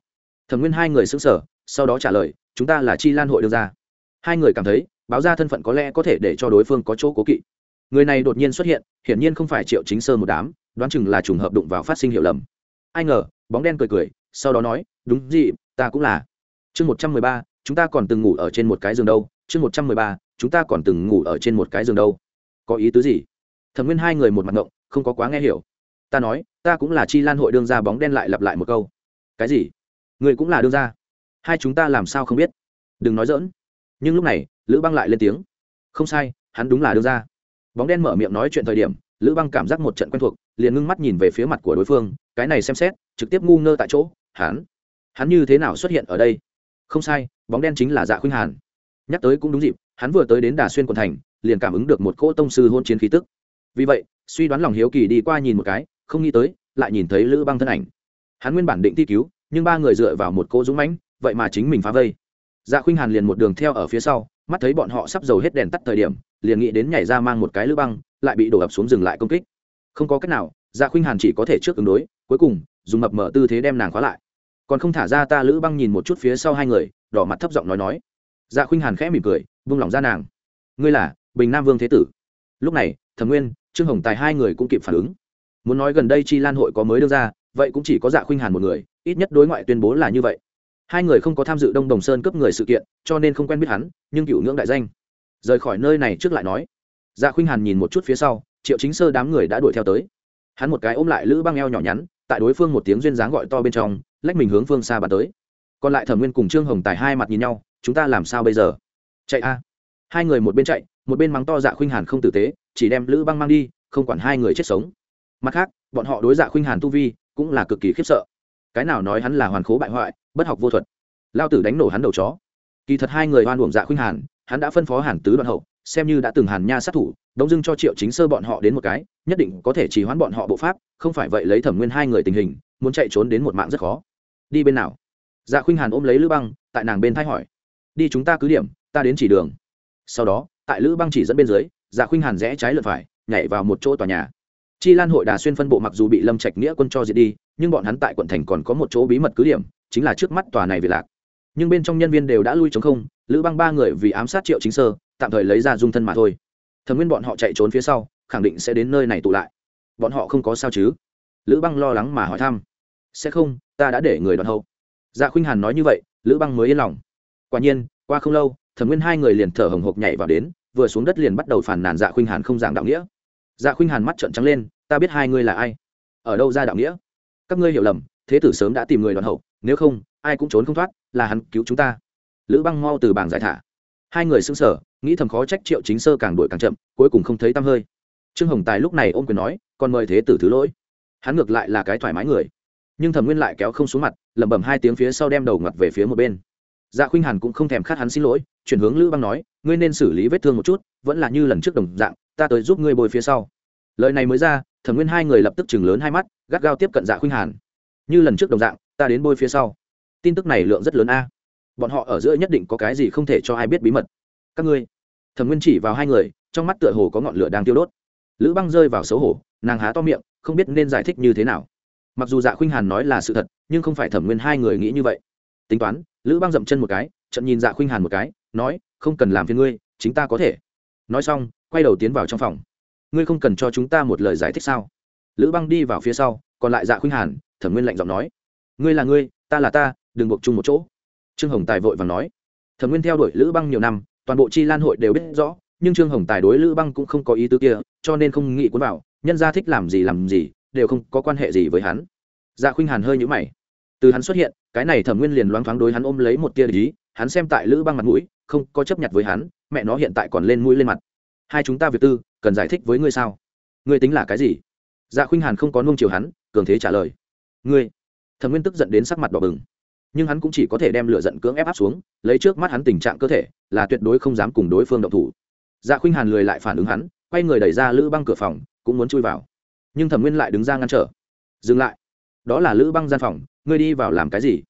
Thẩm nguyên hai người xứng sở sau đó trả lời, chúng ta là chi lan hội đưa ra hai người cảm thấy, báo ra thân phận có lẽ có thể để cho đối phương có chỗ cố kỵ. Người này đột nhiên xuất hiện, hiển nhiên không phải triệu chính sơ một đám, đoán chừng là trùng hợp đụng vào phát sinh hiệu lầm. Ai ngờ, bóng đen cười cười, sau đó nói, đúng gì, ta cũng là. Chương một trăm mười ba, chúng ta còn từng ngủ ở trên một cái giường đâu? Chương một trăm mười ba, chúng ta còn từng ngủ ở trên một cái giường đâu? Có ý tứ gì? Thẩm nguyên hai người một mặt ngộng không có quá nghe hiểu. Ta nói, ta cũng là chi lan hội đương ra bóng đen lại lặp lại một câu. Cái gì? Người cũng là đương gia? Hai chúng ta làm sao không biết? Đừng nói dỡn nhưng lúc này, lữ băng lại lên tiếng. Không sai, hắn đúng là đương gia. Bóng đen mở miệng nói chuyện thời điểm, lữ băng cảm giác một trận quen thuộc, liền ngưng mắt nhìn về phía mặt của đối phương, cái này xem xét, trực tiếp ngu ngơ tại chỗ, hắn hắn như thế nào xuất hiện ở đây? Không sai, bóng đen chính là dạ khuynh hàn. Nhắc tới cũng đúng dịp, hắn vừa tới đến đà xuyên quận thành, liền cảm ứng được một cỗ tông sư hôn chiến khí tức. Vì vậy suy đoán lòng hiếu kỳ đi qua nhìn một cái, không nghĩ tới, lại nhìn thấy lữ băng thân ảnh. Hắn nguyên bản định thi cứu, nhưng ba người dựa vào một cô dũng mãnh, vậy mà chính mình phá vây. Dạ khuynh hàn liền một đường theo ở phía sau, mắt thấy bọn họ sắp dầu hết đèn tắt thời điểm, liền nghĩ đến nhảy ra mang một cái lữ băng, lại bị đổ ập xuống dừng lại công kích. Không có cách nào dạ khuynh hàn chỉ có thể trước ứng đối, cuối cùng, dùng mập mở tư thế đem nàng khóa lại. Còn không thả ra ta lữ băng nhìn một chút phía sau hai người, đỏ mặt thấp giọng nói nói. Dạ khuynh hàn khẽ mỉm cười vung lòng ra nàng. Ngươi là bình nam vương thế tử. Lúc này, thẩm nguyên trương hồng tài hai người cũng kịp phản ứng. Muốn nói gần đây chi lan hội có mới đưa ra, vậy cũng chỉ có dạ khuynh hàn một người, ít nhất đối ngoại tuyên bố là như vậy. Hai người không có tham dự đông đồng sơn cướp người sự kiện, cho nên không quen biết hắn, nhưng cựu ngưỡng đại danh. Rời khỏi nơi này trước lại nói. Dạ khuynh hàn nhìn một chút phía sau, triệu chính sơ đám người đã đuổi theo tới. Hắn một cái ôm lại lữ băng eo nhỏ nhắn, tại đối phương một tiếng duyên dáng gọi to bên trong, lách mình hướng phương xa bàn tới. Còn lại thẩm nguyên cùng trương hồng tài hai mặt nhìn nhau, chúng ta làm sao bây giờ? Chạy a. Hai người một bên chạy một bên mắng to dạ khuynh hàn không tử tế, chỉ đem lữ băng mang đi, không quản hai người chết sống. Mặt khác, bọn họ đối dạ khuynh hàn tu vi cũng là cực kỳ khiếp sợ. Cái nào nói hắn là hoàn khố bại hoại, bất học vô thuật. Lao tử đánh nổ hắn đầu chó. Kỳ thật hai người oan uổng dạ khuynh hàn, hắn đã phân phó hàn tứ đoạn hậu, xem như đã từng hàn nha sát thủ đông dưng cho triệu chính sơ bọn họ đến một cái, nhất định có thể chỉ hoãn bọn họ bộ pháp, không phải vậy lấy thẩm nguyên hai người tình hình, muốn chạy trốn đến một mạng rất khó. Đi bên nào? Dạ khuynh hàn ôm lấy lữ băng, tại nàng bên thay hỏi. Đi chúng ta cứ điểm, ta đến chỉ đường. Sau đó tại lữ băng chỉ dẫn bên dưới dạ khuynh hàn rẽ trái lượt phải, nhảy vào một chỗ tòa nhà. Chi lan hội đà xuyên phân bộ mặc dù bị lâm trạch nghĩa quân cho diệt đi, nhưng bọn hắn tại quận thành còn có một chỗ bí mật cứ điểm, chính là trước mắt tòa này về lạc. Nhưng bên trong nhân viên đều đã lui chống không, lữ băng ba người vì ám sát triệu chính sơ, tạm thời lấy ra dung thân mà thôi. Thẩm nguyên bọn họ chạy trốn phía sau, khẳng định sẽ đến nơi này tụ lại. Bọn họ không có sao chứ? Lữ băng lo lắng mà hỏi thăm. Sẽ không, ta đã để người đoàn hậu. Dạ khuynh hàn nói như vậy, lữ băng mới yên lòng. Quả nhiên, qua không lâu thẩm nguyên hai người liền thở hồng hộc nhảy vào đến, vừa xuống đất liền bắt đầu phản nàn dạ khuynh hàn không giảng đạo nghĩa. Dạ khuynh hàn mắt trợn trắng lên, ta biết hai ngươi là ai. Ở đâu ra đạo nghĩa? Các ngươi hiểu lầm, thế tử sớm đã tìm người đoàn hậu, nếu không, ai cũng trốn không thoát, là hắn cứu chúng ta. Lữ băng mau từ bảng giải thả. Hai người xưng sở nghĩ thầm khó trách triệu chính sơ càng đuổi càng chậm, cuối cùng không thấy tăm hơi. Trương hồng tài lúc này ôm quyền nói còn mời thế tử thứ lỗi. Hắn ngược lại là cái thoải mái người. Nhưng thẩm nguyên lại kéo không xuống mặt, lẩm bẩm hai tiếng phía sau đem đầu ngặt về phía một bên. Dạ khuynh hàn cũng không thèm khát hắn xin lỗi chuyển hướng lữ băng nói, ngươi nên xử lý vết thương một chút, vẫn là như lần trước đồng dạng, ta tới giúp ngươi bồi phía sau. Lời này mới ra, thẩm nguyên hai người lập tức chừng lớn hai mắt, gắt gao tiếp cận dạ khuynh hàn. Như lần trước đồng dạng, ta đến bôi phía sau. Tin tức này lượng rất lớn a. Bọn họ ở giữa nhất định có cái gì không thể cho ai biết bí mật. Các ngươi. Thẩm nguyên chỉ vào hai người, trong mắt tựa hồ có ngọn lửa đang tiêu đốt. Lữ băng rơi vào xấu hổ, nàng há to miệng, không biết nên giải thích như thế nào. Mặc dù dạ khuynh hàn nói là sự thật, nhưng không phải thẩm nguyên hai người nghĩ như vậy. Tính toán, lữ băng dậm chân một cái trận nhìn dạ khuynh hàn một cái nói, không cần làm phiền ngươi, chính ta có thể. Nói xong, quay đầu tiến vào trong phòng. Ngươi không cần cho chúng ta một lời giải thích sao? Lữ băng đi vào phía sau, còn lại dạ khuynh hàn, thẩm nguyên lạnh giọng nói, ngươi là ngươi, ta là ta, đừng buộc chung một chỗ. Trương hồng tài vội và nói. Thẩm nguyên theo đuổi lữ băng nhiều năm, toàn bộ chi lan hội đều biết rõ, nhưng trương hồng tài đối lữ băng cũng không có ý tứ kia, cho nên không nghĩ cuốn vào, nhân gia thích làm gì làm gì, đều không có quan hệ gì với hắn. Dạ khuynh hàn hơi nhũ mày. Từ hắn xuất hiện, cái này thẩm nguyên liền loáng thoáng đối hắn ôm lấy một tia ý hắn xem tại lữ băng mặt mũi, không có chấp nhận với hắn, mẹ nó hiện tại còn lên mũi lên mặt. Hai chúng ta việc tư, cần giải thích với ngươi sao? Ngươi tính là cái gì? Dạ khuynh hàn không có nung chiều hắn, cường thế trả lời. Ngươi. Thẩm nguyên tức giận đến sắc mặt đỏ bừng. Nhưng hắn cũng chỉ có thể đem lửa giận cưỡng ép áp xuống, lấy trước mắt hắn tình trạng cơ thể, là tuyệt đối không dám cùng đối phương động thủ. Dạ khuynh hàn lười lại phản ứng hắn, quay người đẩy ra lữ băng cửa phòng, cũng muốn chui vào. Nhưng thẩm nguyên lại đứng ra ngăn trở. Dừng lại. Đó là lữ băng gian phòng, ngươi đi vào làm cái gì?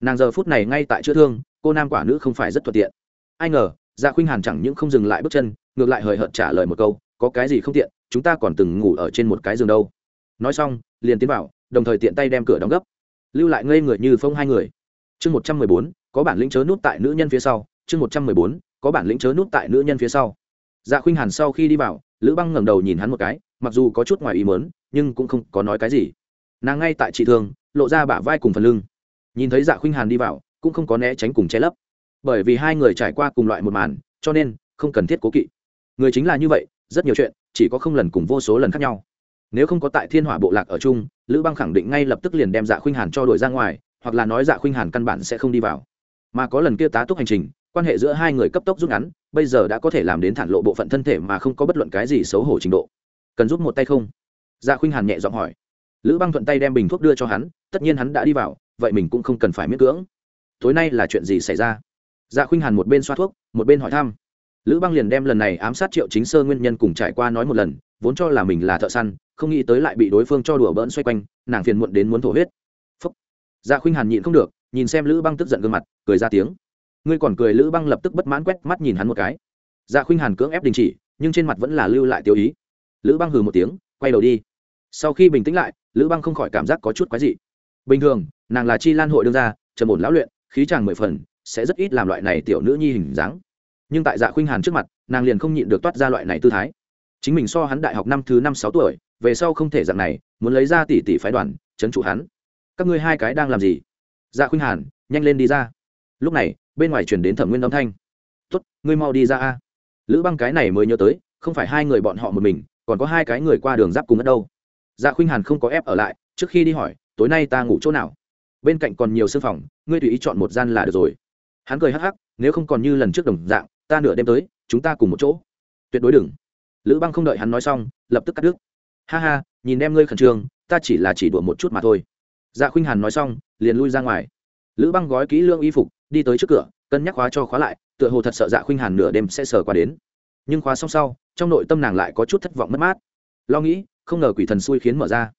Nàng giờ phút này ngay tại chữa thương cô nam quả nữ không phải rất thuận tiện. Ai ngờ dạ khuynh hàn chẳng những không dừng lại bước chân, ngược lại hời hợt trả lời một câu, có cái gì không tiện, chúng ta còn từng ngủ ở trên một cái giường đâu. Nói xong, liền tiến vào, đồng thời tiện tay đem cửa đóng gấp. Lưu lại ngây người như phong hai người. Chương một trăm mười bốn, có bản lĩnh chớ nút tại nữ nhân phía sau. Chương một trăm mười bốn, có bản lĩnh chớ nút tại nữ nhân phía sau. Dạ khuynh hàn sau khi đi vào, lữ băng ngẩng đầu nhìn hắn một cái, mặc dù có chút ngoài ý mớn nhưng cũng không có nói cái gì. Nàng ngay tại chị thương, lộ ra bả vai cùng phần lưng. Nhìn thấy dạ khuynh hàn đi vào cũng không có né tránh cùng che lấp. Bởi vì hai người trải qua cùng loại một màn, cho nên không cần thiết cố kỵ. Người chính là như vậy, rất nhiều chuyện chỉ có không lần cùng vô số lần khác nhau. Nếu không có tại thiên hỏa bộ lạc ở chung, lữ băng khẳng định ngay lập tức liền đem dạ khuynh hàn cho đổi ra ngoài, hoặc là nói dạ khuynh hàn căn bản sẽ không đi vào. Mà có lần kia tá túc hành trình, quan hệ giữa hai người cấp tốc rút ngắn, bây giờ đã có thể làm đến thản lộ bộ phận thân thể mà không có bất luận cái gì xấu hổ trình độ. Cần giúp một tay không? Dạ khuynh hàn nhẹ giọng hỏi. Lữ băng thuận tay đem bình thuốc đưa cho hắn, tất nhiên hắn đã đi vào, vậy mình cũng không cần phải miễn cưỡng tối nay là chuyện gì xảy ra? Dạ khuynh hàn một bên xoa thuốc, một bên hỏi thăm. Lữ băng liền đem lần này ám sát triệu chính sơ nguyên nhân cùng trải qua nói một lần, vốn cho là mình là thợ săn, không nghĩ tới lại bị đối phương cho đùa bỡn xoay quanh, nàng phiền muộn đến muốn thổ huyết. Phúc. Dạ khuynh hàn nhịn không được, nhìn xem lữ băng tức giận gương mặt, cười ra tiếng. Ngươi còn cười, lữ băng lập tức bất mãn quét mắt nhìn hắn một cái. Dạ khuynh hàn cưỡng ép đình chỉ, nhưng trên mặt vẫn là lưu lại tiêu ý. Lữ băng hừ một tiếng, quay đầu đi. Sau khi bình tĩnh lại, lữ băng không khỏi cảm giác có chút quái dị. Bình thường, nàng là chi lan hội đương gia trần bổn lão luyện khí chàng mười phần, sẽ rất ít làm loại này tiểu nữ nhi hình dáng. Nhưng tại dạ khuynh hàn trước mặt, nàng liền không nhịn được toát ra loại này tư thái. Chính mình so hắn đại học năm thứ năm sáu tuổi, về sau không thể dạng này, muốn lấy ra tỷ tỷ phái đoàn, chấn trụ hắn. Các ngươi hai cái đang làm gì? Dạ khuynh hàn, nhanh lên đi ra. Lúc này, bên ngoài chuyển đến thẩm nguyên âm thanh. Tuất ngươi mau đi ra a. Lữ băng cái này mới nhớ tới, không phải hai người bọn họ một mình, còn có hai cái người qua đường giáp cùng ở đâu. Dạ khuynh hàn không có ép ở lại, trước khi đi hỏi, tối nay ta ngủ chỗ nào? Bên cạnh còn nhiều sương phòng ngươi tùy ý chọn một gian là được rồi. Hắn cười hắc hắc, nếu không còn như lần trước đồng dạng, ta nửa đêm tới, chúng ta cùng một chỗ. Tuyệt đối đừng. Lữ băng không đợi hắn nói xong, lập tức cắt đứt. Ha ha, nhìn em ngươi khẩn trương, ta chỉ là chỉ đùa một chút mà thôi. Dạ khuynh hàn nói xong, liền lui ra ngoài. Lữ băng gói kỹ lương y phục, đi tới trước cửa, cân nhắc khóa cho khóa lại, tựa hồ thật sợ dạ khuynh hàn nửa đêm sẽ sờ qua đến. Nhưng khóa xong sau, trong nội tâm nàng lại có chút thất vọng mất mát. Lo nghĩ, không ngờ quỷ thần xui khiến mở ra.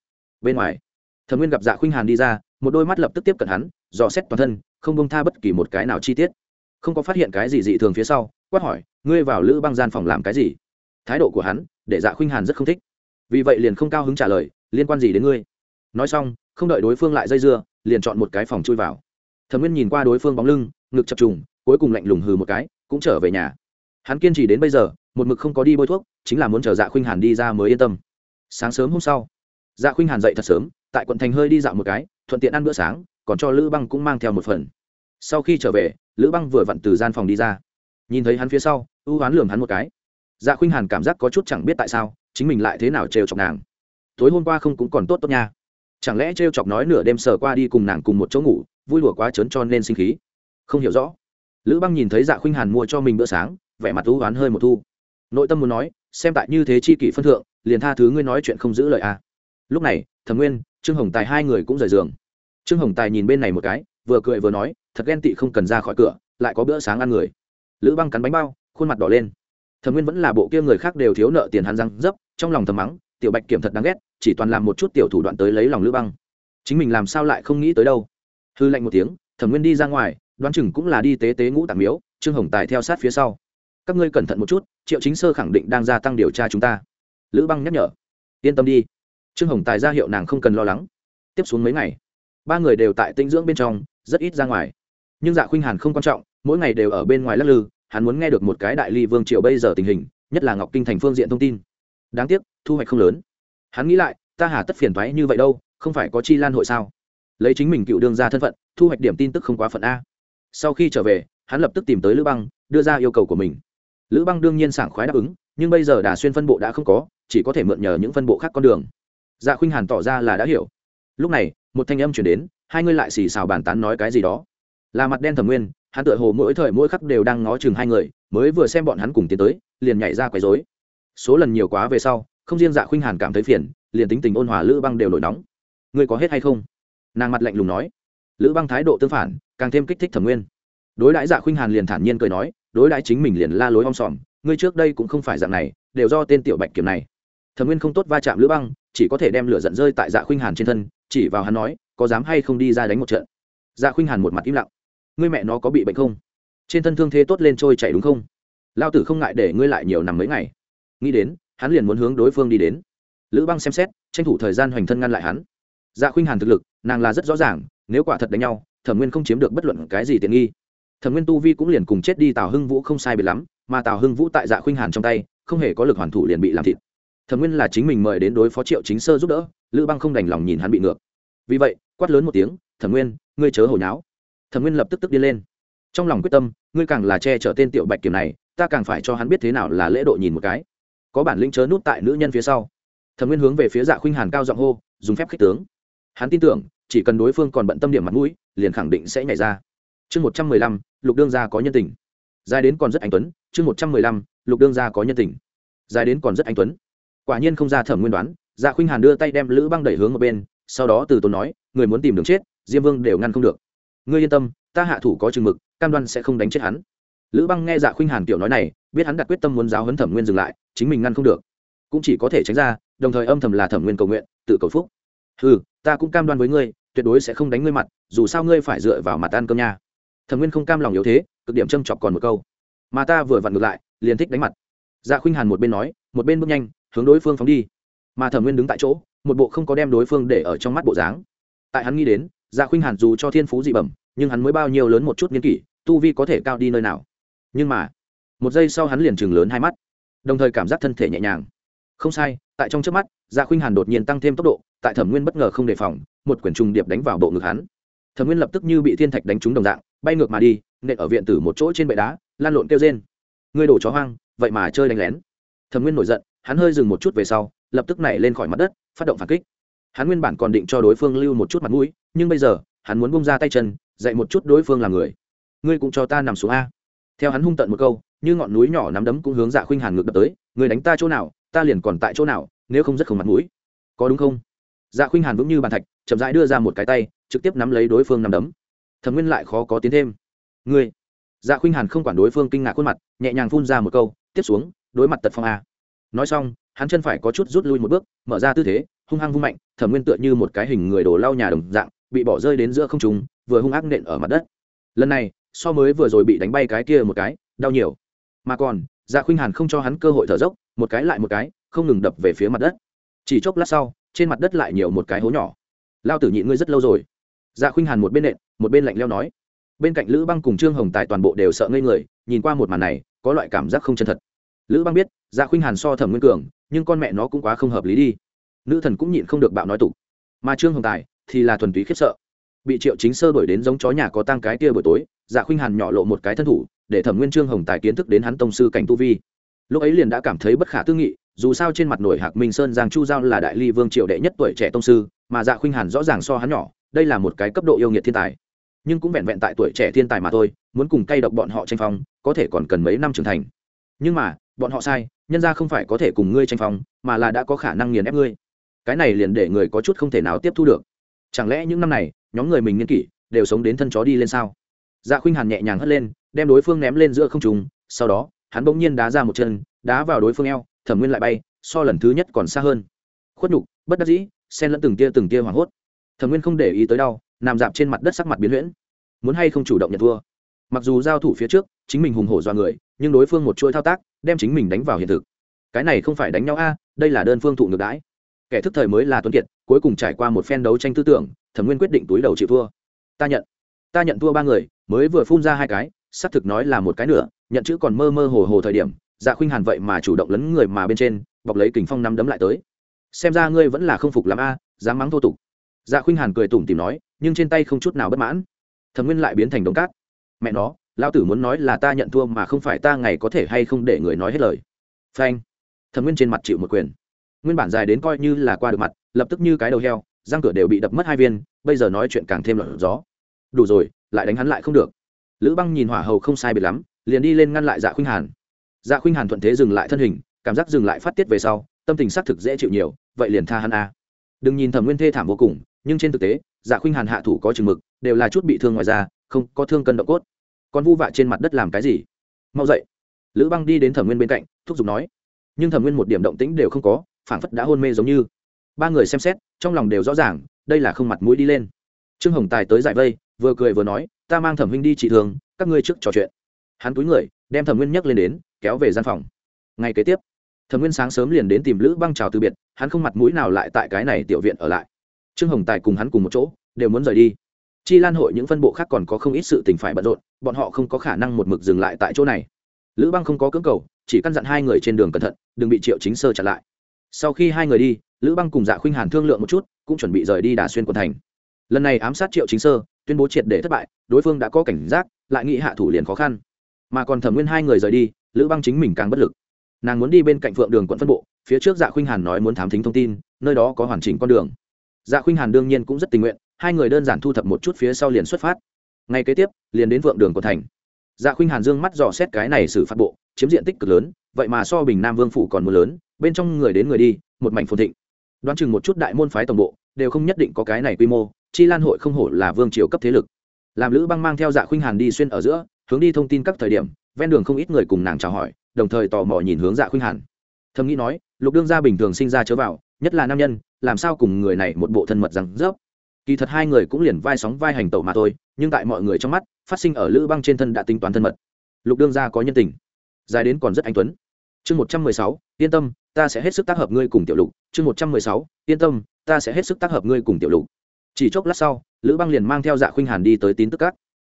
Bên ngoài, thẩm nguyên gặp dạ khuynh hàn đi ra, một đôi mắt lập tức tiếp cận hắn dò xét toàn thân, không bông tha bất kỳ một cái nào chi tiết. Không có phát hiện cái gì dị thường phía sau, quát hỏi, ngươi vào lữ băng gian phòng làm cái gì? Thái độ của hắn, để dạ khuynh hàn rất không thích. Vì vậy liền không cao hứng trả lời, liên quan gì đến ngươi? Nói xong, không đợi đối phương lại dây dưa, liền chọn một cái phòng chui vào. Thẩm nguyên nhìn qua đối phương bóng lưng, ngực chập trùng, cuối cùng lạnh lùng hừ một cái, cũng trở về nhà. Hắn kiên trì đến bây giờ, một mực không có đi bôi thuốc, chính là muốn chờ dạ khuynh hàn đi ra mới yên tâm. Sáng sớm hôm sau dạ khuynh hàn dậy thật sớm, tại quận thành hơi đi dạo một cái, thuận tiện ăn bữa sáng còn cho lữ băng cũng mang theo một phần. Sau khi trở về, lữ băng vừa vặn từ gian phòng đi ra. Nhìn thấy hắn phía sau, ưu hoán lường hắn một cái. Dạ khuynh hàn cảm giác có chút chẳng biết tại sao, chính mình lại thế nào trêu chọc nàng. Tối hôm qua không cũng còn tốt tốt nha. Chẳng lẽ trêu chọc nói nửa đêm sờ qua đi cùng nàng cùng một chỗ ngủ, vui lùa quá trớn cho nên sinh khí? Không hiểu rõ. Lữ băng nhìn thấy dạ khuynh hàn mua cho mình bữa sáng, vẻ mặt ưu hoán hơi một thu. Nội tâm muốn nói, xem tại như thế chi kỷ phân thượng, liền tha thứ ngươi nói chuyện không giữ lời à. lúc này, thẩm nguyên, trương hồng tài hai người cũng rời giường trương hồng tài nhìn bên này một cái, vừa cười vừa nói, thật ghen tị không cần ra khỏi cửa, lại có bữa sáng ăn người. Lữ băng cắn bánh bao, khuôn mặt đỏ lên. Thẩm nguyên vẫn là bộ kia người khác đều thiếu nợ tiền hắn răng dấp, trong lòng thầm mắng, tiểu bạch kiểm thật đáng ghét, chỉ toàn làm một chút tiểu thủ đoạn tới lấy lòng lữ băng. Chính mình làm sao lại không nghĩ tới đâu. Hư lạnh một tiếng, thẩm nguyên đi ra ngoài, đoán chừng cũng là đi tế tế ngũ tạm miếu, trương hồng tài theo sát phía sau. Các ngươi cẩn thận một chút, triệu chính sơ khẳng định đang gia tăng điều tra chúng ta. Lữ băng nhắc nhở. Yên tâm đi. Trương hồng tài ra hiệu nàng không cần lo lắng. Tiếp xuống mấy ngày ba người đều tại tinh dưỡng bên trong, rất ít ra ngoài. Nhưng dạ khuynh hàn không quan trọng, mỗi ngày đều ở bên ngoài lắc lư, hắn muốn nghe được một cái đại ly vương triều bây giờ tình hình, nhất là ngọc kinh thành phương diện thông tin. Đáng tiếc, thu hoạch không lớn. Hắn nghĩ lại, ta hà tất phiền thoái như vậy đâu, không phải có chi lan hội sao? Lấy chính mình cựu đương ra thân phận, thu hoạch điểm tin tức không quá phận a. Sau khi trở về, hắn lập tức tìm tới lữ băng, đưa ra yêu cầu của mình. Lữ băng đương nhiên sảng khoái đáp ứng, nhưng bây giờ đà xuyên phân bộ đã không có, chỉ có thể mượn nhờ những phân bộ khác con đường. Dạ khuynh hàn tỏ ra là đã hiểu. Lúc này một thanh âm chuyển đến, hai người lại xì xào bàn tán nói cái gì đó. Là mặt đen thẩm nguyên, hắn tựa hồ mỗi thời mỗi khắc đều đang ngó chừng hai người, mới vừa xem bọn hắn cùng tiến tới, liền nhảy ra quấy rối. Số lần nhiều quá về sau, không riêng dạ khuynh hàn cảm thấy phiền, liền tính tình ôn hòa lữ băng đều nổi nóng. Ngươi có hết hay không? Nàng mặt lạnh lùng nói. Lữ băng thái độ tương phản, càng thêm kích thích thẩm nguyên. Đối đãi dạ khuynh hàn liền thản nhiên cười nói, đối đãi chính mình liền la lối om sòm, ngươi trước đây cũng không phải dạng này, đều do tên tiểu bạch kiểm này. Thẩm nguyên không tốt va chạm lữ băng chỉ có thể đem lửa giận rơi tại dạ khuynh hàn trên thân, chỉ vào hắn nói, có dám hay không đi ra đánh một trận? Dạ khuynh hàn một mặt im lặng. Ngươi mẹ nó có bị bệnh không? Trên thân thương thế tốt lên trôi chảy đúng không? Lao tử không ngại để ngươi lại nhiều nằm mấy ngày. Nghĩ đến, hắn liền muốn hướng đối phương đi đến. Lữ băng xem xét, tranh thủ thời gian hoành thân ngăn lại hắn. Dạ khuynh hàn thực lực, nàng là rất rõ ràng, nếu quả thật đánh nhau, thẩm nguyên không chiếm được bất luận cái gì tiện nghi. Thẩm nguyên tu vi cũng liền cùng chết đi tào hưng vũ không sai biệt lắm, mà tào hưng vũ tại dạ khuynh hàn trong tay, không hề có lực hoàn thủ liền bị làm thịt thẩm nguyên là chính mình mời đến đối phó triệu chính sơ giúp đỡ, lữ băng không đành lòng nhìn hắn bị ngược. Vì vậy, quát lớn một tiếng, thẩm nguyên, ngươi chớ hồi nháo. Thẩm nguyên lập tức tức đi lên. Trong lòng quyết tâm, ngươi càng là che chở tên tiểu bạch kiểm này, ta càng phải cho hắn biết thế nào là lễ độ nhìn một cái. Có bản lĩnh chớ nút tại nữ nhân phía sau. Thẩm nguyên hướng về phía dạ khuynh hàn cao giọng hô, dùng phép khích tướng. Hắn tin tưởng, chỉ cần đối phương còn bận tâm điểm mặt mũi, liền khẳng định sẽ nhảy ra. Chương một trăm mười lăm, lục đương gia có nhân tình. Dài đến còn rất anh tuấn, chương một trăm mười lăm, lục đương gia có nhân tình. Dài đến còn rất anh tuấn quả nhiên không ra thẩm nguyên đoán dạ khuynh hàn đưa tay đem lữ băng đẩy hướng một bên, sau đó từ tốn nói, người muốn tìm đường chết, diêm vương đều ngăn không được. Ngươi yên tâm, ta hạ thủ có chừng mực, cam đoan sẽ không đánh chết hắn. Lữ băng nghe dạ khuynh hàn kiểu nói này, biết hắn đặt quyết tâm muốn giáo huấn thẩm nguyên dừng lại, chính mình ngăn không được. Cũng chỉ có thể tránh ra, đồng thời âm thầm là thẩm nguyên cầu nguyện, tự cầu phúc. Ừ ta cũng cam đoan với ngươi, tuyệt đối sẽ không đánh ngươi mặt, dù sao ngươi phải dựa vào mặt ăn cơm nha. Thẩm nguyên không cam lòng yếu thế, cực điểm châm chọc còn một câu. Mà ta vừa vặn ngược lại, liền thích đánh mặt. Dạ khuynh hàn một bên nói, một bên bước nhanh hướng đối phương phóng đi. Mà thẩm nguyên đứng tại chỗ, một bộ không có đem đối phương để ở trong mắt bộ dáng. Tại hắn nghĩ đến dạ khuynh hàn dù cho thiên phú dị bẩm, nhưng hắn mới bao nhiêu lớn một chút nghiên kỷ, tu vi có thể cao đi nơi nào. Nhưng mà, một giây sau hắn liền chừng lớn hai mắt, đồng thời cảm giác thân thể nhẹ nhàng. Không sai, tại trong trước mắt dạ khuynh hàn đột nhiên tăng thêm tốc độ, tại thẩm nguyên bất ngờ không đề phòng, một quyển trùng điệp đánh vào bộ ngực hắn. Thẩm nguyên lập tức như bị thiên thạch đánh trúng đồng dạng, bay ngược mà đi, nện ở viện tử một chỗ trên bệ đá, lan lộn kêu trên ngươi đổ chó hoang, vậy mà chơi đánh lén. Thẩm nguyên nổi giận hắn hơi dừng một chút về sau, lập tức nảy lên khỏi mặt đất, phát động phản kích. Hắn nguyên bản còn định cho đối phương lưu một chút mặt mũi, nhưng bây giờ, hắn muốn bung ra tay chân, dạy một chút đối phương là người. Ngươi cũng cho ta nằm xuống a. Theo hắn hung tận một câu, như ngọn núi nhỏ nắm đấm cũng hướng dạ khuynh hàn ngược đập tới người đánh ta chỗ nào, ta liền còn tại chỗ nào, nếu không rất không mặt mũi. Có đúng không? Dạ khuynh hàn vững như bàn thạch, chậm rãi đưa ra một cái tay, trực tiếp nắm lấy đối phương nắm đấm. Thẩm nguyên lại khó có tiến thêm. Ngươi? Dạ khuynh hàn không quản đối phương kinh ngạc khuôn mặt, nhẹ nhàng phun ra một câu, tiếp xuống, đối mặt tật phong a nói xong, hắn chân phải có chút rút lui một bước, mở ra tư thế, hung hăng vung mạnh, thẩm nguyên tựa như một cái hình người đổ lau nhà đồng dạng, bị bỏ rơi đến giữa không trùng vừa hung ác nện ở mặt đất. Lần này, so mới vừa rồi bị đánh bay cái kia một cái, đau nhiều. Mà còn dạ khuynh hàn không cho hắn cơ hội thở dốc, một cái lại một cái, không ngừng đập về phía mặt đất. Chỉ chốc lát sau, trên mặt đất lại nhiều một cái hố nhỏ. Lao tử nhịn ngươi rất lâu rồi. Dạ khuynh hàn một bên nện, một bên lạnh leo nói. Bên cạnh lữ băng cùng trương hồng tài toàn bộ đều sợ ngây người, nhìn qua một màn này, có loại cảm giác không chân thật lữ băng biết dạ khuynh hàn so thẩm nguyên cường, nhưng con mẹ nó cũng quá không hợp lý đi. Nữ thần cũng nhịn không được bạo nói tục. Mà trương hồng tài thì là thuần túy khiếp sợ. Bị triệu chính sơ đổi đến giống chó nhà có tăng cái kia buổi tối dạ khuynh hàn nhỏ lộ một cái thân thủ, để thẩm nguyên trương hồng tài kiến thức đến hắn tông sư cảnh tu vi. Lúc ấy liền đã cảm thấy bất khả tư nghị, dù sao trên mặt nổi hạc minh sơn giang chu giao là đại ly vương triệu đệ nhất tuổi trẻ tông sư, mà dạ khuynh hàn rõ ràng so hắn nhỏ, đây là một cái cấp độ yêu nghiệt thiên tài. Nhưng cũng vẹn vẹn tại tuổi trẻ thiên tài mà thôi, muốn cùng cay độc bọn họ tranh phong, có thể còn cần mấy năm trưởng thành. Nhưng mà bọn họ sai, nhân ra không phải có thể cùng ngươi tranh phong, mà là đã có khả năng nghiền ép ngươi. Cái này liền để người có chút không thể nào tiếp thu được. Chẳng lẽ những năm này, nhóm người mình nghiên kỷ, đều sống đến thân chó đi lên sao? Dạ khuynh hàn nhẹ nhàng hất lên, đem đối phương ném lên giữa không trùng sau đó, hắn bỗng nhiên đá ra một chân, đá vào đối phương eo, thẩm nguyên lại bay, so lần thứ nhất còn xa hơn. Khuất nhục, bất đắc dĩ, xen lẫn từng tia từng tia hoảng hốt. Thẩm nguyên không để ý tới đau, nằm dạp trên mặt đất sắc mặt biến huyễn. Muốn hay không chủ động nhận thua? Mặc dù giao thủ phía trước, chính mình hùng hổ do người nhưng đối phương một chuỗi thao tác, đem chính mình đánh vào hiện thực. Cái này không phải đánh nhau a, đây là đơn phương thụ ngược đãi. Kẻ thức thời mới là tuấn kiệt, cuối cùng trải qua một phen đấu tranh tư tưởng, thẩm nguyên quyết định túi đầu chịu thua. Ta nhận. Ta nhận thua ba người, mới vừa phun ra hai cái, xác thực nói là một cái nữa nhận chữ còn mơ mơ hồ hồ thời điểm dạ khuynh hàn vậy mà chủ động lấn người mà bên trên, bọc lấy kình phong nắm đấm lại tới. Xem ra ngươi vẫn là không phục làm a, dám mắng thô tục. Dạ khuynh hàn cười tủm tìm nói, nhưng trên tay không chút nào bất mãn. Thẩm nguyên lại biến thành đống cát. Mẹ nó lao tử muốn nói là ta nhận thua mà không phải ta ngày có thể hay không để người nói hết lời. Phanh. Thẩm nguyên trên mặt chịu một quyền. Nguyên bản dài đến coi như là qua được mặt, lập tức như cái đầu heo, răng cửa đều bị đập mất hai viên, bây giờ nói chuyện càng thêm lợn gió. Đủ rồi, lại đánh hắn lại không được. Lữ băng nhìn hỏa hầu không sai biệt lắm, liền đi lên ngăn lại dạ khuynh hàn. Dạ khuynh hàn thuận thế dừng lại thân hình, cảm giác dừng lại phát tiết về sau, tâm tình xác thực dễ chịu nhiều, vậy liền tha hắn a. Đừng nhìn thẩm nguyên thê thảm vô cùng, nhưng trên thực tế dạ khuynh hàn hạ thủ có chừng mực, đều là chút bị thương ngoài da, không có thương cân độ cốt còn vu vạ trên mặt đất làm cái gì? Mau dậy. Lữ băng đi đến thẩm nguyên bên cạnh, thúc giục nói. Nhưng thẩm nguyên một điểm động tĩnh đều không có, phảng phất đã hôn mê giống như. Ba người xem xét, trong lòng đều rõ ràng, đây là không mặt mũi đi lên. Trương hồng tài tới giải vây, vừa cười vừa nói, ta mang thẩm huynh đi trị thường, các ngươi trước trò chuyện. Hắn túi người, đem thẩm nguyên nhấc lên đến, kéo về gian phòng. Ngay kế tiếp, thẩm nguyên sáng sớm liền đến tìm lữ băng chào từ biệt, hắn không mặt mũi nào lại tại cái này tiểu viện ở lại. Trương hồng tài cùng hắn cùng một chỗ, đều muốn rời đi chi lan hội những phân bộ khác còn có không ít sự tình phải bận rộn, bọn họ không có khả năng một mực dừng lại tại chỗ này. Lữ băng không có cưỡng cầu, chỉ căn dặn hai người trên đường cẩn thận, đừng bị triệu chính sơ chặn lại. Sau khi hai người đi, lữ băng cùng dạ khuynh hàn thương lượng một chút, cũng chuẩn bị rời đi đà xuyên quận thành. Lần này ám sát triệu chính sơ, tuyên bố triệt để thất bại, đối phương đã có cảnh giác, lại nghĩ hạ thủ liền khó khăn. Mà còn thẩm nguyên hai người rời đi, lữ băng chính mình càng bất lực. Nàng muốn đi bên cạnh phượng đường quận phân bộ, phía trước dạ khuynh hàn nói muốn thám thính thông tin, nơi đó có hoàn chỉnh con đường. Dạ khuynh hàn đương nhiên cũng rất tình nguyện hai người đơn giản thu thập một chút phía sau liền xuất phát. Ngay kế tiếp, liền đến vượng đường của thành. Dạ khuynh hàn dương mắt dò xét cái này xử phạt bộ, chiếm diện tích cực lớn, vậy mà so bình nam vương phủ còn mưa lớn, bên trong người đến người đi, một mảnh phồn thịnh. Đoán chừng một chút đại môn phái tổng bộ, đều không nhất định có cái này quy mô, chi lan hội không hổ là vương triều cấp thế lực. Làm lữ băng mang theo dạ khuynh hàn đi xuyên ở giữa, hướng đi thông tin các thời điểm, ven đường không ít người cùng nàng chào hỏi, đồng thời tò mò nhìn hướng dạ khuynh hàn. Thầm nghĩ nói, lục đương gia bình thường sinh ra chớ vào, nhất là nam nhân, làm sao cùng người này một bộ thân mật rằng rớp kỳ thật hai người cũng liền vai sóng vai hành tẩu mà thôi, nhưng tại mọi người trong mắt, phát sinh ở lữ băng trên thân đã tính toán thân mật. Lục đương gia có nhân tình. Dài đến còn rất anh tuấn. Chương một trăm mười sáu, yên tâm, ta sẽ hết sức tác hợp ngươi cùng tiểu lục. Chương một trăm mười sáu, yên tâm, ta sẽ hết sức tác hợp ngươi cùng tiểu lục. Chỉ chốc lát sau, lữ băng liền mang theo dạ khuynh hàn đi tới tín tức các.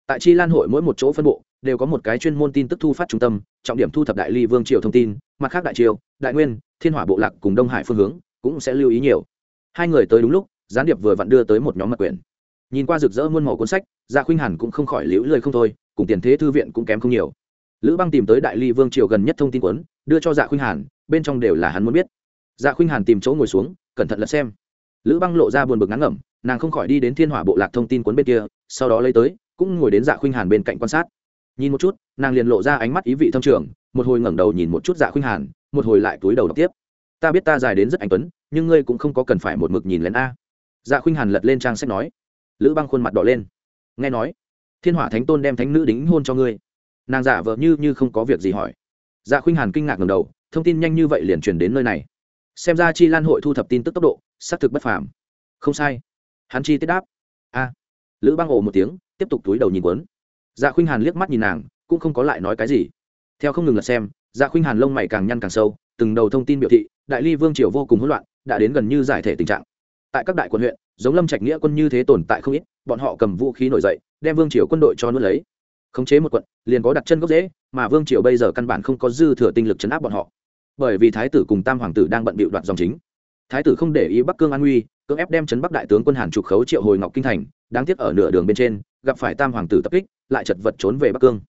Tại chi lan hội mỗi một chỗ phân bộ, đều có một cái chuyên môn tin tức thu phát trung tâm, trọng điểm thu thập đại ly vương triều thông tin, mặt khác đại triều, đại nguyên, thiên hỏa bộ lạc cùng đông hải phương hướng cũng sẽ lưu ý nhiều. Hai người tới đúng lúc gián điệp vừa vặn đưa tới một nhóm mật quyển nhìn qua rực rỡ muôn màu cuốn sách dạ khuynh hàn cũng không khỏi liễu lời không thôi cùng tiền thế thư viện cũng kém không nhiều. Lữ băng tìm tới đại ly vương triều gần nhất thông tin cuốn, đưa cho dạ khuynh hàn bên trong đều là hắn muốn biết. Dạ khuynh hàn tìm chỗ ngồi xuống cẩn thận lật xem. Lữ băng lộ ra buồn bực ngắn ngẩm nàng không khỏi đi đến thiên hỏa bộ lạc thông tin cuốn bên kia sau đó lấy tới cũng ngồi đến dạ khuynh hàn bên cạnh quan sát. Nhìn một chút nàng liền lộ ra ánh mắt ý vị thâm trường một hồi ngẩng đầu nhìn một chút dạ khuynh hàn một hồi lại túi đầu đọc tiếp. Ta biết ta dài đến rất anh tuấn nhưng ngươi cũng không có cần phải một mực nhìn lén a dạ khuynh hàn lật lên trang sách nói, lữ băng khuôn mặt đỏ lên, nghe nói, thiên hỏa thánh tôn đem thánh nữ đính hôn cho ngươi. Nàng giả vờ như như không có việc gì hỏi. Dạ khuynh hàn kinh ngạc ngầm đầu, thông tin nhanh như vậy liền truyền đến nơi này. Xem ra chi lan hội thu thập tin tức tốc độ, xác thực bất phàm. Không sai. Hắn chi tiết đáp. A. Lữ băng ồ một tiếng, tiếp tục túi đầu nhìn quấn dạ khuynh hàn liếc mắt nhìn nàng, cũng không có lại nói cái gì. Theo không ngừng lật xem dạ khuynh hàn lông mày càng nhăn càng sâu, từng đầu thông tin biểu thị, đại ly vương triều vô cùng hỗn loạn, đã đến gần như giải thể tình trạng tại các đại quận huyện, giống lâm trạch nghĩa quân như thế tồn tại không ít, bọn họ cầm vũ khí nổi dậy, đem vương triều quân đội cho nuốt lấy. Khống chế một quận, liền có đặt chân gốc dễ mà vương triều bây giờ căn bản không có dư thừa tinh lực chấn áp bọn họ. Bởi vì thái tử cùng tam hoàng tử đang bận bịu đoạt dòng chính. Thái tử không để ý bắc cương an nguy, cưỡng ép đem chấn bắc đại tướng quân hàn trục khấu triệu hồi ngọc kinh thành, đáng tiếc ở nửa đường bên trên, gặp phải tam hoàng tử tập kích, lại chật vật trốn về bắc cương.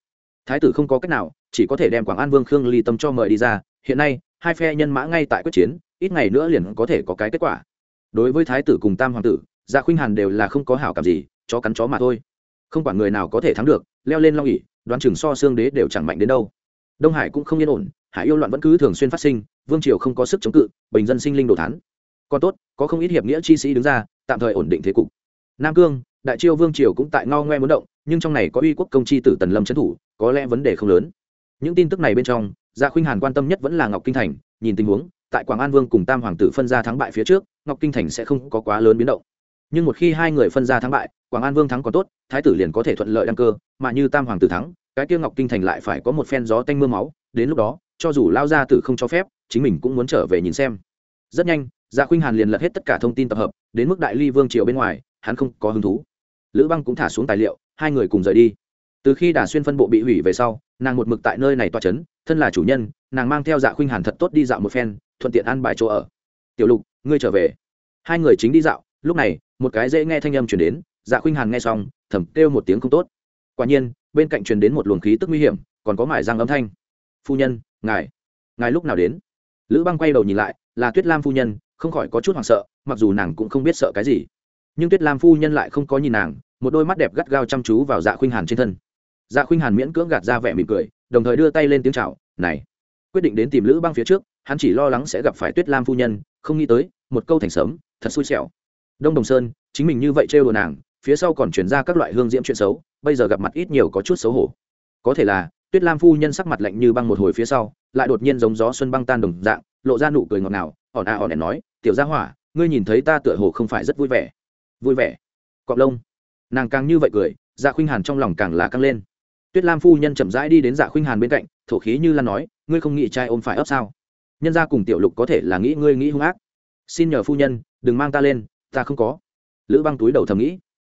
Thái tử không có cách nào, chỉ có thể đem quảng an vương khương ly tâm cho mời đi ra, hiện nay, hai phe nhân mã ngay tại quyết chiến, ít ngày nữa liền có thể có cái kết quả đối với thái tử cùng tam hoàng tử dạ khuynh hàn đều là không có hảo cảm gì, chó cắn chó mà thôi. Không quản người nào có thể thắng được, leo lên long ỉ đoán chừng so xương đế đều chẳng mạnh đến đâu. Đông hải cũng không yên ổn, hải yêu loạn vẫn cứ thường xuyên phát sinh, vương triều không có sức chống cự, bình dân sinh linh đồ thán. Còn tốt, có không ít hiệp nghĩa chi sĩ đứng ra, tạm thời ổn định thế cục. Nam cương, đại triều vương triều cũng tại ngao ngoe muốn động, nhưng trong này có uy quốc công chi tử tần lâm trấn thủ, có lẽ vấn đề không lớn. Những tin tức này bên trong gia dạ khuynh hàn quan tâm nhất vẫn là ngọc kinh thành, nhìn tình huống tại quảng an vương cùng tam hoàng tử phân ra thắng bại phía trước, ngọc kinh thành sẽ không có quá lớn biến động. Nhưng một khi hai người phân ra thắng bại, quảng an vương thắng còn tốt, thái tử liền có thể thuận lợi đăng cơ, mà như tam hoàng tử thắng, cái kia ngọc kinh thành lại phải có một phen gió tanh m ư a máu, đến lúc đó, cho dù lao ra tử không cho phép, chính mình cũng muốn trở về nhìn xem. Rất nhanh gia dạ khuynh hàn liền lật hết tất cả thông tin tập hợp, đến mức đại ly vương triều bên ngoài, hắn không có hứng thú. Lữ băng cũng thả xuống tài liệu, hai người cùng rời đi. Từ khi đà xuyên phân bộ bị hủy về sau, nàng một mực tại nơi này toa c h ấ n thân là chủ nhân, nàng mang theo dạ khuynh hàn thật tốt đi dạo một phen thuận tiện ăn bài chỗ ở. Tiểu lục, ngươi trở về. Hai người chính đi dạo, lúc này, một cái dễ nghe thanh âm chuyển đến dạ khuynh hàn nghe xong, thầm kêu một tiếng không tốt. Quả nhiên, bên cạnh truyền đến một luồng khí tức nguy hiểm, còn có mải răng âm thanh. Phu nhân, ngài ngài lúc nào đến? Lữ băng quay đầu nhìn lại, là tuyết lam phu nhân, không khỏi có chút hoảng sợ, mặc dù nàng cũng không biết sợ cái gì. Nhưng tuyết lam phu nhân lại không có nhìn nàng, một đôi mắt đẹp gắt gao chăm chú vào dạ khuynh hàn trên thân. Dạ khuynh hàn miễn cưỡng gạt ra vẻ mỉm cười, đồng thời đưa tay lên tiếng chào, này, quyết định đến tìm lữ băng phía trước hắn chỉ lo lắng sẽ gặp phải tuyết lam phu nhân, không nghĩ tới, một câu thành sớm, thật xui xẻo. Đông đồng sơn, chính mình như vậy trêu đồ nàng, phía sau còn chuyển ra các loại hương diễm chuyện xấu, bây giờ gặp mặt ít nhiều có chút xấu hổ. Có thể là, tuyết lam phu nhân sắc mặt lạnh như băng một hồi phía sau, lại đột nhiên giống gió xuân băng tan đồng dạng, lộ ra nụ cười ngọt ngào ỏn à ỏn ẻn à nói, tiểu gia hỏa, ngươi nhìn thấy ta tựa hồ không phải rất vui vẻ. Vui vẻ? Cọp lông. Nàng càng như vậy cười dạ khuynh hàn trong lòng càng là căng lên. Tuyết lam phu nhân chậm rãi đi đến dạ khuynh hàn bên cạnh, thổ khí như lan nói, ngươi không nghĩ trai ôm phải ấp sao? Nhân ra cùng tiểu lục có thể là nghĩ ngươi nghĩ hung ác. Xin nhờ phu nhân, đừng mang ta lên, ta không có. Lữ băng túi đầu thầm nghĩ.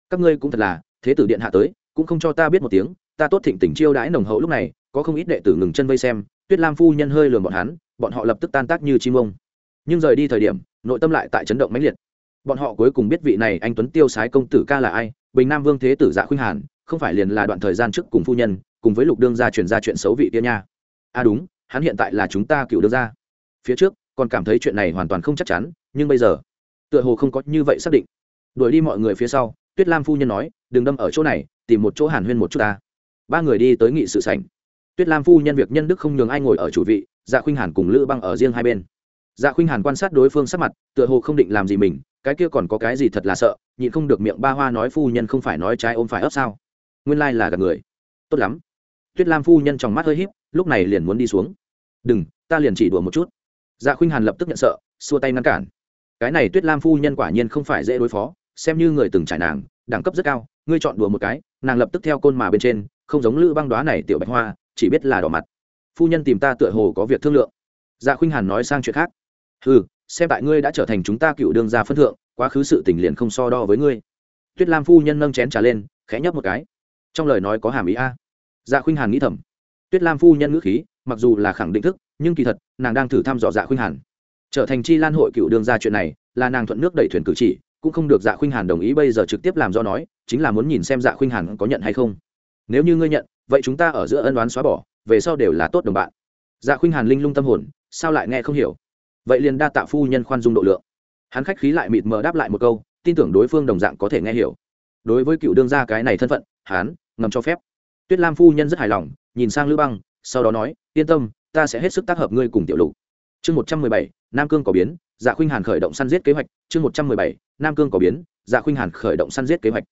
Các ngươi cũng thật là, thế tử điện hạ tới, cũng không cho ta biết một tiếng, ta tốt thịnh tình chiêu đãi nồng hậu lúc này, có không ít đệ tử ngừng chân vây xem, tuyết lam phu nhân hơi lườm bọn hắn, bọn họ lập tức tan tác như chim ông. Nhưng rời đi thời điểm, nội tâm lại tại chấn động mãnh liệt. Bọn họ cuối cùng biết vị này anh tuấn tiêu sái công tử ca là ai, bình nam vương thế tử dạ khuynh hàn, không phải liền là đoạn thời gian trước cùng phu nhân, cùng với lục đương gia truyền ra chuyện xấu vị kia nha. À đúng, hắn hiện tại là chúng ta cựu đương gia phía trước, còn cảm thấy chuyện này hoàn toàn không chắc chắn, nhưng bây giờ, tựa hồ không có như vậy xác định. Đuổi đi mọi người phía sau, tuyết lam phu nhân nói, đừng đâm ở chỗ này, tìm một chỗ hàn huyên một chút ta. Ba người đi tới nghị sự sảnh. Tuyết lam phu nhân việc nhân đức không nhường ai ngồi ở chủ vị dạ khuynh hàn cùng lữ băng ở riêng hai bên. Dạ khuynh hàn quan sát đối phương sắc mặt, tựa hồ không định làm gì mình, cái kia còn có cái gì thật là sợ, nhịn không được miệng ba hoa nói phu nhân không phải nói trái ôm phải ấp sao. Nguyên lai là gặp người. Tốt lắm. Tuyết lam phu nhân trong mắt hơi híp, lúc này liền muốn đi xuống. Đừng, ta liền chỉ đùa một chút dạ khuynh hàn lập tức nhận sợ, xua tay ngăn cản. Cái này tuyết lam phu nhân quả nhiên không phải dễ đối phó, xem như người từng trải nàng, đẳng cấp rất cao, ngươi chọn đùa một cái, nàng lập tức theo côn mà bên trên, không giống lữ băng đoá này tiểu bạch hoa, chỉ biết là đỏ mặt. Phu nhân tìm ta tựa hồ có việc thương lượng. Dạ khuynh hàn nói sang chuyện khác. Ừ xem tại ngươi đã trở thành chúng ta cựu đương gia phân thượng, quá khứ sự tình liền không so đo với ngươi. Tuyết lam phu nhân nâng chén trà lên, khẽ nhấp một cái. Trong lời nói có hàm ý a. Dạ khuynh hàn nghĩ thầm. Tuyết lam phu nhân ngữ khí mặc dù là khẳng định thức, nhưng kỳ thật, nàng đang thử thăm dò dạ khuynh hàn. Trở thành chi lan hội cựu đương gia chuyện này, là nàng thuận nước đẩy thuyền cử chỉ, cũng không được dạ khuynh hàn đồng ý bây giờ trực tiếp làm do nói, chính là muốn nhìn xem dạ khuynh hàn có nhận hay không. Nếu như ngươi nhận, vậy chúng ta ở giữa ân đoán xóa bỏ, về sau đều là tốt đồng bạn. Dạ khuynh hàn linh lung tâm hồn, sao lại nghe không hiểu? Vậy liền đa tạ phu nhân khoan dung độ lượng. Hắn khách khí lại mịt mờ đáp lại một câu, tin tưởng đối phương đồng dạng có thể nghe hiểu. Đối với cựu đương gia cái này thân phận, hắn ngầm cho phép. Tuyết lam phu nhân rất hài lòng, nhìn sang lữ băng sau đó nói, yên tâm, ta sẽ hết sức tác hợp ngươi cùng tiểu lục. Chương một trăm mười bảy, nam cương có biến dạ khuynh hàn khởi động săn giết kế hoạch. Chương một trăm mười bảy, nam cương có biến dạ khuynh hàn khởi động săn giết kế hoạch.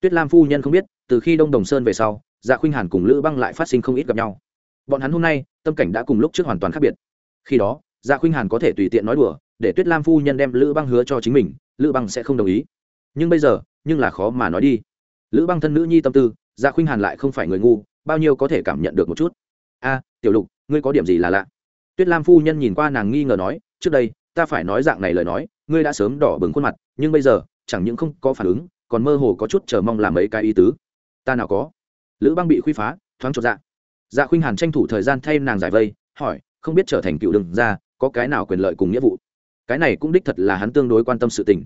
Tuyết lam phu nhân không biết, từ khi đông đồng sơn về sau dạ khuynh hàn cùng lữ băng lại phát sinh không ít gặp nhau. Bọn hắn hôm nay, tâm cảnh đã cùng lúc trước hoàn toàn khác biệt. Khi đó dạ khuynh hàn có thể tùy tiện nói đùa, để tuyết lam phu nhân đem lữ băng hứa cho chính mình, lữ băng sẽ không đồng ý. Nhưng bây giờ, nhưng là khó mà nói đi. Lữ băng thân nữ nhi tâm tư dạ khuynh hàn lại không phải người ngu, bao nhiêu có thể cảm nhận được một chút a, tiểu lục, ngươi có điểm gì là lạ? Tuyết lam phu nhân nhìn qua nàng nghi ngờ nói, trước đây, ta phải nói dạng này lời nói, ngươi đã sớm đỏ bừng khuôn mặt, nhưng bây giờ, chẳng những không có phản ứng, còn mơ hồ có chút chờ mong làm mấy cái ý tứ. Ta nào có? Lữ băng bị khuy phá, thoáng chột dạ. Dạ khuynh hàn tranh thủ thời gian thay nàng giải vây, hỏi, không biết trở thành cựu đừng ra có cái nào quyền lợi cùng nghĩa vụ? Cái này cũng đích thật là hắn tương đối quan tâm sự tình.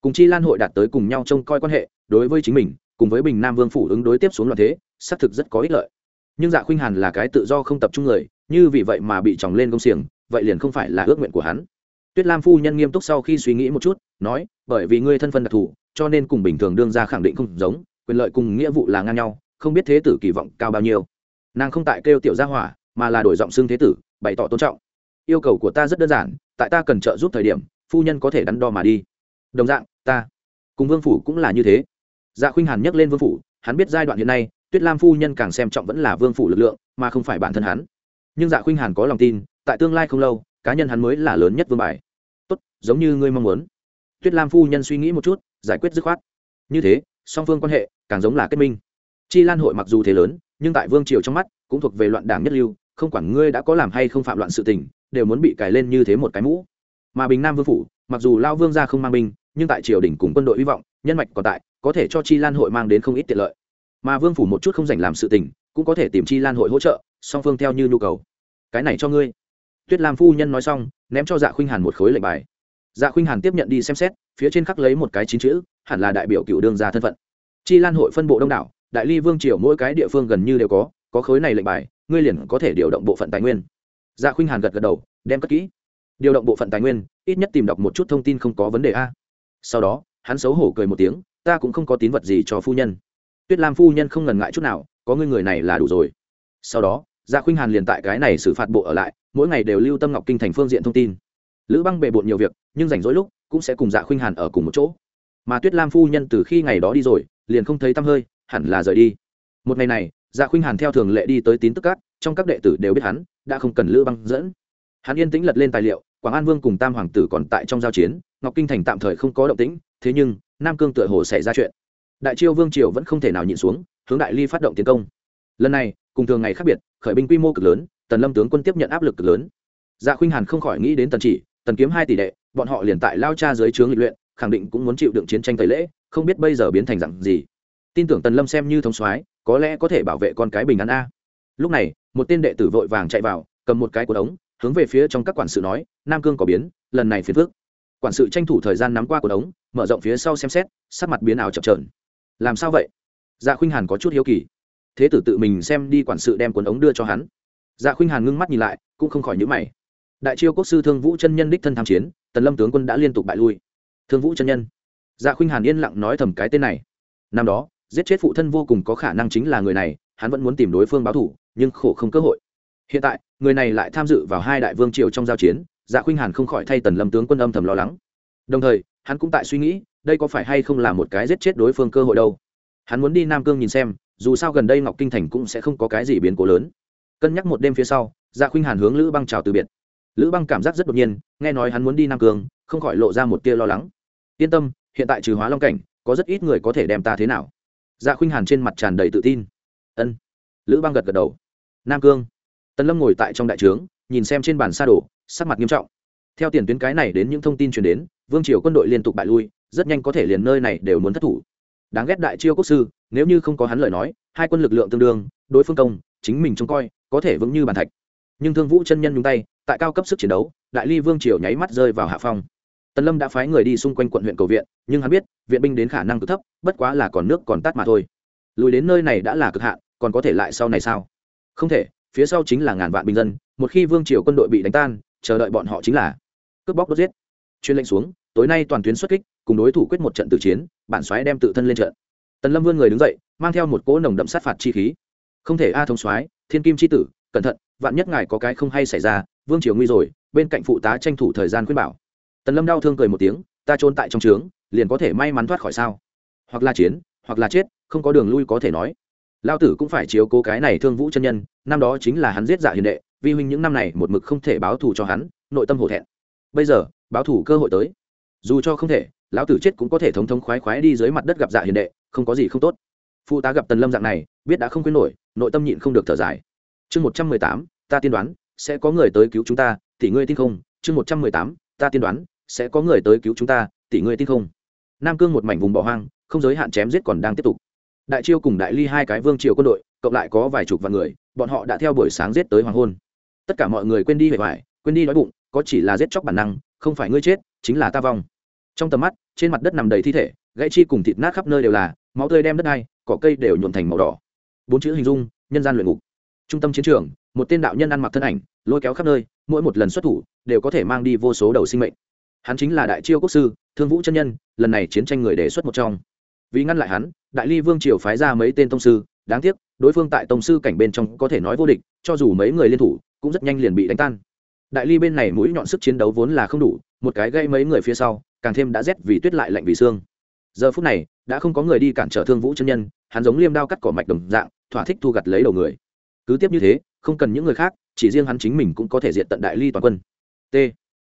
Cùng chi lan hội đạt tới cùng nhau trông coi quan hệ, đối với chính mình, cùng với bình nam vương phủ ứng đối tiếp xuống loạn thế, xác thực rất có ích lợi nhưng dạ khuynh hàn là cái tự do không tập trung người, như vì vậy mà bị chồng lên công xiềng, vậy liền không phải là ước nguyện của hắn. Tuyết lam phu nhân nghiêm túc sau khi suy nghĩ một chút, nói, bởi vì ngươi thân phân đặc thù, cho nên cùng bình thường đương ra khẳng định không giống, quyền lợi cùng nghĩa vụ là ngang nhau, không biết thế tử kỳ vọng cao bao nhiêu. Nàng không tại kêu tiểu gia hỏa, mà là đổi giọng xưng thế tử, bày tỏ tôn trọng. Yêu cầu của ta rất đơn giản, tại ta cần trợ giúp thời điểm, phu nhân có thể đắn đo mà đi. Đồng dạng, ta, cùng vương phủ cũng là như thế. Dạ khuynh hàn nhắc lên vương phủ, hắn biết giai đoạn hiện nay tuyết lam phu nhân càng xem trọng vẫn là vương phủ lực lượng, mà không phải bản thân hắn. Nhưng dạ khuynh hàn có lòng tin, tại tương lai không lâu, cá nhân hắn mới là lớn nhất vương bài. Tốt, giống như ngươi mong muốn. Tuyết lam phu nhân suy nghĩ một chút, giải quyết dứt khoát. Như thế, song phương quan hệ càng giống là kết minh. Chi lan hội mặc dù thế lớn, nhưng tại vương triều trong mắt cũng thuộc về loạn đảng nhất lưu, không quản ngươi đã có làm hay không phạm loạn sự tình, đều muốn bị cài lên như thế một cái mũ. Mà bình nam vương phủ, mặc dù lao vương ra không mang binh, nhưng tại triều đình cùng quân đội hy vọng, nhân mạch còn tại, có thể cho chi lan hội mang đến không ít tiện lợi mà vương phủ một chút không dành làm sự tình, cũng có thể tìm chi lan hội hỗ trợ, song phương theo như nhu cầu. Cái này cho ngươi. Tuyết lam phu nhân nói xong, ném cho dạ khuynh hàn một khối lệnh bài. Dạ khuynh hàn tiếp nhận đi xem xét, phía trên khắc lấy một cái chín chữ, hẳn là đại biểu cựu đương gia thân phận. Chi lan hội phân bộ đông đảo, đại ly vương triều mỗi cái địa phương gần như đều có có khối này lệnh bài, ngươi liền có thể điều động bộ phận tài nguyên. Dạ khuynh hàn gật gật đầu, đem cất kỹ. Điều động bộ phận tài nguyên, ít nhất tìm đọc một chút thông tin không có vấn đề a. Sau đó, hắn xấu hổ cười một tiếng, ta cũng không có tín vật gì cho phu nhân tuyết lam phu nhân không ngần ngại chút nào, có ngươi người này là đủ rồi. Sau đó dạ khuynh hàn liền tại cái này xử phạt bộ ở lại, mỗi ngày đều lưu tâm ngọc kinh thành phương diện thông tin. Lữ băng bề bộn nhiều việc, nhưng rảnh rỗi lúc cũng sẽ cùng dạ khuynh hàn ở cùng một chỗ. Mà tuyết lam phu nhân từ khi ngày đó đi rồi, liền không thấy tăm hơi, hẳn là rời đi. Một ngày này dạ khuynh hàn theo thường lệ đi tới tín tức cát trong các đệ tử đều biết hắn, đã không cần lữ băng dẫn. Hắn yên tĩnh lật lên tài liệu, quảng an vương cùng tam hoàng tử còn tại trong giao chiến, ngọc kinh thành tạm thời không có động tĩnh, thế nhưng nam cương tựa hồ xảy ra chuyện đại chiêu vương triều vẫn không thể nào nhịn xuống, hướng đại ly phát động tiến công. Lần này, cùng thường ngày khác biệt, khởi binh quy mô cực lớn, tần lâm tướng quân tiếp nhận áp lực cực lớn. Dạ khuynh hàn không khỏi nghĩ đến tần chỉ, tần kiếm hai tỷ đệ, bọn họ liền tại lao cha dưới trướng lịch luyện, khẳng định cũng muốn chịu đựng chiến tranh tẩy lễ, không biết bây giờ biến thành dặn gì. Tin tưởng tần lâm xem như thống soái, có lẽ có thể bảo vệ con cái bình an a. Lúc này, một tên đệ tử vội vàng chạy vào, cầm một cái cuốn ống, hướng về phía trong các quản sự nói, nam cương có biến, lần này phiền phước quản sự tranh thủ thời gian nắm qua cuốn ống, mở rộng phía sau xem xét, sắc mặt biến ảo chập trờn làm sao vậy? Dạ khuynh hàn có chút hiếu kỳ. Thế tử tự mình xem đi quản sự đem cuốn ống đưa cho hắn. Dạ khuynh hàn ngưng mắt nhìn lại, cũng không khỏi nhữ mày. Đại chiêu quốc sư thương vũ chân nhân đích thân tham chiến, tần lâm tướng quân đã liên tục bại lui. Thương vũ chân nhân. Dạ khuynh hàn yên lặng nói thầm cái tên này. Năm đó, giết chết phụ thân vô cùng có khả năng chính là người này, hắn vẫn muốn tìm đối phương báo thủ, nhưng khổ không cơ hội. Hiện tại, người này lại tham dự vào hai đại vương triều trong giao chiến dạ khuynh hàn không khỏi thay tần lâm tướng quân âm thầm lo lắng. Đồng thời, hắn cũng tại suy nghĩ đây có phải hay không là một cái giết chết đối phương cơ hội đâu? Hắn muốn đi nam cương nhìn xem, dù sao gần đây ngọc kinh thành cũng sẽ không có cái gì biến cố lớn. Cân nhắc một đêm phía sau dạ khuynh hàn hướng lữ băng chào từ biệt. Lữ băng cảm giác rất đột nhiên, nghe nói hắn muốn đi nam cương, không khỏi lộ ra một tia lo lắng. Yên tâm, hiện tại trừ hóa long cảnh, có rất ít người có thể đem ta thế nào? Dạ khuynh hàn trên mặt tràn đầy tự tin. Ân. Lữ băng gật gật đầu. Nam cương. Tân lâm ngồi tại trong đại trướng, nhìn xem trên bàn sa đổ sắc mặt nghiêm trọng. Theo tiền tuyến cái này đến những thông tin truyền đến vương triều quân đội liên tục bại lui, rất nhanh có thể liền nơi này đều muốn thất thủ. Đáng ghét đại chiêu quốc sư, nếu như không có hắn lời nói, hai quân lực lượng tương đương, đối phương công, chính mình trông coi, có thể vững như bàn thạch. Nhưng thương vũ chân nhân nhúng tay, tại cao cấp sức chiến đấu, đại ly vương triều nháy mắt rơi vào hạ phong. Tần lâm đã phái người đi xung quanh quận huyện cầu viện, nhưng hắn biết, viện binh đến khả năng cực thấp, bất quá là còn nước còn tắt mà thôi. Lùi đến nơi này đã là cực hạn, còn có thể lại sau này sao? Không thể, phía sau chính là ngàn vạn binh dân, một khi vương triều quân đội bị đánh tan, chờ đợi bọn họ chính là cướp bóc đốt giết. Chuyên lệnh xuống tối nay toàn tuyến xuất kích, cùng đối thủ quyết một trận tử chiến, bản xoáy đem tự thân lên trận. Tần lâm vươn người đứng dậy, mang theo một cỗ nồng đậm sát phạt chi khí. Không thể a thông soái, thiên kim c h i tử, cẩn thận, vạn nhất ngài có cái không hay xảy ra, vương triều nguy rồi, bên cạnh phụ tá tranh thủ thời gian khuyên bảo. Tần lâm đau thương cười một tiếng, ta trốn tại trong trướng, liền có thể may mắn thoát khỏi sao? Hoặc là chiến, hoặc là chết, không có đường lui có thể nói. Lao tử cũng phải chiếu cố cái này thương vũ chân nhân, năm đó chính là hắn giết dạ hiền đệ, vi huynh những năm này một mực không thể báo thù cho hắn, nội tâm hổ thẹn. Bây giờ, báo thù cơ hội tới dù cho không thể, lão tử chết cũng có thể thống thống khoái khoái đi dưới mặt đất gặp dạ hiền đệ, không có gì không tốt. Phụ tá gặp tần lâm dạng này, biết đã không quên nổi, nội tâm nhịn không được thở dài. Chương một trăm mười tám, ta tiên đoán, sẽ có người tới cứu chúng ta, tỷ ngươi tin không? Chương một trăm mười tám, ta tiên đoán, sẽ có người tới cứu chúng ta, tỷ ngươi tin không? Nam cương một mảnh vùng bỏ hoang, không giới hạn chém giết còn đang tiếp tục. Đại chiêu cùng đại ly hai cái vương triều quân đội, cộng lại có vài chục vạn người, bọn họ đã theo buổi sáng giết tới hoàng hôn. Tất cả mọi người quên đi vẻ vải, quên đi đói bụng, có chỉ là giết chóc bản năng, không phải ngươi chết, chính là ta vong trong tầm mắt, trên mặt đất nằm đầy thi thể, gãy chi cùng thịt nát khắp nơi đều là, máu tươi đem đất đai, cỏ cây đều nhuộn thành màu đỏ. Bốn chữ hình dung, nhân gian luyện ngục. Trung tâm chiến trường, một tên đạo nhân ăn mặc thân ảnh, lôi kéo khắp nơi, mỗi một lần xuất thủ, đều có thể mang đi vô số đầu sinh mệnh. Hắn chính là đại chiêu quốc sư, thương vũ chân nhân, lần này chiến tranh người đề xuất một trong. Vì ngăn lại hắn, đại ly vương triều phái ra mấy tên tông sư, đáng tiếc, đối phương tại tông sư cảnh bên trong có thể nói vô địch, cho dù mấy người liên thủ, cũng rất nhanh liền bị đánh tan. Đại ly bên này mũi nhọn sức chiến đấu vốn là không đủ, một cái gây mấy người phía sau càng thêm đã rét vì tuyết lại lạnh vì xương. Giờ phút này, đã không có người đi cản trở thương vũ chân nhân, hắn giống liêm đao cắt cỏ mạch đồng dạng, thỏa thích thu gặt lấy đầu người. Cứ tiếp như thế, không cần những người khác, chỉ riêng hắn chính mình cũng có thể diện tận đại ly toàn quân. T.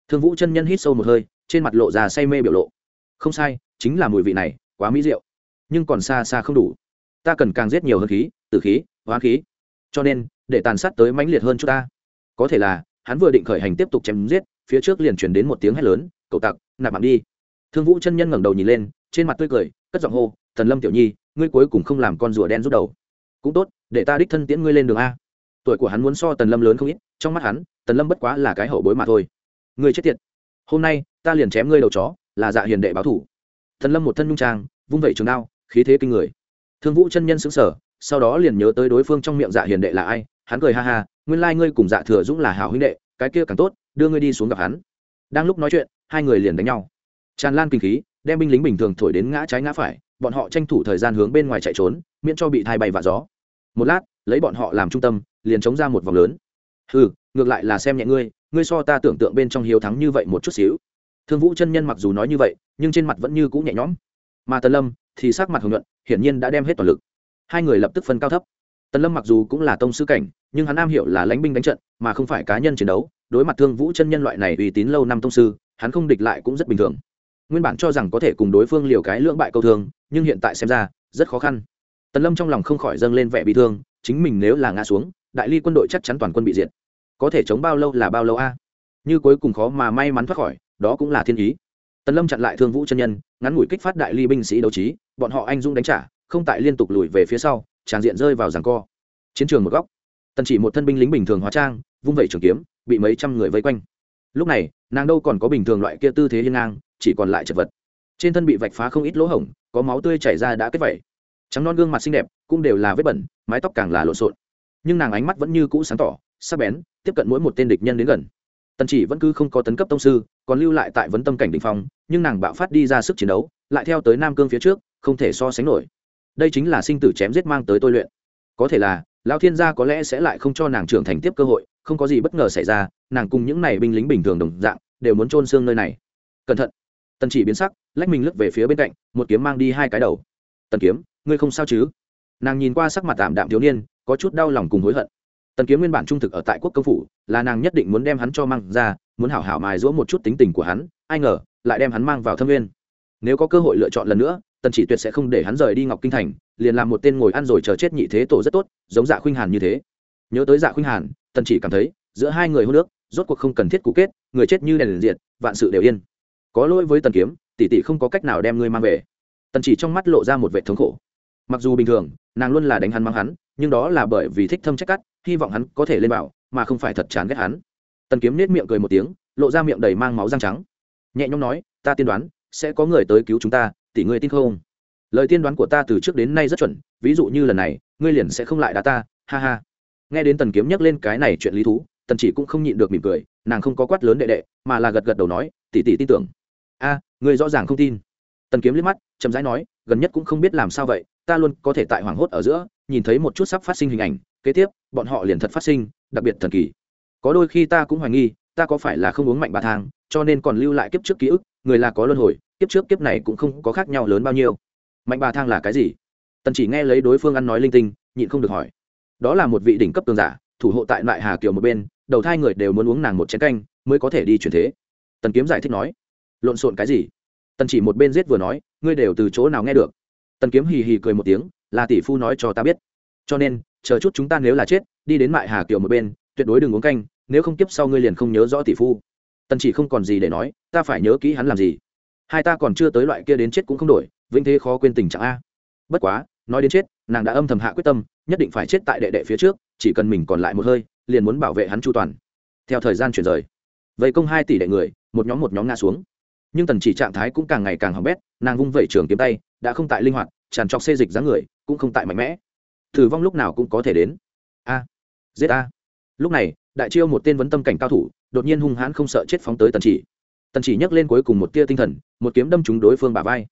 Thương vũ chân nhân hít sâu một hơi, trên mặt lộ ra say mê biểu lộ. Không sai, chính là mùi vị này, quá mỹ diệu. Nhưng còn xa xa không đủ. Ta cần càng giết nhiều hơn khí, tử khí, hóa khí. Cho nên, để tàn sát tới mãnh liệt hơn chúng ta. Có thể là, hắn vừa định khởi hành tiếp tục chém giết, phía trước liền chuyển đến một tiếng hét lớn cậu tặc, nạp mạng đi. Thương vũ chân nhân ngẩng đầu nhìn lên, trên mặt tươi cười, cất giọng hô, thần lâm tiểu nhi, ngươi cuối cùng không làm con rùa đen rút đầu. Cũng tốt, để ta đích thân tiễn ngươi lên đường a. Tuổi của hắn muốn so tần lâm lớn không ít, trong mắt hắn, tần lâm bất quá là cái hậu bối mà thôi. Ngươi chết tiệt. Hôm nay, ta liền chém ngươi đầu chó, là dạ hiền đệ báo thủ. Thần lâm một thân nhung trang, vung vẩy trường đao, khí thế kinh người. Thương vũ chân nhân xứng sở sau đó liền nhớ tới đối phương trong miệng dạ hiền đệ là ai, hắn cười ha ha, nguyên lai ngươi cùng dạ thừa dũng là hảo huynh đệ, cái kia càng tốt, đưa ngươi đi xuống gặp hắn. Đang lúc nói chuyện hai người liền đánh nhau. Tràn lan kinh khí, đem binh lính bình thường thổi đến ngã trái ngã phải, bọn họ tranh thủ thời gian hướng bên ngoài chạy trốn, miễn cho bị thai bay và gió. Một lát, lấy bọn họ làm trung tâm, liền chống ra một vòng lớn. Ừ ngược lại là xem nhẹ ngươi ngươi so ta tưởng tượng bên trong hiếu thắng như vậy một chút xíu. Thương vũ chân nhân mặc dù nói như vậy, nhưng trên mặt vẫn như cũng nhẹ nhõm. Mà tần lâm thì sắc mặt hồng nhuận, hiển nhiên đã đem hết toàn lực. Hai người lập tức phân cao thấp. Tần lâm mặc dù cũng là tông sư cảnh, nhưng hắn am hiểu là lãnh binh đánh trận, mà không phải cá nhân chiến đấu. Đối mặt thương vũ chân nhân loại này uy tín lâu năm tông sư hắn không địch lại cũng rất bình thường. Nguyên bản cho rằng có thể cùng đối phương liều cái lưỡng bại câu thương, nhưng hiện tại xem ra, rất khó khăn. Tần lâm trong lòng không khỏi dâng lên vẻ bị thương, chính mình nếu là ngã xuống, đại ly quân đội chắc chắn toàn quân bị diệt. Có thể chống bao lâu là bao lâu a? Như cuối cùng khó mà may mắn thoát khỏi, đó cũng là thiên ý. Tần lâm chặn lại thương vũ chân nhân, ngắn ngủi kích phát đại ly binh sĩ đấu trí, bọn họ anh dũng đánh trả, không tại liên tục lùi về phía sau, tràn diện rơi vào giằng co. Chiến trường một góc. Tần chỉ một thân binh lính bình thường hóa trang, vung vẩy trường kiếm, bị mấy trăm người vây quanh lúc này, nàng đâu còn có bình thường loại kia tư thế hiên ngang, chỉ còn lại chật vật. Trên thân bị vạch phá không ít lỗ hổng, có máu tươi chảy ra đã kết vẩy trắng non gương mặt xinh đẹp cũng đều là vết bẩn, mái tóc càng là lộn xộn. Nhưng nàng ánh mắt vẫn như cũ sáng tỏ, sắc bén, tiếp cận mỗi một tên địch nhân đến gần. Tần chỉ vẫn cứ không có tấn cấp tông sư, còn lưu lại tại vấn tâm cảnh đ ỉ n h phong, nhưng nàng bạo phát đi ra sức chiến đấu, lại theo tới nam cương phía trước, không thể so sánh nổi. Đây chính là sinh tử chém giết mang tới tôi luyện. Có thể là lão thiên gia có lẽ sẽ lại không cho nàng trưởng thành tiếp cơ hội, không có gì bất ngờ xảy ra, nàng cùng những này binh lính bình thường đồng dạng, đều muốn trôn xương nơi này. Cẩn thận. Tần chỉ biến sắc, lách mình lướt về phía bên cạnh, một kiếm mang đi hai cái đầu. Tần kiếm, ngươi không sao chứ? Nàng nhìn qua sắc mặt tạm đạm thiếu niên, có chút đau lòng cùng hối hận. Tần kiếm nguyên bản trung thực ở tại quốc công phủ, là nàng nhất định muốn đem hắn cho mang ra, muốn hảo hảo mài giũa một chút tính tình của hắn, ai ngờ, lại đem hắn mang vào thâm nguyên. Nếu có cơ hội lựa chọn lần nữa, tần chỉ tuyệt sẽ không để hắn rời đi ngọc kinh thành liền làm một tên ngồi ăn rồi chờ chết nhị thế tổ rất tốt giống dạ khuynh hàn như thế. Nhớ tới dạ khuynh hàn tần chỉ cảm thấy giữa hai người hô nước rốt cuộc không cần thiết cụ kết người chết như đèn liền diện, vạn sự đều yên. Có lỗi với tần kiếm tỷ tỷ không có cách nào đem ngươi mang về. Tần chỉ trong mắt lộ ra một vệ thống khổ. Mặc dù bình thường nàng luôn là đánh hắn mang hắn nhưng đó là bởi vì thích thâm trách cắt hy vọng hắn có thể lên bảo mà không phải thật chán ghét hắn. Tần kiếm nết miệng cười một tiếng lộ ra miệng đầy mang máu răng trắng. Nhẹ nhõm nói ta tiên đoán sẽ có người tới cứu chúng ta tỷ ngươi tin không? Lời tiên đoán của ta từ trước đến nay rất chuẩn, ví dụ như lần này, ngươi liền sẽ không lại đá ta, ha ha. Nghe đến tần kiếm nhắc lên cái này chuyện lý thú, tần chỉ cũng không nhịn được mỉm cười, nàng không có quát lớn đệ đệ, mà là gật gật đầu nói, tỷ tỷ tin tưởng. A, ngươi rõ ràng không tin. Tần kiếm liếc mắt, chậm rãi nói, gần nhất cũng không biết làm sao vậy, ta luôn có thể tại hoảng hốt ở giữa, nhìn thấy một chút sắp phát sinh hình ảnh, kế tiếp, bọn họ liền thật phát sinh, đặc biệt thần kỳ. Có đôi khi ta cũng hoài nghi, ta có phải là không uống mạnh bà thang, cho nên còn lưu lại kiếp trước ký ức, người là có luân hồi, kiếp trước kiếp này cũng không có khác nhau lớn bao nhiêu mạnh bà thang là cái gì? Tần chỉ nghe lấy đối phương ăn nói linh tinh, nhịn không được hỏi. Đó là một vị đỉnh cấp tương giả, thủ hộ tại lại hà kiều một bên, đầu thai người đều muốn uống nàng một chén canh, mới có thể đi chuyển thế. Tần kiếm giải thích nói, lộn xộn cái gì? Tần chỉ một bên giết vừa nói, ngươi đều từ chỗ nào nghe được? Tần kiếm hì hì cười một tiếng, là tỷ phu nói cho ta biết. Cho nên, chờ chút chúng ta nếu là chết, đi đến mại hà kiều một bên, tuyệt đối đừng uống canh, nếu không kiếp sau ngươi liền không nhớ rõ tỷ phu. Tần chỉ không còn gì để nói, ta phải nhớ kỹ hắn làm gì. Hai ta còn chưa tới loại kia đến chết cũng không đổi vĩnh thế khó quên tình trạng a. Bất quá, nói đến chết, nàng đã âm thầm hạ quyết tâm, nhất định phải chết tại đệ đệ phía trước, chỉ cần mình còn lại một hơi, liền muốn bảo vệ hắn chu toàn. Theo thời gian chuyển rời, vây công hai tỷ đệ người, một nhóm một nhóm ngã xuống. Nhưng tần chỉ trạng thái cũng càng ngày càng hỏng bét, nàng vung vẩy trường kiếm tay, đã không tại linh hoạt, tràn trọc xê dịch dáng người, cũng không tại mạnh mẽ. Thử vong lúc nào cũng có thể đến. A, giết a. Lúc này, đại chiêu một tên vấn tâm cảnh cao thủ, đột nhiên hung hãn không sợ chết phóng tới tần chỉ. Tần chỉ nhấc lên cuối cùng một tia tinh thần, một kiếm đâm trúng đối phương bả vai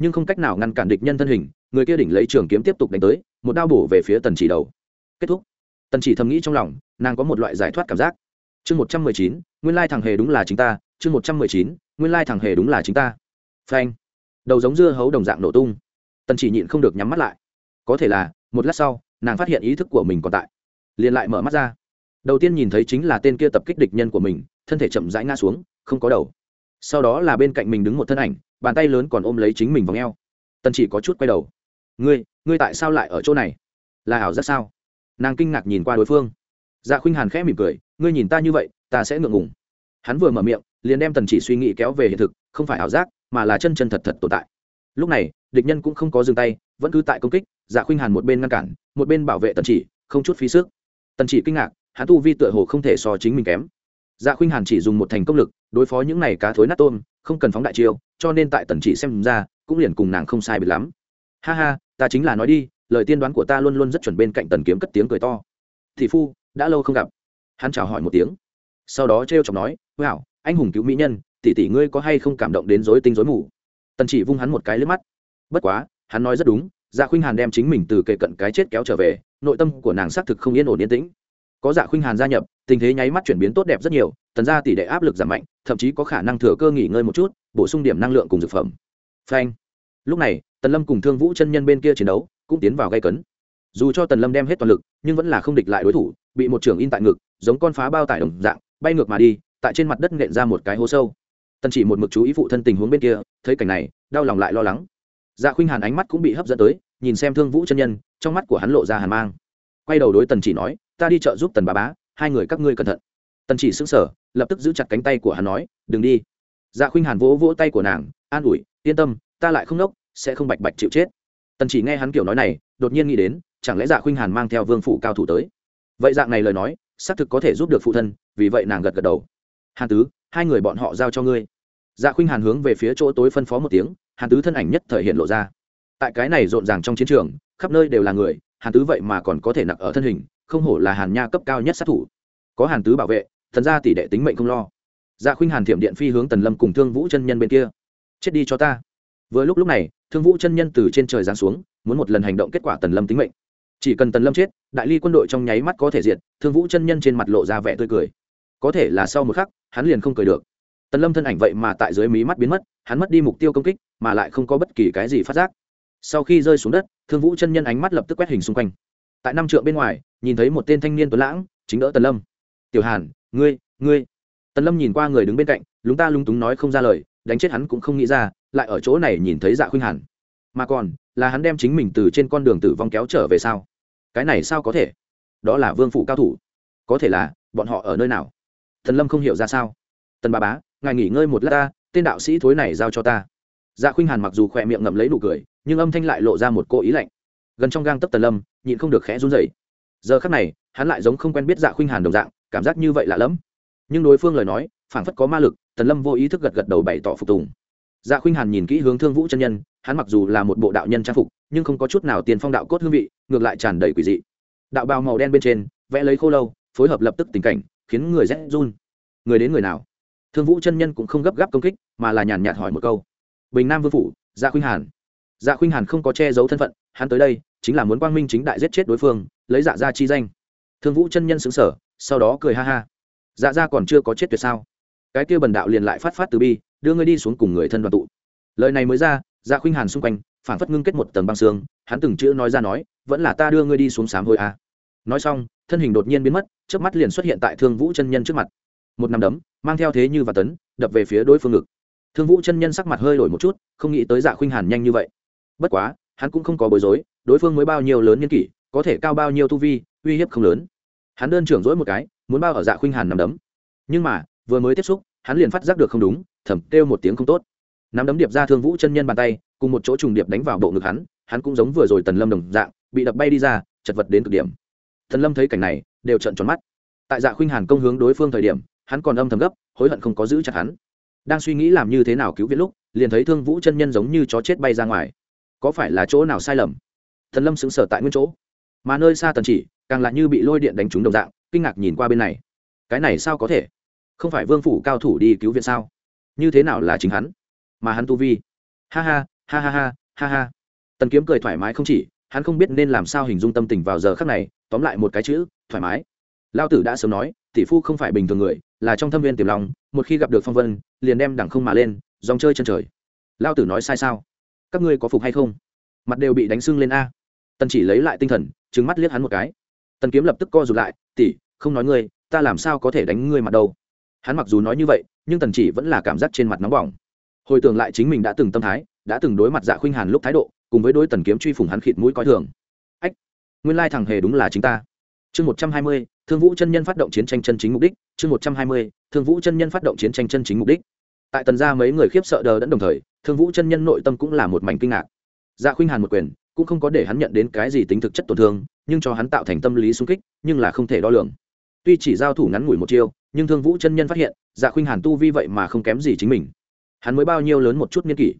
nhưng không cách nào ngăn cản địch nhân thân hình, người kia đỉnh lấy trường kiếm tiếp tục đánh tới, một đao bổ về phía tần chỉ đầu. Kết thúc. Tần chỉ thầm nghĩ trong lòng, nàng có một loại giải thoát cảm giác. Chương một trăm mười chín, nguyên lai thằng hề đúng là chính ta, chương một trăm mười chín, nguyên lai thằng hề đúng là chính ta. Phanh. Đầu giống dưa hấu đồng dạng nổ tung. Tần chỉ nhịn không được nhắm mắt lại. Có thể là, một lát sau, nàng phát hiện ý thức của mình còn tại. Liền lại mở mắt ra. Đầu tiên nhìn thấy chính là tên kia tập kích địch nhân của mình, thân thể chậm rãi ngã xuống, không có đầu. Sau đó là bên cạnh mình đứng một thân ảnh bàn tay lớn còn ôm lấy chính mình v ò e o tần chỉ có chút quay đầu. Ngươi ngươi tại sao lại ở chỗ này? Là ảo giác sao? Nàng kinh ngạc nhìn qua đối phương. Dạ khuynh hàn khẽ mỉm cười, ngươi nhìn ta như vậy, ta sẽ ngượng ngùng. Hắn vừa mở miệng, liền đem tần chỉ suy nghĩ kéo về hiện thực, không phải ảo giác, mà là chân chân thật thật tồn tại. Lúc này, địch nhân cũng không có dừng tay, vẫn cứ tại công kích dạ khuynh hàn một bên ngăn cản, một bên bảo vệ tần chỉ, không chút phí sức. Tần chỉ kinh ngạc, hắn tu vi tựa hồ không thể so chính mình kém. Dạ khuynh hàn chỉ dùng một thành công lực, đối phó những này cá thối nát tôm không cần phóng đại chiêu, cho nên tại tần chỉ xem ra, cũng liền cùng nàng không sai biệt lắm. Ha ha, ta chính là nói đi, lời tiên đoán của ta luôn luôn rất chuẩn bên cạnh tần kiếm cất tiếng cười to. Thị phu, đã lâu không gặp. Hắn chào hỏi một tiếng. Sau đó t r chọc nói, wow, anh hùng cứu mỹ nhân, tỷ tỷ ngươi có hay không cảm động đến dối tinh dối mù? Tần chỉ vung hắn một cái lướt mắt. Bất quá, hắn nói rất đúng dạ khuynh hàn đem chính mình từ kề cận cái chết kéo trở về, nội tâm của nàng xác thực không yên ổn yên tĩnh. Có dạ khuynh hàn gia nhập tình thế nháy mắt chuyển biến tốt đẹp rất nhiều, tần ra tỷ đệ áp lực giảm mạnh, thậm chí có khả năng thừa cơ nghỉ ngơi một chút, bổ sung điểm năng lượng cùng dược phẩm. Phanh. Lúc này, tần lâm cùng thương vũ chân nhân bên kia chiến đấu cũng tiến vào gây cấn. Dù cho tần lâm đem hết toàn lực, nhưng vẫn là không địch lại đối thủ, bị một trưởng in tại ngực, giống con phá bao tải đồng dạng, bay ngược mà đi, tại trên mặt đất nện ra một cái hố sâu. Tần chỉ một mực chú ý phụ thân tình huống bên kia, thấy cảnh này, đau lòng lại lo lắng. Dạ khuynh hàn ánh mắt cũng bị hấp dẫn tới, nhìn xem thương vũ chân nhân, trong mắt của hắn lộ ra hàn mang. Quay đầu đối tần chỉ nói, ta đi chợ giúp tần bà bá hai người các ngươi cẩn thận. Tần chỉ sững sờ, lập tức giữ chặt cánh tay của hắn nói, đừng đi. Dạ khuynh hàn vỗ vỗ tay của nàng, an ủi, yên tâm, ta lại không nốc sẽ không bạch bạch chịu chết. Tần chỉ nghe hắn kiểu nói này, đột nhiên nghĩ đến, chẳng lẽ dạ khuynh hàn mang theo vương Phụ cao thủ tới? Vậy dạng này lời nói, xác thực có thể giúp được phụ thân, vì vậy nàng gật gật đầu. Hàn tứ, hai người bọn họ giao cho ngươi. Dạ khuynh hàn hướng về phía chỗ tối phân phó một tiếng, hàn tứ thân ảnh nhất thời hiện lộ ra. Tại cái này rộn ràng trong chiến trường, khắp nơi đều là người, hàn tứ vậy mà còn có thể nặng ở thân hình không hổ là hàn nha cấp cao nhất sát thủ. Có hàn tứ bảo vệ, thần gia tỷ đệ tính mệnh không lo. Dạ khuynh hàn thiểm điện phi hướng tần lâm cùng thương vũ chân nhân bên kia. Chết đi cho ta. Vừa lúc lúc này, thương vũ chân nhân từ trên trời giáng xuống, muốn một lần hành động kết quả tần lâm tính mệnh. Chỉ cần tần lâm chết, đại ly quân đội trong nháy mắt có thể diệt, thương vũ chân nhân trên mặt lộ ra vẻ tươi cười. Có thể là sau một khắc, hắn liền không cười được. Tần lâm thân ảnh vậy mà tại dưới mí mắt biến mất, hắn mất đi mục tiêu công kích, mà lại không có bất kỳ cái gì phát giác. Sau khi rơi xuống đất, thương vũ chân nhân ánh mắt lập tức quét hình xung quanh. Tại năm trượng bên ngoài nhìn thấy một tên thanh niên tuấn lãng, chính đỡ tần lâm. Tiểu hàn, ngươi ngươi. Tần lâm nhìn qua người đứng bên cạnh, lúng ta lúng túng nói không ra lời, đánh chết hắn cũng không nghĩ ra, lại ở chỗ này nhìn thấy dạ khuynh hàn. Mà còn, là hắn đem chính mình từ trên con đường tử vong kéo trở về sao? Cái này sao có thể? Đó là vương phủ cao thủ. Có thể là, bọn họ ở nơi nào? Thần lâm không hiểu ra sao. Tần ba bá, ngài nghỉ ngơi một lát ta, tên đạo sĩ thối này giao cho ta. Dạ khuynh hàn mặc dù khỏe miệng ngậm lấy nụ cười, nhưng âm thanh lại lộ ra một cô ý lạnh. Gần trong gang tấc tần lâm, nhịn không được khẽ run rẩy giờ khắc này, hắn lại giống không quen biết dạ khuynh hàn đồng dạng, cảm giác như vậy lạ lẫm. Nhưng đối phương lời nói, phảng phất có ma lực, tần lâm vô ý thức gật gật đầu bày tỏ phục tùng. Dạ khuynh hàn nhìn kỹ hướng thương vũ chân nhân, hắn mặc dù là một bộ đạo nhân trang phục, nhưng không có chút nào tiền phong đạo cốt hương vị, ngược lại tràn đầy quỷ dị. Đạo bào màu đen bên trên, vẽ lấy khô lâu, phối hợp lập tức tình cảnh, khiến người rét run. Người đến người nào? Thương vũ chân nhân cũng không gấp gáp công kích, mà là nhàn nhạt hỏi một câu. Bình nam vương phủ dạ khuynh hàn. Dạ khuynh hàn không có che giấu thân phận, hắn tới đây, chính là muốn quang minh chính đại giết chết đối phương lấy dạ ra chi danh. Thương vũ chân nhân xứng sở sau đó cười ha ha. Dạ ra còn chưa có chết tuyệt sao? Cái kia bần đạo liền lại phát phát từ bi, đưa ngươi đi xuống cùng người thân đoàn tụ. Lời này mới ra dạ khuynh hàn xung quanh phản phất ngưng kết một tầng băng xương, hắn từng chữ nói ra nói, vẫn là ta đưa ngươi đi xuống sám hồi a. À. nói xong, thân hình đột nhiên biến mất trước mắt liền xuất hiện tại thương vũ chân nhân trước mặt. Một nắm đấm, mang theo thế như và tấn, đập về phía đối phương ngực. Thương vũ chân nhân sắc mặt hơi đổi một chút, không nghĩ tới dạ khuynh hàn nhanh như vậy. Bất quá, hắn cũng không có bối rối, đối phương mới bao nhiêu lớn nhân kỷ có thể cao bao nhiêu tu vi, uy hiếp không lớn. Hắn đơn trưởng dỗi một cái, muốn bao ở dạ khuynh hàn nằm đấm. Nhưng mà, vừa mới tiếp xúc, hắn liền phát giác được không đúng, thầm kêu một tiếng không tốt. Nắm đấm điệp ra thương vũ chân nhân bàn tay, cùng một chỗ trùng điệp đánh vào bộ ngực hắn hắn cũng giống vừa rồi tần lâm đồng dạng, bị đập bay đi ra, chật vật đến cực điểm. Thần lâm thấy cảnh này, đều trận tròn mắt. Tại dạ khuynh hàn công hướng đối phương thời điểm, hắn còn âm thầm gấp, hối hận không có giữ chặt hắn. Đang suy nghĩ làm như thế nào cứu viện lúc, liền thấy thương vũ chân nhân giống như chó chết bay ra ngoài. Có phải là chỗ nào sai lầm? Thần lâm xứng sở tại nguyên chỗ mà nơi xa tần chỉ, càng là như bị lôi điện đánh trúng đồng dạng, kinh ngạc nhìn qua bên này. Cái này sao có thể? Không phải vương phủ cao thủ đi cứu viện sao? Như thế nào là chính hắn? Mà hắn tu vi. Ha ha ha ha ha ha ha. Tần kiếm cười thoải mái không chỉ, hắn không biết nên làm sao hình dung tâm tình vào giờ khắc này, tóm lại một cái chữ, thoải mái. Lao tử đã sớm nói, tỷ phu không phải bình thường người, là trong thâm viên tiềm lòng, một khi gặp được phong vân, liền đem đẳng không mà lên, dòng chơi chân trời. Lao tử nói sai sao? Các ngươi có phục hay không? Mặt đều bị đánh sưng lên a. Tần chỉ lấy lại tinh thần trừng mắt liếc hắn một cái. Tần kiếm lập tức co rụt lại, tỷ, không nói ngươi, ta làm sao có thể đánh ngươi mặt đâu? Hắn mặc dù nói như vậy, nhưng tần chỉ vẫn là cảm giác trên mặt nóng bỏng. Hồi tưởng lại chính mình đã từng tâm thái, đã từng đối mặt dạ khuynh hàn lúc thái độ, cùng với đôi tần kiếm truy phủng hắn khịt mũi coi thường. Ách, nguyên lai thằng hề đúng là chính ta. Chương một trăm hai mươi, thương vũ chân nhân phát động chiến tranh chân chính mục đích. Chương một trăm hai mươi, thương vũ chân nhân phát động chiến tranh chân chính mục đích. Tại tần gia mấy người khiếp sợ đờ đẫn đồng thời, thương vũ chân nhân nội tâm cũng là một mảnh kinh ngạc. Dạ khuynh hàn một quyền cũng không có để hắn nhận đến cái gì tính thực chất tổn thương, nhưng cho hắn tạo thành tâm lý sung kích, nhưng là không thể đo lường. Tuy chỉ giao thủ ngắn ngủi một chiêu, nhưng thương vũ chân nhân phát hiện dạ khuynh hàn tu vi vậy mà không kém gì chính mình. Hắn mới bao nhiêu lớn một chút niên kỷ.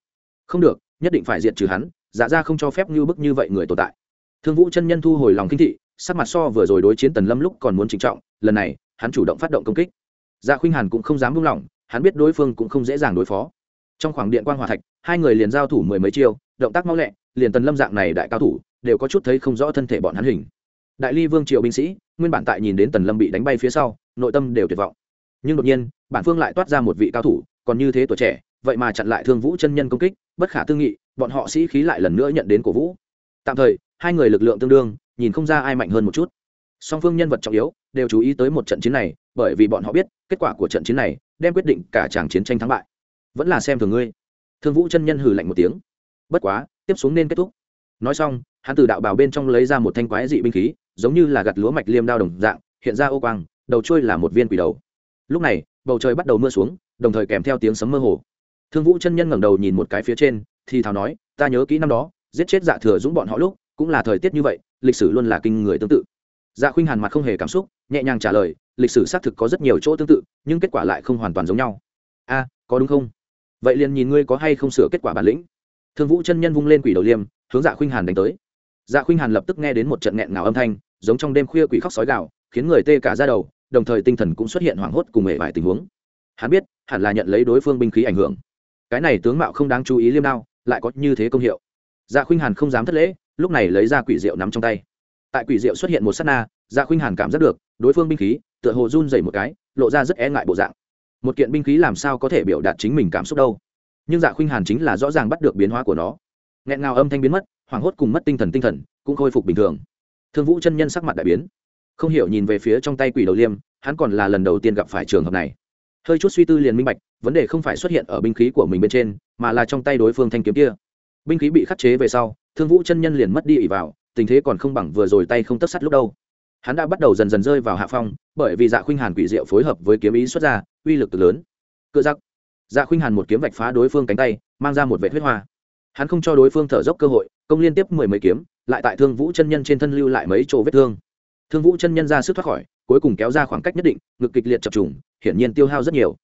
Không được, nhất định phải diệt trừ hắn dạ ra không cho phép như bức như vậy người tồn tại. Thương vũ chân nhân thu hồi lòng kinh thị, sắc mặt so vừa rồi đối chiến tần lâm lúc còn muốn trịnh trọng, lần này, hắn chủ động phát động công kích. Dạ khuynh hàn cũng không dám buông lỏng, hắn biết đối phương cũng không dễ dàng đối phó. Trong khoảng điện quan hòa thạch, hai người liền giao thủ mười mấy chiêu, động tác mau lẹ liền tần lâm dạng này đại cao thủ, đều có chút thấy không rõ thân thể bọn hắn hình. Đại ly vương triều binh sĩ, nguyên bản tại nhìn đến tần lâm bị đánh bay phía sau, nội tâm đều tuyệt vọng. Nhưng đột nhiên, bản phương lại toát ra một vị cao thủ, còn như thế tuổi trẻ, vậy mà chặn lại thương vũ chân nhân công kích, bất khả tư nghị, bọn họ sĩ khí lại lần nữa nhận đến cổ vũ. Tạm thời, hai người lực lượng tương đương, nhìn không ra ai mạnh hơn một chút. Song phương nhân vật trọng yếu, đều chú ý tới một trận chiến này, bởi vì bọn họ biết, kết quả của trận chiến này, đem quyết định cả tràng chiến tranh thắng bại. Vẫn là xem thường ngươi. Thương vũ chân nhân hừ lạnh một tiếng. Bất quá tiếp xuống nên kết thúc. Nói xong, hắn từ đạo bảo bên trong lấy ra một thanh quái dị binh khí, giống như là gặt lúa mạch liêm đao đồng dạng, hiện ra ô quang, đầu trôi là một viên quỷ đầu. Lúc này, bầu trời bắt đầu mưa xuống, đồng thời kèm theo tiếng sấm mơ hồ. Thương vũ chân nhân ngẩng đầu nhìn một cái phía trên, thì thào nói, ta nhớ kỹ năm đó, giết chết dạ thừa dũng bọn họ lúc, cũng là thời tiết như vậy, lịch sử luôn là kinh người tương tự. Dạ khuynh hàn mặt không hề cảm xúc, nhẹ nhàng trả lời, lịch sử xác thực có rất nhiều chỗ tương tự, nhưng kết quả lại không hoàn toàn giống nhau. A, có đúng không? Vậy liền nhìn ngươi có hay không sửa kết quả bản lĩnh thương vũ chân nhân vung lên quỷ đầu liêm, hướng dạ khuynh hàn đánh tới. Dạ khuynh hàn lập tức nghe đến một trận nghẹn ngào âm thanh, giống trong đêm khuya quỷ khóc sói gạo khiến người tê cả ra đầu, đồng thời tinh thần cũng xuất hiện hoảng hốt cùng hệ vài tình huống. Hắn biết, hẳn là nhận lấy đối phương binh khí ảnh hưởng. Cái này tướng mạo không đáng chú ý liêm đao, lại có như thế công hiệu. Dạ khuynh hàn không dám thất lễ, lúc này lấy ra quỷ rượu nắm trong tay. Tại quỷ rượu xuất hiện một s á t na dạ khuynh hàn cảm giác được, đối phương binh khí, tựa hồ run dày một cái, lộ ra rất e ngại bộ dạng. Một kiện binh khí làm sao có thể biểu đạt chính mình cảm xúc đâu? Nhưng dạ khuynh hàn chính là rõ ràng bắt được biến hóa của nó. Nghẹn ngào âm thanh biến mất, hoảng hốt cùng mất tinh thần tinh thần cũng khôi phục bình thường. Thương vũ chân nhân sắc mặt đại biến. Không hiểu nhìn về phía trong tay quỷ đầu liêm, hắn còn là lần đầu tiên gặp phải trường hợp này. Hơi chút suy tư liền minh bạch, vấn đề không phải xuất hiện ở binh khí của mình bên trên, mà là trong tay đối phương thanh kiếm kia. Binh khí bị khắc chế về sau, thương vũ chân nhân liền mất đi ỉ vào, tình thế còn không bằng vừa rồi tay không tất sắt lúc đâu. Hắn đã bắt đầu dần dần rơi vào hạ phong, bởi vì dạ khuynh hàn quỷ diệu phối hợp với kiếm ý xuất ra, uy lực lớn. Cựa giặc dạ khuynh hàn một kiếm vạch phá đối phương cánh tay, mang ra một vệ huyết hoa. Hắn không cho đối phương thở dốc cơ hội, công liên tiếp mười mấy kiếm, lại tại thương vũ chân nhân trên thân lưu lại mấy chỗ vết thương. Thương vũ chân nhân ra sức thoát khỏi, cuối cùng kéo ra khoảng cách nhất định, ngực kịch liệt chập trùng, hiển nhiên tiêu hao rất nhiều.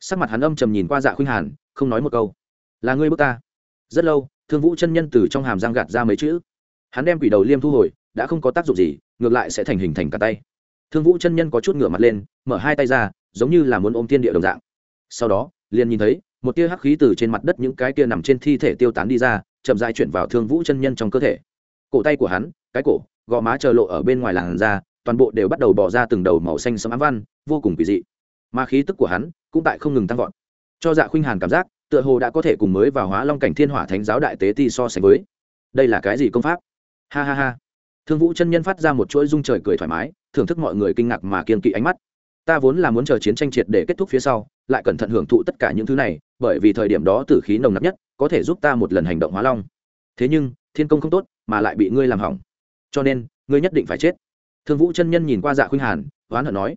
Sắc mặt hắn âm trầm nhìn qua dạ khuynh hàn, không nói một câu. Là ngươi bước ta? Rất lâu, thương vũ chân nhân từ trong hàm giang gạt ra mấy chữ. Hắn đem quỷ đầu liêm thu hồi, đã không có tác dụng gì, ngược lại sẽ thành hình thành cả tay. Thương vũ chân nhân có chút ngửa mặt lên, mở hai tay ra, giống như là muốn ôm thiên địa đồng dạng. Sau đó liền nhìn thấy, một tia hắc khí từ trên mặt đất những cái tia nằm trên thi thể tiêu tán đi ra, chậm dại chuyển vào thương vũ chân nhân trong cơ thể. Cổ tay của hắn, cái cổ, gò má chờ lộ ở bên ngoài làn da, toàn bộ đều bắt đầu bỏ ra từng đầu màu xanh sẫm ám văn, vô cùng kỳ dị. Mà khí tức của hắn cũng tại không ngừng tăng vọt. Cho dạ khuynh hàn cảm giác, tựa hồ đã có thể cùng mới vào hóa long cảnh thiên hỏa thánh giáo đại tế ti so sánh với. Đây là cái gì công pháp? Ha ha ha. Thương vũ chân nhân phát ra một chuỗi rung trời cười thoải mái, thưởng thức mọi người kinh ngạc mà kiên kỵ ánh mắt. Ta vốn là muốn chờ chiến tranh triệt để kết thúc phía sau lại cẩn thận hưởng thụ tất cả những thứ này, bởi vì thời điểm đó tử khí nồng nặc nhất có thể giúp ta một lần hành động hóa long. Thế nhưng, thiên công không tốt, mà lại bị ngươi làm hỏng. Cho nên, ngươi nhất định phải chết. Thương vũ chân nhân nhìn qua dạ khuynh hàn, oán hận nói.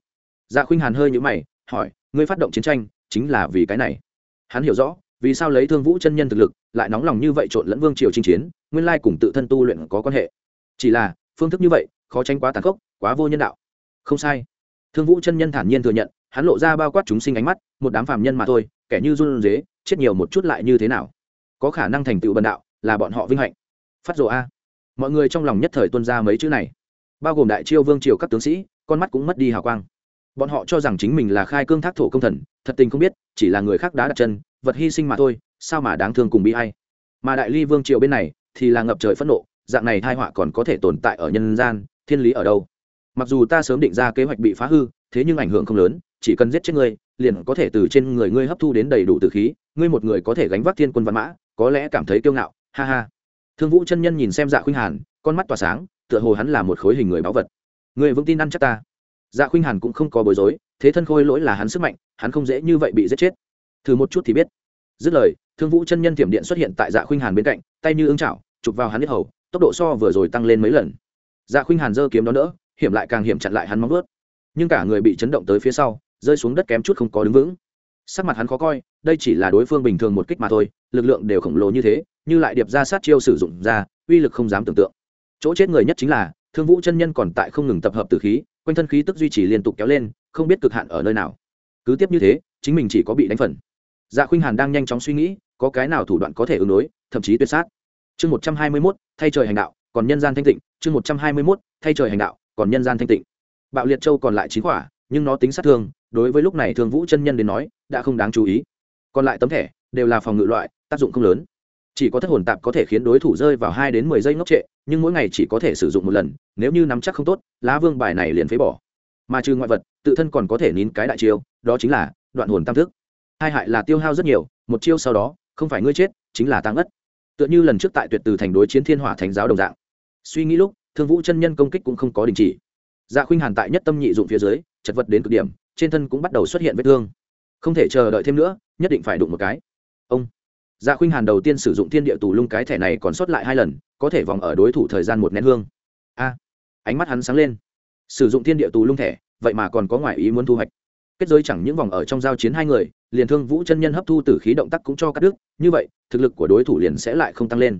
Dạ khuynh hàn hơi nhũ mày, hỏi, ngươi phát động chiến tranh, chính là vì cái này. Hắn hiểu rõ, vì sao lấy thương vũ chân nhân thực lực, lại nóng lòng như vậy trộn lẫn vương triều chinh chiến, nguyên lai cùng tự thân tu luyện có quan hệ. Chỉ là, phương thức như vậy, khó tránh quá tàn khốc, quá vô nhân đạo. Không sai. Thương vũ chân nhân thản nhiên thừa nhận hắn lộ ra bao quát chúng sinh ánh mắt, một đám phàm nhân mà thôi, kẻ như run dế chết nhiều một chút lại như thế nào? Có khả năng thành tựu bần đạo, là bọn họ vinh hạnh. Phát rộ a. Mọi người trong lòng nhất thời tuân ra mấy chữ này. Bao gồm đại chiêu vương triều các tướng sĩ, con mắt cũng mất đi hào quang. Bọn họ cho rằng chính mình là khai cương thác thổ công thần, thật tình không biết, chỉ là người khác đã đặt chân, vật hy sinh mà thôi, sao mà đáng thương cùng bị hay mà đại ly vương triều bên này, thì là ngập trời phẫn nộ, dạng này thai họa còn có thể tồn tại ở nhân gian, thiên lý ở đâu? Mặc dù ta sớm định ra kế hoạch bị phá hư, thế nhưng ảnh hưởng không lớn chỉ cần giết chết ngươi, liền có thể từ trên người ngươi hấp thu đến đầy đủ tử khí, ngươi một người có thể gánh vác thiên quân văn mã, có lẽ cảm thấy kiêu ngạo, ha ha. Thương vũ chân nhân nhìn xem dạ khuynh hàn, con mắt tỏa sáng, tựa hồ hắn là một khối hình người báu vật. Ngươi vững tin ăn chắc ta. Dạ khuynh hàn cũng không có bối rối, thế thân khôi lỗi là hắn sức mạnh, hắn không dễ như vậy bị giết chết. Thử một chút thì biết. Dứt lời, thương vũ chân nhân tiềm điện xuất hiện tại dạ khuynh hàn bên cạnh, tay như ứng chảo, chụp vào hắn hết hầu, tốc độ so vừa rồi tăng lên mấy lần. Dạ khuynh hàn giơ kiếm đó nữa hiểm lại càng hiểm chặn lại hắn móng ướt nhưng cả người bị chấn động tới phía sau rơi xuống đất kém chút không có đứng vững. Sắc mặt hắn khó coi, đây chỉ là đối phương bình thường một kích mà thôi, lực lượng đều khổng lồ như thế, như lại điệp ra sát chiêu sử dụng ra, uy lực không dám tưởng tượng. Chỗ chết người nhất chính là, thương vũ chân nhân còn tại không ngừng tập hợp từ khí, quanh thân khí tức duy trì liên tục kéo lên, không biết cực hạn ở nơi nào. Cứ tiếp như thế, chính mình chỉ có bị đánh phần. Dạ khuynh hàn đang nhanh chóng suy nghĩ, có cái nào thủ đoạn có thể ứng đối, thậm chí tuyệt sát. Chương một trăm hai mươi mốt, thay trời hành đạo, còn nhân gian thanh tịnh. Chương một trăm hai mươi mốt, thay trời hành đạo, còn nhân gian thanh tịnh. Bạo liệt châu còn lại chín quả, nhưng nó tính sát thương đối với lúc này thương vũ chân nhân đến nói, đã không đáng chú ý. Còn lại tấm thẻ đều là phòng ngự loại, tác dụng không lớn. Chỉ có thất hồn tạp có thể khiến đối thủ rơi vào hai đến mười giây ngốc trệ, nhưng mỗi ngày chỉ có thể sử dụng một lần, nếu như nắm chắc không tốt, lá vương bài này liền phế bỏ. Mà trừ ngoại vật, tự thân còn có thể nín cái đại chiêu, đó chính là đoạn hồn tam thức. Hai hại là tiêu hao rất nhiều, một chiêu sau đó, không phải ngươi chết, chính là tăng ất. Tựa như lần trước tại tuyệt từ thành đối chiến thiên hỏa thánh giáo đồng dạng. Suy nghĩ lúc, thương vũ chân nhân công kích cũng không có đình chỉ. Dạ khuynh hàn tại nhất tâm nhị dụng phía dưới, chật vật đến cực điểm trên thân cũng bắt đầu xuất hiện vết thương. Không thể chờ đợi thêm nữa, nhất định phải đụng một cái. Ông. Dạ khuynh hàn đầu tiên sử dụng thiên địa tù lung cái thẻ này còn sót lại hai lần, có thể vòng ở đối thủ thời gian một nén hương. A. Ánh mắt hắn sáng lên. Sử dụng thiên địa tù lung thẻ, vậy mà còn có ngoại ý muốn thu hoạch. Kết giới chẳng những vòng ở trong giao chiến hai người, liền thương vũ chân nhân hấp thu tử khí động tác cũng cho cắt đứt, như vậy, thực lực của đối thủ liền sẽ lại không tăng lên.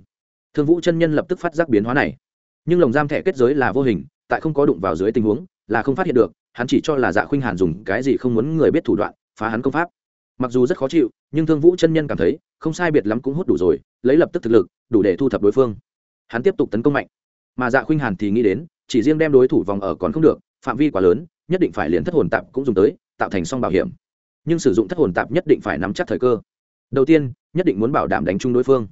Thương vũ chân nhân lập tức phát giác biến hóa này. Nhưng lồng giam thẻ kết giới là vô hình, tại không có đụng vào dưới tình huống, là không phát hiện được hắn chỉ cho là dạ khuynh hàn dùng cái gì không muốn người biết thủ đoạn, phá hắn công pháp. Mặc dù rất khó chịu, nhưng thương vũ chân nhân cảm thấy, không sai biệt lắm cũng hút đủ rồi, lấy lập tức thực lực, đủ để thu thập đối phương. Hắn tiếp tục tấn công mạnh. Mà dạ khuynh hàn thì nghĩ đến, chỉ riêng đem đối thủ vòng ở còn không được, phạm vi quá lớn, nhất định phải liền thất hồn tạp cũng dùng tới, tạo thành song bảo hiểm. Nhưng sử dụng thất hồn tạp nhất định phải nắm chắc thời cơ. Đầu tiên, nhất định muốn bảo đảm đánh chung đối phương.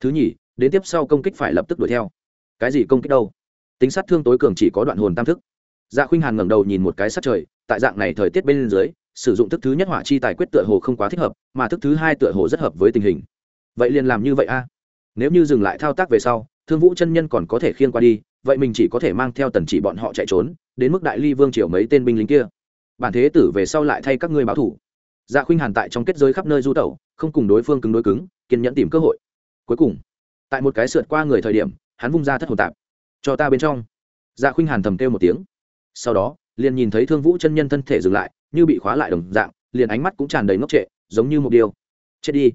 Thứ nhì, đến tiếp sau công kích phải lập tức đuổi theo. Cái gì công kích đâu? Tính sát thương tối cường chỉ có đoạn hồn tam thức dạ khuynh hàn ngẩng đầu nhìn một cái sát trời, tại dạng này thời tiết bên dưới, sử dụng thức thứ nhất hỏa chi tài quyết tựa hồ không quá thích hợp, mà thức thứ hai tựa hồ rất hợp với tình hình. Vậy liền làm như vậy a. Nếu như dừng lại thao tác về sau, thương vũ chân nhân còn có thể khiêng qua đi, vậy mình chỉ có thể mang theo tần chỉ bọn họ chạy trốn, đến mức đại ly vương triều mấy tên binh lính kia. Bản thế tử về sau lại thay các ngươi báo thủ. Dạ khuynh hàn tại trong kết giới khắp nơi du tẩu, không cùng đối phương cứng đối cứng, kiên nhẫn tìm cơ hội. Cuối cùng, tại một cái sượt qua người thời điểm, hắn vung ra thất hồn tạp. Cho ta bên trong. Dạ khuynh hàn thầm kêu một tiếng sau đó, liền nhìn thấy thương vũ chân nhân thân thể dừng lại, như bị khóa lại đồng dạng, liền ánh mắt cũng tràn đầy ngốc trệ, giống như một điều. Chết đi.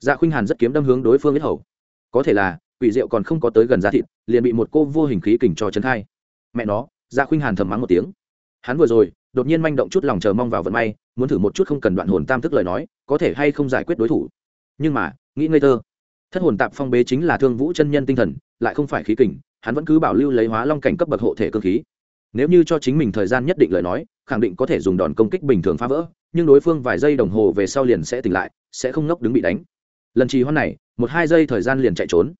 Dạ khuynh hàn rất kiếm đâm hướng đối phương biết hầu. Có thể là, quỷ diệu còn không có tới gần giá thịt, liền bị một cô vô hình khí kình cho chấn thai mẹ nó dạ khuynh hàn thầm mắng một tiếng. Hắn vừa rồi, đột nhiên manh động chút lòng chờ mong vào vận may, muốn thử một chút không cần đoạn hồn tam thức lời nói, có thể hay không giải quyết đối thủ. Nhưng mà, nghĩ ngây thơ. Thất hồn tạp phong bế chính là thương vũ chân nhân tinh thần, lại không phải khí kình, hắn vẫn cứ bảo lưu lấy hóa long cảnh cấp bậc hộ thể cơ khí nếu như cho chính mình thời gian nhất định lời nói, khẳng định có thể dùng đòn công kích bình thường phá vỡ, nhưng đối phương vài giây đồng hồ về sau liền sẽ tỉnh lại, sẽ không ngốc đứng bị đánh. Lần trì hoãn này, một hai giây thời gian liền chạy trốn.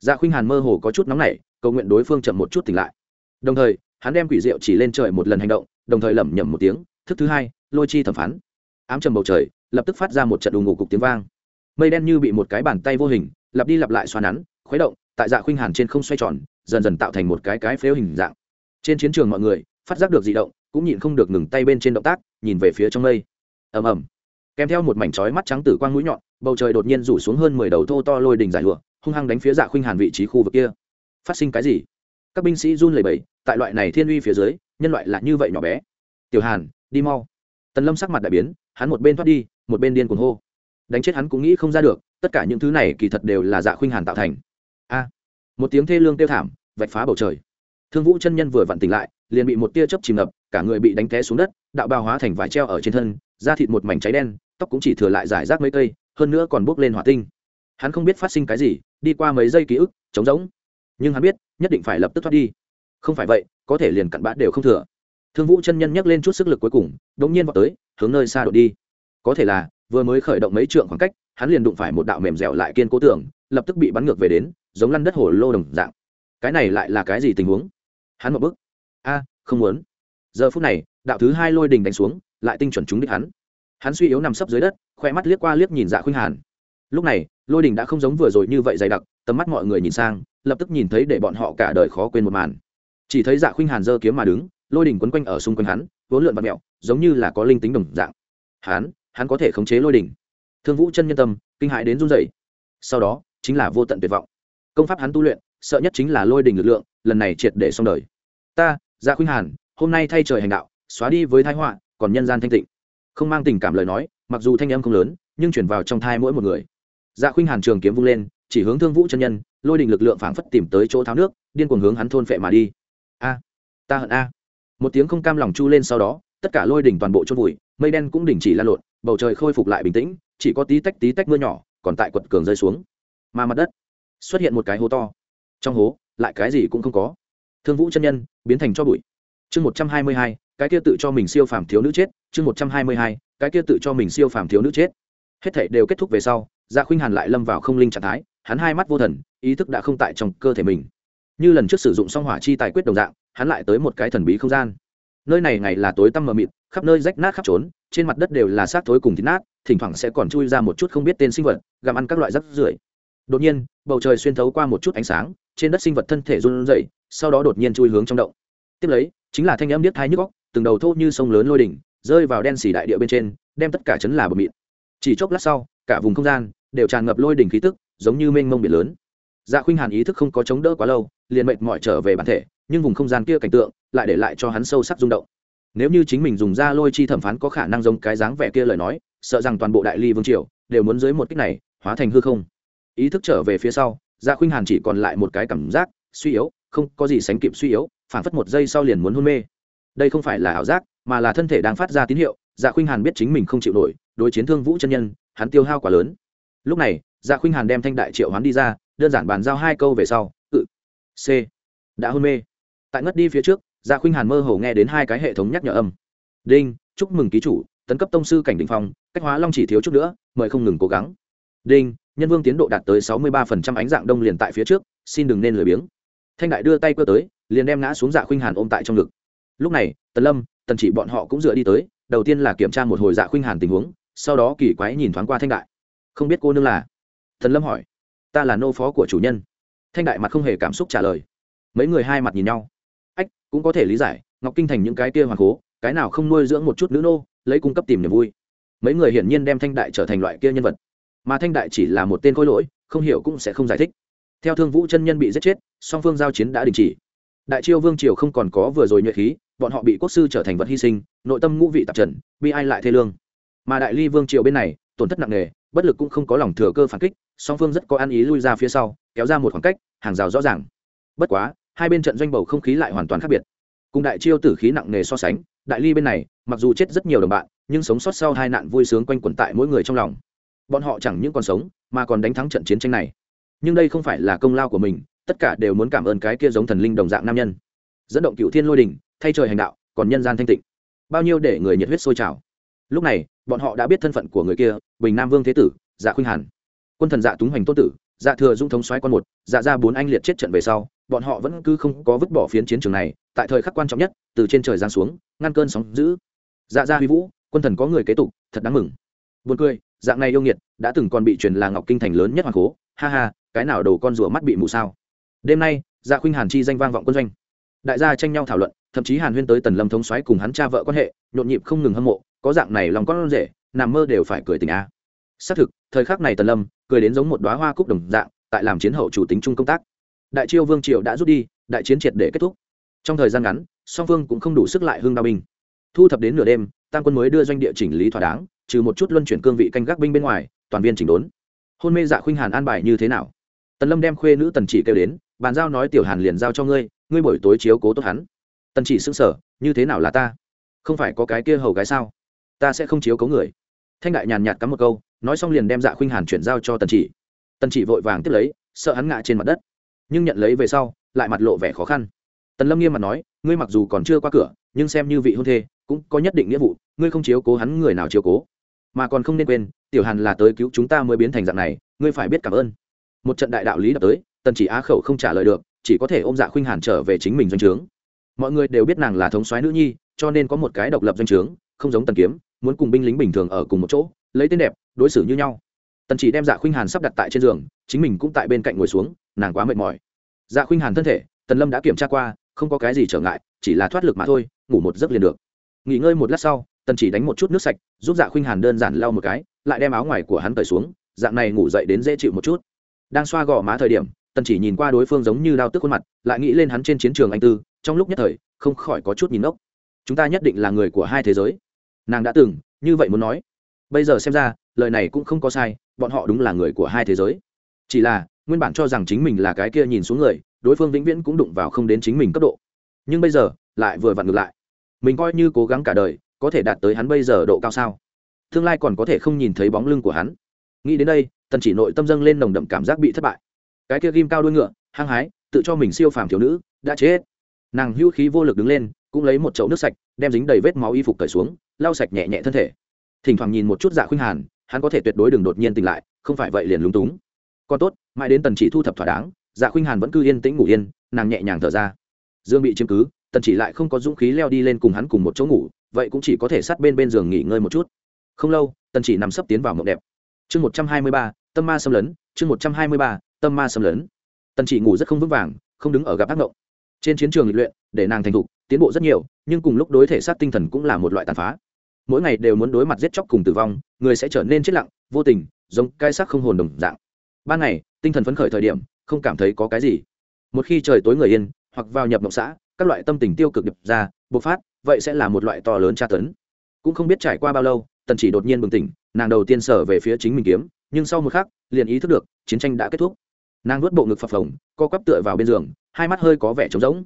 Dạ khuynh hàn mơ hồ có chút nóng nảy, cầu nguyện đối phương chậm một chút tỉnh lại. Đồng thời, hắn đem quỷ diệu chỉ lên trời một lần hành động, đồng thời lẩm nhẩm một tiếng, thức thứ hai, lôi chi thẩm phán. Ám trầm bầu trời, lập tức phát ra một trận đùng ngủ cục tiếng vang. Mây đen như bị một cái bàn tay vô hình, lặp đi lặp lại xoa nắn, khuấy động, tại dạ khuynh hàn trên không xoay tròn, dần dần tạo thành một cái cái phếu hình dạng trên chiến trường mọi người, phát giác được dị động, cũng nhịn không được ngừng tay bên trên động tác, nhìn về phía trong mây. Ầm ầm. Kèm theo một mảnh chói mắt trắng tử quang mũi nhọn, bầu trời đột nhiên rủ xuống hơn mười đầu thô to lôi đình giải lụa, hung hăng đánh phía dạ khuynh hàn vị trí khu vực kia. Phát sinh cái gì? Các binh sĩ run lẩy bẩy, tại loại này thiên uy phía dưới, nhân loại là như vậy nhỏ bé. Tiểu hàn, đi mau. Tần lâm sắc mặt đại biến, hắn một bên thoát đi, một bên điên cuồng hô. Đánh chết hắn cũng nghĩ không ra được, tất cả những thứ này kỳ thật đều là dạ khuynh hàn tạo thành. A. Một tiếng thê lương tiêu thảm, vạch phá bầu trời thương vũ chân nhân vừa vặn tỉnh lại, liền bị một tia chớp chìm ngập, cả người bị đánh té xuống đất, đạo bào hóa thành vải treo ở trên thân, da thịt một mảnh cháy đen, tóc cũng chỉ thừa lại giải rác mấy cây, hơn nữa còn bốc lên hỏa tinh. Hắn không biết phát sinh cái gì, đi qua mấy giây ký ức, trống rỗng. Nhưng hắn biết, nhất định phải lập tức thoát đi. Không phải vậy, có thể liền cặn bã đều không thừa. Thương vũ chân nhân nhắc lên chút sức lực cuối cùng đ ỗ n g nhiên vào tới, hướng nơi xa đột đi. Có thể là, vừa mới khởi động mấy trượng khoảng cách, hắn liền đụng phải một đạo mềm dẻo lại kiên cố tưởng lập tức bị bắn ngược về đến, giống lăn đất hồ lô đồng dạng. Cái này lại là cái gì tình huống? Hắn một bức a, không muốn. Giờ phút này, đạo thứ hai lôi đình đánh xuống, lại tinh chuẩn trúng đích hắn. Hắn suy yếu nằm sấp dưới đất, khoe mắt liếc qua liếc nhìn dạ khuynh hàn. Lúc này, lôi đình đã không giống vừa rồi như vậy dày đặc, tầm mắt mọi người nhìn sang, lập tức nhìn thấy để bọn họ cả đời khó quên một màn. Chỉ thấy dạ khuynh hàn giơ kiếm mà đứng, lôi đình quấn quanh ở xung quanh hắn, vốn lượn và mẹo, giống như là có linh tính đồng dạng. Hắn hắn có thể khống chế lôi đình. Thương vũ chân nhân tâm, kinh hại đến run rẩy. Sau đó, chính là vô tận tuyệt vọng. Công pháp hắn tu luyện sợ nhất chính là lôi đình lực lượng, lần này triệt để xong đời. Ta Gia khuynh hàn, hôm nay thay trời hành đạo, xóa đi với thái họa, còn nhân gian thanh tịnh. Không mang tình cảm lời nói, mặc dù thanh âm không lớn, nhưng chuyển vào trong thai mỗi một người. Dạ khuynh hàn trường kiếm vung lên, chỉ hướng thương vũ chân nhân, lôi đình lực lượng phảng phất tìm tới chỗ tháo nước, điên cuồng hướng hắn thôn phệ mà đi. A, ta hận a. Một tiếng không cam lòng chu lên sau đó, tất cả lôi đỉnh toàn bộ chôn vùi, mây đen cũng đình chỉ lan lộn, bầu trời khôi phục lại bình tĩnh, chỉ có tí tách tí tách mưa nhỏ, còn tại quật cường rơi xuống. Mà mặt đất xuất hiện một cái hố to trong hố, lại cái gì cũng không có. Thương vũ chân nhân, biến thành cho bụi. Chương một trăm hai mươi hai, cái kia tự cho mình siêu phàm thiếu nữ chết. Chương một trăm hai mươi hai, cái kia tự cho mình siêu phàm thiếu nữ chết. Hết thảy đều kết thúc về sau dạ khuynh hàn lại lâm vào không linh trạng thái, hắn hai mắt vô thần, ý thức đã không tại trong cơ thể mình. Như lần trước sử dụng song hỏa chi tài quyết đồng dạng, hắn lại tới một cái thần bí không gian. Nơi này ngày là tối tăm mờ mịt, khắp nơi rách nát khắp trốn, trên mặt đất đều là xác thối cùng thịt nát, thỉnh thoảng sẽ còn chui ra một chút không biết tên sinh vật, gặm ăn các loại rắc rưởi đột nhiên, bầu trời xuyên thấu qua một chút ánh sáng, trên đất sinh vật thân thể run rẩy, sau đó đột nhiên chui hướng trong động. Tiếp lấy, chính là thanh âm điếc thai nhức góc từng đầu thô như sông lớn lôi đỉnh, rơi vào đen xỉ đại địa bên trên, đem tất cả chấn là bờ mịn chỉ chốc lát sau, cả vùng không gian đều tràn ngập lôi đỉnh khí tức, giống như mênh mông biển lớn. Dạ khuynh hàn ý thức không có chống đỡ quá lâu, liền mệt mỏi trở về bản thể, nhưng vùng không gian kia cảnh tượng lại để lại cho hắn sâu sắc rung động. Nếu như chính mình dùng ra lôi chi thẩm phán có khả năng giống cái dáng vẻ kia lời nói, sợ rằng toàn bộ đại ly vương triều đều muốn dưới một cách này hóa thành hư không ý thức trở về phía sau dạ khuynh hàn chỉ còn lại một cái cảm giác, suy yếu, không có gì sánh kịp suy yếu phản phất một giây sau liền muốn hôn mê. Đây không phải là ảo giác, mà là thân thể đang phát ra tín hiệu dạ khuynh hàn biết chính mình không chịu nổi, đối chiến thương vũ chân nhân, hắn tiêu hao quá lớn. Lúc này dạ khuynh hàn đem thanh đại triệu hoán đi ra, đơn giản bàn giao hai câu về sau, tự, c, đã hôn mê. Tại ngất đi phía trước dạ khuynh hàn mơ hồ nghe đến hai cái hệ thống nhắc nhở âm. Đinh, chúc mừng ký chủ, tấn cấp tông sư cảnh định phong, cách hóa long chỉ thiếu chút nữa, mời không ngừng cố gắng. Đinh nhân vương tiến độ đạt tới sáu mươi ba phần trăm ánh dạng đông liền tại phía trước, xin đừng nên lười biếng. Thanh đại đưa tay cơ tới, liền đem ngã xuống dạ khuynh hàn ôm tại trong ngực. Lúc này, tần lâm, tần chỉ bọn họ cũng dựa đi tới, đầu tiên là kiểm tra một hồi dạ khuynh hàn tình huống, sau đó kỳ quái nhìn thoáng qua thanh đại. Không biết cô nương là? Tần lâm hỏi. Ta là nô phó của chủ nhân. Thanh đại mặt không hề cảm xúc trả lời. Mấy người hai mặt nhìn nhau. Ách, cũng có thể lý giải, ngọc kinh thành những cái kia hoàng cố, cái nào không nuôi dưỡng một chút nữ nô, lấy cung cấp tìm niềm vui. Mấy người hiển nhiên đem thanh đại trở thành loại kia nhân vật mà thanh đại chỉ là một tên khôi lỗi, không hiểu cũng sẽ không giải thích. Theo thương vũ chân nhân bị giết chết, song phương giao chiến đã đình chỉ. Đại chiêu vương triều không còn có vừa rồi nhuệ khí, bọn họ bị quốc sư trở thành vật hy sinh, nội tâm ngũ vị tạp trần, bi ai lại thê lương. Mà đại ly vương triều bên này, tổn thất nặng nề, bất lực cũng không có lòng thừa cơ phản kích, song phương rất có ăn ý lui ra phía sau, kéo ra một khoảng cách, hàng rào rõ ràng. Bất quá, hai bên trận doanh bầu không khí lại hoàn toàn khác biệt. Cùng đại chiêu tử khí nặng nề so sánh, đại ly bên này, mặc dù chết rất nhiều đồng bạn, nhưng sống sót sau hai nạn vui sướng quanh quẩn tại mỗi người trong lòng bọn họ chẳng những còn sống, mà còn đánh thắng trận chiến tranh này. Nhưng đây không phải là công lao của mình, tất cả đều muốn cảm ơn cái kia giống thần linh đồng dạng nam nhân. Dẫn động cựu thiên lôi đình thay trời hành đạo, còn nhân gian thanh tịnh. Bao nhiêu để người nhiệt huyết sôi trào. Lúc này, bọn họ đã biết thân phận của người kia, bình nam vương thế tử dạ khuynh hàn. Quân thần dạ túng hoành tôn tử dạ thừa dung thống xoáy con một dạ ra bốn anh liệt chết trận về sau, bọn họ vẫn cứ không có vứt bỏ phiến chiến trường này, tại thời khắc quan trọng nhất, từ trên trời giáng xuống, ngăn cơn sóng giữ dạ ra huy vũ, quân thần có người kế tục, thật đáng mừng buồn cười, dạng này yêu nghiệt, đã từng còn bị truyền là ngọc kinh thành lớn nhất hoàng cố. Ha ha, cái nào đầu con rùa mắt bị mù sao? Đêm nay dạ khuynh hàn chi danh vang vọng quân doanh. Đại gia tranh nhau thảo luận, thậm chí hàn huyên tới tần lâm thống xoáy cùng hắn cha vợ quan hệ, nhộn nhịp không ngừng hâm mộ, có dạng này lòng con rể, nằm mơ đều phải cười tỉnh a. Xác thực, thời khắc này tần lâm, cười đến giống một đóa hoa cúc đồng dạng, tại làm chiến hậu chủ tính chung công tác. Đại chiêu vương triều đã rút đi, đại chiến triệt để kết thúc. Trong thời gian ngắn, song vương cũng không đủ sức lại hương đao binh. Thu thập đến nửa đêm tam quân mới đưa doanh địa chỉnh lý thỏa đáng, trừ một chút luân chuyển cương vị canh gác binh bên ngoài, toàn viên chỉnh đốn. Hôn mê dạ khuynh hàn an bài như thế nào? Tần lâm đem khuê nữ tần chỉ kêu đến, bàn giao nói tiểu hàn liền giao cho ngươi ngươi buổi tối chiếu cố tốt hắn. Tần chỉ xưng sở như thế nào là ta? Không phải có cái kia hầu gái sao? Ta sẽ không chiếu cố người. Thanh đại nhàn nhạt cắm một câu, nói xong liền đem dạ khuynh hàn chuyển giao cho tần chỉ. Tần chỉ vội vàng tiếp lấy, sợ hắn ngã trên mặt đất. Nhưng nhận lấy về sau, lại mặt lộ vẻ khó khăn. Tần lâm nghiêm mặt nói, ngươi mặc dù còn chưa qua cửa nhưng xem như vị hôn thê, cũng có nhất định nghĩa vụ, ngươi không chiếu cố hắn người nào chiếu cố. Mà còn không nên quên, tiểu hàn là tới cứu chúng ta mới biến thành dạng này, ngươi phải biết cảm ơn. Một trận đại đạo lý đập tới, tần chỉ á khẩu không trả lời được, chỉ có thể ôm dạ khuynh hàn trở về chính mình doanh trướng. Mọi người đều biết nàng là thống soái nữ nhi, cho nên có một cái độc lập doanh trướng, không giống tần kiếm, muốn cùng binh lính bình thường ở cùng một chỗ, lấy tên đẹp, đối xử như nhau. Tần chỉ đem dạ khuynh hàn sắp đặt tại trên giường, chính mình cũng tại bên cạnh ngồi xuống, nàng quá mệt mỏi. Dạ khuynh hàn thân thể, tần lâm đã kiểm tra qua không có cái gì trở ngại, chỉ là thoát lực mà thôi, ngủ một giấc liền được. Nghỉ ngơi một lát sau, tần chỉ đánh một chút nước sạch, giúp dạ khuynh hàn đơn giản lau một cái, lại đem áo ngoài của hắn cởi xuống, dạng này ngủ dậy đến dễ chịu một chút. Đang xoa gò má thời điểm, tần chỉ nhìn qua đối phương giống như đao tức khuôn mặt, lại nghĩ lên hắn trên chiến trường anh tư, trong lúc nhất thời, không khỏi có chút nhìn ngốc. Chúng ta nhất định là người của hai thế giới. Nàng đã từng, như vậy muốn nói. Bây giờ xem ra, lời này cũng không có sai, bọn họ đúng là người của hai thế giới. Chỉ là, nguyên bản cho rằng chính mình là cái kia nhìn xuống người đối phương vĩnh viễn cũng đụng vào không đến chính mình cấp độ. Nhưng bây giờ, lại vừa vặn ngược lại. Mình coi như cố gắng cả đời, có thể đạt tới hắn bây giờ độ cao sao? Tương lai còn có thể không nhìn thấy bóng lưng của hắn. Nghĩ đến đây, tần chỉ nội tâm dâng lên nồng đậm cảm giác bị thất bại. Cái kia ghim cao đuôi ngựa, hăng hái, tự cho mình siêu phàm thiếu nữ, đã chết. Nàng hữu khí vô lực đứng lên, cũng lấy một chậu nước sạch, đem dính đầy vết máu y phục cởi xuống, lau sạch nhẹ nhẹ thân thể. Thỉnh thoảng nhìn một chút dạ khuynh hàn, hắn có thể tuyệt đối đừng đột nhiên tỉnh lại, không phải vậy liền lúng túng. Còn tốt, mãi đến tần chỉ thu thập thỏa đáng dạ khuynh hàn vẫn cứ yên tĩnh ngủ yên, nàng nhẹ nhàng thở ra. Dương bị chiếm cứ, tần chỉ lại không có dũng khí leo đi lên cùng hắn cùng một chỗ ngủ, vậy cũng chỉ có thể sát bên bên giường nghỉ ngơi một chút. Không lâu, tần chỉ nằm sấp tiến vào mộng đẹp. Chương một trăm hai mươi ba, tâm ma xâm lấn, chương một trăm hai mươi ba, tâm ma xâm lấn. Tần chỉ ngủ rất không vững vàng, không đứng ở gặp ác mộng. Trên chiến trường lịch luyện, để nàng thành thục, tiến bộ rất nhiều, nhưng cùng lúc đối thể sát tinh thần cũng là một loại tàn phá. Mỗi ngày đều muốn đối mặt giết chóc cùng tử vong, người sẽ trở nên chết lặng, vô tình, giống cai sắc không hồn đồng dạng. Ban ngày, tinh thần phấn khởi thời điểm không cảm thấy có cái gì. Một khi trời tối người yên, hoặc vào nhập mộng xã, các loại tâm tình tiêu cực đập ra, bộc phát, vậy sẽ là một loại to lớn tra tấn. Cũng không biết trải qua bao lâu, tần chỉ đột nhiên bừng tỉnh, nàng đầu tiên sở về phía chính mình kiếm, nhưng sau một khắc, liền ý thức được, chiến tranh đã kết thúc. Nàng nuốt bộ ngực phập phồng, co quắp tựa vào bên giường, hai mắt hơi có vẻ trống rỗng.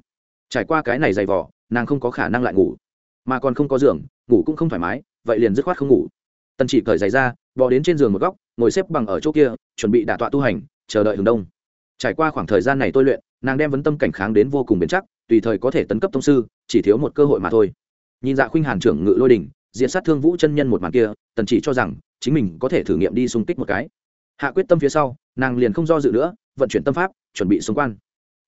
Trải qua cái này dày vỏ nàng không có khả năng lại ngủ. Mà còn không có giường, ngủ cũng không thoải mái, vậy liền dứt khoát không ngủ. Tần chỉ cởi giày ra, bò đến trên giường một góc, ngồi xếp bằng ở chỗ kia, chuẩn bị đả tọa tu hành, chờ đợi hừng đông trải qua khoảng thời gian này tôi luyện, nàng đem vấn tâm cảnh kháng đến vô cùng bền chắc, tùy thời có thể tấn cấp thông sư, chỉ thiếu một cơ hội mà thôi. Nhìn dạ khuynh hàn trưởng ngự lôi đình diện sát thương vũ chân nhân một màn kia, tần chỉ cho rằng chính mình có thể thử nghiệm đi xung kích một cái. Hạ quyết tâm phía sau, nàng liền không do dự nữa, vận chuyển tâm pháp, chuẩn bị xung quan.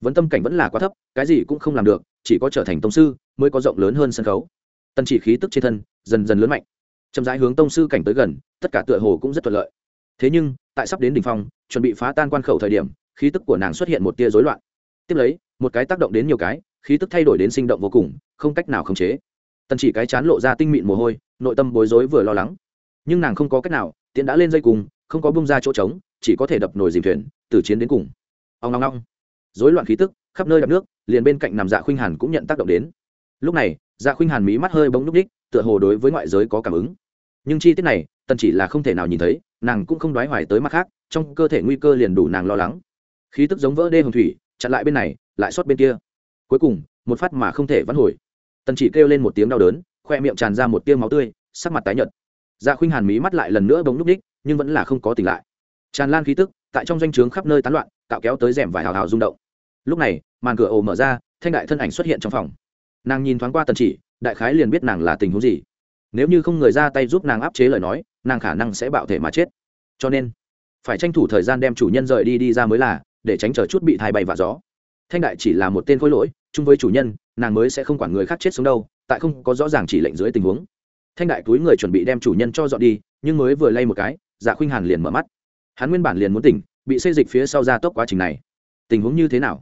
Vấn tâm cảnh vẫn là quá thấp, cái gì cũng không làm được, chỉ có trở thành tông sư mới có rộng lớn hơn sân khấu. Tần chỉ khí tức trên thân dần dần lớn mạnh. Chậm rãi hướng tông sư cảnh tới gần, tất cả tựa hồ cũng rất thuận lợi. Thế nhưng, tại sắp đến đỉnh phong, chuẩn bị phá tan quan khẩu thời điểm khí tức của nàng xuất hiện một tia rối loạn. Tiếp lấy, một cái tác động đến nhiều cái, khí tức thay đổi đến sinh động vô cùng, không cách nào khống chế. Tần chỉ cái chán lộ ra tinh mịn mồ hôi, nội tâm bối rối vừa lo lắng. Nhưng nàng không có cách nào tiện đã lên dây cùng, không có bung ra chỗ trống, chỉ có thể đập nồi dìm thuyền, từ chiến đến cùng. Ông ngong ngong rối loạn khí tức, khắp nơi đập nước, liền bên cạnh nằm dạ khuynh hàn cũng nhận tác động đến. Lúc này dạ khuynh hàn mí mắt hơi bóng núp đích tựa hồ đối với ngoại giới có cảm ứng. Nhưng chi tiết này, tần chỉ là không thể nào nhìn thấy, nàng cũng không đoái hoài tới mặt khác, trong cơ thể nguy cơ liền đủ nàng lo lắng khí tức giống vỡ đê hồng thủy, chặn lại bên này, lại xót bên kia. Cuối cùng, một phát mà không thể vãn hồi. Tần chỉ kêu lên một tiếng đau đớn, khoe miệng tràn ra một tiêu máu tươi, sắc mặt tái nhợt. Dạ khuynh hàn mí mắt lại lần nữa bỗng núp ních, nhưng vẫn là không có tỉnh lại. Tràn lan khí tức, tại trong doanh trướng khắp nơi tán loạn tạo kéo tới rèm vải hào hào rung động. Lúc này, màn cửa ồ mở ra, thanh đại thân ảnh xuất hiện trong phòng. Nàng nhìn thoáng qua tần chỉ, đại khái liền biết nàng là tình huống gì. Nếu như không người ra tay giúp nàng áp chế lời nói, nàng khả năng sẽ bạo thể mà chết. Cho nên, phải tranh thủ thời gian đem chủ nhân rời đi đi ra mới là để tránh chờ chút bị thai bay và gió. Thanh đại chỉ là một tên khối lỗi, chung với chủ nhân, nàng mới sẽ không quản người khác chết xuống đâu, tại không có rõ ràng chỉ lệnh dưới tình huống. Thanh đại túi người chuẩn bị đem chủ nhân cho dọn đi, nhưng mới vừa lay một cái dạ khuynh hàn liền mở mắt. Hắn nguyên bản liền muốn tỉnh, bị xây dịch phía sau ra tốc quá trình này. Tình huống như thế nào?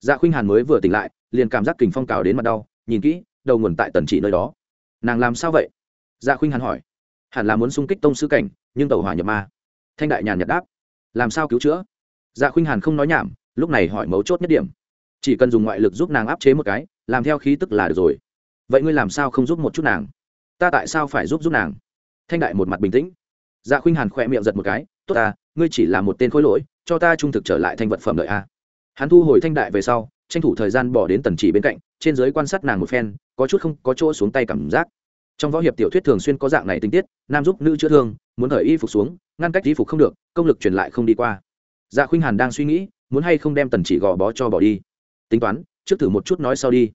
Dạ khuynh hàn mới vừa tỉnh lại, liền cảm giác kình phong cào đến mặt đau, nhìn kỹ, đầu nguồn tại tần chỉ nơi đó. Nàng làm sao vậy? Dạ khuynh hàn hỏi. Hẳn là muốn xung kích tông sư cảnh, nhưng tàu hỏa nhập ma. Thanh đại nhàn nhật đáp. Làm sao cứu chữa? Dạ khuynh hàn không nói nhảm, lúc này hỏi mấu chốt nhất điểm. Chỉ cần dùng ngoại lực giúp nàng áp chế một cái, làm theo khí tức là được rồi. Vậy ngươi làm sao không giúp một chút nàng? Ta tại sao phải giúp giúp nàng? Thanh đại một mặt bình tĩnh. Dạ khuynh hàn khỏe miệng giật một cái, tốt ta, ngươi chỉ là một tên khối lỗi, cho ta trung thực trở lại thanh vật phẩm lợi a. Hắn thu hồi thanh đại về sau, tranh thủ thời gian bỏ đến tần chỉ bên cạnh, trên giới quan sát nàng một phen, có chút không có chỗ xuống tay cảm giác. Trong võ hiệp tiểu thuyết thường xuyên có dạng này tình tiết, nam giúp nữ chữa thương, muốn thời y phục xuống, ngăn cách y phục không được, công lực truyền lại không đi qua dạ khuynh hàn đang suy nghĩ, muốn hay không đem tần chỉ gò bó cho bỏ đi. Tính toán, trước thử một chút nói sau đi.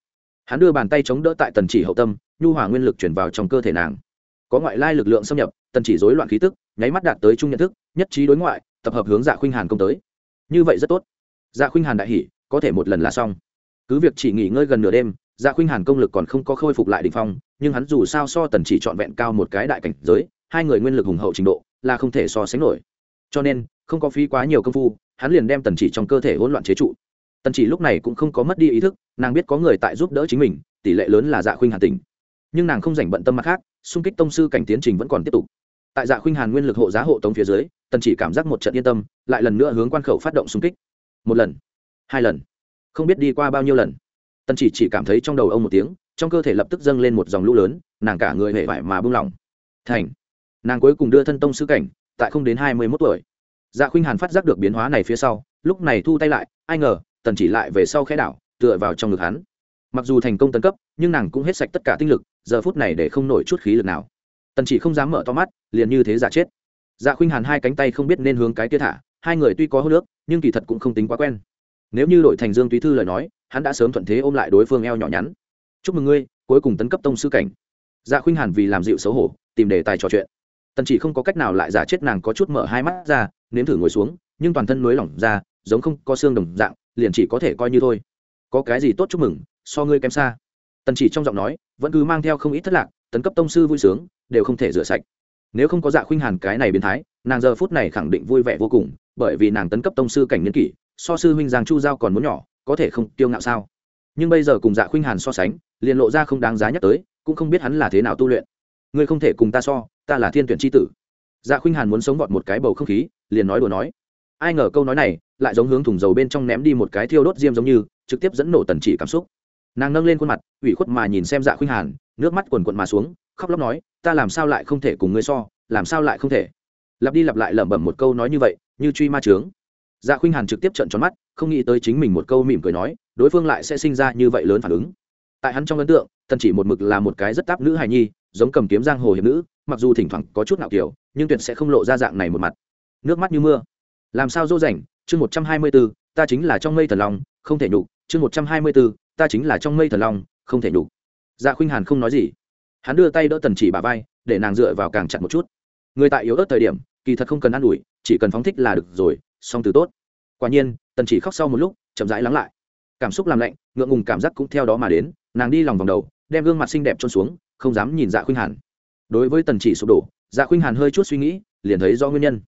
Hắn đưa bàn tay chống đỡ tại tần chỉ hậu tâm, nhu hòa nguyên lực chuyển vào trong cơ thể nàng. Có ngoại lai lực lượng xâm nhập, tần chỉ rối loạn khí tức, nháy mắt đạt tới chung nhận thức, nhất trí đối ngoại, tập hợp hướng dạ khuynh hàn công tới. Như vậy rất tốt. Dạ khuynh hàn đại hỉ, có thể một lần là xong. Cứ việc chỉ nghỉ ngơi gần nửa đêm dạ khuynh hàn công lực còn không có khôi phục lại đ ỉ n h phong, nhưng hắn dù sao so tần chỉ trọn vẹn cao một cái đại cảnh giới, hai người nguyên lực hùng hậu trình độ, là không thể so sánh nổi. Cho nên không có phí quá nhiều công phu, hắn liền đem tần chỉ trong cơ thể hỗn loạn chế trụ. Tần chỉ lúc này cũng không có mất đi ý thức, nàng biết có người tại giúp đỡ chính mình, tỷ lệ lớn là dạ khuynh hàn tình. nhưng nàng không dành bận tâm mặt khác, xung kích tông sư cảnh tiến trình vẫn còn tiếp tục. Tại dạ khuynh hàn nguyên lực hộ giá hộ tống phía dưới, tần chỉ cảm giác một trận yên tâm, lại lần nữa hướng quan khẩu phát động xung kích. Một lần, hai lần, không biết đi qua bao nhiêu lần. Tần chỉ chỉ cảm thấy trong đầu ông một tiếng, trong cơ thể lập tức dâng lên một dòng lũ lớn, nàng cả người hề vải mà bung lỏng. Thành, nàng cuối cùng đưa thân tông sư cảnh, tại không đến hai mươi mốt tuổi dạ khuynh hàn phát giác được biến hóa này phía sau, lúc này thu tay lại, ai ngờ, tần chỉ lại về sau khẽ đảo, tựa vào trong ngực hắn. Mặc dù thành công tấn cấp, nhưng nàng cũng hết sạch tất cả tinh lực, giờ phút này để không nổi chút khí lực nào. Tần chỉ không dám mở to mắt, liền như thế giả chết. Dạ khuynh hàn hai cánh tay không biết nên hướng cái kia thả, hai người tuy có hô nước, nhưng kỳ thật cũng không tính quá quen. Nếu như đội thành dương túy thư lời nói, hắn đã sớm thuận thế ôm lại đối phương eo nhỏ nhắn. Chúc mừng ngươi, cuối cùng tấn cấp tông sư cảnh. Dạ khuynh hàn vì làm dịu xấu hổ, tìm đề tài trò chuyện tần chỉ không có cách nào lại giả chết nàng có chút mở hai mắt ra, nếm thử ngồi xuống, nhưng toàn thân nới lỏng ra, giống không có xương đồng dạng, liền chỉ có thể coi như thôi. Có cái gì tốt chúc mừng, so ngươi kém xa. Tần chỉ trong giọng nói, vẫn cứ mang theo không ít thất lạc, tấn cấp tông sư vui sướng, đều không thể rửa sạch. Nếu không có dạ khuynh hàn cái này biến thái, nàng giờ phút này khẳng định vui vẻ vô cùng, bởi vì nàng tấn cấp tông sư cảnh nhân kỷ, so sư huynh giang chu giao còn muốn nhỏ, có thể không tiêu ngạo sao? Nhưng bây giờ cùng dạ khuynh hàn so sánh, liền lộ ra không đáng giá nhắc tới, cũng không biết hắn là thế nào tu luyện ngươi không thể cùng ta so, ta là thiên tuyển tri tử. Dạ khuynh hàn muốn sống vọt một cái bầu không khí, liền nói đùa nói. Ai ngờ câu nói này, lại giống hướng thùng dầu bên trong ném đi một cái thiêu đốt diêm giống như, trực tiếp dẫn nổ tần chỉ cảm xúc. Nàng nâng lên khuôn mặt, ủy khuất mà nhìn xem dạ khuynh hàn, nước mắt quần quận mà xuống, khóc lóc nói, ta làm sao lại không thể cùng ngươi so, làm sao lại không thể? Lặp đi lặp lại lẩm bẩm một câu nói như vậy, như truy ma trướng. Dạ khuynh hàn trực tiếp trận tròn mắt, không nghĩ tới chính mình một câu mỉm cười nói, đối phương lại sẽ sinh ra như vậy lớn phản ứng tại hắn trong ấn tượng tần chỉ một mực là một cái rất táp nữ hài nhi, giống cầm kiếm giang hồ hiệp nữ, mặc dù thỉnh thoảng có chút nạo kiểu, nhưng tuyệt sẽ không lộ ra dạng này một mặt. Nước mắt như mưa. Làm sao dỗ dành? Chương một trăm hai mươi b ố ta chính là trong mây thần long, không thể nhục. Chương một trăm hai mươi b ố ta chính là trong mây thần long, không thể nhục. Dạ khuynh hàn không nói gì. Hắn đưa tay đỡ tần chỉ bà vai, để nàng dựa vào càng chặt một chút. Người tại yếu ớt thời điểm, kỳ thật không cần ă n ủi, chỉ cần phóng thích là được rồi, song từ tốt. Quả nhiên tần chỉ khóc sau một lúc, chậm rãi lắng lại. Cảm xúc làm lạnh ngượng ngùng cảm giác cũng theo đó mà đến, nàng đi lòng vòng đầu, đem gương mặt xinh đẹp trôn xuống, không dám nhìn dạ khuynh hàn. Đối với tần chỉ sụp đổ dạ khuynh hàn hơi chút suy nghĩ, liền thấy do nguyên nhân.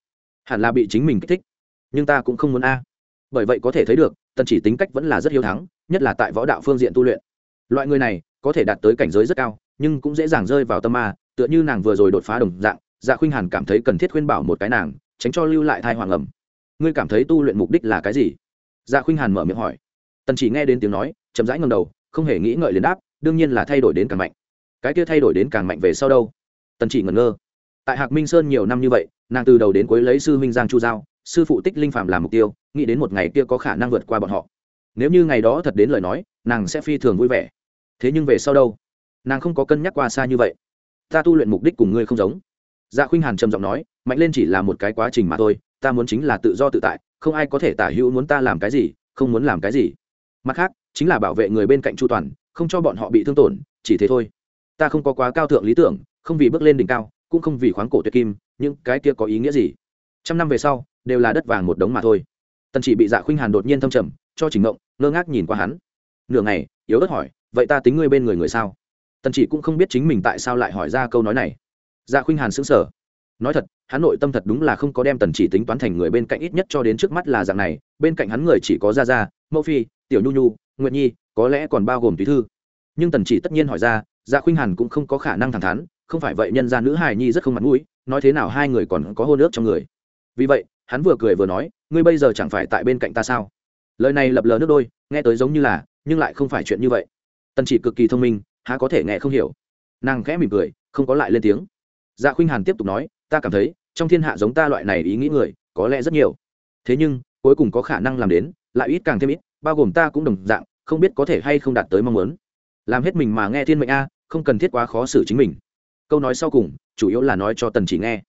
Hẳn là bị chính mình kích thích, nhưng ta cũng không muốn a. Bởi vậy có thể thấy được, tần chỉ tính cách vẫn là rất hiếu thắng, nhất là tại võ đạo phương diện tu luyện. Loại người này, có thể đạt tới cảnh giới rất cao, nhưng cũng dễ dàng rơi vào tâm ma, tựa như nàng vừa rồi đột phá đồng dạng dạ khuynh hàn cảm thấy cần thiết khuyên bảo một cái nàng, tránh cho lưu lại thai hoàng ẩm. Ngươi cảm thấy tu luyện mục đích là cái gì? Dạ khuynh hàn mở miệng hỏi tần chỉ nghe đến tiếng nói, chậm rãi ngầm đầu, không hề nghĩ ngợi liền đáp, đương nhiên là thay đổi đến càng mạnh. Cái kia thay đổi đến càng mạnh về sau đâu? Tần chỉ ngẩn ngơ. Tại hạc minh sơn nhiều năm như vậy, nàng từ đầu đến cuối lấy sư huynh giang chu giao, sư phụ tích linh phạm làm mục tiêu, nghĩ đến một ngày kia có khả năng vượt qua bọn họ. Nếu như ngày đó thật đến lời nói, nàng sẽ phi thường vui vẻ. Thế nhưng về sau đâu? Nàng không có cân nhắc qua xa như vậy. Ta tu luyện mục đích cùng ngươi không giống. Dạ khuynh hàn trầm giọng nói, mạnh lên chỉ là một cái quá trình mà thôi, ta muốn chính là tự do tự tại, không ai có thể tả hữu muốn ta làm cái gì, không muốn làm cái gì mặt khác, chính là bảo vệ người bên cạnh chu toàn, không cho bọn họ bị thương tổn, chỉ thế thôi. Ta không có quá cao thượng lý tưởng, không vì bước lên đỉnh cao, cũng không vì khoáng cổ tuyệt kim, những cái kia có ý nghĩa gì? Trăm năm về sau, đều là đất vàng một đống mà thôi. Tần chỉ bị dạ khuynh hàn đột nhiên thâm trầm, cho chỉnh ngộng, ngơ ngác nhìn qua hắn. Nửa ngày, yếu ớt hỏi, vậy ta tính ngươi bên người người sao? Tần chỉ cũng không biết chính mình tại sao lại hỏi ra câu nói này. Dạ khuynh hàn sững sờ nói thật, hắn nội tâm thật đúng là không có đem tần chỉ tính toán thành người bên cạnh ít nhất cho đến trước mắt là dạng này, bên cạnh hắn người chỉ có gia gia, mẫu phi, tiểu nhu nhu nguyện nhi, có lẽ còn bao gồm tùy thư. Nhưng tần chỉ tất nhiên hỏi ra dạ khuynh hàn cũng không có khả năng thẳng thắn, không phải vậy nhân gia nữ hài nhi rất không mặt mũi, nói thế nào hai người còn có hôn ước trong người. Vì vậy, hắn vừa cười vừa nói, ngươi bây giờ chẳng phải tại bên cạnh ta sao? Lời này lập lờ nước đôi, nghe tới giống như là, nhưng lại không phải chuyện như vậy. Tần chỉ cực kỳ thông minh, há có thể nghe không hiểu. Nàng khẽ mỉm cười, không có lại lên tiếng. Dạ khuynh hàn tiếp tục nói ta cảm thấy, trong thiên hạ giống ta loại này ý nghĩ người, có lẽ rất nhiều. Thế nhưng, cuối cùng có khả năng làm đến, lại ít càng thêm ít, bao gồm ta cũng đồng dạng, không biết có thể hay không đạt tới mong muốn. Làm hết mình mà nghe thiên mệnh a, không cần thiết quá khó xử chính mình. Câu nói sau cùng, chủ yếu là nói cho tần chỉ nghe.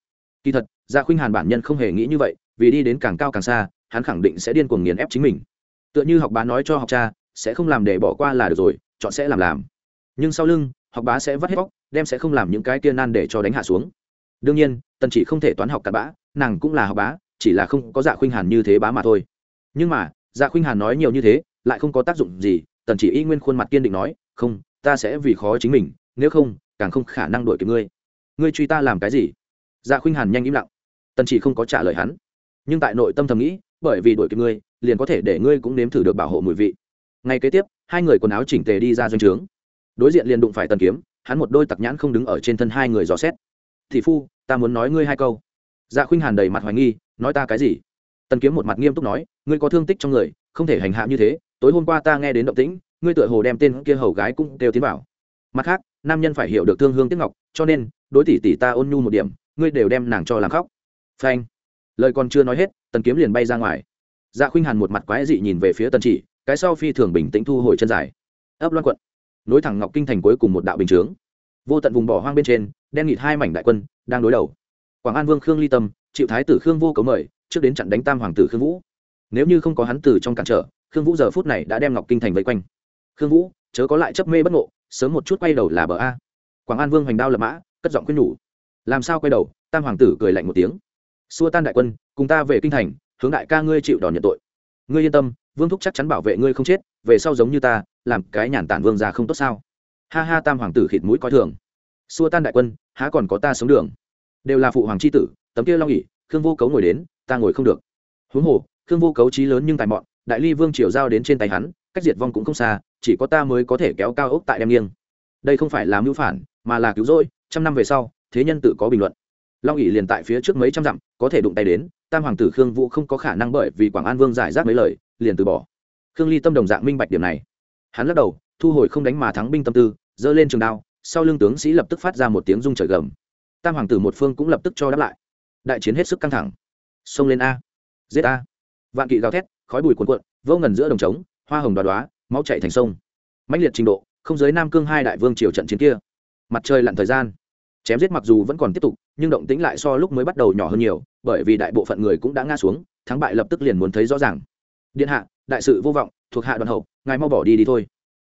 Kỳ thật gia khuynh hàn bản nhân không hề nghĩ như vậy, vì đi đến càng cao càng xa, hắn khẳng định sẽ điên cuồng nghiền ép chính mình. Tựa như học bá nói cho học cha, sẽ không làm để bỏ qua là được rồi, chọn sẽ làm làm. Nhưng sau lưng, học bá sẽ vắt hết bóc, đem sẽ không làm những cái kia nan để cho đánh hạ xuống đương nhiên, tần chỉ không thể toán học cặn bã nàng cũng là học bá, chỉ là không có dạ khuynh hàn như thế bá mà thôi. Nhưng mà dạ khuynh hàn nói nhiều như thế, lại không có tác dụng gì, tần chỉ y nguyên khuôn mặt kiên định nói, không, ta sẽ vì khó chính mình, nếu không, càng không khả năng đuổi kịp ngươi. Ngươi truy ta làm cái gì? Dạ khuynh hàn nhanh im lặng. Tần chỉ không có trả lời hắn. Nhưng tại nội tâm thầm nghĩ, bởi vì đuổi kịp ngươi, liền có thể để ngươi cũng nếm thử được bảo hộ mùi vị. Ngay kế tiếp, hai người quần áo chỉnh tề đi ra doanh trướng. Đối diện liền đụng phải tần kiếm, hắn một đôi tặc nhãn không đứng ở trên thân hai người dò xét. Thị phu ta muốn nói ngươi hai câu. Dạ khuynh hàn đầy mặt hoài nghi, nói ta cái gì? Tần kiếm một mặt nghiêm túc nói, ngươi có thương tích trong người, không thể hành hạ như thế, tối hôm qua ta nghe đến động tĩnh, ngươi tựa hồ đem tên kia hầu gái cũng đều tiến vào. Mặt khác, nam nhân phải hiểu được thương hương tiếc ngọc, cho nên, đối tỷ tỷ ta ôn nhu một điểm, ngươi đều đem nàng cho làm khóc. Phanh. Lời còn chưa nói hết, tần kiếm liền bay ra ngoài. Dạ khuynh hàn một mặt quái dị nhìn về phía tần chỉ, cái sau phi thường bình tĩnh thu hồi chân dài. Ấp loan quận. Nối thẳng ngọc kinh thành cuối cùng một đạo bình chướng. Vô tận vùng bỏ hoang bên trên, đen nghịt hai mảnh đại quân đang đối đầu. Quảng an vương khương ly tâm, chịu thái tử khương vô cấu mời, trước đến chặn đánh tam hoàng tử khương vũ. Nếu như không có hắn tử trong cản trở, khương vũ giờ phút này đã đem ngọc kinh thành vây quanh. Khương vũ, chớ có lại chấp mê bất ngộ, sớm một chút quay đầu là bờ a. Quảng an vương hoành đao lập mã, cất giọng khuyên nhủ. Làm sao quay đầu? Tam hoàng tử cười lạnh một tiếng. Xua tan đại quân, cùng ta về kinh thành, hướng đại ca ngươi chịu đòn nhận tội. Ngươi yên tâm, vương thúc chắc chắn bảo vệ ngươi không chết, về sau giống như ta, làm cái nhàn tản vương già không tốt sao? Ha ha, tam hoàng tử khịt mũi coi thường. Xua tan đại quân há còn có ta sống đường. Đều là phụ hoàng c h i tử, tấm kia long ỉ khương vô cấu ngồi đến, ta ngồi không được. Huống hồ, khương vô cấu trí lớn nhưng tài mọn, đại ly vương triều giao đến trên tay hắn, cách diệt vong cũng không xa, chỉ có ta mới có thể kéo cao ốc tại đem nghiêng. Đây không phải là mưu phản, mà là cứu rỗi, trăm năm về sau, thế nhân tự có bình luận. Long ỉ liền tại phía trước mấy trăm dặm, có thể đụng tay đến, tam hoàng tử khương vũ không có khả năng bởi vì quảng an vương giải rác mấy lời, liền từ bỏ. Khương ly tâm đồng dạng minh bạch điểm này. Hắn lắc đầu, thu hồi không đánh mà thắng binh tâm tư, giơ lên trường đao sau lưng tướng sĩ lập tức phát ra một tiếng rung trời gầm. Tam hoàng tử một phương cũng lập tức cho đáp lại. Đại chiến hết sức căng thẳng. Xông lên a. Giết a. Vạn kỵ gào thét, khói bùi cuồn cuộn, vô ngần giữa đồng trống, hoa hồng đoá đoá, máu chạy thành sông. Mãnh liệt trình độ, không giới nam cương hai đại vương triều trận chiến kia. Mặt trời lặn thời gian. Chém giết mặc dù vẫn còn tiếp tục, nhưng động tĩnh lại so lúc mới bắt đầu nhỏ hơn nhiều, bởi vì đại bộ phận người cũng đã ngã xuống, thắng bại lập tức liền muốn thấy rõ ràng. Điện hạ, đại sự vô vọng, thuộc hạ đoàn hậu, ngài mau bỏ đi đi thôi.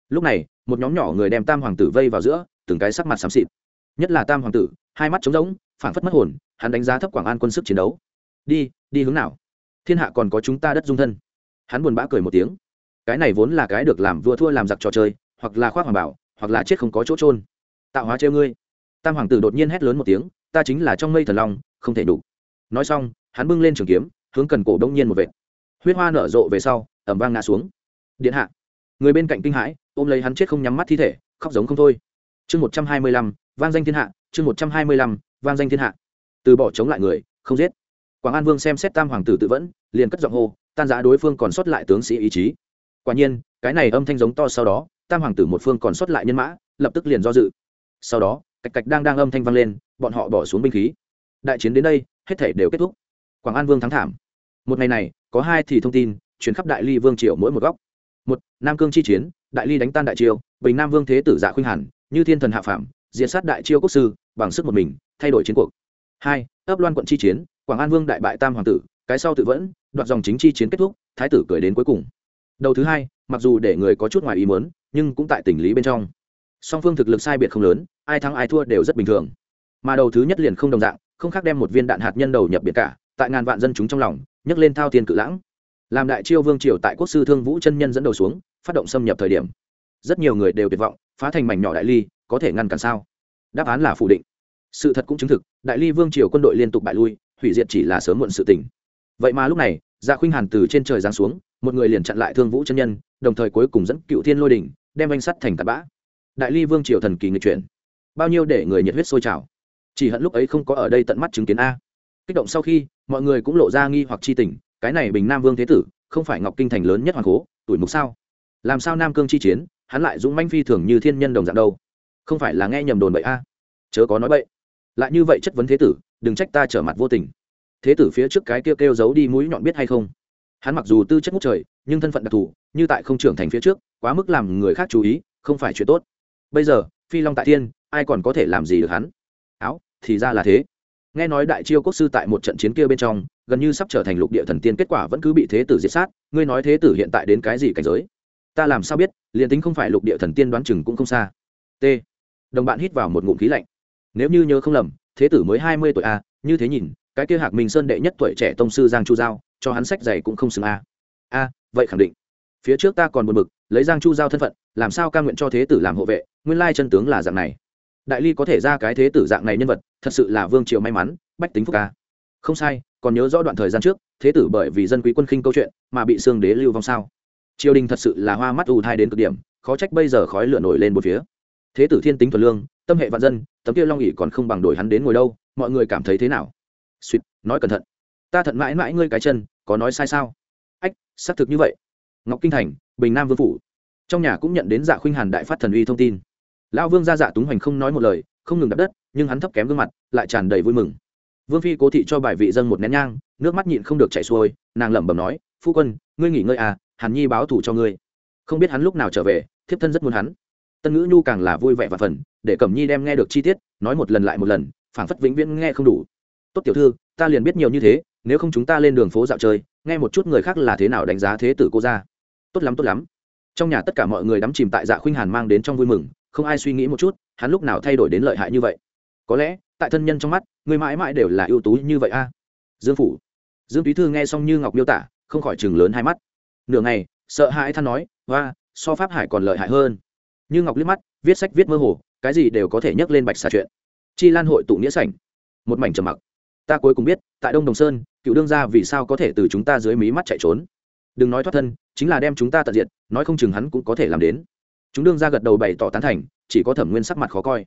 Lúc này, một nhóm nhỏ người đem tam hoàng tử vây vào giữa từng cái sắc mặt xám xịt. Nhất là tam hoàng tử, hai mắt trống rỗng phản phất mất hồn, hắn đánh giá thấp quảng an quân sức chiến đấu. Đi đi hướng nào? Thiên hạ còn có chúng ta đất dung thân. Hắn buồn bã cười một tiếng. Cái này vốn là cái được làm vua thua làm giặc trò chơi, hoặc là khoác hoàng bảo, hoặc là chết không có chỗ trôn tạo hóa trêu ngươi. Tam hoàng tử đột nhiên hét lớn một tiếng, ta chính là trong mây thần long, không thể đủ. Nói xong, hắn bưng lên trường kiếm, hướng cần cổ đông nhiên một vệt. Huyết hoa nở rộ về sau, ẩm vang ngã xuống. Điện hạ. Người bên cạnh kinh hãi, ôm lấy hắn chết không nhắm mắt thi thể, khóc giống không thôi chương một trăm hai mươi lăm, vang danh thiên hạ, chương một trăm hai mươi lăm, vang danh thiên hạ. Từ bỏ chống lại người, không giết. Quảng an vương xem xét tam hoàng tử tự vẫn, liền cất giọng hô, tan giã đối phương còn sót lại tướng sĩ ý chí. Quả nhiên, cái này âm thanh giống to sau đó, tam hoàng tử một phương còn sót lại nhân mã, lập tức liền do dự. Sau đó, cạch cạch đang đang âm thanh vang lên, bọn họ bỏ xuống binh khí. Đại chiến đến đây, hết thể đều kết thúc. Quảng an vương thắng thảm. Một ngày này, có hai thì thông tin chuyến khắp đại ly vương triều mỗi một góc. Một, nam cương chi chiến, đại ly đánh tan đại triều, bình nam vương thế tử dạ khuynh hàn như thiên thần hạ phạm diện sát đại chiêu quốc sư, bằng sức một mình, thay đổi chiến cuộc. Hai, ấp loan quận chi chiến, quảng an vương đại bại tam hoàng tử, cái sau tự vẫn, đoạt dòng chính chi chiến kết thúc, thái tử cười đến cuối cùng. Đầu thứ hai, mặc dù để người có chút ngoài ý muốn, nhưng cũng tại tình lý bên trong. Song phương thực lực sai biệt không lớn, ai thắng ai thua đều rất bình thường. Mà đầu thứ nhất liền không đồng dạng, không khác đem một viên đạn hạt nhân đầu nhập biệt cả, tại ngàn vạn dân chúng trong lòng, nhấc lên thao thiên cự lãng. Làm đại chiêu vương triều tại quốc sư thương vũ chân nhân dẫn đầu xuống, phát động xâm nhập thời điểm. Rất nhiều người đều tuyệt vọng phá thành mảnh nhỏ đại ly, có thể ngăn cản sao? Đáp án là phủ định. Sự thật cũng chứng thực, đại ly vương triều quân đội liên tục bại lui, hủy diệt chỉ là sớm muộn sự tình. Vậy mà lúc này dạ khuynh hàn từ trên trời giáng xuống, một người liền chặn lại thương vũ chân nhân, đồng thời cuối cùng dẫn cựu thiên lôi đình đem anh sắt thành tạt bã. Đại ly vương triều thần kỳ người chuyển. Bao nhiêu để người nhiệt huyết sôi trào. Chỉ hận lúc ấy không có ở đây tận mắt chứng kiến a. Kích động sau khi, mọi người cũng lộ ra nghi hoặc chi tình, cái này bình nam vương thế tử, không phải ngọc kinh thành lớn nhất hoàng cố, tuổi mục sao? Làm sao nam cương chi chiến hắn lại dũng manh phi thường như thiên nhân đồng dạng đâu. Không phải là nghe nhầm đồn bậy a? Chớ có nói bậy. Lại như vậy chất vấn thế tử, đừng trách ta trở mặt vô tình. Thế tử phía trước cái kêu kêu giấu đi mũi nhọn biết hay không? Hắn mặc dù tư chất ngút trời, nhưng thân phận đặc thù, như tại không trưởng thành phía trước, quá mức làm người khác chú ý, không phải chuyện tốt. Bây giờ, phi long tại thiên, ai còn có thể làm gì được hắn? Áo, thì ra là thế. Nghe nói đại chiêu quốc sư tại một trận chiến kia bên trong, gần như sắp trở thành lục địa thần tiên, kết quả vẫn cứ bị thế tử diệt sát. Ngươi nói thế tử hiện tại đến cái gì cảnh giới? Ta làm sao biết, liền tính không phải lục địa thần tiên đoán chừng cũng không xa. T. Đồng bạn hít vào một ngụm khí lạnh. Nếu như nhớ không lầm, thế tử mới hai mươi tuổi a như thế nhìn, cái kia hạc minh sơn đệ nhất tuổi trẻ tông sư giang chu giao, cho hắn sách giày cũng không xứng a a vậy khẳng định. Phía trước ta còn buồn bực, lấy giang chu giao thân phận, làm sao ca nguyện cho thế tử làm hộ vệ, nguyên lai chân tướng là dạng này. Đại ly có thể ra cái thế tử dạng này nhân vật, thật sự là vương triều may mắn, bách tính phúc ca. Không sai, còn nhớ rõ đoạn thời gian trước, thế tử bởi vì dân quý quân khinh câu chuyện, mà bị xương đế lưu vong sao? Triều đình thật sự là hoa mắt ù thai đến cực điểm, khó trách bây giờ khói lửa nổi lên một phía. Thế tử thiên tính thuần lương, tâm hệ vạn dân, tấm kia long ỉ còn không bằng đổi hắn đến ngồi đâu, mọi người cảm thấy thế nào? Suýt nói cẩn thận. Ta thận mãi mãi ngươi cái chân, có nói sai sao? Ách, xác thực như vậy. Ngọc kinh thành, bình nam vương phủ. Trong nhà cũng nhận đến dạ khuynh hàn đại phát thần uy thông tin. Lão vương ra dạ túng hoành không nói một lời, không ngừng đập đất, nhưng hắn thấp kém gương mặt, lại tràn đầy vui mừng. Vương phi cố thị cho bài vị dân một nén nhang, nước mắt nhịn không được chảy xuôi, nàng lẩm bẩm nói, phu quân, ngươi nghỉ ngơi à hàn nhi báo thủ cho ngươi. Không biết hắn lúc nào trở về, thiếp thân rất muốn hắn. Tân ngữ nhu càng là vui vẻ và phần, để cẩm nhi đem nghe được chi tiết, nói một lần lại một lần, phảng phất vĩnh viễn nghe không đủ. Tốt tiểu thư, ta liền biết nhiều như thế, nếu không chúng ta lên đường phố dạo chơi, nghe một chút người khác là thế nào đánh giá thế tử cô ra tốt lắm tốt lắm. Trong nhà tất cả mọi người đắm chìm tại dạ khuynh hàn mang đến trong vui mừng, không ai suy nghĩ một chút, hắn lúc nào thay đổi đến lợi hại như vậy. Có lẽ, tại thân nhân trong mắt, người mãi mãi đều là ưu tú như vậy a. Dương phủ. Dương túy thư nghe xong như ngọc miêu tả, không khỏi chừng lớn hai mắt nửa ngày, sợ hãi than nói và so pháp hải còn lợi hại hơn. Như ngọc liếc mắt, viết sách viết mơ hồ, cái gì đều có thể nhắc lên bạch xà chuyện. Chi lan hội tụ nghĩa sảnh. Một mảnh trầm mặc. Ta cuối cùng biết, tại đông đồng sơn, cựu đương gia vì sao có thể từ chúng ta dưới mí mắt chạy trốn. Đừng nói thoát thân, chính là đem chúng ta tận diện nói không chừng hắn cũng có thể làm đến. Chúng đương gia gật đầu bày tỏ tán thành, chỉ có thẩm nguyên sắc mặt khó coi.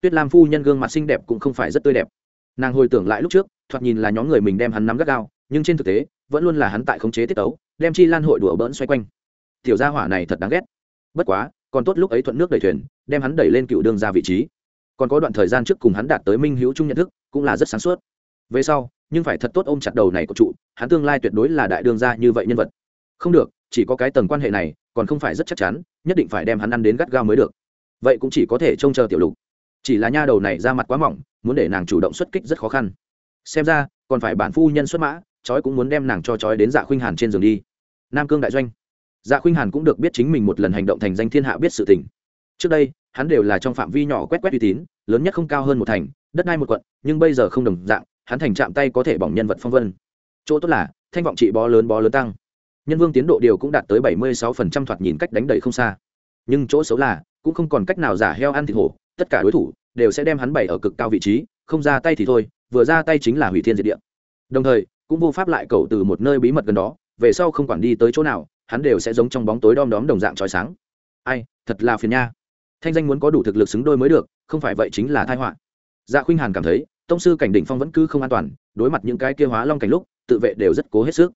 Tuyết lam phu nhân gương mặt xinh đẹp cũng không phải rất tươi đẹp. Nàng hồi tưởng lại lúc trước, thoạt nhìn là nhóm người mình đem hắn nắm gắt gao, nhưng trên thực tế, vẫn luôn là hắn tại khống chế tiết tấu đem chi lan hội đùa bỡn xoay quanh. Tiểu gia hỏa này thật đáng ghét. Bất quá, còn tốt lúc ấy thuận nước đẩy thuyền, đem hắn đẩy lên cựu đương ra vị trí. Còn có đoạn thời gian trước cùng hắn đạt tới minh hữu chung nhận thức, cũng là rất sáng suốt. Về sau, nhưng phải thật tốt ôm chặt đầu này của trụ, hắn tương lai tuyệt đối là đại đương gia như vậy nhân vật. Không được, chỉ có cái tầng quan hệ này, còn không phải rất chắc chắn, nhất định phải đem hắn ăn đến gắt gao mới được. Vậy cũng chỉ có thể trông chờ tiểu lục. Chỉ là nha đầu này ra mặt quá mỏng, muốn để nàng chủ động xuất kích rất khó khăn. Xem ra, còn phải bản phu nhân xuất mã, chói cũng muốn đem nàng cho chói đến dạ khuynh hàn trên giường đi nam cương đại doanh. Dạ khuynh hàn cũng được biết chính mình một lần hành động thành danh thiên hạ biết sự tình. Trước đây, hắn đều là trong phạm vi nhỏ quét quét uy tín, lớn nhất không cao hơn một thành, đất đai một quận, nhưng bây giờ không đồng dạng, hắn thành chạm tay có thể bỏng nhân vật phong vân. Chỗ tốt là, thanh vọng trị bó lớn bó lớn tăng. Nhân vương tiến độ điều cũng đạt tới bảy mươi sáu phần trăm thoạt nhìn cách đánh đầy không xa. Nhưng chỗ xấu là, cũng không còn cách nào giả heo ăn thịt hổ, tất cả đối thủ đều sẽ đem hắn bày ở cực cao vị trí, không ra tay thì thôi, vừa ra tay chính là hủy thiên diệt địa. Đồng thời, cũng vô pháp lại cầu từ một nơi bí mật gần đó về sau không quản đi tới chỗ nào, hắn đều sẽ giống trong bóng tối đom đóm đồng dạng trói sáng. Ai, thật là phiền nha. Thanh danh muốn có đủ thực lực xứng đôi mới được, không phải vậy chính là thai họa. Dạ khuynh hàn cảm thấy, tông sư cảnh đỉnh phong vẫn cứ không an toàn, đối mặt những cái kia hóa long cảnh lúc, tự vệ đều rất cố hết sức.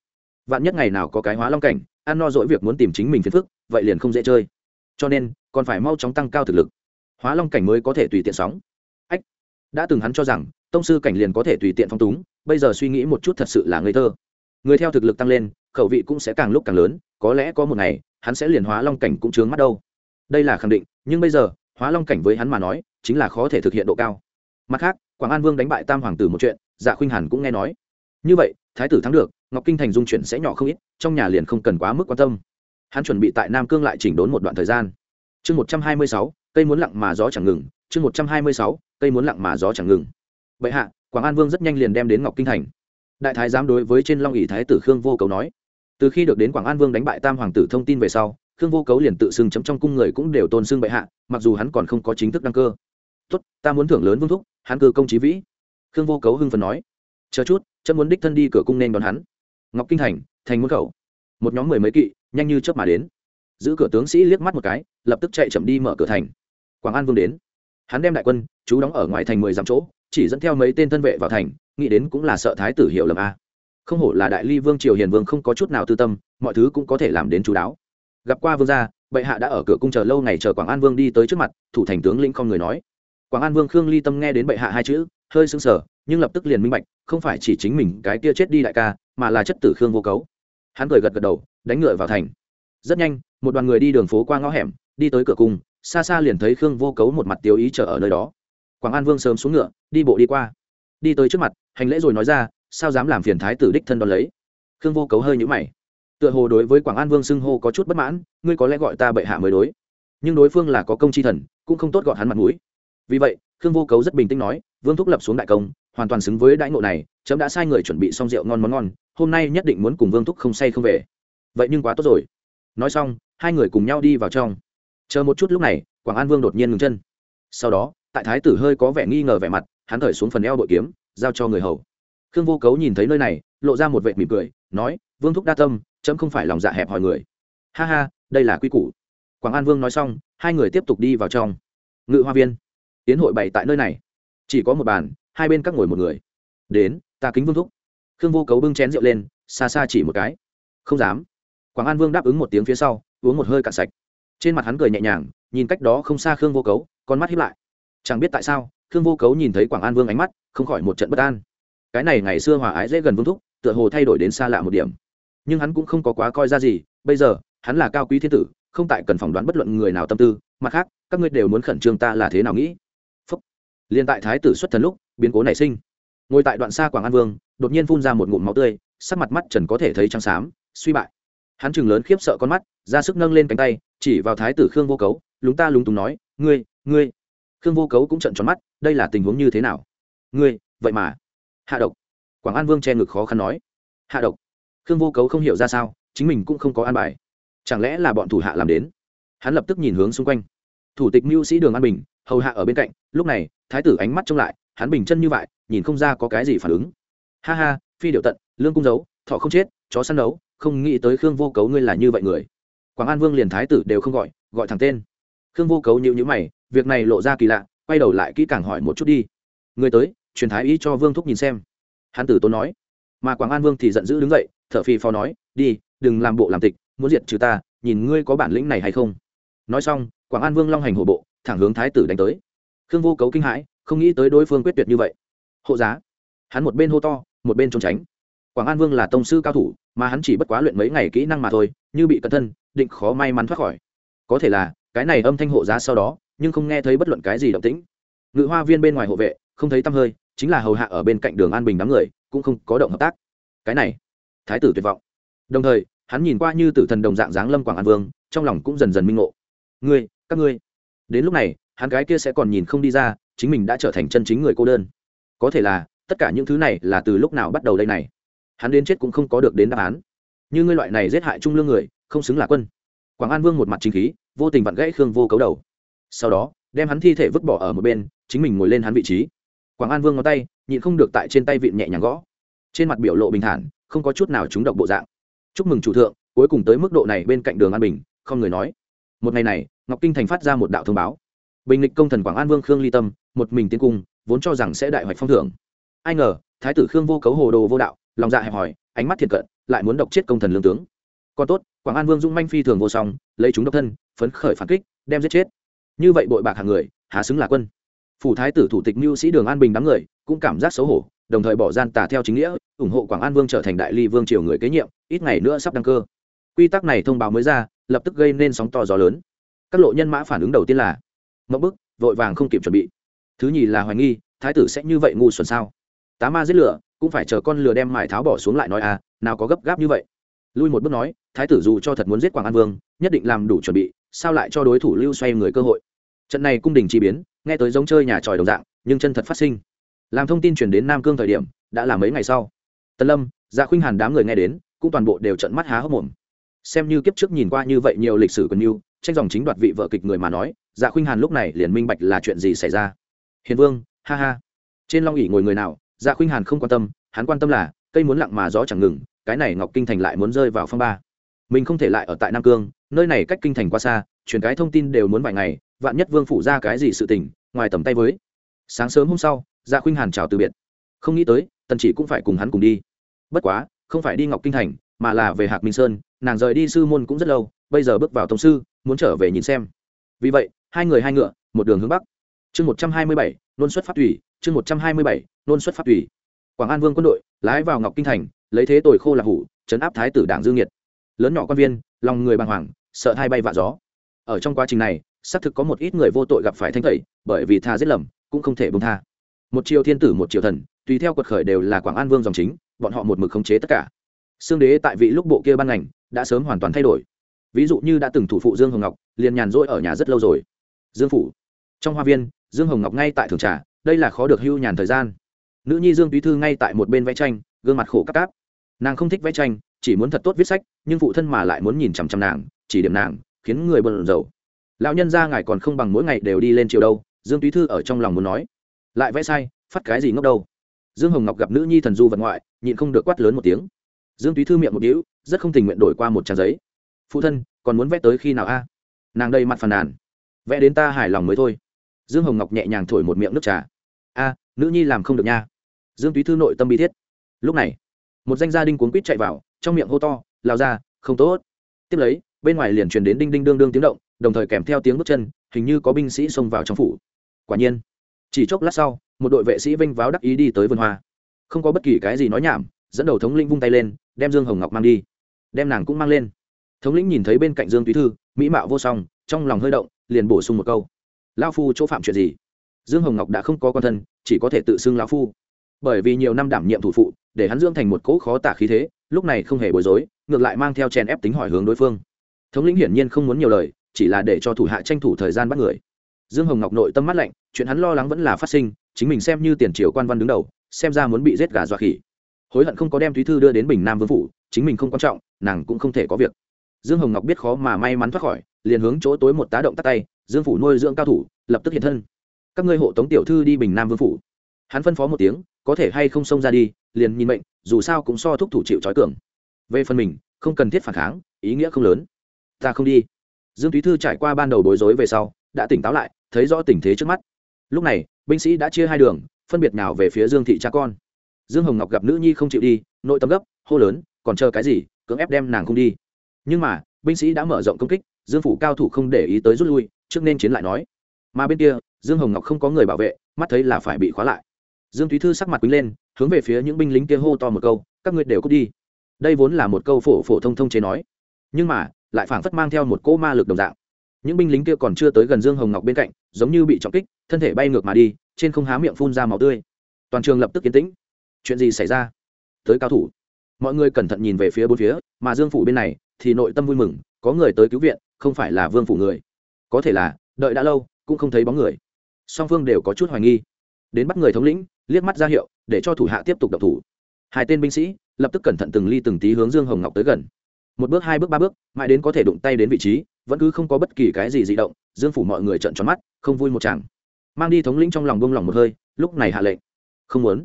Vạn nhất ngày nào có cái hóa long cảnh, ăn no dỗi việc muốn tìm chính mình phiền phức, vậy liền không dễ chơi. Cho nên, còn phải mau chóng tăng cao thực lực. Hóa long cảnh mới có thể tùy tiện sóng. Ách, đã từng hắn cho rằng, tông sư cảnh liền có thể tùy tiện phong túng, bây giờ suy nghĩ một chút thật sự là ngây thơ người theo thực lực tăng lên, khẩu vị cũng sẽ càng lúc càng lớn, có lẽ có một ngày, hắn sẽ liền hóa long cảnh cũng chướng mắt đâu. Đây là khẳng định, nhưng bây giờ, hóa long cảnh với hắn mà nói, chính là khó thể thực hiện độ cao. Mặt khác, quảng an vương đánh bại tam hoàng tử một chuyện dạ khuynh hàn cũng nghe nói. Như vậy, thái tử thắng được, ngọc kinh thành dung chuyển sẽ nhỏ không ít, trong nhà liền không cần quá mức quan tâm. Hắn chuẩn bị tại nam cương lại chỉnh đốn một đoạn thời gian. Chương một trăm hai mươi sáu, cây muốn lặng mà gió chẳng ngừng, chương một trăm hai mươi sáu, cây muốn lặng mà gió chẳng ngừng. Bệ hạ, quảng an vương rất nhanh liền đem đến ngọc kinh thành đại thái giám đối với trên long ỷ thái tử khương vô cấu nói từ khi được đến quảng an vương đánh bại tam hoàng tử thông tin về sau khương vô cấu liền tự xưng chấm trong cung người cũng đều tôn xưng bệ hạ mặc dù hắn còn không có chính thức đăng cơ tốt ta muốn thưởng lớn vương thúc hắn cơ công trí vĩ khương vô cấu hưng phần nói chờ chút chấm muốn đích thân đi cửa cung nên đón hắn ngọc kinh thành thành môn khẩu một nhóm mười mấy kỵ nhanh như chớp mà đến giữ cửa tướng sĩ liếc mắt một cái lập tức chạy chậm đi mở cửa thành quảng an vương đến hắn đem đại quân chú đóng ở ngoài thành mười dặm chỗ chỉ dẫn theo mấy tên thân vệ vào thành, nghĩ đến cũng là sợ thái tử hiểu lầm a. Không hổ là đại ly vương triều hiền vương không có chút nào tư tâm, mọi thứ cũng có thể làm đến chú đáo. Gặp qua vương gia, bệ hạ đã ở cửa cung chờ lâu ngày chờ quảng an vương đi tới trước mặt, thủ thành tướng lĩnh không người nói. Quảng an vương khương ly tâm nghe đến bệ hạ hai chữ, hơi sững sờ, nhưng lập tức liền minh bạch, không phải chỉ chính mình cái kia chết đi đại ca, mà là chất tử khương vô cấu. Hắn cười gật gật đầu, đánh ngựa vào thành. Rất nhanh, một đoàn người đi đường phố qua ngõ hẻm, đi tới cửa cung, xa xa liền thấy khương vô cấu một mặt tiêu ý chờ ở nơi đó quảng an vương sớm xuống ngựa, đi bộ đi qua. Đi tới trước mặt, hành lễ rồi nói ra, sao dám làm phiền thái tử đích thân đón lấy? Khương vô cấu hơi nhũ mày. Tựa hồ đối với quảng an vương xưng hô có chút bất mãn, ngươi có lẽ gọi ta bệ hạ mới đối. Nhưng đối phương là có công chi thần, cũng không tốt gọi hắn mặt mũi. Vì vậy, khương vô cấu rất bình tĩnh nói, vương thúc lập xuống đại công, hoàn toàn xứng với đãi ngộ này, chấm đã sai người chuẩn bị xong rượu ngon món ngon, hôm nay nhất định muốn cùng vương thúc không say không về. Vậy nhưng quá tốt rồi. Nói xong, hai người cùng nhau đi vào trong. Chờ một chút lúc này, quảng an vương đột nhiên ngừng chân. Sau đó tại thái tử hơi có vẻ nghi ngờ vẻ mặt, hắn thởi xuống phần eo bội kiếm, giao cho người hầu. Khương vô cấu nhìn thấy nơi này, lộ ra một vệ mỉm cười, nói, vương thúc đa tâm, chấm không phải lòng dạ hẹp hòi người. Ha ha, đây là quy củ. Quảng an vương nói xong, hai người tiếp tục đi vào trong. Ngự hoa viên. Tiến hội bày tại nơi này. Chỉ có một bàn, hai bên các ngồi một người. Đến, ta kính vương thúc. Khương vô cấu bưng chén rượu lên, xa xa chỉ một cái. Không dám. Quảng an vương đáp ứng một tiếng phía sau, uống một hơi cạn sạch. Trên mặt hắn cười nhẹ nhàng, nhìn cách đó không xa khương vô cấu, con mắt hiếp lại chẳng biết tại sao, khương vô cấu nhìn thấy quảng an vương ánh mắt, không khỏi một trận bất an. Cái này ngày xưa hòa ái dễ gần vương thúc, tựa hồ thay đổi đến xa lạ một điểm. Nhưng hắn cũng không có quá coi ra gì, bây giờ, hắn là cao quý thiên tử, không tại cần phỏng đoán bất luận người nào tâm tư, mặt khác, các ngươi đều muốn khẩn trương ta là thế nào nghĩ. Phúc. Liên tại thái tử xuất thần lúc, biến cố nảy sinh. Ngồi tại đoạn xa quảng an vương, đột nhiên phun ra một ngụm máu tươi, sắc mặt mắt trần có thể thấy trắng xám, suy bại. Hắn chừng lớn khiếp sợ con mắt, ra sức nâng lên cánh tay, chỉ vào thái tử khương vô cấu, lúng ta lúng túng nói, ngươi ngươi khương vô cấu cũng trận tròn mắt, đây là tình huống như thế nào? Ngươi, vậy mà. Hạ độc. Quảng an vương che ngực khó khăn nói. Hạ độc. Khương vô cấu không hiểu ra sao, chính mình cũng không có an bài. Chẳng lẽ là bọn thủ hạ làm đến? Hắn lập tức nhìn hướng xung quanh. Thủ tịch mưu sĩ đường an bình, hầu hạ ở bên cạnh, lúc này, thái tử ánh mắt trông lại, hắn bình chân như vậy, nhìn không ra có cái gì phản ứng. Ha ha, phi điệu tận, lương cung giấu, thọ không chết, chó săn đấu, không nghĩ tới khương vô cấu ngươi là như vậy người. Quảng an vương liền thái tử đều không gọi gọi thẳng tên. Khương vô cấu nhịu nhữ mày việc này lộ ra kỳ lạ, quay đầu lại kỹ càng hỏi một chút đi. Người tới, truyền thái y cho vương thúc nhìn xem. Hắn tử tốn nói. Mà quảng an vương thì giận dữ đứng dậy, thở phì phò nói, đi, đừng làm bộ làm tịch, muốn diệt trừ ta, nhìn ngươi có bản lĩnh này hay không. Nói xong, quảng an vương long hành hổ bộ, thẳng hướng thái tử đánh tới. Khương vô cấu kinh hãi, không nghĩ tới đối phương quyết tuyệt như vậy. Hộ giá. Hắn một bên hô to, một bên trốn tránh. Quảng an vương là tông sư cao thủ, mà hắn chỉ bất quá luyện mấy ngày kỹ năng mà thôi, như bị cẩn thân, định khó may mắn thoát khỏi. Có thể là, cái này âm thanh hộ giá sau đó nhưng không nghe thấy bất luận cái gì động tĩnh. Ngự hoa viên bên ngoài hộ vệ, không thấy tăm hơi, chính là hầu hạ ở bên cạnh đường an bình đám người, cũng không có động hợp tác. Cái này, thái tử tuyệt vọng. Đồng thời, hắn nhìn qua như tử thần đồng dạng dáng lâm quảng an vương, trong lòng cũng dần dần minh ngộ. Ngươi, các ngươi. Đến lúc này, hắn gái kia sẽ còn nhìn không đi ra, chính mình đã trở thành chân chính người cô đơn. Có thể là, tất cả những thứ này là từ lúc nào bắt đầu đây này? Hắn đến chết cũng không có được đến đáp án. Như ngươi loại này giết hại trung lương người, không xứng là quân. Quảng an vương một mặt chính khí, vô tình vặn gãy khương vô cấu đầu sau đó, đem hắn thi thể vứt bỏ ở một bên, chính mình ngồi lên hắn vị trí. Quảng an vương ngón tay, nhịn không được tại trên tay vịn nhẹ nhàng gõ. Trên mặt biểu lộ bình thản, không có chút nào trúng độc bộ dạng. Chúc mừng chủ thượng, cuối cùng tới mức độ này bên cạnh đường an bình, không người nói. Một ngày này, ngọc kinh thành phát ra một đạo thông báo. Bình lịch công thần quảng an vương khương ly tâm, một mình tiến cung, vốn cho rằng sẽ đại hoạch phong thưởng. Ai ngờ, thái tử khương vô cấu hồ đồ vô đạo, lòng dạ hẹp hòi, ánh mắt thiệt cận, lại muốn độc chết công thần lương tướng. Còn tốt, quảng an vương dung manh phi thường vô song, lấy chúng độc thân, phấn khởi phản kích, đem giết chết như vậy bội bạc hàng người hà xứng là quân. Phủ thái tử thủ tịch mưu sĩ đường an bình đám người cũng cảm giác xấu hổ, đồng thời bỏ gian tà theo chính nghĩa, ủng hộ quảng an vương trở thành đại ly vương triều người kế nhiệm, ít ngày nữa sắp đăng cơ. Quy tắc này thông báo mới ra, lập tức gây nên sóng to gió lớn. Các lộ nhân mã phản ứng đầu tiên là mẫu bức, vội vàng không kịp chuẩn bị. Thứ nhì là hoài nghi, thái tử sẽ như vậy ngu xuẩn sao? Tá ma giết lửa, cũng phải chờ con lừa đem mải tháo bỏ xuống lại nói à nào có gấp gáp như vậy. Lui một bước nói, thái tử dù cho thật muốn giết quảng an vương, nhất định làm đủ chuẩn bị, sao lại cho đối thủ lưu xoay người cơ hội? Trận này cung đình chi biến, nghe tới giống chơi nhà tròi đồng dạng, nhưng chân thật phát sinh. Làm thông tin chuyển đến nam cương thời điểm, đã là mấy ngày sau. Tân lâm dạ khuynh hàn đám người nghe đến, cũng toàn bộ đều trận mắt há hốc mồm. Xem như kiếp trước nhìn qua như vậy nhiều lịch sử quân yêu tranh dòng chính đoạt vị vợ kịch người mà nói dạ khuynh hàn lúc này liền minh bạch là chuyện gì xảy ra. Hiền vương, ha ha. Trên long ỉ ngồi người nào dạ khuynh hàn không quan tâm, hắn quan tâm là, cây muốn lặng mà gió chẳng ngừng, cái này ngọc kinh thành lại muốn rơi vào phong ba. Mình không thể lại ở tại nam cương, nơi này cách kinh thành quá xa, truyền cái thông tin đều muốn vài ngày vạn nhất vương phủ ra cái gì sự tình, ngoài tầm tay với. Sáng sớm hôm sau dạ khuynh hàn chào từ biệt. Không nghĩ tới, tần chỉ cũng phải cùng hắn cùng đi. Bất quá, không phải đi ngọc kinh thành, mà là về hạc minh sơn, nàng rời đi sư môn cũng rất lâu, bây giờ bước vào tổng sư, muốn trở về nhìn xem. Vì vậy, hai người hai ngựa, một đường hướng bắc. Chương một trăm hai mươi bảy, nôn xuất phát thủy chương một trăm hai mươi bảy, nôn xuất phát thủy quảng an vương quân đội, lái vào ngọc kinh thành, lấy thế tội khô là hủ chấn áp thái tử đảng dương nhiệt. Lớn nhỏ quan viên, lòng người bàng hoàng, sợ hai bay vạ gió. Ở trong quá trình này xác thực có một ít người vô tội gặp phải thanh tẩy, bởi vì tha giết lầm, cũng không thể bông tha. Một triều thiên tử, một triều thần, tùy theo quật khởi đều là quảng an vương dòng chính, bọn họ một mực khống chế tất cả. Xương đế tại vị lúc bộ kia ban ngành, đã sớm hoàn toàn thay đổi. Ví dụ như đã từng thủ phụ dương hồng ngọc, liền nhàn rỗi ở nhà rất lâu rồi. Dương phủ, trong hoa viên, dương hồng ngọc ngay tại thường trà, đây là khó được hưu nhàn thời gian. Nữ nhi dương túy thư ngay tại một bên vẽ tranh, gương mặt khổ cắp cáp. Nàng không thích vẽ tranh, chỉ muốn thật tốt viết sách, nhưng phụ thân mà lại muốn nhìn chằm chằm nàng, chỉ điểm nàng, khiến người bận rầu lão nhân ra ngài còn không bằng mỗi ngày đều đi lên chiều đâu, dương túy thư ở trong lòng muốn nói. Lại vẽ sai, phát cái gì ngốc đâu? Dương hồng ngọc gặp nữ nhi thần du vật ngoại, nhịn không được quát lớn một tiếng. Dương túy thư miệng một đĩu rất không tình nguyện đổi qua một trang giấy. Phụ thân, còn muốn vẽ tới khi nào a? Nàng đây mặt phàn nàn. Vẽ đến ta hài lòng mới thôi. Dương hồng ngọc nhẹ nhàng thổi một miệng nước trà. A, nữ nhi làm không được nha. Dương túy thư nội tâm bi thiết. Lúc này, một danh gia đinh cuốn quýt chạy vào, trong miệng hô to lao ra không tốt. Tiếp lấy, bên ngoài liền truyền đến đinh đinh đương đương tiếng động đồng thời kèm theo tiếng bước chân, hình như có binh sĩ xông vào trong phủ. Quả nhiên, chỉ chốc lát sau, một đội vệ sĩ vinh váo đắc ý đi tới vườn hoa. Không có bất kỳ cái gì nói nhảm, dẫn đầu thống lĩnh vung tay lên, đem dương hồng ngọc mang đi. Đem nàng cũng mang lên. Thống lĩnh nhìn thấy bên cạnh dương túy thư, mỹ mạo vô song, trong lòng hơi động, liền bổ sung một câu. Lao phu chỗ phạm chuyện gì? Dương hồng ngọc đã không có con thân, chỉ có thể tự xưng lao phu. Bởi vì nhiều năm đảm nhiệm thủ phụ, để hắn dưỡng thành một cỗ khó tả khí thế, lúc này không hề bối rối, ngược lại mang theo chèn ép tính hỏi hướng đối phương. Thống lĩnh hiển nhiên không muốn nhiều lời chỉ là để cho thủ hạ tranh thủ thời gian bắt người. Dương hồng ngọc nội tâm mắt lạnh, chuyện hắn lo lắng vẫn là phát sinh, chính mình xem như tiền triều quan văn đứng đầu, xem ra muốn bị giết gà dọa khỉ. Hối hận không có đem thúy thư đưa đến bình nam vương phủ, chính mình không quan trọng, nàng cũng không thể có việc. Dương hồng ngọc biết khó mà may mắn thoát khỏi, liền hướng chỗ tối một tá động tắt tay, dương phủ nuôi dưỡng cao thủ, lập tức hiện thân. Các ngươi hộ tống tiểu thư đi bình nam vương phủ. Hắn phân phó một tiếng, có thể hay không xông ra đi, liền nhìn mệnh, dù sao cũng so thúc thủ chịu trói cường. Về phần mình, không cần thiết phản kháng, ý nghĩa không lớn. Ta không đi dương thúy thư trải qua ban đầu bối rối về sau, đã tỉnh táo lại, thấy rõ tình thế trước mắt. Lúc này, binh sĩ đã chia hai đường, phân biệt nào về phía dương thị cha con. Dương hồng ngọc gặp nữ nhi không chịu đi, nội tâm gấp, hô lớn, còn chờ cái gì, cưỡng ép đem nàng không đi. Nhưng mà, binh sĩ đã mở rộng công kích, dương phủ cao thủ không để ý tới rút lui, trước nên chiến lại nói. Mà bên kia, dương hồng ngọc không có người bảo vệ, mắt thấy là phải bị khóa lại. Dương thúy thư sắc mặt quýnh lên, hướng về phía những binh lính kia hô to một câu, các ngươi đều cút đi. Đây vốn là một câu phổ phổ thông thông chế nói. Nhưng mà lại phảng phất mang theo một cỗ ma lực đồng dạng. Những binh lính kia còn chưa tới gần dương hồng ngọc bên cạnh, giống như bị trọng kích, thân thể bay ngược mà đi, trên không há miệng phun ra màu tươi. Toàn trường lập tức yên tĩnh. Chuyện gì xảy ra? Tới cao thủ. Mọi người cẩn thận nhìn về phía bốn phía, mà dương phủ bên này thì nội tâm vui mừng, có người tới cứu viện, không phải là vương phủ người. Có thể là, đợi đã lâu, cũng không thấy bóng người. Song phương đều có chút hoài nghi. Đến bắt người thống lĩnh, liếc mắt ra hiệu, để cho thủ hạ tiếp tục đập thủ. Hai tên binh sĩ lập tức cẩn thận từng ly từng tí hướng dương hồng ngọc tới gần một bước, hai bước, ba bước, mãi đến có thể đụng tay đến vị trí, vẫn cứ không có bất kỳ cái gì di động, dương phủ mọi người trợn tròn mắt, không vui một chàng. Mang đi thống lĩnh trong lòng bông lòng một hơi, lúc này hạ lệnh. Không muốn.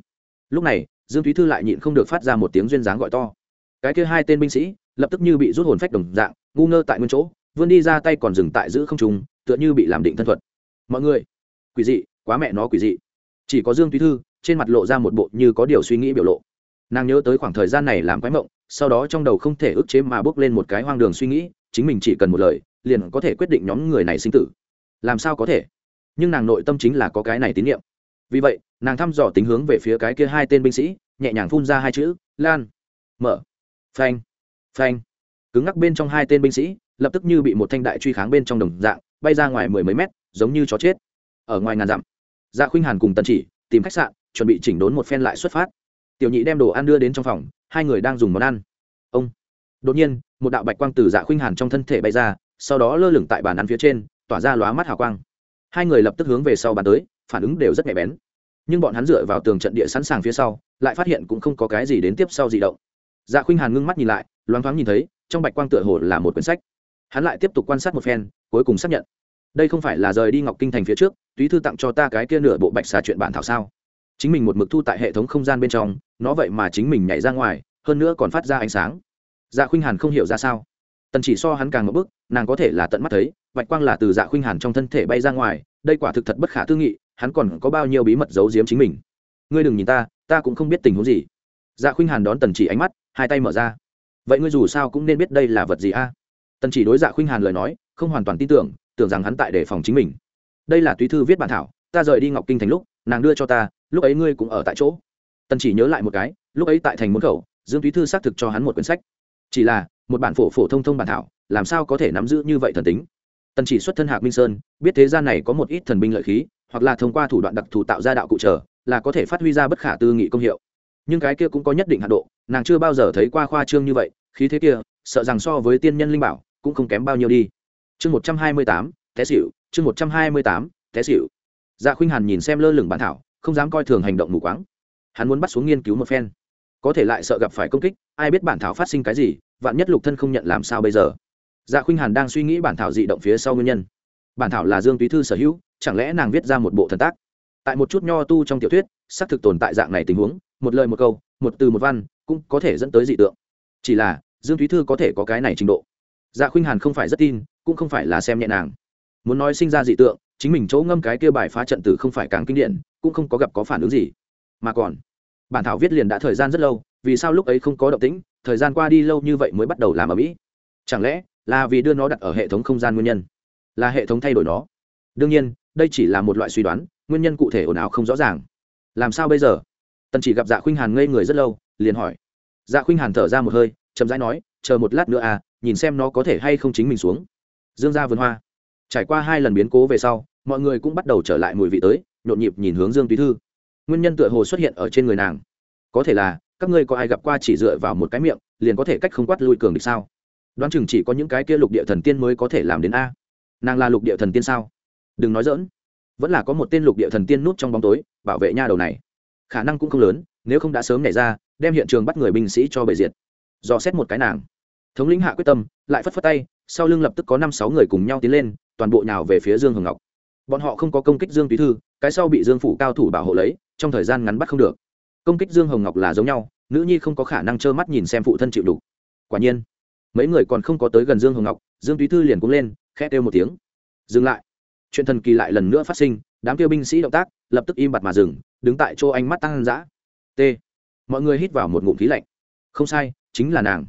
Lúc này, dương thúy thư lại nhịn không được phát ra một tiếng duyên dáng gọi to. Cái kia hai tên binh sĩ, lập tức như bị rút hồn phách đồng dạng, ngu ngơ tại nguyên chỗ, vươn đi ra tay còn dừng tại giữ không trùng tựa như bị làm định thân thuật. Mọi người, quỷ dị, quá mẹ nó quỷ dị. Chỉ có dương thúy thư, trên mặt lộ ra một bộ như có điều suy nghĩ biểu lộ nàng nhớ tới khoảng thời gian này làm quái mộng, sau đó trong đầu không thể ức chế mà bước lên một cái hoang đường suy nghĩ, chính mình chỉ cần một lời, liền có thể quyết định nhóm người này sinh tử. Làm sao có thể? Nhưng nàng nội tâm chính là có cái này tín nhiệm vì vậy, nàng thăm dò tính hướng về phía cái kia hai tên binh sĩ, nhẹ nhàng phun ra hai chữ, lan. Mở. Phanh. Phanh. Cứng ngắc bên trong hai tên binh sĩ, lập tức như bị một thanh đại truy kháng bên trong đồng dạng, bay ra ngoài mười mấy mét, giống như chó chết. Ở ngoài ngàn dặm dạ khuynh hàn cùng Tần chỉ tìm khách sạn, chuẩn bị chỉnh đốn một phen lại xuất phát tiểu nhị đem đồ ăn đưa đến trong phòng, hai người đang dùng món ăn. Ông. Đột nhiên, một đạo bạch quang từ dạ khuynh hàn trong thân thể bay ra, sau đó lơ lửng tại bàn ăn phía trên, tỏa ra lóa mắt hào quang. Hai người lập tức hướng về sau bàn tới, phản ứng đều rất nhạy bén. Nhưng bọn hắn dựa vào tường trận địa sẵn sàng phía sau, lại phát hiện cũng không có cái gì đến tiếp sau di động. Dạ khuynh hàn ngưng mắt nhìn lại, loáng thoáng nhìn thấy, trong bạch quang tựa hồ là một quyển sách. Hắn lại tiếp tục quan sát một phen, cuối cùng xác nhận. Đây không phải là rời đi ngọc kinh thành phía trước, túy thư tặng cho ta cái kia nửa bộ bạch xà chuyện bản thảo sao? Chính mình một mực thu tại hệ thống không gian bên trong nó vậy mà chính mình nhảy ra ngoài, hơn nữa còn phát ra ánh sáng. Dạ khuynh hàn không hiểu ra sao. Tần chỉ so hắn càng ngập bức nàng có thể là tận mắt thấy, vạch quang là từ dạ khuynh hàn trong thân thể bay ra ngoài, đây quả thực thật bất khả tư nghị, hắn còn có bao nhiêu bí mật giấu giếm chính mình? Ngươi đừng nhìn ta ta cũng không biết tình huống gì. Dạ khuynh hàn đón tần chỉ ánh mắt, hai tay mở ra. Vậy ngươi dù sao cũng nên biết đây là vật gì a? Tần chỉ đối dạ khuynh hàn lời nói, không hoàn toàn tin tưởng tưởng rằng hắn tại đề phòng chính mình. Đây là túy thư viết bản thảo, ta rời đi ngọc kinh thành lúc, nàng đưa cho ta, lúc ấy ngươi cũng ở tại chỗ tần chỉ nhớ lại một cái, lúc ấy tại thành môn khẩu, dương túy thư xác thực cho hắn một quyển sách. Chỉ là, một bản phổ phổ thông thông bản thảo, làm sao có thể nắm giữ như vậy thần tính? Tần chỉ xuất thân hạc minh sơn, biết thế gian này có một ít thần binh lợi khí, hoặc là thông qua thủ đoạn đặc thù tạo ra đạo cụ trở, là có thể phát huy ra bất khả tư nghị công hiệu. Nhưng cái kia cũng có nhất định hạ độ, nàng chưa bao giờ thấy qua khoa trương như vậy, khí thế kia, sợ rằng so với tiên nhân linh bảo, cũng không kém bao nhiêu đi. Chương một trăm hai mươi tám, té xỉu, chương một trăm hai mươi tám, té xỉu. Dạ khuynh hàn nhìn xem lơ lửng bản thảo, không dám coi thường hành động mù quáng hắn muốn bắt xuống nghiên cứu một phen. Có thể lại sợ gặp phải công kích, ai biết bản thảo phát sinh cái gì, vạn nhất lục thân không nhận làm sao bây giờ? Dạ khuynh hàn đang suy nghĩ bản thảo dị động phía sau nguyên nhân. Bản thảo là dương túy thư sở hữu, chẳng lẽ nàng viết ra một bộ thần tác? Tại một chút nho tu trong tiểu thuyết, xác thực tồn tại dạng này tình huống, một lời một câu, một từ một văn, cũng có thể dẫn tới dị tượng. Chỉ là, dương thúy thư có thể có cái này trình độ. Dạ khuynh hàn không phải rất tin, cũng không phải là xem nhẹ nàng. Muốn nói sinh ra dị tượng, chính mình chỗ ngâm cái kia bài phá trận tử không phải càng kinh điển, cũng không có gặp có phản ứng gì mà còn. Bản thảo viết liền đã thời gian rất lâu, vì sao lúc ấy không có động tĩnh, thời gian qua đi lâu như vậy mới bắt đầu làm ở mỹ? Chẳng lẽ là vì đưa nó đặt ở hệ thống không gian nguyên nhân? Là hệ thống thay đổi nó? Đương nhiên, đây chỉ là một loại suy đoán, nguyên nhân cụ thể ồn ào không rõ ràng. Làm sao bây giờ? Tần chỉ gặp dạ khuynh hàn ngây người rất lâu, liền hỏi. Dạ khuynh hàn thở ra một hơi, chậm rãi nói, chờ một lát nữa à nhìn xem nó có thể hay không chính mình xuống. Dương ra vườn hoa. Trải qua hai lần biến cố về sau, mọi người cũng bắt đầu trở lại mùi vị tới, nhộn nhịp nhìn hướng dương túy thư nguyên nhân tựa hồ xuất hiện ở trên người nàng. Có thể là, các ngươi có ai gặp qua chỉ dựa vào một cái miệng, liền có thể cách không quát lui cường địch sao? Đoán chừng chỉ có những cái kia lục địa thần tiên mới có thể làm đến a. Nàng là lục địa thần tiên sao? Đừng nói dỡn vẫn là có một tên lục địa thần tiên nút trong bóng tối, bảo vệ nha đầu này. Khả năng cũng không lớn, nếu không đã sớm nhảy ra, đem hiện trường bắt người binh sĩ cho bệ diệt. Dò xét một cái nàng. Thống lĩnh hạ quyết tâm, lại phất phất tay, sau lưng lập tức có năm sáu người cùng nhau tiến lên, toàn bộ nhào về phía dương hồng ngọc. Bọn họ không có công kích dương túy thư, cái sau bị dương phủ cao thủ bảo hộ lấy trong thời gian ngắn bắt không được. Công kích dương hồng ngọc là giống nhau, nữ nhi không có khả năng trơ mắt nhìn xem phụ thân chịu đủ quả nhiên, mấy người còn không có tới gần dương hồng ngọc, dương túy thư liền cũng lên, khẽ kêu một tiếng. Dừng lại. Chuyện thần kỳ lại lần nữa phát sinh, đám kêu binh sĩ động tác lập tức im bặt mà dừng, đứng tại chỗ ánh mắt tăng dã. T. Mọi người hít vào một ngụm khí lạnh. Không sai, chính là nàng.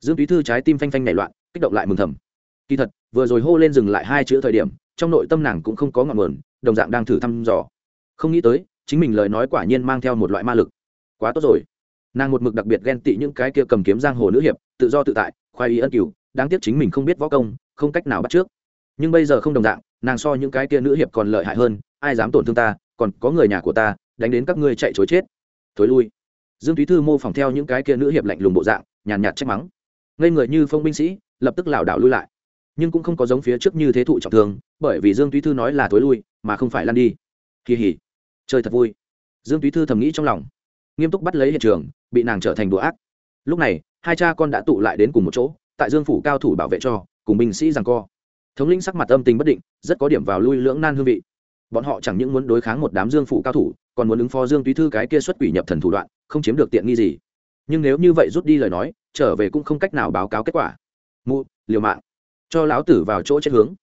Dương túy thư trái tim phanh phanh nảy loạn, kích động lại mừng thầm. Kỳ thật, vừa rồi hô lên dừng lại hai chữ thời điểm, trong nội tâm nàng cũng không có ngọn nguồn, đồng dạng đang thử thăm dò. Không nghĩ tới chính mình lời nói quả nhiên mang theo một loại ma lực. Quá tốt rồi. Nàng một mực đặc biệt ghen tị những cái kia cầm kiếm giang hồ nữ hiệp, tự do tự tại khoai ý ân cửu, đáng tiếc chính mình không biết võ công, không cách nào bắt trước. Nhưng bây giờ không đồng dạng, nàng so những cái kia nữ hiệp còn lợi hại hơn, ai dám tổn thương ta, còn có người nhà của ta, đánh đến các ngươi chạy chối chết. Thối lui. Dương thúy thư mô phỏng theo những cái kia nữ hiệp lạnh lùng bộ dạng, nhàn nhạt trách mắng. Ngây người như phong binh sĩ, lập tức lảo đảo lui lại. Nhưng cũng không có giống phía trước như thế thụ trọng thương, bởi vì dương thúy thư nói là thối lui, mà không phải lăn đi. Kỳ hỉ chơi thật vui. Dương túy thư thầm nghĩ trong lòng. Nghiêm túc bắt lấy hiện trường, bị nàng trở thành đùa ác. Lúc này, hai cha con đã tụ lại đến cùng một chỗ, tại dương phủ cao thủ bảo vệ cho, cùng binh sĩ rằng co. Thống lĩnh sắc mặt âm tình bất định, rất có điểm vào lui lưỡng nan hương vị. Bọn họ chẳng những muốn đối kháng một đám dương phủ cao thủ, còn muốn ứng phó dương túy thư cái kia xuất quỷ nhập thần thủ đoạn, không chiếm được tiện nghi gì. Nhưng nếu như vậy rút đi lời nói, trở về cũng không cách nào báo cáo kết quả. Mụ, liều mạng. Cho lão tử vào chỗ chết hướng.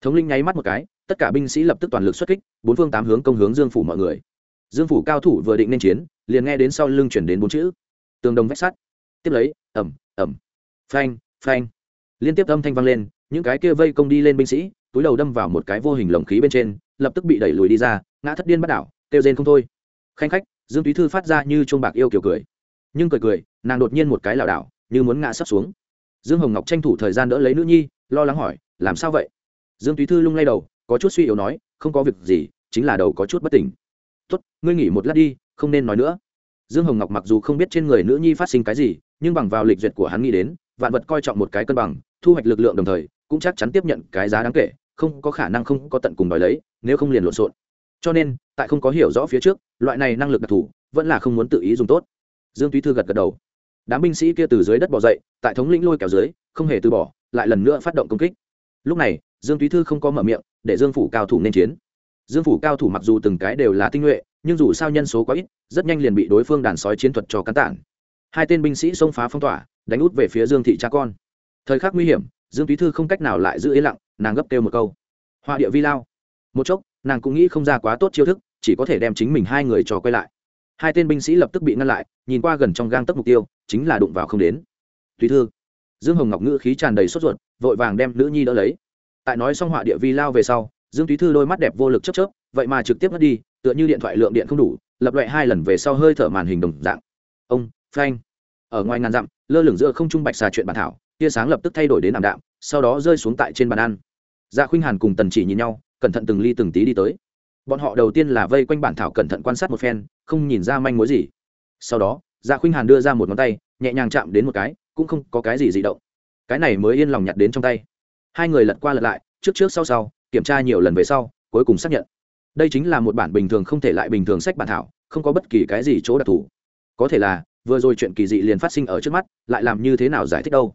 Thống linh nháy mắt một cái tất cả binh sĩ lập tức toàn lực xuất kích, bốn phương tám hướng công hướng dương phủ mọi người. Dương phủ cao thủ vừa định nên chiến, liền nghe đến sau lưng chuyển đến bốn chữ. Tường đồng vách sắt. Tiếp lấy ẩm ẩm phanh phanh. Liên tiếp âm thanh vang lên, những cái kia vây công đi lên binh sĩ, túi đầu đâm vào một cái vô hình lồng khí bên trên, lập tức bị đẩy lùi đi ra, ngã thất điên bắt đảo, kêu rên không thôi. Khanh khách, dương túy thư phát ra như chuông bạc yêu kiểu cười. Nhưng cười cười, nàng đột nhiên một cái lảo đảo, như muốn ngã sắp xuống. Dương hồng ngọc tranh thủ thời gian đỡ lấy nữ nhi, lo lắng hỏi, làm sao vậy? Dương túy thư lung lay đầu có chút suy yếu nói, không có việc gì, chính là đầu có chút bất tỉnh. Tốt, ngươi nghỉ một lát đi, không nên nói nữa. Dương hồng ngọc mặc dù không biết trên người nữ nhi phát sinh cái gì, nhưng bằng vào lịch duyệt của hắn nghĩ đến, vạn vật coi trọng một cái cân bằng, thu hoạch lực lượng đồng thời, cũng chắc chắn tiếp nhận cái giá đáng kể, không có khả năng không có tận cùng đòi lấy, nếu không liền lộn xộn. Cho nên, tại không có hiểu rõ phía trước, loại này năng lực đặc thù, vẫn là không muốn tự ý dùng tốt. Dương túy thư gật gật đầu. Đám binh sĩ kia từ dưới đất bỏ dậy, tại thống lĩnh lôi kéo dưới, không hề từ bỏ, lại lần nữa phát động công kích. Lúc này dương túy thư không có mở miệng, để dương phủ cao thủ nên chiến. Dương phủ cao thủ mặc dù từng cái đều là tinh nhuệ, nhưng dù sao nhân số quá ít, rất nhanh liền bị đối phương đàn sói chiến thuật cho cắn tản. Hai tên binh sĩ xông phá phong tỏa, đánh út về phía dương thị cha con. Thời khắc nguy hiểm, dương túy thư không cách nào lại giữ yên lặng, nàng gấp kêu một câu. Hoa địa vi lao. Một chốc, nàng cũng nghĩ không ra quá tốt chiêu thức, chỉ có thể đem chính mình hai người trò quay lại. Hai tên binh sĩ lập tức bị ngăn lại, nhìn qua gần trong gang tấc mục tiêu, chính là đụng vào không đến. Túy thư. Dương hồng ngọc ngữ khí tràn đầy sốt ruột, vội vàng đem nữ nhi đỡ lấy tại nói xong họa địa vi lao về sau, dương túy thư đôi mắt đẹp vô lực chấp chớp, vậy mà trực tiếp mất đi, tựa như điện thoại lượng điện không đủ, lập loại hai lần về sau hơi thở màn hình đồng dạng. Ông, phanh. Ở ngoài ngàn dặm, lơ lửng giữa không trung bạch xà chuyện bản thảo, tia sáng lập tức thay đổi đến ảm đạm, sau đó rơi xuống tại trên bàn ăn. Dạ khuynh hàn cùng tần chỉ nhìn nhau, cẩn thận từng ly từng tí đi tới. Bọn họ đầu tiên là vây quanh bản thảo cẩn thận quan sát một phen, không nhìn ra manh mối gì. Sau đó dạ khuynh hàn đưa ra một ngón tay, nhẹ nhàng chạm đến một cái, cũng không có cái gì dị động. Cái này mới yên lòng nhặt đến trong tay hai người lật qua lật lại, trước trước sau sau, kiểm tra nhiều lần về sau, cuối cùng xác nhận. Đây chính là một bản bình thường không thể lại bình thường sách bản thảo, không có bất kỳ cái gì chỗ đặc thù. Có thể là, vừa rồi chuyện kỳ dị liền phát sinh ở trước mắt, lại làm như thế nào giải thích đâu?